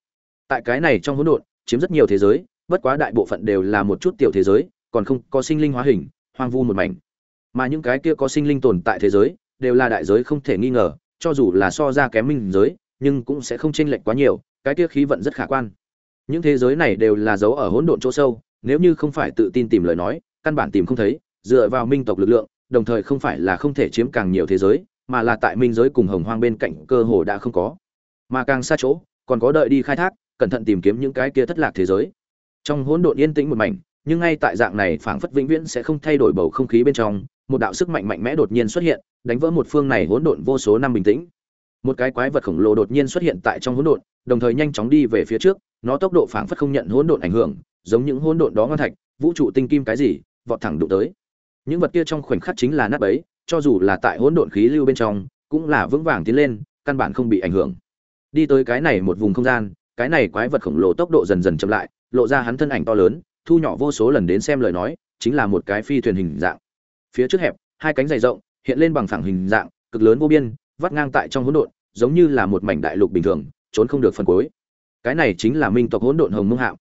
Tại cái này trong hỗn độn, chiếm rất nhiều thế giới, bất quá đại bộ phận đều là một chút tiểu thế giới, còn không có sinh linh hóa hình, hoang vu một mảnh. Mà những cái kia có sinh linh tồn tại thế giới, đều là đại giới không thể nghi ngờ, cho dù là so ra kém minh giới, nhưng cũng sẽ không chênh lệch quá nhiều, cái kia khí vận rất khả quan những thế giới này đều là dấu ở hỗn độn chỗ sâu, nếu như không phải tự tin tìm lời nói, căn bản tìm không thấy, dựa vào minh tộc lực lượng, đồng thời không phải là không thể chiếm càng nhiều thế giới, mà là tại minh giới cùng hồng hoang bên cạnh cơ hồ đã không có. Mà càng xa chỗ, còn có đợi đi khai thác, cẩn thận tìm kiếm những cái kia thất lạc thế giới. Trong hỗn độn yên tĩnh một mảnh, nhưng ngay tại dạng này phảng phất vĩnh viễn sẽ không thay đổi bầu không khí bên trong, một đạo sức mạnh mạnh mẽ đột nhiên xuất hiện, đánh vỡ một phương này hỗn độn vô số năm bình tĩnh một cái quái vật khổng lồ đột nhiên xuất hiện tại trong hỗn độn, đồng thời nhanh chóng đi về phía trước, nó tốc độ phảng phất không nhận hỗn độn ảnh hưởng, giống những hỗn độn đó ngon thạch, vũ trụ tinh kim cái gì, vọt thẳng đụng tới. Những vật kia trong khoảnh khắc chính là nát bấy, cho dù là tại hỗn độn khí lưu bên trong, cũng là vững vàng tiến lên, căn bản không bị ảnh hưởng. Đi tới cái này một vùng không gian, cái này quái vật khổng lồ tốc độ dần dần chậm lại, lộ ra hắn thân ảnh to lớn, thu nhỏ vô số lần đến xem lời nói, chính là một cái phi thuyền hình dạng. Phía trước hẹp, hai cánh dày rộng, hiện lên bằng phẳng hình dạng, cực lớn vô biên vắt ngang tại trong hỗn độn, giống như là một mảnh đại lục bình thường, trốn không được phần cuối. Cái này chính là minh tộc hỗn độn hồng mông hạo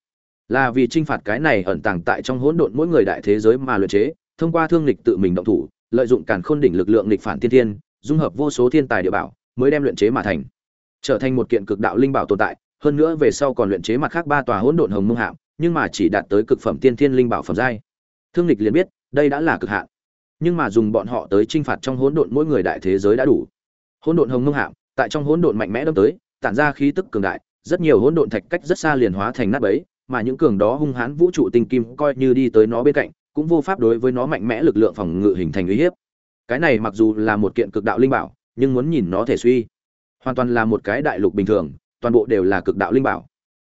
là vì trinh phạt cái này ẩn tàng tại trong hỗn độn mỗi người đại thế giới mà luyện chế, thông qua thương lịch tự mình động thủ, lợi dụng càn khôn đỉnh lực lượng lịch phản tiên thiên, dung hợp vô số thiên tài địa bảo, mới đem luyện chế mà thành. Trở thành một kiện cực đạo linh bảo tồn tại, hơn nữa về sau còn luyện chế mặt khác ba tòa hỗn độn hồng mông hạo nhưng mà chỉ đạt tới cực phẩm tiên thiên linh bảo phẩm giai. Thương lịch liền biết, đây đã là cực hạn. Nhưng mà dùng bọn họ tới trinh phạt trong hỗn độn mỗi người đại thế giới đã đủ hỗn độn hồng ngông hạm, tại trong hỗn độn mạnh mẽ đâm tới, tản ra khí tức cường đại, rất nhiều hỗn độn thạch cách rất xa liền hóa thành nát bấy, mà những cường đó hung hãn vũ trụ tinh kim coi như đi tới nó bên cạnh, cũng vô pháp đối với nó mạnh mẽ lực lượng phòng ngự hình thành uy hiếp. Cái này mặc dù là một kiện cực đạo linh bảo, nhưng muốn nhìn nó thể suy. Hoàn toàn là một cái đại lục bình thường, toàn bộ đều là cực đạo linh bảo.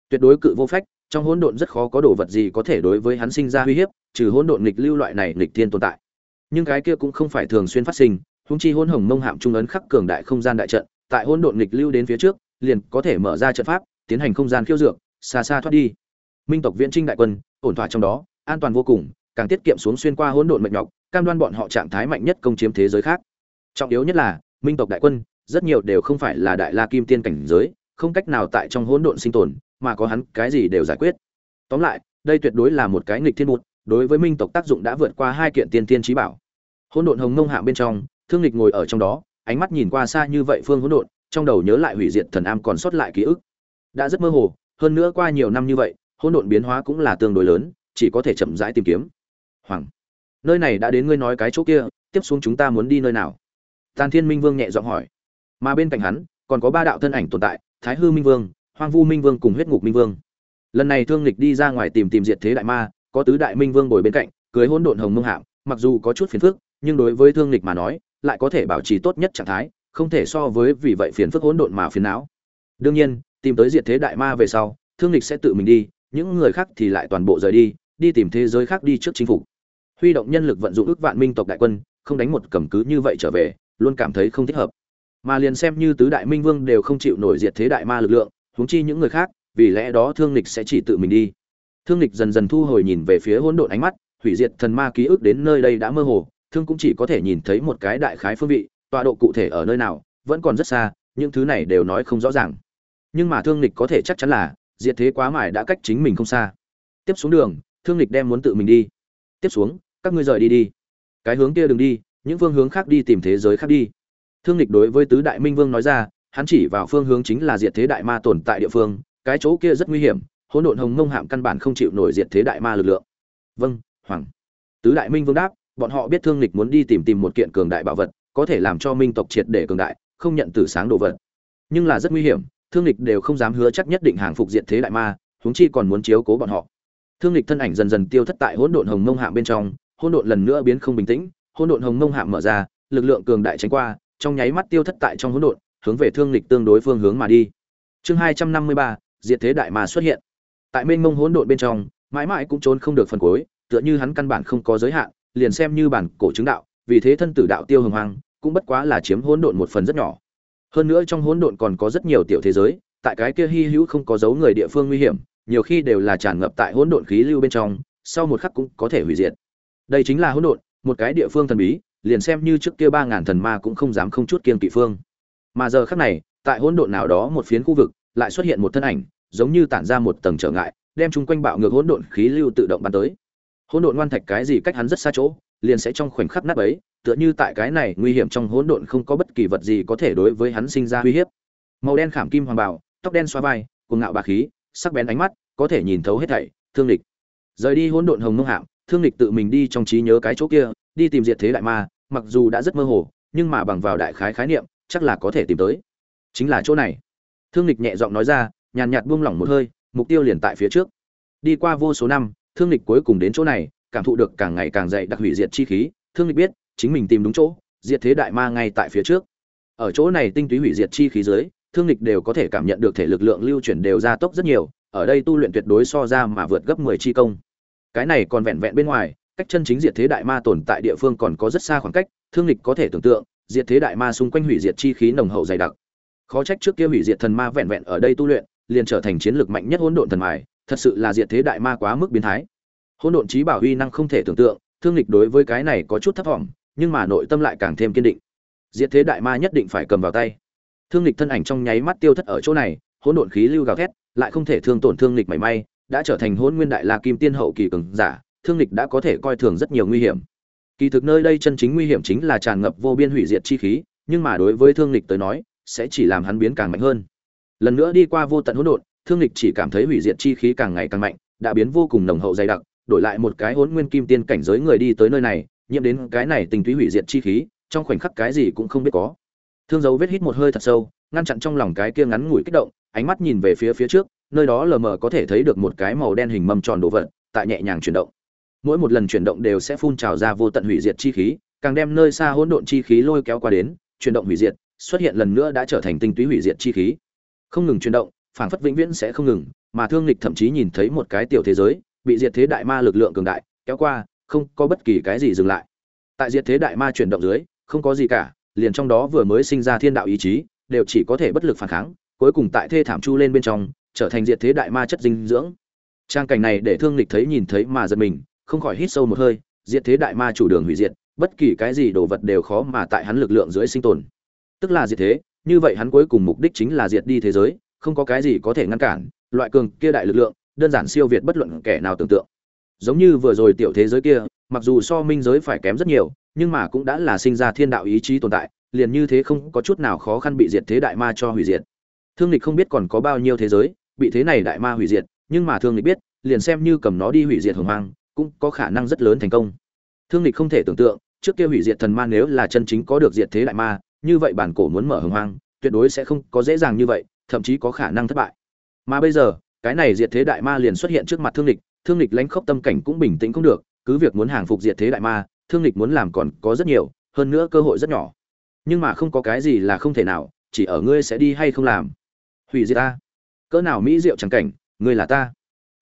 Tuyệt đối cự vô phách, trong hỗn độn rất khó có đồ vật gì có thể đối với hắn sinh ra uy hiếp, trừ hỗn độn nghịch lưu loại này nghịch thiên tồn tại. Nhưng cái kia cũng không phải thường xuyên phát sinh huống chi hỗn hồng mông hạm trung ấn khắc cường đại không gian đại trận, tại hỗn độn nghịch lưu đến phía trước, liền có thể mở ra trận pháp, tiến hành không gian khiêu dược, xa xa thoát đi. Minh tộc viễn trinh đại quân, ổn thỏa trong đó, an toàn vô cùng, càng tiết kiệm xuống xuyên qua hỗn độn mệt nhọc, cam đoan bọn họ trạng thái mạnh nhất công chiếm thế giới khác. Trọng yếu nhất là, minh tộc đại quân, rất nhiều đều không phải là đại la kim tiên cảnh giới, không cách nào tại trong hỗn độn sinh tồn, mà có hắn, cái gì đều giải quyết. Tóm lại, đây tuyệt đối là một cái nghịch thiên một đối với minh tộc tác dụng đã vượt qua hai kiện tiên tiên trí bảo. Hỗn độn hồng mông hạ bên trong thương lịch ngồi ở trong đó, ánh mắt nhìn qua xa như vậy phương hỗn độn, trong đầu nhớ lại hủy diệt thần am còn sót lại ký ức. Đã rất mơ hồ, hơn nữa qua nhiều năm như vậy, hỗn độn biến hóa cũng là tương đối lớn, chỉ có thể chậm rãi tìm kiếm. Hoàng, nơi này đã đến ngươi nói cái chỗ kia, tiếp xuống chúng ta muốn đi nơi nào? Tàn thiên minh vương nhẹ giọng hỏi. Mà bên cạnh hắn, còn có ba đạo thân ảnh tồn tại, thái hư minh vương, hoang vu minh vương cùng huyết ngục minh vương. Lần này thương lịch đi ra ngoài tìm tìm diệt thế đại ma, có tứ đại minh vương ngồi bên cạnh, cưới hỗn độn hồng mông hạm, mặc dù có chút phiền phức, nhưng đối với thương lịch mà nói lại có thể bảo trì tốt nhất trạng thái, không thể so với vì vậy phiền phức hỗn độn mà phiền não. Đương nhiên, tìm tới diệt thế đại ma về sau, thương lịch sẽ tự mình đi, những người khác thì lại toàn bộ rời đi đi tìm thế giới khác đi trước chính phủ huy động nhân lực vận dụng ước vạn minh tộc đại quân, không đánh một cầm cứ như vậy trở về, luôn cảm thấy không thích hợp. Mà liền xem như tứ đại minh vương đều không chịu nổi diệt thế đại ma lực lượng, huống chi những người khác, vì lẽ đó thương lịch sẽ chỉ tự mình đi. Thương lịch dần dần thu hồi nhìn về phía hỗn độn ánh mắt, hủy diệt thần ma ký ức đến nơi đây đã mơ hồ thương cũng chỉ có thể nhìn thấy một cái đại khái phương vị, tọa độ cụ thể ở nơi nào, vẫn còn rất xa, những thứ này đều nói không rõ ràng. Nhưng mà thương lịch có thể chắc chắn là, diệt thế quá mải đã cách chính mình không xa. Tiếp xuống đường, thương lịch đem muốn tự mình đi. Tiếp xuống, các ngươi rời đi đi. Cái hướng kia đừng đi, những phương hướng khác đi tìm thế giới khác đi. Thương lịch đối với tứ đại minh vương nói ra, hắn chỉ vào phương hướng chính là diệt thế đại ma tồn tại địa phương, cái chỗ kia rất nguy hiểm, hỗn độn hồng mông hạm căn bản không chịu nổi diệt thế đại ma lực lượng. Vâng hoàng. Tứ đại minh vương đáp bọn họ biết thương lịch muốn đi tìm tìm một kiện cường đại bảo vật, có thể làm cho minh tộc triệt để cường đại, không nhận tử sáng đồ vật. Nhưng là rất nguy hiểm, thương lịch đều không dám hứa chắc nhất định hàng phục diệt thế đại ma, huống chi còn muốn chiếu cố bọn họ. Thương lịch thân ảnh dần dần tiêu thất tại hỗn độn hồng mông hạm bên trong, hỗn độn lần nữa biến không bình tĩnh, hỗn độn hồng mông hạm mở ra, lực lượng cường đại tránh qua, trong nháy mắt tiêu thất tại trong hỗn độn, hướng về thương lịch tương đối phương hướng mà đi. Chương hai trăm năm mươi ba, diệt thế đại ma xuất hiện. Tại mênh mông hỗn độn bên trong, mãi mãi cũng trốn không được phần cuối, tựa như hắn căn bản không có giới hạn liền xem như bản cổ chứng đạo, vì thế thân tử đạo tiêu hồng hoang, cũng bất quá là chiếm hỗn độn một phần rất nhỏ. Hơn nữa trong hỗn độn còn có rất nhiều tiểu thế giới, tại cái kia hy hữu không có dấu người địa phương nguy hiểm, nhiều khi đều là tràn ngập tại hỗn độn khí lưu bên trong, sau một khắc cũng có thể hủy diệt. Đây chính là hỗn độn, một cái địa phương thần bí, liền xem như trước kia ba ngàn thần ma cũng không dám không chút kiên kỵ phương. Mà giờ khắc này, tại hỗn độn nào đó một phiến khu vực, lại xuất hiện một thân ảnh, giống như tản ra một tầng trở ngại, đem chúng quanh bạo ngược hỗn độn khí lưu tự động bắn tới hỗn độn ngoan thạch cái gì cách hắn rất xa chỗ, liền sẽ trong khoảnh khắc nát ấy tựa như tại cái này nguy hiểm trong hỗn độn không có bất kỳ vật gì có thể đối với hắn sinh ra uy hiếp. Màu đen khảm kim hoàng bảo tóc đen xoa vai, cuồng ngạo bà khí, sắc bén ánh mắt, có thể nhìn thấu hết thảy, thương lịch rời đi hỗn độn hồng nông hạm thương lịch tự mình đi trong trí nhớ cái chỗ kia, đi tìm diệt thế đại ma, mặc dù đã rất mơ hồ, nhưng mà bằng vào đại khái khái niệm, chắc là có thể tìm tới. Chính là chỗ này. Thương lịch nhẹ giọng nói ra, nhàn nhạt buông lỏng một hơi, mục tiêu liền tại phía trước. Đi qua vô số năm thương lịch cuối cùng đến chỗ này, cảm thụ được càng ngày càng dày đặc hủy diệt chi khí, thương lịch biết, chính mình tìm đúng chỗ, diệt thế đại ma ngay tại phía trước. Ở chỗ này tinh túy hủy diệt chi khí dưới, thương lịch đều có thể cảm nhận được thể lực lượng lưu chuyển đều gia tốc rất nhiều, ở đây tu luyện tuyệt đối so ra mà vượt gấp 10 chi công. Cái này còn vẹn vẹn bên ngoài, cách chân chính diệt thế đại ma tồn tại địa phương còn có rất xa khoảng cách, thương lịch có thể tưởng tượng, diệt thế đại ma xung quanh hủy diệt chi khí nồng hậu dày đặc. Khó trách trước kia hủy diệt thần ma vẹn vẹn ở đây tu luyện, liền trở thành chiến lược mạnh nhất hỗn độn thần mài thật sự là diệt thế đại ma quá mức biến thái. Hỗn độn trí bảo huy năng không thể tưởng tượng, thương lịch đối với cái này có chút thất vọng, nhưng mà nội tâm lại càng thêm kiên định. Diệt thế đại ma nhất định phải cầm vào tay. Thương lịch thân ảnh trong nháy mắt tiêu thất ở chỗ này, hỗn độn khí lưu gào thét, lại không thể thương tổn thương lịch mảy may, đã trở thành hỗn nguyên đại la kim tiên hậu kỳ cường giả, thương lịch đã có thể coi thường rất nhiều nguy hiểm. Kỳ thực nơi đây chân chính nguy hiểm chính là tràn ngập vô biên hủy diệt chi khí, nhưng mà đối với thương lịch tới nói, sẽ chỉ làm hắn biến càng mạnh hơn. Lần nữa đi qua vô tận hỗn độn thương lịch chỉ cảm thấy hủy diệt chi khí càng ngày càng mạnh, đã biến vô cùng nồng hậu dày đặc, đổi lại một cái hỗn nguyên kim tiên cảnh giới người đi tới nơi này, nhiễm đến cái này tình túy hủy diệt chi khí, trong khoảnh khắc cái gì cũng không biết có. Thương dấu vết hít một hơi thật sâu, ngăn chặn trong lòng cái kia ngắn ngủi kích động, ánh mắt nhìn về phía phía trước, nơi đó lờ mờ có thể thấy được một cái màu đen hình mâm tròn đồ vật, tại nhẹ nhàng chuyển động. Mỗi một lần chuyển động đều sẽ phun trào ra vô tận hủy diệt chi khí, càng đem nơi xa hỗn độn chi khí lôi kéo qua đến, chuyển động hủy diệt, xuất hiện lần nữa đã trở thành tinh túy hủy diệt chi khí. Không ngừng chuyển động phảng phất vĩnh viễn sẽ không ngừng, mà thương lịch thậm chí nhìn thấy một cái tiểu thế giới, bị diệt thế đại ma lực lượng cường đại, kéo qua, không có bất kỳ cái gì dừng lại. Tại diệt thế đại ma chuyển động dưới, không có gì cả, liền trong đó vừa mới sinh ra thiên đạo ý chí, đều chỉ có thể bất lực phản kháng, cuối cùng tại thê thảm chu lên bên trong, trở thành diệt thế đại ma chất dinh dưỡng. Trang cảnh này để thương lịch thấy nhìn thấy mà giật mình, không khỏi hít sâu một hơi, diệt thế đại ma chủ đường hủy diệt, bất kỳ cái gì đồ vật đều khó mà tại hắn lực lượng dưới sinh tồn. Tức là diệt thế, như vậy hắn cuối cùng mục đích chính là diệt đi thế giới không có cái gì có thể ngăn cản, loại cường kia đại lực lượng, đơn giản siêu việt bất luận kẻ nào tưởng tượng. Giống như vừa rồi tiểu thế giới kia, mặc dù so minh giới phải kém rất nhiều, nhưng mà cũng đã là sinh ra thiên đạo ý chí tồn tại, liền như thế không có chút nào khó khăn bị diệt thế đại ma cho hủy diệt. Thương lịch không biết còn có bao nhiêu thế giới, bị thế này đại ma hủy diệt, nhưng mà thương lịch biết, liền xem như cầm nó đi hủy diệt hồng hoang, cũng có khả năng rất lớn thành công. Thương lịch không thể tưởng tượng, trước kia hủy diệt thần ma nếu là chân chính có được diệt thế đại ma, như vậy bản cổ muốn mở hồng hoang, tuyệt đối sẽ không có dễ dàng như vậy thậm chí có khả năng thất bại. Mà bây giờ, cái này diệt thế đại ma liền xuất hiện trước mặt thương lịch thương lịch lãnh khốc tâm cảnh cũng bình tĩnh không được, cứ việc muốn hàng phục diệt thế đại ma, thương lịch muốn làm còn có rất nhiều, hơn nữa cơ hội rất nhỏ. Nhưng mà không có cái gì là không thể nào, chỉ ở ngươi sẽ đi hay không làm. Hủy diệt ta. Cỡ nào mỹ diệu chẳng cảnh, ngươi là ta.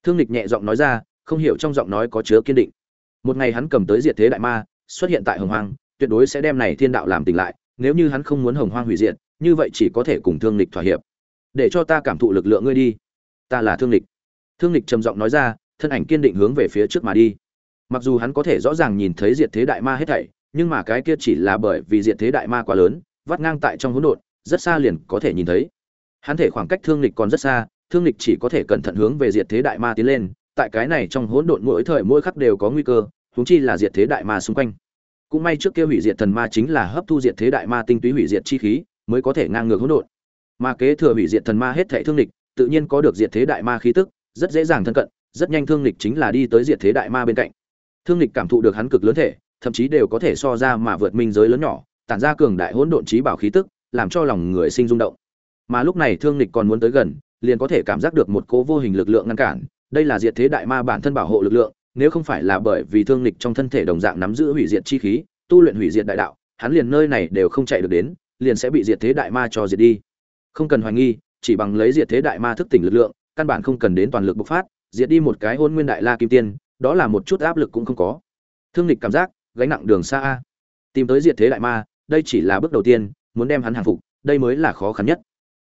Thương lịch nhẹ giọng nói ra, không hiểu trong giọng nói có chứa kiên định. Một ngày hắn cầm tới diệt thế đại ma, xuất hiện tại hồng hoang, tuyệt đối sẽ đem này thiên đạo làm tỉnh lại, nếu như hắn không muốn hồng hoang hủy diệt, như vậy chỉ có thể cùng thương lịch thỏa hiệp để cho ta cảm thụ lực lượng ngươi đi. Ta là thương lịch. Thương lịch trầm giọng nói ra, thân ảnh kiên định hướng về phía trước mà đi. Mặc dù hắn có thể rõ ràng nhìn thấy diệt thế đại ma hết thảy, nhưng mà cái kia chỉ là bởi vì diệt thế đại ma quá lớn, vắt ngang tại trong hỗn độn, rất xa liền có thể nhìn thấy. Hắn thể khoảng cách thương lịch còn rất xa, thương lịch chỉ có thể cẩn thận hướng về diệt thế đại ma tiến lên, tại cái này trong hỗn độn mỗi thời mỗi khắc đều có nguy cơ, huống chi là diệt thế đại ma xung quanh. Cũng may trước kia hủy diệt thần ma chính là hấp thu diệt thế đại ma tinh túy hủy diệt chi khí, mới có thể ngang ngược hỗn độn mà kế thừa hủy diệt thần ma hết thệ thương lịch tự nhiên có được diệt thế đại ma khí tức, rất dễ dàng thân cận, rất nhanh thương lịch chính là đi tới diệt thế đại ma bên cạnh. Thương lịch cảm thụ được hắn cực lớn thể, thậm chí đều có thể so ra mà vượt minh giới lớn nhỏ, tản ra cường đại hỗn độn trí bảo khí tức, làm cho lòng người sinh rung động. Mà lúc này thương lịch còn muốn tới gần, liền có thể cảm giác được một cố vô hình lực lượng ngăn cản, đây là diệt thế đại ma bản thân bảo hộ lực lượng, nếu không phải là bởi vì thương lịch trong thân thể đồng dạng nắm giữ hủy diệt chi khí, tu luyện hủy diệt đại đạo, hắn liền nơi này đều không chạy được đến, liền sẽ bị diệt thế đại ma cho diệt đi không cần hoài nghi, chỉ bằng lấy diệt thế đại ma thức tỉnh lực lượng, căn bản không cần đến toàn lực bộc phát, diệt đi một cái hôn nguyên đại la kim tiên, đó là một chút áp lực cũng không có. Thương lịch cảm giác, gánh nặng đường xa a. Tìm tới diệt thế đại ma, đây chỉ là bước đầu tiên, muốn đem hắn hàng phục, đây mới là khó khăn nhất.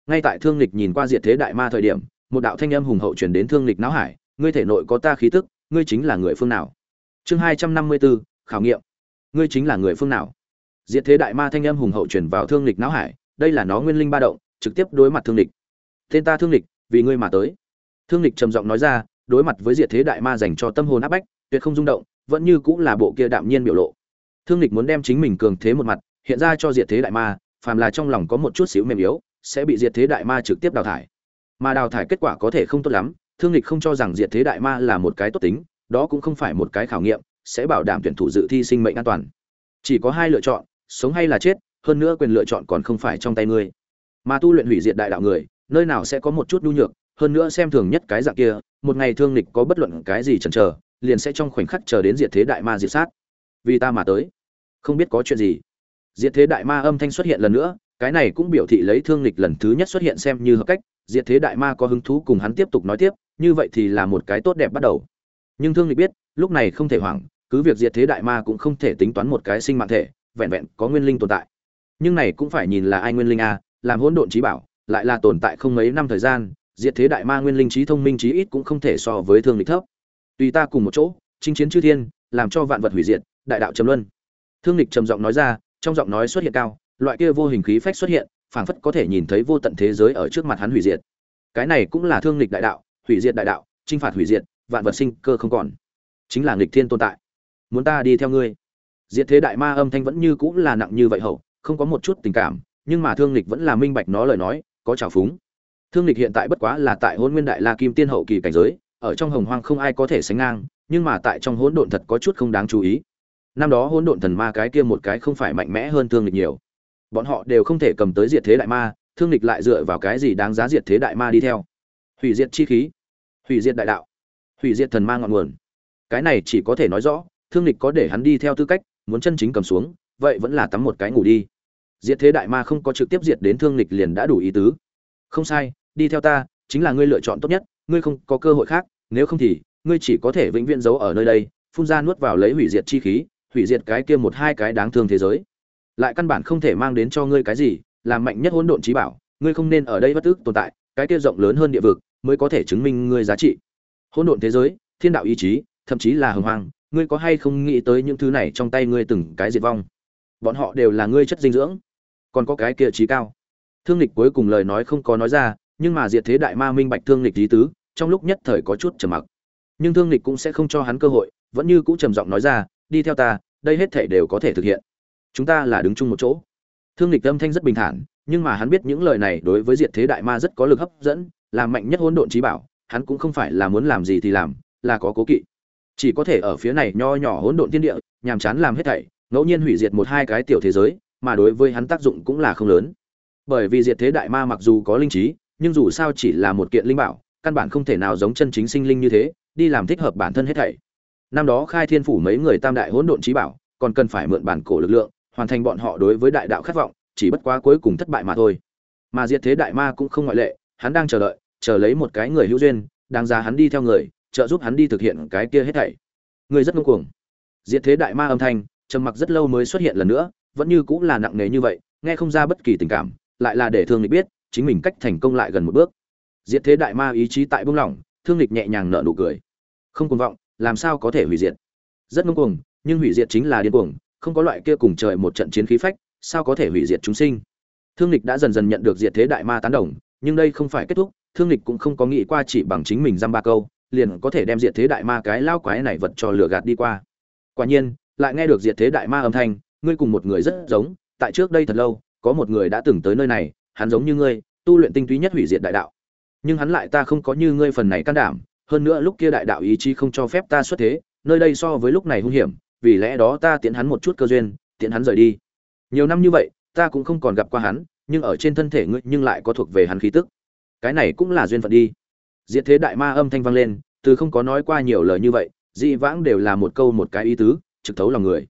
Ngay tại thương lịch nhìn qua diệt thế đại ma thời điểm, một đạo thanh âm hùng hậu truyền đến thương lịch não hải, ngươi thể nội có ta khí tức, ngươi chính là người phương nào? Chương hai trăm năm mươi bốn khảo nghiệm. Ngươi chính là người phương nào? Diệt thế đại ma thanh âm hùng hậu truyền vào thương lịch não hải, đây là nó nguyên linh ba động trực tiếp đối mặt thương lịch tên ta thương lịch vì ngươi mà tới. Thương lịch trầm giọng nói ra, đối mặt với diệt thế đại ma dành cho tâm hồn áp bách, tuyệt không rung động, vẫn như cũng là bộ kia đạm nhiên biểu lộ. Thương lịch muốn đem chính mình cường thế một mặt, hiện ra cho diệt thế đại ma, phàm là trong lòng có một chút xíu mềm yếu, sẽ bị diệt thế đại ma trực tiếp đào thải. Mà đào thải kết quả có thể không tốt lắm, thương lịch không cho rằng diệt thế đại ma là một cái tốt tính, đó cũng không phải một cái khảo nghiệm, sẽ bảo đảm tuyển thủ dự thi sinh mệnh an toàn. Chỉ có hai lựa chọn, sống hay là chết, hơn nữa quyền lựa chọn còn không phải trong tay ngươi mà tu luyện hủy diệt đại đạo người, nơi nào sẽ có một chút nhu nhược, hơn nữa xem thường nhất cái dạng kia, một ngày thương lịch có bất luận cái gì chần chờ, liền sẽ trong khoảnh khắc chờ đến diệt thế đại ma diệt sát. Vì ta mà tới. Không biết có chuyện gì. Diệt thế đại ma âm thanh xuất hiện lần nữa, cái này cũng biểu thị lấy thương lịch lần thứ nhất xuất hiện xem như hợp cách, diệt thế đại ma có hứng thú cùng hắn tiếp tục nói tiếp, như vậy thì là một cái tốt đẹp bắt đầu. Nhưng thương lịch biết, lúc này không thể hoảng, cứ việc diệt thế đại ma cũng không thể tính toán một cái sinh mạng thể, vẹn vẹn có nguyên linh tồn tại. Nhưng này cũng phải nhìn là ai nguyên linh a làm hỗn độn trí bảo, lại là tồn tại không mấy năm thời gian, diệt thế đại ma nguyên linh trí thông minh trí ít cũng không thể so với thương lịch thấp. Tùy ta cùng một chỗ, chinh chiến chư thiên, làm cho vạn vật hủy diệt, đại đạo trầm luân. Thương lịch trầm giọng nói ra, trong giọng nói xuất hiện cao, loại kia vô hình khí phách xuất hiện, phảng phất có thể nhìn thấy vô tận thế giới ở trước mặt hắn hủy diệt. Cái này cũng là thương lịch đại đạo, hủy diệt đại đạo, chinh phạt hủy diệt, vạn vật sinh cơ không còn. Chính là nghịch thiên tồn tại. Muốn ta đi theo ngươi. Diệt thế đại ma âm thanh vẫn như cũng là nặng như vậy hậu, không có một chút tình cảm nhưng mà thương lịch vẫn là minh bạch nó lời nói, có trào phúng. Thương lịch hiện tại bất quá là tại hôn nguyên đại la kim tiên hậu kỳ cảnh giới, ở trong hồng hoang không ai có thể sánh ngang, nhưng mà tại trong hỗn độn thật có chút không đáng chú ý. Năm đó hỗn độn thần ma cái kia một cái không phải mạnh mẽ hơn thương lịch nhiều. Bọn họ đều không thể cầm tới diệt thế đại ma, thương lịch lại dựa vào cái gì đáng giá diệt thế đại ma đi theo? Hủy diệt chi khí, hủy diệt đại đạo, hủy diệt thần ma ngọn nguồn. Cái này chỉ có thể nói rõ, thương lịch có để hắn đi theo tư cách, muốn chân chính cầm xuống, vậy vẫn là tắm một cái ngủ đi diệt thế đại ma không có trực tiếp diệt đến thương lịch liền đã đủ ý tứ. Không sai, đi theo ta, chính là ngươi lựa chọn tốt nhất, ngươi không có cơ hội khác, nếu không thì, ngươi chỉ có thể vĩnh viễn giấu ở nơi đây, phun ra nuốt vào lấy hủy diệt chi khí, hủy diệt cái kia một hai cái đáng thương thế giới. Lại căn bản không thể mang đến cho ngươi cái gì, làm mạnh nhất hỗn độn trí bảo, ngươi không nên ở đây bất tức tồn tại, cái kia rộng lớn hơn địa vực mới có thể chứng minh ngươi giá trị. Hỗn độn thế giới, thiên đạo ý chí, thậm chí là hồng hoang, ngươi có hay không nghĩ tới những thứ này trong tay ngươi từng cái diệt vong? Bọn họ đều là ngươi chất dinh dưỡng. Còn có cái kia trí cao. Thương lịch cuối cùng lời nói không có nói ra, nhưng mà diệt thế đại ma minh bạch thương lịch lý tứ, trong lúc nhất thời có chút trầm mặc. Nhưng thương lịch cũng sẽ không cho hắn cơ hội, vẫn như cũ trầm giọng nói ra, đi theo ta, đây hết thể đều có thể thực hiện. Chúng ta là đứng chung một chỗ. Thương lịch âm thanh rất bình thản, nhưng mà hắn biết những lời này đối với diệt thế đại ma rất có lực hấp dẫn, là mạnh nhất hỗn độn trí bảo, hắn cũng không phải là muốn làm gì thì làm, là có cố kỵ. Chỉ có thể ở phía này nho nhỏ hỗn độn thiên địa, nhàm chán làm hết thảy ngẫu nhiên hủy diệt một hai cái tiểu thế giới, mà đối với hắn tác dụng cũng là không lớn. Bởi vì diệt thế đại ma mặc dù có linh trí, nhưng dù sao chỉ là một kiện linh bảo, căn bản không thể nào giống chân chính sinh linh như thế, đi làm thích hợp bản thân hết thảy. Năm đó khai thiên phủ mấy người tam đại hỗn độn trí bảo, còn cần phải mượn bản cổ lực lượng, hoàn thành bọn họ đối với đại đạo khát vọng, chỉ bất quá cuối cùng thất bại mà thôi. Mà diệt thế đại ma cũng không ngoại lệ, hắn đang chờ đợi, chờ lấy một cái người hữu duyên, đáng giá hắn đi theo người, trợ giúp hắn đi thực hiện cái kia hết thảy. Người rất ngông cuồng. Diệt thế đại ma âm thanh trầm mặc rất lâu mới xuất hiện lần nữa, vẫn như cũng là nặng nề như vậy, nghe không ra bất kỳ tình cảm, lại là để thương lịch biết, chính mình cách thành công lại gần một bước. Diệt thế đại ma ý chí tại buông lỏng, thương lịch nhẹ nhàng nở nụ cười. Không cuồng vọng, làm sao có thể hủy diệt? Rất ngông cuồng, nhưng hủy diệt chính là điên cuồng, không có loại kia cùng trời một trận chiến khí phách, sao có thể hủy diệt chúng sinh? Thương lịch đã dần dần nhận được diệt thế đại ma tán đồng, nhưng đây không phải kết thúc, thương lịch cũng không có nghĩ qua chỉ bằng chính mình dăm ba câu, liền có thể đem diệt thế đại ma cái lao quái này vật cho lửa gạt đi qua. Quả nhiên lại nghe được diệt thế đại ma âm thanh, ngươi cùng một người rất giống, tại trước đây thật lâu, có một người đã từng tới nơi này, hắn giống như ngươi, tu luyện tinh túy nhất hủy diệt đại đạo. Nhưng hắn lại ta không có như ngươi phần này can đảm, hơn nữa lúc kia đại đạo ý chí không cho phép ta xuất thế, nơi đây so với lúc này hung hiểm, vì lẽ đó ta tiến hắn một chút cơ duyên tiến hắn rời đi. Nhiều năm như vậy, ta cũng không còn gặp qua hắn, nhưng ở trên thân thể ngươi nhưng lại có thuộc về hắn khí tức. Cái này cũng là duyên phận đi. Diệt thế đại ma âm thanh vang lên, từ không có nói qua nhiều lời như vậy, dị vãng đều là một câu một cái ý tứ trực thấu lòng người.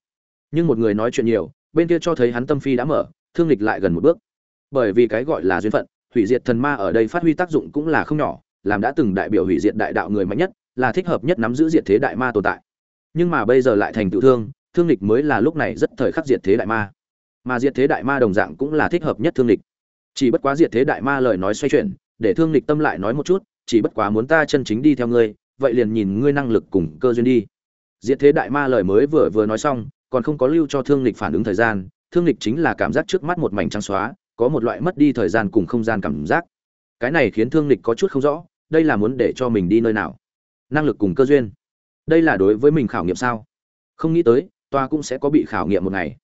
Nhưng một người nói chuyện nhiều, bên kia cho thấy hắn tâm phi đã mở, thương lịch lại gần một bước. Bởi vì cái gọi là duyên phận, hủy diệt thần ma ở đây phát huy tác dụng cũng là không nhỏ, làm đã từng đại biểu hủy diệt đại đạo người mạnh nhất, là thích hợp nhất nắm giữ diệt thế đại ma tồn tại. Nhưng mà bây giờ lại thành tự thương thương lịch mới là lúc này rất thời khắc diệt thế đại ma. Mà diệt thế đại ma đồng dạng cũng là thích hợp nhất thương lịch chỉ bất quá diệt thế đại ma lời nói xoay chuyển, để thương lịch tâm lại nói một chút, chỉ bất quá muốn ta chân chính đi theo ngươi, vậy liền nhìn ngươi năng lực cùng cơ duyên đi diệt thế đại ma lời mới vừa vừa nói xong, còn không có lưu cho thương lịch phản ứng thời gian, thương lịch chính là cảm giác trước mắt một mảnh trắng xóa, có một loại mất đi thời gian cùng không gian cảm giác. Cái này khiến thương lịch có chút không rõ, đây là muốn để cho mình đi nơi nào? Năng lực cùng cơ duyên. Đây là đối với mình khảo nghiệm sao? Không nghĩ tới toa cũng sẽ có bị khảo nghiệm một ngày.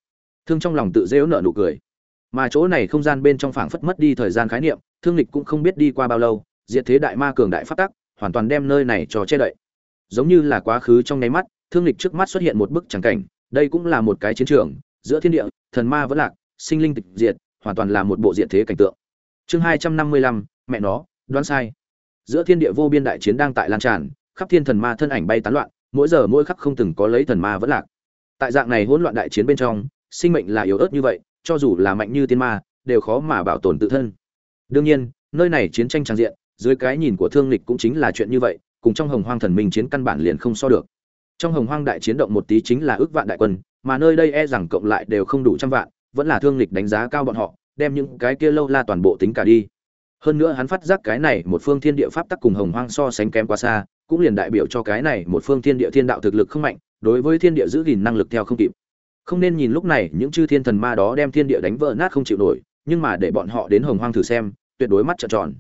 Thương trong lòng tự dễu nợ nụ cười. Mà chỗ này không gian bên trong phảng phất mất đi thời gian khái niệm, thương lịch cũng không biết đi qua bao lâu, diệt thế đại ma cường đại phát tắc, hoàn toàn đem nơi này cho che đậy. Giống như là quá khứ trong nháy mắt thương lịch trước mắt xuất hiện một bức tràng cảnh, đây cũng là một cái chiến trường, giữa thiên địa, thần ma vẫn lạc, sinh linh tịch diệt, hoàn toàn là một bộ diện thế cảnh tượng. Chương hai trăm năm mươi lăm, mẹ nó, đoán sai. Giữa thiên địa vô biên đại chiến đang tại lan tràn, khắp thiên thần ma thân ảnh bay tán loạn, mỗi giờ mỗi khắc không từng có lấy thần ma vẫn lạc. Tại dạng này hỗn loạn đại chiến bên trong, sinh mệnh là yếu ớt như vậy, cho dù là mạnh như tiên ma, đều khó mà bảo tồn tự thân. Đương nhiên, nơi này chiến tranh tràn diện, dưới cái nhìn của thương lịch cũng chính là chuyện như vậy, cùng trong hồng hoang thần minh chiến căn bản liền không so được trong hồng hoang đại chiến động một tí chính là ước vạn đại quân, mà nơi đây e rằng cộng lại đều không đủ trăm vạn, vẫn là thương lịch đánh giá cao bọn họ, đem những cái kia lâu la toàn bộ tính cả đi. Hơn nữa hắn phát giác cái này một phương thiên địa pháp tắc cùng hồng hoang so sánh kém quá xa, cũng liền đại biểu cho cái này một phương thiên địa thiên đạo thực lực không mạnh, đối với thiên địa giữ gìn năng lực theo không kịp. Không nên nhìn lúc này những chư thiên thần ma đó đem thiên địa đánh vỡ nát không chịu nổi, nhưng mà để bọn họ đến hồng hoang thử xem, tuyệt đối mắt trợn tròn.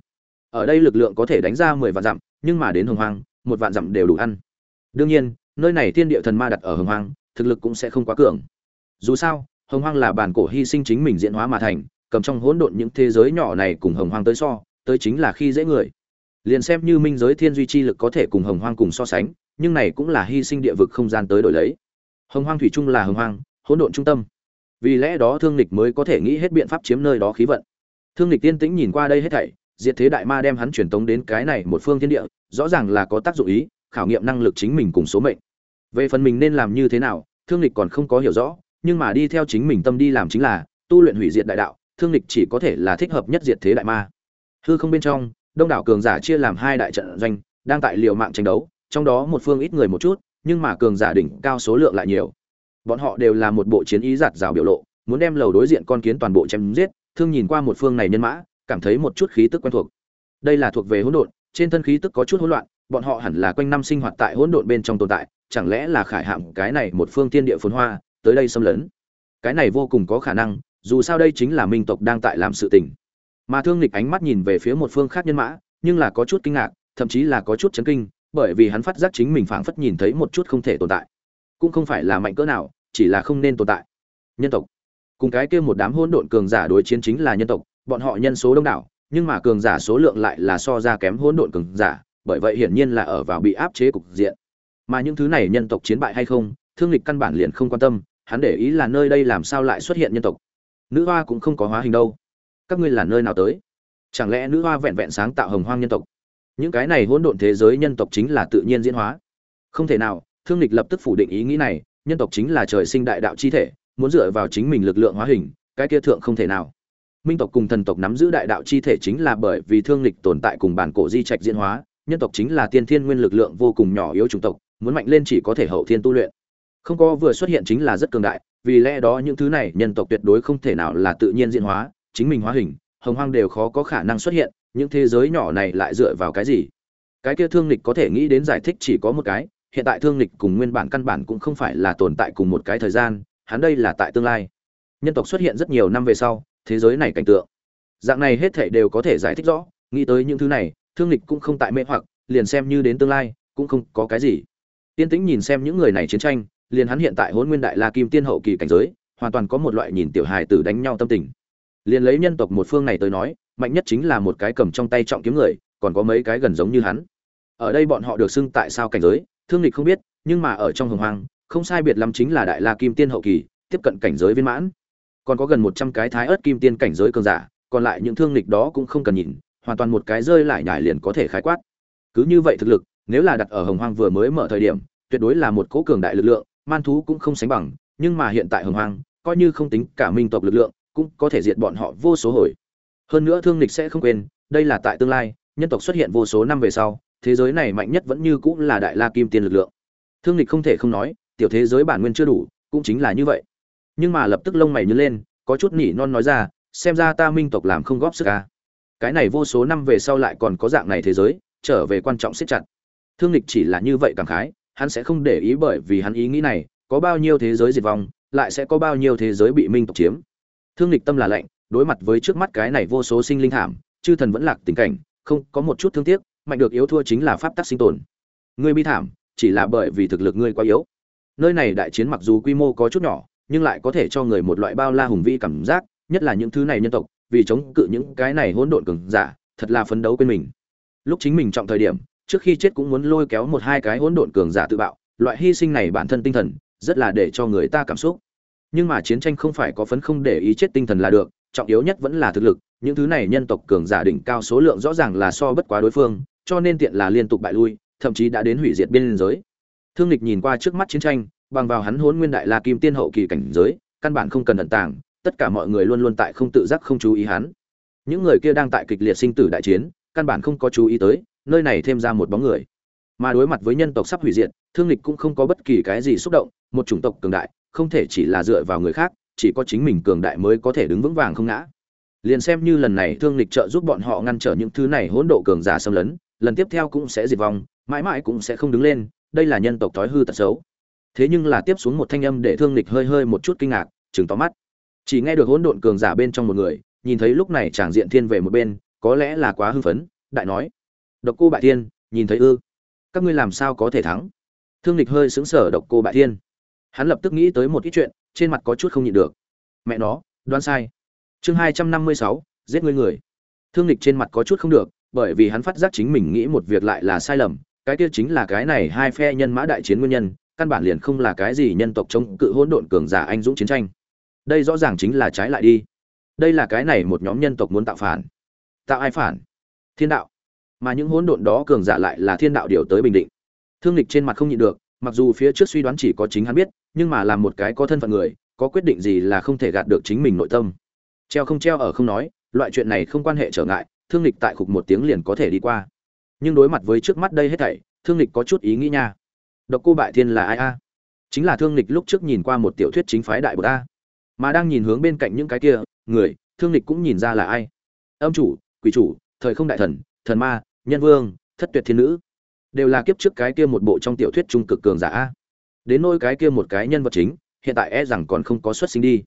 Ở đây lực lượng có thể đánh ra mười vạn dặm, nhưng mà đến hồng hoang, một vạn dặm đều đủ ăn. Đương nhiên nơi này thiên địa thần ma đặt ở hồng hoang, thực lực cũng sẽ không quá cường. Dù sao, hồng hoang là bản cổ hy sinh chính mình diễn hóa mà thành, cầm trong hỗn độn những thế giới nhỏ này cùng hồng hoang tới so, tới chính là khi dễ người. Liền xem như minh giới thiên duy chi lực có thể cùng hồng hoang cùng so sánh, nhưng này cũng là hy sinh địa vực không gian tới đổi lấy. Hồng hoang thủy chung là hồng hoang, hỗn độn trung tâm. Vì lẽ đó thương lịch mới có thể nghĩ hết biện pháp chiếm nơi đó khí vận. Thương lịch tiên tĩnh nhìn qua đây hết thảy, diệt thế đại ma đem hắn truyền tống đến cái này một phương thiên địa, rõ ràng là có tác dụng ý khảo nghiệm năng lực chính mình cùng số mệnh. Về phần mình nên làm như thế nào, thương lịch còn không có hiểu rõ, nhưng mà đi theo chính mình tâm đi làm chính là tu luyện hủy diệt đại đạo, thương lịch chỉ có thể là thích hợp nhất diệt thế đại ma. Hư không bên trong, đông đảo cường giả chia làm hai đại trận doanh, đang tại liều mạng tranh đấu, trong đó một phương ít người một chút, nhưng mà cường giả đỉnh cao số lượng lại nhiều. Bọn họ đều là một bộ chiến ý giạt rào biểu lộ, muốn đem lầu đối diện con kiến toàn bộ chém giết, thương nhìn qua một phương này nhân mã, cảm thấy một chút khí tức quen thuộc. Đây là thuộc về hỗn độn, trên thân khí tức có chút hỗn loạn bọn họ hẳn là quanh năm sinh hoạt tại hỗn độn bên trong tồn tại, chẳng lẽ là khải hạm cái này một phương thiên địa phồn hoa, tới đây xâm lấn? Cái này vô cùng có khả năng, dù sao đây chính là minh tộc đang tại làm sự tình. Mà thương lịch ánh mắt nhìn về phía một phương khác nhân mã, nhưng là có chút kinh ngạc, thậm chí là có chút chấn kinh, bởi vì hắn phát giác chính mình phảng phất nhìn thấy một chút không thể tồn tại. Cũng không phải là mạnh cỡ nào, chỉ là không nên tồn tại. Nhân tộc. Cùng cái kia một đám hỗn độn cường giả đối chiến chính là nhân tộc, bọn họ nhân số đông đảo, nhưng mà cường giả số lượng lại là so ra kém hỗn độn cường giả bởi vậy hiển nhiên là ở vào bị áp chế cục diện. Mà những thứ này nhân tộc chiến bại hay không, thương lịch căn bản liền không quan tâm, hắn để ý là nơi đây làm sao lại xuất hiện nhân tộc. Nữ hoa cũng không có hóa hình đâu. Các ngươi là nơi nào tới? Chẳng lẽ nữ hoa vẹn vẹn sáng tạo hồng hoang nhân tộc? Những cái này hỗn độn thế giới nhân tộc chính là tự nhiên diễn hóa. Không thể nào, thương lịch lập tức phủ định ý nghĩ này, nhân tộc chính là trời sinh đại đạo chi thể, muốn dựa vào chính mình lực lượng hóa hình, cái kia thượng không thể nào. Minh tộc cùng thần tộc nắm giữ đại đạo chi thể chính là bởi vì thương lịch tồn tại cùng bản cổ di trạch diễn hóa nhân tộc chính là tiên thiên nguyên lực lượng vô cùng nhỏ yếu chủng tộc, muốn mạnh lên chỉ có thể hậu thiên tu luyện. Không có vừa xuất hiện chính là rất cường đại, vì lẽ đó những thứ này nhân tộc tuyệt đối không thể nào là tự nhiên diễn hóa, chính mình hóa hình, hồng hoang đều khó có khả năng xuất hiện, những thế giới nhỏ này lại dựa vào cái gì? Cái kia thương lịch có thể nghĩ đến giải thích chỉ có một cái, hiện tại thương lịch cùng nguyên bản căn bản cũng không phải là tồn tại cùng một cái thời gian, hắn đây là tại tương lai. Nhân tộc xuất hiện rất nhiều năm về sau, thế giới này cảnh tượng. Dạng này hết thảy đều có thể giải thích rõ, nghĩ tới những thứ này thương lịch cũng không tại mê hoặc, liền xem như đến tương lai, cũng không có cái gì. Tiên tĩnh nhìn xem những người này chiến tranh, liền hắn hiện tại hôn nguyên đại la kim tiên hậu kỳ cảnh giới, hoàn toàn có một loại nhìn tiểu hài tử đánh nhau tâm tình. Liền lấy nhân tộc một phương này tới nói, mạnh nhất chính là một cái cầm trong tay trọng kiếm người, còn có mấy cái gần giống như hắn. Ở đây bọn họ được xưng tại sao cảnh giới, thương lịch không biết, nhưng mà ở trong hồng hoang, không sai biệt lắm chính là đại la kim tiên hậu kỳ, tiếp cận cảnh giới viên mãn. Còn có gần một trăm cái thái ớt kim tiên cảnh giới cường giả, còn lại những thương lịch đó cũng không cần nhìn hoàn toàn một cái rơi lại nhải liền có thể khái quát. Cứ như vậy thực lực, nếu là đặt ở hồng hoang vừa mới mở thời điểm, tuyệt đối là một cố cường đại lực lượng, man thú cũng không sánh bằng, nhưng mà hiện tại hồng hoang, coi như không tính cả minh tộc lực lượng, cũng có thể diệt bọn họ vô số hồi. Hơn nữa thương lịch sẽ không quên, đây là tại tương lai, nhân tộc xuất hiện vô số năm về sau, thế giới này mạnh nhất vẫn như cũng là đại la kim tiên lực lượng. Thương lịch không thể không nói, tiểu thế giới bản nguyên chưa đủ, cũng chính là như vậy. Nhưng mà lập tức lông mày nhớ lên, có chút nỉ non nói ra, xem ra ta minh tộc làm không góp sức à cái này vô số năm về sau lại còn có dạng này thế giới, trở về quan trọng siết chặt. Thương lịch chỉ là như vậy cảm khái, hắn sẽ không để ý bởi vì hắn ý nghĩ này, có bao nhiêu thế giới diệt vong, lại sẽ có bao nhiêu thế giới bị minh tộc chiếm. Thương lịch tâm là lạnh, đối mặt với trước mắt cái này vô số sinh linh thảm, chư thần vẫn lạc tình cảnh, không có một chút thương tiếc, mạnh được yếu thua chính là pháp tắc sinh tồn. Ngươi bi thảm, chỉ là bởi vì thực lực ngươi quá yếu. Nơi này đại chiến mặc dù quy mô có chút nhỏ, nhưng lại có thể cho người một loại bao la hùng vĩ cảm giác, nhất là những thứ này nhân tộc vì chống cự những cái này hỗn độn cường giả, thật là phấn đấu quên mình. Lúc chính mình trọng thời điểm, trước khi chết cũng muốn lôi kéo một hai cái hỗn độn cường giả tự bạo, loại hy sinh này bản thân tinh thần, rất là để cho người ta cảm xúc. Nhưng mà chiến tranh không phải có phấn không để ý chết tinh thần là được, trọng yếu nhất vẫn là thực lực, những thứ này nhân tộc cường giả đỉnh cao số lượng rõ ràng là so bất quá đối phương, cho nên tiện là liên tục bại lui, thậm chí đã đến hủy diệt biên giới. Thương lịch nhìn qua trước mắt chiến tranh, bằng vào hắn Hỗn nguyên đại la kim tiên hậu kỳ cảnh giới, căn bản không cần ẩn tàng tất cả mọi người luôn luôn tại không tự giác không chú ý hắn. Những người kia đang tại kịch liệt sinh tử đại chiến, căn bản không có chú ý tới, nơi này thêm ra một bóng người. Mà đối mặt với nhân tộc sắp hủy diệt, thương lịch cũng không có bất kỳ cái gì xúc động, một chủng tộc cường đại, không thể chỉ là dựa vào người khác, chỉ có chính mình cường đại mới có thể đứng vững vàng không ngã. Liền xem như lần này thương lịch trợ giúp bọn họ ngăn trở những thứ này hỗn độ cường giả xâm lấn, lần tiếp theo cũng sẽ diệt vong, mãi mãi cũng sẽ không đứng lên, đây là nhân tộc thói hư tật xấu. Thế nhưng là tiếp xuống một thanh âm để thương lịch hơi hơi một chút kinh ngạc chừng tóm mắt chỉ nghe được hỗn độn cường giả bên trong một người, nhìn thấy lúc này chàng diện thiên về một bên, có lẽ là quá hưng phấn, đại nói, độc cô bại thiên, nhìn thấy ư? Các ngươi làm sao có thể thắng? Thương lịch hơi xứng sở độc cô bại thiên. Hắn lập tức nghĩ tới một ít chuyện, trên mặt có chút không nhịn được. Mẹ nó, đoán sai. Chương hai trăm năm mươi sáu, giết người người. Thương lịch trên mặt có chút không được, bởi vì hắn phát giác chính mình nghĩ một việc lại là sai lầm, cái kia chính là cái này hai phe nhân mã đại chiến nguyên nhân, căn bản liền không là cái gì nhân tộc chống cự hỗn độn cường giả anh dũng chiến tranh đây rõ ràng chính là trái lại đi. Đây là cái này một nhóm nhân tộc muốn tạo phản. Tạo ai phản? Thiên đạo. Mà những hỗn độn đó cường giả lại là thiên đạo điều tới bình định. Thương lịch trên mặt không nhịn được, mặc dù phía trước suy đoán chỉ có chính hắn biết, nhưng mà làm một cái có thân phận người, có quyết định gì là không thể gạt được chính mình nội tâm. Treo không treo ở không nói, loại chuyện này không quan hệ trở ngại, thương lịch tại khục một tiếng liền có thể đi qua. Nhưng đối mặt với trước mắt đây hết thảy, thương lịch có chút ý nghĩ nha. Độc cô bại thiên là ai a? Chính là thương lịch lúc trước nhìn qua một tiểu thuyết chính phái đại bột a mà đang nhìn hướng bên cạnh những cái kia, người, thương lịch cũng nhìn ra là ai. Âm chủ, quỷ chủ, thời không đại thần thần ma, nhân vương, thất tuyệt thiên nữ. Đều là kiếp trước cái kia một bộ trong tiểu thuyết trung cực cường giả a. Đến nôi cái kia một cái nhân vật chính, hiện tại e rằng còn không có xuất sinh đi.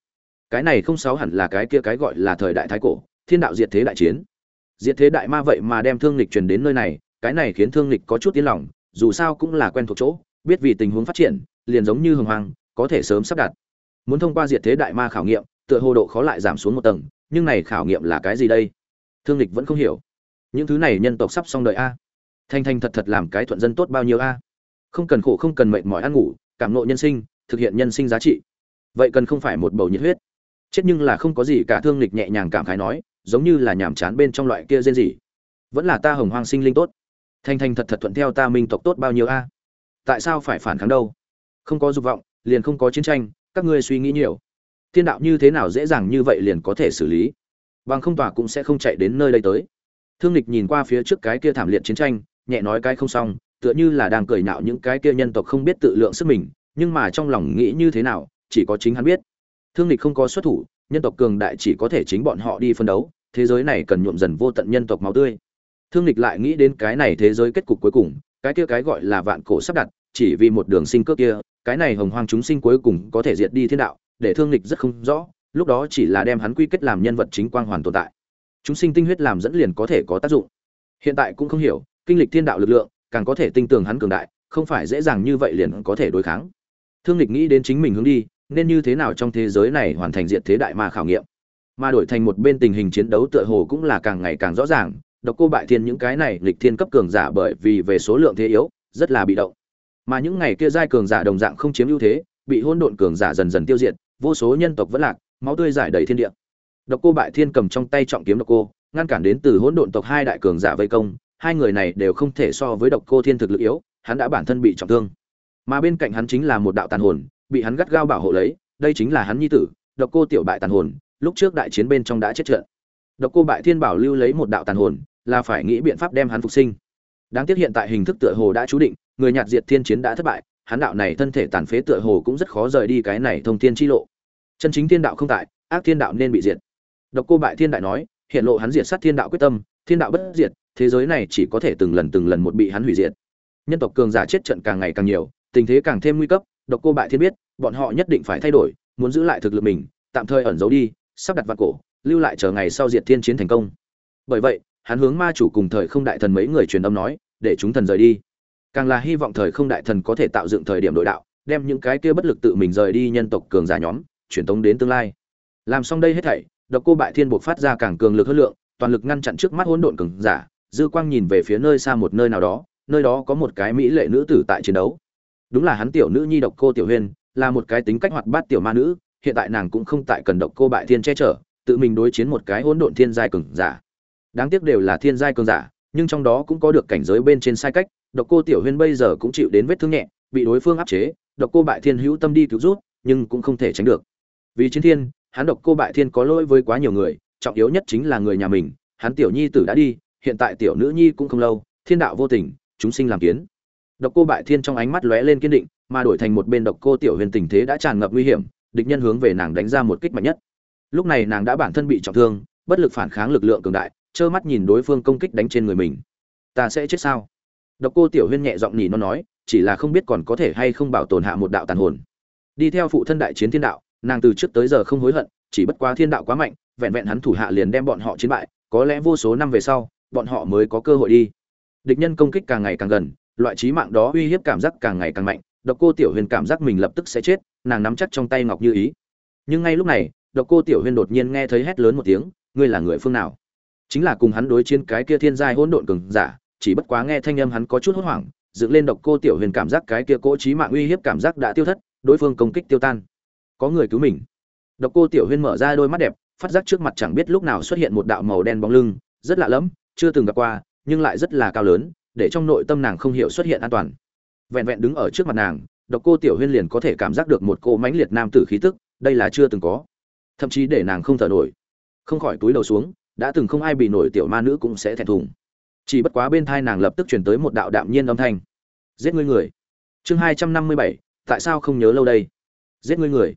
Cái này không sáu hẳn là cái kia cái gọi là thời đại thái cổ, thiên đạo diệt thế đại chiến. Diệt thế đại ma vậy mà đem thương lịch truyền đến nơi này, cái này khiến thương lịch có chút yên lòng, dù sao cũng là quen thuộc chỗ, biết vì tình huống phát triển, liền giống như hồng hoàng có thể sớm sắp đặt muốn thông qua diệt thế đại ma khảo nghiệm, tựa hồ độ khó lại giảm xuống một tầng, nhưng này khảo nghiệm là cái gì đây? Thương lịch vẫn không hiểu. Những thứ này nhân tộc sắp xong đợi a. Thanh thanh thật thật làm cái thuận dân tốt bao nhiêu a? Không cần khổ, không cần mệt mỏi ăn ngủ, cảm nộ nhân sinh, thực hiện nhân sinh giá trị. Vậy cần không phải một bầu nhiệt huyết. Chết nhưng là không có gì cả, thương lịch nhẹ nhàng cảm khái nói, giống như là nhàm chán bên trong loại kia rên gì vẫn là ta hồng hoang sinh linh tốt. Thanh thanh thật thật thuận theo ta minh tộc tốt bao nhiêu a? Tại sao phải phản kháng đâu? Không có dục vọng, liền không có chiến tranh các ngươi suy nghĩ nhiều. Thiên đạo như thế nào dễ dàng như vậy liền có thể xử lý? Bằng không tòa cũng sẽ không chạy đến nơi đây tới. Thương lịch nhìn qua phía trước cái kia thảm liệt chiến tranh, nhẹ nói cái không xong, tựa như là đang cười nhạo những cái kia nhân tộc không biết tự lượng sức mình, nhưng mà trong lòng nghĩ như thế nào, chỉ có chính hắn biết. Thương lịch không có xuất thủ, nhân tộc cường đại chỉ có thể chính bọn họ đi phân đấu, thế giới này cần nhuộm dần vô tận nhân tộc máu tươi. Thương lịch lại nghĩ đến cái này thế giới kết cục cuối cùng, cái kia cái gọi là vạn cổ sắp đặt, chỉ vì một đường sinh cước kia cái này hồng hoang chúng sinh cuối cùng có thể diệt đi thiên đạo, để thương lịch rất không rõ, lúc đó chỉ là đem hắn quy kết làm nhân vật chính quang hoàn tồn tại. Chúng sinh tinh huyết làm dẫn liền có thể có tác dụng. Hiện tại cũng không hiểu, kinh lịch thiên đạo lực lượng, càng có thể tinh tường hắn cường đại, không phải dễ dàng như vậy liền có thể đối kháng. Thương lịch nghĩ đến chính mình hướng đi, nên như thế nào trong thế giới này hoàn thành diện thế đại ma khảo nghiệm? Mà đổi thành một bên tình hình chiến đấu tựa hồ cũng là càng ngày càng rõ ràng, độc cô bại thiên những cái này lịch thiên cấp cường giả bởi vì về số lượng thế yếu, rất là bị động mà những ngày kia giai cường giả đồng dạng không chiếm ưu thế, bị hôn độn cường giả dần dần tiêu diệt, vô số nhân tộc vẫn lạc, máu tươi giải đầy thiên địa. Độc cô bại thiên cầm trong tay trọng kiếm độc cô, ngăn cản đến từ hỗn độn tộc hai đại cường giả vây công, hai người này đều không thể so với độc cô thiên thực lực yếu, hắn đã bản thân bị trọng thương. Mà bên cạnh hắn chính là một đạo tàn hồn, bị hắn gắt gao bảo hộ lấy, đây chính là hắn nhi tử, độc cô tiểu bại tàn hồn, lúc trước đại chiến bên trong đã chết trận. Độc cô bại thiên bảo lưu lấy một đạo tàn hồn, là phải nghĩ biện pháp đem hắn phục sinh. Đáng tiếc hiện tại hình thức tựa hồ đã chú định người nhạt diệt thiên chiến đã thất bại hắn đạo này thân thể tàn phế tựa hồ cũng rất khó rời đi cái này thông thiên chi lộ. Chân chính thiên đạo không tại, ác thiên đạo nên bị diệt. Độc cô bại thiên đại nói, hiện lộ hắn diệt sát thiên đạo quyết tâm, thiên đạo bất diệt, thế giới này chỉ có thể từng lần từng lần một bị hắn hủy diệt. Nhân tộc cường giả chết trận càng ngày càng nhiều, tình thế càng thêm nguy cấp, độc cô bại thiên biết, bọn họ nhất định phải thay đổi, muốn giữ lại thực lực mình, tạm thời ẩn giấu đi, sắp đặt vặt cổ, lưu lại chờ ngày sau diệt thiên chiến thành công. Bởi vậy, hắn hướng ma chủ cùng thời không đại thần mấy người truyền âm nói, để chúng thần rời đi càng là hy vọng thời không đại thần có thể tạo dựng thời điểm đội đạo, đem những cái kia bất lực tự mình rời đi nhân tộc cường giả nhóm, truyền tống đến tương lai. Làm xong đây hết thảy, độc cô bại thiên buộc phát ra càng cường lực hơn lượng, toàn lực ngăn chặn trước mắt hỗn độn cường giả, dư quang nhìn về phía nơi xa một nơi nào đó, nơi đó có một cái mỹ lệ nữ tử tại chiến đấu. Đúng là hắn tiểu nữ nhi độc cô tiểu huyên là một cái tính cách hoạt bát tiểu ma nữ, hiện tại nàng cũng không tại cần độc cô bại thiên che chở, tự mình đối chiến một cái hỗn độn thiên giai cường giả. Đáng tiếc đều là thiên giai cường giả, nhưng trong đó cũng có được cảnh giới bên trên sai cách độc cô tiểu huyên bây giờ cũng chịu đến vết thương nhẹ, bị đối phương áp chế, độc cô bại thiên hữu tâm đi cứu rút nhưng cũng không thể tránh được. Vì chiến thiên, hắn độc cô bại thiên có lỗi với quá nhiều người, trọng yếu nhất chính là người nhà mình, hắn tiểu nhi tử đã đi, hiện tại tiểu nữ nhi cũng không lâu, thiên đạo vô tình, chúng sinh làm kiến. Độc cô bại thiên trong ánh mắt lóe lên kiên định, mà đổi thành một bên độc cô tiểu huyền tình thế đã tràn ngập nguy hiểm, địch nhân hướng về nàng đánh ra một kích mạnh nhất. Lúc này nàng đã bản thân bị trọng thương, bất lực phản kháng lực lượng cường đại, trơ mắt nhìn đối phương công kích đánh trên người mình. Ta sẽ chết sao? Độc cô tiểu huyên nhẹ giọng nhỉ nó nói, chỉ là không biết còn có thể hay không bảo tồn hạ một đạo tàn hồn. Đi theo phụ thân đại chiến thiên đạo, nàng từ trước tới giờ không hối hận, chỉ bất quá thiên đạo quá mạnh, vẹn vẹn hắn thủ hạ liền đem bọn họ chiến bại, có lẽ vô số năm về sau, bọn họ mới có cơ hội đi. Địch nhân công kích càng ngày càng gần, loại trí mạng đó uy hiếp cảm giác càng ngày càng mạnh, độc cô tiểu huyền cảm giác mình lập tức sẽ chết, nàng nắm chắc trong tay ngọc như ý. Nhưng ngay lúc này, độc cô tiểu huyền đột nhiên nghe thấy hét lớn một tiếng, ngươi là người phương nào? Chính là cùng hắn đối chiến cái kia thiên giai hỗn độn cường giả chỉ bất quá nghe thanh âm hắn có chút hốt hoảng, dựng lên độc cô tiểu huyền cảm giác cái kia cỗ trí mạng uy hiếp cảm giác đã tiêu thất, đối phương công kích tiêu tan. Có người cứu mình. Độc cô tiểu huyền mở ra đôi mắt đẹp, phát giác trước mặt chẳng biết lúc nào xuất hiện một đạo màu đen bóng lưng, rất lạ lẫm, chưa từng gặp qua, nhưng lại rất là cao lớn, để trong nội tâm nàng không hiểu xuất hiện an toàn. Vẹn vẹn đứng ở trước mặt nàng, độc cô tiểu huyên liền có thể cảm giác được một cô mãnh liệt nam tử khí tức, đây là chưa từng có. Thậm chí để nàng không thở nổi. Không khỏi túi đầu xuống, đã từng không ai bị nổi tiểu ma nữ cũng sẽ thẹn thùng chỉ bất quá bên thai nàng lập tức chuyển tới một đạo đạm nhiên âm thanh. Giết ngươi người. Chương hai trăm năm mươi bảy, tại sao không nhớ lâu đây? Giết ngươi người.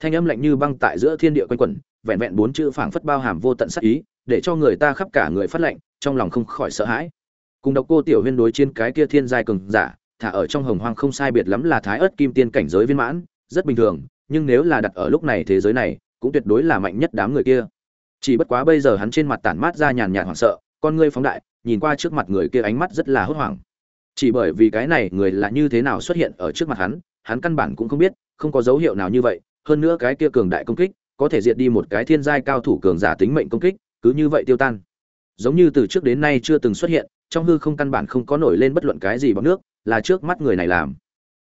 Thanh âm lạnh như băng tại giữa thiên địa quanh quẩn, vẹn vẹn bốn chữ phảng phất bao hàm vô tận sắc ý, để cho người ta khắp cả người phát lạnh, trong lòng không khỏi sợ hãi. Cùng độc cô tiểu huyên đối trên cái kia thiên giai cường giả, thả ở trong hồng hoang không sai biệt lắm là thái ớt kim tiên cảnh giới viên mãn, rất bình thường, nhưng nếu là đặt ở lúc này thế giới này, cũng tuyệt đối là mạnh nhất đám người kia. Chỉ bất quá bây giờ hắn trên mặt tản mát ra nhàn nhạt hoảng sợ, con ngươi phóng đại nhìn qua trước mặt người kia ánh mắt rất là hốt hoảng. Chỉ bởi vì cái này người là như thế nào xuất hiện ở trước mặt hắn hắn căn bản cũng không biết, không có dấu hiệu nào như vậy. Hơn nữa cái kia cường đại công kích, có thể diệt đi một cái thiên giai cao thủ cường giả tính mệnh công kích, cứ như vậy tiêu tan. Giống như từ trước đến nay chưa từng xuất hiện, trong hư không căn bản không có nổi lên bất luận cái gì bọc nước, là trước mắt người này làm.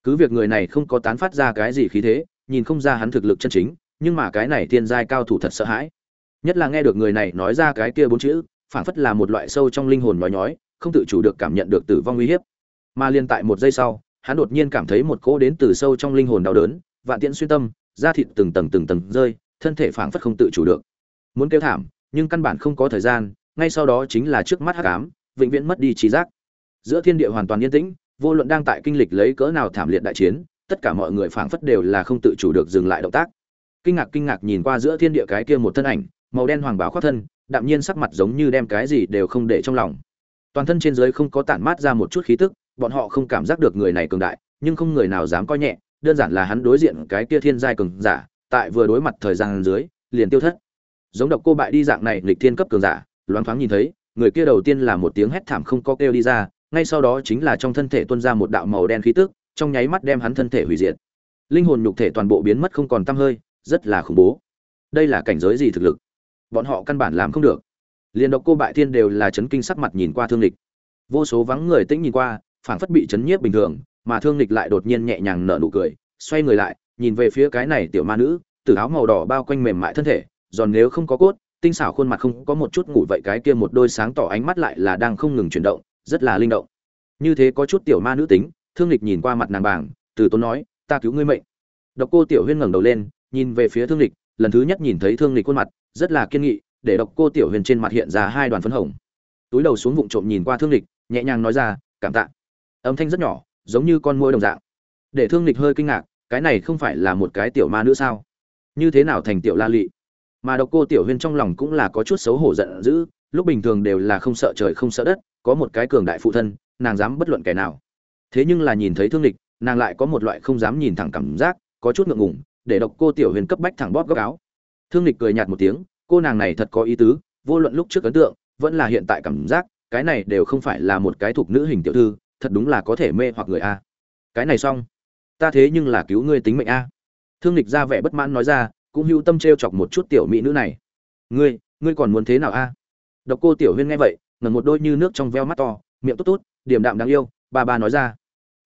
Cứ việc người này không có tán phát ra cái gì khí thế, nhìn không ra hắn thực lực chân chính, nhưng mà cái này thiên giai cao thủ thật sợ hãi. Nhất là nghe được người này nói ra cái kia bốn chữ phảng phất là một loại sâu trong linh hồn nhói nhói không tự chủ được cảm nhận được tử vong nguy hiểm, mà liên tại một giây sau hắn đột nhiên cảm thấy một cỗ đến từ sâu trong linh hồn đau đớn vạn tiễn xuyên tâm da thịt từng tầng từng tầng rơi thân thể phảng phất không tự chủ được. Muốn kêu thảm nhưng căn bản không có thời gian ngay sau đó chính là trước mắt hắc ám vĩnh viễn mất đi trí giác. Giữa thiên địa hoàn toàn yên tĩnh vô luận đang tại kinh lịch lấy cỡ nào thảm liệt đại chiến tất cả mọi người phảng phất đều là không tự chủ được dừng lại động tác. Kinh ngạc kinh ngạc nhìn qua giữa thiên địa cái kia một thân ảnh màu đen hoàng bào khoác thân đạm nhiên sắc mặt giống như đem cái gì đều không để trong lòng. Toàn thân trên dưới không có tản mát ra một chút khí tức, bọn họ không cảm giác được người này cường đại, nhưng không người nào dám coi nhẹ, đơn giản là hắn đối diện cái kia thiên giai cường giả, tại vừa đối mặt thời gian dưới, liền tiêu thất. Giống độc cô bại đi dạng này lịch thiên cấp cường giả, loáng thoáng nhìn thấy, người kia đầu tiên là một tiếng hét thảm không có kêu đi ra, ngay sau đó chính là trong thân thể tuôn ra một đạo màu đen khí tức, trong nháy mắt đem hắn thân thể hủy diệt. Linh hồn nhục thể toàn bộ biến mất không còn tăm hơi, rất là khủng bố. Đây là cảnh giới gì thực lực? Bọn họ căn bản làm không được. Liền độc cô bại thiên đều là chấn kinh sắc mặt nhìn qua thương lịch. Vô số vắng người tĩnh nhìn qua, phảng phất bị chấn nhiếp bình thường, mà thương lịch lại đột nhiên nhẹ nhàng nở nụ cười, xoay người lại, nhìn về phía cái này tiểu ma nữ từ áo màu đỏ bao quanh mềm mại thân thể, giòn nếu không có cốt, tinh xảo khuôn mặt không có một chút ngủ vậy cái kia một đôi sáng tỏ ánh mắt lại là đang không ngừng chuyển động, rất là linh động. Như thế có chút tiểu ma nữ tính, thương lịch nhìn qua mặt nàng bảng từ tốn nói, ta cứu ngươi mệnh. Độc cô tiểu huyên ngẩng đầu lên, nhìn về phía thương lịch, lần thứ nhất nhìn thấy thương lịch khuôn mặt rất là kiên nghị, để độc cô tiểu huyền trên mặt hiện ra hai đoàn phấn hồng. Túi đầu xuống vụng trộm nhìn qua thương lịch, nhẹ nhàng nói ra, cảm tạ. Âm thanh rất nhỏ, giống như con môi đồng dạng. Để thương lịch hơi kinh ngạc, cái này không phải là một cái tiểu ma nữa sao? Như thế nào thành tiểu la lị? Mà độc cô tiểu huyên trong lòng cũng là có chút xấu hổ giận dữ, lúc bình thường đều là không sợ trời không sợ đất, có một cái cường đại phụ thân, nàng dám bất luận kẻ nào. Thế nhưng là nhìn thấy thương lịch, nàng lại có một loại không dám nhìn thẳng cảm giác, có chút ngượng ngùng, để độc cô tiểu huyền cấp bách thẳng bóp góc áo thương lịch cười nhạt một tiếng, cô nàng này thật có ý tứ, vô luận lúc trước ấn tượng, vẫn là hiện tại cảm giác, cái này đều không phải là một cái thuộc nữ hình tiểu thư, thật đúng là có thể mê hoặc người a. Cái này xong, ta thế nhưng là cứu ngươi tính mệnh a. Thương lịch ra vẻ bất mãn nói ra, cũng hưu tâm t chọc một chút tiểu mỹ nữ này. Ngươi ngươi còn muốn thế nào a? Độc cô tiểu huyên nghe vậy, ngẩng một đôi như nước trong veo mắt to, miệng tốt tốt điểm đạm đáng yêu, ba ba nói ra.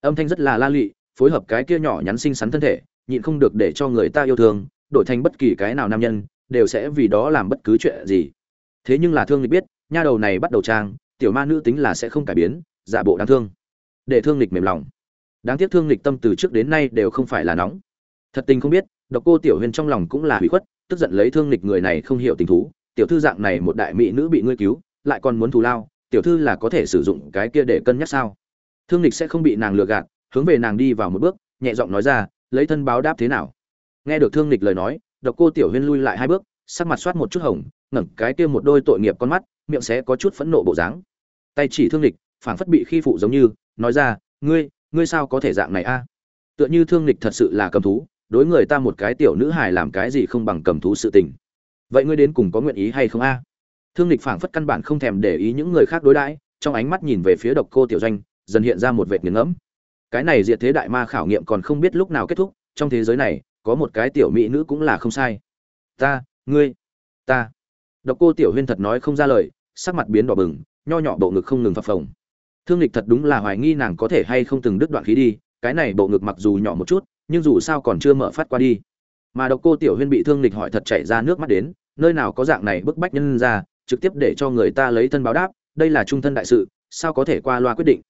Âm thanh rất là la lụy, phối hợp cái kia nhỏ nhắn xinh xắn thân thể, nhịn không được để cho người ta yêu thương đổi thành bất kỳ cái nào nam nhân, đều sẽ vì đó làm bất cứ chuyện gì. Thế nhưng là thương lịch biết, nha đầu này bắt đầu trang, tiểu ma nữ tính là sẽ không cải biến, giả bộ đáng thương. Để thương lịch mềm lòng. Đáng tiếc thương lịch tâm từ trước đến nay đều không phải là nóng. Thật tình không biết, độc cô tiểu huyền trong lòng cũng là hủy khuất, tức giận lấy thương lịch người này không hiểu tình thú. Tiểu thư dạng này một đại mỹ nữ bị ngươi cứu, lại còn muốn thù lao, tiểu thư là có thể sử dụng cái kia để cân nhắc sao? Thương lịch sẽ không bị nàng lừa gạt, hướng về nàng đi vào một bước, nhẹ giọng nói ra, lấy thân báo đáp thế nào? Nghe được thương lịch lời nói, độc cô tiểu huyên lui lại hai bước, sắc mặt soát một chút hồng, ngẩng cái kia một đôi tội nghiệp con mắt, miệng sẽ có chút phẫn nộ bộ dáng. Tay chỉ thương lịch phảng phất bị khi phụ giống như, nói ra, ngươi ngươi sao có thể dạng này a? À? Tựa như thương lịch thật sự là cầm thú, đối người ta một cái tiểu nữ hài làm cái gì không bằng cầm thú sự tình. Vậy ngươi đến cùng có nguyện ý hay không a? À? Thương lịch phảng phất căn bản không thèm để ý những người khác đối đãi, trong ánh mắt nhìn về phía độc cô tiểu doanh, dần hiện ra một vệt nghiền ngẫm. Cái này diệt thế đại ma khảo nghiệm còn không biết lúc nào kết thúc, trong thế giới này có một cái tiểu mỹ nữ cũng là không sai. Ta, ngươi, ta. Độc cô tiểu huyên thật nói không ra lời, sắc mặt biến đỏ bừng, nho nhỏ bộ ngực không ngừng phập phồng. Thương lịch thật đúng là hoài nghi nàng có thể hay không từng đứt đoạn khí đi, cái này bộ ngực mặc dù nhỏ một chút, nhưng dù sao còn chưa mở phát qua đi. Mà độc cô tiểu huyên bị thương lịch hỏi thật chảy ra nước mắt đến, nơi nào có dạng này bức bách nhân ra, trực tiếp để cho người ta lấy thân báo đáp, đây là trung thân đại sự, sao có thể qua loa quyết định.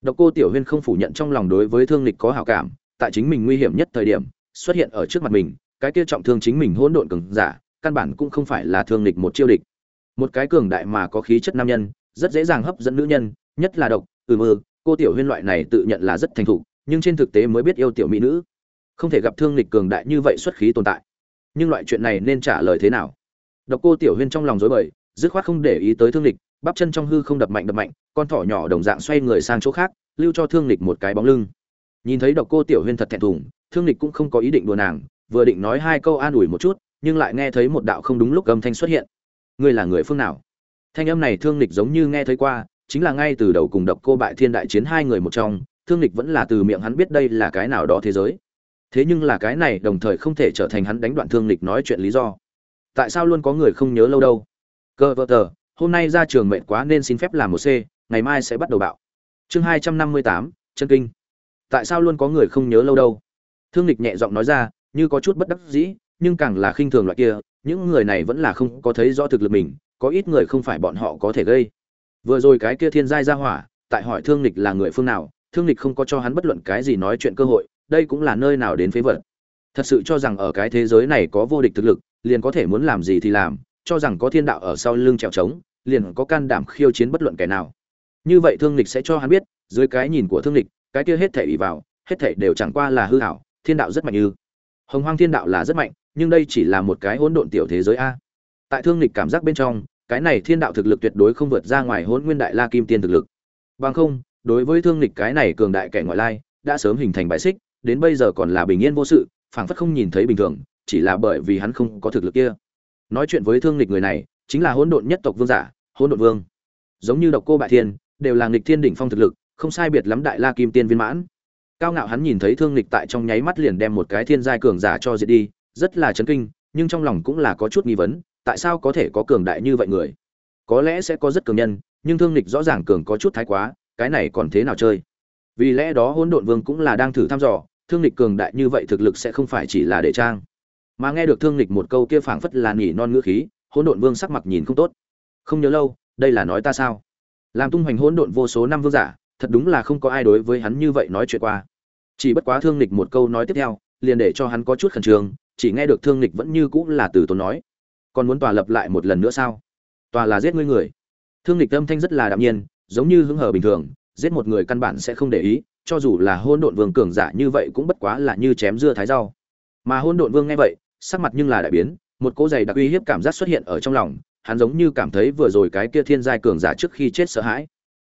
Độc cô tiểu huyên không phủ nhận trong lòng đối với thương lịch có hảo cảm, tại chính mình nguy hiểm nhất thời điểm xuất hiện ở trước mặt mình, cái kia trọng thương chính mình hỗn độn cường giả, căn bản cũng không phải là thương địch một chiêu địch. Một cái cường đại mà có khí chất nam nhân, rất dễ dàng hấp dẫn nữ nhân, nhất là độc ừ mơ cô tiểu huyên loại này tự nhận là rất thành thục, nhưng trên thực tế mới biết yêu tiểu mỹ nữ. Không thể gặp thương lịch cường đại như vậy xuất khí tồn tại. Nhưng loại chuyện này nên trả lời thế nào? Độc cô tiểu huyên trong lòng rối bời, dứt khoát không để ý tới thương lịch bắp chân trong hư không đập mạnh đập mạnh, con thỏ nhỏ đồng dạng xoay người sang chỗ khác, lưu cho thương lịch một cái bóng lưng. Nhìn thấy độc cô tiểu huyên thật thẹn thùng thương lịch cũng không có ý định đùa nàng, vừa định nói hai câu an ủi một chút, nhưng lại nghe thấy một đạo không đúng lúc âm thanh xuất hiện. Ngươi là người phương nào? Thanh âm này thương lịch giống như nghe thấy qua, chính là ngay từ đầu cùng độc cô bại thiên đại chiến hai người một trong, thương lịch vẫn là từ miệng hắn biết đây là cái nào đó thế giới. Thế nhưng là cái này đồng thời không thể trở thành hắn đánh đoạn thương lịch nói chuyện lý do. Tại sao luôn có người không nhớ lâu đâu? Cơ vợ tờ, hôm nay ra trường mệt quá nên xin phép làm một c, ngày mai sẽ bắt đầu bạo. Chương hai trăm năm mươi tám, chân kinh. Tại sao luôn có người không nhớ lâu đâu? Thương lịch nhẹ giọng nói ra, như có chút bất đắc dĩ, nhưng càng là khinh thường loại kia, những người này vẫn là không có thấy rõ thực lực mình, có ít người không phải bọn họ có thể gây. Vừa rồi cái kia thiên giai ra hỏa, tại hỏi thương lịch là người phương nào, thương lịch không có cho hắn bất luận cái gì nói chuyện cơ hội, đây cũng là nơi nào đến phế vật. Thật sự cho rằng ở cái thế giới này có vô địch thực lực, liền có thể muốn làm gì thì làm, cho rằng có thiên đạo ở sau lưng trèo trống, liền có can đảm khiêu chiến bất luận kẻ nào. Như vậy thương lịch sẽ cho hắn biết, dưới cái nhìn của thương lịch, cái kia hết thể ỷ vào, hết thể đều chẳng qua là hư hảo thiên đạo rất mạnh ư. Hồng hoang thiên đạo là rất mạnh, nhưng đây chỉ là một cái hỗn độn tiểu thế giới a. Tại thương lịch cảm giác bên trong, cái này thiên đạo thực lực tuyệt đối không vượt ra ngoài hỗn nguyên đại la kim tiên thực lực. Bằng không, đối với thương lịch cái này cường đại kẻ ngoại lai, đã sớm hình thành bại xích, đến bây giờ còn là bình yên vô sự, phảng phất không nhìn thấy bình thường, chỉ là bởi vì hắn không có thực lực kia. Nói chuyện với thương lịch người này, chính là hỗn độn nhất tộc vương giả, hỗn độn vương. Giống như độc cô bại thiên, đều là nghịch thiên đỉnh phong thực lực, không sai biệt lắm đại la kim tiên viên mãn cao ngạo hắn nhìn thấy thương lịch tại trong nháy mắt liền đem một cái thiên giai cường giả cho diệt đi, rất là chấn kinh, nhưng trong lòng cũng là có chút nghi vấn, tại sao có thể có cường đại như vậy người? Có lẽ sẽ có rất cường nhân, nhưng thương lịch rõ ràng cường có chút thái quá, cái này còn thế nào chơi? Vì lẽ đó hỗn độn vương cũng là đang thử thăm dò, thương lịch cường đại như vậy thực lực sẽ không phải chỉ là để trang. Mà nghe được thương lịch một câu kia phảng phất là nỉ non ngữ khí, hỗn độn vương sắc mặt nhìn không tốt. Không nhớ lâu, đây là nói ta sao? Làm tung hoành hỗn độn vô số năm vương giả thật đúng là không có ai đối với hắn như vậy nói chuyện qua. Chỉ bất quá thương lịch một câu nói tiếp theo, liền để cho hắn có chút khẩn trương, chỉ nghe được thương lịch vẫn như cũng là từ tốn nói. Còn muốn tòa lập lại một lần nữa sao? Tòa là giết ngươi người. Thương lịch âm thanh rất là đạm nhiên, giống như hứng hở bình thường, giết một người căn bản sẽ không để ý, cho dù là hôn độn vương cường giả như vậy cũng bất quá là như chém dưa thái rau. Mà hôn độn vương nghe vậy, sắc mặt nhưng là đại biến, một cỗ giày đặc uy hiếp cảm giác xuất hiện ở trong lòng, hắn giống như cảm thấy vừa rồi cái kia thiên giai cường giả trước khi chết sợ hãi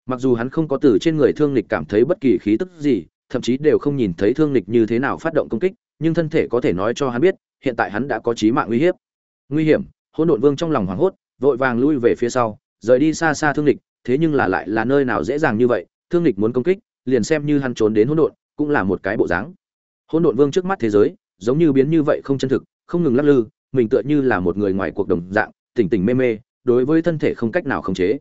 mặc dù hắn không có từ trên người thương lịch cảm thấy bất kỳ khí tức gì, thậm chí đều không nhìn thấy thương lịch như thế nào phát động công kích, nhưng thân thể có thể nói cho hắn biết, hiện tại hắn đã có chí mạng uy hiếp. Nguy hiểm, hỗn độn vương trong lòng hoảng hốt, vội vàng lui về phía sau, rời đi xa xa thương lịch thế nhưng là lại là nơi nào dễ dàng như vậy, thương lịch muốn công kích, liền xem như hắn trốn đến hỗn độn, cũng là một cái bộ dáng. Hỗn độn vương trước mắt thế giới, giống như biến như vậy không chân thực, không ngừng lắc lư, mình tựa như là một người ngoài cuộc đồng dạng, tỉnh tỉnh mê mê, đối với thân thể không cách nào khống chế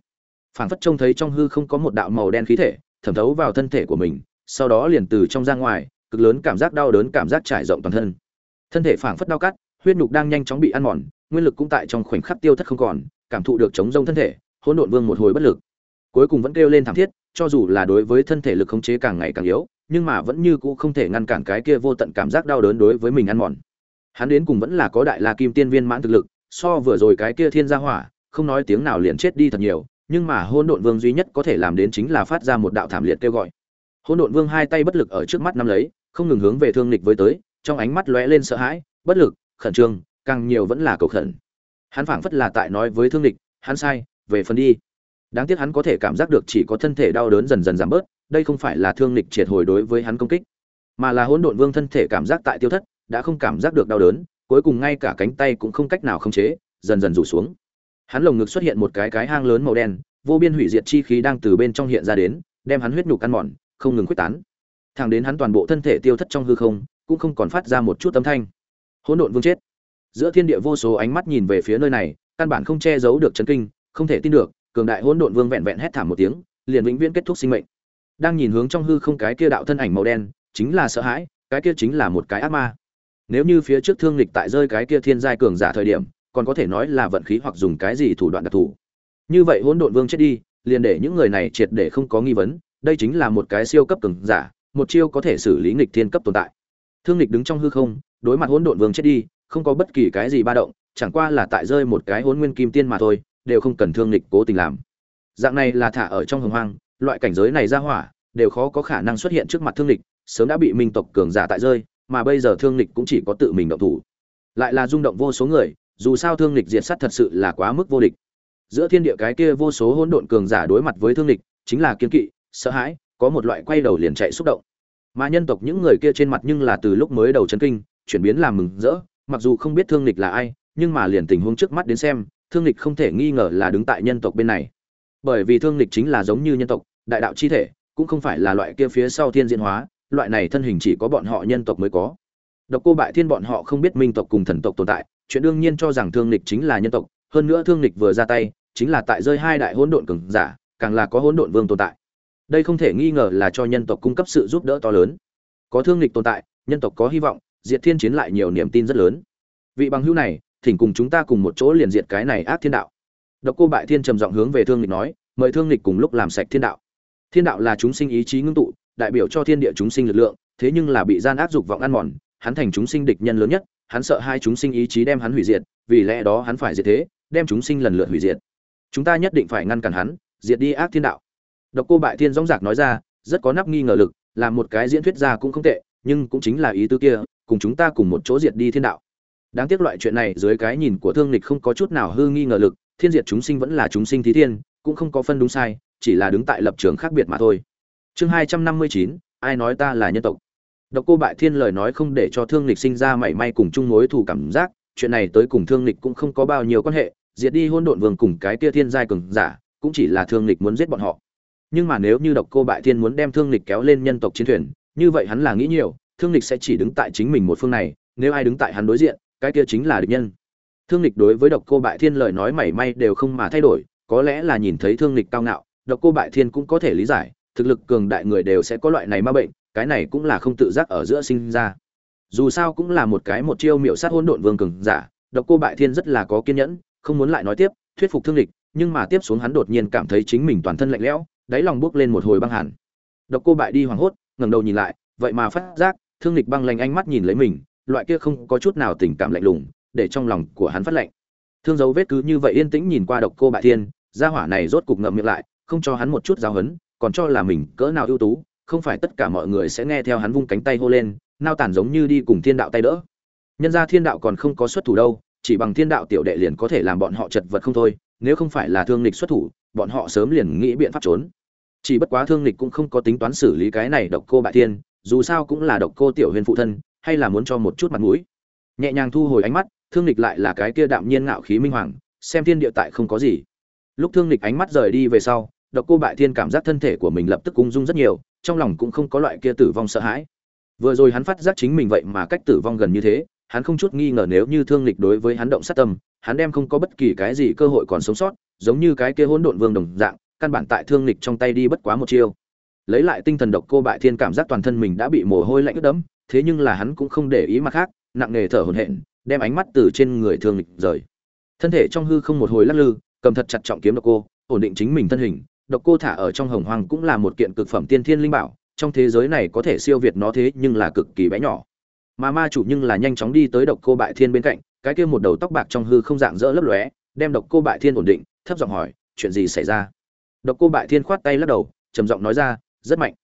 phảng phất trông thấy trong hư không có một đạo màu đen khí thể, thẩm thấu vào thân thể của mình, sau đó liền từ trong ra ngoài, cực lớn cảm giác đau đớn cảm giác trải rộng toàn thân. Thân thể phảng phất đau cắt, huyết nhục đang nhanh chóng bị ăn mòn, nguyên lực cũng tại trong khoảnh khắc tiêu thất không còn, cảm thụ được chống rông thân thể, hỗn độn vương một hồi bất lực. Cuối cùng vẫn kêu lên thảm thiết, cho dù là đối với thân thể lực khống chế càng ngày càng yếu, nhưng mà vẫn như cũ không thể ngăn cản cái kia vô tận cảm giác đau đớn đối với mình ăn mòn. Hắn đến cùng vẫn là có đại la kim tiên viên mãn thực lực, so vừa rồi cái kia thiên gia hỏa, không nói tiếng nào liền chết đi thật nhiều nhưng mà hôn độn vương duy nhất có thể làm đến chính là phát ra một đạo thảm liệt kêu gọi. Hôn độn vương hai tay bất lực ở trước mắt nắm lấy, không ngừng hướng về thương lịch với tới, trong ánh mắt lóe lên sợ hãi, bất lực, khẩn trương, càng nhiều vẫn là cầu khẩn. Hắn phảng phất là tại nói với thương lịch hắn sai, về phần đi. Đáng tiếc hắn có thể cảm giác được chỉ có thân thể đau đớn dần dần giảm bớt, đây không phải là thương lịch triệt hồi đối với hắn công kích, mà là hỗn độn vương thân thể cảm giác tại tiêu thất, đã không cảm giác được đau đớn, cuối cùng ngay cả cánh tay cũng không cách nào khống chế, dần dần rủ xuống hắn lồng ngực xuất hiện một cái cái hang lớn màu đen, vô biên hủy diệt chi khí đang từ bên trong hiện ra đến, đem hắn huyết nhục ăn mòn, không ngừng quyết tán. Thẳng đến hắn toàn bộ thân thể tiêu thất trong hư không, cũng không còn phát ra một chút âm thanh. Hỗn độn vương chết. Giữa thiên địa vô số ánh mắt nhìn về phía nơi này, căn bản không che giấu được chấn kinh, không thể tin được, cường đại hỗn độn vương vẹn vẹn hét thảm một tiếng, liền vĩnh viễn kết thúc sinh mệnh. Đang nhìn hướng trong hư không cái kia đạo thân ảnh màu đen, chính là sợ hãi, cái kia chính là một cái ác ma. Nếu như phía trước thương lịch tại rơi cái kia thiên giai cường giả thời điểm còn có thể nói là vận khí hoặc dùng cái gì thủ đoạn đặc thù. Như vậy hỗn độn vương chết đi, liền để những người này triệt để không có nghi vấn, đây chính là một cái siêu cấp cường giả, một chiêu có thể xử lý nghịch thiên cấp tồn tại. Thương lịch đứng trong hư không, đối mặt hỗn độn vương chết đi, không có bất kỳ cái gì ba động, chẳng qua là tại rơi một cái hỗn nguyên kim tiên mà thôi, đều không cần thương lịch cố tình làm. Dạng này là thả ở trong hồng hoang, loại cảnh giới này ra hỏa, đều khó có khả năng xuất hiện trước mặt thương lịch, sớm đã bị minh tộc cường giả tại rơi, mà bây giờ thương lịch cũng chỉ có tự mình động thủ. Lại là rung động vô số người dù sao thương lịch diệt sát thật sự là quá mức vô địch. Giữa thiên địa cái kia vô số hỗn độn cường giả đối mặt với thương lịch chính là kiên kỵ, sợ hãi, có một loại quay đầu liền chạy xúc động. Mà nhân tộc những người kia trên mặt nhưng là từ lúc mới đầu chấn kinh, chuyển biến làm mừng rỡ, mặc dù không biết thương lịch là ai, nhưng mà liền tình huống trước mắt đến xem, thương lịch không thể nghi ngờ là đứng tại nhân tộc bên này. Bởi vì thương lịch chính là giống như nhân tộc, đại đạo chi thể, cũng không phải là loại kia phía sau thiên diễn hóa, loại này thân hình chỉ có bọn họ nhân tộc mới có. Độc cô bại thiên bọn họ không biết minh tộc cùng thần tộc tồn tại chuyện đương nhiên cho rằng thương lịch chính là nhân tộc, hơn nữa thương lịch vừa ra tay, chính là tại rơi hai đại hỗn độn cường giả, càng là có hỗn độn vương tồn tại. Đây không thể nghi ngờ là cho nhân tộc cung cấp sự giúp đỡ to lớn. Có thương lịch tồn tại, nhân tộc có hy vọng, diệt thiên chiến lại nhiều niềm tin rất lớn. Vị bằng hữu này, thỉnh cùng chúng ta cùng một chỗ liền diệt cái này ác thiên đạo. Độc cô bại thiên trầm giọng hướng về thương lịch nói, mời thương lịch cùng lúc làm sạch thiên đạo. Thiên đạo là chúng sinh ý chí ngưng tụ, đại biểu cho thiên địa chúng sinh lực lượng, thế nhưng là bị gian ác dục vọng ăn mòn, hắn thành chúng sinh địch nhân lớn nhất hắn sợ hai chúng sinh ý chí đem hắn hủy diệt, vì lẽ đó hắn phải diệt thế, đem chúng sinh lần lượt hủy diệt. Chúng ta nhất định phải ngăn cản hắn, diệt đi ác thiên đạo. Độc cô bại thiên rõng rạc nói ra, rất có nắp nghi ngờ lực làm một cái diễn thuyết ra cũng không tệ, nhưng cũng chính là ý tứ kia, cùng chúng ta cùng một chỗ diệt đi thiên đạo. Đáng tiếc loại chuyện này dưới cái nhìn của thương lịch không có chút nào hư nghi ngờ lực, thiên diệt chúng sinh vẫn là chúng sinh thí thiên, cũng không có phân đúng sai, chỉ là đứng tại lập trường khác biệt mà thôi. Chương hai trăm năm mươi chín, ai nói ta là nhân tộc? Độc cô bại thiên lời nói không để cho thương lịch sinh ra mảy may cùng chung mối thù cảm giác, chuyện này tới cùng thương lịch cũng không có bao nhiêu quan hệ, diệt đi hôn độn vương cùng cái tia thiên giai cường giả, cũng chỉ là thương lịch muốn giết bọn họ. Nhưng mà nếu như độc cô bại thiên muốn đem thương lịch kéo lên nhân tộc chiến thuyền, như vậy hắn là nghĩ nhiều, thương lịch sẽ chỉ đứng tại chính mình một phương này, nếu ai đứng tại hắn đối diện, cái kia chính là địch nhân. Thương lịch đối với độc cô bại thiên lời nói mảy may đều không mà thay đổi, có lẽ là nhìn thấy thương lịch cao ngạo, độc cô bại thiên cũng có thể lý giải, thực lực cường đại người đều sẽ có loại này ma bệnh cái này cũng là không tự giác ở giữa sinh ra. Dù sao cũng là một cái một chiêu miệu sát hỗn độn vương cường giả, độc cô bại thiên rất là có kiên nhẫn, không muốn lại nói tiếp, thuyết phục thương lịch nhưng mà tiếp xuống hắn đột nhiên cảm thấy chính mình toàn thân lạnh lẽo, đáy lòng bước lên một hồi băng hẳn độc cô bại đi hoảng hốt, ngẩng đầu nhìn lại, vậy mà phát giác, thương lịch băng lạnh ánh mắt nhìn lấy mình, loại kia không có chút nào tình cảm lạnh lùng, để trong lòng của hắn phát lạnh. Thương dấu vết cứ như vậy yên tĩnh nhìn qua độc cô bại thiên, gia hỏa này rốt cục ngậm miệng lại, không cho hắn một chút giáo hấn còn cho là mình cỡ nào ưu tú không phải tất cả mọi người sẽ nghe theo hắn vung cánh tay hô lên, nao tản giống như đi cùng thiên đạo tay đỡ. Nhân ra thiên đạo còn không có xuất thủ đâu, chỉ bằng thiên đạo tiểu đệ liền có thể làm bọn họ chật vật không thôi, nếu không phải là thương lịch xuất thủ, bọn họ sớm liền nghĩ biện pháp trốn. Chỉ bất quá thương lịch cũng không có tính toán xử lý cái này độc cô bại thiên, dù sao cũng là độc cô tiểu huyền phụ thân, hay là muốn cho một chút mặt mũi. Nhẹ nhàng thu hồi ánh mắt, thương lịch lại là cái kia đạm nhiên ngạo khí minh hoàng, xem thiên địa tại không có gì. Lúc thương lịch ánh mắt rời đi về sau độc cô bại thiên cảm giác thân thể của mình lập tức ung dung rất nhiều, trong lòng cũng không có loại kia tử vong sợ hãi. Vừa rồi hắn phát giác chính mình vậy mà cách tử vong gần như thế, hắn không chút nghi ngờ nếu như thương lịch đối với hắn động sát tâm, hắn đem không có bất kỳ cái gì cơ hội còn sống sót, giống như cái kia hỗn độn vương đồng dạng, căn bản tại thương lịch trong tay đi bất quá một chiêu. Lấy lại tinh thần độc cô bại thiên cảm giác toàn thân mình đã bị mồ hôi lạnh ướt đẫm, thế nhưng là hắn cũng không để ý mặt khác, nặng nề thở hổn hển, đem ánh mắt từ trên người thương lịch rời. Thân thể trong hư không một hồi lắc lư, cầm thật chặt trọng kiếm độc cô, ổn định chính mình thân hình độc cô thả ở trong hồng hoang cũng là một kiện cực phẩm tiên thiên linh bảo, trong thế giới này có thể siêu việt nó thế nhưng là cực kỳ bé nhỏ. Mà ma chủ nhưng là nhanh chóng đi tới độc cô bại thiên bên cạnh, cái kia một đầu tóc bạc trong hư không dạng dỡ lấp lóe, đem độc cô bại thiên ổn định, thấp giọng hỏi, chuyện gì xảy ra? Độc cô bại thiên khoát tay lắc đầu, trầm giọng nói ra, rất mạnh.